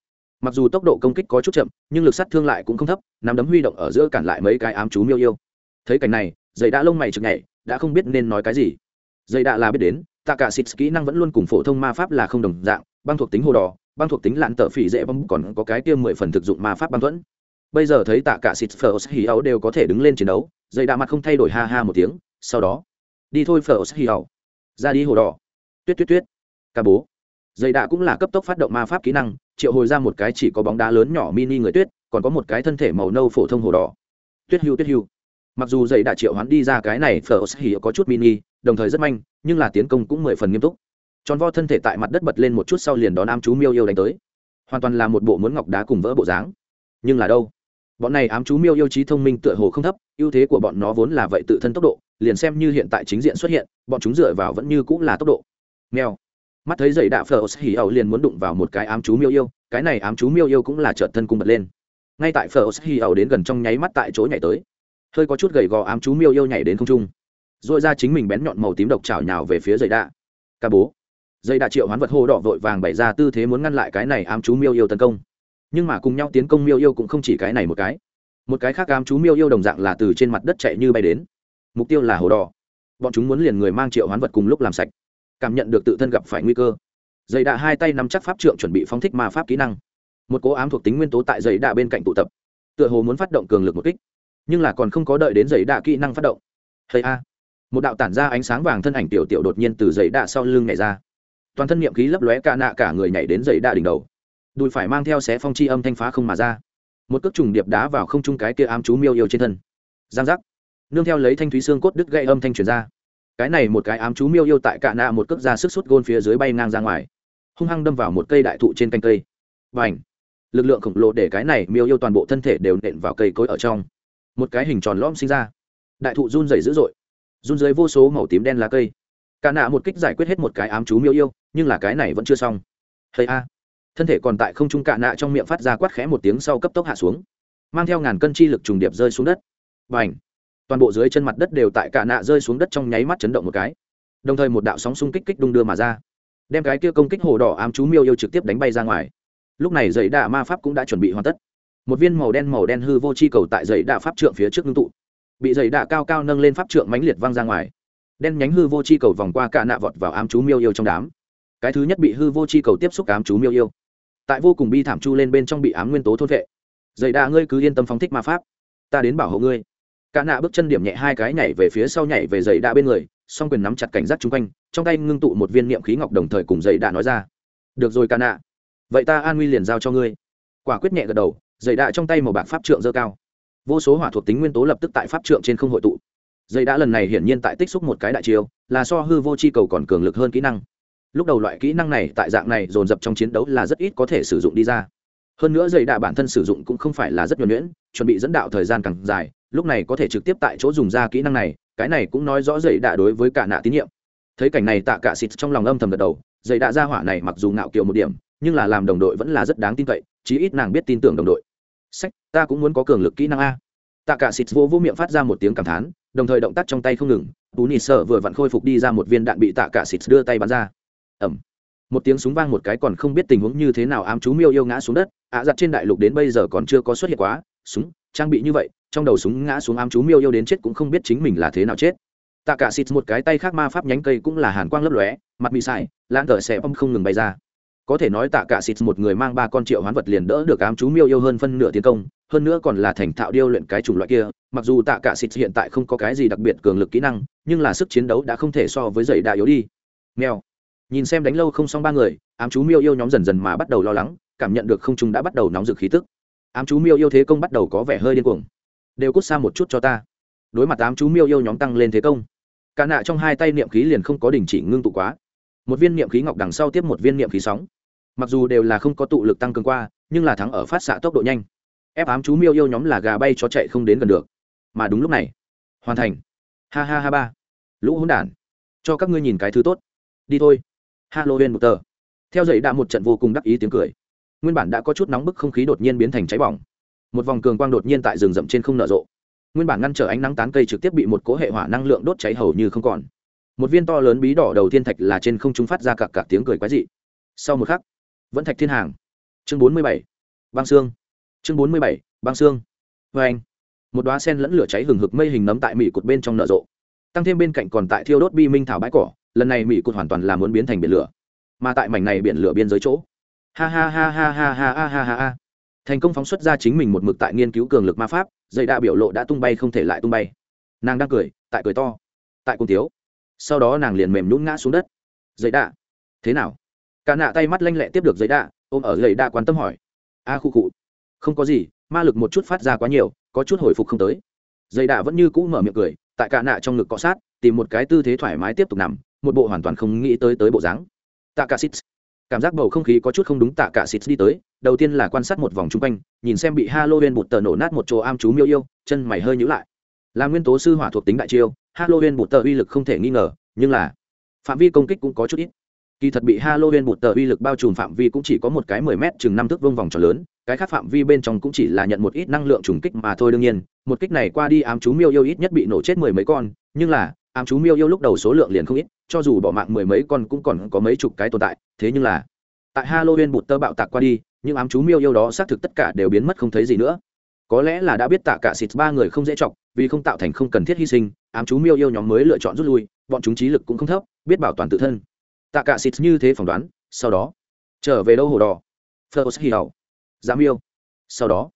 mặc dù tốc độ công kích có chút chậm, nhưng lực sát thương lại cũng không thấp, nắm đấm huy động ở giữa cản lại mấy cái ám chú miêu yêu. Thấy cảnh này dây đã lông mày chực nhảy, đã không biết nên nói cái gì. Dây đã là biết đến tạ cả xịt kỹ năng vẫn luôn cùng phổ thông ma pháp là không đồng dạng, băng thuộc tính hồ đỏ, băng thuộc tính lạn tở phỉ dễ băng còn có cái kia mười phần thực dụng ma pháp băng thuẫn. Bây giờ thấy tạ cả xịt phở hì ấu đều có thể đứng lên chiến đấu dây đã mặt không thay đổi ha ha một tiếng, sau đó, đi thôi phở hì ấu ra đi hồ đỏ. Tuyết tuyết tuyết. Ca bố. Dây đã cũng là cấp tốc phát động ma pháp kỹ năng triệu hồi ra một cái chỉ có bóng đá lớn nhỏ mini người tuyết, còn có một cái thân thể màu nâu phổ thông hồ đỏ. Tuyết hưu tuyết hưu. Mặc dù dậy đã triệu hoán đi ra cái này phở hỉ có chút mini, đồng thời rất manh, nhưng là tiến công cũng mười phần nghiêm túc. Tròn vo thân thể tại mặt đất bật lên một chút sau liền đón ám chú miêu yêu đánh tới. Hoàn toàn là một bộ muốn ngọc đá cùng vỡ bộ dáng. Nhưng là đâu? Bọn này ám chú miêu yêu trí thông minh tựa hồ không thấp, ưu thế của bọn nó vốn là vậy tự thân tốc độ, liền xem như hiện tại chính diện xuất hiện, bọn chúng dựa vào vẫn như cũng là tốc độ. Mèo mắt thấy dậy đạ phở hỉ ẩu liền muốn đụng vào một cái ám chú miêu yêu, cái này ám chú miêu yêu cũng là trợt thân cung bật lên. Ngay tại phở hỉ ẩu đến gần trong nháy mắt tại chỗ nhảy tới. Hơi có chút gầy gò ám chú miêu yêu nhảy đến không trung. Dội ra chính mình bén nhọn màu tím độc chảo nhào về phía dậy đạ. Ca bố. Dây đạ triệu hoán vật hô đỏ vội vàng bày ra tư thế muốn ngăn lại cái này ám chú miêu yêu tấn công. Nhưng mà cùng nhau tiến công miêu yêu cũng không chỉ cái này một cái. Một cái khác ám chú miêu yêu đồng dạng là từ trên mặt đất chạy như bay đến. Mục tiêu là hồ đỏ. Bọn chúng muốn liền người mang triệu hoán vật cùng lúc làm sạch cảm nhận được tự thân gặp phải nguy cơ. Dày đạ hai tay nắm chắc pháp trượng chuẩn bị phóng thích ma pháp kỹ năng. Một cố ám thuộc tính nguyên tố tại dày đạ bên cạnh tụ tập. Tựa hồ muốn phát động cường lực một kích, nhưng là còn không có đợi đến dày đạ kỹ năng phát động. Hay a! Một đạo tản ra ánh sáng vàng thân ảnh tiểu tiểu đột nhiên từ dày đạ sau lưng nhảy ra. Toàn thân niệm khí lấp lóe ca nạ cả người nhảy đến dày đạ đỉnh đầu. Đùi phải mang theo xé phong chi âm thanh phá không mà ra. Một cước trùng điệp đá vào không trung cái kia ám chú miêu yêu trên thân. Giang giác. Nương theo lấy thanh thúy xương cốt đứt gây âm thanh truyền ra cái này một cái ám chú miêu yêu tại cạ nạ một cước ra sức suốt gôn phía dưới bay ngang ra ngoài, hung hăng đâm vào một cây đại thụ trên canh cây. Và ảnh lực lượng khổng lồ để cái này miêu yêu toàn bộ thân thể đều nện vào cây cối ở trong. Một cái hình tròn lõm sinh ra. Đại thụ run rẩy dữ dội, run dưới vô số màu tím đen lá cây. Cạ nạ một kích giải quyết hết một cái ám chú miêu yêu, nhưng là cái này vẫn chưa xong. Hay a! Thân thể còn tại không trung cạ nạ trong miệng phát ra quát khẽ một tiếng sau cấp tốc hạ xuống, mang theo ngàn cân chi lực trùng điệp rơi xuống đất. Và ảnh toàn bộ dưới chân mặt đất đều tại cả nạ rơi xuống đất trong nháy mắt chấn động một cái. Đồng thời một đạo sóng xung kích kích đung đưa mà ra. Đem cái kia công kích hồ đỏ ám chú miêu yêu trực tiếp đánh bay ra ngoài. Lúc này dãy đạ ma pháp cũng đã chuẩn bị hoàn tất. Một viên màu đen màu đen hư vô chi cầu tại dãy đạ pháp trượng phía trước ngưng tụ. Bị dãy đạ cao cao nâng lên pháp trượng mãnh liệt văng ra ngoài. Đen nhánh hư vô chi cầu vòng qua cả nạ vọt vào ám chú miêu yêu trong đám. Cái thứ nhất bị hư vô chi cầu tiếp xúc ám chú miêu yêu. Tại vô cùng bi thảm chu lên bên trong bị ám nguyên tố thôn vệ. Dãy đạ ngươi cứ yên tâm phóng thích ma pháp. Ta đến bảo hộ ngươi cả nạ bước chân điểm nhẹ hai cái nhảy về phía sau nhảy về dậy đạ bên người, song quyền nắm chặt cảnh giác chung quanh, trong tay ngưng tụ một viên niệm khí ngọc đồng thời cùng dậy đạ nói ra. Được rồi cả nạ. Vậy ta an nguy liền giao cho ngươi. Quả quyết nhẹ gật đầu dày đạ trong tay màu bạc pháp trượng dơ cao. Vô số hỏa thuộc tính nguyên tố lập tức tại pháp trượng trên không hội tụ. Dày đã lần này hiển nhiên tại tích xúc một cái đại chiêu, là so hư vô chi cầu còn cường lực hơn kỹ năng. Lúc đầu loại kỹ năng này tại dạng này dồn dập trong chiến đấu là rất ít có thể sử dụng đi ra. Hơn nữa dày đạ bản thân sử dụng cũng không phải là rất nhuẩn nhuyễn, chuẩn bị dẫn đạo thời gian càng dài lúc này có thể trực tiếp tại chỗ dùng ra kỹ năng này, cái này cũng nói rõ dậy đạ đối với cả nạ tín nhiệm. Thấy cảnh này tạ cả xịt trong lòng âm thầm gật đầu, dậy đạ ra hỏa này mặc dù ngạo kiều một điểm, nhưng là làm đồng đội vẫn là rất đáng tin cậy, chí ít nàng biết tin tưởng đồng đội. Sách, ta cũng muốn có cường lực kỹ năng a. Tạ cả xịt vô vô miệng phát ra một tiếng cảm thán, đồng thời động tác trong tay không ngừng, tú nị sợ vừa vặn khôi phục đi ra một viên đạn bị tạ cả xịt đưa tay bắn ra. Ẩm một tiếng súng vang một cái còn không biết tình huống như thế nào ám chú miêu yêu ngã xuống đất, ạ giặt trên đại lục đến bây giờ còn chưa có xuất hiện quá, súng, trang bị như vậy trong đầu súng ngã xuống ám chú miêu yêu đến chết cũng không biết chính mình là thế nào chết. Tạ cả xịt một cái tay khác ma pháp nhánh cây cũng là hàn quang lấp lóe, mặt bị sải lãng tờ xe bom không ngừng bay ra. Có thể nói tạ cả xịt một người mang ba con triệu hoán vật liền đỡ được ám chú miêu yêu hơn phân nửa tiến công, hơn nữa còn là thành thạo điêu luyện cái chủng loại kia, mặc dù tạ cả xịt hiện tại không có cái gì đặc biệt cường lực kỹ năng, nhưng là sức chiến đấu đã không thể so với dậy đại yếu đi. Mèo. Nhìn xem đánh lâu không xong ba người, ám chú miêu yêu nhóm dần dần mà bắt đầu lo lắng, cảm nhận được không trung đã bắt đầu nóng rực khí tức. Ám chú miêu yêu thế công bắt đầu có vẻ hơi điên cuồng đều cút xa một chút cho ta. Đối mặt tám chú miêu yêu nhóm tăng lên thế công, cả nạ trong hai tay niệm khí liền không có đình chỉ ngưng tụ quá. Một viên niệm khí ngọc đằng sau tiếp một viên niệm khí sóng. Mặc dù đều là không có tụ lực tăng cường qua, nhưng là thắng ở phát xạ tốc độ nhanh. Ép ám chú miêu yêu nhóm là gà bay cho chạy không đến gần được. Mà đúng lúc này, hoàn thành. Ha ha ha ba. Lũ hỗn đản, cho các ngươi nhìn cái thứ tốt. Đi thôi. Halloween một tờ theo dậy đã một trận vô cùng đắc ý tiếng cười. Nguyên bản đã có chút nóng bức không khí đột nhiên biến thành cháy bỏng một vòng cường quang đột nhiên tại rừng rậm trên không nở rộ. Nguyên bản ngăn trở ánh nắng tán cây trực tiếp bị một cỗ hệ hỏa năng lượng đốt cháy hầu như không còn. Một viên to lớn bí đỏ đầu thiên thạch là trên không trung phát ra cặp cặp tiếng cười quái dị. Sau một khắc, vẫn thạch thiên hàng. Chương bốn mươi bảy, băng xương chương bốn mươi bảy, băng xương vê anh, một đoá sen lẫn lửa cháy hừng hực mây hình nấm tại mỹ cột bên trong nở rộ. Tăng thêm bên cạnh còn tại thiêu đốt bi minh thảo bãi cỏ, lần này mỹ cột hoàn toàn là muốn biến thành biển lửa. Mà tại mảnh này biển lửa biên giới chỗ. Ha ha ha ha ha ha ha ha ha ha thành công phóng xuất ra chính mình một mực tại nghiên cứu cường lực ma pháp, dây đạ biểu lộ đã tung bay không thể lại tung bay. Nàng đang cười, tại cười to. Tại cung tiếu. Sau đó nàng liền mềm nhún ngã xuống đất. Dây đạ thế nào? Cả nạ tay mắt lanh lẹ tiếp được dây đạ ôm ở dây đạ quan tâm hỏi. A khu cụ không có gì, ma lực một chút phát ra quá nhiều, có chút hồi phục không tới. Dây đạ vẫn như cũ mở miệng cười, tại cả nạ trong ngực cọ sát, tìm một cái tư thế thoải mái tiếp tục nằm, một bộ hoàn toàn không nghĩ tới tới bộ dáng. Tạ cả xít cảm giác bầu không khí có chút không đúng tạ cả xịt đi tới, đầu tiên là quan sát một vòng chung quanh, nhìn xem bị halloween bụt tờ nổ nát một chỗ am chú miêu yêu, chân mày hơi nhữ lại. Là nguyên tố sư hỏa thuộc tính đại chiêu, halloween bụt tờ uy lực không thể nghi ngờ, nhưng là phạm vi công kích cũng có chút ít. Kỳ thật bị halloween bụt tờ uy lực bao trùm phạm vi cũng chỉ có một cái mười mét chừng năm thước vông vòng tròn lớn, cái khác phạm vi bên trong cũng chỉ là nhận một ít năng lượng trùng kích mà thôi đương nhiên, một kích này qua đi ám chú miêu yêu ít nhất bị nổ chết mười mấy con, nhưng là ám chú miêu yêu lúc đầu số lượng liền không ít, cho dù bỏ mạng mười mấy con cũng còn có mấy chục cái tồn tại, thế nhưng là, tại halloween bụt tơ bạo tạc qua đi, những ám chú miêu yêu đó xác thực tất cả đều biến mất không thấy gì nữa. Có lẽ là đã biết tạ cả xịt ba người không dễ chọc, vì không tạo thành không cần thiết hy sinh, ám chú miêu yêu nhóm mới lựa chọn rút lui, bọn chúng trí lực cũng không thấp, biết bảo toàn tự thân. Tạ cả xịt như thế phỏng đoán, sau đó, trở về đâu hồ đỏ. First hi giám yêu sau đó,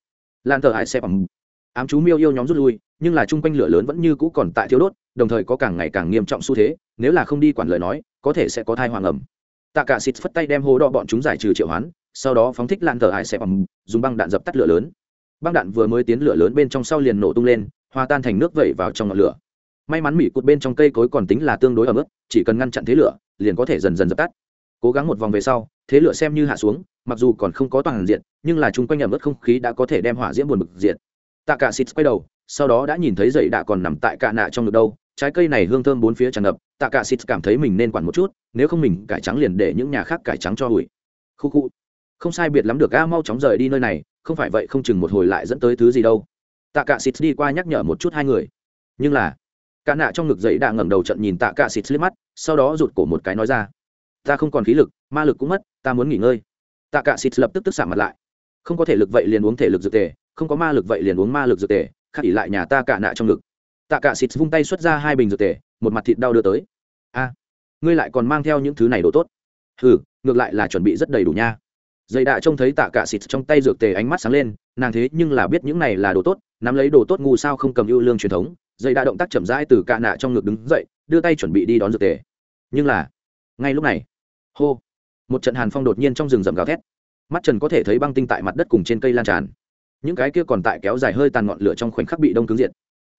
lan thờ hại xe bằng ám chú miêu yêu nhóm rút lui nhưng là chung quanh lửa lớn vẫn như cũ còn tại thiếu đốt, đồng thời có càng ngày càng nghiêm trọng xu thế, nếu là không đi quản lời nói, có thể sẽ có thai hoàng ẩm. Tạ cả xịt phất tay đem hố đo bọn chúng giải trừ triệu hoán, sau đó phóng thích lan thờ hải xe bằng, dùng băng đạn dập tắt lửa lớn. Băng đạn vừa mới tiến lửa lớn bên trong sau liền nổ tung lên, hòa tan thành nước vẩy vào trong ngọn lửa. May mắn mỹ cụt bên trong cây cối còn tính là tương đối ở mức chỉ cần ngăn chặn thế lửa, liền có thể dần dần dập tắt. Cố gắng một vòng về sau, thế lửa xem như hạ xuống, mặc dù còn không có toàn diện, nhưng là chung quanh ẩm ướt không khí đã có thể đem hỏa diễm buồn bực diện tạ cả xịt quay đầu sau đó đã nhìn thấy dậy đã còn nằm tại cạ nạ trong ngực đâu, trái cây này hương thơm bốn phía tràn ngập, tạ cạ xịt cảm thấy mình nên quản một chút, nếu không mình cải trắng liền để những nhà khác cải trắng cho hủi khu khu. Không sai biệt lắm được ga mau chóng rời đi nơi này, không phải vậy không chừng một hồi lại dẫn tới thứ gì đâu. Tạ cạ xịt đi qua nhắc nhở một chút hai người. Nhưng là, cạ nạ trong ngực dậy đã ngẩng đầu trận nhìn tạ cạ xịt liếc mắt, sau đó rụt cổ một cái nói ra. Ta không còn khí lực, ma lực cũng mất, ta muốn nghỉ ngơi. Tạ cạ xịt lập tức tức xả mặt lại. Không có thể lực vậy liền uống thể lực dược tề, không có ma lực vậy liền uống ma lực dược tề khắc ỉ lại nhà ta cả nạ trong ngực. Tạ cả xịt vung tay xuất ra hai bình dược tề, một mặt thịt đau đưa tới. A, ngươi lại còn mang theo những thứ này đồ tốt? Hừ, ngược lại là chuẩn bị rất đầy đủ nha. Dây đạ trông thấy tạ cả xịt trong tay dược tề ánh mắt sáng lên, nàng thế nhưng là biết những này là đồ tốt, nắm lấy đồ tốt ngu sao không cầm ưu lương truyền thống. Dây đạ động tác chậm rãi từ cạ nạ trong ngực đứng dậy, đưa tay chuẩn bị đi đón dược tề. Nhưng là, ngay lúc này, hô, một trận hàn phong đột nhiên trong rừng rậm gào thét. Mắt trần có thể thấy băng tinh tại mặt đất cùng trên cây lan tràn những cái kia còn tại kéo dài hơi tàn ngọn lửa trong khoảnh khắc bị đông cứng diệt.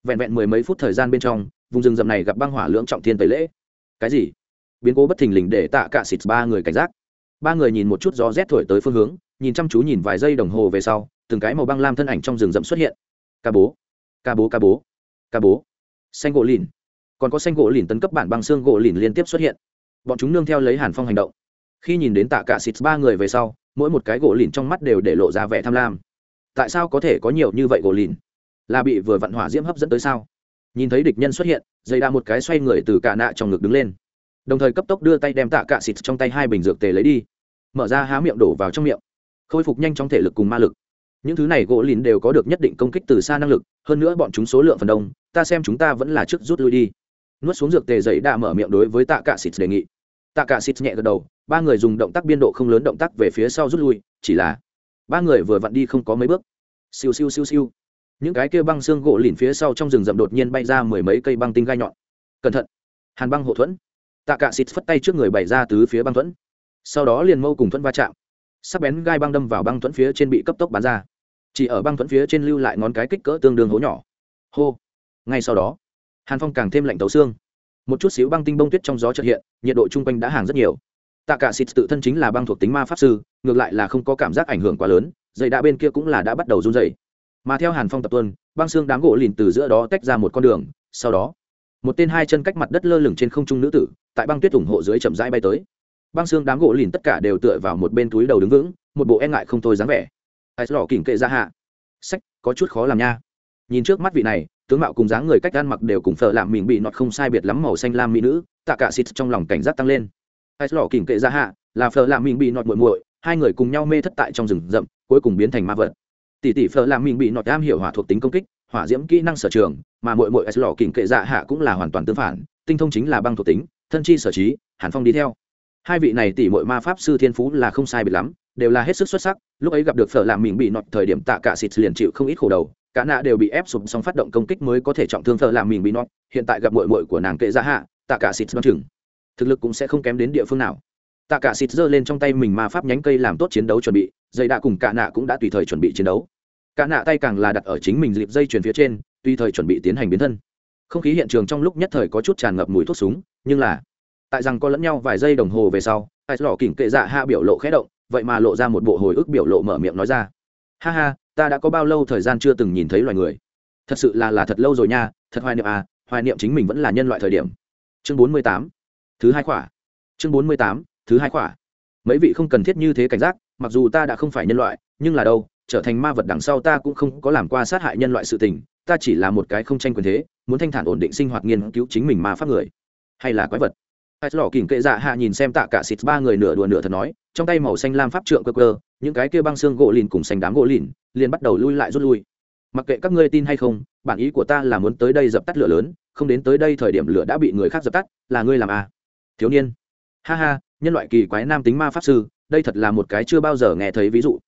Vẹn vẹn mười mấy phút thời gian bên trong, vùng rừng rậm này gặp băng hỏa lưỡng trọng thiên tẩy lễ. Cái gì? Biến cố bất thình lình để tạ cả xịt ba người cảnh giác. Ba người nhìn một chút gió rét thổi tới phương hướng, nhìn chăm chú nhìn vài giây đồng hồ về sau, từng cái màu băng lam thân ảnh trong rừng rậm xuất hiện. Ca bố ca bố ca bố ca bố. Xanh gỗ lìn. Còn có xanh gỗ lìn tấn cấp bản băng xương gỗ lìn liên tiếp xuất hiện. Bọn chúng nương theo lấy hàn phong hành động. Khi nhìn đến tạ cả xịt ba người về sau, mỗi một cái gỗ lìn trong mắt đều để lộ ra vẻ tham lam tại sao có thể có nhiều như vậy gỗ lìn? Là bị vừa vặn hỏa diễm hấp dẫn tới sao? Nhìn thấy địch nhân xuất hiện, dây đa một cái xoay người từ cả nạ trong ngực đứng lên. Đồng thời cấp tốc đưa tay đem tạ cạ xịt trong tay hai bình dược tề lấy đi. Mở ra há miệng đổ vào trong miệng. Khôi phục nhanh trong thể lực cùng ma lực. Những thứ này gỗ lìn đều có được nhất định công kích từ xa năng lực, hơn nữa bọn chúng số lượng phần đông, ta xem chúng ta vẫn là trước rút lui đi. Nuốt xuống dược tề, dậy đã mở miệng đối với tạ cạ xịt đề nghị. Tạ cạ xịt nhẹ gật đầu, ba người dùng động tác biên độ không lớn động tác về phía sau rút lui, chỉ là ba người vừa vặn đi không có mấy bước. Siêu siêu siêu siêu. Những cái kia băng xương gỗ lìn phía sau trong rừng rậm đột nhiên bay ra mười mấy cây băng tinh gai nhọn. Cẩn thận. Hàn băng hộ thuẫn. Tạ cạ xịt phất tay trước người bày ra tứ phía băng thuẫn. Sau đó liền mâu cùng thuẫn va chạm. Sắc bén gai băng đâm vào băng thuẫn phía trên bị cấp tốc bắn ra. Chỉ ở băng thuẫn phía trên lưu lại ngón cái kích cỡ tương đương hố nhỏ. Hô. Ngay sau đó, hàn phong càng thêm lạnh tấu xương. Một chút xíu băng tinh bông tuyết trong gió trật hiện, nhiệt độ chung quanh đã hàng rất nhiều tạ cả xịt tự thân chính là băng thuộc tính ma pháp sư, ngược lại là không có cảm giác ảnh hưởng quá lớn, dây đã bên kia cũng là đã bắt đầu run dày mà theo hàn phong tập tuân băng xương đám gỗ lìn từ giữa đó tách ra một con đường, sau đó, một tên hai chân cách mặt đất lơ lửng trên không trung nữ tử, tại băng tuyết ủng hộ dưới chậm rãi bay tới. Băng xương đám gỗ lìn tất cả đều tựa vào một bên túi đầu đứng vững, một bộ e ngại không thôi dáng vẻ. Ai lò kỉnh kệ ra hạ. Sách, có chút khó làm nha. Nhìn trước mắt vị này, tướng mạo cùng dáng người cách ăn mặc đều cùng phở làm mình bị nọt không sai biệt lắm màu xanh lam mỹ nữ, tạ cả xịt trong lòng cảnh giác tăng lên hay lò kỉnh kệ ra hạ, là phở làm mình bị nọt muội muội, hai người cùng nhau mê thất tại trong rừng rậm, cuối cùng biến thành ma vật. Tỷ tỷ phở làm mình bị nọt am hiểu hỏa thuộc tính công kích, hỏa diễm kỹ năng sở trường, mà muội muội ai lò kỉnh kệ ra hạ cũng là hoàn toàn tương phản, tinh thông chính là băng thuộc tính, thân chi sở trí, hàn phong đi theo. Hai vị này tỷ muội ma pháp sư thiên phú là không sai biệt lắm, đều là hết sức xuất sắc, lúc ấy gặp được phở làm mình bị nọt thời điểm tạ cả xịt liền chịu không ít khổ đầu, cả nạ đều bị ép sụp xong phát động công kích mới có thể trọng thương phở làm mình bị nọt, hiện tại gặp muội muội của nàng kệ ra hạ, tạ cả xịt đoan chừng thực lực cũng sẽ không kém đến địa phương nào. Tạ cả xịt giơ lên trong tay mình ma pháp nhánh cây làm tốt chiến đấu chuẩn bị, dây đạ cùng cả nạ cũng đã tùy thời chuẩn bị chiến đấu. Cả nạ tay càng là đặt ở chính mình dịp dây chuyền phía trên, tùy thời chuẩn bị tiến hành biến thân. Không khí hiện trường trong lúc nhất thời có chút tràn ngập mùi thuốc súng, nhưng là, tại rằng có lẫn nhau vài giây đồng hồ về sau, ai lò kỉnh kệ dạ hạ biểu lộ khẽ động, vậy mà lộ ra một bộ hồi ức biểu lộ mở miệng nói ra. Ha ha, ta đã có bao lâu thời gian chưa từng nhìn thấy loài người? Thật sự là là thật lâu rồi nha, thật hoài niệm à hoài niệm chính mình vẫn là nhân loại thời điểm. Chương bốn mươi tám thứ hai khỏa. Chương bốn mươi tám, thứ hai khỏa. Mấy vị không cần thiết như thế cảnh giác, mặc dù ta đã không phải nhân loại, nhưng là đâu, trở thành ma vật đằng sau ta cũng không có làm qua sát hại nhân loại sự tình, ta chỉ là một cái không tranh quyền thế, muốn thanh thản ổn định sinh hoạt nghiên cứu chính mình ma pháp người, hay là quái vật. Hai lò kỉnh kệ dạ hạ nhìn xem tạ cả xịt ba người nửa đùa nửa thật nói, trong tay màu xanh lam pháp trượng cơ cơ những cái kia băng xương gỗ lìn cùng xanh đám gỗ lìn, liền bắt đầu lui lại rút lui. Mặc kệ các ngươi tin hay không, bản ý của ta là muốn tới đây dập tắt lửa lớn, không đến tới đây thời điểm lửa đã bị người khác dập tắt, là ngươi làm à? Thiếu niên. Ha ha, nhân loại kỳ quái nam tính ma pháp sư, đây thật là một cái chưa bao giờ nghe thấy ví dụ.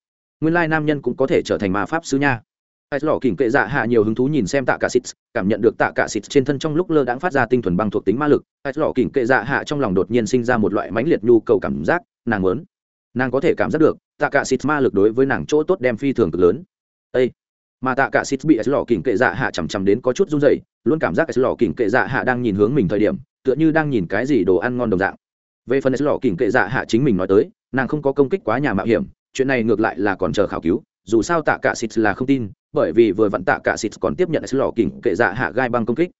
Nguyên lai nam nhân cũng có thể trở thành ma pháp sư nha. Ai lò kỉnh kệ dạ hạ nhiều hứng thú nhìn xem tạ cả xịt, cảm nhận được tạ cả xịt trên thân trong lúc lơ đãng phát ra tinh thuần băng thuộc tính ma lực, ai lò kỉnh kệ dạ hạ trong lòng đột nhiên sinh ra một loại mãnh liệt nhu cầu cảm giác, nàng muốn. Nàng có thể cảm giác được, tạ cả xịt ma lực đối với nàng chỗ tốt đem phi thường cực lớn. Ê! mà tạ cả xịt bị ai lò kỉnh kệ dạ hạ chằm chằm đến có chút run rẩy, luôn cảm giác ai lò kỉnh kệ dạ hạ đang nhìn hướng mình thời điểm tựa như đang nhìn cái gì đồ ăn ngon đồng dạng. Về phần lò kỉnh kệ dạ hạ chính mình nói tới, nàng không có công kích quá nhà mạo hiểm, chuyện này ngược lại là còn chờ khảo cứu, dù sao tạ cả xịt là không tin, bởi vì vừa vặn tạ cả xịt còn tiếp nhận lò kỉnh kệ dạ hạ gai băng công kích.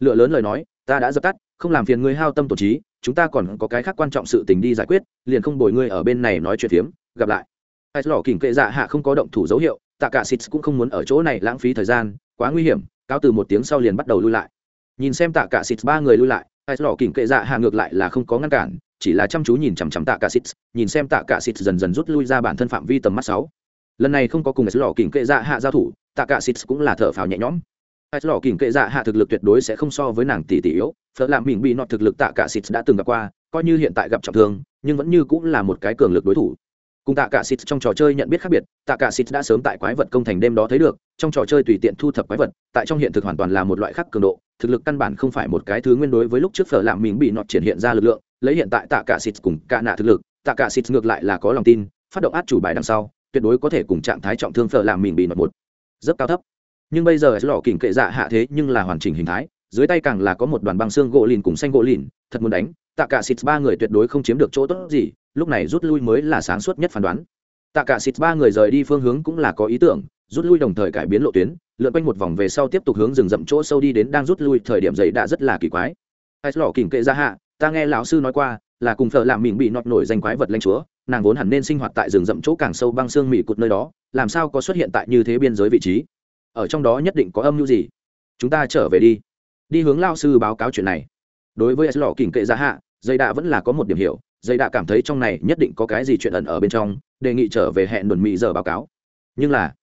Lựa lớn lời nói, ta đã dập tắt, không làm phiền ngươi hao tâm tổ trí, chúng ta còn có cái khác quan trọng sự tình đi giải quyết, liền không bồi ngươi ở bên này nói chuyện phiếm, gặp lại. Ai lò kỉnh kệ dạ hạ không có động thủ dấu hiệu, tạ cả xịt cũng không muốn ở chỗ này lãng phí thời gian, quá nguy hiểm, cáo từ một tiếng sau liền bắt đầu lui lại. Nhìn xem tạ cả xịt ba người lui lại ai lò kìm kệ dạ hạ ngược lại là không có ngăn cản, chỉ là chăm chú nhìn chằm chằm tạ cả xít nhìn xem tạ cả xít dần dần rút lui ra bản thân phạm vi tầm mắt sáu. Lần này không có cùng lò kìm kệ dạ hạ giao thủ, tạ cả xít cũng là thở phào nhẹ nhõm. Lò kìm kệ dạ hạ thực lực tuyệt đối sẽ không so với nàng tỷ tỷ yếu, phở làm mình bị nọ thực lực tạ cả xít đã từng gặp qua, coi như hiện tại gặp trọng thương, nhưng vẫn như cũng là một cái cường lực đối thủ. Cùng tạ cả xịt trong trò chơi nhận biết khác biệt, tạ cả xịt đã sớm tại quái vật công thành đêm đó thấy được, trong trò chơi tùy tiện thu thập quái vật, tại trong hiện thực hoàn toàn là một loại khác cường độ thực lực căn bản không phải một cái thứ nguyên đối với lúc trước phở làm mình bị nọt triển hiện ra lực lượng, lấy hiện tại tạ cả xịt cùng cả nạ thực lực, tạ cả xịt ngược lại là có lòng tin, phát động át chủ bài đằng sau, tuyệt đối có thể cùng trạng thái trọng thương phở làm mình bị nọt một. Rất cao thấp. Nhưng bây giờ lò kỉnh kệ dạ hạ thế nhưng là hoàn chỉnh hình thái, dưới tay càng là có một đoàn băng xương gỗ lìn cùng xanh gỗ lìn, thật muốn đánh, tạ cả xịt ba người tuyệt đối không chiếm được chỗ tốt gì, lúc này rút lui mới là sáng suốt nhất phán đoán. Tạ cả xịt ba người rời đi phương hướng cũng là có ý tưởng, rút lui đồng thời cải biến lộ tuyến lượn quanh một vòng về sau tiếp tục hướng rừng rậm chỗ sâu đi đến đang rút lui, thời điểm dậy đã rất là kỳ quái. Ai lò kỉnh kệ ra hạ, ta nghe lão sư nói qua, là cùng thợ làm mình bị nọt nổi danh quái vật lanh chúa, nàng vốn hẳn nên sinh hoạt tại rừng rậm chỗ càng sâu băng xương mỉ cụt nơi đó, làm sao có xuất hiện tại như thế biên giới vị trí? Ở trong đó nhất định có âm mưu gì? Chúng ta trở về đi. Đi hướng lao sư báo cáo chuyện này. Đối với lò kỉnh kệ ra hạ dây đạ vẫn là có một điểm hiểu dây đạ cảm thấy trong này nhất định có cái gì chuyện ẩn ở bên trong, đề nghị trở về hẹn đồn mỹ giờ báo cáo. Nhưng là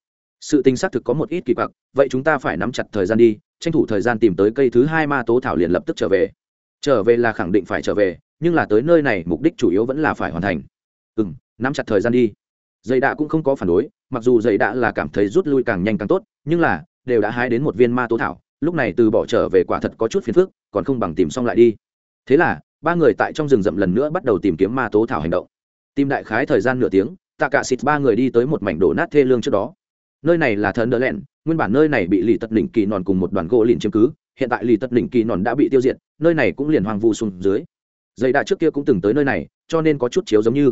sự tình xác thực có một ít kỳ quặc, vậy chúng ta phải nắm chặt thời gian đi, tranh thủ thời gian tìm tới cây thứ hai ma tố thảo liền lập tức trở về. Trở về là khẳng định phải trở về, nhưng là tới nơi này mục đích chủ yếu vẫn là phải hoàn thành. Ừ m nắm chặt thời gian đi. Dày đạ cũng không có phản đối, mặc dù dày đạ là cảm thấy rút lui càng nhanh càng tốt, nhưng là, đều đã hái đến một viên ma tố thảo, lúc này từ bỏ trở về quả thật có chút phiền phức, còn không bằng tìm xong lại đi. Thế là, ba người tại trong rừng rậm lần nữa bắt đầu tìm kiếm ma tố thảo hành động. Tìm đại khái thời gian nửa tiếng tạ cả xịt ba người đi tới một mảnh đổ nát thê lương trước đó nơi này là thần đỡ lẹn nguyên bản nơi này bị lì tật đỉnh kỳ nòn cùng một đoàn gỗ liền chiếm cứ, hiện tại lì tật đỉnh kỳ nòn đã bị tiêu diệt, nơi này cũng liền hoang vu xuống dưới. Dây đạ trước kia cũng từng tới nơi này, cho nên có chút chiếu giống như.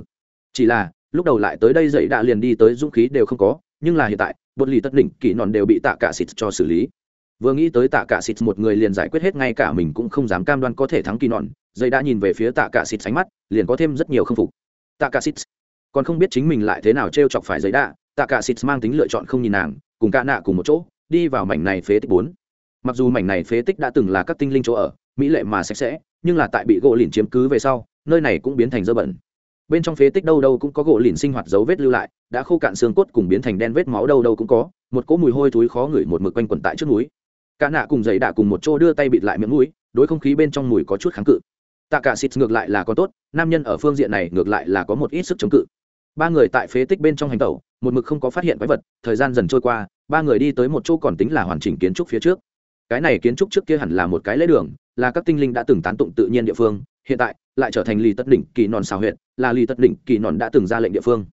Chỉ là, lúc đầu lại tới đây dậy đạ liền đi tới dũng khí đều không có, nhưng là hiện tại bột lì tất đỉnh kỳ nòn đều bị tạ cả xịt cho xử lý. Vừa nghĩ tới tạ cả xịt một người liền giải quyết hết ngay cả mình cũng không dám cam đoan có thể thắng kỳ nòn dây đã nhìn về phía tạ cả xịt sánh mắt, liền có thêm rất nhiều k phục. Tạ cả xịt, còn không biết chính mình lại thế nào t chọc phải dây đạ tạ cả xịt mang tính lựa chọn không nhìn nàng, cùng ca nạ cùng một chỗ, đi vào mảnh này phế tích bốn. Mặc dù mảnh này phế tích đã từng là các tinh linh chỗ ở, mỹ lệ mà sạch sẽ, nhưng là tại bị gỗ lìn chiếm cứ về sau, nơi này cũng biến thành dơ bẩn. Bên trong phế tích đâu đâu cũng có gỗ lìn sinh hoạt dấu vết lưu lại, đã khô cạn xương cốt cùng biến thành đen vết máu đâu đâu cũng có, một cỗ mùi hôi thối khó ngửi một mực quanh quẩn tại trước núi. Cả nạ cùng giấy đạ cùng một chỗ đưa tay bịt lại miệng mũi, đối không khí bên trong mùi có chút kháng cự. Tạ cả xịt ngược lại là có tốt, nam nhân ở phương diện này ngược lại là có một ít sức chống cự. Ba người tại phế tích bên trong hành tẩu một mực không có phát hiện quái vật, thời gian dần trôi qua, ba người đi tới một chỗ còn tính là hoàn chỉnh kiến trúc phía trước. Cái này kiến trúc trước kia hẳn là một cái lễ đường, là các tinh linh đã từng tán tụng tự nhiên địa phương, hiện tại lại trở thành lì tất đỉnh kỳ nòn xào huyện là lì tất đỉnh kỳ nòn đã từng ra lệnh địa phương.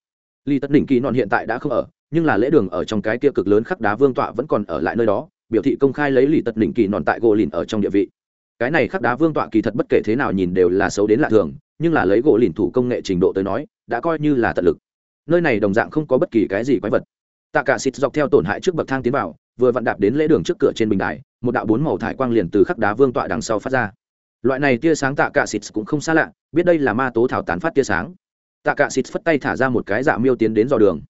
Lì tất đỉnh kỳ nòn hiện tại đã không ở, nhưng là lễ đường ở trong cái kia cực lớn khắc đá vương tọa vẫn còn ở lại nơi đó, biểu thị công khai lấy lì tất đỉnh kỳ nòn tại gỗ lìn ở trong địa vị. Cái này khắc đá vương tọa kỳ thật bất kể thế nào nhìn đều là xấu đến lạ thường, nhưng là lấy gỗ lìn thủ công nghệ trình độ tới nói, đã coi như là tận lực nơi này đồng dạng không có bất kỳ cái gì quái vật. Tạ cả xịt dọc theo tổn hại trước bậc thang tiến vào, vừa vặn đạp đến lễ đường trước cửa trên bình đài, một đạo bốn màu thải quang liền từ khắc đá vương tọa đằng sau phát ra. Loại này tia sáng tạ cả xịt cũng không xa lạ, biết đây là ma tố thảo tán phát tia sáng. Tạ cả xịt phất tay thả ra một cái dạ miêu tiến đến dò đường.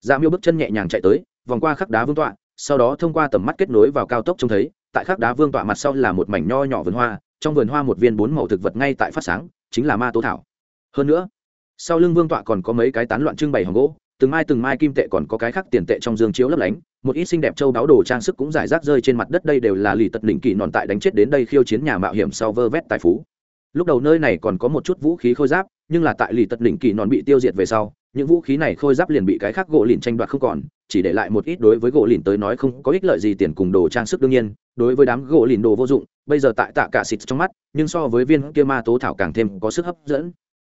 Dạ miêu bước chân nhẹ nhàng chạy tới, vòng qua khắc đá vương tọa, sau đó thông qua tầm mắt kết nối vào cao tốc trông thấy, tại khắc đá vương tọa mặt sau là một mảnh nho nhỏ vườn hoa, trong vườn hoa một viên bốn màu thực vật ngay tại phát sáng, chính là ma tố thảo. Hơn nữa sau lưng vương tọa còn có mấy cái tán loạn trưng bày hòm gỗ, từng mai từng mai kim tệ còn có cái khác tiền tệ trong dương chiếu lấp lánh, một ít xinh đẹp châu đáo đồ trang sức cũng giải rác rơi trên mặt đất đây đều là lì tật đỉnh kỳ nọn tại đánh chết đến đây khiêu chiến nhà mạo hiểm sau vơ vét tài phú. Lúc đầu nơi này còn có một chút vũ khí khôi giáp, nhưng là tại lì tật đỉnh kỳ nọn bị tiêu diệt về sau, những vũ khí này khôi giáp liền bị cái khác gỗ lìn tranh đoạt không còn, chỉ để lại một ít đối với gỗ lìn tới nói không có ích lợi gì tiền cùng đồ trang sức đương nhiên, đối với đám gỗ lìn đồ vô dụng, bây giờ tại tạ cả xịt trong mắt, nhưng so với viên kia ma tố thảo càng thêm có sức hấp dẫn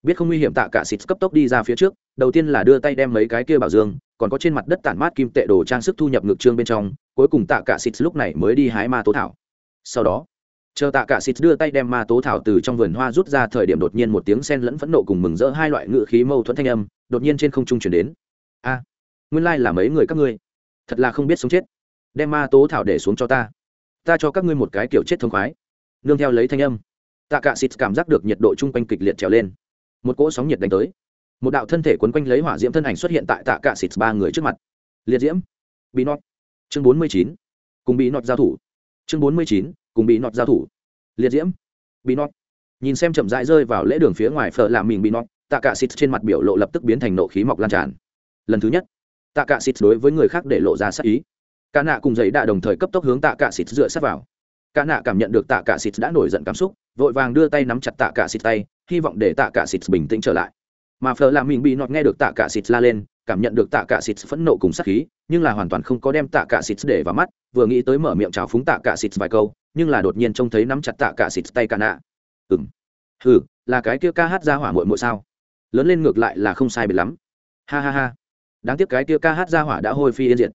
biết không nguy hiểm tạ cả xịt cấp tốc đi ra phía trước, đầu tiên là đưa tay đem mấy cái kia bảo dương, còn có trên mặt đất tản mát kim tệ đồ trang sức thu nhập ngược trương bên trong, cuối cùng tạ cả xịt lúc này mới đi hái ma tố thảo. Sau đó, chờ tạ cả xịt đưa tay đem ma tố thảo từ trong vườn hoa rút ra thời điểm đột nhiên một tiếng sen lẫn phẫn nộ cùng mừng rỡ hai loại ngựa khí mâu thuẫn thanh âm đột nhiên trên không trung chuyển đến. A, nguyên lai là mấy người các ngươi. Thật là không biết sống chết. Đem ma tố thảo để xuống cho ta. Ta cho các ngươi một cái kiểu chết thông khoái. Nương theo lấy thanh âm, tạ cả xịt cảm giác được nhiệt độ chung quanh kịch liệt trèo lên một cỗ sóng nhiệt đánh tới. Một đạo thân thể quấn quanh lấy hỏa diễm thân ảnh xuất hiện tại tạ cả xịt ba người trước mặt. Liệt diễm. Bị nọt. Chương bốn mươi chín. Cùng bị nọt giao thủ. Chương bốn mươi chín. Cùng bị nọt giao thủ. Liệt diễm. Bị nọt. Nhìn xem chậm rãi rơi vào lễ đường phía ngoài phở làm mình bị nọt, tạ cả xịt trên mặt biểu lộ lập tức biến thành nộ khí mọc lan tràn. Lần thứ nhất, tạ cả xịt đối với người khác để lộ ra sát ý. Cả nạ cùng giấy đạ đồng thời cấp tốc hướng tạ cả xịt dựa sát vào. Cả nạ cảm nhận được tạ cả xịt đã nổi giận cảm xúc vội vàng đưa tay nắm chặt tạ cả xịt tay, hy vọng để tạ cả xịt bình tĩnh trở lại. Mà phở làm mình bị nọt nghe được tạ cả xịt la lên, cảm nhận được tạ cả xịt phẫn nộ cùng sát khí, nhưng là hoàn toàn không có đem tạ cả xịt để vào mắt, vừa nghĩ tới mở miệng chào phúng tạ cả xịt vài câu, nhưng là đột nhiên trông thấy nắm chặt tạ cả xịt tay cả nạ. Ừng hừ, là cái kia ca hát ra hỏa muội muội sao? Lớn lên ngược lại là không sai biệt lắm. Ha ha ha. Đáng tiếc cái kia ca hát ra hỏa đã hôi phi yên diệt.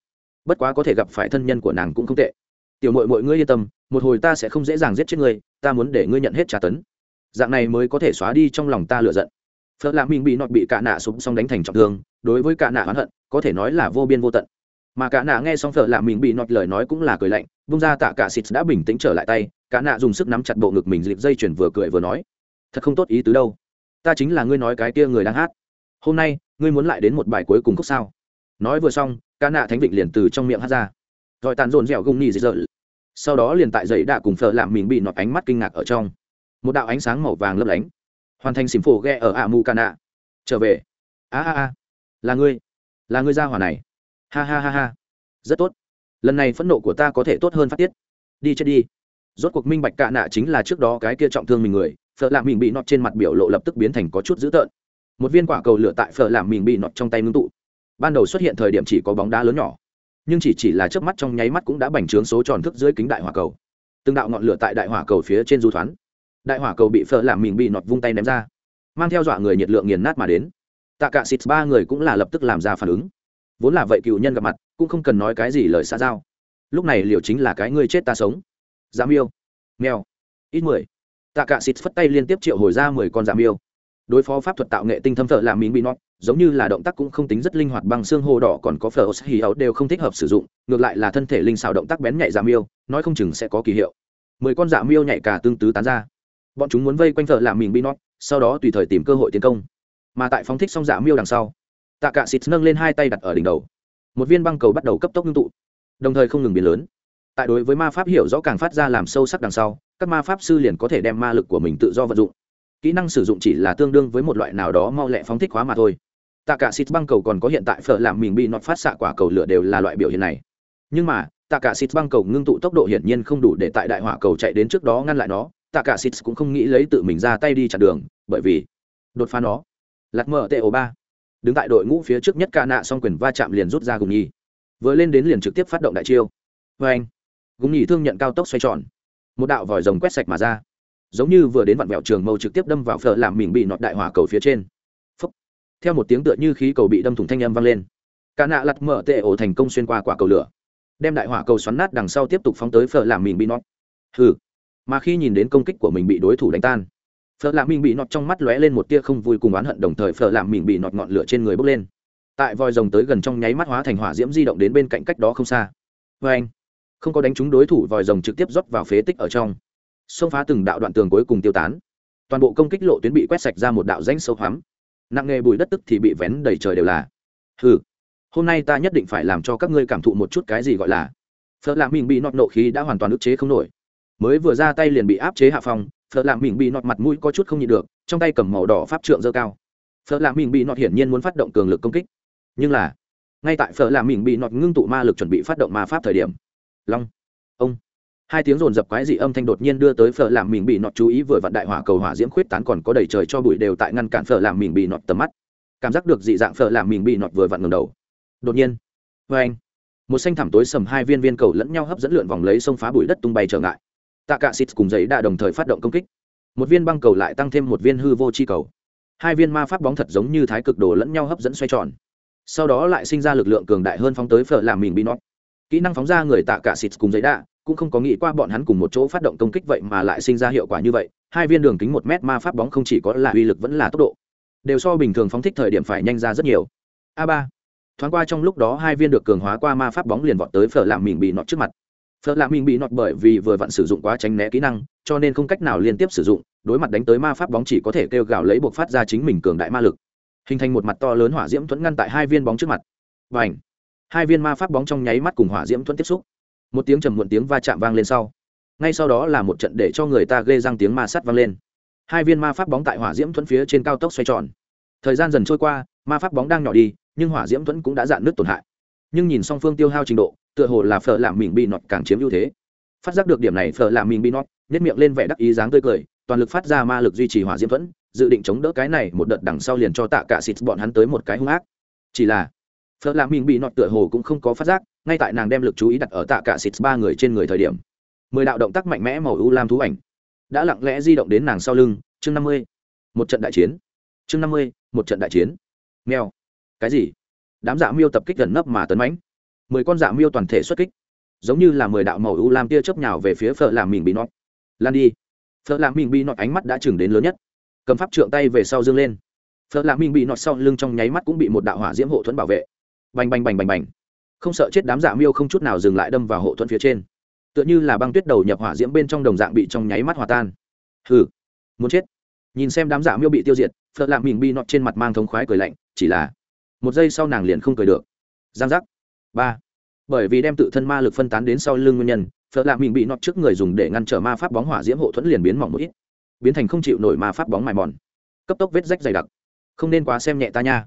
Bất quá có thể gặp phải thân nhân của nàng cũng không tệ. Tiểu muội muội ngươi yên tâm một hồi ta sẽ không dễ dàng giết chết ngươi, ta muốn để ngươi nhận hết trả tấn. Dạng này mới có thể xóa đi trong lòng ta lựa giận. Phớt lạ minh bị nọt bị cả nạ súng xong đánh thành trọng thương, đối với cả nạ oán hận, có thể nói là vô biên vô tận. Mà cả nạ nghe xong phở lạ mình bị nọt lời nói cũng là cười lạnh bung ra tạ cả xịt đã bình tĩnh trở lại tay cả nạ dùng sức nắm chặt bộ ngực mình dịp dây chuyển vừa cười vừa nói, thật không tốt ý tứ đâu. Ta chính là ngươi nói cái kia người đang hát. Hôm nay, ngươi muốn lại đến một bài cuối cùng khúc sao? Nói vừa xong cả nạ thánh vịnh liền từ trong miệng hát ra. Rồi tàn rồn dẻo gung nhì dị dợ sau đó liền tại giấy đạ cùng phở làm mình bị nọt ánh mắt kinh ngạc ở trong. Một đạo ánh sáng màu vàng lấp lánh. Hoàn thành xỉm phổ ghe ở ạ mù cana nạ. Trở về. A a a. Là ngươi. Là ngươi ra hỏa này. Ha ha ha ha. Rất tốt. Lần này phẫn nộ của ta có thể tốt hơn phát tiết. Đi chết đi. Rốt cuộc minh bạch cạ nạ chính là trước đó cái kia trọng thương mình người, phở làm mình bị nọt trên mặt biểu lộ lập tức biến thành có chút dữ tợn. Một viên quả cầu lửa tại phở làm mình bị nọt trong tay ngưng tụ. Ban đầu xuất hiện thời điểm chỉ có bóng đá lớn nhỏ nhưng chỉ chỉ là trước mắt trong nháy mắt cũng đã bành trướng số tròn thức dưới kính đại hỏa cầu. Từng đạo ngọn lửa tại đại hỏa cầu phía trên du thoán đại hỏa cầu bị phở làm mình bị nọt vung tay ném ra, mang theo dọa người nhiệt lượng nghiền nát mà đến. Tạ cả xịt ba người cũng là lập tức làm ra phản ứng. Vốn là vậy cựu nhân gặp mặt, cũng không cần nói cái gì lời xa giao. Lúc này liệu chính là cái ngươi chết ta sống. Giảm yêu. Nghèo ít mười. Tạ cả xịt phất tay liên tiếp triệu hồi ra mười con giảm yêu đối phó pháp thuật tạo nghệ tinh thâm thợ làm mình bị nọt giống như là động tác cũng không tính rất linh hoạt bằng xương hồ đỏ còn có phở hì ấu đều không thích hợp sử dụng, ngược lại là thân thể linh xào động tác bén nhạy dạ giảm yêu nói không chừng sẽ có kỳ hiệu. Mười con dạ giảm yêu nhạy cả tương tứ tán ra. Bọn chúng muốn vây quanh thợ làm mình bị nót sau đó tùy thời tìm cơ hội tiến công. Mà tại phóng thích xong dạ giảm yêu đằng sau, tạ cạ xịt nâng lên hai tay đặt ở đỉnh đầu. Một viên băng cầu bắt đầu cấp tốc ngưng tụ, đồng thời không ngừng biến lớn. Tại đối với ma pháp hiểu rõ càng phát ra làm sâu sắc đằng sau, các ma pháp sư liền có thể đem ma lực của mình tự do vận dụng. Kỹ năng sử dụng chỉ là tương đương với một loại nào đó mau lẹ phóng thích hóa mà thôi tạ cả xịt băng cầu còn có hiện tại phở làm mình bị nọt phát xạ quả cầu lửa đều là loại biểu hiện này. Nhưng mà, tạ cả xịt băng cầu ngưng tụ tốc độ hiển nhiên không đủ để tại đại hỏa cầu chạy đến trước đó ngăn lại nó. Tạ cả xịt cũng không nghĩ lấy tự mình ra tay đi chặn đường, bởi vì đột phá nó. Lạt mở tệ ổ ba. Đứng tại đội ngũ phía trước nhất ca nạ xong quyền va chạm liền rút ra gùng nhi vừa lên đến liền trực tiếp phát động đại chiêu. Vê anh, gùng nhi thương nhận cao tốc xoay tròn. Một đạo vòi rồng quét sạch mà ra. Giống như vừa đến vặn vẹo trường mâu trực tiếp đâm vào phở làm mình bị nọt đại hỏa cầu phía trên theo một tiếng tựa như khí cầu bị đâm thủng thanh âm vang lên. Cả nạ lặt mở tệ ổ thành công xuyên qua quả cầu lửa. Đem đại hỏa cầu xoắn nát đằng sau tiếp tục phóng tới phở làm mình bị nọt. Hừ. Mà khi nhìn đến công kích của mình bị đối thủ đánh tan, phở làm mình bị nọt trong mắt lóe lên một tia không vui cùng oán hận đồng thời phở làm mình bị nọt ngọn lửa trên người bốc lên. Tại vòi rồng tới gần trong nháy mắt hóa thành hỏa diễm di động đến bên cạnh cách đó không xa. Vê anh, không có đánh trúng đối thủ vòi rồng trực tiếp rót vào phế tích ở trong. Xông phá từng đạo đoạn tường cuối cùng tiêu tán. Toàn bộ công kích lộ tuyến bị quét sạch ra một đạo danh sâu hoắm nặng nghề bụi đất tức thì bị vén đầy trời đều là. Hừ, hôm nay ta nhất định phải làm cho các ngươi cảm thụ một chút cái gì gọi là. Phở làm mình bị nọt nộ khí đã hoàn toàn ức chế không nổi. Mới vừa ra tay liền bị áp chế hạ phòng phở làm mình bị nọt mặt mũi có chút không nhịn được, trong tay cầm màu đỏ pháp trượng dơ cao. Phở làm mình bị nọt hiển nhiên muốn phát động cường lực công kích. Nhưng là, ngay tại phở làm mình bị nọt ngưng tụ ma lực chuẩn bị phát động ma pháp thời điểm. Long, ông hai tiếng rồn rập quái dị âm thanh đột nhiên đưa tới phở làm mình bị nọt chú ý vừa vặn đại hỏa cầu hỏa diễm khuyết tán còn có đầy trời cho bụi đều tại ngăn cản phở làm mình bị nọt tầm mắt. Cảm giác được dị dạng phở làm mình bị nọt vừa vặn ngầm đầu. Đột nhiên vê anh, một xanh thảm tối sầm hai viên viên cầu lẫn nhau hấp dẫn lượn vòng lấy sông phá bụi đất tung bay trở ngại. Tạ cả xịt cùng giấy đã đồng thời phát động công kích. Một viên băng cầu lại tăng thêm một viên hư vô chi cầu. Hai viên ma pháp bóng thật giống như thái cực đồ lẫn nhau hấp dẫn xoay tròn. Sau đó lại sinh ra lực lượng cường đại hơn phóng tới phở làm mình bị nọt. Kỹ năng phóng ra người tạ cả xịt cùng giấy đạ cũng không có nghĩ qua bọn hắn cùng một chỗ phát động công kích vậy mà lại sinh ra hiệu quả như vậy, hai viên đường kính một mét ma pháp bóng không chỉ có là uy lực vẫn là tốc độ, đều so bình thường phóng thích thời điểm phải nhanh ra rất nhiều. A ba, thoáng qua trong lúc đó hai viên được cường hóa qua ma pháp bóng liền vọt tới phở làm mình bị nọt trước mặt. Phở làm mình bị nọt bởi vì vừa vặn sử dụng quá tránh né kỹ năng, cho nên không cách nào liên tiếp sử dụng, đối mặt đánh tới ma pháp bóng chỉ có thể kêu gào lấy buộc phát ra chính mình cường đại ma lực. Hình thành một mặt to lớn hỏa diễm thuẫn ngăn tại hai viên bóng trước mặt. Và ảnh hai viên ma pháp bóng trong nháy mắt cùng hỏa diễm thuẫn tiếp xúc một tiếng trầm muộn tiếng va chạm vang lên sau. Ngay sau đó là một trận để cho người ta ghê răng tiếng ma sắt vang lên. Hai viên ma pháp bóng tại hỏa diễm thuẫn phía trên cao tốc xoay tròn. Thời gian dần trôi qua, ma pháp bóng đang nhỏ đi, nhưng hỏa diễm thuẫn cũng đã dạn nước tổn hại. Nhưng nhìn song phương tiêu hao trình độ, tựa hồ là phở làm mình bị nọt càng chiếm ưu thế. Phát giác được điểm này, phở làm mình bị nọt nhất miệng lên vẻ đắc ý dáng tươi cười, toàn lực phát ra ma lực duy trì hỏa diễm thuẫn, dự định chống đỡ cái này một đợt đằng sau liền cho tạ cả xịt bọn hắn tới một cái hung ác. Chỉ là, phở làm mình bị nọt tựa hồ cũng không có phát giác ngay tại nàng đem lực chú ý đặt ở tạ cả xịt ba người trên người thời điểm. Mười đạo động tác mạnh mẽ màu u lam thú ảnh đã lặng lẽ di động đến nàng sau lưng. Chương năm mươi, một trận đại chiến. Chương năm mươi, một trận đại chiến. Mèo. Cái gì? Đám dạ miêu tập kích gần nấp mà tấn mãnh. Mười con dạ miêu toàn thể xuất kích. Giống như là mười đạo màu u lam tia chớp nhào về phía phở làm mình bị nót lan đi. Phở làm mình bị nót ánh mắt đã chừng đến lớn nhất. Cầm pháp trượng tay về sau dương lên. Phở làm mình bị nót sau lưng trong nháy mắt cũng bị một đạo hỏa diễm hộ thuẫn bảo vệ. Bành bành bành bành bành không sợ chết đám dạ miêu không chút nào dừng lại đâm vào hộ thuẫn phía trên. Tựa như là băng tuyết đầu nhập hỏa diễm bên trong đồng dạng bị trong nháy mắt hòa tan. Hừ, muốn chết. Nhìn xem đám dạ miêu bị tiêu diệt, phật lạm mình bi nọt trên mặt mang thống khoái cười lạnh, chỉ là một giây sau nàng liền không cười được. Giang giác. Ba. Bởi vì đem tự thân ma lực phân tán đến sau lưng nguyên nhân, phật lạm mình bị nọt trước người dùng để ngăn trở ma pháp bóng hỏa diễm hộ thuẫn liền biến mỏng một ít, biến thành không chịu nổi ma pháp bóng mài mòn. Cấp tốc vết rách dày đặc. Không nên quá xem nhẹ ta nha.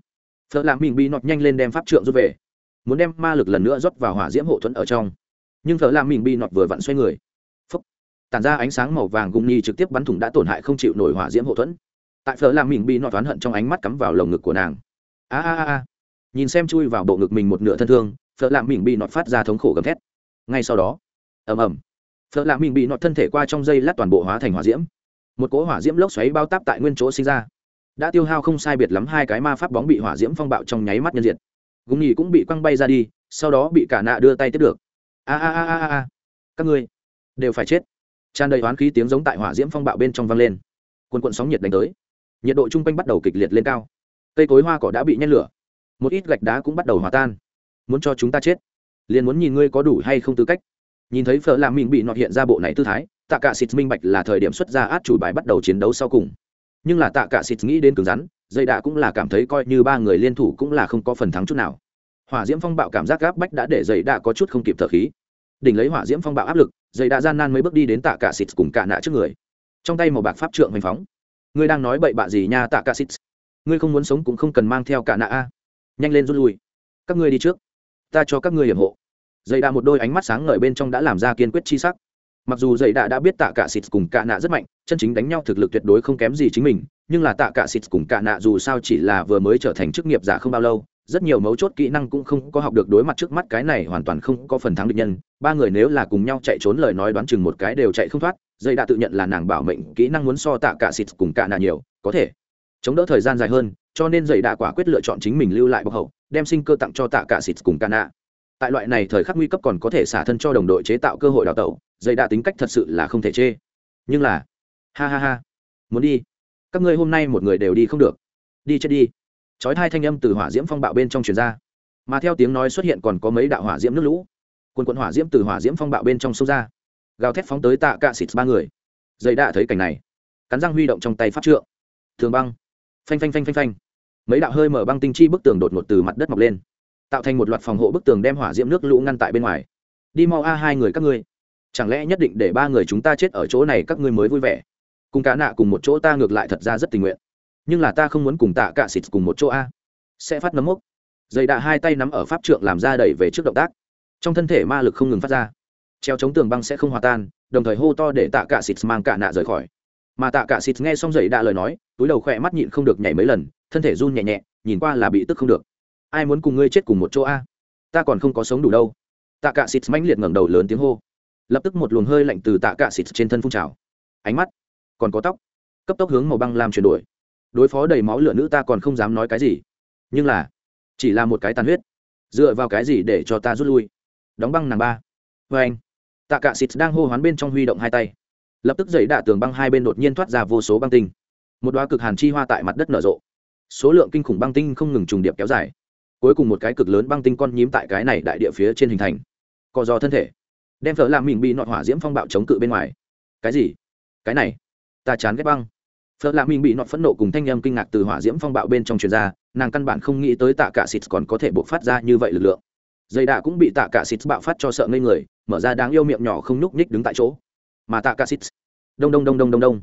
Phật lạm mình bị nọt nhanh lên đem pháp trượng rút về muốn đem ma lực lần nữa rót vào hỏa diễm hộ thuẫn ở trong. Nhưng phở làm mình bị nọt vừa vặn xoay người. Phấp tản ra ánh sáng màu vàng gùng nhi trực tiếp bắn thủng đã tổn hại không chịu nổi hỏa diễm hộ thuẫn. Tại phở làm mình bị nọt oán hận trong ánh mắt cắm vào lồng ngực của nàng. A a a nhìn xem chui vào bộ ngực mình một nửa thân thương phở làm mình bị nọt phát ra thống khổ gầm thét. Ngay sau đó, ầm ầm. Phở làm mình bị nọt thân thể qua trong dây lát toàn bộ hóa thành hỏa diễm. Một cỗ hỏa diễm lốc xoáy bao táp tại nguyên chỗ sinh ra. Đã tiêu hao không sai biệt lắm hai cái ma pháp bóng bị hỏa diễm phong bạo trong nháy mắt nhân diện gúng nhì cũng bị quăng bay ra đi, sau đó bị cả nạ đưa tay tiếp được. A a a a a các ngươi đều phải chết. Tràn đầy oán khí tiếng giống tại hỏa diễm phong bạo bên trong vang lên. Quần quận sóng nhiệt đánh tới. Nhiệt độ chung quanh bắt đầu kịch liệt lên cao. Cây cối hoa cỏ đã bị nhét lửa. Một ít gạch đá cũng bắt đầu hòa tan. Muốn cho chúng ta chết, liền muốn nhìn ngươi có đủ hay không tư cách. Nhìn thấy phở làm mình bị nọt hiện ra bộ này tư thái, tạ cả xịt minh bạch là thời điểm xuất ra át chủ bài bắt đầu chiến đấu sau cùng nhưng là tạ cả xịt nghĩ đến cứng rắn, dây đạ cũng là cảm thấy coi như ba người liên thủ cũng là không có phần thắng chút nào. Hỏa diễm phong bạo cảm giác gáp bách đã để dây đạ có chút không kịp thở khí. Đỉnh lấy hỏa diễm phong bạo áp lực, dây đạ gian nan mấy bước đi đến tạ cả xịt cùng cả nạ trước người. Trong tay một bạc pháp trượng hoành phóng. Ngươi đang nói bậy bạ gì nha tạ cả xịt? Ngươi không muốn sống cũng không cần mang theo cả nạ a. Nhanh lên rút lui. Các ngươi đi trước. Ta cho các ngươi hiểm hộ. Dây đạ một đôi ánh mắt sáng ngời bên trong đã làm ra kiên quyết chi sắc mặc dù dây đạ đã biết tạ cả xịt cùng cả nạ rất mạnh, chân chính đánh nhau thực lực tuyệt đối không kém gì chính mình, nhưng là tạ cả xịt cùng cả nạ dù sao chỉ là vừa mới trở thành chức nghiệp giả không bao lâu, rất nhiều mấu chốt kỹ năng cũng không có học được đối mặt trước mắt cái này hoàn toàn không có phần thắng địch nhân. Ba người nếu là cùng nhau chạy trốn lời nói đoán chừng một cái đều chạy không thoát dây đã tự nhận là nàng bảo mệnh kỹ năng muốn so tạ cả xịt cùng cả nạ nhiều, có thể chống đỡ thời gian dài hơn, cho nên dây đã quả quyết lựa chọn chính mình lưu lại bọc hậu, đem sinh cơ tặng cho tạ cả xịt cùng cả nạ tại loại này thời khắc nguy cấp còn có thể xả thân cho đồng đội chế tạo cơ hội đào tẩu, dây đã tính cách thật sự là không thể chê. Nhưng là, ha ha ha, muốn đi. Các ngươi hôm nay một người đều đi không được. Đi chết đi. Chói hai thanh âm từ hỏa diễm phong bạo bên trong truyền ra. Mà theo tiếng nói xuất hiện còn có mấy đạo hỏa diễm nước lũ. Quần quần hỏa diễm từ hỏa diễm phong bạo bên trong sâu ra. Gào thét phóng tới tạ cạ xịt ba người. Dây đã thấy cảnh này, cắn răng huy động trong tay pháp trượng. Thường băng. Phanh phanh phanh phanh phanh. Mấy đạo hơi mở băng tinh chi bức tường đột ngột từ mặt đất mọc lên tạo thành một loạt phòng hộ bức tường đem hỏa diễm nước lũ ngăn tại bên ngoài. Đi mau a, hai người các ngươi. Chẳng lẽ nhất định để ba người chúng ta chết ở chỗ này các ngươi mới vui vẻ? Cùng cá nạ cùng một chỗ ta ngược lại thật ra rất tình nguyện. Nhưng là ta không muốn cùng tạ cạ xịt cùng một chỗ a. Sẽ phát nấm mốc. Dày đạ hai tay nắm ở pháp trượng làm ra đẩy về trước động tác. Trong thân thể ma lực không ngừng phát ra. Treo chống tường băng sẽ không hòa tan, đồng thời hô to để tạ cạ xịt mang cả nạ rời khỏi. Mà tạ cạ xịt nghe xong dậy đạ lời nói, túi đầu khỏe mắt nhịn không được nhảy mấy lần, thân thể run nhẹ nhẹ, nhìn qua là bị tức không được ai muốn cùng ngươi chết cùng một chỗ a? Ta còn không có sống đủ đâu. Tạ cạ xịt mãnh liệt ngẩng đầu lớn tiếng hô. Lập tức một luồng hơi lạnh từ tạ cạ xịt trên thân phun trào. Ánh mắt còn có tóc, cấp tốc hướng màu băng làm chuyển đổi. Đối phó đầy máu lửa nữ ta còn không dám nói cái gì. Nhưng là, chỉ là một cái tàn huyết, dựa vào cái gì để cho ta rút lui? Đóng băng nàng ba. Vê anh, tạ cả xịt đang hô hoán bên trong huy động hai tay. Lập tức dậy đạ tường băng hai bên đột nhiên thoát ra vô số băng tinh. Một đoá cực hàn chi hoa tại mặt đất nở rộ. Số lượng kinh khủng băng tinh không ngừng trùng điệp kéo dài cuối cùng một cái cực lớn băng tinh con nhím tại cái này đại địa phía trên hình thành. Co do thân thể. Đem thợ làm mình bị nọt hỏa diễm phong bạo chống cự bên ngoài. Cái gì? Cái này? Ta chán ghét băng. Phật lạ minh bị nọt phẫn nộ cùng thanh âm kinh ngạc từ hỏa diễm phong bạo bên trong truyền ra, nàng căn bản không nghĩ tới tạ cả xịt còn có thể bộc phát ra như vậy lực lượng. Dây đạ cũng bị tạ cả xịt bạo phát cho sợ ngây người, mở ra đáng yêu miệng nhỏ không nhúc nhích đứng tại chỗ. Mà tạ cả xịt. Đông đông đông đông đông đông.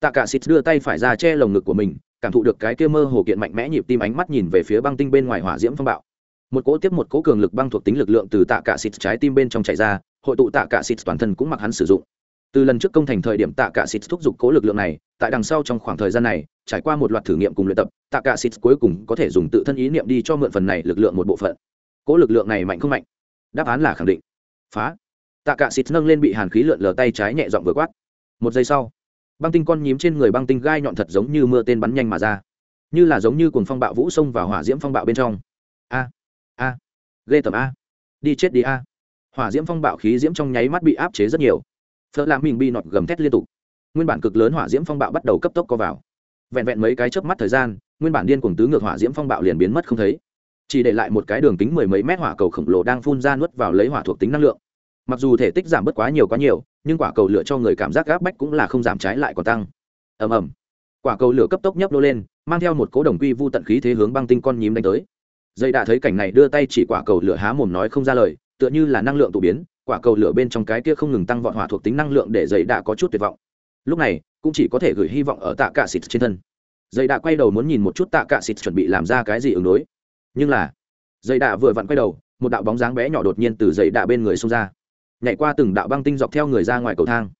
Tạ cả xịt đưa tay phải ra che lồng ngực của mình cảm thụ được cái kia mơ hồ kiện mạnh mẽ nhịp tim ánh mắt nhìn về phía băng tinh bên ngoài hỏa diễm phong bạo. Một cỗ tiếp một cỗ cường lực băng thuộc tính lực lượng từ tạ cả xịt trái tim bên trong chảy ra, hội tụ tạ cả xịt toàn thân cũng mặc hắn sử dụng. Từ lần trước công thành thời điểm tạ cả xịt thúc giục cố lực lượng này, tại đằng sau trong khoảng thời gian này, trải qua một loạt thử nghiệm cùng luyện tập, tạ cả xịt cuối cùng có thể dùng tự thân ý niệm đi cho mượn phần này lực lượng một bộ phận. Cố lực lượng này mạnh không mạnh? Đáp án là khẳng định. Phá. Tạ cả xịt nâng lên bị hàn khí lượn lờ tay trái nhẹ dọn vừa quát. Một giây sau băng tinh con nhím trên người băng tinh gai nhọn thật giống như mưa tên bắn nhanh mà ra. Như là giống như cùng phong bạo vũ xông vào hỏa diễm phong bạo bên trong. A a, ghê tầm a. Đi chết đi a. Hỏa diễm phong bạo khí diễm trong nháy mắt bị áp chế rất nhiều. Phở làm mình bị nọt gầm thét liên tục. Nguyên bản cực lớn hỏa diễm phong bạo bắt đầu cấp tốc co vào. Vẹn vẹn mấy cái chớp mắt thời gian, nguyên bản điên cuồng tứ ngược hỏa diễm phong bạo liền biến mất không thấy. Chỉ để lại một cái đường kính mười mấy mét hỏa cầu khổng lồ đang phun ra nuốt vào lấy hỏa thuộc tính năng lượng mặc dù thể tích giảm bớt quá nhiều quá nhiều, nhưng quả cầu lửa cho người cảm giác gáp bách cũng là không giảm trái lại còn tăng. Ầm ầm. Quả cầu lửa cấp tốc nhấp nô lên, mang theo một cố đồng quy vu tận khí thế hướng băng tinh con nhím đánh tới. Dây đã thấy cảnh này đưa tay chỉ quả cầu lửa há mồm nói không ra lời, tựa như là năng lượng tụ biến, quả cầu lửa bên trong cái kia không ngừng tăng vọt hỏa thuộc tính năng lượng để dây đã có chút tuyệt vọng. Lúc này, cũng chỉ có thể gửi hy vọng ở tạ cả xịt trên thân. Dây đã quay đầu muốn nhìn một chút tạ cả xịt chuẩn bị làm ra cái gì ứng đối. Nhưng là, dây đã vừa vặn quay đầu, một đạo bóng dáng bé nhỏ đột nhiên từ dây đã bên người xông ra nhảy qua từng đạo băng tinh dọc theo người ra ngoài cầu thang,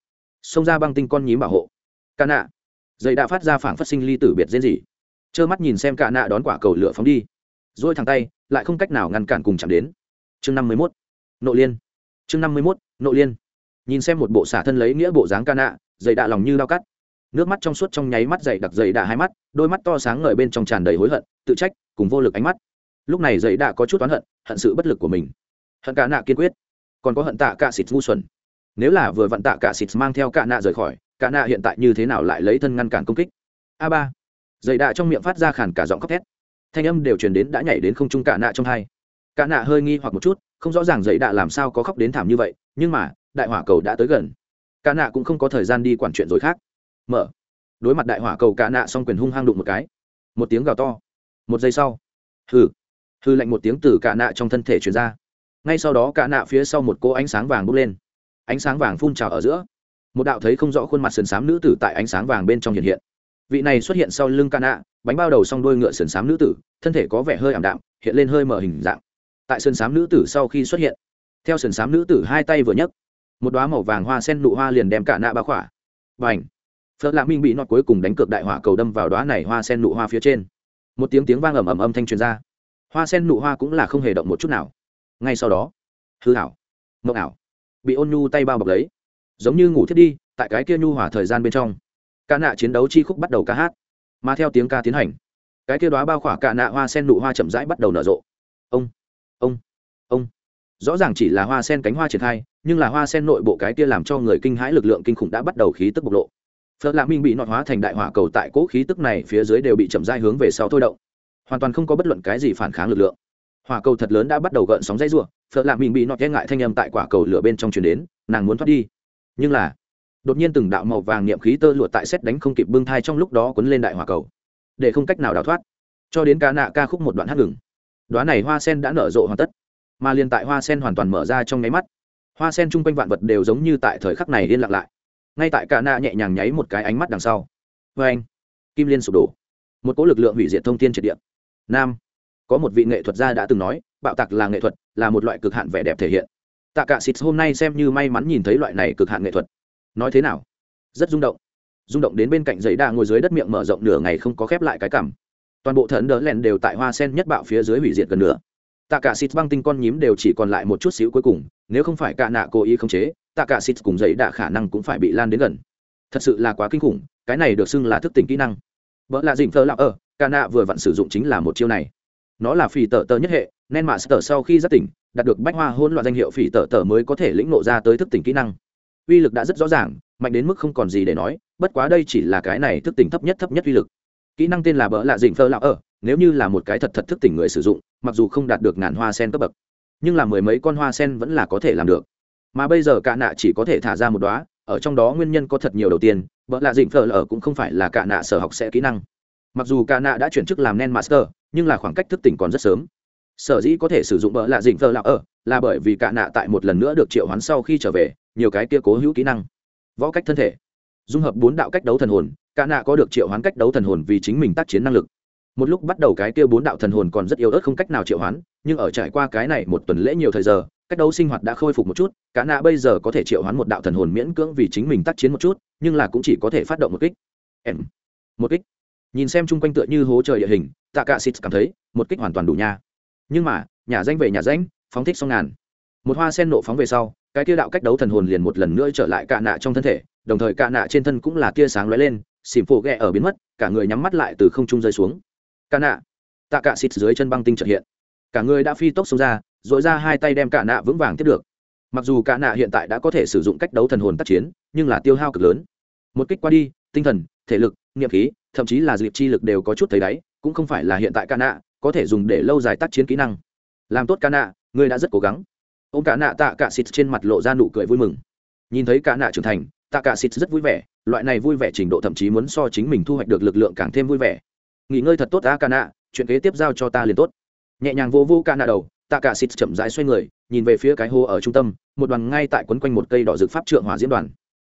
xông ra băng tinh con nhím bảo hộ. Ca nạ. Dây đã phát ra phảng phát sinh ly tử biệt diễn gì. Trơ mắt nhìn xem ca nạ đón quả cầu lửa phóng đi. Rồi thẳng tay, lại không cách nào ngăn cản cùng chạm đến. Chương năm mươi mốt. Nộ liên. Chương năm mươi mốt. Nộ liên. Nhìn xem một bộ xả thân lấy nghĩa bộ dáng ca nạ dày đạ lòng như lao cắt. Nước mắt trong suốt trong nháy mắt dày đặc dày đạ hai mắt, đôi mắt to sáng ngời bên trong tràn đầy hối hận, tự trách, cùng vô lực ánh mắt. Lúc này dày đạ có chút oán hận hận sự bất lực của mình. Hận ca nạ kiên quyết còn có hận tạ cả xịt ngu xuẩn. Nếu là vừa vặn tạ cả xịt mang theo cả nạ rời khỏi, cả nạ hiện tại như thế nào lại lấy thân ngăn cản công kích? A ba. Dày đạ trong miệng phát ra khản cả giọng khóc thét. Thanh âm đều truyền đến đã nhảy đến không trung cả nạ trong hai. Cả nạ hơi nghi hoặc một chút, không rõ ràng dày đạ làm sao có khóc đến thảm như vậy, nhưng mà, đại hỏa cầu đã tới gần. Cả nạ cũng không có thời gian đi quản chuyện rồi khác. Mở. Đối mặt đại hỏa cầu cả nạ xong quyền hung hăng đụng một cái. Một tiếng gào to. Một giây sau. Hừ. Hư lạnh một tiếng từ cả nạ trong thân thể truyền ra ngay sau đó cả nạ phía sau một cô ánh sáng vàng bốc lên. Ánh sáng vàng phun trào ở giữa. Một đạo thấy không rõ khuôn mặt sườn xám nữ tử tại ánh sáng vàng bên trong hiện hiện. Vị này xuất hiện sau lưng ca nạ, bánh bao đầu s o n g đôi ngựa sườn xám nữ tử, thân thể có vẻ hơi ảm đạm, hiện lên hơi mở hình dạng. Tại sườn xám nữ tử sau khi xuất hiện, theo sườn xám nữ tử hai tay vừa nhấc, một đoá màu vàng hoa sen nụ hoa liền đem cả nạ bá khỏa. Và ảnh phật lạ minh bị nọt cuối cùng đánh cược đại hỏa cầu đâm vào đoá này hoa sen nụ hoa phía trên. Một tiếng tiếng vang ầm ầm âm thanh truyền ra. Hoa sen nụ hoa cũng là không hề động một chút nào ngay sau đó, hư ảo, mộng ảo, bị ôn nhu tay bao bọc lấy. Giống như ngủ thiết đi, tại cái kia nhu hỏa thời gian bên trong ca nạ chiến đấu chi khúc bắt đầu ca hát. Mà theo tiếng ca tiến hành, cái kia đoá bao khỏa ca nạ hoa sen nụ hoa chậm rãi bắt đầu nở rộ. Ông ông ông. Rõ ràng chỉ là hoa sen cánh hoa triển khai, nhưng là hoa sen nội bộ cái kia làm cho người kinh hãi lực lượng kinh khủng đã bắt đầu khí tức bộc lộ. Phật lạ minh bị nọt hóa thành đại hỏa cầu tại cỗ khí tức này phía dưới đều bị chậm rãi hướng về sau thôi động. Hoàn toàn không có bất luận cái gì phản kháng lực lượng hỏa cầu thật lớn đã bắt đầu gợn sóng dây rùa phật lạ mình bị nọt e ngại thanh âm tại quả cầu lửa bên trong truyền đến, nàng muốn thoát đi. Nhưng là, đột nhiên từng đạo màu vàng niệm khí tơ lụa tại xét đánh không kịp bưng thai trong lúc đó quấn lên đại hỏa cầu. Để không cách nào đào thoát. Cho đến ca nạ ca khúc một đoạn hát ngừng. Đoán này hoa sen đã nở rộ hoàn tất. Mà liền tại hoa sen hoàn toàn mở ra trong nháy mắt, hoa sen chung quanh vạn vật đều giống như tại thời khắc này liên lạc lại. Ngay tại ca nạ nhẹ nhàng nháy một cái ánh mắt đằng sau. Vê anh kim liên sụp đổ. Một cỗ lực lượng hủy diệt thông tin triệt địa. Nam có một vị nghệ thuật gia đã từng nói, bạo tạc là nghệ thuật, là một loại cực hạn vẻ đẹp thể hiện. Tạ cả xịt hôm nay xem như may mắn nhìn thấy loại này cực hạn nghệ thuật. Nói thế nào? Rất rung động. Rung động đến bên cạnh giấy đa ngồi dưới đất miệng mở rộng nửa ngày không có khép lại cái cằm. Toàn bộ thần đỡ lèn đều tại hoa sen nhất bạo phía dưới hủy diệt gần nửa. Tạ cả xịt băng tinh con nhím đều chỉ còn lại một chút xíu cuối cùng, nếu không phải cả nạ cố ý không chế, tạ cả xịt cùng giấy đa khả năng cũng phải bị lan đến gần. Thật sự là quá kinh khủng, cái này được xưng là thức tỉnh kỹ năng. Vợ là dình thơ lạc ở, cả nạ vừa vặn sử dụng chính là một chiêu này nó là phỉ tờ tờ nhất hệ, nên mạ sở sau khi giác tỉnh, đạt được bách hoa hôn loạn danh hiệu phỉ tờ tờ mới có thể lĩnh nộ ra tới thức tỉnh kỹ năng. Uy lực đã rất rõ ràng, mạnh đến mức không còn gì để nói, bất quá đây chỉ là cái này thức tỉnh thấp nhất thấp nhất uy lực. Kỹ năng tên là bỡ lạ dịnh phơ lão ở nếu như là một cái thật thật thức tỉnh người sử dụng, mặc dù không đạt được ngàn hoa sen cấp bậc, nhưng là mười mấy con hoa sen vẫn là có thể làm được. Mà bây giờ cả nạ chỉ có thể thả ra một đóa, ở trong đó nguyên nhân có thật nhiều đầu tiên, bỡ lạ dịnh phơ ở cũng không phải là cả nạ sở học sẽ kỹ năng. Mặc dù cả nạ đã chuyển chức làm nen master nhưng là khoảng cách thức tỉnh còn rất sớm. Sở dĩ có thể sử dụng bỡ lạ dịnh phơ lạc ở, là bởi vì cả nạ tại một lần nữa được triệu hoán sau khi trở về, nhiều cái kia cố hữu kỹ năng. Võ cách thân thể. Dung hợp bốn đạo cách đấu thần hồn, cả nạ có được triệu hoán cách đấu thần hồn vì chính mình tác chiến năng lực. Một lúc bắt đầu cái kia bốn đạo thần hồn còn rất yếu ớt không cách nào triệu hoán, nhưng ở trải qua cái này một tuần lễ nhiều thời giờ, cách đấu sinh hoạt đã khôi phục một chút, cả nạ bây giờ có thể triệu hoán một đạo thần hồn miễn cưỡng vì chính mình tác chiến một chút, nhưng là cũng chỉ có thể phát động một kích. Em. Một kích nhìn xem chung quanh tựa như hố trời địa hình, tạ cả xịt cảm thấy một kích hoàn toàn đủ nha. Nhưng mà, nhà danh về nhà danh, phóng thích xong ngàn. Một hoa sen nộ phóng về sau, cái tia đạo cách đấu thần hồn liền một lần nữa trở lại cạ nạ trong thân thể, đồng thời cạ nạ trên thân cũng là tia sáng lóe lên xìm phổ ghẹ ở biến mất, cả người nhắm mắt lại từ không trung rơi xuống. Cạ nạ. Tạ cạ xịt dưới chân băng tinh trợ hiện. Cả người đã phi tốc xông ra dội ra hai tay đem cả nạ vững vàng tiếp được. Mặc dù cả nạ hiện tại đã có thể sử dụng cách đấu thần hồn tác chiến, nhưng là tiêu hao cực lớn. Một kích qua đi, tinh thần, thể lực nghiệm khí thậm chí là dịp chi lực đều có chút thấy đáy, cũng không phải là hiện tại ca nạ có thể dùng để lâu dài tác chiến kỹ năng. Làm tốt ca nạ ngươi đã rất cố gắng. Ô m cả nạ tạ cả xịt trên mặt lộ ra nụ cười vui mừng. Nhìn thấy ca nạ trưởng thành tạ cả xịt rất vui vẻ, loại này vui vẻ trình độ thậm chí muốn so chính mình thu hoạch được lực lượng càng thêm vui vẻ. Nghỉ ngơi thật tốt ta ca nạ chuyện kế tiếp giao cho ta liền tốt. Nhẹ nhàng vô vô ca nạ đầu tạ cả xịt chậm rãi xoay người, nhìn về phía cái hồ ở trung tâm, một đoàn ngay tại quấn quanh một cây đỏ rực pháp trượng hỏa diễn đoàn.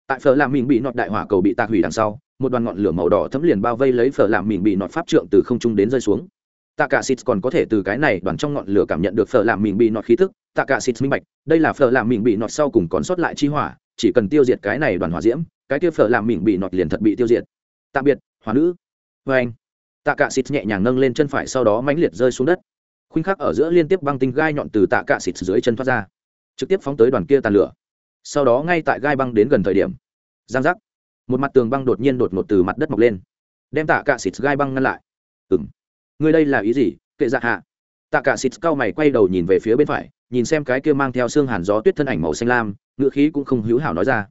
Tại phở làm mình bị nọt đại hỏa cầu bị tạc hủy đằng sau một đoàn ngọn lửa màu đỏ thấm liền bao vây lấy phở làm mình bị nọt pháp trượng từ không trung đến rơi xuống. Tạ cả xịt còn có thể từ cái này đoàn trong ngọn lửa cảm nhận được phở làm mình bị nọt khí thức tạ cả xịt minh bạch, đây là phở làm mình bị nọt sau cùng còn sót lại chi hỏa, chỉ cần tiêu diệt cái này đoàn hỏa diễm, cái kia phở làm mình bị nọt liền thật bị tiêu diệt. Tạm biệt, hỏa nữ. Vê anh tạ cả xịt nhẹ nhàng nâng lên chân phải sau đó mãnh liệt rơi xuống đất. Khuynh khắc ở giữa liên tiếp băng tinh gai nhọn từ tạ cả xịt dưới chân thoát ra, trực tiếp phóng tới đoàn kia tàn lửa. Sau đó ngay tại gai băng đến gần thời điểm, giang giác một mặt tường băng đột nhiên đột ngột từ mặt đất mọc lên. Đem tạ cả xịt gai băng ngăn lại. Ừng người đây là ý gì? Kệ dạ hạ. Tạ cả xịt cao mày quay đầu nhìn về phía bên phải nhìn xem cái kia mang theo xương hàn gió tuyết thân ảnh màu xanh lam ngựa khí cũng không hữu hảo nói ra.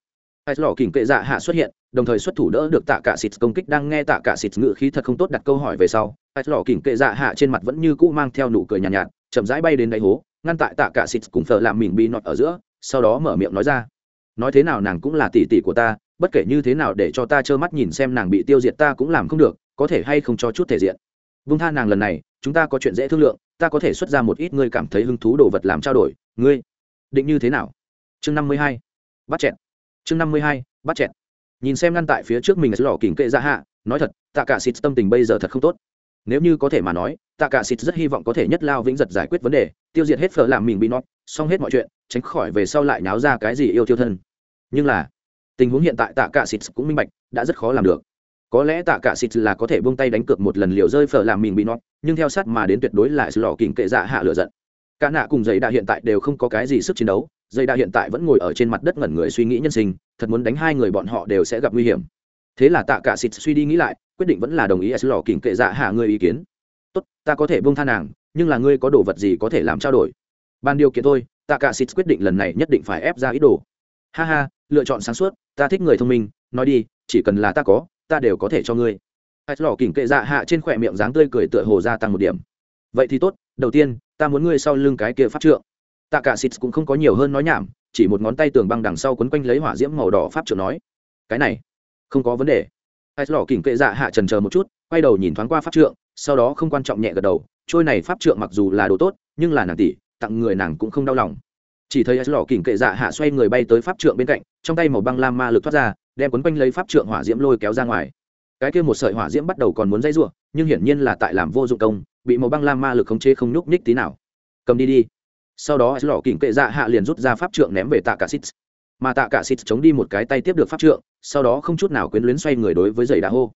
Hai lò kỉnh kệ dạ hạ xuất hiện đồng thời xuất thủ đỡ được tạ cả xịt công kích đang nghe tạ cả xịt ngựa khí thật không tốt đặt câu hỏi về sau hai lò kỉnh kệ dạ hạ trên mặt vẫn như cũ mang theo nụ cười nhàn nhạt, nhạt chậm rãi bay đến đáy hố ngăn tại tạ cả xịt cùng phở làm mình bị nọt ở giữa sau đó mở miệng nói ra. Nói thế nào nàng cũng là tỷ tỷ của ta bất kể như thế nào để cho ta trơ mắt nhìn xem nàng bị tiêu diệt ta cũng làm không được, có thể hay không cho chút thể diện. Vung tha nàng lần này, chúng ta có chuyện dễ thương lượng, ta có thể xuất ra một ít ngươi cảm thấy hứng thú đồ vật làm trao đổi. Ngươi, định như thế nào? Chương năm mươi hai, bắt chẹn chương năm mươi hai, bắt chẹn nhìn xem ngăn tại phía trước mình lò kỉnh kệ ra hạ, nói thật, tạ cả xịt tâm tình bây giờ thật không tốt. Nếu như có thể mà nói, tạ cả xịt rất hy vọng có thể nhất lao vĩnh giật giải quyết vấn đề, tiêu diệt hết phở làm mình bị nót xong hết mọi chuyện, tránh khỏi về sau lại náo ra cái gì yêu tiêu thân. Nhưng là tình huống hiện tại tạ cả xịt cũng minh bạch, đã rất khó làm được. Có lẽ tạ cả xịt là có thể buông tay đánh cược một lần liều rơi phở làm mình bị nót nhưng theo sát mà đến tuyệt đối là lò kỉnh kệ dạ hạ lửa giận. Cả nạ cùng giấy đạ hiện tại đều không có cái gì sức chiến đấu giấy đạ hiện tại vẫn ngồi ở trên mặt đất ngẩn người suy nghĩ nhân sinh, thật muốn đánh hai người bọn họ đều sẽ gặp nguy hiểm. Thế là tạ cả xịt suy đi nghĩ lại, quyết định vẫn là đồng ý lò kỉnh kệ dạ hạ người ý kiến. Tốt, ta có thể buông tha nàng, nhưng là ngươi có đồ vật gì có thể làm trao đổi? Ban điều kiện thôi, tạ cả xịt quyết định lần này nhất định phải ép ra ý đồ. Ha ha lựa chọn sáng suốt, ta thích người thông minh, nói đi, chỉ cần là ta có, ta đều có thể cho ngươi. Hãy lò kỉnh kệ dạ hạ trên khỏe miệng dáng tươi cười tựa hồ gia tăng một điểm. Vậy thì tốt, đầu tiên, ta muốn ngươi sau lưng cái kia pháp trượng. Tạ cả xịt cũng không có nhiều hơn nói nhảm, chỉ một ngón tay tường băng đằng sau quấn quanh lấy hỏa diễm màu đỏ pháp trượng nói, cái này, không có vấn đề. Hãy lò kỉnh kệ dạ hạ trần chờ một chút, quay đầu nhìn thoáng qua pháp trượng, sau đó không quan trọng nhẹ gật đầu, trôi này pháp trượng mặc dù là đồ tốt, nhưng là nàng tỷ tặng người nàng cũng không đau lòng. Chỉ thấy lò kỉnh kệ dạ hạ xoay người bay tới pháp trượng bên cạnh trong tay màu băng lam ma lực thoát ra đem quấn quanh lấy pháp trượng hỏa diễm lôi kéo ra ngoài. Cái kia một sợi hỏa diễm bắt đầu còn muốn dây rủa nhưng hiển nhiên là tại làm vô dụng công bị màu băng lam ma lực khống chế không nhúc nhích tí nào. Cầm đi đi. Sau đó lò kỉnh kệ dạ hạ liền rút ra pháp trượng ném về tạ cả xít mà tạ cả xít chống đi một cái tay tiếp được pháp trượng sau đó không chút nào quyến luyến xoay người đối với giày đạ hô.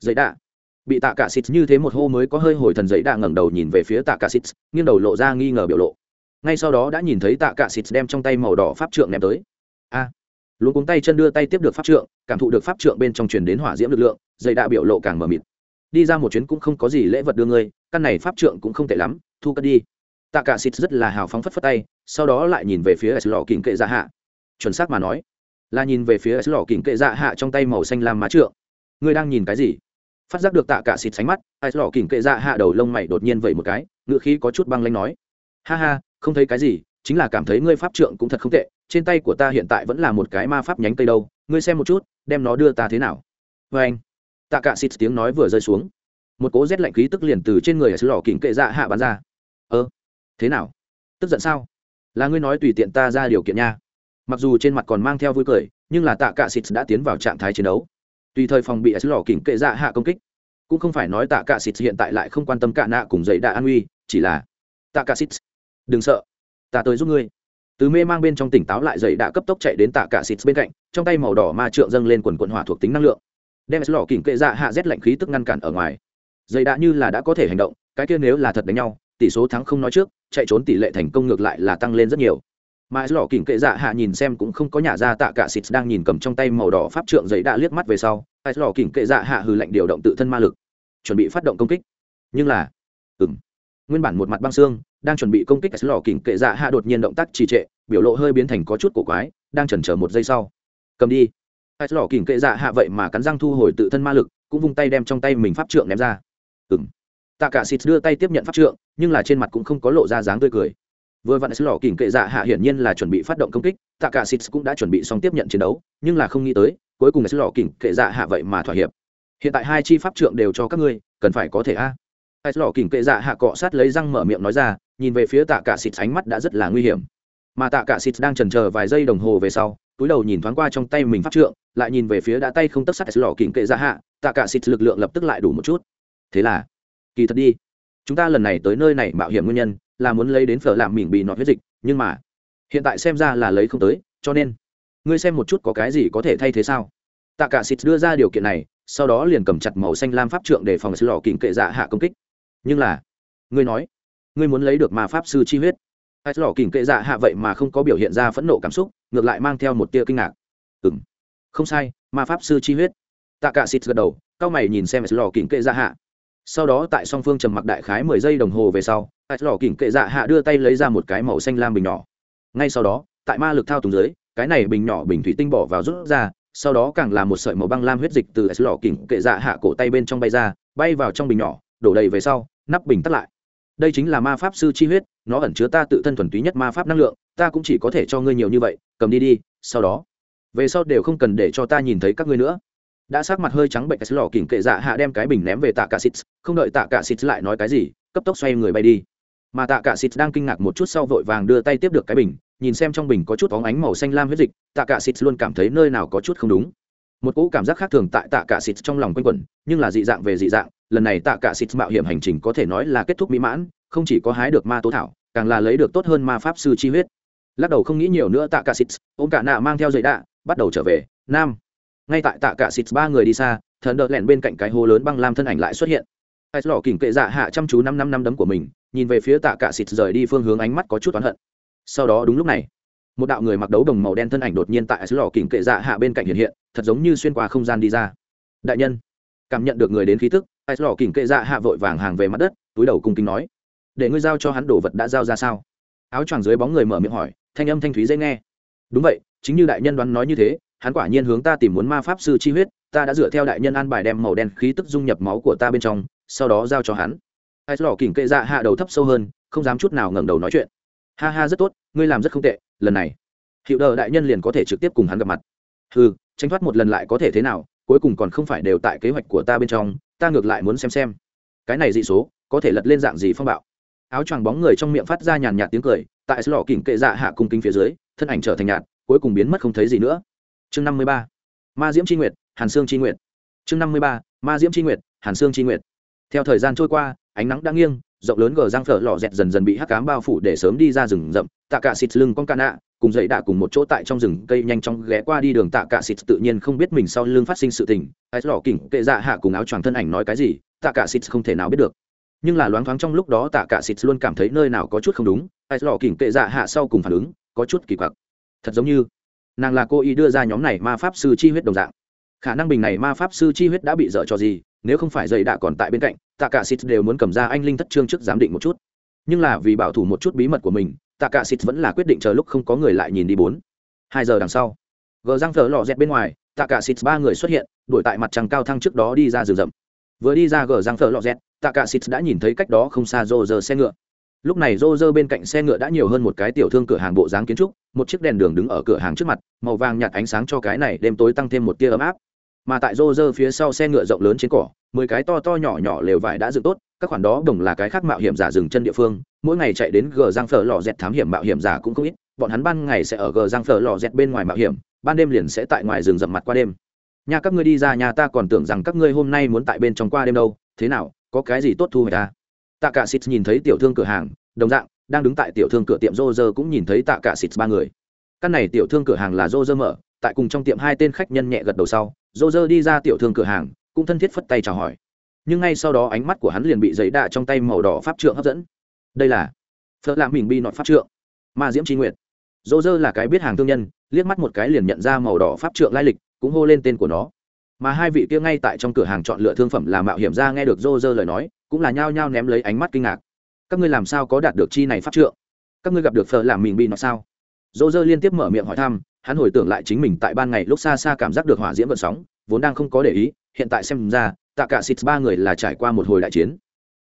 Giày đạ. Bị tạ cả xít như thế một hô mới có hơi hồi thần giấy đạ ngẩng đầu nhìn về phía tạ cả xít nghiêng đầu lộ ra nghi ngờ biểu lộ. Ngay sau đó đã nhìn thấy tạ cả Sít đem trong tay màu đỏ pháp trượng ném tới. A à, luôn cuống tay chân đưa tay tiếp được pháp trượng, cảm thụ được pháp trượng bên trong truyền đến hỏa diễm lực lượng dây đã biểu lộ càng mờ mịt. Đi ra một chuyến cũng không có gì lễ vật đưa ngươi, căn này pháp trượng cũng không tệ lắm, thu cất đi. Tạ cả xịt rất là hào phóng phất phất tay, sau đó lại nhìn về phía lò kỉnh kệ dạ hạ. Chuẩn xác mà nói, là nhìn về phía lò kỉnh kệ dạ hạ trong tay màu xanh lam má trượng. Ngươi đang nhìn cái gì? Phát giác được tạ cả xịt sánh mắt ai lò kỉnh kệ dạ hạ đầu lông mày đột nhiên vẩy một cái ngựa khí có chút băng lanh nói. Ha ha, không thấy cái gì chính là cảm thấy ngươi pháp trượng cũng thật không tệ, trên tay của ta hiện tại vẫn là một cái ma pháp nhánh cây đâu, ngươi xem một chút, đem nó đưa ta thế nào? Vê anh tạ cả xịt tiếng nói vừa rơi xuống. Một cố rét lạnh khí tức liền từ trên người ở sứ lò kỉnh kệ dạ hạ bắn ra. Ơ, thế nào? Tức giận sao? Là ngươi nói tùy tiện ta ra điều kiện nha. Mặc dù trên mặt còn mang theo vui cười, nhưng là tạ cả xịt đã tiến vào trạng thái chiến đấu. Tùy thời phòng bị sứ lò kỉnh kệ dạ hạ công kích. Cũng không phải nói tạ cả xịt hiện tại lại không quan tâm cả nạ cùng dậy đạ an uy, chỉ là tạ cả xịt đừng sợ ta tới giúp ngươi. Từ mê mang bên trong tỉnh táo lại dậy đã cấp tốc chạy đến tạ cả xịt bên cạnh trong tay màu đỏ ma trượng dâng lên quần quận hỏa thuộc tính năng lượng. Đem lò kỉnh kệ dạ hạ rét lạnh khí tức ngăn cản ở ngoài. Dậy đã như là đã có thể hành động cái kia nếu là thật đánh nhau tỷ số thắng không nói trước chạy trốn tỷ lệ thành công ngược lại là tăng lên rất nhiều. Mà lò kỉnh kệ dạ hạ nhìn xem cũng không có nhà ra tạ cả xịt đang nhìn cầm trong tay màu đỏ pháp trượng dậy đã liếc mắt về sau ai lò kỉnh kệ dạ hạ hừ lạnh điều động tự thân ma lực chuẩn bị phát động công kích. Nhưng là ừm, nguyên bản một mặt băng xương đang chuẩn bị công kích cái lò kỉnh kệ dạ hạ đột nhiên động tác trì trệ, biểu lộ hơi biến thành có chút cổ quái, đang chần chờ một giây sau. Cầm đi. Cái lò kỉnh kệ dạ hạ vậy mà cắn răng thu hồi tự thân ma lực, cũng vung tay đem trong tay mình pháp trượng ném ra. Ừng tạ cả xịt đưa tay tiếp nhận pháp trượng, nhưng là trên mặt cũng không có lộ ra dáng tươi cười. Vừa vặn s lò kỉnh kệ dạ hạ hiển nhiên là chuẩn bị phát động công kích tạ cả xịt cũng đã chuẩn bị xong tiếp nhận chiến đấu, nhưng là không nghĩ tới, cuối cùng s lò kỉnh kệ dạ hạ vậy mà thỏa hiệp. Hiện tại hai chi pháp trượng đều cho các ngươi, cần phải có thể a. Ai lò kỉnh kệ dạ hạ cọ sát lấy răng mở miệng nói ra nhìn về phía tạ cả xịt, ánh mắt đã rất là nguy hiểm. Mà tạ cả xịt đang chần chờ vài giây đồng hồ về sau, túi đầu nhìn thoáng qua trong tay mình pháp trượng, lại nhìn về phía đã tay không tất sắt lò kỉnh kệ ra hạ, tạ cả xịt lực lượng lập tức lại đủ một chút. Thế là, kỳ thật đi. Chúng ta lần này tới nơi này mạo hiểm nguyên nhân là muốn lấy đến phở làm mình bị nọt huyết dịch, nhưng mà hiện tại xem ra là lấy không tới, cho nên, ngươi xem một chút có cái gì có thể thay thế sao? Tạ cả xịt đưa ra điều kiện này, sau đó liền cầm chặt màu xanh lam pháp trượng để phòng lò kỉnh kệ dạ hạ công kích. Nhưng là, ngươi nói ngươi muốn lấy được ma pháp sư chi huyết. Ai lò kỉnh kệ dạ hạ vậy mà không có biểu hiện ra phẫn nộ cảm xúc, ngược lại mang theo một tia kinh ngạc. Ừ m không sai, ma pháp sư chi huyết. Tạ cả xịt gật đầu cao mày nhìn xem lò kỉnh kệ dạ hạ. Sau đó tại song phương trầm mặc đại khái mười giây đồng hồ về sau, ai lò kỉnh kệ dạ hạ đưa tay lấy ra một cái màu xanh lam bình nhỏ. Ngay sau đó, tại ma lực thao túng dưới, cái này bình nhỏ bình thủy tinh bỏ vào rút ra, sau đó càng là một sợi màu băng lam huyết dịch từ lò kỉnh kệ dạ hạ cổ tay bên trong bay ra, bay vào trong bình nhỏ, đổ đầy về sau, nắp bình tắt lại đây chính là ma pháp sư chi huyết, nó ẩn chứa ta tự thân thuần túy nhất ma pháp năng lượng, ta cũng chỉ có thể cho ngươi nhiều như vậy, cầm đi đi, sau đó. Về sau đều không cần để cho ta nhìn thấy các ngươi nữa. Đã sát mặt hơi trắng bệnh lò kỉnh kệ dạ hạ đem cái bình ném về tạ cả xịt, không đợi tạ cả xịt lại nói cái gì, cấp tốc xoay người bay đi. Mà tạ cả xịt đang kinh ngạc một chút sau vội vàng đưa tay tiếp được cái bình, nhìn xem trong bình có chút óng ánh màu xanh lam huyết dịch, tạ cả xịt luôn cảm thấy nơi nào có chút không đúng. Một cỗ cảm giác khác thường tại tạ cả xịt trong lòng quanh quẩn, nhưng là dị dạng về dị dạng lần này tạ cả xịt mạo hiểm hành trình có thể nói là kết thúc mỹ mãn, không chỉ có hái được ma tố thảo, càng là lấy được tốt hơn ma pháp sư chi huyết. Lắc đầu không nghĩ nhiều nữa, tạ cả xịt, ôm cả nạ mang theo dây đạ, bắt đầu trở về, nam. Ngay tại tạ cả xịt ba người đi xa, thần đợt lẹn bên cạnh cái hồ lớn băng lam thân ảnh lại xuất hiện. Ai lò kỉnh kệ dạ hạ chăm chú năm năm năm đấm của mình, nhìn về phía tạ cả xịt rời đi phương hướng ánh mắt có chút oán hận. Sau đó đúng lúc này, một đạo người mặc đấu đồng màu đen thân ảnh đột nhiên tại lò kỉnh kệ dạ hạ bên cạnh hiện hiện, thật giống như xuyên qua không gian đi ra. Đại nhân cảm nhận được người đến khí tức ai lò kỉnh kệ dạ hạ vội vàng hàng về mặt đất, túi đầu cung kính nói, để ngươi giao cho hắn đồ vật đã giao ra sao? Áo choàng dưới bóng người mở miệng hỏi, thanh âm thanh thúy dễ nghe. Đúng vậy, chính như đại nhân đoán nói như thế, hắn quả nhiên hướng ta tìm muốn ma pháp sư chi huyết, ta đã dựa theo đại nhân an bài đem màu đen khí tức dung nhập máu của ta bên trong, sau đó giao cho hắn. Ai lò kỉnh kệ dạ hạ đầu thấp sâu hơn, không dám chút nào ngẩng đầu nói chuyện. Ha ha, rất tốt, ngươi làm rất không tệ, lần này, hiệu đờ đại nhân liền có thể trực tiếp cùng hắn gặp mặt. Ừ tranh thoát một lần lại có thể thế nào cuối cùng còn không phải đều tại kế hoạch của ta bên trong, ta ngược lại muốn xem xem. Cái này dị số, có thể lật lên dạng gì phong bạo. Áo choàng bóng người trong miệng phát ra nhàn nhạt tiếng cười, tại lò kỉnh kệ dạ hạ cung kính phía dưới, thân ảnh trở thành nhạt, cuối cùng biến mất không thấy gì nữa. Chương năm mươi ba, ma diễm c nguyệt, hàn sương c nguyệt. Chương năm mươi ba, ma diễm c nguyệt, hàn sương c nguyệt. Theo thời gian trôi qua, ánh nắng đã nghiêng, rộng lớn gờ giang phở lò dẹt dần dần bị hắc cám bao phủ để sớm đi ra rừng rậm. Tạ cả xịt lưng con ca nạ cùng dậy đạ cùng một chỗ tại trong rừng cây nhanh chóng ghé qua đi đường tạ cả xịt tự nhiên không biết mình sau lưng phát sinh sự tình. Ai lò kỉnh kệ dạ hạ cùng áo choàng thân ảnh nói cái gì, tạ cả xịt không thể nào biết được. Nhưng là loáng thoáng trong lúc đó tạ cả xịt luôn cảm thấy nơi nào có chút không đúng, ai lò kỉnh kệ dạ hạ sau cùng phản ứng, có chút kỳ quặc. Thật giống như, nàng là cô ý đưa ra nhóm này ma pháp sư chi huyết đồng dạng. Khả năng bình này ma pháp sư chi huyết đã bị dở cho gì, nếu không phải dậy đạ còn tại bên cạnh, tạ cả xịt đều muốn cầm ra anh linh thất trương trước giám định một chút. Nhưng là vì bảo thủ một chút bí mật của mình tạ cả xịt vẫn là quyết định chờ lúc không có người lại nhìn đi bốn. Hai giờ đằng sau, gờ răng thờ lò dẹt bên ngoài, tạ cả xịt ba người xuất hiện, đuổi tại mặt trăng cao thăng trước đó đi ra rừng rậm. Vừa đi ra gờ răng thờ lò dẹt, tạ cả xịt đã nhìn thấy cách đó không xa rô rơ xe ngựa. Lúc này rô rơ bên cạnh xe ngựa đã nhiều hơn một cái tiểu thương cửa hàng bộ dáng kiến trúc, một chiếc đèn đường đứng ở cửa hàng trước mặt, màu vàng nhạt ánh sáng cho cái này đêm tối tăng thêm một tia ấm áp. Mà tại rô rơ phía sau xe ngựa rộng lớn trên cỏ, mười cái to to nhỏ nhỏ lều vải đã dựng tốt các khoản đó đồng là cái khác mạo hiểm giả dừng chân địa phương, mỗi ngày chạy đến gờ giang phở lò dẹt thám hiểm mạo hiểm giả cũng không ít, bọn hắn ban ngày sẽ ở gờ giang phở lò dẹt bên ngoài mạo hiểm, ban đêm liền sẽ tại ngoài rừng rậm mặt qua đêm. Nhà các ngươi đi ra nhà ta còn tưởng rằng các ngươi hôm nay muốn tại bên trong qua đêm đâu, thế nào, có cái gì tốt thu hồi ta? Tạ cả xịt nhìn thấy tiểu thương cửa hàng, đồng dạng, đang đứng tại tiểu thương cửa tiệm rô rơ cũng nhìn thấy tạ cả xịt ba người. Căn này tiểu thương cửa hàng là rô rơ mở, tại cùng trong tiệm hai tên khách nhân nhẹ gật đầu sau rô rơ đi ra tiểu thương cửa hàng, cũng thân thiết phất tay chào hỏi nhưng ngay sau đó ánh mắt của hắn liền bị giấy đạ trong tay màu đỏ pháp trượng hấp dẫn. Đây là phật làm mình bi nọt pháp trượng ma diễm tri nguyện, dỗ dơ là cái biết hàng thương nhân liếc mắt một cái liền nhận ra màu đỏ pháp trượng lai lịch cũng hô lên tên của nó. Mà hai vị kia ngay tại trong cửa hàng chọn lựa thương phẩm là mạo hiểm ra nghe được dô dơ lời nói cũng là nhao nhao ném lấy ánh mắt kinh ngạc. Các ngươi làm sao có đạt được chi này pháp trượng? Các ngươi gặp được phở làm mình bị nó sao? Dô dơ liên tiếp mở miệng hỏi thăm hắn hồi tưởng lại chính mình tại ban ngày lúc xa xa cảm giác được hỏa diễm vận sóng vốn đang không có để ý hiện tại xem ra tạ cả xịt ba người là trải qua một hồi đại chiến.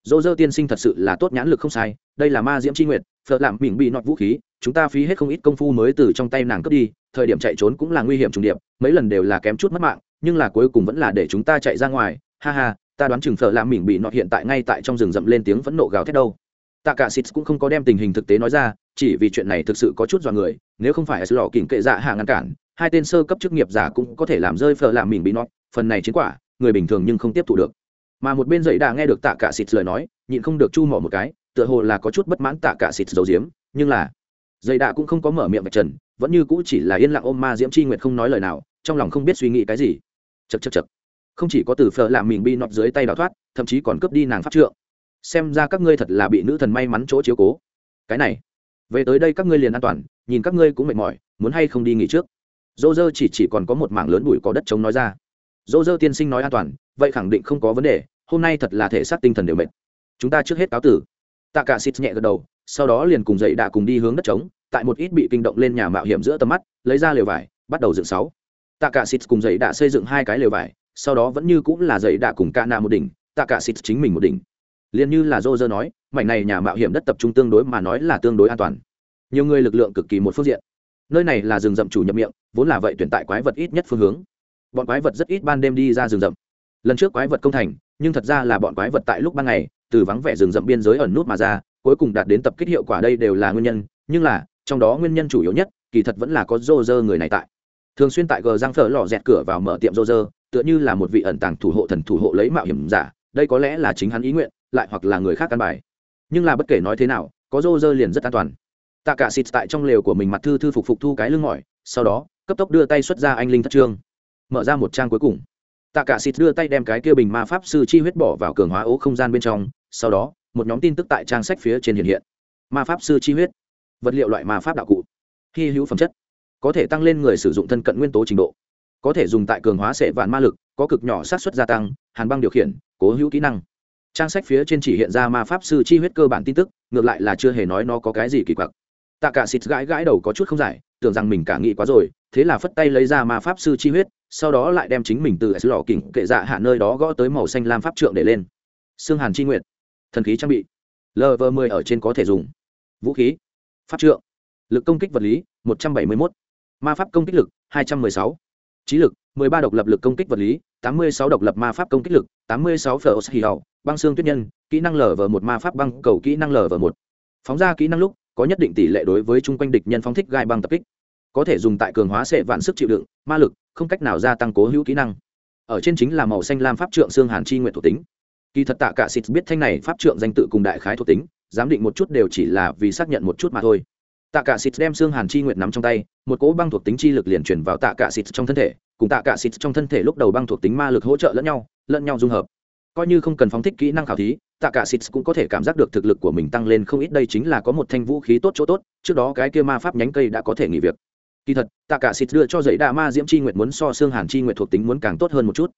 Dô dơ tiên sinh thật sự là tốt nhãn lực không sai, đây là ma diễm c h i nguyệt, phật làm mình bị nọt vũ khí, chúng ta phí hết không ít công phu mới từ trong tay nàng cướp đi, thời điểm chạy trốn cũng là nguy hiểm trùng điệp, mấy lần đều là kém chút mất mạng, nhưng là cuối cùng vẫn là để chúng ta chạy ra ngoài, ha ha, ta đoán chừng phở làm mình bị nọt hiện tại ngay tại trong rừng rậm lên tiếng phẫn nộ gào thét đâu. Tạ cả xịt cũng không có đem tình hình thực tế nói ra, chỉ vì chuyện này thực sự có chút dọa người, nếu không phải lò kỉnh kệ dạ hạ ngăn cản, hai tên sơ cấp chức nghiệp giả cũng có thể làm rơi phở làm mình bị nọt, phần này chiến quả người bình thường nhưng không tiếp thu được. Mà một bên dậy đã nghe được tạ cả xịt lời nói, nhịn không được chu mỏ một cái, tựa hồ là có chút bất mãn tạ cả xịt dầu diếm nhưng là, dậy đã cũng không có mở miệng vạch trần, vẫn như cũ chỉ là yên lặng ôm ma diễm chi nguyệt không nói lời nào, trong lòng không biết suy nghĩ cái gì. Chật chật chật không chỉ có từ phở làm mình bị nọt dưới tay đào thoát, thậm chí còn cướp đi nàng pháp trượng. Xem ra các ngươi thật là bị nữ thần may mắn chỗ chiếu cố. Cái này, về tới đây các ngươi liền an toàn, nhìn các ngươi cũng mệt mỏi, muốn hay không đi nghỉ trước. Dô dơ chỉ chỉ còn có một mảng lớn bụi có đất trống nói ra dỗ dơ tiên sinh nói an toàn, vậy khẳng định không có vấn đề, hôm nay thật là thể xác tinh thần đều mệt. Chúng ta trước hết cáo tử. Tạ cả xịt nhẹ gật đầu, sau đó liền cùng dậy đạ cùng đi hướng đất trống, tại một ít bị kinh động lên nhà mạo hiểm giữa tầm mắt, lấy ra lều vải, bắt đầu dựng sáu. Tạ cả xịt cùng dậy đạ xây dựng hai cái lều vải, sau đó vẫn như cũng là dậy đạ cùng ca nạ một đỉnh, tạ cả xịt chính mình một đỉnh. Liền như là dô dơ nói, mảnh này nhà mạo hiểm đất tập trung tương đối mà nói là tương đối an toàn. Nhiều người lực lượng cực kỳ một phương diện. Nơi này là rừng rậm chủ nhập miệng, vốn là vậy tuyển tại quái vật ít nhất phương hướng bọn quái vật rất ít ban đêm đi ra rừng rậm. Lần trước quái vật công thành, nhưng thật ra là bọn quái vật tại lúc ban ngày, từ vắng vẻ rừng rậm biên giới ẩn nút mà ra, cuối cùng đạt đến tập kích hiệu quả đây đều là nguyên nhân, nhưng là, trong đó nguyên nhân chủ yếu nhất, kỳ thật vẫn là có rô rơ người này tại. Thường xuyên tại gờ giang phở lò dẹt cửa vào mở tiệm rô rơ, tựa như là một vị ẩn tàng thủ hộ thần thủ hộ lấy mạo hiểm giả, đây có lẽ là chính hắn ý nguyện, lại hoặc là người khác căn bài. Nhưng là bất kể nói thế nào, có rô rơ liền rất an toàn. Tạ cả xịt tại trong lều của mình mặt thư thư phục phục thu cái lưng mỏi, sau đó, cấp tốc đưa tay xuất ra anh linh thất trương mở ra một trang cuối cùng. Tạ cả xịt đưa tay đem cái kia bình ma pháp sư chi huyết bỏ vào cường hóa ố không gian bên trong, sau đó, một nhóm tin tức tại trang sách phía trên hiện hiện. Ma pháp sư chi huyết, vật liệu loại ma pháp đạo cụ, hy hữu phẩm chất, có thể tăng lên người sử dụng thân cận nguyên tố trình độ, có thể dùng tại cường hóa sệ vạn ma lực, có cực nhỏ sát xuất gia tăng, hàn băng điều khiển, cố hữu kỹ năng. Trang sách phía trên chỉ hiện ra ma pháp sư chi huyết cơ bản tin tức, ngược lại là chưa hề nói nó có cái gì kỳ quặc. Tạ cả xịt gãi gãi đầu có chút không giải, tưởng rằng mình cả nghĩ quá rồi thế là phất tay lấy ra ma pháp sư chi huyết, sau đó lại đem chính mình từ lò kỉnh kệ dạ hạ nơi đó gõ tới màu xanh lam pháp trượng để lên. Xương hàn chi nguyện thần khí trang bị. Lv mười ở trên có thể dùng. Vũ khí, pháp trượng. Lực công kích vật lý, một trăm bảy mươi một ma pháp công kích lực, hai trăm m ư ơ i sáu. Trí lực, mười ba độc lập lực công kích vật lý, tám mươi sáu độc lập ma pháp công kích lực, tám mươi sáu phở hì hầu băng xương tuyết nhân, kỹ năng lv một ma pháp băng cầu kỹ năng lv một. Phóng ra kỹ năng lúc, có nhất định tỷ lệ đối với chung quanh địch nhân phóng thích gai băng tập kích có thể dùng tại cường hóa sệ vạn sức chịu đựng, ma lực, không cách nào gia tăng cố hữu kỹ năng. Ở trên chính là màu xanh lam pháp trượng xương hàn chi nguyện thuộc tính. Kỳ thật tạ cả xịt biết thanh này pháp trượng danh tự cùng đại khái thuộc tính, giám định một chút đều chỉ là vì xác nhận một chút mà thôi. Tạ cả xịt đem xương hàn chi nguyện nắm trong tay, một cỗ băng thuộc tính chi lực liền chuyển vào tạ cả xịt trong thân thể, cùng tạ cả xịt trong thân thể lúc đầu băng thuộc tính ma lực hỗ trợ lẫn nhau lẫn nhau dung hợp. Coi như không cần phóng thích kỹ năng khảo thí, tạ cả xịt cũng có thể cảm giác được thực lực của mình tăng lên không ít, đây chính là có một thanh vũ khí tốt chỗ tốt, trước đó cái kia ma pháp nhánh cây đã có thể nghỉ việc kỳ thật tạ cả xịt đưa cho dãy đa ma diễm chi nguyệt muốn so xương hàn chi nguyệt thuộc tính muốn càng tốt hơn một chút.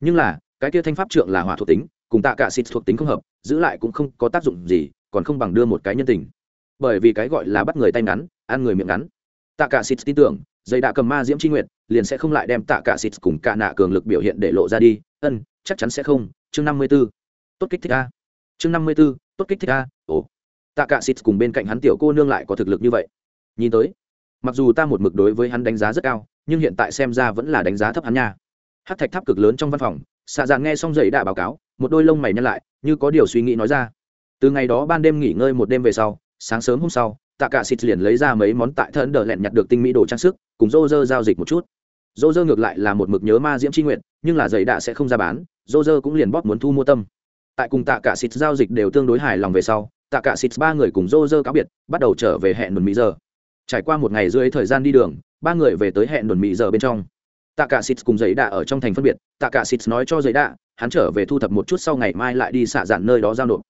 Nhưng là cái kia thanh pháp trượng là hỏa thuộc tính cùng tạ cả xịt thuộc tính không hợp giữ lại cũng không có tác dụng gì còn không bằng đưa một cái nhân tình. Bởi vì cái gọi là bắt người tay ngắn ăn người miệng ngắn. Tạ cả xịt tin tưởng giấy đạ cầm ma diễm chi nguyệt liền sẽ không lại đem tạ cả xịt cùng cả nạ cường lực biểu hiện để lộ ra đi. Ân chắc chắn sẽ không. Chương năm mươi 54. tốt kích thích a. Chương năm mươi 54, tốt kích thích a. Ồ. Tạ cả xịt cùng bên cạnh hắn tiểu cô nương lại có thực lực như vậy. Nhìn tới mặc dù ta một mực đối với hắn đánh giá rất cao, nhưng hiện tại xem ra vẫn là đánh giá thấp hắn nha. Hát thạch tháp cực lớn trong văn phòng, xạ dạ nghe xong dậy đã báo cáo, một đôi lông mày nhăn lại, như có điều suy nghĩ nói ra. Từ ngày đó ban đêm nghỉ ngơi một đêm về sau, sáng sớm hôm sau, tạ cả xịt liền lấy ra mấy món tại thân đờ lẹn nhặt được tinh mỹ đồ trang sức, cùng dô dơ giao dịch một chút. Dô dơ ngược lại là một mực nhớ ma diễm c nguyện, nhưng là giày đạ sẽ không ra bán dô dơ cũng liền bóp muốn thu mua tâm. Tại cùng tạ cả xịt giao dịch đều tương đối hài lòng về sau, tạ cả xịt ba người cùng dô dơ cáo biệt, bắt đầu trở về hẹn một mỹ giờ trải qua một ngày dưới thời gian đi đường, ba người về tới hẹn đồn mỹ giờ bên trong. Tạ cả xịt cùng giấy đạ ở trong thành phân biệt. Tạ cả xịt nói cho giấy đạ hắn trở về thu thập một chút sau ngày mai lại đi xạ dạn nơi đó giao nộp.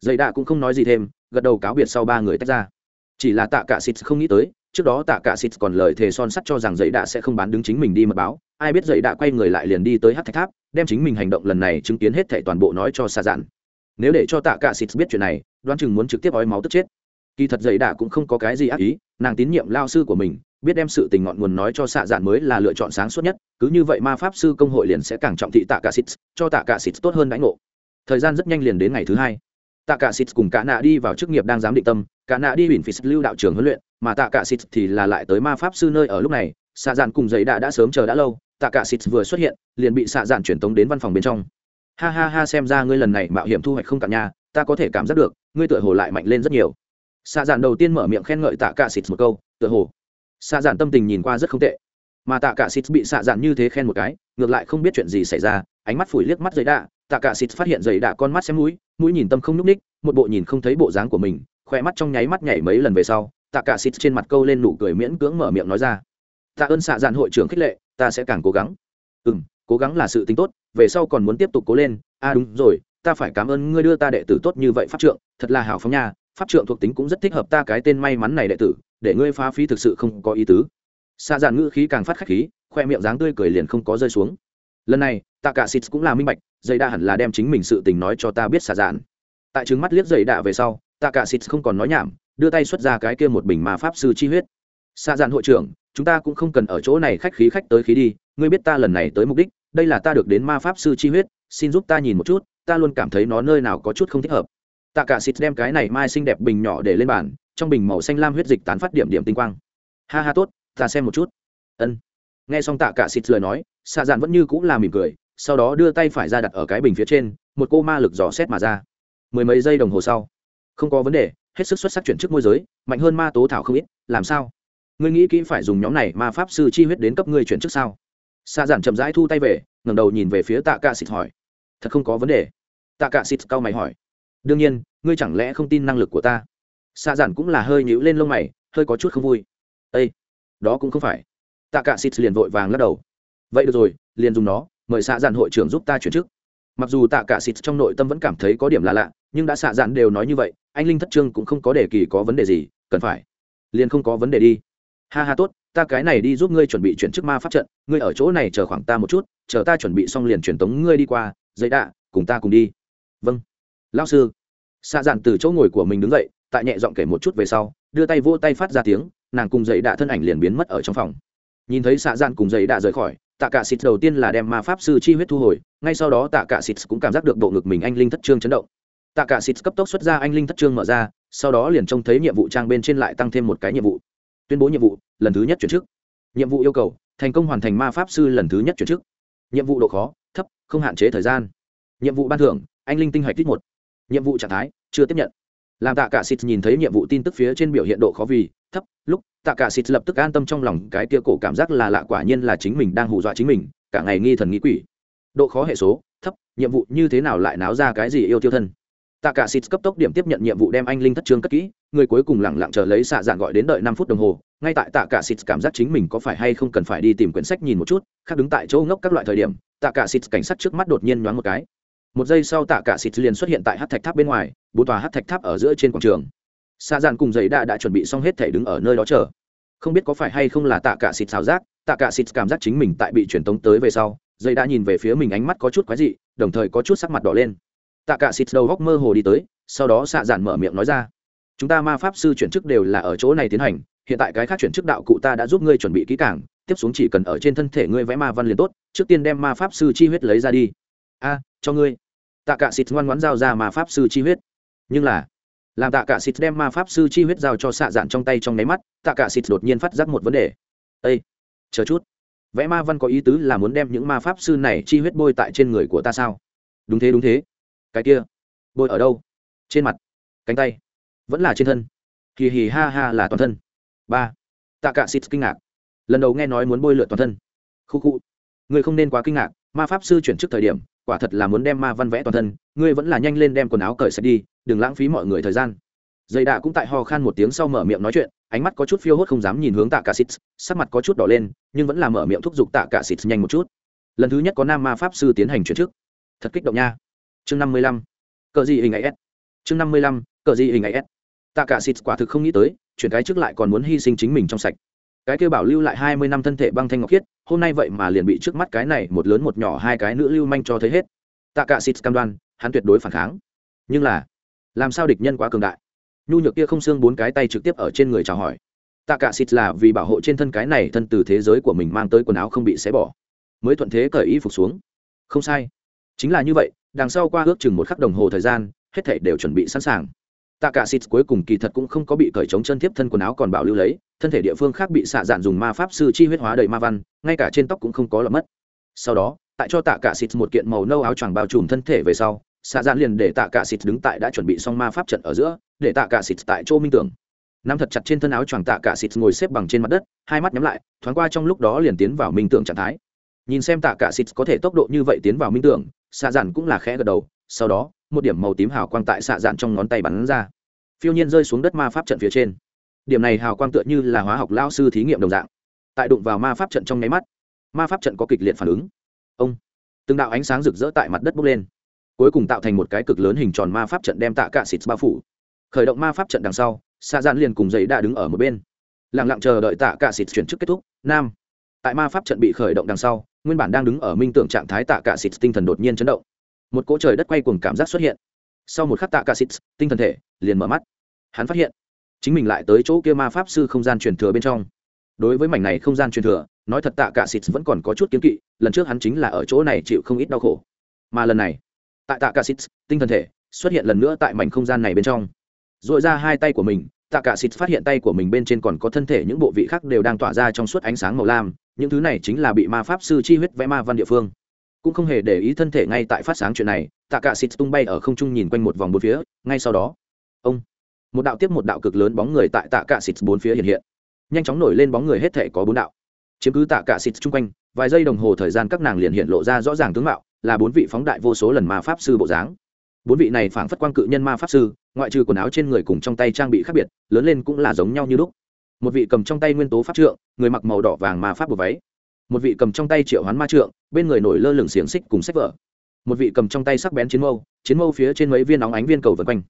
Giấy đạ cũng không nói gì thêm, gật đầu cáo biệt sau ba người tách ra. Chỉ là tạ cả xịt không nghĩ tới, trước đó tạ cả xịt còn lời thề son sắt cho rằng giấy đạ sẽ không bán đứng chính mình đi mật báo. Ai biết giấy đạ quay người lại liền đi tới hát thạch tháp, đem chính mình hành động lần này chứng kiến hết thảy toàn bộ nói cho xạ dạn. Nếu để cho tạ cả xịt biết chuyện này, đoán chừng muốn trực tiếp ói máu tức chết kỳ thật dậy đạ cũng không có cái gì ác ý, nàng tín nhiệm lao sư của mình, biết đem sự tình ngọn nguồn nói cho xạ dạn mới là lựa chọn sáng suốt nhất, cứ như vậy ma pháp sư công hội liền sẽ càng trọng thị tạ cả xịt cho tạ cả xịt tốt hơn đãi ngộ. Thời gian rất nhanh liền đến ngày thứ hai. Tạ cả xịt cùng cả nạ đi vào chức nghiệp đang giám định tâm, cả nạ đi huỳnh phí lưu đạo trường huấn luyện, mà tạ cả xịt thì là lại tới ma pháp sư nơi ở lúc này, xạ dạn cùng giấy đã đã sớm chờ đã lâu, tạ cả xịt vừa xuất hiện, liền bị xạ dạn chuyển tống đến văn phòng bên trong. Ha ha ha, xem ra ngươi lần này mạo hiểm thu hoạch không cả nhà, ta có thể cảm giác được, ngươi tựa hồ lại mạnh lên rất nhiều xạ dạn đầu tiên mở miệng khen ngợi tạ cả xịt một câu, tựa hồ. Xạ dạn tâm tình nhìn qua rất không tệ. Mà tạ cả xịt bị xạ dạn như thế khen một cái, ngược lại không biết chuyện gì xảy ra, ánh mắt phủi liếc mắt giấy đạ. Tạ cả xịt phát hiện giấy đạ con mắt xem mũi mũi nhìn tâm không nhúc ních một bộ nhìn không thấy bộ dáng của mình khỏe mắt trong nháy mắt nhảy mấy lần về sau, tạ cả xịt trên mặt câu lên nụ cười miễn cưỡng mở miệng nói ra. Tạ ơn xạ dạn hội trưởng khích lệ, ta sẽ càng cố gắng. Ừ cố gắng là sự tính tốt, về sau còn muốn tiếp tục cố lên. A à đúng rồi, ta phải cảm ơn ngươi đưa ta đệ tử tốt như vậy pháp trượng, thật là hào phóng nha pháp trượng thuộc tính cũng rất thích hợp ta cái tên may mắn này đệ tử, để ngươi phá phí thực sự không có ý tứ. Xa dạn ngữ khí càng phát khách khí, khoe miệng dáng tươi cười liền không có rơi xuống. Lần này tạ cả xịt cũng là minh bạch, dây đa hẳn là đem chính mình sự tình nói cho ta biết xa dạn tại trứng mắt liếc dây đạ về sau tạ cả xịt không còn nói nhảm, đưa tay xuất ra cái kia một bình ma pháp sư chi huyết. Xa dạn hội trưởng, chúng ta cũng không cần ở chỗ này khách khí khách tới khí đi, ngươi biết ta lần này tới mục đích, đây là ta được đến ma pháp sư chi huyết, xin giúp ta nhìn một chút, ta luôn cảm thấy nó nơi nào có chút không thích hợp tạ cả xịt đem cái này mai xinh đẹp bình nhỏ để lên bàn, trong bình màu xanh lam huyết dịch tán phát điểm điểm tinh quang. Ha ha, tốt, ta xem một chút. Ân. Nghe xong tạ cả xịt lời nói xạ dạn vẫn như cũng là mỉm cười, sau đó đưa tay phải ra đặt ở cái bình phía trên, một cô ma lực dò xét mà ra. Mười mấy giây đồng hồ sau. Không có vấn đề, hết sức xuất sắc chuyển chức môi giới, mạnh hơn ma tố thảo không ít, làm sao? Ngươi nghĩ kỹ phải dùng nhóm này ma pháp sư chi huyết đến cấp ngươi chuyển chức sao? Xạ dạn chậm rãi thu tay về, ngẩng đầu nhìn về phía tạ Cả xịt hỏi. Thật không có vấn đề. Tạ Cả xịt cau mày hỏi đương nhiên, ngươi chẳng lẽ không tin năng lực của ta? Xạ giản cũng là hơi nhíu lên lông mày, hơi có chút không vui. Ây đó cũng không phải. Tạ cạ xịt liền vội vàng lắc đầu. Vậy được rồi, liền dùng nó, mời xạ giản hội trưởng giúp ta chuyển chức. Mặc dù tạ cả xịt trong nội tâm vẫn cảm thấy có điểm là lạ, nhưng đã xạ giản đều nói như vậy, anh linh thất trương cũng không có đề kỳ có vấn đề gì, cần phải. Liền không có vấn đề đi. Ha ha tốt, ta cái này đi giúp ngươi chuẩn bị chuyển chức ma pháp trận, ngươi ở chỗ này chờ khoảng ta một chút, chờ ta chuẩn bị xong liền truyền tống ngươi đi qua giấy đạ, cùng ta cùng đi. Vâng lao sư. Xạ dạn từ chỗ ngồi của mình đứng dậy, tại nhẹ giọng kể một chút về sau, đưa tay vỗ tay phát ra tiếng, nàng cùng dậy đạ thân ảnh liền biến mất ở trong phòng. Nhìn thấy xạ dạn cùng dậy đạ rời khỏi, tạ cả xịt đầu tiên là đem ma pháp sư chi huyết thu hồi, ngay sau đó tạ cả xịt cũng cảm giác được bộ ngực mình anh linh thất trương chấn động. Tạ cả xịt cấp tốc xuất ra anh linh thất trương mở ra, sau đó liền trông thấy nhiệm vụ trang bên trên lại tăng thêm một cái nhiệm vụ. Tuyên bố nhiệm vụ, lần thứ nhất chuyển chức. Nhiệm vụ yêu cầu, thành công hoàn thành ma pháp sư lần thứ nhất chuyển chức. Nhiệm vụ độ khó, thấp, không hạn chế thời gian. Nhiệm vụ ban thưởng, anh linh tinh hạch tích một nhiệm vụ trạng thái, chưa tiếp nhận. Làm tạ cả xịt nhìn thấy nhiệm vụ tin tức phía trên biểu hiện độ khó vì thấp, lúc tạ cả xịt lập tức an tâm trong lòng, cái tia cổ cảm giác là lạ quả nhiên là chính mình đang hù dọa chính mình, cả ngày nghi thần nghĩ quỷ. Độ khó hệ số, thấp, nhiệm vụ như thế nào lại náo ra cái gì yêu tiêu thân? Tạ cả xịt cấp tốc điểm tiếp nhận nhiệm vụ đem anh linh thất trương cất kỹ, người cuối cùng lẳng lặng chờ lấy xạ dạng gọi đến đợi năm phút đồng hồ, ngay tại tạ cả xịt cảm giác chính mình có phải hay không cần phải đi tìm quyển sách nhìn một chút, khác đứng tại chỗ ngốc các loại thời điểm, tạ cả xịt cảnh sát trước mắt đột nhiên nhoáng một cái một giây sau tạ cả xịt liền xuất hiện tại hát thạch tháp bên ngoài, bốn tòa hát thạch tháp ở giữa trên quảng trường. Xa dàn cùng giấy đã đã chuẩn bị xong hết thể đứng ở nơi đó chờ. Không biết có phải hay không là tạ cả xịt xào giác, tạ cả xịt cảm giác chính mình tại bị truyền tống tới về sau giấy đã nhìn về phía mình ánh mắt có chút quái dị, đồng thời có chút sắc mặt đỏ lên. Tạ cả xịt đầu góc mơ hồ đi tới, sau đó xạ Dàn mở miệng nói ra, chúng ta ma pháp sư chuyển chức đều là ở chỗ này tiến hành, hiện tại cái khác chuyển chức đạo cụ ta đã giúp ngươi chuẩn bị kỹ càng, tiếp xuống chỉ cần ở trên thân thể ngươi vẽ ma văn liền tốt, trước tiên đem ma pháp sư chi huyết lấy ra đi. A cho ngươi. Tạ cả xịt ngoan ngoãn giao ra mà pháp sư chi huyết. Nhưng là, làm tạ cả xịt đem ma pháp sư chi huyết giao cho xạ dạn trong tay trong nháy mắt, tạ cả xịt đột nhiên phát giác một vấn đề. Ây chờ chút. Vẽ ma văn có ý tứ là muốn đem những ma pháp sư này chi huyết bôi tại trên người của ta sao? Đúng thế đúng thế. Cái kia, bôi ở đâu? Trên mặt, cánh tay. Vẫn là trên thân. Hì hì ha ha là toàn thân. Ba, tạ cả xịt kinh ngạc. Lần đầu nghe nói muốn bôi lượn toàn thân. Khu khu. Người không nên quá kinh ngạc, ma pháp sư chuyển trước thời điểm quả thật là muốn đem ma văn vẽ toàn thân, ngươi vẫn là nhanh lên đem quần áo cởi sạch đi, đừng lãng phí mọi người thời gian. Dây đạ cũng tại ho khan một tiếng sau mở miệng nói chuyện, ánh mắt có chút phiêu hốt không dám nhìn hướng tạ cả xịt sắc mặt có chút đỏ lên, nhưng vẫn là mở miệng thúc giục tạ cả xịt nhanh một chút. Lần thứ nhất có nam ma pháp sư tiến hành chuyển trước thật kích động nha. Chương năm mươi lăm. Cờ gì hình ấy s? Chương năm mươi lăm, cờ gì hình ấy s? Tạ cả xịt quả thực không nghĩ tới, chuyển cái trước lại còn muốn hy sinh chính mình trong sạch cái kêu bảo lưu lại hai mươi năm thân thể băng thanh ngọc khiết, hôm nay vậy mà liền bị trước mắt cái này một lớn một nhỏ hai cái nữ lưu manh cho thấy hết. Tạ cả xịt cam đoan, hắn tuyệt đối phản kháng. Nhưng là, làm sao địch nhân quá cường đại? Nhu nhược kia không xương bốn cái tay trực tiếp ở trên người chào hỏi. Tạ cả xịt là vì bảo hộ trên thân cái này thân từ thế giới của mình mang tới quần áo không bị xé bỏ. Mới thuận thế cởi y phục xuống. Không sai. Chính là như vậy, đằng sau qua ước chừng một khắc đồng hồ thời gian, hết thảy đều chuẩn bị sẵn sàng tạ cả xịt cuối cùng kỳ thật cũng không có bị cởi chống chân tiếp thân quần áo còn bảo lưu lấy, thân thể địa phương khác bị xạ dạn dùng ma pháp sư chi huyết hóa đầy ma văn, ngay cả trên tóc cũng không có lọt mất. Sau đó, tại cho tạ cả xịt một kiện màu nâu áo choàng bao trùm thân thể về sau, xạ dạn liền để tạ cả xịt đứng tại đã chuẩn bị xong ma pháp trận ở giữa, để tạ cả xịt tại chỗ minh tưởng. Nắm thật chặt trên thân áo choàng tạ cả xịt ngồi xếp bằng trên mặt đất, hai mắt nhắm lại, thoáng qua trong lúc đó liền tiến vào minh tưởng trạng thái. Nhìn xem tạ cả xịt có thể tốc độ như vậy tiến vào minh tưởng, xạ dạn cũng là khẽ gật đầu, sau đó một điểm màu tím hào quang tại xạ dạn trong ngón tay bắn ra. Phiêu nhiên rơi xuống đất ma pháp trận phía trên. Điểm này hào quang tựa như là hóa học lao sư thí nghiệm đồng dạng. Tại đụng vào ma pháp trận trong nháy mắt, ma pháp trận có kịch liệt phản ứng. Ông, từng đạo ánh sáng rực rỡ tại mặt đất bốc lên, cuối cùng tạo thành một cái cực lớn hình tròn ma pháp trận đem tạ cạ xịt bao phủ. Khởi động ma pháp trận đằng sau, xạ dạn liền cùng giấy đã đứng ở một bên. Lặng lặng chờ đợi tạ cạ xịt chuyển chức kết thúc, nam. Tại ma pháp trận bị khởi động đằng sau, nguyên bản đang đứng ở minh tưởng trạng thái tạ cạ xịt tinh thần đột nhiên chấn động một cỗ trời đất quay cùng cảm giác xuất hiện. Sau một khắc tạ cả sĩ tinh thần thể liền mở mắt. Hắn phát hiện, chính mình lại tới chỗ kia ma pháp sư không gian truyền thừa bên trong. Đối với mảnh này không gian truyền thừa, nói thật tạ cả xịt vẫn còn có chút kiến kỵ, lần trước hắn chính là ở chỗ này chịu không ít đau khổ. Mà lần này, tại tạ cả xịt tinh thần thể xuất hiện lần nữa tại mảnh không gian này bên trong. Dội ra hai tay của mình, tạ cả xịt phát hiện tay của mình bên trên còn có thân thể những bộ vị khác đều đang tỏa ra trong suốt ánh sáng màu lam, những thứ này chính là bị ma pháp sư chi huyết vẽ ma văn địa phương cũng không hề để ý thân thể ngay tại phát sáng chuyện này, tạ cả xịt tung bay ở không trung nhìn quanh một vòng bốn phía, ngay sau đó, ông, một đạo tiếp một đạo cực lớn bóng người tại tạ cả xịt bốn phía hiện hiện. Nhanh chóng nổi lên bóng người hết thể có bốn đạo. Chiếm cứ tạ cả xịt chung quanh, vài giây đồng hồ thời gian các nàng liền hiện lộ ra rõ ràng tướng mạo, là bốn vị phóng đại vô số lần ma pháp sư bộ dáng. Bốn vị này phảng phất quang cự nhân ma pháp sư, ngoại trừ quần áo trên người cùng trong tay trang bị khác biệt, lớn lên cũng là giống nhau như lúc. Một vị cầm trong tay nguyên tố pháp trượng, người mặc màu đỏ vàng ma pháp bộ váy một vị cầm trong tay triệu hoán ma trượng, bên người nổi lơ lửng xiềng xích cùng sách vở. Một vị cầm trong tay sắc bén chiến mâu chiến mâu phía trên mấy viên nóng ánh viên cầu vân quanh.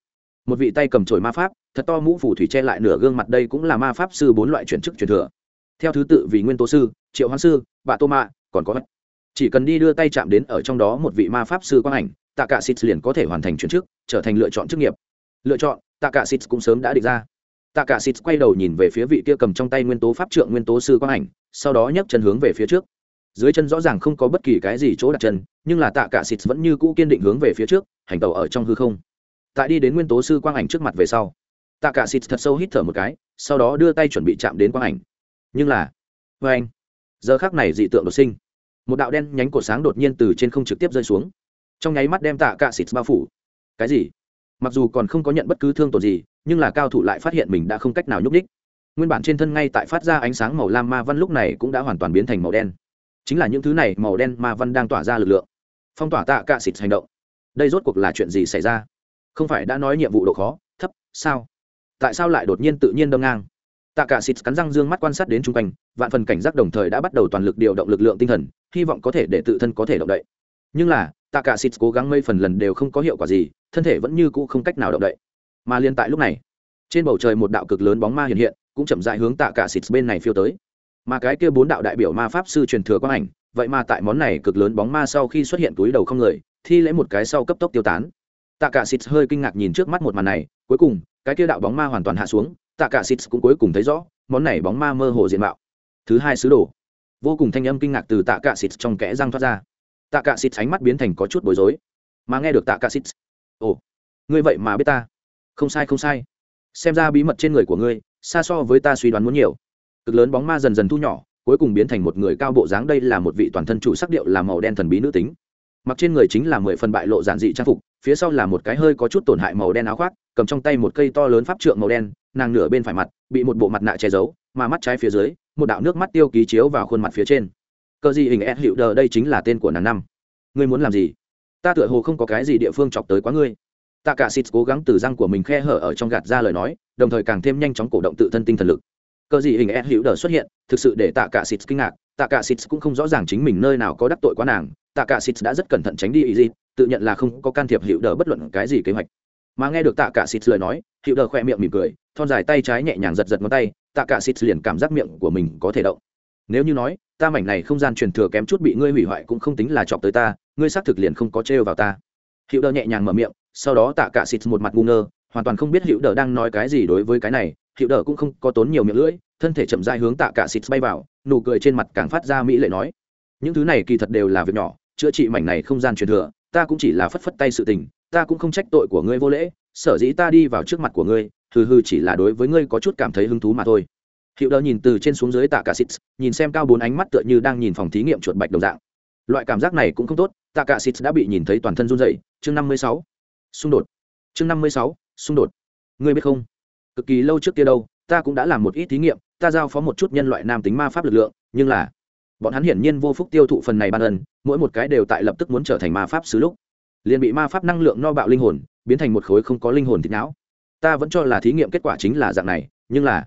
Một vị tay cầm trổi ma pháp, thật to mũ phủ thủy che lại nửa gương mặt đây cũng là ma pháp sư bốn loại chuyển chức truyền thừa. Theo thứ tự vì nguyên tố sư, triệu hoán sư, bạ tô mạ, còn có chỉ cần đi đưa tay chạm đến ở trong đó một vị ma pháp sư quang ảnh, tạ cả xịt liền có thể hoàn thành chuyển chức, trở thành lựa chọn chức nghiệp. Lựa chọn, tạ cả xịt cũng sớm đã định ra. Tạ cả xịt quay đầu nhìn về phía vị kia cầm trong tay nguyên tố pháp trượng nguyên tố sư quang ảnh sau đó nhấc chân hướng về phía trước. Dưới chân rõ ràng không có bất kỳ cái gì chỗ đặt chân, nhưng là tạ cả xịt vẫn như cũ kiên định hướng về phía trước, hành tàu ở trong hư không. Tại đi đến nguyên tố sư quang ảnh trước mặt về sau, tạ cả xịt thật sâu hít thở một cái, sau đó đưa tay chuẩn bị chạm đến quang ảnh. Nhưng là vê anh, giờ khác này dị tượng đột sinh. Một đạo đen nhánh của sáng đột nhiên từ trên không trực tiếp rơi xuống. Trong nháy mắt đem tạ cả xịt bao phủ. Cái gì? Mặc dù còn không có nhận bất cứ thương tổn gì, nhưng là cao thủ lại phát hiện mình đã không cách nào nhúc ních nguyên bản trên thân ngay tại phát ra ánh sáng màu lam ma văn lúc này cũng đã hoàn toàn biến thành màu đen. Chính là những thứ này màu đen ma văn đang tỏa ra lực lượng. Phong tỏa tạ cả xịt hành động. Đây rốt cuộc là chuyện gì xảy ra? Không phải đã nói nhiệm vụ độ khó, thấp, sao? Tại sao lại đột nhiên tự nhiên đâm ngang? Tạ cả xịt cắn răng dương mắt quan sát đến chung quanh, vạn phần cảnh giác đồng thời đã bắt đầu toàn lực điều động lực lượng tinh thần, hy vọng có thể để tự thân có thể động đậy. Nhưng là, tạ cả xịt cố gắng mấy phần lần đều không có hiệu quả gì, thân thể vẫn như cũ không cách nào động đậy. Mà liên tại lúc này, trên bầu trời một đạo cực lớn bóng ma hiện hiện cũng chậm rãi hướng tạ cả xịt bên này phiêu tới. Mà cái kia bốn đạo đại biểu ma pháp sư truyền thừa quang ảnh, vậy mà tại món này cực lớn bóng ma sau khi xuất hiện túi đầu không người, thi lễ một cái sau cấp tốc tiêu tán. Tạ cả xịt hơi kinh ngạc nhìn trước mắt một màn này, cuối cùng, cái kia đạo bóng ma hoàn toàn hạ xuống, tạ cả xịt cũng cuối cùng thấy rõ, món này bóng ma mơ hồ diện mạo. Thứ hai sứ đồ. Vô cùng thanh âm kinh ngạc từ tạ cả xịt trong kẽ răng thoát ra. Tạ cả xịt ánh mắt biến thành có chút bối rối. Mà nghe được tạ cả xịt, ồ, ngươi vậy mà biết ta? Không sai không sai. Xem ra bí mật trên người của ngươi xa so với ta suy đoán muốn nhiều. Cực lớn bóng ma dần dần thu nhỏ, cuối cùng biến thành một người cao bộ dáng. Đây là một vị toàn thân chủ sắc điệu là màu đen thần bí nữ tính. Mặc trên người chính là mười phần bại lộ giản dị trang phục, phía sau là một cái hơi có chút tổn hại màu đen áo khoác, cầm trong tay một cây to lớn pháp trượng màu đen, nàng nửa bên phải mặt bị một bộ mặt nạ che giấu, mà mắt trái phía dưới, một đạo nước mắt tiêu ký chiếu vào khuôn mặt phía trên. Cờ gì hình ed hiệu đờ đây chính là tên của nàng năm. Ngươi muốn làm gì? Ta tựa hồ không có cái gì địa phương chọc tới quá ngươi tạ cả xịt cố gắng từ răng của mình khe hở ở trong gạt ra lời nói, đồng thời càng thêm nhanh chóng cổ động tự thân tinh thần lực. Cờ gì hình ed hữu đờ xuất hiện, thực sự để tạ cả xịt kinh ngạc. Tạ cả xịt cũng không rõ ràng chính mình nơi nào có đắc tội quá nàng. Tạ cả xịt đã rất cẩn thận tránh đi ý gì, tự nhận là không có can thiệp hữu đờ bất luận cái gì kế hoạch. Mà nghe được tạ cả xịt lời nói, hữu đờ khỏe miệng mỉm cười, thon dài tay trái nhẹ nhàng giật giật ngón tay tạ cả xịt liền cảm giác miệng của mình có thể động. Nếu như nói, ta mảnh này không gian truyền thừa kém chút bị ngươi hủy hoại cũng không tính là chọc tới ta, ngươi xác thực liền không có trêu vào ta. Hữu đờ nhẹ nhàng mở miệng sau đó tạ cả xịt một mặt ngu ngơ, hoàn toàn không biết hữu đờ đang nói cái gì đối với cái này. Hữu đờ cũng không có tốn nhiều miệng lưỡi, thân thể chậm dai hướng tạ cả xịt bay vào, nụ cười trên mặt càng phát ra mỹ lệ nói, những thứ này kỳ thật đều là việc nhỏ, chữa trị mảnh này không gian truyền thừa, ta cũng chỉ là phất phất tay sự tình, ta cũng không trách tội của ngươi vô lễ, sở dĩ ta đi vào trước mặt của ngươi, hừ hừ chỉ là đối với ngươi có chút cảm thấy hứng thú mà thôi. Hiệu đờ nhìn từ trên xuống dưới tạ cả xịt, nhìn xem cao bốn ánh mắt tựa như đang nhìn phòng thí nghiệm chuột bạch đồng dạng. Loại cảm giác này cũng không tốt, tạ cả xịt đã bị nhìn thấy toàn thân run dậy chương năm mươi sáu xung đột. Chương năm mươi sáu, xung đột. Ngươi biết không? Cực kỳ lâu trước kia đâu, ta cũng đã làm một ít thí nghiệm, ta giao phó một chút nhân loại nam tính ma pháp lực lượng, nhưng là bọn hắn hiển nhiên vô phúc tiêu thụ phần này ban ân, mỗi một cái đều tại lập tức muốn trở thành ma pháp sứ lúc. Liền bị ma pháp năng lượng no bạo linh hồn, biến thành một khối không có linh hồn thịt não. Ta vẫn cho là thí nghiệm kết quả chính là dạng này, nhưng là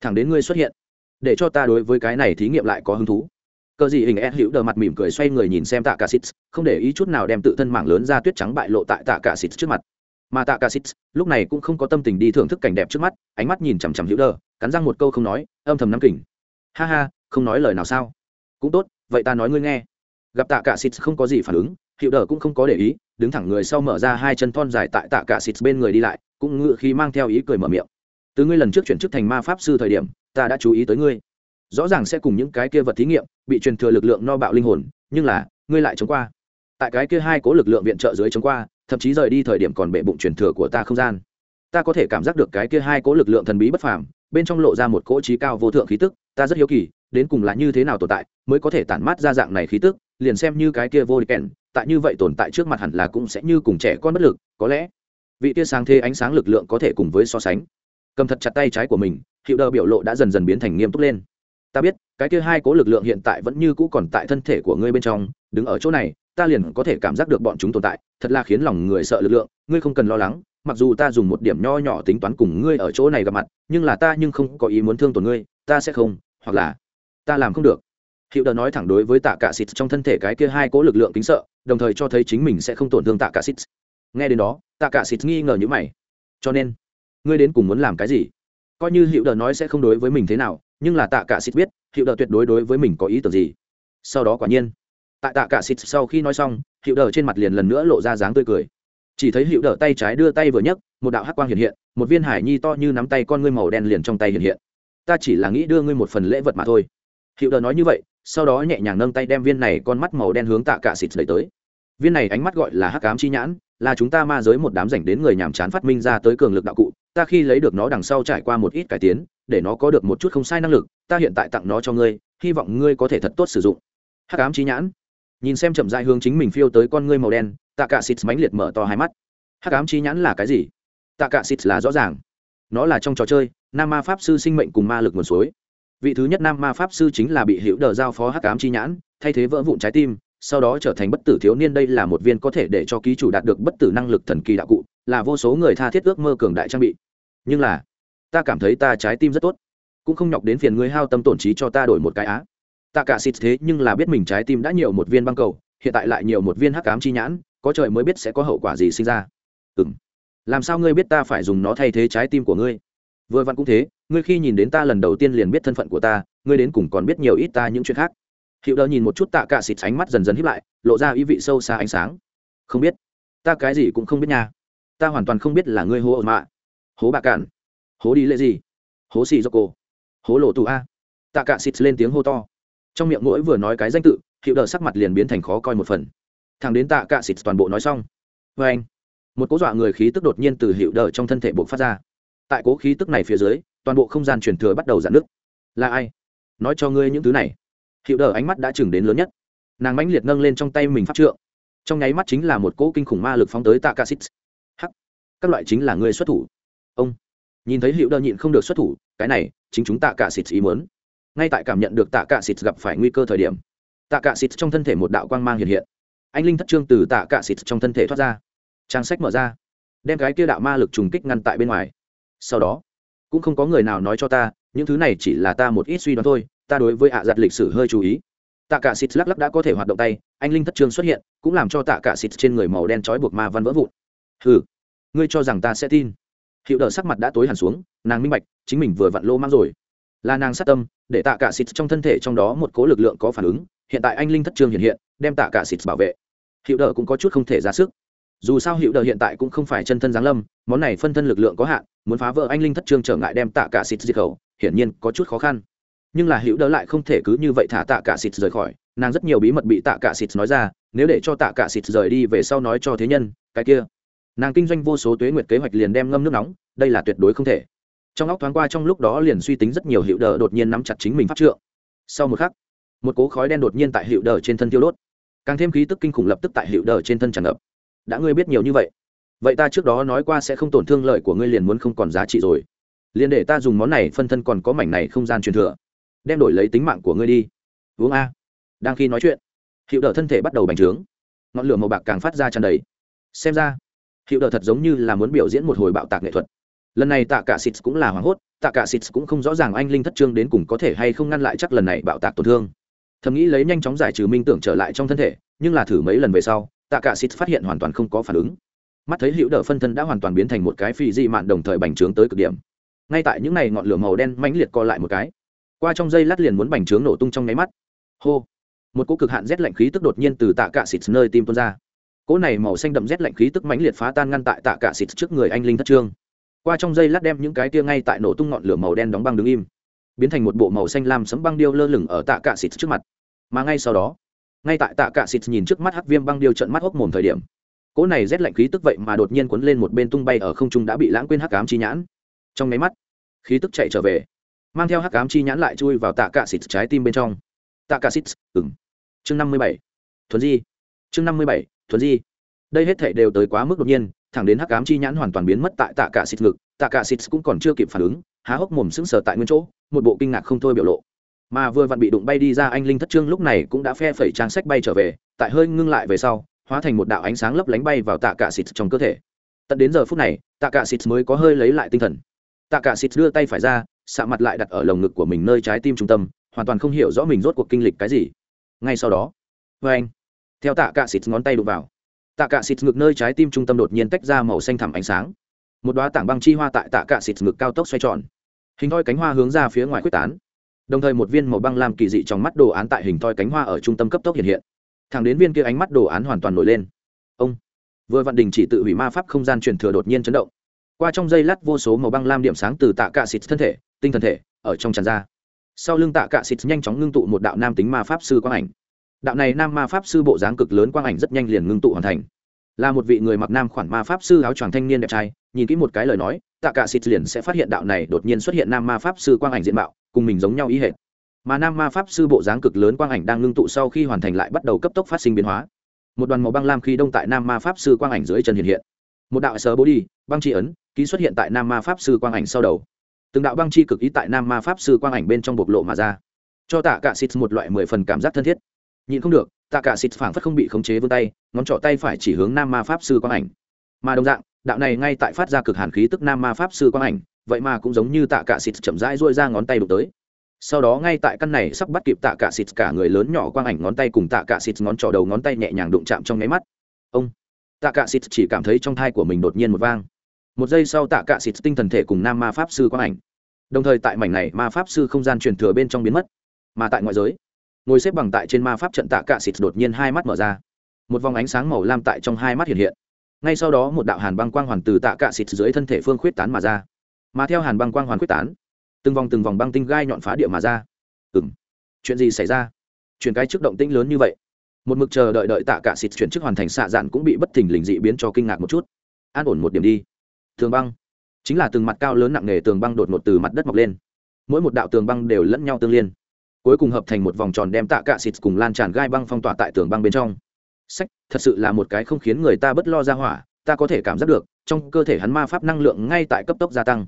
thẳng đến ngươi xuất hiện, để cho ta đối với cái này thí nghiệm lại có hứng thú cờ gì hình ed hữu đờ mặt mỉm cười xoay người nhìn xem tạ cả xít không để ý chút nào đem tự thân mạng lớn ra tuyết trắng bại lộ tại tạ cả xít trước mặt. Mà tạ cả xít lúc này cũng không có tâm tình đi thưởng thức cảnh đẹp trước mắt, ánh mắt nhìn chằm chằm hữu đờ, cắn răng một câu không nói, âm thầm nắm kỉnh ha ha, không nói lời nào sao? Cũng tốt, vậy ta nói ngươi nghe. Gặp tạ cả xít không có gì phản ứng, hữu đờ cũng không có để ý, đứng thẳng người sau mở ra hai chân thon dài tại tạ cả xít bên người đi lại, cũng ngự khi mang theo ý cười mở miệng. Từ ngươi lần trước chuyển chức thành ma pháp sư thời điểm, ta đã chú ý tới ngươi rõ ràng sẽ cùng những cái kia vật thí nghiệm bị truyền thừa lực lượng no bạo linh hồn, nhưng là, ngươi lại chống qua. Tại cái kia hai cố lực lượng viện trợ dưới chống qua, thậm chí rời đi thời điểm còn bệ bụng truyền thừa của ta không gian. Ta có thể cảm giác được cái kia hai cố lực lượng thần bí bất phàm, bên trong lộ ra một cỗ trí cao vô thượng khí tức, ta rất hiếu kỳ, đến cùng là như thế nào tồn tại mới có thể tản mát ra dạng này khí tức, liền xem như cái kia vô địch kèn, tại như vậy tồn tại trước mặt hẳn là cũng sẽ như cùng trẻ con bất lực, có lẽ vị tia sáng thế ánh sáng lực lượng có thể cùng với so sánh. Cầm thật chặt tay trái của mình hiệu đờ biểu lộ đã dần dần biến thành nghiêm túc lên ta biết, cái kia hai cố lực lượng hiện tại vẫn như cũ còn tại thân thể của ngươi bên trong, đứng ở chỗ này, ta liền có thể cảm giác được bọn chúng tồn tại, thật là khiến lòng người sợ lực lượng, ngươi không cần lo lắng, mặc dù ta dùng một điểm nho nhỏ tính toán cùng ngươi ở chỗ này gặp mặt, nhưng là ta nhưng không có ý muốn thương tổn ngươi, ta sẽ không, hoặc là ta làm không được. Hiệu đờ nói thẳng đối với tạ cả xịt trong thân thể cái kia hai cố lực lượng kính sợ, đồng thời cho thấy chính mình sẽ không tổn thương tạ cả xịt nghe đến đó, tạ cả xịt nghi ngờ như mày. Cho nên, ngươi đến cùng muốn làm cái gì? Coi như hiệu đờ nói sẽ không đối với mình thế nào nhưng là tạ cả xịt biết hiệu đờ tuyệt đối đối với mình có ý tưởng gì. Sau đó quả nhiên, tại tạ cả xịt sau khi nói xong hiệu đờ trên mặt liền lần nữa lộ ra dáng tươi cười. Chỉ thấy hiệu đờ tay trái đưa tay vừa nhấc, một đạo hắc quang hiện hiện, một viên hải nhi to như nắm tay con ngươi màu đen liền trong tay hiện hiện. Ta chỉ là nghĩ đưa ngươi một phần lễ vật mà thôi. Hiệu đờ nói như vậy, sau đó nhẹ nhàng nâng tay đem viên này con mắt màu đen hướng tạ cả xịt đẩy tới. Viên này ánh mắt gọi là hắc ám chi nhãn, là chúng ta ma giới một đám rảnh đến người nhàm chán phát minh ra tới cường lực đạo cụ ta khi lấy được nó đằng sau trải qua một ít cải tiến, để nó có được một chút không sai năng lực, ta hiện tại tặng nó cho ngươi, hy vọng ngươi có thể thật tốt sử dụng. Hắc ám chi nhãn. Nhìn xem chậm dại hướng chính mình phiêu tới con ngươi màu đen tạ cả xịt mánh liệt mở to hai mắt. Hắc ám chi nhãn là cái gì? Tạ cả xịt là rõ ràng. Nó là trong trò chơi, nam ma pháp sư sinh mệnh cùng ma lực nguồn suối. Vị thứ nhất nam ma pháp sư chính là bị hữu đờ giao phó hắc ám chi nhãn, thay thế vỡ vụn trái tim, sau đó trở thành bất tử thiếu niên. Đây là một viên có thể để cho ký chủ đạt được bất tử năng lực thần kỳ đạo cụ là vô số người tha thiết ước mơ cường đại trang bị. Nhưng là, ta cảm thấy ta trái tim rất tốt. Cũng không nhọc đến phiền ngươi hao tâm tổn trí cho ta đổi một cái á. Ta cả xịt thế nhưng là biết mình trái tim đã nhiều một viên băng cầu, hiện tại lại nhiều một viên hắc ám chi nhãn, có trời mới biết sẽ có hậu quả gì sinh ra. Ừ m làm sao ngươi biết ta phải dùng nó thay thế trái tim của ngươi? Vừa vặn cũng thế, ngươi khi nhìn đến ta lần đầu tiên liền biết thân phận của ta, ngươi đến cùng còn biết nhiều ít ta những chuyện khác. Hiệu đờ nhìn một chút tạ cả xịt ánh mắt dần dần hiếp lại, lộ ra ý vị sâu xa ánh sáng. Không biết. Ta cái gì cũng không biết nha ta hoàn toàn không biết là ngươi hố ồn mạ. Hố bà cản hố đi lệ gì? Hố xì do cô. Hố lộ tù a. Tạ cả xịt lên tiếng hô to. Trong miệng mỗi vừa nói cái danh tự, hiệu đờ sắc mặt liền biến thành khó coi một phần. Thằng đến tạ cả xịt toàn bộ nói xong. Vê anh. Một cố dọa người khí tức đột nhiên từ hiệu đờ trong thân thể buộc phát ra. Tại cố khí tức này phía dưới, toàn bộ không gian truyền thừa bắt đầu giãn nứt. Là ai? Nói cho ngươi những thứ này. Hiệu đờ ánh mắt đã chừng đến lớn nhất. Nàng mãnh liệt nâng lên trong tay mình phát trượng. Trong nháy mắt chính là một cỗ kinh khủng ma lực phóng tới tạ cả xít các loại chính là ngươi xuất thủ. Ông, nhìn thấy hiệu đơ nhịn không được xuất thủ, cái này chính chúng tạ cả xịt ý muốn. Ngay tại cảm nhận được tạ cả xịt gặp phải nguy cơ thời điểm, tạ cả xịt trong thân thể một đạo quang mang hiện hiện. Anh linh thất trương từ tạ cả xịt trong thân thể thoát ra. Trang sách mở ra, đem cái kia đạo ma lực trùng kích ngăn tại bên ngoài. Sau đó, cũng không có người nào nói cho ta, những thứ này chỉ là ta một ít suy đoán thôi, ta đối với ạ giặt lịch sử hơi chú ý. Tạ cả xịt lắc lắc đã có thể hoạt động tay, anh linh thất trương xuất hiện, cũng làm cho tạ cả xịt trên người màu đen trói buộc ma văn vỡ vụn. Hừ ngươi cho rằng ta sẽ tin. Hiệu đờ sắc mặt đã tối hẳn xuống, nàng minh bạch, chính mình vừa vặn lô mang rồi. Là nàng sát tâm, để tạ cả xịt trong thân thể trong đó một cố lực lượng có phản ứng, hiện tại anh linh thất trương hiện hiện, đem tạ cả xịt bảo vệ. Hiệu đờ cũng có chút không thể ra sức. Dù sao hiệu đờ hiện tại cũng không phải chân thân giáng lâm, món này phân thân lực lượng có hạn, muốn phá vỡ anh linh thất trương trở ngại đem tạ cả xịt diệt khẩu, hiển nhiên có chút khó khăn. Nhưng là hiệu đỡ lại không thể cứ như vậy thả tạ cả xịt rời khỏi, nàng rất nhiều bí mật bị tạ cả xịt nói ra, nếu để cho tạ cả xịt rời đi về sau nói cho thế nhân, cái kia nàng kinh doanh vô số tuế nguyệt kế hoạch liền đem ngâm nước nóng, đây là tuyệt đối không thể. Trong óc thoáng qua trong lúc đó liền suy tính rất nhiều hiệu đờ đột nhiên nắm chặt chính mình pháp trượng. Sau một khắc, một cố khói đen đột nhiên tại hiệu đờ trên thân tiêu đốt. Càng thêm khí tức kinh khủng lập tức tại hiệu đờ trên thân tràn ngập. Đã ngươi biết nhiều như vậy vậy ta trước đó nói qua sẽ không tổn thương lợi của ngươi liền muốn không còn giá trị rồi. Liền để ta dùng món này phân thân còn có mảnh này không gian truyền thừa, đem đổi lấy tính mạng của ngươi đi. Uống a. Đang khi nói chuyện, hiệu đờ thân thể bắt đầu bành trướng. Ngọn lửa màu bạc càng phát ra tràn đầy. Xem ra hiệu đờ thật giống như là muốn biểu diễn một hồi bạo tạc nghệ thuật. Lần này tạ cả xịt cũng là hoảng hốt, tạ cả xịt cũng không rõ ràng anh linh thất trương đến cùng có thể hay không ngăn lại chắc lần này bạo tạc tổn thương. Thầm nghĩ lấy nhanh chóng giải trừ minh tưởng trở lại trong thân thể, nhưng là thử mấy lần về sau, tạ cả xịt phát hiện hoàn toàn không có phản ứng. Mắt thấy hữu đờ phân thân đã hoàn toàn biến thành một cái phi dị mạn đồng thời bành trướng tới cực điểm. Ngay tại những này ngọn lửa màu đen mãnh liệt co lại một cái, qua trong dây lát liền muốn bành trướng nổ tung trong nháy mắt. Hô! Một cỗ cực hạn rét lạnh khí tức đột nhiên từ tạ cả xịt nơi tim tuôn ra cỗ này màu xanh đậm rét lạnh khí tức mãnh liệt phá tan ngăn tại tạ cả xịt trước người anh linh thất trương. Qua trong dây lát đem những cái tia ngay tại nổ tung ngọn lửa màu đen đóng băng đứng im, biến thành một bộ màu xanh lam sấm băng điêu lơ lửng ở tạ cả xịt trước mặt. Mà ngay sau đó, ngay tại tạ cả xịt nhìn trước mắt hắc viêm băng điêu trận mắt hốc mồm thời điểm, cỗ này rét lạnh khí tức vậy mà đột nhiên cuốn lên một bên tung bay ở không trung đã bị lãng quên hắc ám chi nhãn. Trong nháy mắt, khí tức chạy trở về, mang theo hắc ám chi nhãn lại chui vào tạ cả xịt trái tim bên trong. Tạ cả xịt ừng chương năm mươi bảy. Thuần di. Chương năm mươi bảy thuần di. Đây hết thể đều tới quá mức đột nhiên, thẳng đến hắc ám chi nhãn hoàn toàn biến mất tại tạ cả xịt ngực. Tạ cả xịt cũng còn chưa kịp phản ứng, há hốc mồm sững sờ tại nguyên chỗ, một bộ kinh ngạc không thôi biểu lộ. Mà vừa vặn bị đụng bay đi ra anh linh thất trương lúc này cũng đã phe phẩy trang sách bay trở về, tại hơi ngưng lại về sau, hóa thành một đạo ánh sáng lấp lánh bay vào tạ cả xịt trong cơ thể. Tận đến giờ phút này, tạ cả xịt mới có hơi lấy lại tinh thần. Tạ cả xịt đưa tay phải ra, xạ mặt lại đặt ở lồng ngực của mình nơi trái tim trung tâm, hoàn toàn không hiểu rõ mình rốt cuộc kinh lịch cái gì. Ngay sau đó vê anh theo tạ cạ xịt ngón tay đụng vào, tạ cạ xịt ngực nơi trái tim trung tâm đột nhiên tách ra màu xanh thẳm ánh sáng. Một đoá tảng băng chi hoa tại tạ cạ xịt ngực cao tốc xoay tròn. Hình thoi cánh hoa hướng ra phía ngoài quyết tán. Đồng thời một viên màu băng làm kỳ dị trong mắt đồ án tại hình thoi cánh hoa ở trung tâm cấp tốc hiện hiện. Thẳng đến viên kia ánh mắt đồ án hoàn toàn nổi lên. Ông! Vừa vạn đình chỉ tự hủy ma pháp không gian truyền thừa đột nhiên chấn động. Qua trong dây lát vô số màu băng lam điểm sáng từ tạ cạ xịt thân thể, tinh thần thể, ở trong tràn ra. Sau lưng tạ cạ xịt nhanh chóng ngưng tụ một đạo nam tính ma pháp sư quang ảnh đạo này nam ma pháp sư bộ dáng cực lớn quang ảnh rất nhanh liền ngưng tụ hoàn thành. Là một vị người mặc nam khoản ma pháp sư áo choàng thanh niên đẹp trai, nhìn kỹ một cái lời nói, tạ cả xịt liền sẽ phát hiện đạo này đột nhiên xuất hiện nam ma pháp sư quang ảnh diện mạo, cùng mình giống nhau ý hệ mà nam ma pháp sư bộ dáng cực lớn quang ảnh đang ngưng tụ sau khi hoàn thành lại bắt đầu cấp tốc phát sinh biến hóa. Một đoàn màu băng lam khi đông tại nam ma pháp sư quang ảnh dưới chân hiện hiện. Một đạo sớ bố đi, băng chi ấn, ký xuất hiện tại nam ma pháp sư quang ảnh sau đầu. Từng đạo băng chi cực ý tại nam ma pháp sư quang ảnh bên trong bộc lộ mà ra. Cho tạ cả xịt một loại mười phần cảm giác thân thiết nhìn không được, tạ cả xịt phảng phất không bị khống chế vươn tay, ngón trỏ tay phải chỉ hướng nam ma pháp sư quang ảnh. Mà đồng dạng, đạo này ngay tại phát ra cực hàn khí tức nam ma pháp sư quang ảnh, vậy mà cũng giống như tạ cả xịt chậm rãi duỗi ra ngón tay đụng tới. Sau đó ngay tại căn này sắp bắt kịp tạ cả xịt cả người lớn nhỏ quang ảnh ngón tay cùng tạ cả xịt ngón trỏ đầu ngón tay nhẹ nhàng đụng chạm trong nháy mắt. Ông! Tạ cả xịt chỉ cảm thấy trong thai của mình đột nhiên một vang. Một giây sau tạ cả xịt tinh thần thể cùng nam ma pháp sư quang ảnh. Đồng thời tại mảnh này ma pháp sư không gian truyền thừa bên trong biến mất, mà tại ngoại giới ngồi xếp bằng tại trên ma pháp trận tạ cả xịt đột nhiên hai mắt mở ra. Một vòng ánh sáng màu lam tại trong hai mắt hiện hiện. Ngay sau đó một đạo hàn băng quang hoàn từ tạ cả xịt dưới thân thể phương khuyết tán mà ra. Mà theo hàn băng quang hoàn khuyết tán, từng vòng từng vòng băng tinh gai nhọn phá địa mà ra. Ừ m chuyện gì xảy ra? Chuyển cái trước động tĩnh lớn như vậy. Một mực chờ đợi đợi tạ cả xịt chuyển chức hoàn thành xạ dạn cũng bị bất thình lình dị biến cho kinh ngạc một chút. An ổn một điểm đi. Tường băng. Chính là từng mặt cao lớn nặng nề tường băng đột ngột từ mặt đất mọc lên. Mỗi một đạo tường băng đều lẫn nhau tương liên cuối cùng hợp thành một vòng tròn đem tạ cả xịt cùng lan tràn gai băng phong tỏa tại tường băng bên trong. Sách, thật sự là một cái không khiến người ta bất lo ra hỏa, ta có thể cảm giác được, trong cơ thể hắn ma pháp năng lượng ngay tại cấp tốc gia tăng.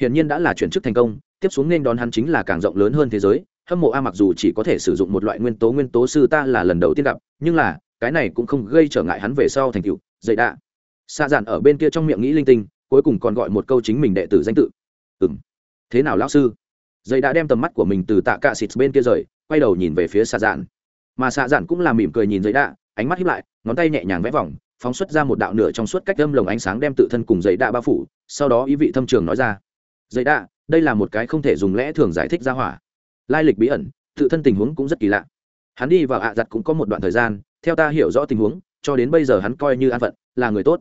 Hiển nhiên đã là chuyển chức thành công, tiếp xuống nên đón hắn chính là càng rộng lớn hơn thế giới. Hâm mộ a mặc dù chỉ có thể sử dụng một loại nguyên tố nguyên tố sư ta là lần đầu tiên gặp, nhưng là, cái này cũng không gây trở ngại hắn về sau thành tựu. Dạy đạ. Xa dạn ở bên kia trong miệng nghĩ linh tinh, cuối cùng còn gọi một câu chính mình đệ tử danh tự. Ừ m thế nào lão sư? Dây đã đem tầm mắt của mình từ tạ cạ xịt bên kia rời, quay đầu nhìn về phía xa dạn mà xa dạn cũng là mỉm cười nhìn dây đã, ánh mắt hiếp lại, ngón tay nhẹ nhàng vẽ vòng, phóng xuất ra một đạo nửa trong suốt cách âm lồng ánh sáng đem tự thân cùng dây đã bao phủ, sau đó ý vị thâm trường nói ra. Dây đã, đây là một cái không thể dùng lẽ thường giải thích ra hỏa. Lai lịch bí ẩn, tự thân tình huống cũng rất kỳ lạ. Hắn đi vào ạ à giặt cũng có một đoạn thời gian, theo ta hiểu rõ tình huống, cho đến bây giờ hắn coi như an phận, là người tốt.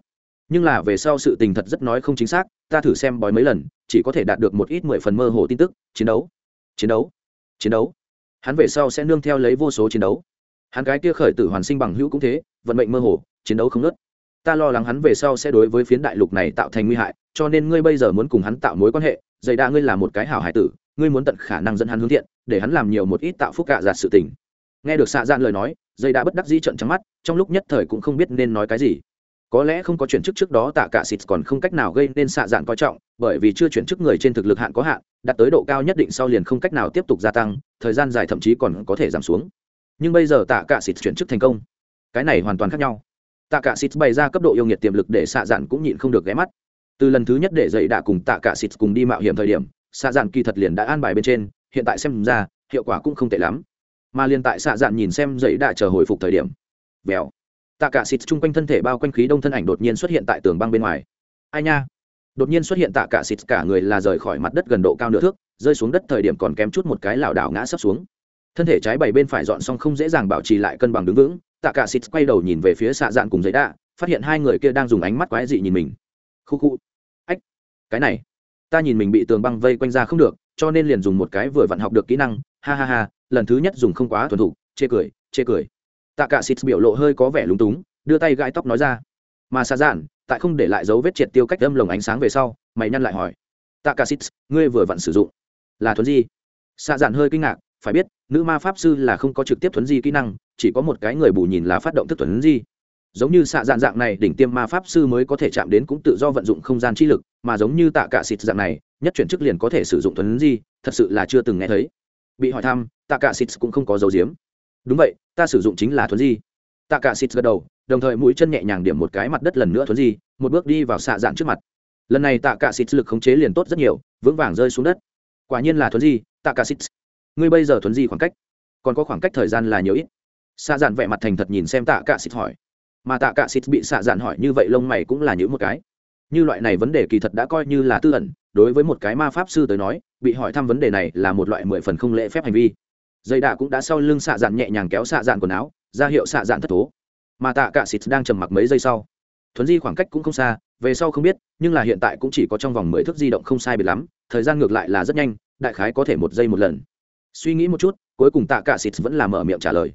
Nhưng là về sau sự tình thật rất nói không chính xác, ta thử xem bói mấy lần chỉ có thể đạt được một ít mười phần mơ hồ tin tức, chiến đấu chiến đấu chiến đấu. Hắn về sau sẽ nương theo lấy vô số chiến đấu. Hắn cái kia khởi tử hoàn sinh bằng hữu cũng thế, vận mệnh mơ hồ, chiến đấu không nớt ta lo lắng hắn về sau sẽ đối với phiến đại lục này tạo thành nguy hại, cho nên ngươi bây giờ muốn cùng hắn tạo mối quan hệ dày đa ngươi là một cái hảo hải tử, ngươi muốn tận khả năng dẫn hắn hướng thiện, để hắn làm nhiều một ít tạo phúc cạ giạt sự tình. Nghe được xạ dạn lời nói dây đã bất đắc dĩ trận trắng mắt, trong lúc nhất thời cũng không biết nên nói cái gì có lẽ không có chuyển chức trước đó tạ cả xịt còn không cách nào gây nên xạ dạn coi trọng, bởi vì chưa chuyển chức người trên thực lực hạn có hạn, đạt tới độ cao nhất định sau liền không cách nào tiếp tục gia tăng, thời gian dài thậm chí còn có thể giảm xuống. Nhưng bây giờ tạ cả xịt chuyển chức thành công. Cái này hoàn toàn khác nhau. Tạ cả xịt bày ra cấp độ yêu nghiệt tiềm lực để xạ dạn cũng nhịn không được ghé mắt. Từ lần thứ nhất để dậy đã cùng tạ cả xịt cùng đi mạo hiểm thời điểm, xạ dạn kỳ thật liền đã an bài bên trên, hiện tại xem ra, hiệu quả cũng không tệ lắm. Mà liền tại xạ dạn nhìn xem dậy đã chờ hồi phục thời điểm. Vèo tạ cả xịt chung quanh thân thể bao quanh khí đông thân ảnh đột nhiên xuất hiện tại tường băng bên ngoài. Ai nha? Đột nhiên xuất hiện tạ cả xịt, cả người là rời khỏi mặt đất gần độ cao nửa thước, rơi xuống đất thời điểm còn kém chút một cái lảo đảo ngã sấp xuống. Thân thể trái bảy bên phải dọn xong không dễ dàng bảo trì lại cân bằng đứng vững, tạ cả xịt quay đầu nhìn về phía xạ dạn cùng giấy đạ, phát hiện hai người kia đang dùng ánh mắt quái dị nhìn mình. Khu khu. Ách, cái này. Ta nhìn mình bị tường băng vây quanh ra không được, cho nên liền dùng một cái vừa vặn học được kỹ năng, ha ha ha, lần thứ nhất dùng không quá thuần thục, chê cười chê cười tạ cả xịt biểu lộ hơi có vẻ lúng túng, đưa tay gãi tóc nói ra. Mà xa dạn tại không để lại dấu vết triệt tiêu cách âm lồng ánh sáng về sau, mày nhăn lại hỏi. Tạ cả xịt ngươi vừa vặn sử dụng là thuấn gì xa dạn hơi kinh ngạc, phải biết, nữ ma pháp sư là không có trực tiếp thuấn di kỹ năng, chỉ có một cái người bù nhìn là phát động thức thuấn di. Giống như xạ dạn dạng này, đỉnh tiêm ma pháp sư mới có thể chạm đến cũng tự do vận dụng không gian chi lực, mà giống như tạ cả xịt dạng này, nhất chuyển chức liền có thể sử dụng thuấn di, thật sự là chưa từng nghe thấy. Bị hỏi thăm, tạ cả xịt cũng không có dấu diếm đúng vậy, ta sử dụng chính là thuấn di. Tạ cả xịt gật đầu, đồng thời mũi chân nhẹ nhàng điểm một cái mặt đất lần nữa thuấn di, một bước đi vào xạ dạn trước mặt. Lần này tạ cả xịt lực khống chế liền tốt rất nhiều, vững vàng rơi xuống đất. Quả nhiên là thuấn di tạ cả xịt ngươi bây giờ thuấn di khoảng cách, còn có khoảng cách thời gian là nhiều ít. Xạ dạn vẻ mặt thành thật nhìn xem tạ cả xịt hỏi. Mà tạ cả xịt bị xạ dạn hỏi như vậy lông mày cũng là những một cái. Như loại này vấn đề kỳ thật đã coi như là tư ẩn, đối với một cái ma pháp sư tới nói, bị hỏi thăm vấn đề này là một loại mười phần không lễ phép hành vi dây đạ cũng đã sau lưng xạ dạn nhẹ nhàng kéo xạ dạn quần áo, ra hiệu xạ dạn thất thố. Mà tạ cả xịt đang trầm mặc mấy giây sau. Thuấn di khoảng cách cũng không xa, về sau không biết, nhưng là hiện tại cũng chỉ có trong vòng mười thước di động không sai biệt lắm, thời gian ngược lại là rất nhanh, đại khái có thể một giây một lần. Suy nghĩ một chút, cuối cùng tạ cả xịt vẫn là mở miệng trả lời.